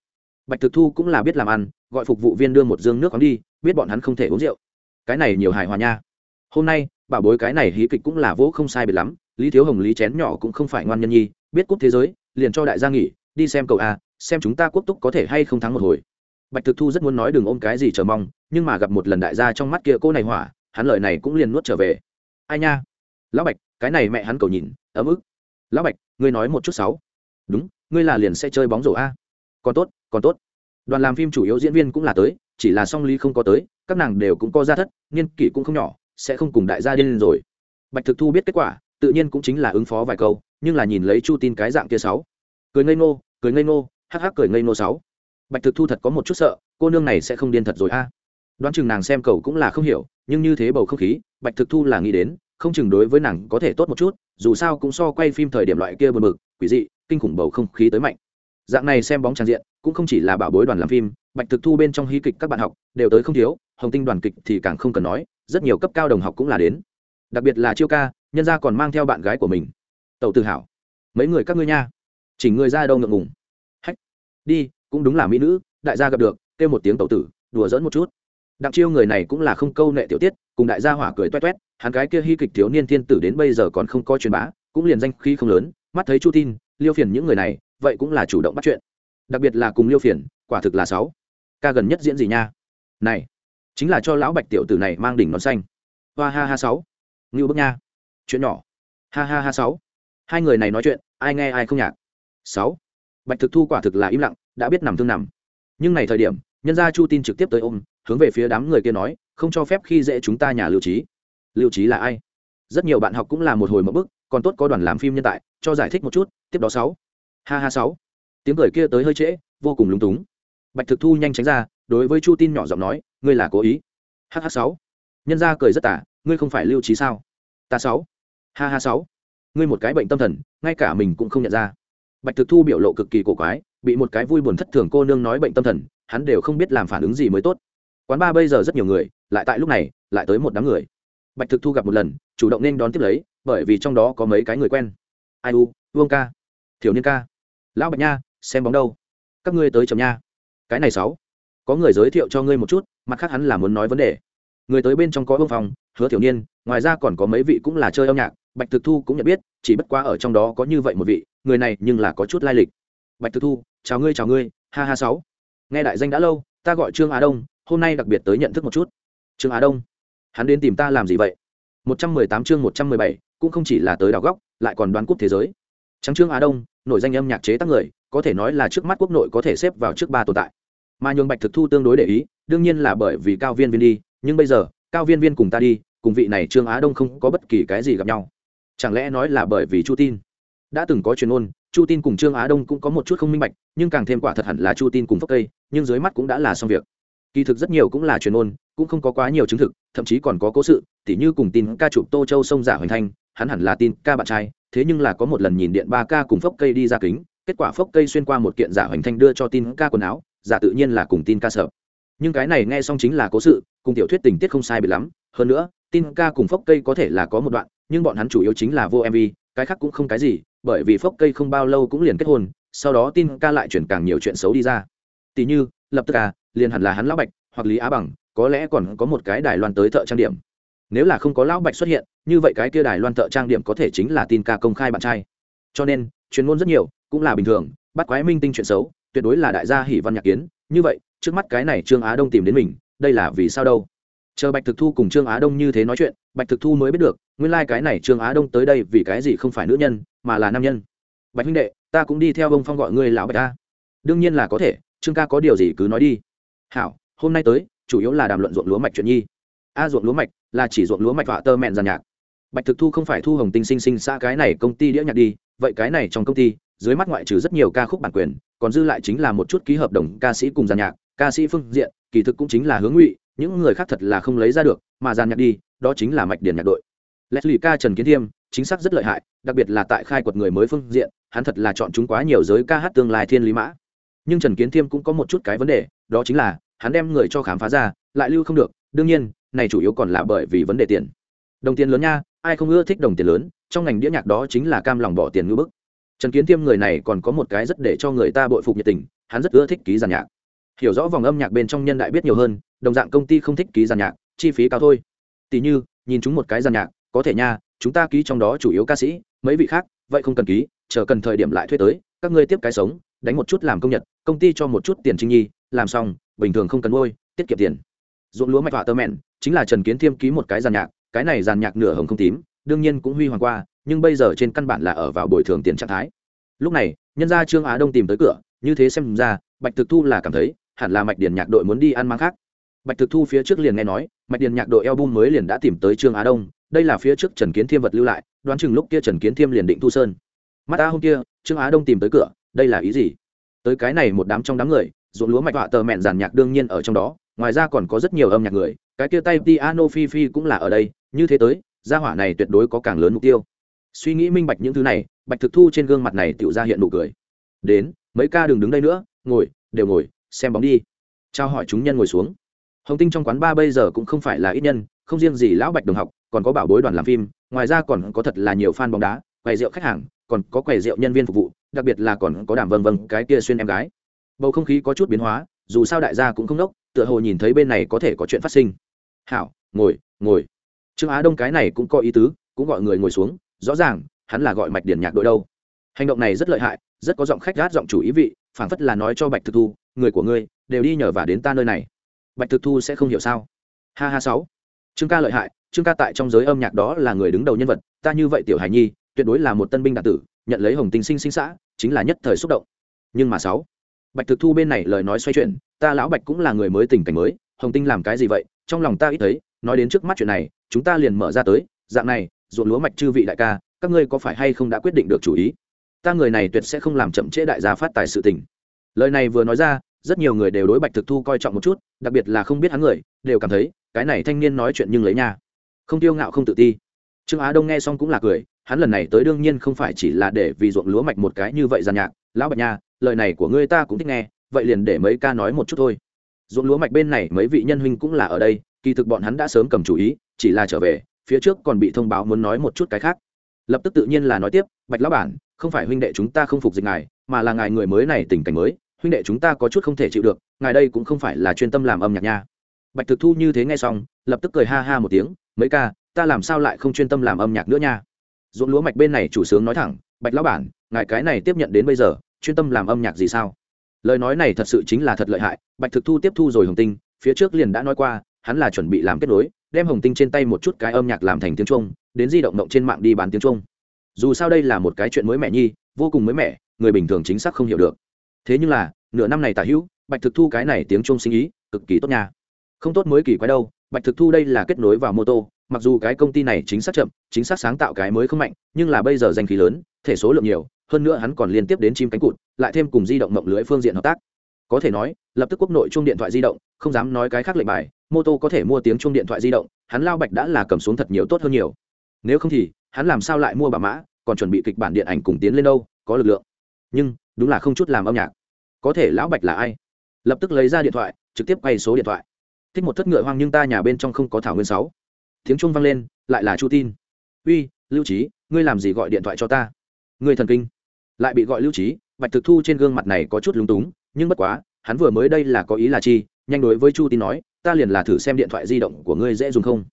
Bạch thực thu cũng là biết làm ăn, gọi phục vụ viên đưa một dương nước khoáng đi, biết bọn hắn không thể uống rượu. Cái này nhiều hài hòa nha. Hôm nay, bảo bối cái này hí kịch cũng là vỗ không sai biệt lắm, lý thiếu hồng, lý chén nhỏ cũng không phải ngoan nhân nhi, biết cúp thế giới, liền cho đại gia nghỉ đi xem cầu a, xem chúng ta quốc túc có thể hay không thắng một hồi. Bạch thực thu rất muốn nói đừng ôm cái gì chờ mong, nhưng mà gặp một lần đại gia trong mắt kia cô này hỏa, hắn lợi này cũng liền nuốt trở về. Ai nha? Lão bạch, cái này mẹ hắn cầu nhìn, ấm ức. Lão bạch, ngươi nói một chút sáu. Đúng, ngươi là liền sẽ chơi bóng rổ a. Còn tốt còn tốt. Đoàn làm phim chủ yếu diễn viên cũng là tới, chỉ là song ly không có tới, các nàng đều cũng có ra thất, niên kỷ cũng không nhỏ, sẽ không cùng đại gia điên rồi. Bạch thực thu biết kết quả, tự nhiên cũng chính là ứng phó vài câu, nhưng là nhìn lấy chu tin cái dạng kia sáu. Cười ngây ngô cười ngây ngô, hắc hắc cười ngây ngô sáu. Bạch thực thu thật có một chút sợ, cô nương này sẽ không điên thật rồi a. Đoán chừng nàng xem cầu cũng là không hiểu, nhưng như thế bầu không khí, bạch thực thu là nghĩ đến, không chừng đối với nàng có thể tốt một chút, dù sao cũng so quay phim thời điểm loại kia buồn bực, quỷ dị, kinh khủng bầu không khí tới mạnh. Dạng này xem bóng tràn diện, cũng không chỉ là bảo bối đoàn làm phim, bạch thực thu bên trong hí kịch các bạn học đều tới không thiếu, hồng tinh đoàn kịch thì càng không cần nói, rất nhiều cấp cao đồng học cũng là đến. Đặc biệt là chiêu ca, nhân gia còn mang theo bạn gái của mình. Tàu tự hào mấy người các ngươi nha chỉnh người ra đâu ngượng ngùng. Hách. Đi, cũng đúng là mỹ nữ, đại gia gặp được, kêu một tiếng tẩu tử, đùa dẫn một chút. Đặng chiêu người này cũng là không câu nệ tiểu tiết, cùng đại gia hỏa cười toét toét, hắn cái kia hy kịch thiếu niên thiên tử đến bây giờ còn không có truyền bá, cũng liền danh khi không lớn, mắt thấy chu tin, liêu phiền những người này, vậy cũng là chủ động bắt chuyện. Đặc biệt là cùng liêu phiền, quả thực là sáu. Ca gần nhất diễn gì nha? Này, chính là cho lão bạch tiểu tử này mang đỉnh nón xanh. Hoa ha ha sáu. Ngưu bức nha. Chuyện nhỏ. Ha ha ha sáu. Hai người này nói chuyện, ai nghe ai không nhạc sáu. Bạch thực thu quả thực là im lặng, đã biết nằm thương nằm. Nhưng này thời điểm, nhân gia chu tin trực tiếp tới ôm, hướng về phía đám người kia nói, không cho phép khi dễ chúng ta nhà lưu trí lưu trí là ai? Rất nhiều bạn học cũng là một hồi một bức, còn tốt có đoàn làm phim nhân tại, cho giải thích một chút, tiếp đó sáu. Ha ha sáu. Tiếng cười kia tới hơi trễ, vô cùng lúng túng. Bạch thực thu nhanh tránh ra, đối với chu tin nhỏ giọng nói, ngươi là cố ý. Hh sáu. Nhân gia cười rất tả ngươi không phải lưu trí sao? Ta sáu. Ha ha sáu. Ngươi một cái bệnh tâm thần, ngay cả mình cũng không nhận ra bạch thực thu biểu lộ cực kỳ cổ quái, bị một cái vui buồn thất thường cô nương nói bệnh tâm thần, hắn đều không biết làm phản ứng gì mới tốt. Quán ba bây giờ rất nhiều người, lại tại lúc này, lại tới một đám người. Bạch thực thu gặp một lần, chủ động nên đón tiếp lấy, bởi vì trong đó có mấy cái người quen. Ai u, vương ca. Thiếu niên ca. Lão bạch nha, xem bóng đâu? Các ngươi tới chồng nha. Cái này sáu. Có người giới thiệu cho ngươi một chút, mặt khác hắn là muốn nói vấn đề. Người tới bên trong có vương phòng hứa Thiếu niên, ngoài ra còn có mấy vị cũng là chơi âm nhạc. Bạch thực thu cũng nhận biết, chỉ bất quá ở trong đó có như vậy một vị người này nhưng là có chút lai lịch. Bạch thực thu, chào ngươi chào ngươi, ha ha sáu. Nghe đại danh đã lâu, ta gọi trương á đông, hôm nay đặc biệt tới nhận thức một chút. Trương á đông, hắn đến tìm ta làm gì vậy? Một trăm mười tám chương một trăm mười bảy, cũng không chỉ là tới đào góc, lại còn đoán cúp thế giới. Trắng trương á đông, nổi danh âm nhạc chế tác người, có thể nói là trước mắt quốc nội có thể xếp vào trước ba tồn tại. Mà nhường bạch thực thu tương đối để ý, đương nhiên là bởi vì cao viên viên đi, nhưng bây giờ, cao viên viên cùng ta đi, cùng vị này trương á đông không có bất kỳ cái gì gặp nhau. Chẳng lẽ nói là bởi vì chu tin? Đã từng có truyền ôn chu tin cùng trương á đông cũng có một chút không minh bạch, nhưng càng thêm quả thật hẳn là chu tin cùng phốc cây nhưng dưới mắt cũng đã là xong việc. Kỳ thực rất nhiều cũng là truyền ôn cũng không có quá nhiều chứng thực, thậm chí còn có cố sự, tỉ như cùng tin ca chụp tô châu sông giả hoành thanh, hắn hẳn là tin ca bạn trai, thế nhưng là có một lần nhìn điện ba ca cùng phốc cây đi ra kính, kết quả phốc cây xuyên qua một kiện giả hoành thanh đưa cho tin ca quần áo, giả tự nhiên là cùng tin ca sợ. Nhưng cái này nghe xong chính là cố sự, cùng tiểu thuyết tình tiết không sai bị lắm, hơn nữa, tin ca cùng phốc cây có thể là có một đoạn, nhưng bọn hắn chủ yếu chính là vô mv cái khác cũng không cái gì, bởi vì phốc cây không bao lâu cũng liền kết hôn, sau đó tin ca lại chuyển càng nhiều chuyện xấu đi ra. Tỷ như, lập tức à liền hẳn là hắn lão bạch hoặc lý á bằng, có lẽ còn có một cái đài loan tới thợ trang điểm. Nếu là không có lão bạch xuất hiện, như vậy cái kia đài loan thợ trang điểm có thể chính là tin ca công khai bạn trai. Cho nên, chuyên môn rất nhiều, cũng là bình thường, bắt quái minh tinh chuyện xấu, tuyệt đối là đại gia hỷ văn nhạc kiến. Như vậy, trước mắt cái này trương á đông tìm đến mình, đây là vì sao đâu? Chờ bạch thực thu cùng trương á đông như thế nói chuyện, bạch thực thu mới biết được, nguyên lai、like、cái này trương á đông tới đây vì cái gì không phải nữ nhân, mà là nam nhân. Bạch huynh đệ, ta cũng đi theo ông phong gọi ngươi lão bạch ta. Đương nhiên là có thể, trương ca có điều gì cứ nói đi. Hảo, hôm nay tới, chủ yếu là đàm luận ruộng lúa mạch chuyện nhi. A, ruộng lúa mạch, là chỉ ruộng lúa mạch vạ tơ mẹn giàn nhạc. Bạch thực thu không phải thu hồng tinh sinh sinh xa cái này công ty đĩa nhạc đi, vậy cái này trong công ty, dưới mắt ngoại trừ rất nhiều ca khúc bản quyền, còn dư lại chính là một chút ký hợp đồng ca sĩ cùng giàn nhạc, ca sĩ phương diện, kỳ thực cũng chính là hướng ngụy những người khác thật là không lấy ra được, mà giàn nhạc đi, đó chính là mạch điển nhạc đội. Leslie ca trần kiến thiêm, chính xác rất lợi hại, đặc biệt là tại khai quật người mới phương diện, hắn thật là chọn chúng quá nhiều giới ca hát tương lai thiên lý mã. Nhưng trần kiến thiêm cũng có một chút cái vấn đề, đó chính là, hắn đem người cho khám phá ra, lại lưu không được, đương nhiên, này chủ yếu còn là bởi vì vấn đề tiền. Đồng tiền lớn nha, ai không ưa thích đồng tiền lớn, trong ngành đĩa nhạc đó chính là cam lòng bỏ tiền ngưỡng bức. Trần kiến thiêm người này còn có một cái rất để cho người ta bội phục nhiệt tình, hắn rất ưa thích ký giàn nhạc hiểu rõ vòng âm nhạc bên trong nhân đại biết nhiều hơn, đồng dạng công ty không thích ký giàn nhạc, chi phí cao thôi. Tỷ như, nhìn chúng một cái giàn nhạc, có thể nha, chúng ta ký trong đó chủ yếu ca sĩ, mấy vị khác, vậy không cần ký, chờ cần thời điểm lại thuê tới, các ngươi tiếp cái sống, đánh một chút làm công nhật, công ty cho một chút tiền trinh nhi, làm xong, bình thường không cần nuôi, tiết kiệm tiền. Ruộng lúa mạch họa tơ mẹn, chính là trần kiến thiêm ký một cái giàn nhạc, cái này giàn nhạc nửa hồng không tím, đương nhiên cũng huy hoàng qua, nhưng bây giờ trên căn bản là ở vào bồi thường tiền trạng thái. Lúc này, nhân gia trương á đông tìm tới cửa, như thế xem ra, bạch thực thu là cảm thấy hẳn là mạch Điền nhạc đội muốn đi ăn mang khác. Bạch thực thu phía trước liền nghe nói, mạch Điền nhạc đội album mới liền đã tìm tới trương á đông, đây là phía trước trần kiến thiêm vật lưu lại, đoán chừng lúc kia trần kiến thiêm liền định thu sơn. Mắt ta hôm kia, trương á đông tìm tới cửa, đây là ý gì? Tới cái này một đám trong đám người, ruộng lúa mạch họa tờ mẹn giàn nhạc đương nhiên ở trong đó, ngoài ra còn có rất nhiều âm nhạc người, cái kia tay piano phi phi cũng là ở đây, như thế tới, gia hỏa này tuyệt đối có càng lớn mục tiêu. Suy nghĩ minh bạch những thứ này, bạch thực thu trên gương mặt này tự ra hiện nụ cười. Đến, mấy ca đừng đứng đây nữa, ngồi, đều ngồi xem bóng đi. Trao hỏi chúng nhân ngồi xuống. Hồng tinh trong quán ba bây giờ cũng không phải là ít nhân, không riêng gì lão bạch đồng học, còn có bảo bối đoàn làm phim, ngoài ra còn có thật là nhiều fan bóng đá, quầy rượu khách hàng, còn có quầy rượu nhân viên phục vụ, đặc biệt là còn có đảm vâng vâng cái kia xuyên em gái. Bầu không khí có chút biến hóa, dù sao đại gia cũng không đốc tựa hồ nhìn thấy bên này có thể có chuyện phát sinh. Hảo, ngồi ngồi. Trương á đông cái này cũng có ý tứ, cũng gọi người ngồi xuống, rõ ràng, hắn là gọi mạch điển nhạc đội đâu. Hành động này rất lợi hại, rất có giọng khách gát giọng chủ ý vị, phảng phất là nói cho bạch thực thu người của ngươi, đều đi nhờ và đến ta nơi này. Bạch thực thu sẽ không hiểu sao? Ha ha sáu. Trương ca lợi hại, trương ca tại trong giới âm nhạc đó là người đứng đầu nhân vật, ta như vậy tiểu hải nhi, tuyệt đối là một tân binh đạt tử, nhận lấy hồng tinh sinh sinh xã, chính là nhất thời xúc động. Nhưng mà sáu, bạch thực thu bên này lời nói xoay chuyển, ta lão bạch cũng là người mới tình cảnh mới, hồng tinh làm cái gì vậy? Trong lòng ta ít thấy, nói đến trước mắt chuyện này, chúng ta liền mở ra tới, dạng này, ruộng lúa mạch chư vị đại ca, các ngươi có phải hay không đã quyết định được chủ ý? Ta người này tuyệt sẽ không làm chậm trễ đại gia phát tài sự tình. Lời này vừa nói ra rất nhiều người đều đối bạch thực thu coi trọng một chút, đặc biệt là không biết hắn người, đều cảm thấy, cái này thanh niên nói chuyện nhưng lấy nha. Không tiêu ngạo, không tự ti. Trương á đông nghe xong cũng là cười, hắn lần này tới đương nhiên không phải chỉ là để vì ruộng lúa mạch một cái như vậy giàn nhạc, lão bạch nha, lời này của ngươi ta cũng thích nghe, vậy liền để mấy ca nói một chút thôi. Ruộng lúa mạch bên này mấy vị nhân huynh cũng là ở đây, kỳ thực bọn hắn đã sớm cầm chủ ý, chỉ là trở về, phía trước còn bị thông báo muốn nói một chút cái khác. Lập tức tự nhiên là nói tiếp, bạch lão bản, không phải huynh đệ chúng ta không phục dịch ngài, mà là ngài người mới này tình cảnh mới huynh đệ chúng ta có chút không thể chịu được, ngài đây cũng không phải là chuyên tâm làm âm nhạc nha. Bạch thực thu như thế nghe xong, lập tức cười ha ha một tiếng, mấy ca, ta làm sao lại không chuyên tâm làm âm nhạc nữa nha? Ruộng lúa mạch bên này chủ sướng nói thẳng, bạch lão bản, ngài cái này tiếp nhận đến bây giờ, chuyên tâm làm âm nhạc gì sao? Lời nói này thật sự chính là thật lợi hại, bạch thực thu tiếp thu rồi hồng tinh, phía trước liền đã nói qua, hắn là chuẩn bị làm kết nối, đem hồng tinh trên tay một chút cái âm nhạc làm thành tiếng trung, đến di động động trên mạng đi bán tiếng trung. Dù sao đây là một cái chuyện mới mẻ nhi, vô cùng mới mẻ, người bình thường chính xác không hiểu được thế nhưng là, nửa năm này tả hữu, bạch thực thu cái này tiếng trung sinh ý, cực kỳ tốt nha. Không tốt mới kỳ quái đâu, bạch thực thu đây là kết nối vào mô tô mặc dù cái công ty này chính xác chậm, chính xác sáng tạo cái mới không mạnh, nhưng là bây giờ danh khí lớn, thể số lượng nhiều, hơn nữa hắn còn liên tiếp đến chim cánh cụt, lại thêm cùng di động mộng lưới phương diện hợp tác. Có thể nói, lập tức quốc nội chung điện thoại di động, không dám nói cái khác lệnh bài mô tô có thể mua tiếng chung điện thoại di động, hắn lao bạch đã là cầm xuống thật nhiều tốt hơn nhiều. Nếu không thì, hắn làm sao lại mua bà mã, còn chuẩn bị kịch bản điện ảnh cùng tiến lên đâu, có lực lượng. Nhưng đúng là không chút làm âm nhạc. Có thể lão bạch là ai? Lập tức lấy ra điện thoại, trực tiếp quay số điện thoại. Thích một thất ngựa hoang nhưng ta nhà bên trong không có thảo nguyên sáu. Tiếng trung vang lên, lại là chu tin. Uy, lưu trí ngươi làm gì gọi điện thoại cho ta? Ngươi thần kinh. Lại bị gọi lưu trí bạch thực thu trên gương mặt này có chút lúng túng, nhưng bất quá, hắn vừa mới đây là có ý là chi, nhanh đối với chu tin nói, ta liền là thử xem điện thoại di động của ngươi dễ dùng không?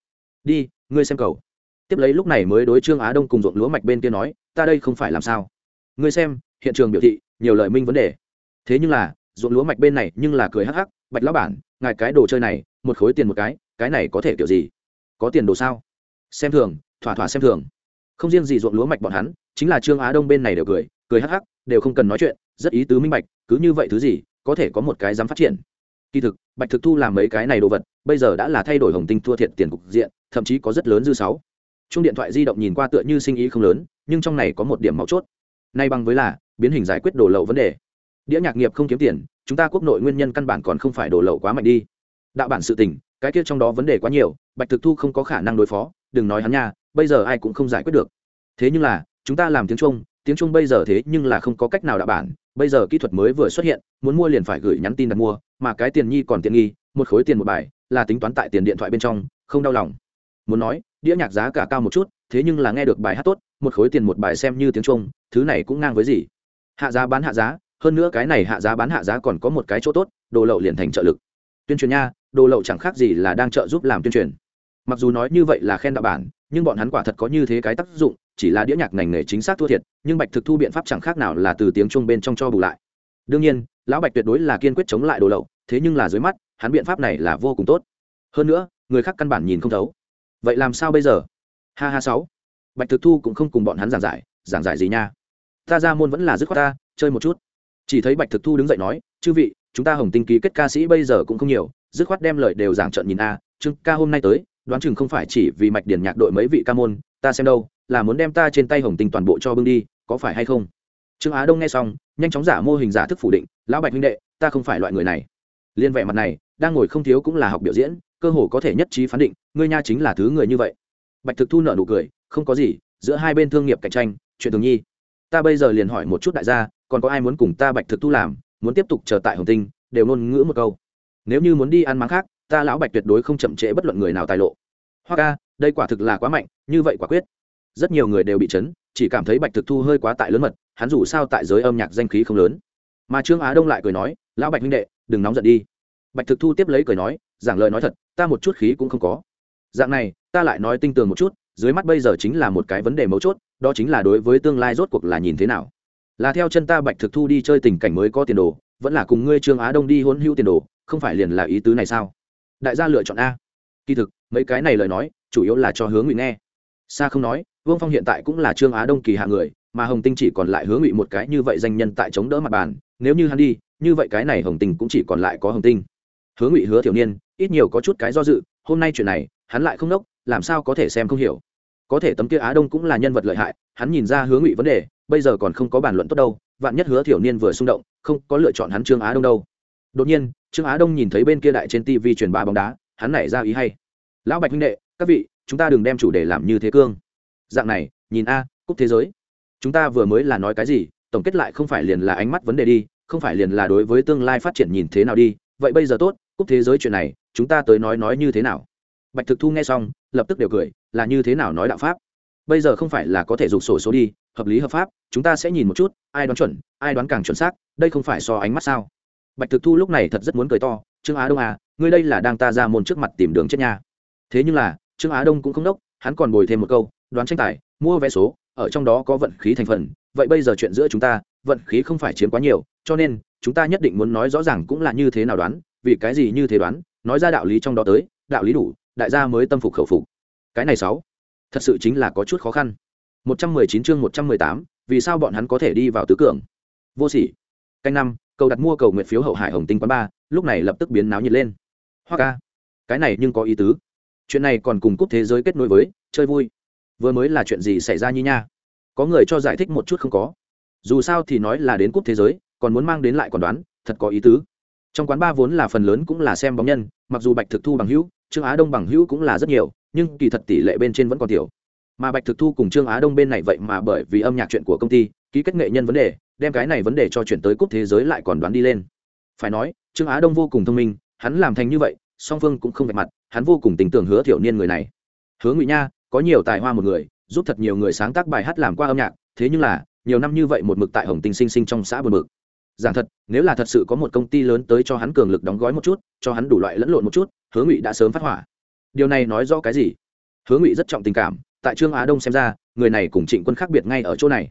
Đi, ngươi xem cầu. Tiếp lấy lúc này mới đối trương á đông cùng ruộng lúa mạch bên kia nói, ta đây không phải làm sao? Ngươi xem, hiện trường biểu thị nhiều lời minh vấn đề. Thế nhưng là, ruộng lúa mạch bên này nhưng là cười hắc hắc, bạch lão bản, ngài cái đồ chơi này, một khối tiền một cái cái này có thể kiểu gì? Có tiền đồ sao? Xem thường, thỏa thỏa xem thường. Không riêng gì ruộng lúa mạch bọn hắn, chính là trương á đông bên này đều cười cười hắc hắc, đều không cần nói chuyện, rất ý tứ minh bạch, cứ như vậy thứ gì, có thể có một cái dám phát triển. Kỳ thực, bạch thực thu làm mấy cái này đồ vật, bây giờ đã là thay đổi hồng tinh thua thiệt tiền cục diện, thậm chí có rất lớn dư sáu. Chung điện thoại di động nhìn qua tựa như sinh ý không lớn, nhưng trong này có một điểm mấu chốt. Nay bằng với là biến hình giải quyết đồ lậu vấn đề. Đĩa nhạc nghiệp không kiếm tiền, chúng ta quốc nội nguyên nhân căn bản còn không phải đồ lậu quá mạnh đi. Đạo bản sự tình, cái kia trong đó vấn đề quá nhiều, bạch thực thu không có khả năng đối phó, đừng nói hắn nha, bây giờ ai cũng không giải quyết được. Thế nhưng là, chúng ta làm tiếng trung tiếng trung bây giờ thế nhưng là không có cách nào đạo bản, bây giờ kỹ thuật mới vừa xuất hiện, muốn mua liền phải gửi nhắn tin đặt mua, mà cái tiền nhi còn tiện nghi, một khối tiền một bài, là tính toán tại tiền điện thoại bên trong, không đau lòng. Muốn nói, đĩa nhạc giá cả cao một chút, thế nhưng là nghe được bài hát tốt, một khối tiền một bài xem như tiếng trung, thứ này cũng ngang với gì? Hạ giá bán hạ giá, hơn nữa cái này hạ giá bán hạ giá còn có một cái chỗ tốt, đồ lậu liền thành trợ lực. Tuyên truyền nha, đồ lậu chẳng khác gì là đang trợ giúp làm tuyên truyền. Mặc dù nói như vậy là khen đạo bản, nhưng bọn hắn quả thật có như thế cái tác dụng, chỉ là đĩa nhạc ngành nghề chính xác thua thiệt, nhưng bạch thực thu biện pháp chẳng khác nào là từ tiếng trung bên trong cho bù lại. Đương nhiên, lão bạch tuyệt đối là kiên quyết chống lại đồ lậu, thế nhưng là dưới mắt, hắn biện pháp này là vô cùng tốt. Hơn nữa, người khác căn bản nhìn không thấu. Vậy làm sao bây giờ? Ha ha sáu. Bạch thực thu cũng không cùng bọn hắn giảng giải giảng giải gì nha? Ta ra môn vẫn là dứt khoát ta chơi một chút. Chỉ thấy bạch thực thu đứng dậy nói chư vị chúng ta hồng tinh ký kết ca sĩ bây giờ cũng không nhiều dứt khoát đem lời đều giảng trận nhìn a à, chương ca hôm nay tới đoán chừng không phải chỉ vì mạch điển nhạc đội mấy vị ca môn ta xem đâu là muốn đem ta trên tay hồng tinh toàn bộ cho bưng đi có phải hay không? Trương á đông nghe xong nhanh chóng giả mô hình giả thức phủ định lão bạch huynh đệ ta không phải loại người này. Liên vẻ mặt này đang ngồi không thiếu cũng là học biểu diễn cơ hồ có thể nhất trí phán định ngươi nha chính là thứ người như vậy. Bạch thực thu nợ nụ cười không có gì giữa hai bên thương nghiệp cạnh tranh chuyện thường nhi ta bây giờ liền hỏi một chút đại gia, còn có ai muốn cùng ta bạch thực thu làm, muốn tiếp tục chờ tại hồng tinh, đều ngôn ngữ một câu. Nếu như muốn đi ăn máng khác, ta lão bạch tuyệt đối không chậm trễ bất luận người nào tài lộ. Hoa ca, đây quả thực là quá mạnh, như vậy quả quyết. Rất nhiều người đều bị chấn, chỉ cảm thấy bạch thực thu hơi quá tại lớn mật, hắn dù sao tại giới âm nhạc danh khí không lớn. Mà trương á đông lại cười nói, lão bạch huynh đệ, đừng nóng giận đi. Bạch thực thu tiếp lấy cười nói, giảng lời nói thật, ta một chút khí cũng không có. Dạng này, ta lại nói tinh tường một chút, dưới mắt bây giờ chính là một cái vấn đề mấu chốt đó chính là đối với tương lai rốt cuộc là nhìn thế nào. Là theo chân ta bạch thực thu đi chơi tình cảnh mới có tiền đồ, vẫn là cùng ngươi trương á đông đi hôn hữu tiền đồ, không phải liền là ý tứ này sao? Đại gia lựa chọn a. Kỳ thực, mấy cái này lời nói, chủ yếu là cho hướng ngụy nghe. Xa không nói, vương phong hiện tại cũng là trương á đông kỳ hạ người, mà hồng tinh chỉ còn lại hướng ngụy một cái như vậy danh nhân tại chống đỡ mặt bàn, nếu như hắn đi, như vậy cái này hồng tinh cũng chỉ còn lại có hồng tinh. Hướng ngụy hứa thiểu niên, ít nhiều có chút cái do dự, hôm nay chuyện này, hắn lại không nốc làm sao có thể xem không hiểu có thể tấm kia á đông cũng là nhân vật lợi hại, hắn nhìn ra hướng ngụy vấn đề, bây giờ còn không có bàn luận tốt đâu, vạn nhất hứa thiểu niên vừa xung động, không có lựa chọn hắn trương á đông đâu. Đột nhiên, trương á đông nhìn thấy bên kia đại trên tv truyền bá bóng đá, hắn nảy ra ý hay. Lão bạch huynh đệ, các vị, chúng ta đừng đem chủ đề làm như thế cương. Dạng này, nhìn a, cúp thế giới. Chúng ta vừa mới là nói cái gì, tổng kết lại không phải liền là ánh mắt vấn đề đi, không phải liền là đối với tương lai phát triển nhìn thế nào đi. Vậy bây giờ tốt, cúp thế giới chuyện này, chúng ta tới nói nói như thế nào? Bạch thực thu nghe xong, lập tức đều cười, là như thế nào nói đạo pháp? Bây giờ không phải là có thể dục sổ số đi, hợp lý hợp pháp, chúng ta sẽ nhìn một chút, ai đoán chuẩn, ai đoán càng chuẩn xác, đây không phải so ánh mắt sao? Bạch thực thu lúc này thật rất muốn cười to, trương á đông à ngươi đây là đang ta ra môn trước mặt tìm đường chết nha. Thế nhưng là, trương á đông cũng không đốc, hắn còn bồi thêm một câu, đoán tranh tài, mua vé số, ở trong đó có vận khí thành phần, vậy bây giờ chuyện giữa chúng ta, vận khí không phải chiếm quá nhiều, cho nên, chúng ta nhất định muốn nói rõ ràng cũng là như thế nào đoán, vì cái gì như thế đoán, nói ra đạo lý trong đó tới, đạo lý đủ đại gia mới tâm phục khẩu phục. Cái này sáu thật sự chính là có chút khó khăn. 119 chương 118, vì sao bọn hắn có thể đi vào tứ cường? Vô sỉ. Canh năm cầu đặt mua cầu nguyện phiếu hậu hải hồng tinh quán ba lúc này lập tức biến náo nhiệt lên. Hoa ca cái này nhưng có ý tứ. Chuyện này còn cùng cúp thế giới kết nối với chơi vui. Vừa mới là chuyện gì xảy ra như nha? Có người cho giải thích một chút không có? Dù sao thì nói là đến cúp thế giới còn muốn mang đến lại còn đoán thật có ý tứ trong quán ba vốn là phần lớn cũng là xem bóng nhân, mặc dù bạch thực thu bằng hữu, trương á đông bằng hữu cũng là rất nhiều, nhưng kỳ thật tỷ lệ bên trên vẫn còn tiểu. Mà bạch thực thu cùng trương á đông bên này vậy mà bởi vì âm nhạc chuyện của công ty, ký kết nghệ nhân vấn đề, đem cái này vấn đề cho chuyển tới cúp thế giới lại còn đoán đi lên. Phải nói, trương á đông vô cùng thông minh, hắn làm thành như vậy, song phương cũng không vạch mặt, hắn vô cùng tình tưởng hứa thiểu niên người này. Hứa ngụy nha, có nhiều tài hoa một người, giúp thật nhiều người sáng tác bài hát làm qua âm nhạc, thế nhưng là, nhiều năm như vậy một mực tại hồng tinh sinh sinh trong xã bờ mực giảng thật, nếu là thật sự có một công ty lớn tới cho hắn cường lực đóng gói một chút, cho hắn đủ loại lẫn lộn một chút, hứa ngụy đã sớm phát hỏa. Điều này nói rõ cái gì? Hứa ngụy rất trọng tình cảm, tại trương á đông xem ra, người này cùng trịnh quân khác biệt ngay ở chỗ này.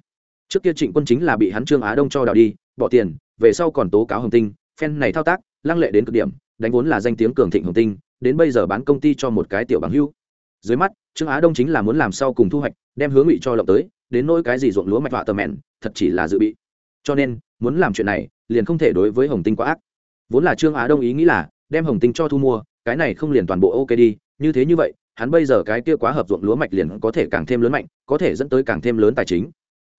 Trước kia trịnh quân chính là bị hắn trương á đông cho đào đi, bỏ tiền, về sau còn tố cáo hồng tinh, phen này thao tác, lăng lệ đến cực điểm, đánh vốn là danh tiếng cường thịnh hồng tinh, đến bây giờ bán công ty cho một cái tiểu bằng hưu. Dưới mắt, trương á đông chính là muốn làm sau cùng thu hoạch, đem hướng ngụy cho lộng tới, đến nỗi cái gì ruộng lúa mạch họa tờ mẹn, thật chỉ là dự bị. Cho nên muốn làm chuyện này, liền không thể đối với hồng tinh quá ác. Vốn là trương á đông ý nghĩ là, đem hồng tinh cho thu mua, cái này không liền toàn bộ ok đi, như thế như vậy, hắn bây giờ cái kia quá hợp ruộng lúa mạch liền có thể càng thêm lớn mạnh, có thể dẫn tới càng thêm lớn tài chính.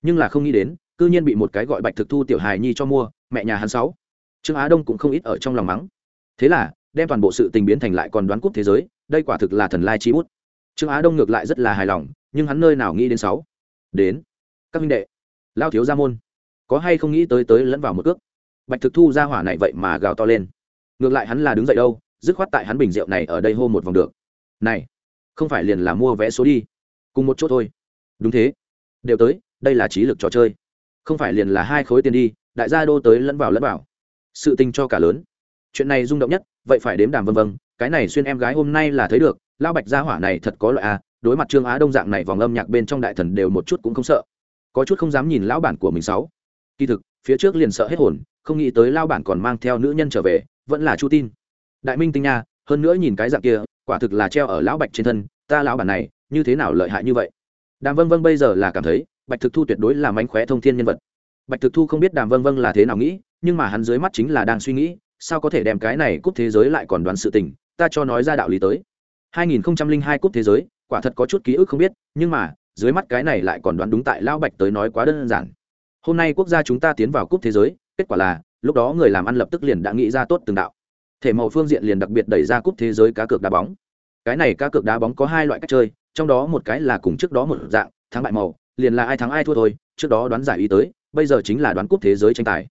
Nhưng là không nghĩ đến c cư nhiên bị một cái gọi bạch thực thu tiểu hài nhi cho mua, mẹ nhà hắn sáu. Trương á đông cũng không ít ở trong lòng mắng. Thế là, đem toàn bộ sự tình biến thành lại còn đoán cúp thế giới, đây quả thực là thần lai chi bút. Trương á đông ngược lại rất là hài lòng, nhưng hắn nơi nào nghĩ đến sáu? Đến. Các minh đệ, lao thiếu gia môn có hay không nghĩ tới tới lẫn vào một cước? Bạch thực thu ra hỏa này vậy mà gào to lên. Ngược lại hắn là đứng dậy đâu, dứt khoát tại hắn bình rượu này ở đây hô một vòng được. Này, không phải liền là mua vé số đi. Cùng một chỗ thôi. Đúng thế. Đều tới, đây là trí lực trò chơi. Không phải liền là hai khối tiền đi, đại gia đô tới lẫn vào lẫn vào. Sự tình cho cả lớn. Chuyện này rung động nhất, vậy phải đếm đàm vân vân, cái này xuyên em gái hôm nay là thấy được lao bạch gia hỏa này thật có loại a, đối mặt trương á đông dạng này vòng âm nhạc bên trong đại thần đều một chút cũng không sợ. Có chút không dám nhìn lão bản của mình sáu kỳ thực, phía trước liền sợ hết hồn, không nghĩ tới lao bản còn mang theo nữ nhân trở về, vẫn là chu tin. Đại minh tinh nha, hơn nữa nhìn cái dạng kia, quả thực là treo ở lão bạch trên thân, ta lão bản này, như thế nào lợi hại như vậy? Đàm vân vân bây giờ là cảm thấy, bạch thực thu tuyệt đối là mánh khóe thông thiên nhân vật. Bạch thực thu không biết đàm vân vân là thế nào nghĩ, nhưng mà hắn dưới mắt chính là đang suy nghĩ, sao có thể đem cái này cúp thế giới lại còn đoán sự tình, ta cho nói ra đạo lý tới. 2002 cúp thế giới, quả thật có chút ký ức không biết, nhưng mà, dưới mắt cái này lại còn đoán đúng tại lão bạch tới nói quá đơn giản hôm nay quốc gia chúng ta tiến vào cúp thế giới kết quả là lúc đó người làm ăn lập tức liền đã nghĩ ra tốt từng đạo. Thể màu phương diện liền đặc biệt đẩy ra cúp thế giới cá cược đá bóng. Cái này cá cược đá bóng có hai loại cách chơi trong đó một cái là cùng trước đó một dạng thắng bại màu liền là ai thắng ai thua thôi trước đó đoán giải ý tới bây giờ chính là đoán cúp thế giới tranh tài.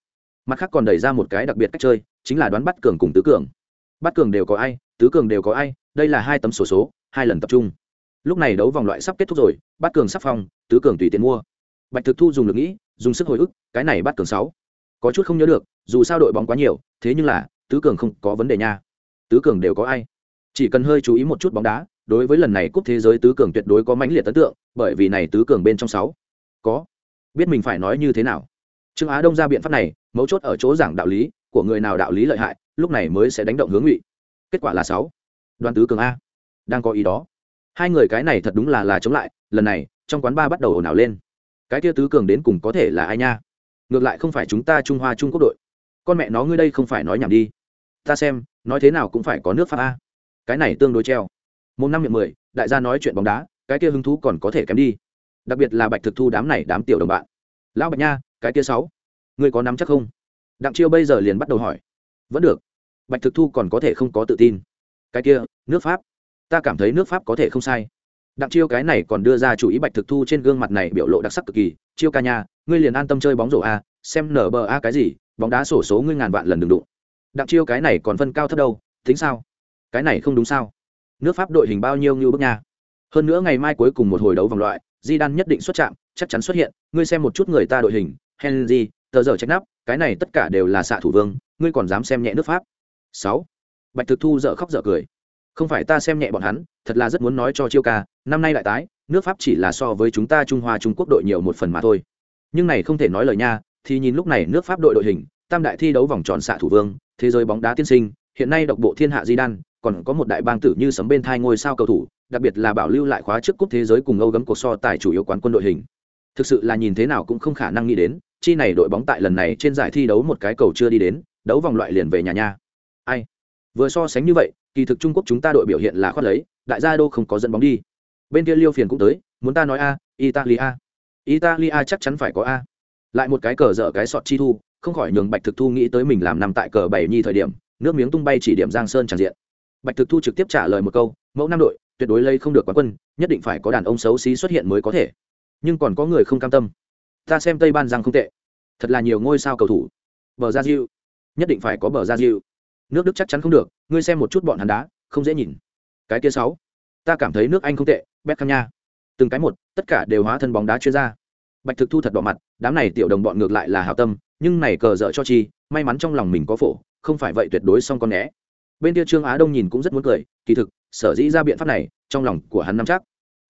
Mặt khác còn đẩy ra một cái đặc biệt cách chơi chính là đoán bắt cường cùng tứ cường. Bắt cường đều có ai tứ cường đều có ai đây là hai tấm sổ số, số hai lần tập trung. Lúc này đấu vòng loại sắp kết thúc rồi bắt cường sắp phong tứ cường tùy tiền mua bạch thực thu dùng lực nghĩ, dùng sức hồi ức, cái này bắt cường sáu. Có chút không nhớ được, dù sao đội bóng quá nhiều, thế nhưng là, tứ cường không có vấn đề nha. Tứ cường đều có ai? Chỉ cần hơi chú ý một chút bóng đá, đối với lần này cúp thế giới tứ cường tuyệt đối có mãnh liệt ấn tượng, bởi vì này tứ cường bên trong sáu. Có. Biết mình phải nói như thế nào? Trương á đông ra biện pháp này, mấu chốt ở chỗ giảng đạo lý, của người nào đạo lý lợi hại, lúc này mới sẽ đánh động hướng ngụy. Kết quả là sáu. Đoàn tứ cường a. Đang có ý đó. Hai người cái này thật đúng là là chống lại, lần này, trong quán ba bắt đầu ồn ào lên cái kia tứ cường đến cùng có thể là ai nha? Ngược lại không phải chúng ta trung hoa trung quốc đội. Con mẹ nó ngươi đây không phải nói nhảm đi. Ta xem, nói thế nào cũng phải có nước pháp a. Cái này tương đối treo. Một năm miệng mười, đại gia nói chuyện bóng đá, cái kia hứng thú còn có thể kém đi. Đặc biệt là bạch thực thu đám này đám tiểu đồng bạn. Lão bạch nha, cái kia sáu, ngươi có nắm chắc không? Đặng chiêu bây giờ liền bắt đầu hỏi. Vẫn được. Bạch thực thu còn có thể không có tự tin. Cái kia, nước pháp. Ta cảm thấy nước pháp có thể không sai đặng chiêu cái này còn đưa ra chủ ý bạch thực thu trên gương mặt này biểu lộ đặc sắc cực kỳ. Chiêu ca nha, ngươi liền an tâm chơi bóng rổ a, xem nở bờ a cái gì, bóng đá sổ số ngươi ngàn vạn lần đừng đụng. Đặng chiêu cái này còn phân cao thấp đâu, tính sao? Cái này không đúng sao? Nước pháp đội hình bao nhiêu như bước nha. Hơn nữa ngày mai cuối cùng một hồi đấu vòng loại di đan nhất định xuất trạm chắc chắn xuất hiện, ngươi xem một chút người ta đội hình, henry, tờ giờ trách nắp, cái này tất cả đều là xạ thủ vương, ngươi còn dám xem nhẹ nước pháp? Sáu. Bạch thực thu dợ khóc dợ cười không phải ta xem nhẹ bọn hắn, thật là rất muốn nói cho chiêu ca, năm nay lại tái, nước pháp chỉ là so với chúng ta trung hoa trung quốc đội nhiều một phần mà thôi. Nhưng này không thể nói lời nha, thì nhìn lúc này nước pháp đội đội hình, tam đại thi đấu vòng tròn xạ thủ vương, thế giới bóng đá tiên sinh, hiện nay độc bộ thiên hạ di đan còn có một đại bang tử như sấm bên thai ngôi sao cầu thủ, đặc biệt là bảo lưu lại khóa trước cúp thế giới cùng âu gấm cuộc so tài chủ yếu quán quân đội hình. Thực sự là nhìn thế nào cũng không khả năng nghĩ đến, chi này đội bóng tại lần này trên giải thi đấu một cái cầu chưa đi đến, đấu vòng loại liền về nhà nha. Ai? Vừa so sánh như vậy, kỳ thực trung quốc chúng ta đội biểu hiện là khoát lấy, đại gia đô không có dẫn bóng đi. Bên kia liêu phiền cũng tới, muốn ta nói a, italia. Italia chắc chắn phải có a. Lại một cái cờ dở cái sọt chi thu, không khỏi nhường bạch thực thu nghĩ tới mình làm nằm tại cờ bảy nhi thời điểm, nước miếng tung bay chỉ điểm giang sơn tràn diện. Bạch thực thu trực tiếp trả lời một câu, mẫu năm đội, tuyệt đối lây không được quán quân, nhất định phải có đàn ông xấu xí xuất hiện mới có thể. Nhưng còn có người không cam tâm. Ta xem tây ban giang không tệ. Thật là nhiều ngôi sao cầu thủ. Bờ ra diệu nhất định phải có bờ ra diệu nước đức chắc chắn không được, ngươi xem một chút bọn hắn đá, không dễ nhìn. Cái kia sáu, ta cảm thấy nước anh không tệ, beckham nha. Từng cái một, tất cả đều hóa thân bóng đá chuyên gia. Bạch thực thu thật đỏ mặt, đám này tiểu đồng bọn ngược lại là hảo tâm, nhưng này cờ dở cho chi, may mắn trong lòng mình có phổ, không phải vậy tuyệt đối xong con né. Bên kia trương á đông nhìn cũng rất muốn cười, kỳ thực, sở dĩ ra biện pháp này, trong lòng của hắn nắm chắc.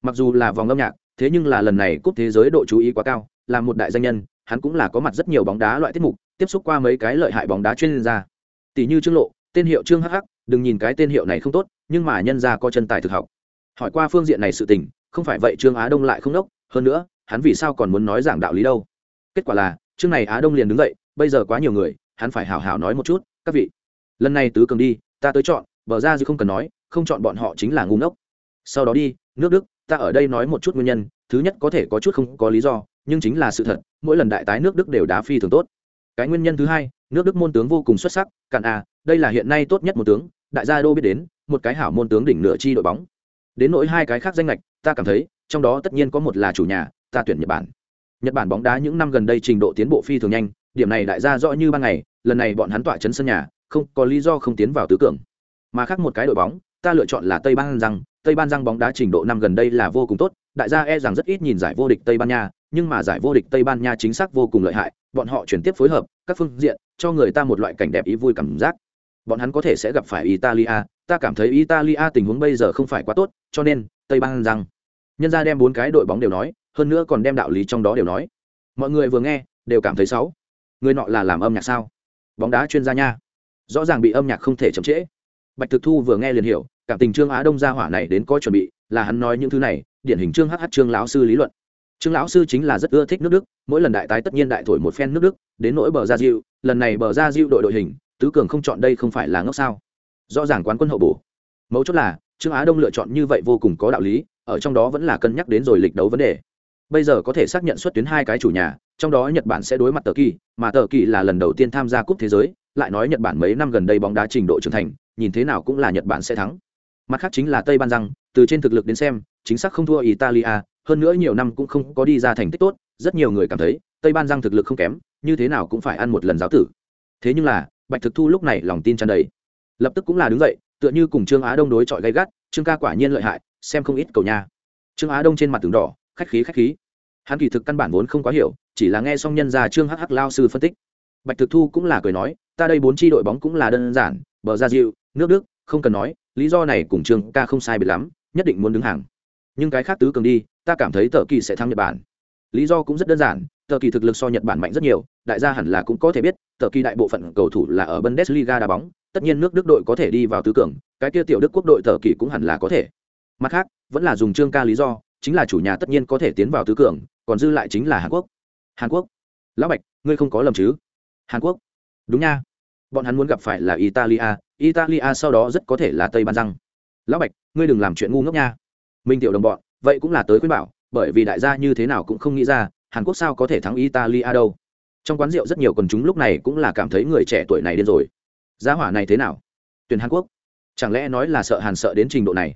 Mặc dù là vòng âm nhạc, thế nhưng là lần này cúp thế giới độ chú ý quá cao, là một đại danh nhân, hắn cũng là có mặt rất nhiều bóng đá loại tiết mục, tiếp xúc qua mấy cái lợi hại bóng đá chuyên gia tỷ như trương lộ, tên hiệu trương hh đừng nhìn cái tên hiệu này không tốt, nhưng mà nhân ra có chân tài thực học. Hỏi qua phương diện này sự tình, không phải vậy trương á đông lại không đốc, hơn nữa, hắn vì sao còn muốn nói giảng đạo lý đâu? Kết quả là, chương này á đông liền đứng dậy, bây giờ quá nhiều người, hắn phải hào hào nói một chút, các vị, lần này tứ cường đi, ta tới chọn, bờ ra gì không cần nói, không chọn bọn họ chính là ngu ngốc. Sau đó đi, nước đức, ta ở đây nói một chút nguyên nhân, thứ nhất có thể có chút không có lý do, nhưng chính là sự thật, mỗi lần đại tái nước đức đều đá phi thường tốt cái nguyên nhân thứ hai, nước đức môn tướng vô cùng xuất sắc cạn à đây là hiện nay tốt nhất một tướng, đại gia đô biết đến, một cái hảo môn tướng đỉnh nửa chi đội bóng. Đến nỗi hai cái khác danh lệch ta cảm thấy, trong đó tất nhiên có một là chủ nhà, ta tuyển nhật bản. Nhật bản bóng đá những năm gần đây trình độ tiến bộ phi thường nhanh, điểm này đại gia rõ như ban ngày, lần này bọn hắn tỏa chấn sân nhà, không, có lý do không tiến vào tứ cường. Mà khác một cái đội bóng, ta lựa chọn là tây ban răng tây ban răng bóng đá trình độ năm gần đây là vô cùng tốt, đại gia e rằng rất ít nhìn giải vô địch tây ban nha nhưng mà giải vô địch tây ban nha chính xác vô cùng lợi hại, bọn họ chuyển tiếp phối hợp, các phương diện, cho người ta một loại cảnh đẹp ý vui cảm giác. Bọn hắn có thể sẽ gặp phải italia, ta cảm thấy italia tình huống bây giờ không phải quá tốt, cho nên, tây ban rằng. Nhân ra đem bốn cái đội bóng đều nói, hơn nữa còn đem đạo lý trong đó đều nói. Mọi người vừa nghe, đều cảm thấy xấu. Người nọ là làm âm nhạc sao? Bóng đá chuyên gia nha. Rõ ràng bị âm nhạc không thể chậm trễ. Bạch thực thu vừa nghe liền hiểu, cảm tình trương á đông gia hỏa này đến có chuẩn bị, là hắn nói những thứ này, điển hình trương hh trương lão sư lý luận trương lão sư chính là rất ưa thích nước đức, mỗi lần đại tái tất nhiên đại thổi một phen nước đức, đến nỗi bờ ra diệu lần này bờ ra diệu đội đội hình, tứ cường không chọn đây không phải là ngốc sao? Rõ ràng quán quân hậu bổ. Mấu chốt là, trương á đông lựa chọn như vậy vô cùng có đạo lý, ở trong đó vẫn là cân nhắc đến rồi lịch đấu vấn đề. Bây giờ có thể xác nhận xuất tuyến hai cái chủ nhà, trong đó nhật bản sẽ đối mặt tờ kỳ, mà tờ kỳ là lần đầu tiên tham gia cúp thế giới, lại nói nhật bản mấy năm gần đây bóng đá trình độ trưởng thành, nhìn thế nào cũng là nhật bản sẽ thắng. Mặt khác chính là tây ban răng, từ trên thực lực đến xem, chính xác không thua italia hơn nữa nhiều năm cũng không có đi ra thành tích tốt, rất nhiều người cảm thấy tây ban giang thực lực không kém, như thế nào cũng phải ăn một lần giáo tử. Thế nhưng là, bạch thực thu lúc này lòng tin tràn đầy. Lập tức cũng là đứng dậy, tựa như cùng trương á đông đối chọi gay gắt, trương ca quả nhiên lợi hại, xem không ít cầu nha. Trương á đông trên mặt tường đỏ, khách khí khách khí. Hắn kỳ thực căn bản vốn không quá hiểu, chỉ là nghe xong nhân gia trương hh lao sư phân tích. Bạch thực thu cũng là cười nói, ta đây bốn tri đội bóng cũng là đơn giản, bờ gia diệu nước đức, không cần nói, lý do này cùng trương ca không sai biệt lắm, nhất định muốn đứng hàng. Nhưng cái khác tứ cường đi ta cảm thấy tờ kỳ sẽ thắng nhật bản. Lý do cũng rất đơn giản, tờ kỳ thực lực so nhật bản mạnh rất nhiều, đại gia hẳn là cũng có thể biết, tờ kỳ đại bộ phận cầu thủ là ở bundesliga đá bóng, tất nhiên nước đức đội có thể đi vào tứ cường, cái kia tiểu đức quốc đội tờ kỳ cũng hẳn là có thể. Mặt khác, vẫn là dùng trương ca lý do, chính là chủ nhà tất nhiên có thể tiến vào tứ cường, còn dư lại chính là hàn quốc. Hàn quốc? Lão bạch, ngươi không có lầm chứ? Hàn quốc? Đúng nha. Bọn hắn muốn gặp phải là italia italia sau đó rất có thể là tây ban răng. Lão bạch, ngươi đừng làm chuyện ngu ngốc nha. Minh tiểu đồng bọn vậy cũng là tới khuyên bảo, bởi vì đại gia như thế nào cũng không nghĩ ra, hàn quốc sao có thể thắng italia đâu. Trong quán rượu rất nhiều quần chúng lúc này cũng là cảm thấy người trẻ tuổi này điên rồi. Giá hỏa này thế nào? Tuyển hàn quốc? Chẳng lẽ nói là sợ hàn sợ đến trình độ này?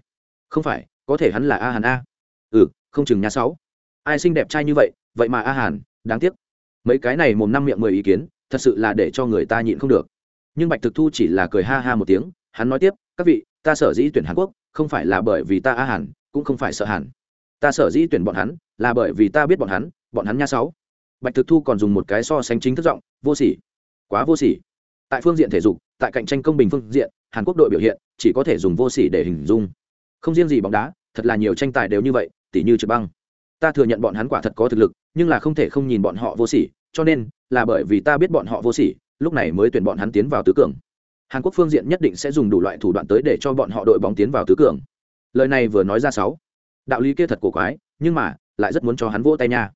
Không phải, có thể hắn là a hàn a. Ừ không chừng nhà sáu. Ai xinh đẹp trai như vậy vậy mà a hàn, đáng tiếc. Mấy cái này mồm năm miệng mười ý kiến, thật sự là để cho người ta nhịn không được. Nhưng bạch thực thu chỉ là cười ha ha một tiếng, hắn nói tiếp, các vị, ta sở dĩ tuyển hàn quốc, không phải là bởi vì ta a hàn cũng không phải sợ hàn. Ta sở dĩ tuyển bọn hắn là bởi vì ta biết bọn hắn bọn hắn nha sáu. Bạch thực thu còn dùng một cái so sánh chính thức giọng, vô sỉ, quá vô sỉ. Tại phương diện thể dục, tại cạnh tranh công bình phương diện, hàn quốc đội biểu hiện chỉ có thể dùng vô sỉ để hình dung. Không riêng gì bóng đá, thật là nhiều tranh tài đều như vậy, tỉ như trượt băng. Ta thừa nhận bọn hắn quả thật có thực lực, nhưng là không thể không nhìn bọn họ vô sỉ, cho nên là bởi vì ta biết bọn họ vô sỉ, lúc này mới tuyển bọn hắn tiến vào tứ cường. Hàn quốc phương diện nhất định sẽ dùng đủ loại thủ đoạn tới để cho bọn họ đội bóng tiến vào tứ cường lời này vừa nói ra sáu. Đạo lý kia thật cổ quái nhưng mà lại rất muốn cho hắn vỗ tay nha.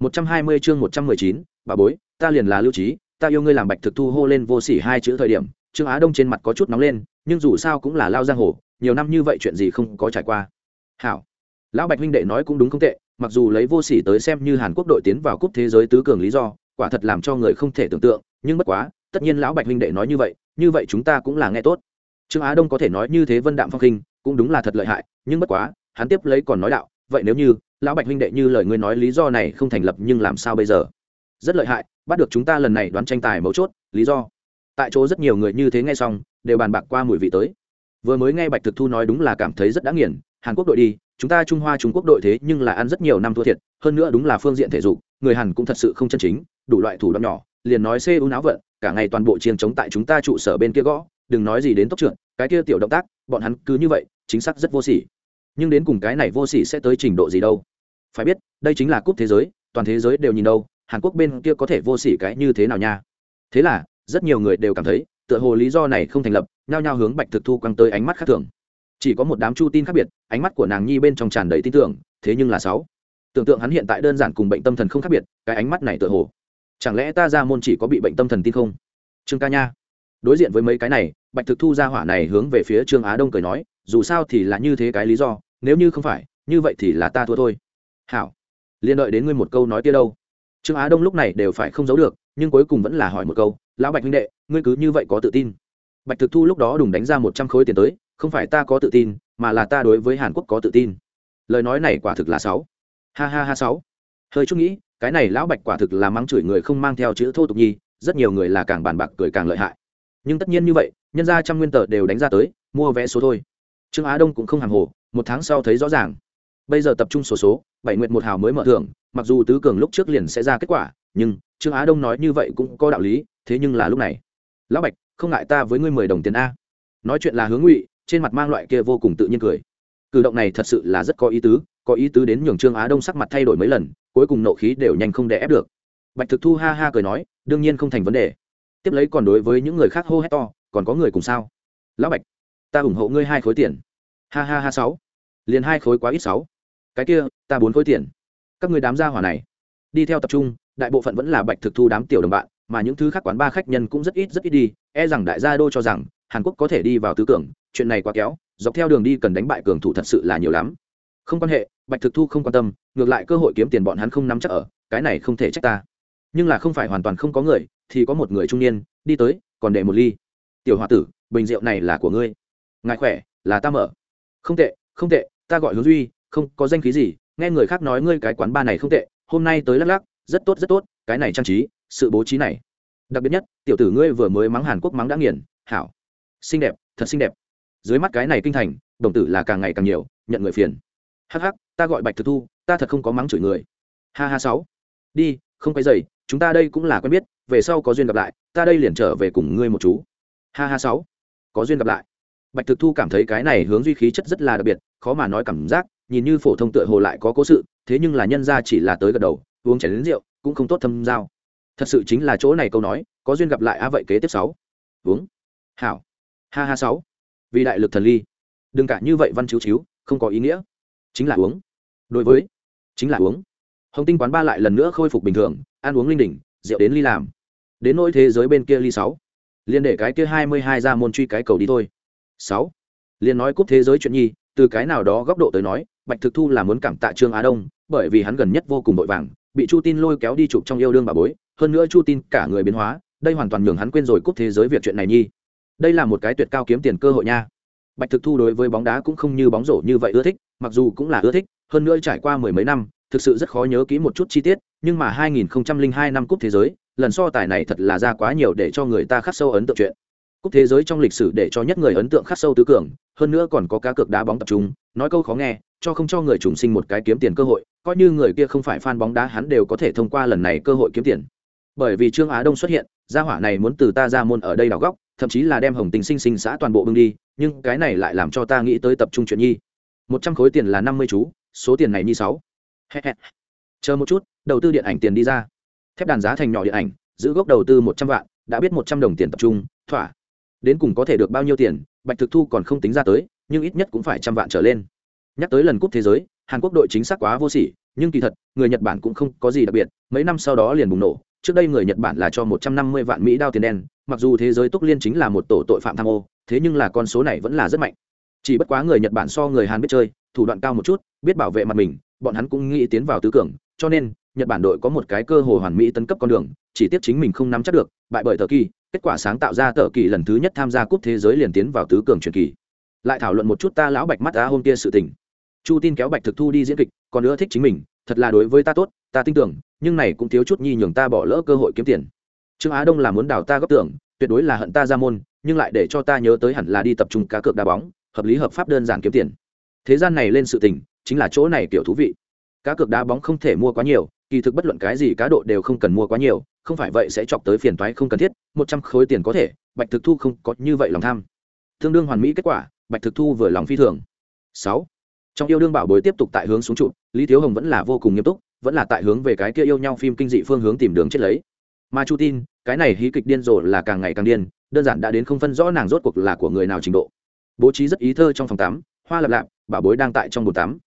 120 chương 119, bà bối ta liền là lưu trí ta yêu ngươi làm bạch thực thu hô lên vô sỉ hai chữ thời điểm trương á đông trên mặt có chút nóng lên nhưng dù sao cũng là lao giang hồ nhiều năm như vậy chuyện gì không có trải qua. Hảo. Lão bạch huynh đệ nói cũng đúng không tệ mặc dù lấy vô sỉ tới xem như hàn quốc đội tiến vào cúp thế giới tứ cường lý do quả thật làm cho người không thể tưởng tượng nhưng bất quá tất nhiên lão bạch huynh đệ nói như vậy như vậy chúng ta cũng là nghe tốt. Trương á đông có thể nói như thế vân đạm phong khinh cũng đúng là thật lợi hại, nhưng bất quá, hắn tiếp lấy còn nói đạo, vậy nếu như lão bạch huynh đệ như lời ngươi nói lý do này không thành lập nhưng làm sao bây giờ? Rất lợi hại, bắt được chúng ta lần này đoán tranh tài mấu chốt, lý do. Tại chỗ rất nhiều người như thế nghe xong, đều bàn bạc qua mùi vị tới. Vừa mới nghe bạch thực thu nói đúng là cảm thấy rất đã nghiền, hàn quốc đội đi, chúng ta trung hoa trung quốc đội thế nhưng là ăn rất nhiều năm thua thiệt, hơn nữa đúng là phương diện thể dục, người hàn cũng thật sự không chân chính, đủ loại thủ đoạn nhỏ, liền nói xê u náo vận, cả ngày toàn bộ chiên chống tại chúng ta trụ sở bên kia gõ, đừng nói gì đến tốc trưởng, cái kia tiểu động tác, bọn hắn cứ như vậy chính xác rất vô sỉ. Nhưng đến cùng cái này vô sỉ sẽ tới trình độ gì đâu? Phải biết, đây chính là cúp thế giới, toàn thế giới đều nhìn đâu, hàn quốc bên kia có thể vô sỉ cái như thế nào nha? Thế là, rất nhiều người đều cảm thấy, tựa hồ lý do này không thành lập, nhao nhao hướng bạch thực thu quăng tới ánh mắt khác thường. Chỉ có một đám chu tin khác biệt, ánh mắt của nàng nhi bên trong tràn đầy tin tưởng, thế nhưng là sáu. Tưởng tượng hắn hiện tại đơn giản cùng bệnh tâm thần không khác biệt, cái ánh mắt này tựa hồ. Chẳng lẽ ta ra môn chỉ có bị bệnh tâm thần tin không? Trương ca nha đối diện với mấy cái này, bạch thực thu ra hỏa này hướng về phía trương á đông cười nói, dù sao thì là như thế cái lý do, nếu như không phải, như vậy thì là ta thua thôi. Hảo, liền đợi đến ngươi một câu nói kia đâu. Trương á đông lúc này đều phải không giấu được, nhưng cuối cùng vẫn là hỏi một câu, lão bạch huynh đệ, ngươi cứ như vậy có tự tin? Bạch thực thu lúc đó đùng đánh ra một trăm khối tiền tới, không phải ta có tự tin, mà là ta đối với hàn quốc có tự tin. Lời nói này quả thực là sáu. Ha ha ha sáu. Hơi chút nghĩ, cái này lão bạch quả thực là mắng chửi người không mang theo chữ thô tục nhi, rất nhiều người là càng bàn bạc cười càng lợi hại nhưng tất nhiên như vậy nhân ra trăm nguyên tờ đều đánh ra tới mua vé số thôi. Trương á đông cũng không hàng hồ một tháng sau thấy rõ ràng. Bây giờ tập trung sổ số, số bảy nguyện một hào mới mở thưởng mặc dù tứ cường lúc trước liền sẽ ra kết quả nhưng trương á đông nói như vậy cũng có đạo lý thế nhưng là lúc này. Lão bạch không ngại ta với ngươi mười đồng tiền a. Nói chuyện là hướng ngụy trên mặt mang loại kia vô cùng tự nhiên cười. Cử động này thật sự là rất có ý tứ có ý tứ đến nhường trương á đông sắc mặt thay đổi mấy lần cuối cùng nộ khí đều nhanh không đè ép được. Bạch thực thu ha ha cười nói đương nhiên không thành vấn đề tiếp lấy còn đối với những người khác hô hét to, còn có người cùng sao? Lão bạch, ta ủng hộ ngươi hai khối tiền. Ha ha ha, sáu. Liền hai khối quá ít, sáu. Cái kia, ta bốn khối tiền. Các người đám gia hỏa này. Đi theo tập trung, đại bộ phận vẫn là bạch thực thu đám tiểu đồng bạn, mà những thứ khác quán ba khách nhân cũng rất ít rất ít đi. E rằng đại gia đô cho rằng, hàn quốc có thể đi vào tứ cường, chuyện này quá kéo, dọc theo đường đi cần đánh bại cường thủ thật sự là nhiều lắm. Không quan hệ, bạch thực thu không quan tâm, ngược lại cơ hội kiếm tiền bọn hắn không nắm chắc ở, cái này không thể trách ta. Nhưng là không phải hoàn toàn không có người thì có một người trung niên, đi tới, còn để một ly. Tiểu h o a tử, bình rượu này là của ngươi. Ngài khỏe, là ta mở. Không tệ không tệ, ta gọi hướng duy, không có danh khí gì, nghe người khác nói ngươi cái quán ba này không tệ, hôm nay tới lắc lắc, rất tốt rất tốt, cái này trang trí, sự bố trí này. Đặc biệt nhất, tiểu tử ngươi vừa mới mắng hàn quốc mắng đã nghiền, hảo. Xinh đẹp, thật xinh đẹp. Dưới mắt cái này kinh thành, đồng tử là càng ngày càng nhiều, nhận người phiền. Hắc hắc, ta gọi bạch thực thu, ta thật không có mắng chửi người. Ha ha sáu. Đi không quay dày chúng ta đây cũng là quen biết, về sau có duyên gặp lại, ta đây liền trở về cùng ngươi một chú. Ha ha sáu. Có duyên gặp lại. Bạch thực thu cảm thấy cái này hướng duy khí chất rất là đặc biệt, khó mà nói cảm giác, nhìn như phổ thông tựa hồ lại có cố sự, thế nhưng là nhân ra chỉ là tới gật đầu, uống chén đến rượu, cũng không tốt thâm giao. Thật sự chính là chỗ này câu nói, có duyên gặp lại a vậy kế tiếp sáu. Uống. Hảo. Ha ha sáu. Vì đại lực thần ly. Đừng cả như vậy văn chiếu chiếu, không có ý nghĩa. Chính là uống. Đối với. Chính là uống hồng tinh quán ba lại lần nữa khôi phục bình thường, ăn uống linh đỉnh, rượu đến ly làm. Đến nỗi thế giới bên kia ly sáu. Liền để cái kia hai mươi hai ra môn truy cái cầu đi thôi. Sáu. Liền nói cúp thế giới chuyện nhi, từ cái nào đó góc độ tới nói, bạch thực thu là muốn cảm tạ trương á đông, bởi vì hắn gần nhất vô cùng vội vàng, bị chu tin lôi kéo đi chụp trong yêu đương bà bối, hơn nữa chu tin cả người biến hóa, đây hoàn toàn nhường hắn quên rồi cúp thế giới việc chuyện này nhi. Đây là một cái tuyệt cao kiếm tiền cơ hội nha. Bạch thực thu đối với bóng đá cũng không như bóng rổ như vậy ưa thích, mặc dù cũng là ưa thích, hơn nữa trải qua mười mấy năm thực sự rất khó nhớ kỹ một chút chi tiết, nhưng mà 2002 năm cúp thế giới, lần so tài này thật là ra quá nhiều để cho người ta khắc sâu ấn tượng chuyện. Cúp thế giới trong lịch sử để cho nhất người ấn tượng khắc sâu tứ cường hơn nữa còn có cá cược đá bóng tập trung, nói câu khó nghe, cho không cho người trùng sinh một cái kiếm tiền cơ hội, coi như người kia không phải fan bóng đá hắn đều có thể thông qua lần này cơ hội kiếm tiền. Bởi vì trương á đông xuất hiện, gia hỏa này muốn từ ta ra môn ở đây đào góc, thậm chí là đem hồng tình sinh sinh xã toàn bộ bưng đi, nhưng cái này lại làm cho ta nghĩ tới tập trung chuyện nhi. Một trăm khối tiền là năm mươi chú, số tiền này như sáu chờ một chút, đầu tư điện ảnh tiền đi ra. Thép đàn giá thành nhỏ điện ảnh, giữ gốc đầu tư một trăm vạn, đã biết một trăm đồng tiền tập trung, thỏa. Đến cùng có thể được bao nhiêu tiền, bạch thực thu còn không tính ra tới, nhưng ít nhất cũng phải trăm vạn trở lên. Nhắc tới lần cúp thế giới, hàn quốc đội chính xác quá vô sỉ, nhưng kỳ thật, người nhật bản cũng không có gì đặc biệt, mấy năm sau đó liền bùng nổ. Trước đây người nhật bản là cho một trăm năm mươi vạn mỹ đao tiền đen, mặc dù thế giới túc liên chính là một tổ tội phạm tham ô, thế nhưng là con số này vẫn là rất mạnh. Chỉ bất quá người nhật bản so người hàn biết chơi, thủ đoạn cao một chút, biết bảo vệ mặt mình bọn hắn cũng nghĩ tiến vào tứ cường, cho nên, nhật bản đội có một cái cơ hội hoàn mỹ tấn cấp con đường, chỉ tiếc chính mình không nắm chắc được, bại bởi tờ kỳ, kết quả sáng tạo ra tờ kỳ lần thứ nhất tham gia cúp thế giới liền tiến vào tứ cường truyền kỳ. Lại thảo luận một chút ta lão bạch mắt ta hôm kia sự tình. Chu tin kéo bạch thực thu đi diễn kịch, còn nữa thích chính mình, thật là đối với ta tốt, ta tin tưởng, nhưng này cũng thiếu chút nhi nhường ta bỏ lỡ cơ hội kiếm tiền. Trương á đông là muốn đào ta góp tưởng, tuyệt đối là hận ta ra môn, nhưng lại để cho ta nhớ tới hẳn là đi tập trung cá cược đá bóng, hợp lý hợp pháp đơn giản kiếm tiền. Thế gian này lên sự tình chính là chỗ này kiểu thú vị. Cá cược đá bóng không thể mua quá nhiều, kỳ thực bất luận cái gì cá độ đều không cần mua quá nhiều, không phải vậy sẽ chọc tới phiền toái không cần thiết, một trăm khối tiền có thể, bạch thực thu không có như vậy lòng tham. Tương đương hoàn mỹ kết quả, bạch thực thu vừa lòng phi thường. Sáu. Trong yêu đương bảo bối tiếp tục tại hướng xuống trụ, lý thiếu hồng vẫn là vô cùng nghiêm túc, vẫn là tại hướng về cái kia yêu nhau phim kinh dị phương hướng tìm đường chết lấy. Mà chu tin, cái này hí kịch điên rồ là càng ngày càng điên, đơn giản đã đến không phân rõ nàng rốt cuộc là của người nào trình độ. Bố trí rất ý thơ trong phòng tắm, hoa lạp lạp, bảo bối đang tại trong bồn tắm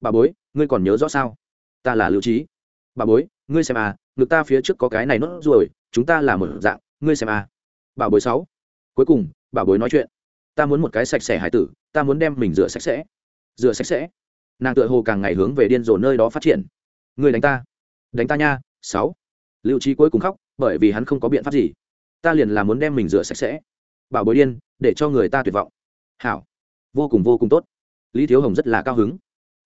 bà bối ngươi còn nhớ rõ sao? Ta là lưu trí bà bối ngươi xem à ngực ta phía trước có cái này nốt ruồi, chúng ta là một dạng ngươi xem à. Bà bối sáu. Cuối cùng bà bối nói chuyện. Ta muốn một cái sạch sẽ hải tử ta muốn đem mình rửa sạch sẽ. Rửa sạch sẽ. Nàng tựa hồ càng ngày hướng về điên rồ nơi đó phát triển. Người đánh ta. Đánh ta nha sáu. Lưu trí cuối cùng khóc bởi vì hắn không có biện pháp gì. Ta liền là muốn đem mình rửa sạch sẽ. Bảo bối điên để cho người ta tuyệt vọng. Hảo. Vô cùng vô cùng tốt. Lý thiếu hồng rất là cao hứng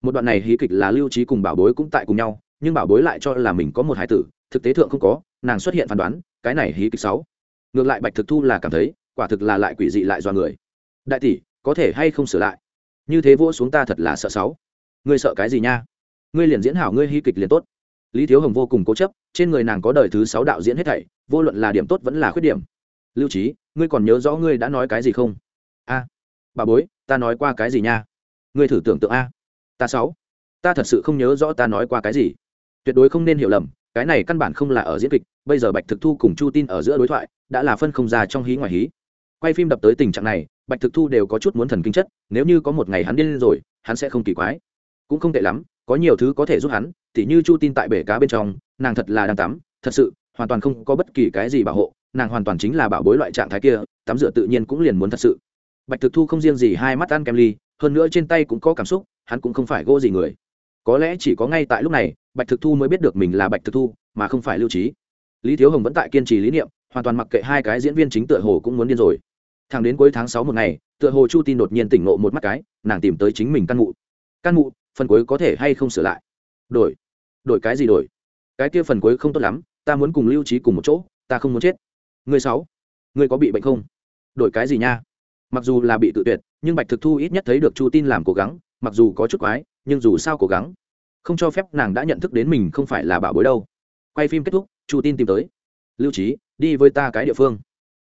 một đoạn này hí kịch là lưu trí cùng bảo bối cũng tại cùng nhau, nhưng bảo bối lại cho là mình có một hải tử, thực tế thượng không có, nàng xuất hiện phán đoán, cái này hí kịch sáu. Ngược lại bạch thực thu là cảm thấy, quả thực là lại quỷ dị lại do người. Đại tỷ, có thể hay không sửa lại? Như thế vỗ xuống ta thật là sợ sáu. Ngươi sợ cái gì nha? Ngươi liền diễn hảo ngươi hí kịch liền tốt. Lý thiếu hồng vô cùng cố chấp, trên người nàng có đời thứ sáu đạo diễn hết thảy, vô luận là điểm tốt vẫn là khuyết điểm. Lưu trí ngươi còn nhớ rõ ngươi đã nói cái gì không? A. Bà bối, ta nói qua cái gì nha? Ngươi thử tưởng tượng a ta sáu. Ta thật sự không nhớ rõ ta nói qua cái gì. Tuyệt đối không nên hiểu lầm, cái này căn bản không là ở diễn kịch, bây giờ bạch thực thu cùng chu tin ở giữa đối thoại, đã là phân không ra trong hí ngoài hí. Quay phim đập tới tình trạng này, bạch thực thu đều có chút muốn thần kinh chất, nếu như có một ngày hắn điên lên rồi, hắn sẽ không kỳ quái. Cũng không tệ lắm, có nhiều thứ có thể giúp hắn, tỉ như chu tin tại bể cá bên trong, nàng thật là đang tắm, thật sự, hoàn toàn không có bất kỳ cái gì bảo hộ, nàng hoàn toàn chính là bảo bối loại trạng thái kia, tắm rửa tự nhiên cũng liền muốn thật sự. Bạch thực thu không riêng gì hai mắt ăn kem ly, hơn nữa trên tay cũng có cảm xúc hắn cũng không phải gỗ gì người. Có lẽ chỉ có ngay tại lúc này, bạch thực thu mới biết được mình là bạch thực thu, mà không phải lưu trí. Lý thiếu hồng vẫn tại kiên trì lý niệm, hoàn toàn mặc kệ hai cái diễn viên chính tựa hồ cũng muốn điên rồi. Thẳng đến cuối tháng sáu một ngày, tựa hồ chu tin đột nhiên tỉnh ngộ một mắt cái, nàng tìm tới chính mình căn ngụ căn ngụ phần cuối có thể hay không sửa lại? Đổi. Đổi cái gì đổi? Cái kia phần cuối không tốt lắm, ta muốn cùng lưu trí cùng một chỗ, ta không muốn chết. Người sáu, người có bị bệnh không? Đổi cái gì nha? Mặc dù là bị tự tuyệt, nhưng bạch thực thu ít nhất thấy được chu tin làm cố gắng mặc dù có chút quái, nhưng dù sao cố gắng. Không cho phép nàng đã nhận thức đến mình không phải là bảo bối đâu. Quay phim kết thúc, chu tin tìm tới. Lưu trí đi với ta cái địa phương.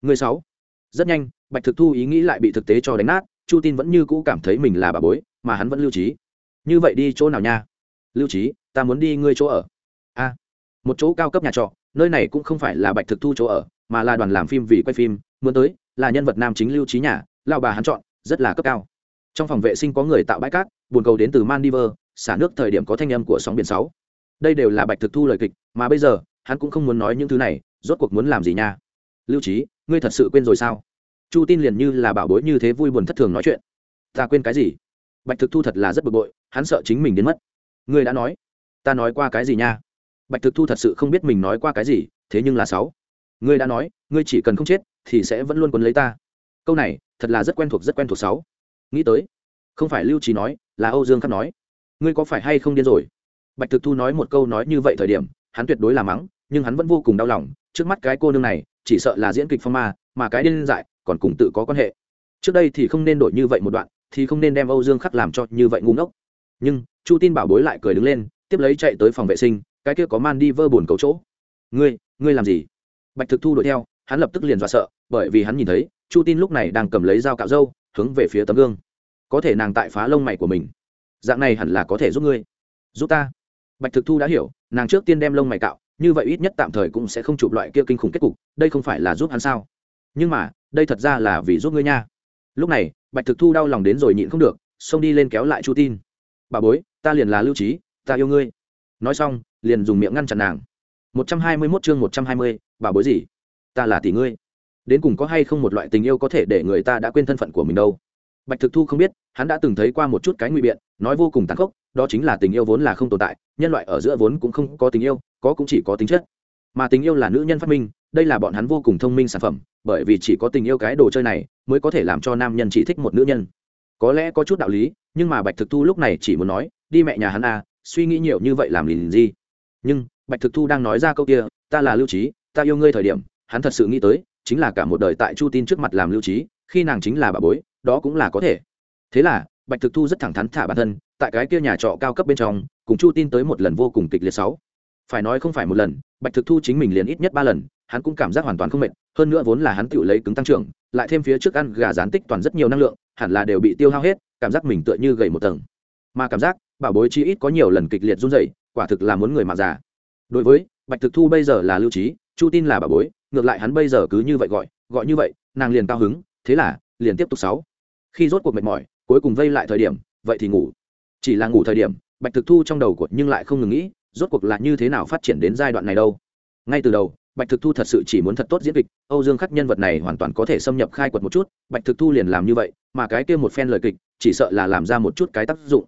Người sáu. Rất nhanh, bạch thực thu ý nghĩ lại bị thực tế cho đánh nát, chu tin vẫn như cũ cảm thấy mình là bà bối, mà hắn vẫn lưu trí như vậy đi chỗ nào nha? Lưu trí ta muốn đi ngươi chỗ ở. A, một chỗ cao cấp nhà trọ, nơi này cũng không phải là bạch thực thu chỗ ở, mà là đoàn làm phim vì quay phim, muốn tới là nhân vật nam chính lưu trí nhà lao bà hắn chọn, rất là cấp cao trong phòng vệ sinh có người tạo bãi cát, buồn cầu đến từ maldives, xả nước thời điểm có thanh âm của sóng biển sáu. Đây đều là bạch thực thu lời kịch, mà bây giờ, hắn cũng không muốn nói những thứ này, rốt cuộc muốn làm gì nha? Lưu trí ngươi thật sự quên rồi sao? Chu tin liền như là bảo bối như thế vui buồn thất thường nói chuyện. Ta quên cái gì? Bạch thực thu thật là rất bực bội, hắn sợ chính mình đến mất. Ngươi đã nói. Ta nói qua cái gì nha? Bạch thực thu thật sự không biết mình nói qua cái gì, thế nhưng là sáu. Ngươi đã nói, ngươi chỉ cần không chết, thì sẽ vẫn luôn quấn lấy ta. Câu này, thật là rất quen thuộc, rất quen thuộc sáu nghĩ tới, không phải lưu trí nói, là âu dương khắc nói. Ngươi có phải hay không điên rồi? Bạch thực thu nói một câu nói như vậy thời điểm, hắn tuyệt đối là mắng, nhưng hắn vẫn vô cùng đau lòng. Trước mắt cái cô nương này, chỉ sợ là diễn kịch phong ma, mà cái điên dại còn cùng tự có quan hệ. Trước đây thì không nên đổi như vậy một đoạn, thì không nên đem âu dương khắc làm cho như vậy ngu ngốc. Nhưng, chu tin bảo bối lại cười đứng lên, tiếp lấy chạy tới phòng vệ sinh, cái kia có man đi vơ bồn cầu chỗ. Ngươi ngươi làm gì? Bạch thực thu đuổi theo, hắn lập tức liền dọa sợ, bởi vì hắn nhìn thấy, chu tin lúc này đang cầm lấy dao cạo râu hướng về phía tấm gương. Có thể nàng tại phá lông mày của mình. Dạng này hẳn là có thể giúp ngươi. Giúp ta. Bạch thực thu đã hiểu nàng trước tiên đem lông mày cạo như vậy ít nhất tạm thời cũng sẽ không chụp loại kia kinh khủng kết cục đây không phải là giúp hắn sao? Nhưng mà đây thật ra là vì giúp ngươi nha. Lúc này bạch thực thu đau lòng đến rồi nhịn không được xông đi lên kéo lại chu tin. Bà bối ta liền là lưu trí ta yêu ngươi. Nói xong liền dùng miệng ngăn chặn nàng. Một trăm hai mươi 121 chương một trăm hai mươi, bà bối gì? Ta là tỷ ngươi đến cùng có hay không một loại tình yêu có thể để người ta đã quên thân phận của mình đâu? Bạch thực thu không biết, hắn đã từng thấy qua một chút cái ngụy biện, nói vô cùng tàn khốc, đó chính là tình yêu vốn là không tồn tại, nhân loại ở giữa vốn cũng không có tình yêu, có cũng chỉ có tính chất. Mà tình yêu là nữ nhân phát minh, đây là bọn hắn vô cùng thông minh sản phẩm, bởi vì chỉ có tình yêu cái đồ chơi này mới có thể làm cho nam nhân chỉ thích một nữ nhân. Có lẽ có chút đạo lý, nhưng mà bạch thực thu lúc này chỉ muốn nói, đi mẹ nhà hắn à suy nghĩ nhiều như vậy làm lìn gì? Nhưng bạch thực thu đang nói ra câu kia, ta là lưu trí ta yêu ngươi thời điểm, hắn thật sự nghĩ tới chính là cả một đời tại chu tin trước mặt làm lưu trí, khi nàng chính là bà bối, đó cũng là có thể. Thế là, bạch thực thu rất thẳng thắn thả bản thân, tại cái kia nhà trọ cao cấp bên trong, cùng chu tin tới một lần vô cùng kịch liệt sáu. Phải nói không phải một lần, bạch thực thu chính mình liền ít nhất ba lần, hắn cũng cảm giác hoàn toàn không mệt, hơn nữa vốn là hắn tự lấy cứng tăng trưởng, lại thêm phía trước ăn gà rán tích toàn rất nhiều năng lượng, hẳn là đều bị tiêu hao hết, cảm giác mình tựa như gầy một tầng. Mà cảm giác bảo bối chi ít có nhiều lần kịch liệt run rẩy, quả thực là muốn người mà già. Đối với, bạch thực thu bây giờ là lưu trí, chu tin là bảo bối ngược lại hắn bây giờ cứ như vậy gọi gọi như vậy, nàng liền cao hứng, thế là, liền tiếp tục sáu. Khi rốt cuộc mệt mỏi, cuối cùng vây lại thời điểm, vậy thì ngủ. Chỉ là ngủ thời điểm, bạch thực thu trong đầu của nhưng lại không ngừng nghĩ, rốt cuộc là như thế nào phát triển đến giai đoạn này đâu. Ngay từ đầu, bạch thực thu thật sự chỉ muốn thật tốt diễn kịch, âu dương khắc nhân vật này hoàn toàn có thể xâm nhập khai quật một chút, bạch thực thu liền làm như vậy, mà cái kia một phen lời kịch, chỉ sợ là làm ra một chút cái tác dụng.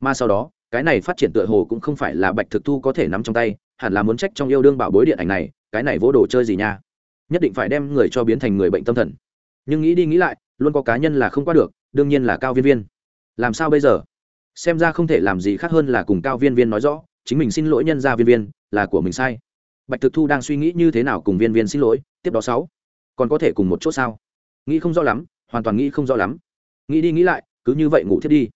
Mà sau đó, cái này phát triển tựa hồ cũng không phải là bạch thực thu có thể nắm trong tay, hẳn là muốn trách trong yêu đương bảo bối điện ảnh này, cái này vỗ đồ chơi gì nha nhất định phải đem người cho biến thành người bệnh tâm thần. Nhưng nghĩ đi nghĩ lại, luôn có cá nhân là không qua được, đương nhiên là cao viên viên. Làm sao bây giờ? Xem ra không thể làm gì khác hơn là cùng cao viên viên nói rõ, chính mình xin lỗi nhân ra viên viên, là của mình sai. Bạch thực thu đang suy nghĩ như thế nào cùng viên viên xin lỗi, tiếp đó sáu. Còn có thể cùng một chỗ sao? Nghĩ không rõ lắm, hoàn toàn nghĩ không rõ lắm. Nghĩ đi nghĩ lại, cứ như vậy ngủ thiết đi.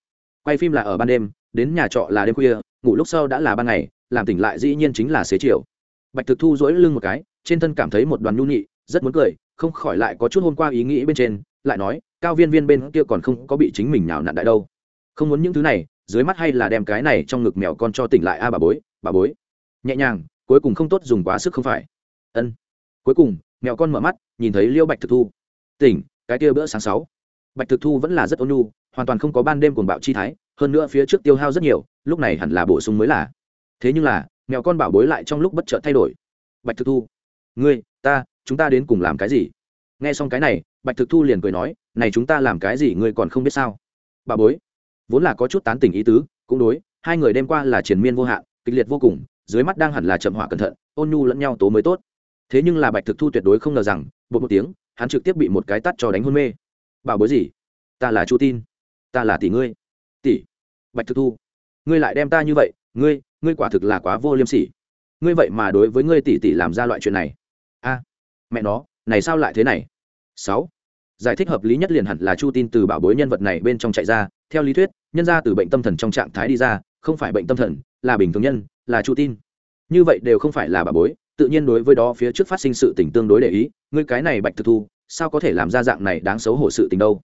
Quay phim là ở ban đêm, đến nhà trọ là đêm khuya, ngủ lúc sau đã là ban ngày, làm tỉnh lại dĩ nhiên chính là xế chiều. Bạch thực thu dỗi lưng một cái trên thân cảm thấy một đoàn nhu nhị, rất muốn cười, không khỏi lại có chút hôm qua ý nghĩ bên trên, lại nói, cao viên viên bên kia còn không có bị chính mình nào nặn đại đâu. Không muốn những thứ này, dưới mắt hay là đem cái này trong ngực mèo con cho tỉnh lại a bà bối bà bối. Nhẹ nhàng, cuối cùng không tốt dùng quá sức không phải. Ân. Cuối cùng, mèo con mở mắt, nhìn thấy liêu bạch thực thu. Tỉnh, cái kia bữa sáng sáu. Bạch thực thu vẫn là rất ôn nhu, hoàn toàn không có ban đêm cuồng bạo chi thái, hơn nữa phía trước tiêu hao rất nhiều, lúc này hẳn là bổ sung mới là. Thế nhưng là, mèo con bảo bối lại trong lúc bất chợt thay đổi. Bạch thực thu ngươi, ta, chúng ta đến cùng làm cái gì? Nghe xong cái này, bạch thực thu liền cười nói, này chúng ta làm cái gì ngươi còn không biết sao? Bà bối, vốn là có chút tán tỉnh ý tứ, cũng đối, hai người đêm qua là triền miên vô hạn, kịch liệt vô cùng, dưới mắt đang hẳn là chậm hỏa cẩn thận, ôn nhu lẫn nhau tố mới tốt. Thế nhưng là bạch thực thu tuyệt đối không ngờ rằng, bột một tiếng, hắn trực tiếp bị một cái tắt cho đánh hôn mê. Bảo bối gì? Ta là chu tin, ta là tỷ ngươi. Tỷ? Bạch thực thu, ngươi lại đem ta như vậy, ngươi ngươi quả thực là quá vô liêm sỉ. Ngươi vậy mà đối với ngươi tỷ tỷ làm ra loại chuyện này a, mẹ nó, này sao lại thế này? Sáu, giải thích hợp lý nhất liền hẳn là chu tin từ bảo bối nhân vật này bên trong chạy ra, theo lý thuyết, nhân ra từ bệnh tâm thần trong trạng thái đi ra, không phải bệnh tâm thần, là bình thường nhân, là chu tin. Như vậy đều không phải là bảo bối, tự nhiên đối với đó phía trước phát sinh sự tình tương đối để ý, ngươi cái này bạch thực thu, sao có thể làm ra dạng này đáng xấu hổ sự tình đâu?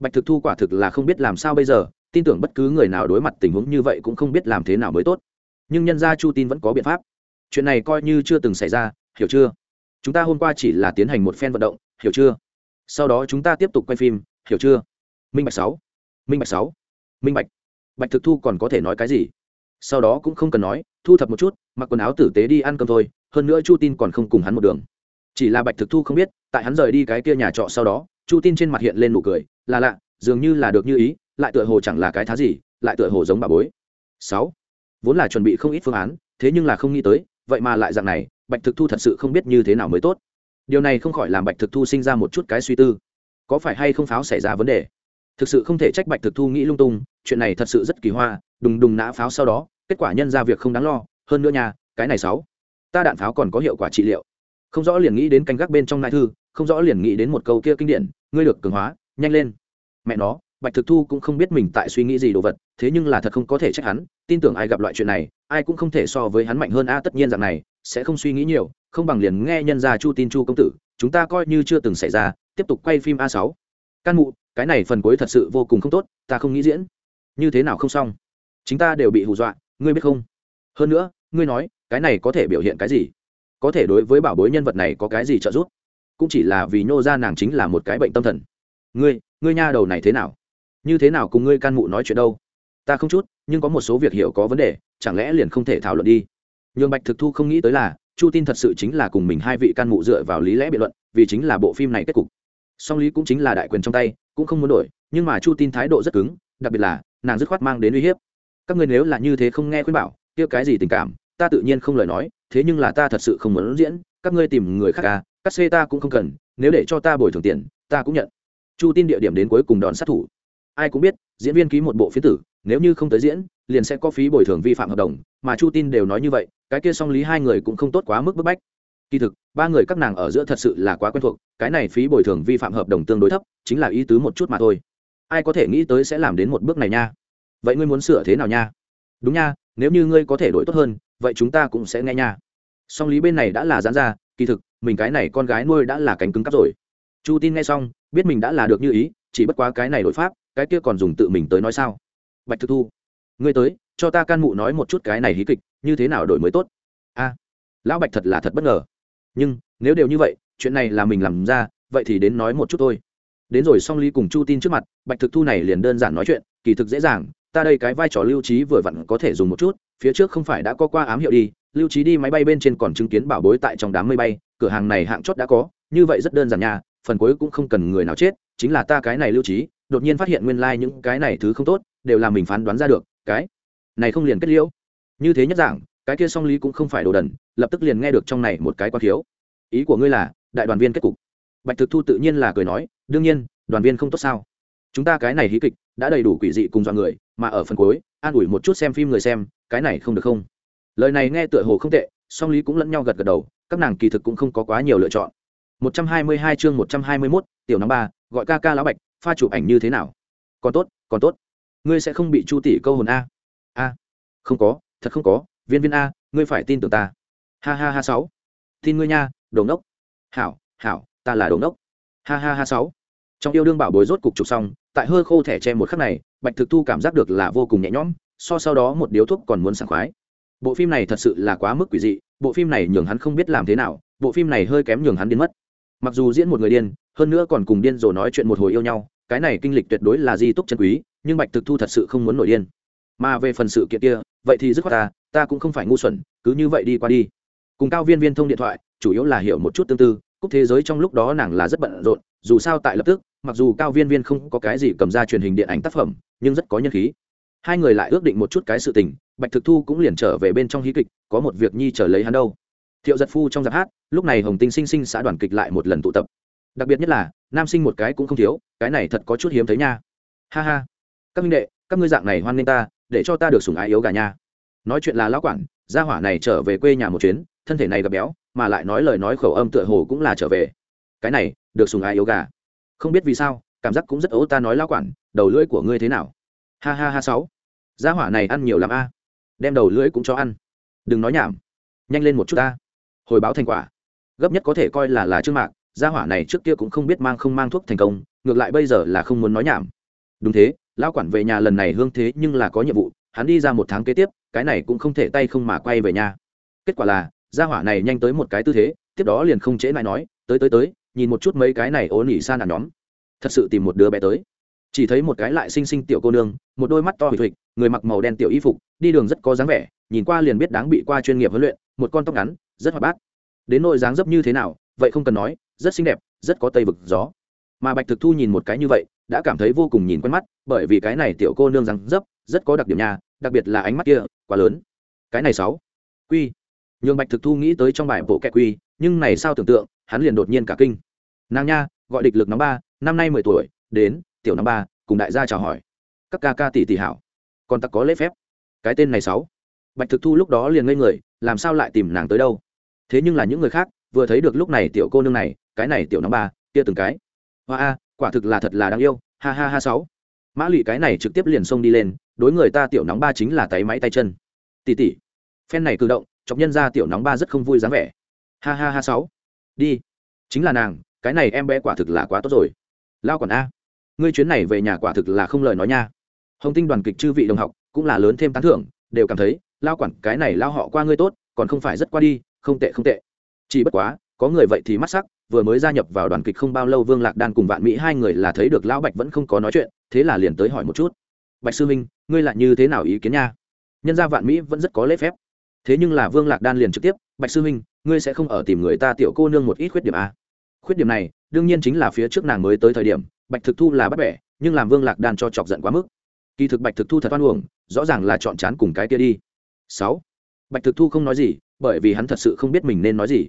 Bạch thực thu quả thực là không biết làm sao bây giờ, tin tưởng bất cứ người nào đối mặt tình huống như vậy cũng không biết làm thế nào mới tốt. Nhưng nhân gia chu tin vẫn có biện pháp. Chuyện này coi như chưa từng xảy ra, hiểu chưa? Chúng ta hôm qua chỉ là tiến hành một phen vận động, hiểu chưa? Sau đó chúng ta tiếp tục quay phim, hiểu chưa? Minh bạch sáu. Minh bạch sáu. Minh bạch. Bạch thực thu còn có thể nói cái gì? Sau đó cũng không cần nói, thu thập một chút, mặc quần áo tử tế đi ăn cơm thôi, hơn nữa chu tin còn không cùng hắn một đường. Chỉ là bạch thực thu không biết, tại hắn rời đi cái kia nhà trọ sau đó, chu tin trên mặt hiện lên nụ cười, là lạ, dường như là được như ý, lại tựa hồ chẳng là cái thá gì, lại tựa hồ giống bà bối. Sáu. Vốn là chuẩn bị không ít phương án, thế nhưng là không nghĩ tới, vậy mà lại dạng này bạch thực thu thật sự không biết như thế nào mới tốt. Điều này không khỏi làm bạch thực thu sinh ra một chút cái suy tư. Có phải hay không pháo xảy ra vấn đề? Thực sự không thể trách bạch thực thu nghĩ lung tung chuyện này thật sự rất kỳ hoa đùng đùng nã pháo sau đó kết quả nhân ra việc không đáng lo hơn nữa nhà, cái này sáu. Ta đạn pháo còn có hiệu quả trị liệu. Không rõ liền nghĩ đến canh gác bên trong nai thư không rõ liền nghĩ đến một câu kia kinh điển ngươi được cường hóa nhanh lên. Mẹ nó bạch thực thu cũng không biết mình tại suy nghĩ gì đồ vật thế nhưng là thật không có thể trách hắn tin tưởng ai gặp loại chuyện này ai cũng không thể so với hắn mạnh hơn a tất nhiên rằng này sẽ không suy nghĩ nhiều, không bằng liền nghe nhân gia chu tin chu công tử, chúng ta coi như chưa từng xảy ra, tiếp tục quay phim a sáu. Can mụ, cái này phần cuối thật sự vô cùng không tốt, ta không nghĩ diễn. Như thế nào không xong? Chúng ta đều bị hù dọa, ngươi biết không? Hơn nữa, ngươi nói, cái này có thể biểu hiện cái gì? Có thể đối với bảo bối nhân vật này có cái gì trợ giúp? Cũng chỉ là vì nhô ra nàng chính là một cái bệnh tâm thần. Ngươi ngươi nha đầu này thế nào? Như thế nào cùng ngươi can mụ nói chuyện đâu? Ta không chút, nhưng có một số việc hiểu có vấn đề, chẳng lẽ liền không thể thảo luận đi? Nhường bạch thực thu không nghĩ tới là, chu tin thật sự chính là cùng mình hai vị can mụ dựa vào lý lẽ biện luận, vì chính là bộ phim này kết cục. Song lý cũng chính là đại quyền trong tay, cũng không muốn đổi, nhưng mà chu tin thái độ rất cứng, đặc biệt là, nàng dứt khoát mang đến uy hiếp. Các người nếu là như thế không nghe khuyên bảo, kia cái gì tình cảm, ta tự nhiên không lời nói, thế nhưng là ta thật sự không muốn diễn, các ngươi tìm người khác à cắt xê ta cũng không cần, nếu để cho ta bồi thường tiền, ta cũng nhận. Chu tin địa điểm đến cuối cùng đòn sát thủ. Ai cũng biết, diễn viên ký một bộ phiến tử, nếu như không tới diễn liền sẽ có phí bồi thường vi phạm hợp đồng, mà chu tin đều nói như vậy, cái kia song lý hai người cũng không tốt quá mức bức bách. Kỳ thực, ba người các nàng ở giữa thật sự là quá quen thuộc, cái này phí bồi thường vi phạm hợp đồng tương đối thấp, chính là ý tứ một chút mà thôi. Ai có thể nghĩ tới sẽ làm đến một bước này nha. Vậy ngươi muốn sửa thế nào nha? Đúng nha, nếu như ngươi có thể đổi tốt hơn, vậy chúng ta cũng sẽ nghe nha. Song lý bên này đã là giãn ra, kỳ thực, mình cái này con gái nuôi đã là cánh cứng cắp rồi. Chu tin nghe xong, biết mình đã là được như ý, chỉ bất quá cái này đổi pháp, cái kia còn dùng tự mình tới nói sao? Bạch thực thu ngươi tới, cho ta can mụ nói một chút cái này hí kịch, như thế nào đổi mới tốt? A, lão bạch thật là thật bất ngờ. Nhưng, nếu đều như vậy, chuyện này là mình làm ra, vậy thì đến nói một chút thôi. Đến rồi song ly cùng chu tin trước mặt, bạch thực thu này liền đơn giản nói chuyện, kỳ thực dễ dàng, ta đây cái vai trò lưu trí vừa vặn có thể dùng một chút, phía trước không phải đã có qua ám hiệu đi, lưu trí đi máy bay bên trên còn chứng kiến bảo bối tại trong đám mây bay, cửa hàng này hạng chót đã có, như vậy rất đơn giản nha, phần cuối cũng không cần người nào chết, chính là ta cái này lưu trí đột nhiên phát hiện nguyên lai、like、những cái này thứ không tốt, đều là mình phán đoán ra được cái. Này không liền kết liễu. Như thế nhất giảng cái kia song lý cũng không phải đồ đần lập tức liền nghe được trong này một cái quan thiếu. Ý của ngươi là đại đoàn viên kết cục. Bạch thực thu tự nhiên là cười nói đương nhiên đoàn viên không tốt sao? Chúng ta cái này hí kịch đã đầy đủ quỷ dị cùng dọn người mà ở phần cuối an ủi một chút xem phim người xem cái này không được không? Lời này nghe tựa hồ không tệ song lý cũng lẫn nhau gật gật đầu các nàng kỳ thực cũng không có quá nhiều lựa chọn. 122 chương 121, tiểu năm ba gọi ca ca lão bạch pha chụp ảnh như thế nào? Còn tốt còn tốt ngươi sẽ không bị chu tỷ câu hồn a. A. Không có, thật không có, viên viên a, ngươi phải tin tưởng ta. Ha ha ha sáu. Tin ngươi nha, đồ ngốc. Hảo hảo, ta là đồ ngốc. Ha ha ha sáu. Trong yêu đương bảo bối rốt cục trục xong, tại hơi khô thẻ che một khắc này, bạch thực thu cảm giác được là vô cùng nhẹ nhõm, so sau đó một điếu thuốc còn muốn sảng khoái. Bộ phim này thật sự là quá mức quỷ dị, bộ phim này nhường hắn không biết làm thế nào, bộ phim này hơi kém nhường hắn đến mất. Mặc dù diễn một người điên, hơn nữa còn cùng điên rồ nói chuyện một hồi yêu nhau cái này kinh lịch tuyệt đối là di túc chân quý, nhưng bạch thực thu thật sự không muốn nổi điên. Mà về phần sự kiện kia, vậy thì dứt khoát ta ta cũng không phải ngu xuẩn, cứ như vậy đi qua đi. Cùng cao viên viên thông điện thoại, chủ yếu là hiểu một chút tương tư cúc thế giới trong lúc đó nàng là rất bận rộn, dù sao tại lập tức, mặc dù cao viên viên không có cái gì cầm ra truyền hình điện ảnh tác phẩm, nhưng rất có nhân khí. Hai người lại ước định một chút cái sự tình, bạch thực thu cũng liền trở về bên trong hí kịch, có một việc nhi trở lấy hắn đâu. Thiệu giật phu trong giáp hát, lúc này hồng tinh sinh sinh xã đoàn kịch lại một lần tụ tập. Đặc biệt nhất là nam sinh một cái cũng không thiếu, cái này thật có chút hiếm thấy nha. Ha ha. Các minh đệ, các ngươi dạng này hoan nghênh ta, để cho ta được sủng ái yếu gà nha. Nói chuyện là lão quản, gia hỏa này trở về quê nhà một chuyến, thân thể này gặp béo, mà lại nói lời nói khẩu âm tựa hồ cũng là trở về. Cái này, được sùng ái yếu gà. Không biết vì sao, cảm giác cũng rất ố ta nói lão quản, đầu lưỡi của ngươi thế nào? Ha ha ha sáu. Gia hỏa này ăn nhiều lắm a. Đem đầu lưỡi cũng cho ăn. Đừng nói nhảm. Nhanh lên một chút ta. Hồi báo thành quả. Gấp nhất có thể coi là là trương mạc gia hỏa này trước kia cũng không biết mang không mang thuốc thành công, ngược lại bây giờ là không muốn nói nhảm. Đúng thế, lão quản về nhà lần này hương thế nhưng là có nhiệm vụ, hắn đi ra một tháng kế tiếp, cái này cũng không thể tay không mà quay về nhà. Kết quả là, gia hỏa này nhanh tới một cái tư thế, tiếp đó liền không trễ lại nói, tới tới tới, nhìn một chút mấy cái này ố nỉ san đàn nhóm. Thật sự tìm một đứa bé tới. Chỉ thấy một cái lại xinh xinh tiểu cô nương, một đôi mắt to hủy thụy người mặc màu đen tiểu y phục, đi đường rất có dáng vẻ, nhìn qua liền biết đáng bị qua chuyên nghiệp huấn luyện, một con tóc ngắn, rất hoạt bát. Đến nội dáng dấp như thế nào, vậy không cần nói rất xinh đẹp, rất có tây vực gió. Mà bạch thực thu nhìn một cái như vậy, đã cảm thấy vô cùng nhìn quen mắt, bởi vì cái này tiểu cô nương răng dấp, rất có đặc điểm nha, đặc biệt là ánh mắt kia, quá lớn. Cái này sáu. Quy. Nhường bạch thực thu nghĩ tới trong bài bộ kẹ quy, nhưng này sao tưởng tượng, hắn liền đột nhiên cả kinh. Nàng nha, gọi địch lực năm ba, năm nay mười tuổi, đến, tiểu năm ba, cùng đại gia chào hỏi. Các ca ca tỷ tỷ hảo. Còn tặc có lễ phép. Cái tên này sáu. Bạch thực thu lúc đó liền ngây người, làm sao lại tìm nàng tới đâu? Thế nhưng là những người khác vừa thấy được lúc này tiểu cô nương này, cái này tiểu năm ba, kia từng cái. Hoa a, quả thực là thật là đáng yêu, ha ha ha sáu. Mã lụy cái này trực tiếp liền xông đi lên, đối người ta tiểu nóng ba chính là tay máy tay chân. Tỷ tỷ, phen này cử động, chọc nhân ra tiểu nóng ba rất không vui dáng vẻ. Ha ha ha sáu. Đi. Chính là nàng, cái này em bé quả thực là quá tốt rồi. Lao còn a. Ngươi chuyến này về nhà quả thực là không lời nói nha. Hồng tinh đoàn kịch chư vị đồng học, cũng là lớn thêm tán thưởng, đều cảm thấy, lao quản, cái này lao họ qua ngươi tốt, còn không phải rất qua đi, không tệ không tệ chỉ bất quá, có người vậy thì mắt sắc, vừa mới gia nhập vào đoàn kịch không bao lâu vương lạc đan cùng vạn mỹ hai người là thấy được lão bạch vẫn không có nói chuyện, thế là liền tới hỏi một chút. Bạch sư minh ngươi lại như thế nào ý kiến nha? Nhân gia vạn mỹ vẫn rất có lễ phép. Thế nhưng là vương lạc đan liền trực tiếp, bạch sư minh ngươi sẽ không ở tìm người ta tiểu cô nương một ít khuyết điểm à? khuyết điểm này, đương nhiên chính là phía trước nàng mới tới thời điểm, bạch thực thu là bắt bẻ, nhưng làm vương lạc đan cho chọc giận quá mức. Kỳ thực bạch thực thu thật oan uổng, rõ ràng là chọn chán cùng cái kia đi. Sáu, bạch thực thu không nói gì, bởi vì hắn thật sự không biết mình nên nói gì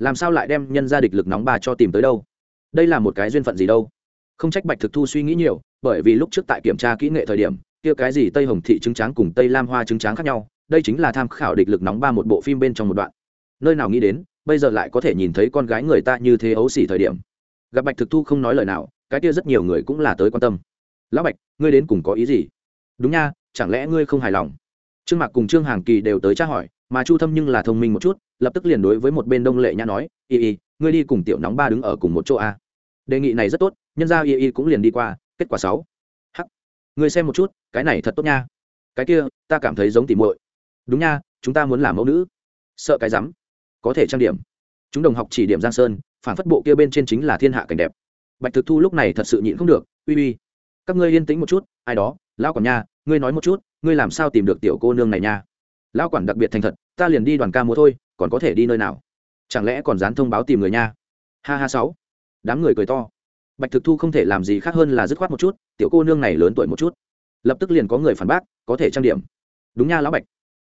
làm sao lại đem nhân gia địch lực nóng ba cho tìm tới đâu? Đây là một cái duyên phận gì đâu? Không trách bạch thực thu suy nghĩ nhiều, bởi vì lúc trước tại kiểm tra kỹ nghệ thời điểm, kia cái gì tây hồng thị trứng tráng cùng tây lam hoa trứng tráng khác nhau, đây chính là tham khảo địch lực nóng ba một bộ phim bên trong một đoạn. Nơi nào nghĩ đến, bây giờ lại có thể nhìn thấy con gái người ta như thế ấu xỉ thời điểm. Gặp bạch thực thu không nói lời nào, cái kia rất nhiều người cũng là tới quan tâm. Lão bạch, ngươi đến cùng có ý gì? Đúng nha, chẳng lẽ ngươi không hài lòng? Trương mạc cùng trương hàng kỳ đều tới tra hỏi, mà chu thâm nhưng là thông minh một chút lập tức liền đối với một bên đông lệ nhã nói, y y, ngươi đi cùng tiểu nóng ba đứng ở cùng một chỗ a. Đề nghị này rất tốt, nhân ra y y cũng liền đi qua, kết quả sáu. Hắc, ngươi xem một chút, cái này thật tốt nha. Cái kia, ta cảm thấy giống tỉ muội. Đúng nha, chúng ta muốn làm mẫu nữ. Sợ cái rắm. Có thể trang điểm. Chúng đồng học chỉ điểm giang sơn, phản phất bộ kia bên trên chính là thiên hạ cảnh đẹp. Bạch thực thu lúc này thật sự nhịn không được, uy uy, các ngươi yên tĩnh một chút, ai đó, lão quản nha, ngươi nói một chút, ngươi làm sao tìm được tiểu cô nương này nha? Lão quản đặc biệt thành thật, ta liền đi đoàn ca múa thôi còn có thể đi nơi nào? Chẳng lẽ còn dán thông báo tìm người nha? Ha ha sáu. Đám người cười to. Bạch thực thu không thể làm gì khác hơn là dứt khoát một chút, tiểu cô nương này lớn tuổi một chút. Lập tức liền có người phản bác, có thể trang điểm. Đúng nha lão bạch.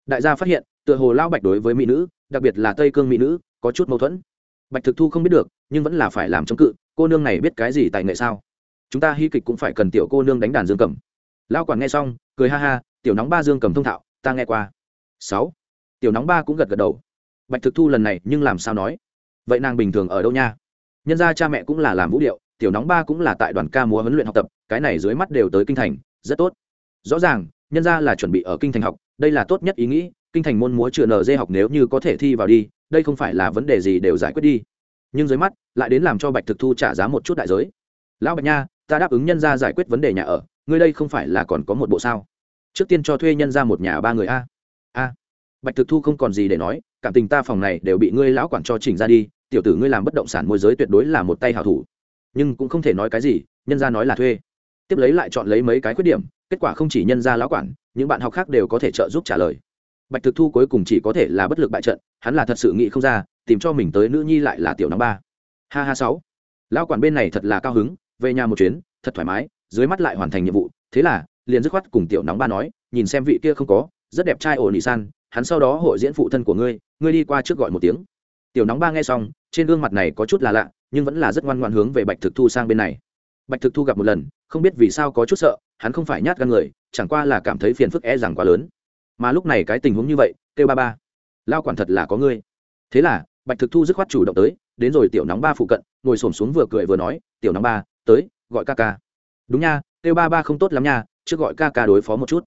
Đại gia phát hiện, tựa hồ lão bạch đối với mỹ nữ, đặc biệt là tây cương mỹ nữ, có chút mâu thuẫn. Bạch thực thu không biết được, nhưng vẫn là phải làm chống cự, cô nương này biết cái gì tại nghệ sao? Chúng ta hy kịch cũng phải cần tiểu cô nương đánh đàn dương cầm. Lão quản nghe xong, cười ha ha, tiểu nóng ba dương cầm thông thạo, ta nghe qua. Sáu. Tiểu nóng ba cũng gật gật đầu bạch thực thu lần này nhưng làm sao nói? Vậy nàng bình thường ở đâu nha? Nhân ra cha mẹ cũng là làm vũ điệu, tiểu nóng ba cũng là tại đoàn ca múa huấn luyện học tập, cái này dưới mắt đều tới kinh thành, rất tốt. Rõ ràng, nhân ra là chuẩn bị ở kinh thành học, đây là tốt nhất ý nghĩ, kinh thành môn múa chừa nở dê học nếu như có thể thi vào đi, đây không phải là vấn đề gì đều giải quyết đi. Nhưng dưới mắt, lại đến làm cho bạch thực thu trả giá một chút đại giới. Lão bạch nha, ta đáp ứng nhân ra giải quyết vấn đề nhà ở, ngươi đây không phải là còn có một bộ sao? Trước tiên cho thuê nhân ra một nhà ba người a. A. Bạch thực thu không còn gì để nói cảm tình ta phòng này đều bị ngươi lão quản cho chỉnh ra đi, tiểu tử ngươi làm bất động sản môi giới tuyệt đối là một tay hảo thủ. Nhưng cũng không thể nói cái gì, nhân ra nói là thuê. Tiếp lấy lại chọn lấy mấy cái khuyết điểm, kết quả không chỉ nhân ra lão quản, những bạn học khác đều có thể trợ giúp trả lời. Bạch thực thu cuối cùng chỉ có thể là bất lực bại trận, hắn là thật sự nghĩ không ra, tìm cho mình tới nữ nhi lại là tiểu năm ba. Ha ha sáu. Lão quản bên này thật là cao hứng, về nhà một chuyến, thật thoải mái, dưới mắt lại hoàn thành nhiệm vụ, thế là liền dứt khoát cùng tiểu nóng ba nói, nhìn xem vị kia không có, rất đẹp trai ổn ỉ san hắn sau đó hội diễn phụ thân của ngươi ngươi đi qua trước gọi một tiếng. Tiểu nóng ba nghe xong, trên gương mặt này có chút là lạ, nhưng vẫn là rất ngoan ngoan hướng về bạch thực thu sang bên này. Bạch thực thu gặp một lần, không biết vì sao có chút sợ, hắn không phải nhát gan người, chẳng qua là cảm thấy phiền phức e rằng quá lớn. Mà lúc này cái tình huống như vậy, kêu ba ba. Lao quản thật là có ngươi. Thế là, bạch thực thu dứt khoát chủ động tới, đến rồi tiểu nóng ba phụ cận, ngồi s ổ m xuống vừa cười vừa nói, tiểu nóng ba, tới, gọi ca ca. Đúng nha, kêu ba ba không tốt lắm nha, trước gọi ca ca đối phó một chút.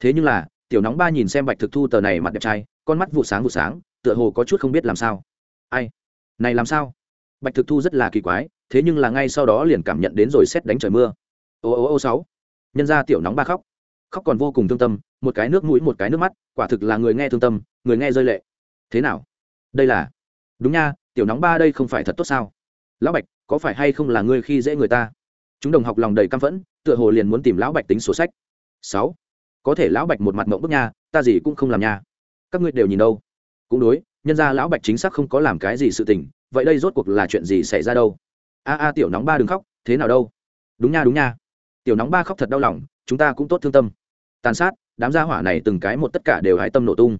Thế nhưng là tiểu nóng ba nhìn xem bạch thực thu tờ này mặt đẹp trai, con mắt vụ sáng vụ sáng, tựa hồ có chút không biết làm sao. Ai? Này làm sao? Bạch thực thu rất là kỳ quái, thế nhưng là ngay sau đó liền cảm nhận đến rồi xét đánh trời mưa. Ô ô ô sáu. Nhân ra tiểu nóng ba khóc. Khóc còn vô cùng thương tâm, một cái nước mũi, một cái nước mắt, quả thực là người nghe thương tâm, người nghe rơi lệ. Thế nào? Đây là? Đúng nha, tiểu nóng ba đây không phải thật tốt sao? Lão bạch, có phải hay không là ngươi khi dễ người ta? Chúng đồng học lòng đầy căm phẫn, tựa hồ liền muốn tìm lão bạch tính sổ sách. Sáu có thể lão bạch một mặt mộng bức nha, ta gì cũng không làm nha. Các ngươi đều nhìn đâu? Cũng đối, nhân ra lão bạch chính xác không có làm cái gì sự tình, vậy đây rốt cuộc là chuyện gì xảy ra đâu? A a, tiểu nóng ba đừng khóc, thế nào đâu? Đúng nha đúng nha. Tiểu nóng ba khóc thật đau lòng, chúng ta cũng tốt thương tâm. Tàn sát, đám gia hỏa này từng cái một tất cả đều hái tâm nổ tung.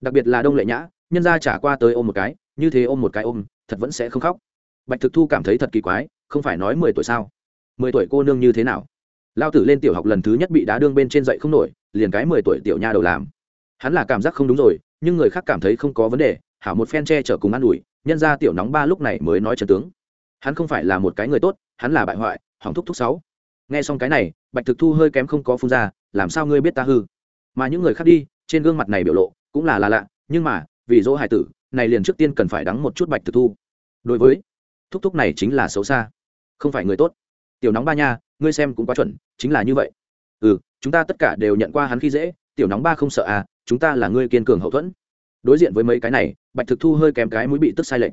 Đặc biệt là đông lệ nhã, nhân ra trả qua tới ôm một cái, như thế ôm một cái ôm, thật vẫn sẽ không khóc. Bạch thực thu cảm thấy thật kỳ quái, không phải nói mười tuổi sao? Mười tuổi cô nương như thế nào? Lao tử lên tiểu học lần thứ nhất bị đá đương bên trên dậy không nổi, liền cái mười tuổi tiểu nha đầu làm. Hắn là cảm giác không đúng rồi, nhưng người khác cảm thấy không có vấn đề, hảo một phen che chở cùng an ủi, nhân ra tiểu nóng ba lúc này mới nói trần tướng. Hắn không phải là một cái người tốt, hắn là bại hoại, hỏng thúc thúc sáu. Nghe xong cái này, bạch thực thu hơi kém không có phun ra, làm sao ngươi biết ta hư? Mà những người khác đi, trên gương mặt này biểu lộ cũng là là lạ, nhưng mà, vì dỗ hải tử, này liền trước tiên cần phải đắng một chút bạch thực thu. Đối với, thúc thúc này chính là xấu xa. Không phải người tốt tiểu nóng ba nha, ngươi xem cũng quá chuẩn, chính là như vậy. Ừ chúng ta tất cả đều nhận qua hắn khi dễ, tiểu nóng ba không sợ à chúng ta là ngươi kiên cường hậu thuẫn. Đối diện với mấy cái này, bạch thực thu hơi kém cái mũi bị tức sai lệch.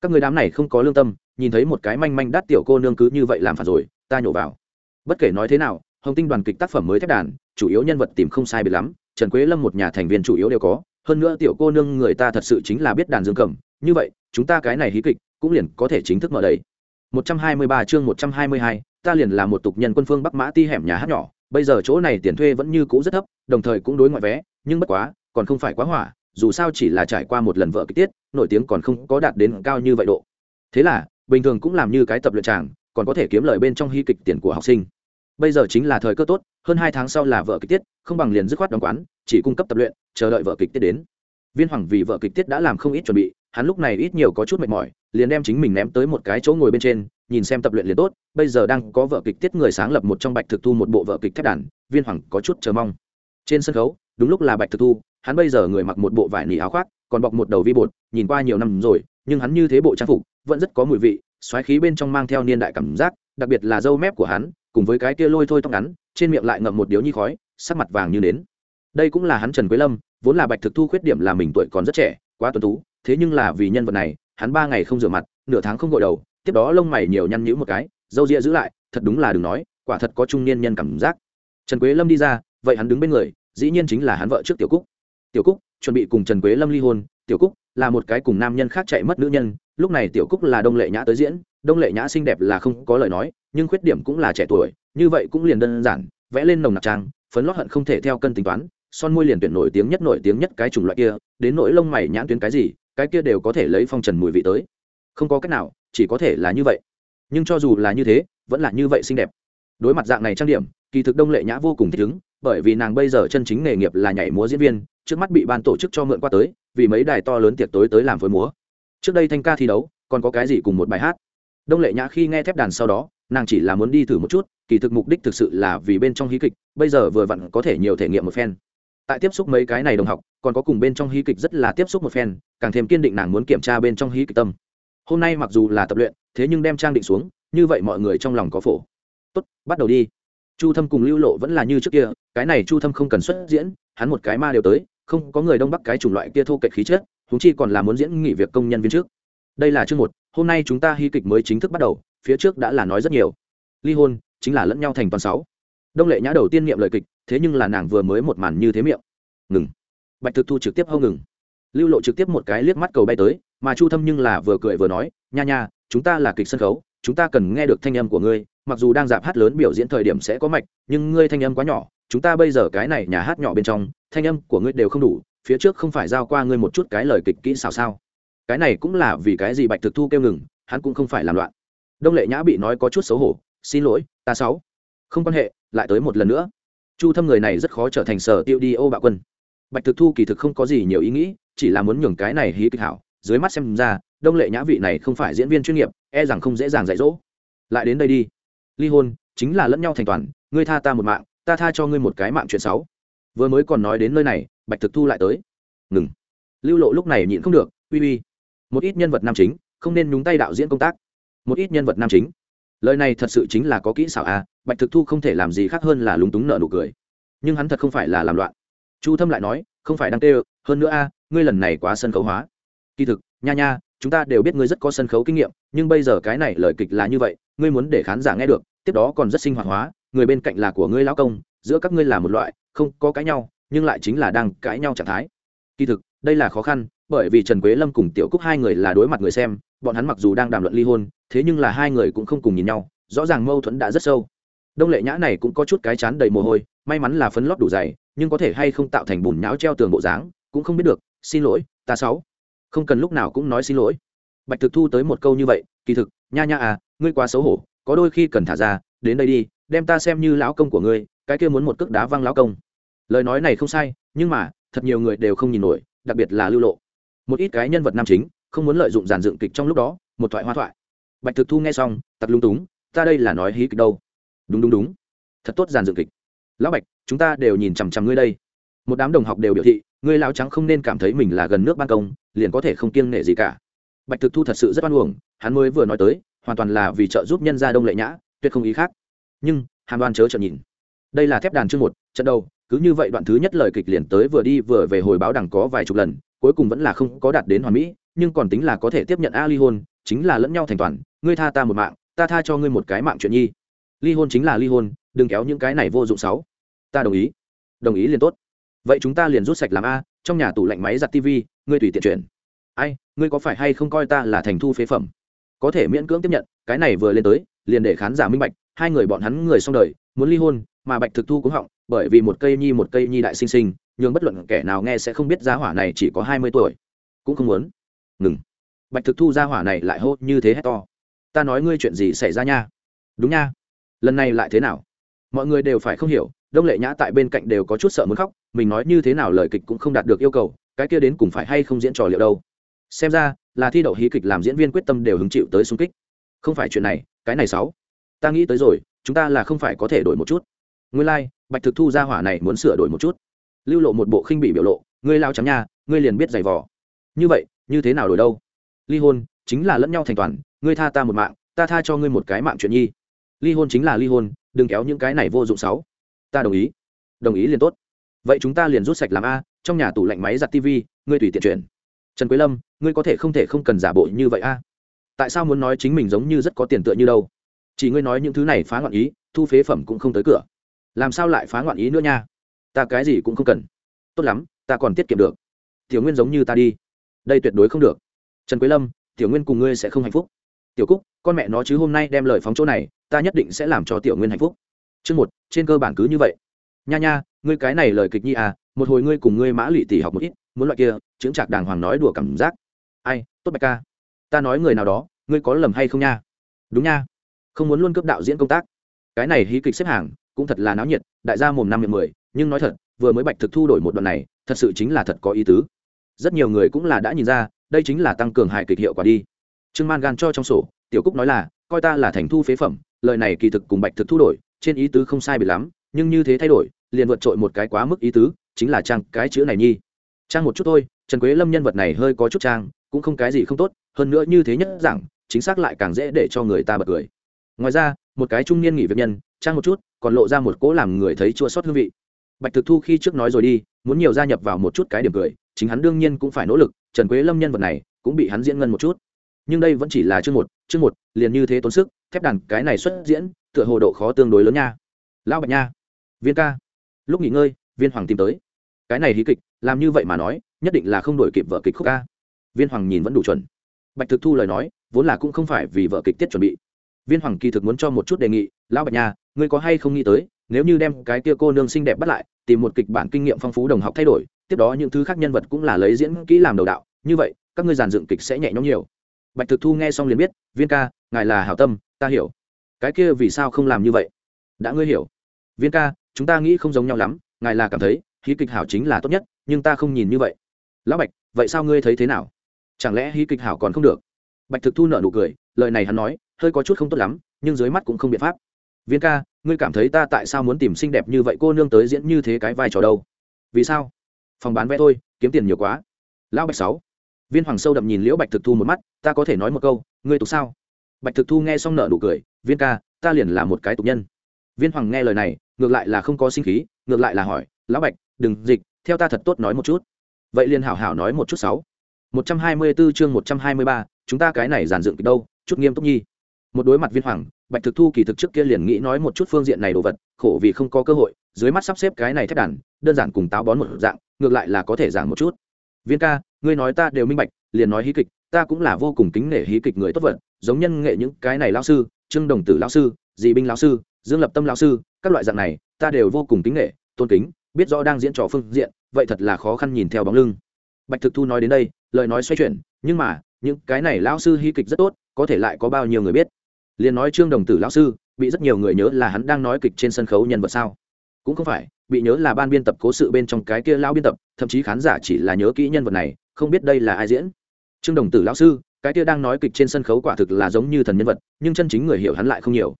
Các người đám này không có lương tâm, nhìn thấy một cái manh manh đắt tiểu cô nương cứ như vậy làm phản rồi, ta nhổ vào. Bất kể nói thế nào, hồng tinh đoàn kịch tác phẩm mới thép đàn, chủ yếu nhân vật tìm không sai biệt lắm, trần quế lâm một nhà thành viên chủ yếu đều có, hơn nữa tiểu cô nương người ta thật sự chính là biết đàn dương cầm, như vậy, chúng ta cái này hí kịch, cũng liền có thể chính thức mở đầy 123 chương 122, ta liền là một tục nhân quân phương Bắc Mã Ti hẻm nhà hát nhỏ, bây giờ chỗ này tiền thuê vẫn như cũ rất thấp, đồng thời cũng đối ngoại vé, nhưng bất quá, còn không phải quá hỏa, dù sao chỉ là trải qua một lần vợ kịch tiết, nổi tiếng còn không có đạt đến cao như vậy độ. Thế là, bình thường cũng làm như cái tập luyện tràng, còn có thể kiếm lời bên trong hy kịch tiền của học sinh. Bây giờ chính là thời cơ tốt, hơn hai tháng sau là vợ kịch tiết, không bằng liền dứt khoát đóng quán, chỉ cung cấp tập luyện, chờ đợi vợ kịch tiết đến. Viên Hoàng vì vợ kịch tiết đã làm không ít chuẩn bị, hắn lúc này ít nhiều có chút mệt mỏi, liền đem chính mình ném tới một cái chỗ ngồi bên trên nhìn xem tập luyện liền tốt bây giờ đang có vợ kịch tiết người sáng lập một trong bạch thực thu một bộ vợ kịch thép đàn viên hoàng có chút chờ mong. Trên sân khấu đúng lúc là bạch thực thu hắn bây giờ người mặc một bộ vải nỉ áo khoác còn bọc một đầu vi bột nhìn qua nhiều năm rồi nhưng hắn như thế bộ trang phục vẫn rất có mùi vị xoáy khí bên trong mang theo niên đại cảm giác đặc biệt là râu mép của hắn cùng với cái kia lôi thôi tóc ngắn trên miệng lại ngậm một điếu nhi khói sắc mặt vàng như nến đây cũng là hắn trần quế lâm, vốn là bạch thực thu khuyết điểm là mình tuổi còn rất trẻ, quá tuấn tú, thế nhưng là vì nhân vật này, hắn ba ngày không rửa mặt, nửa tháng không gội đầu, tiếp đó lông mày nhiều nhăn nhữ một cái dâu ria giữ lại, thật đúng là đừng nói, quả thật có trung niên nhân cảm giác. Trần quế lâm đi ra, vậy hắn đứng bên người, dĩ nhiên chính là hắn vợ trước tiểu cúc. Tiểu cúc, chuẩn bị cùng trần quế lâm ly hôn, tiểu cúc là một cái cùng nam nhân khác chạy mất nữ nhân, lúc này tiểu cúc là đông lệ nhã tới diễn, đông lệ nhã xinh đẹp là không có lời nói, nhưng khuyết điểm cũng là trẻ tuổi, như vậy cũng liền đơn giản, vẽ lên nồng nặc trang, phấn lót hận không thể theo cân tính toán son môi liền tuyển nổi tiếng nhất nổi tiếng nhất cái chủng loại kia, đến nỗi lông mày nhãn tuyến cái gì, cái kia đều có thể lấy phong trần mùi vị tới. Không có cách nào, chỉ có thể là như vậy. Nhưng cho dù là như thế, vẫn là như vậy xinh đẹp. Đối mặt dạng này trang điểm, kỳ thực đông lệ nhã vô cùng thích ứng, bởi vì nàng bây giờ chân chính nghề nghiệp là nhảy múa diễn viên, trước mắt bị ban tổ chức cho mượn qua tới, vì mấy đài to lớn tiệc tối tới làm phối múa. Trước đây thanh ca thi đấu, còn có cái gì cùng một bài hát. Đông lệ nhã khi nghe thép đàn sau đó, nàng chỉ là muốn đi thử một chút, kỳ thực mục đích thực sự là vì bên trong hí kịch, bây giờ vừa vặn có thể nhiều thể nghiệm một phen tại tiếp xúc mấy cái này đồng học, còn có cùng bên trong hí kịch rất là tiếp xúc một phen, càng thêm kiên định nàng muốn kiểm tra bên trong hí kịch tâm. Hôm nay mặc dù là tập luyện, thế nhưng đem trang định xuống, như vậy mọi người trong lòng có phổ. Tốt, bắt đầu đi. Chu thâm cùng lưu lộ vẫn là như trước kia, cái này chu thâm không cần xuất diễn, hắn một cái ma đều tới, không có người đông bắc cái chủng loại kia thô kệch khí chết húng chi còn là muốn diễn nghỉ việc công nhân viên trước. Đây là chương một, hôm nay chúng ta hy kịch mới chính thức bắt đầu, phía trước đã là nói rất nhiều. Ly hôn, chính là lẫn nhau thành toàn sáu. Đông lệ nhã đầu tiên niệm lời kịch thế nhưng là nàng vừa mới một màn như thế miệng. Ngừng. Bạch thực thu trực tiếp hâu ngừng. Lưu lộ trực tiếp một cái liếc mắt cầu bay tới, mà chu thâm nhưng là vừa cười vừa nói, nha nha, chúng ta là kịch sân khấu, chúng ta cần nghe được thanh âm của ngươi, mặc dù đang dạp hát lớn biểu diễn thời điểm sẽ có mạch, nhưng ngươi thanh âm quá nhỏ, chúng ta bây giờ cái này nhà hát nhỏ bên trong, thanh âm của ngươi đều không đủ, phía trước không phải giao qua ngươi một chút cái lời kịch kỹ xào sao? Cái này cũng là vì cái gì bạch thực thu kêu ngừng, hắn cũng không phải làm loạn. Đông lệ nhã bị nói có chút xấu hổ, xin lỗi, ta sáu không quan hệ, lại tới một lần nữa chu thâm người này rất khó trở thành sở tiêu đi ô bạo quân. Bạch thực thu kỳ thực không có gì nhiều ý nghĩ, chỉ là muốn nhường cái này hí kịch hảo, dưới mắt xem ra, đông lệ nhã vị này không phải diễn viên chuyên nghiệp e rằng không dễ dàng dạy dỗ. Lại đến đây đi. Ly hôn, chính là lẫn nhau thành toàn, ngươi tha ta một mạng, ta tha cho ngươi một cái mạng chuyện xấu. vừa mới còn nói đến nơi này, bạch thực thu lại tới. Ngừng. Lưu lộ lúc này nhịn không được, uy uy. Một ít nhân vật nam chính, không nên nhúng tay đạo diễn công tác. Một ít nhân vật nam chính. Lời này thật sự chính là có kỹ xảo à? Bạch thực thu không thể làm gì khác hơn là lúng túng nợ nụ cười. Nhưng hắn thật không phải là làm loạn. Chu thâm lại nói, không phải đang tê hơn nữa a, ngươi lần này quá sân khấu hóa. Kỳ thực, nha nha, chúng ta đều biết ngươi rất có sân khấu kinh nghiệm, nhưng bây giờ cái này lời kịch là như vậy, ngươi muốn để khán giả nghe được, tiếp đó còn rất sinh hoạt hóa, người bên cạnh là của ngươi lão công, giữa các ngươi là một loại, không có cãi nhau, nhưng lại chính là đang cãi nhau trạng thái. Kỳ thực, đây là khó khăn, bởi vì trần quế lâm cùng tiểu cúc hai người là đối mặt người xem, bọn hắn mặc dù đang đàm luận ly hôn, thế nhưng là hai người cũng không cùng nhìn nhau, rõ ràng mâu thuẫn đã rất sâu đông lệ nhã này cũng có chút cái chán đầy mồ hôi, may mắn là phấn lót đủ dày, nhưng có thể hay không tạo thành bùn nháo treo tường bộ dáng, cũng không biết được, xin lỗi, ta sáu. Không cần lúc nào cũng nói xin lỗi. Bạch thực thu tới một câu như vậy, kỳ thực, nha nha à ngươi quá xấu hổ, có đôi khi cần thả ra, đến đây đi, đem ta xem như lão công của ngươi, cái kia muốn một cước đá văng lão công. Lời nói này không sai, nhưng mà, thật nhiều người đều không nhìn nổi, đặc biệt là lưu lộ. Một ít cái nhân vật nam chính, không muốn lợi dụng giàn dựng kịch trong lúc đó, một thoại hoa thoại. Bạch thực thu nghe xong, tặc lung túng, ta đây là nói hí kịch đâu? Đúng đúng đúng. Thật tốt giàn dựng kịch. Lão bạch, chúng ta đều nhìn chằm chằm ngươi đây. Một đám đồng học đều biểu thị, ngươi lão trắng không nên cảm thấy mình là gần nước ban công, liền có thể không kiêng nể gì cả. Bạch thực thu thật sự rất oan uổng, hắn mới vừa nói tới, hoàn toàn là vì trợ giúp nhân gia đông lệ nhã, tuyệt không ý khác. Nhưng, hàm đoan chớ trợ nhìn. Đây là thép đàn chương một, trận đầu, cứ như vậy đoạn thứ nhất lời kịch liền tới vừa đi vừa về hồi báo đằng có vài chục lần, cuối cùng vẫn là không có đạt đến hoàn mỹ, nhưng còn tính là có thể tiếp nhận a ly hôn, chính là lẫn nhau thành toàn, ngươi tha ta một mạng, ta tha cho ngươi một cái mạng chuyện nhi ly hôn chính là ly hôn, đừng kéo những cái này vô dụng sáu ta đồng ý. Đồng ý liền tốt. Vậy chúng ta liền rút sạch làm a, trong nhà tủ lạnh máy giặt tv ngươi tùy tiện chuyển. Ai, ngươi có phải hay không coi ta là thành thu phế phẩm? Có thể miễn cưỡng tiếp nhận, cái này vừa lên tới, liền để khán giả minh bạch, hai người bọn hắn người xong đời, muốn ly hôn, mà bạch thực thu cũng họng, bởi vì một cây nhi một cây nhi đại sinh sinh nhưng bất luận kẻ nào nghe sẽ không biết giá hỏa này chỉ có hai mươi tuổi. Cũng không muốn. Ngừng. Bạch thực thu ra hỏa này lại hô như thế hét to. Ta nói ngươi chuyện gì xảy ra nha? Đúng nha lần này lại thế nào? Mọi người đều phải không hiểu đông lệ nhã tại bên cạnh đều có chút sợ muốn khóc mình nói như thế nào lời kịch cũng không đạt được yêu cầu cái kia đến cùng phải hay không diễn trò liệu đâu? Xem ra là thi đậu hí kịch làm diễn viên quyết tâm đều hứng chịu tới xung kích. Không phải chuyện này cái này sáu. Ta nghĩ tới rồi chúng ta là không phải có thể đổi một chút. Nguyên lai、like, bạch thực thu ra hỏa này muốn sửa đổi một chút. Lưu lộ một bộ khinh bị biểu lộ ngươi lao trắng nha ngươi liền biết giày vò. Như vậy như thế nào đổi đâu? Ly hôn chính là lẫn nhau thành toàn ngươi tha ta một mạng ta tha cho ngươi một cái mạng chuyện nhi ly hôn chính là ly hôn, đừng kéo những cái này vô dụng sáu ta đồng ý. Đồng ý liền tốt. Vậy chúng ta liền rút sạch làm a, trong nhà tủ lạnh máy giặt tv ngươi tùy tiện chuyển. Trần quế lâm, ngươi có thể không thể không cần giả bộ như vậy a. Tại sao muốn nói chính mình giống như rất có tiền tựa như đâu? Chỉ ngươi nói những thứ này phá ngoạn ý, thu phế phẩm cũng không tới cửa. Làm sao lại phá ngoạn ý nữa nha? Ta cái gì cũng không cần. Tốt lắm, ta còn tiết kiệm được. Tiểu nguyên giống như ta đi. Đây tuyệt đối không được. Trần quế lâm, tiểu nguyên cùng ngươi sẽ không hạnh phúc tiểu cúc, con mẹ nó chứ hôm nay đem lời phóng chỗ này, ta nhất định sẽ làm cho tiểu nguyên hạnh phúc. Chương một, trên cơ bản cứ như vậy. Nha nha, ngươi cái này lời kịch nhi à một hồi ngươi cùng ngươi mã lụy tỷ học một ít, muốn loại kia chứng chạc đàng hoàng nói đùa cảm giác. Ai, tốt bạch ca. Ta nói người nào đó, ngươi có lầm hay không nha? Đúng nha. Không muốn luôn cấp đạo diễn công tác. Cái này hí kịch xếp hàng, cũng thật là náo nhiệt, đại gia mồm năm miệng mười, nhưng nói thật, vừa mới bạch thực thu đổi một đoạn này, thật sự chính là thật có ý tứ. Rất nhiều người cũng là đã nhìn ra, đây chính là tăng cường hài kịch hiệu quả đi trương man gan cho trong sổ, tiểu cúc nói là, coi ta là thành thu phế phẩm, lời này kỳ thực cùng bạch thực thu đổi, trên ý tứ không sai bị lắm, nhưng như thế thay đổi, liền vượt trội một cái quá mức ý tứ, chính là trang cái chữ này nhi. Trang một chút thôi, trần quế lâm nhân vật này hơi có chút trang, cũng không cái gì không tốt, hơn nữa như thế nhất rằng chính xác lại càng dễ để cho người ta bật cười. Ngoài ra, một cái trung niên nghỉ việc nhân, trang một chút, còn lộ ra một cỗ làm người thấy chua sót hương vị. Bạch thực thu khi trước nói rồi đi, muốn nhiều gia nhập vào một chút cái điểm cười, chính hắn đương nhiên cũng phải nỗ lực, trần quế lâm nhân vật này cũng bị hắn diễn ngân một chút nhưng đây vẫn chỉ là chương một chương một, liền như thế tốn sức, thép đàn cái này xuất diễn, tựa hồ độ khó tương đối lớn nha. Lão bạch nha, viên ca, lúc nghỉ ngơi, viên hoàng tìm tới. Cái này hí kịch, làm như vậy mà nói, nhất định là không đổi kịp vợ kịch khúc ca. Viên hoàng nhìn vẫn đủ chuẩn. Bạch thực thu lời nói, vốn là cũng không phải vì vợ kịch tiết chuẩn bị. Viên hoàng kỳ thực muốn cho một chút đề nghị, lão bạch nha, ngươi có hay không nghĩ tới, nếu như đem cái kia cô nương xinh đẹp bắt lại, tìm một kịch bản kinh nghiệm phong phú đồng học thay đổi, tiếp đó những thứ khác nhân vật cũng là lấy diễn kỹ làm đầu đạo, như vậy, các ngươi giàn dựng kịch sẽ nhẹ nhõm nhiều bạch thực thu nghe xong liền biết, viên ca, ngài là hảo tâm, ta hiểu. Cái kia vì sao không làm như vậy? Đã ngươi hiểu. Viên ca, chúng ta nghĩ không giống nhau lắm, ngài là cảm thấy, hí kịch hảo chính là tốt nhất, nhưng ta không nhìn như vậy. Lão bạch, vậy sao ngươi thấy thế nào? Chẳng lẽ hí kịch hảo còn không được? Bạch thực thu nợ nụ cười, lời này hắn nói, hơi có chút không tốt lắm, nhưng dưới mắt cũng không biện pháp. Viên ca, ngươi cảm thấy ta tại sao muốn tìm xinh đẹp như vậy cô nương tới diễn như thế cái vai trò đâu? Vì sao? Phòng bán vé thôi, kiếm tiền nhiều quá. Lão bạch sáu viên hoàng sâu đậm nhìn liễu bạch thực thu một mắt ta có thể nói một câu ngươi tục sao? Bạch thực thu nghe xong nợ nụ cười viên ca ta liền là một cái tục nhân. Viên hoàng nghe lời này ngược lại là không có sinh khí ngược lại là hỏi lão bạch đừng dịch theo ta thật tốt nói một chút. Vậy liền hảo hảo nói một chút sáu. Một trăm hai mươi 124 chương một trăm hai mươi ba, chúng ta cái này giàn dựng đâu chút nghiêm túc nhi. Một đối mặt viên hoàng bạch thực thu kỳ thực trước kia liền nghĩ nói một chút phương diện này đồ vật khổ vì không có cơ hội dưới mắt sắp xếp cái này thép đàn đơn giản cùng táo bón một dạng ngược lại là có thể giảng một chút viên ca, ngươi nói ta đều minh bạch, liền nói hí kịch, ta cũng là vô cùng kính nể hí kịch người tốt vật, giống nhân nghệ những cái này lao sư, trương đồng tử lao sư dị binh lao sư, dương lập tâm lao sư, các loại dạng này, ta đều vô cùng kính nể, tôn kính, biết rõ đang diễn trò phương diện, vậy thật là khó khăn nhìn theo bóng lưng. Bạch thực thu nói đến đây, lời nói xoay chuyển, nhưng mà, những cái này lao sư hí kịch rất tốt, có thể lại có bao nhiêu người biết? Liền nói trương đồng tử lao sư, bị rất nhiều người nhớ là hắn đang nói kịch trên sân khấu nhân vật sao? Cũng không phải bị nhớ là ban biên tập cố sự bên trong cái kia lao biên tập, thậm chí khán giả chỉ là nhớ kỹ nhân vật này, không biết đây là ai diễn. Trương đồng tử lão sư, cái kia đang nói kịch trên sân khấu quả thực là giống như thần nhân vật, nhưng chân chính người hiểu hắn lại không nhiều.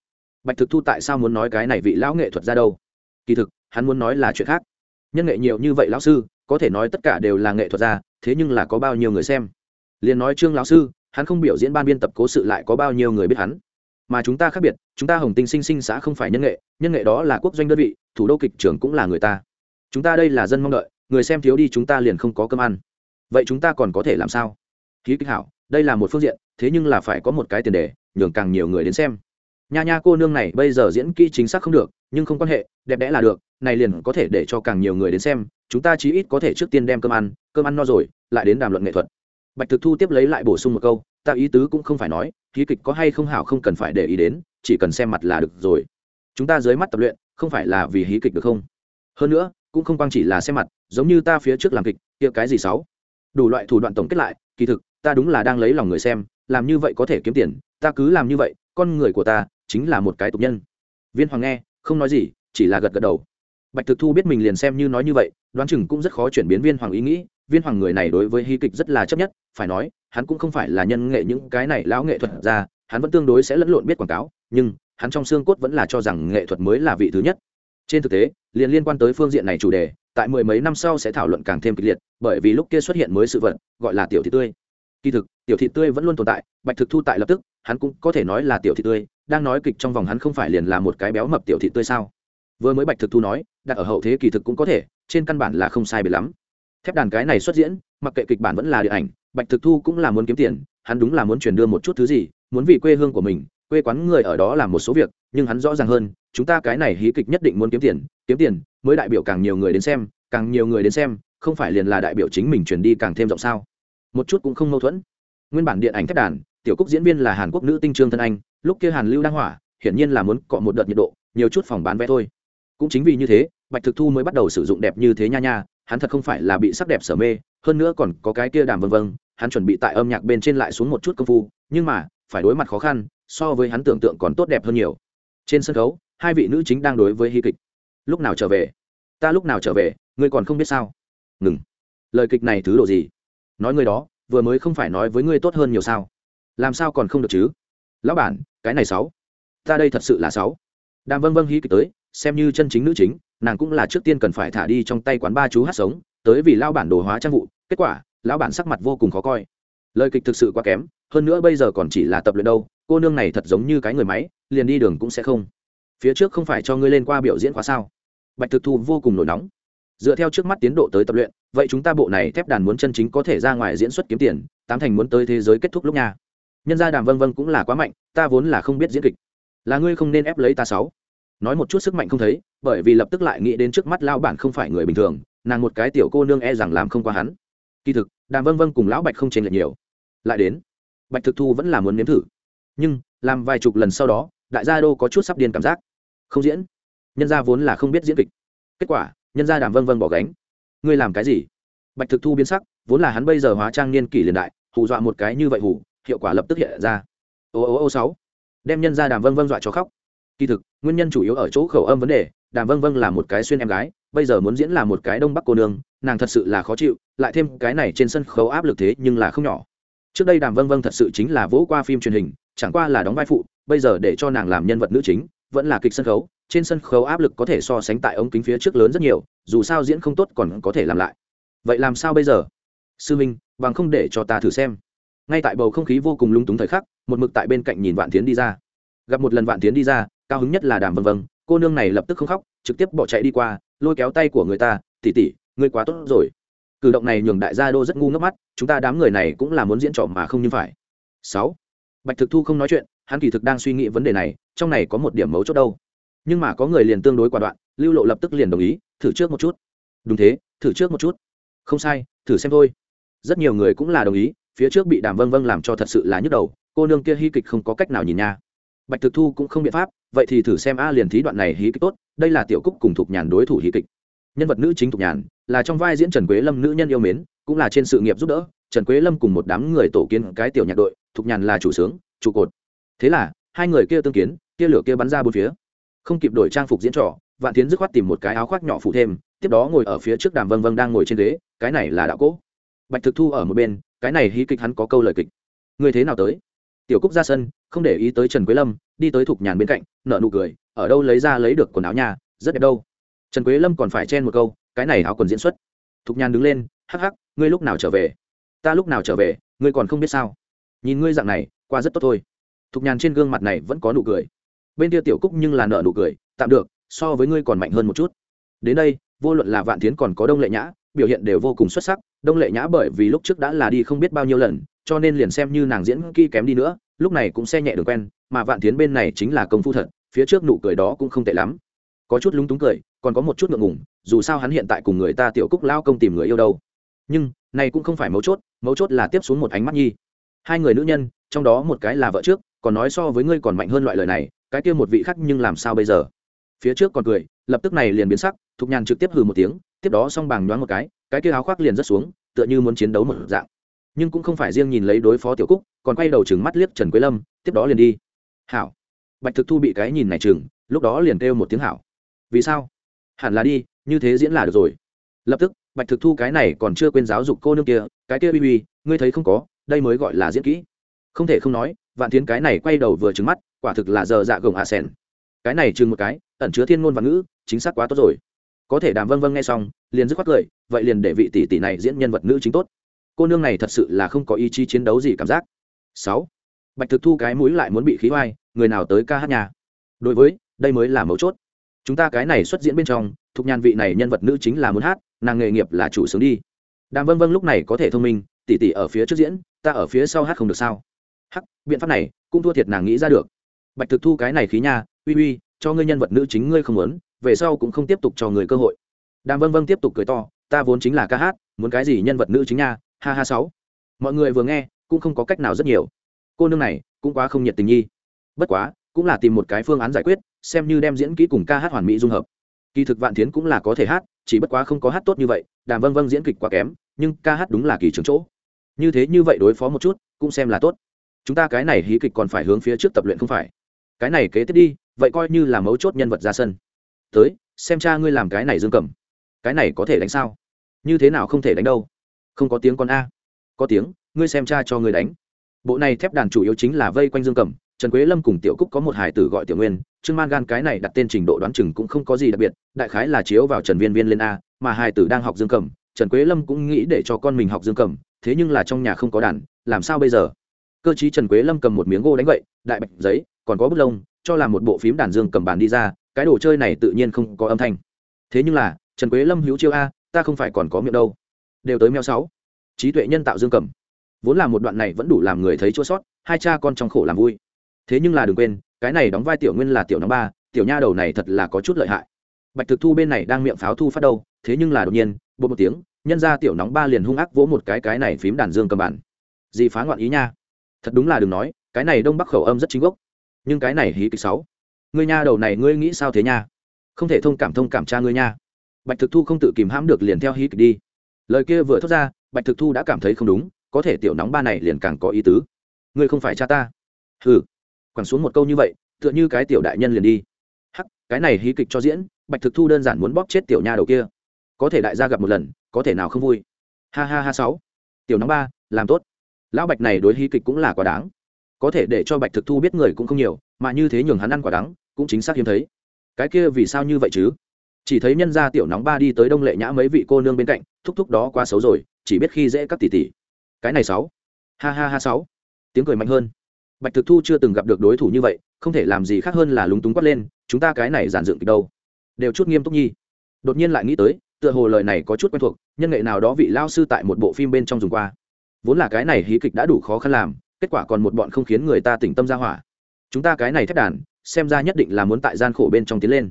Bạch thực thu tại sao muốn nói cái này vị lão nghệ thuật ra đâu? Kỳ thực, hắn muốn nói là chuyện khác. Nhân nghệ nhiều như vậy lão sư, có thể nói tất cả đều là nghệ thuật ra thế nhưng là có bao nhiêu người xem? Liền nói trương lão sư, hắn không biểu diễn ban biên tập cố sự lại có bao nhiêu người biết hắn? Mà chúng ta khác biệt chúng ta hồng tinh sinh sinh xã không phải nhân nghệ nhân nghệ đó là quốc doanh đơn vị, thủ đô kịch trưởng cũng là người ta. Chúng ta đây là dân mong đợi, người xem thiếu đi chúng ta liền không có cơm ăn. Vậy chúng ta còn có thể làm sao? Khí kích hảo, đây là một phương diện, thế nhưng là phải có một cái tiền đề, nhường càng nhiều người đến xem. Nha nha cô nương này bây giờ diễn kỹ chính xác không được, nhưng không quan hệ, đẹp đẽ là được, này liền có thể để cho càng nhiều người đến xem, chúng ta chí ít có thể trước tiên đem cơm ăn cơm ăn no rồi, lại đến đàm luận nghệ thuật. Bạch thực thu tiếp lấy lại bổ sung một câu, ta ý tứ cũng không phải nói khí kịch có hay không hảo không cần phải để ý đến chỉ cần xem mặt là được rồi. Chúng ta dưới mắt tập luyện, không phải là vì hí kịch được không? Hơn nữa, cũng không quang chỉ là xem mặt, giống như ta phía trước làm kịch, kia cái gì sáu? Đủ loại thủ đoạn tổng kết lại, kỳ thực, ta đúng là đang lấy lòng người xem, làm như vậy có thể kiếm tiền, ta cứ làm như vậy, con người của ta chính là một cái tục nhân. Viên hoàng nghe, không nói gì, chỉ là gật gật đầu. Bạch thực thu biết mình liền xem như nói như vậy, đoán chừng cũng rất khó chuyển biến viên hoàng ý nghĩ. Viên hoàng người này đối với hí kịch rất là chấp nhất, phải nói, hắn cũng không phải là nhân nghệ những cái này lão nghệ thuật ra hắn vẫn tương đối sẽ lẫn lộn biết quảng cáo, nhưng hắn trong xương cốt vẫn là cho rằng nghệ thuật mới là vị thứ nhất. Trên thực tế, liền liên quan tới phương diện này chủ đề, tại mười mấy năm sau sẽ thảo luận càng thêm kịch liệt, bởi vì lúc kia xuất hiện mới sự vật, gọi là tiểu thị tươi. Kỳ thực, tiểu thị tươi vẫn luôn tồn tại, bạch thực thu tại lập tức, hắn cũng có thể nói là tiểu thị tươi, đang nói kịch trong vòng hắn không phải liền là một cái béo mập tiểu thị tươi sao? Vừa mới bạch thực thu nói, đặt ở hậu thế kỳ thực cũng có thể, trên căn bản là không sai biệt lắm. Thép đàn cái này xuất diễn, mặc kệ kịch bản vẫn là điện ảnh, bạch thực thu cũng là muốn kiếm tiền, hắn đúng là muốn truyền đưa một chút thứ gì muốn vì quê hương của mình, quê quán người ở đó làm một số việc, nhưng hắn rõ ràng hơn, chúng ta cái này hí kịch nhất định muốn kiếm tiền kiếm tiền, mới đại biểu càng nhiều người đến xem, càng nhiều người đến xem, không phải liền là đại biểu chính mình truyền đi càng thêm rộng sao? Một chút cũng không mâu thuẫn. Nguyên bản điện ảnh thép đàn, tiểu cúc diễn viên là hàn quốc nữ tinh trương thân anh, lúc kia hàn lưu đang hỏa, hiển nhiên là muốn cọ một đợt nhiệt độ, nhiều chút phòng bán vé thôi. Cũng chính vì như thế, bạch thực thu mới bắt đầu sử dụng đẹp như thế nha nha, hắn thật không phải là bị sắc đẹp sở mê, hơn nữa còn có cái kia đàm vân vân, hắn chuẩn bị tại âm nhạc bên trên lại xuống một chút công phu, nhưng mà phải đối mặt khó khăn, so với hắn tưởng tượng còn tốt đẹp hơn nhiều. Trên sân khấu, hai vị nữ chính đang đối với hy kịch. Lúc nào trở về? Ta lúc nào trở về, ngươi còn không biết sao? Ngừng. Lời kịch này thứ đồ gì? Nói ngươi đó, vừa mới không phải nói với ngươi tốt hơn nhiều sao? Làm sao còn không được chứ? Lão bản, cái này sáu. Ta đây thật sự là sáu. Đàm vân vân hí kịch tới, xem như chân chính nữ chính, nàng cũng là trước tiên cần phải thả đi trong tay quán ba chú hát sống, tới vì lao bản đồ hóa trang vụ, kết quả, lão bản sắc mặt vô cùng khó coi lời kịch thực sự quá kém, hơn nữa bây giờ còn chỉ là tập luyện đâu, cô nương này thật giống như cái người máy, liền đi đường cũng sẽ không. Phía trước không phải cho ngươi lên qua biểu diễn khóa sao? Bạch thực thu vô cùng nổi nóng. Dựa theo trước mắt tiến độ tới tập luyện, vậy chúng ta bộ này thép đàn muốn chân chính có thể ra ngoài diễn xuất kiếm tiền, tám thành muốn tới thế giới kết thúc lúc nha. Nhân gia đàm vân vân cũng là quá mạnh, ta vốn là không biết diễn kịch. Là ngươi không nên ép lấy ta sáu. Nói một chút sức mạnh không thấy, bởi vì lập tức lại nghĩ đến trước mắt lao bản không phải người bình thường, nàng một cái tiểu cô nương e rằng làm không qua hắn. Kỳ thực, đàm vân vân cùng lão bạch không chênh lệch nhiều lại đến. Bạch thực thu vẫn là muốn nếm thử. Nhưng, làm vài chục lần sau đó, đại gia đô có chút sắp điên cảm giác. Không diễn. Nhân gia vốn là không biết diễn kịch. Kết quả, nhân gia đàm vân vân bỏ gánh. Ngươi làm cái gì? Bạch thực thu biến sắc, vốn là hắn bây giờ hóa trang niên kỷ liền đại, hù dọa một cái như vậy hù, hiệu quả lập tức hiện ra. Ô ô ô sáu. Đem nhân gia đàm vân vân dọa cho khóc. Kỳ thực, nguyên nhân chủ yếu ở chỗ khẩu âm vấn đề, đàm vân vân là một cái xuyên em gái, bây giờ muốn diễn là một cái đông bắc cô nương, nàng thật sự là khó chịu, lại thêm cái này trên sân khấu áp lực thế nhưng là không nhỏ trước đây đàm vân vân thật sự chính là vỗ qua phim truyền hình, chẳng qua là đóng vai phụ, bây giờ để cho nàng làm nhân vật nữ chính, vẫn là kịch sân khấu, trên sân khấu áp lực có thể so sánh tại ống kính phía trước lớn rất nhiều, dù sao diễn không tốt còn có thể làm lại. Vậy làm sao bây giờ? Sư minh, bằng không để cho ta thử xem. Ngay tại bầu không khí vô cùng lung túng thời khắc, một mực tại bên cạnh nhìn vạn tiến đi ra. Gặp một lần vạn tiến đi ra, cao hứng nhất là đàm vân vân cô nương này lập tức không khóc, trực tiếp bỏ chạy đi qua, lôi kéo tay của người ta tỉ tỉ ngươi quá tốt rồi cử động này nhường đại gia đô rất ngu ngốc mắt, chúng ta đám người này cũng là muốn diễn trò mà không như phải. Sáu, bạch thực thu không nói chuyện, hắn kỳ thực đang suy nghĩ vấn đề này, trong này có một điểm mấu chốt đâu. Nhưng mà có người liền tương đối quả đoạn, lưu lộ lập tức liền đồng ý, thử trước một chút. Đúng thế, thử trước một chút. Không sai, thử xem thôi. Rất nhiều người cũng là đồng ý, phía trước bị đàm vân vân làm cho thật sự là nhức đầu, cô nương kia hy kịch không có cách nào nhìn nha. Bạch thực thu cũng không biện pháp, vậy thì thử xem a liền thí đoạn này hí kịch tốt, đây là tiểu cúc cùng thục nhàn đối thủ hí kịch. Nhân vật nữ chính thục nhàn là trong vai diễn trần quế lâm nữ nhân yêu mến, cũng là trên sự nghiệp giúp đỡ, trần quế lâm cùng một đám người tổ kiến cái tiểu nhạc đội, thục nhàn là chủ sướng, trụ cột. Thế là, hai người kia tương kiến, kia lửa kia bắn ra bốn phía. Không kịp đổi trang phục diễn trò, vạn tiến dứt khoát tìm một cái áo khoác nhỏ phụ thêm, tiếp đó ngồi ở phía trước đàm vân vân đang ngồi trên ghế, cái này là đạo cỗ. Bạch thực thu ở một bên, cái này hí kịch hắn có câu lời kịch. Người thế nào tới? Tiểu cúc ra sân, không để ý tới trần quế lâm, đi tới thục nhàn bên cạnh nợ nụ cười, ở đâu lấy ra lấy được quần áo nhà, rất đẹp đâu. Trần quế lâm còn phải chen một câu cái này áo quần diễn xuất. Thục nhàn đứng lên, hắc hắc, ngươi lúc nào trở về? Ta lúc nào trở về, ngươi còn không biết sao? Nhìn ngươi dạng này, qua rất tốt thôi. Thục nhàn trên gương mặt này vẫn có nụ cười. Bên kia tiểu cúc nhưng là nợ nụ cười, tạm được, so với ngươi còn mạnh hơn một chút. Đến đây, vô luận là vạn tiến còn có đông lệ nhã, biểu hiện đều vô cùng xuất sắc. Đông lệ nhã bởi vì lúc trước đã là đi không biết bao nhiêu lần, cho nên liền xem như nàng diễn kỹ kém đi nữa, lúc này cũng xe nhẹ đường quen, mà vạn tiến bên này chính là công phu thật, phía trước nụ cười đó cũng không tệ lắm có chút lúng túng cười, còn có một chút ngượng ngùng, dù sao hắn hiện tại cùng người ta tiểu cúc lao công tìm người yêu đâu. Nhưng, này cũng không phải mấu chốt mấu chốt là tiếp xuống một ánh mắt nhi. Hai người nữ nhân, trong đó một cái là vợ trước, còn nói so với ngươi còn mạnh hơn loại lời này, cái kia một vị khác nhưng làm sao bây giờ? Phía trước còn cười, lập tức này liền biến sắc, thục nhàn trực tiếp hừ một tiếng, tiếp đó xong bàng nhoáng một cái cái kia áo khoác liền rất xuống, tựa như muốn chiến đấu một dạng. Nhưng cũng không phải riêng nhìn lấy đối phó tiểu cúc, còn quay đầu chừng mắt liếc trần quế lâm, tiếp đó liền đi. Hảo. Bạch thực thu bị cái nhìn này chừng lúc đó liền kêu một tiếng hảo vì sao? Hẳn là đi, như thế diễn là được rồi. Lập tức, bạch thực thu cái này còn chưa quên giáo dục cô nương kia, cái kia uy uy ngươi thấy không có, đây mới gọi là diễn kỹ. Không thể không nói, vạn tiến cái này quay đầu vừa trứng mắt, quả thực là giờ dạ gồng à sen cái này chừng một cái, ẩn chứa thiên ngôn và ngữ, chính xác quá tốt rồi. Có thể đàm vân vân nghe xong, liền dứt khoát cười, vậy liền để vị tỷ tỷ này diễn nhân vật nữ chính tốt. Cô nương này thật sự là không có ý chí chiến đấu gì cảm giác. Sáu. Bạch thực thu cái mũi lại muốn bị khí hoai người nào tới ca hát nhà? Đối với, đây mới là mấu chốt chúng ta cái này xuất diễn bên trong thục nhàn vị này nhân vật nữ chính là muốn hát, nàng nghề nghiệp là chủ sướng đi. Đàm vân vân lúc này có thể thông minh tỷ tỷ ở phía trước diễn, ta ở phía sau hát không được sao? Hắc, biện pháp này cũng thua thiệt nàng nghĩ ra được. Bạch thực thu cái này khí nha, uy uy, cho ngươi nhân vật nữ chính ngươi không muốn, về sau cũng không tiếp tục cho người cơ hội. Đàm vân vân tiếp tục cười to, ta vốn chính là ca hát, muốn cái gì nhân vật nữ chính nha, ha ha sáu. Mọi người vừa nghe, cũng không có cách nào rất nhiều. Cô nương này cũng quá không nhiệt tình nhi. Bất quá cũng là tìm một cái phương án giải quyết, xem như đem diễn kỹ cùng ca hát hoàn mỹ dung hợp. Kỳ thực vạn thiến cũng là có thể hát, chỉ bất quá không có hát tốt như vậy, đàm vâng vâng diễn kịch quá kém, nhưng ca hát đúng là kỳ trường chỗ. Như thế như vậy đối phó một chút, cũng xem là tốt. Chúng ta cái này hí kịch còn phải hướng phía trước tập luyện không phải? Cái này kế tiếp đi, vậy coi như là mấu chốt nhân vật ra sân. Tới, xem cha ngươi làm cái này dương cầm. Cái này có thể đánh sao? Như thế nào không thể đánh đâu? Không có tiếng con a. Có tiếng, ngươi xem cha cho ngươi đánh. Bộ này thép đàn chủ yếu chính là vây quanh dương cầm trần quế lâm cùng tiểu cúc có một hải tử gọi tiểu nguyên, trương man gan cái này đặt tên trình độ đoán chừng cũng không có gì đặc biệt, đại khái là chiếu vào trần viên viên lên a, mà hải tử đang học dương cầm trần quế lâm cũng nghĩ để cho con mình học dương cầm thế nhưng là trong nhà không có đàn, làm sao bây giờ? Cơ chí trần quế lâm cầm một miếng gỗ đánh vậy đại bạch giấy, còn có bút lông, cho làm một bộ phím đàn dương cầm bàn đi ra, cái đồ chơi này tự nhiên không có âm thanh. Thế nhưng là, trần quế lâm hữu chiêu a, ta không phải còn có miệng đâu. Đều tới mèo sáu. Trí tuệ nhân tạo dương cầm vốn là một đoạn này vẫn đủ làm người thấy chua sót, hai cha con trong khổ làm vui thế nhưng là đừng quên, cái này đóng vai tiểu nguyên là tiểu năm ba, tiểu nha đầu này thật là có chút lợi hại. Bạch thực thu bên này đang miệng pháo thu phát đâu, thế nhưng là đột nhiên bột một tiếng, nhân ra tiểu nóng ba liền hung ác vỗ một cái cái này phím đàn dương cầm bản gì phá ngoạn ý nha. Thật đúng là đừng nói, cái này đông bắc khẩu âm rất chính gốc. Nhưng cái này hí kịch sáu. Ngươi nha đầu này ngươi nghĩ sao thế nha? Không thể thông cảm thông cảm cha ngươi nha. Bạch thực thu không tự kìm hãm được liền theo hí kịch đi. Lời kia vừa thốt ra, bạch thực thu đã cảm thấy không đúng, có thể tiểu nóng ba này liền càng có ý tứ. Ngươi không phải cha ta. Ừ quẳng xuống một câu như vậy, tựa như cái tiểu đại nhân liền đi. Hắc, cái này hí kịch cho diễn, bạch thực thu đơn giản muốn bóp chết tiểu nha đầu kia. Có thể đại gia gặp một lần, có thể nào không vui. Ha ha ha sáu. Tiểu nóng ba, làm tốt. Lão bạch này đối hí kịch cũng là quá đáng. Có thể để cho bạch thực thu biết người cũng không nhiều, mà như thế nhường hắn ăn quả đắng, cũng chính xác hiếm thấy. Cái kia vì sao như vậy chứ? Chỉ thấy nhân gia tiểu nóng ba đi tới đông lệ nhã mấy vị cô nương bên cạnh, thúc thúc đó quá xấu rồi, chỉ biết khi dễ các tỷ tỷ. Cái này sáu. Ha ha ha sáu. Tiếng cười mạnh hơn bạch thực thu chưa từng gặp được đối thủ như vậy, không thể làm gì khác hơn là lúng túng quát lên, chúng ta cái này giản dựng kịch đâu? Đều chút nghiêm túc nhi. Đột nhiên lại nghĩ tới, tựa hồ lời này có chút quen thuộc, nhân nghệ nào đó vị lao sư tại một bộ phim bên trong dùng qua. Vốn là cái này hí kịch đã đủ khó khăn làm, kết quả còn một bọn không khiến người ta tỉnh tâm ra hỏa. Chúng ta cái này thất đàn, xem ra nhất định là muốn tại gian khổ bên trong tiến lên.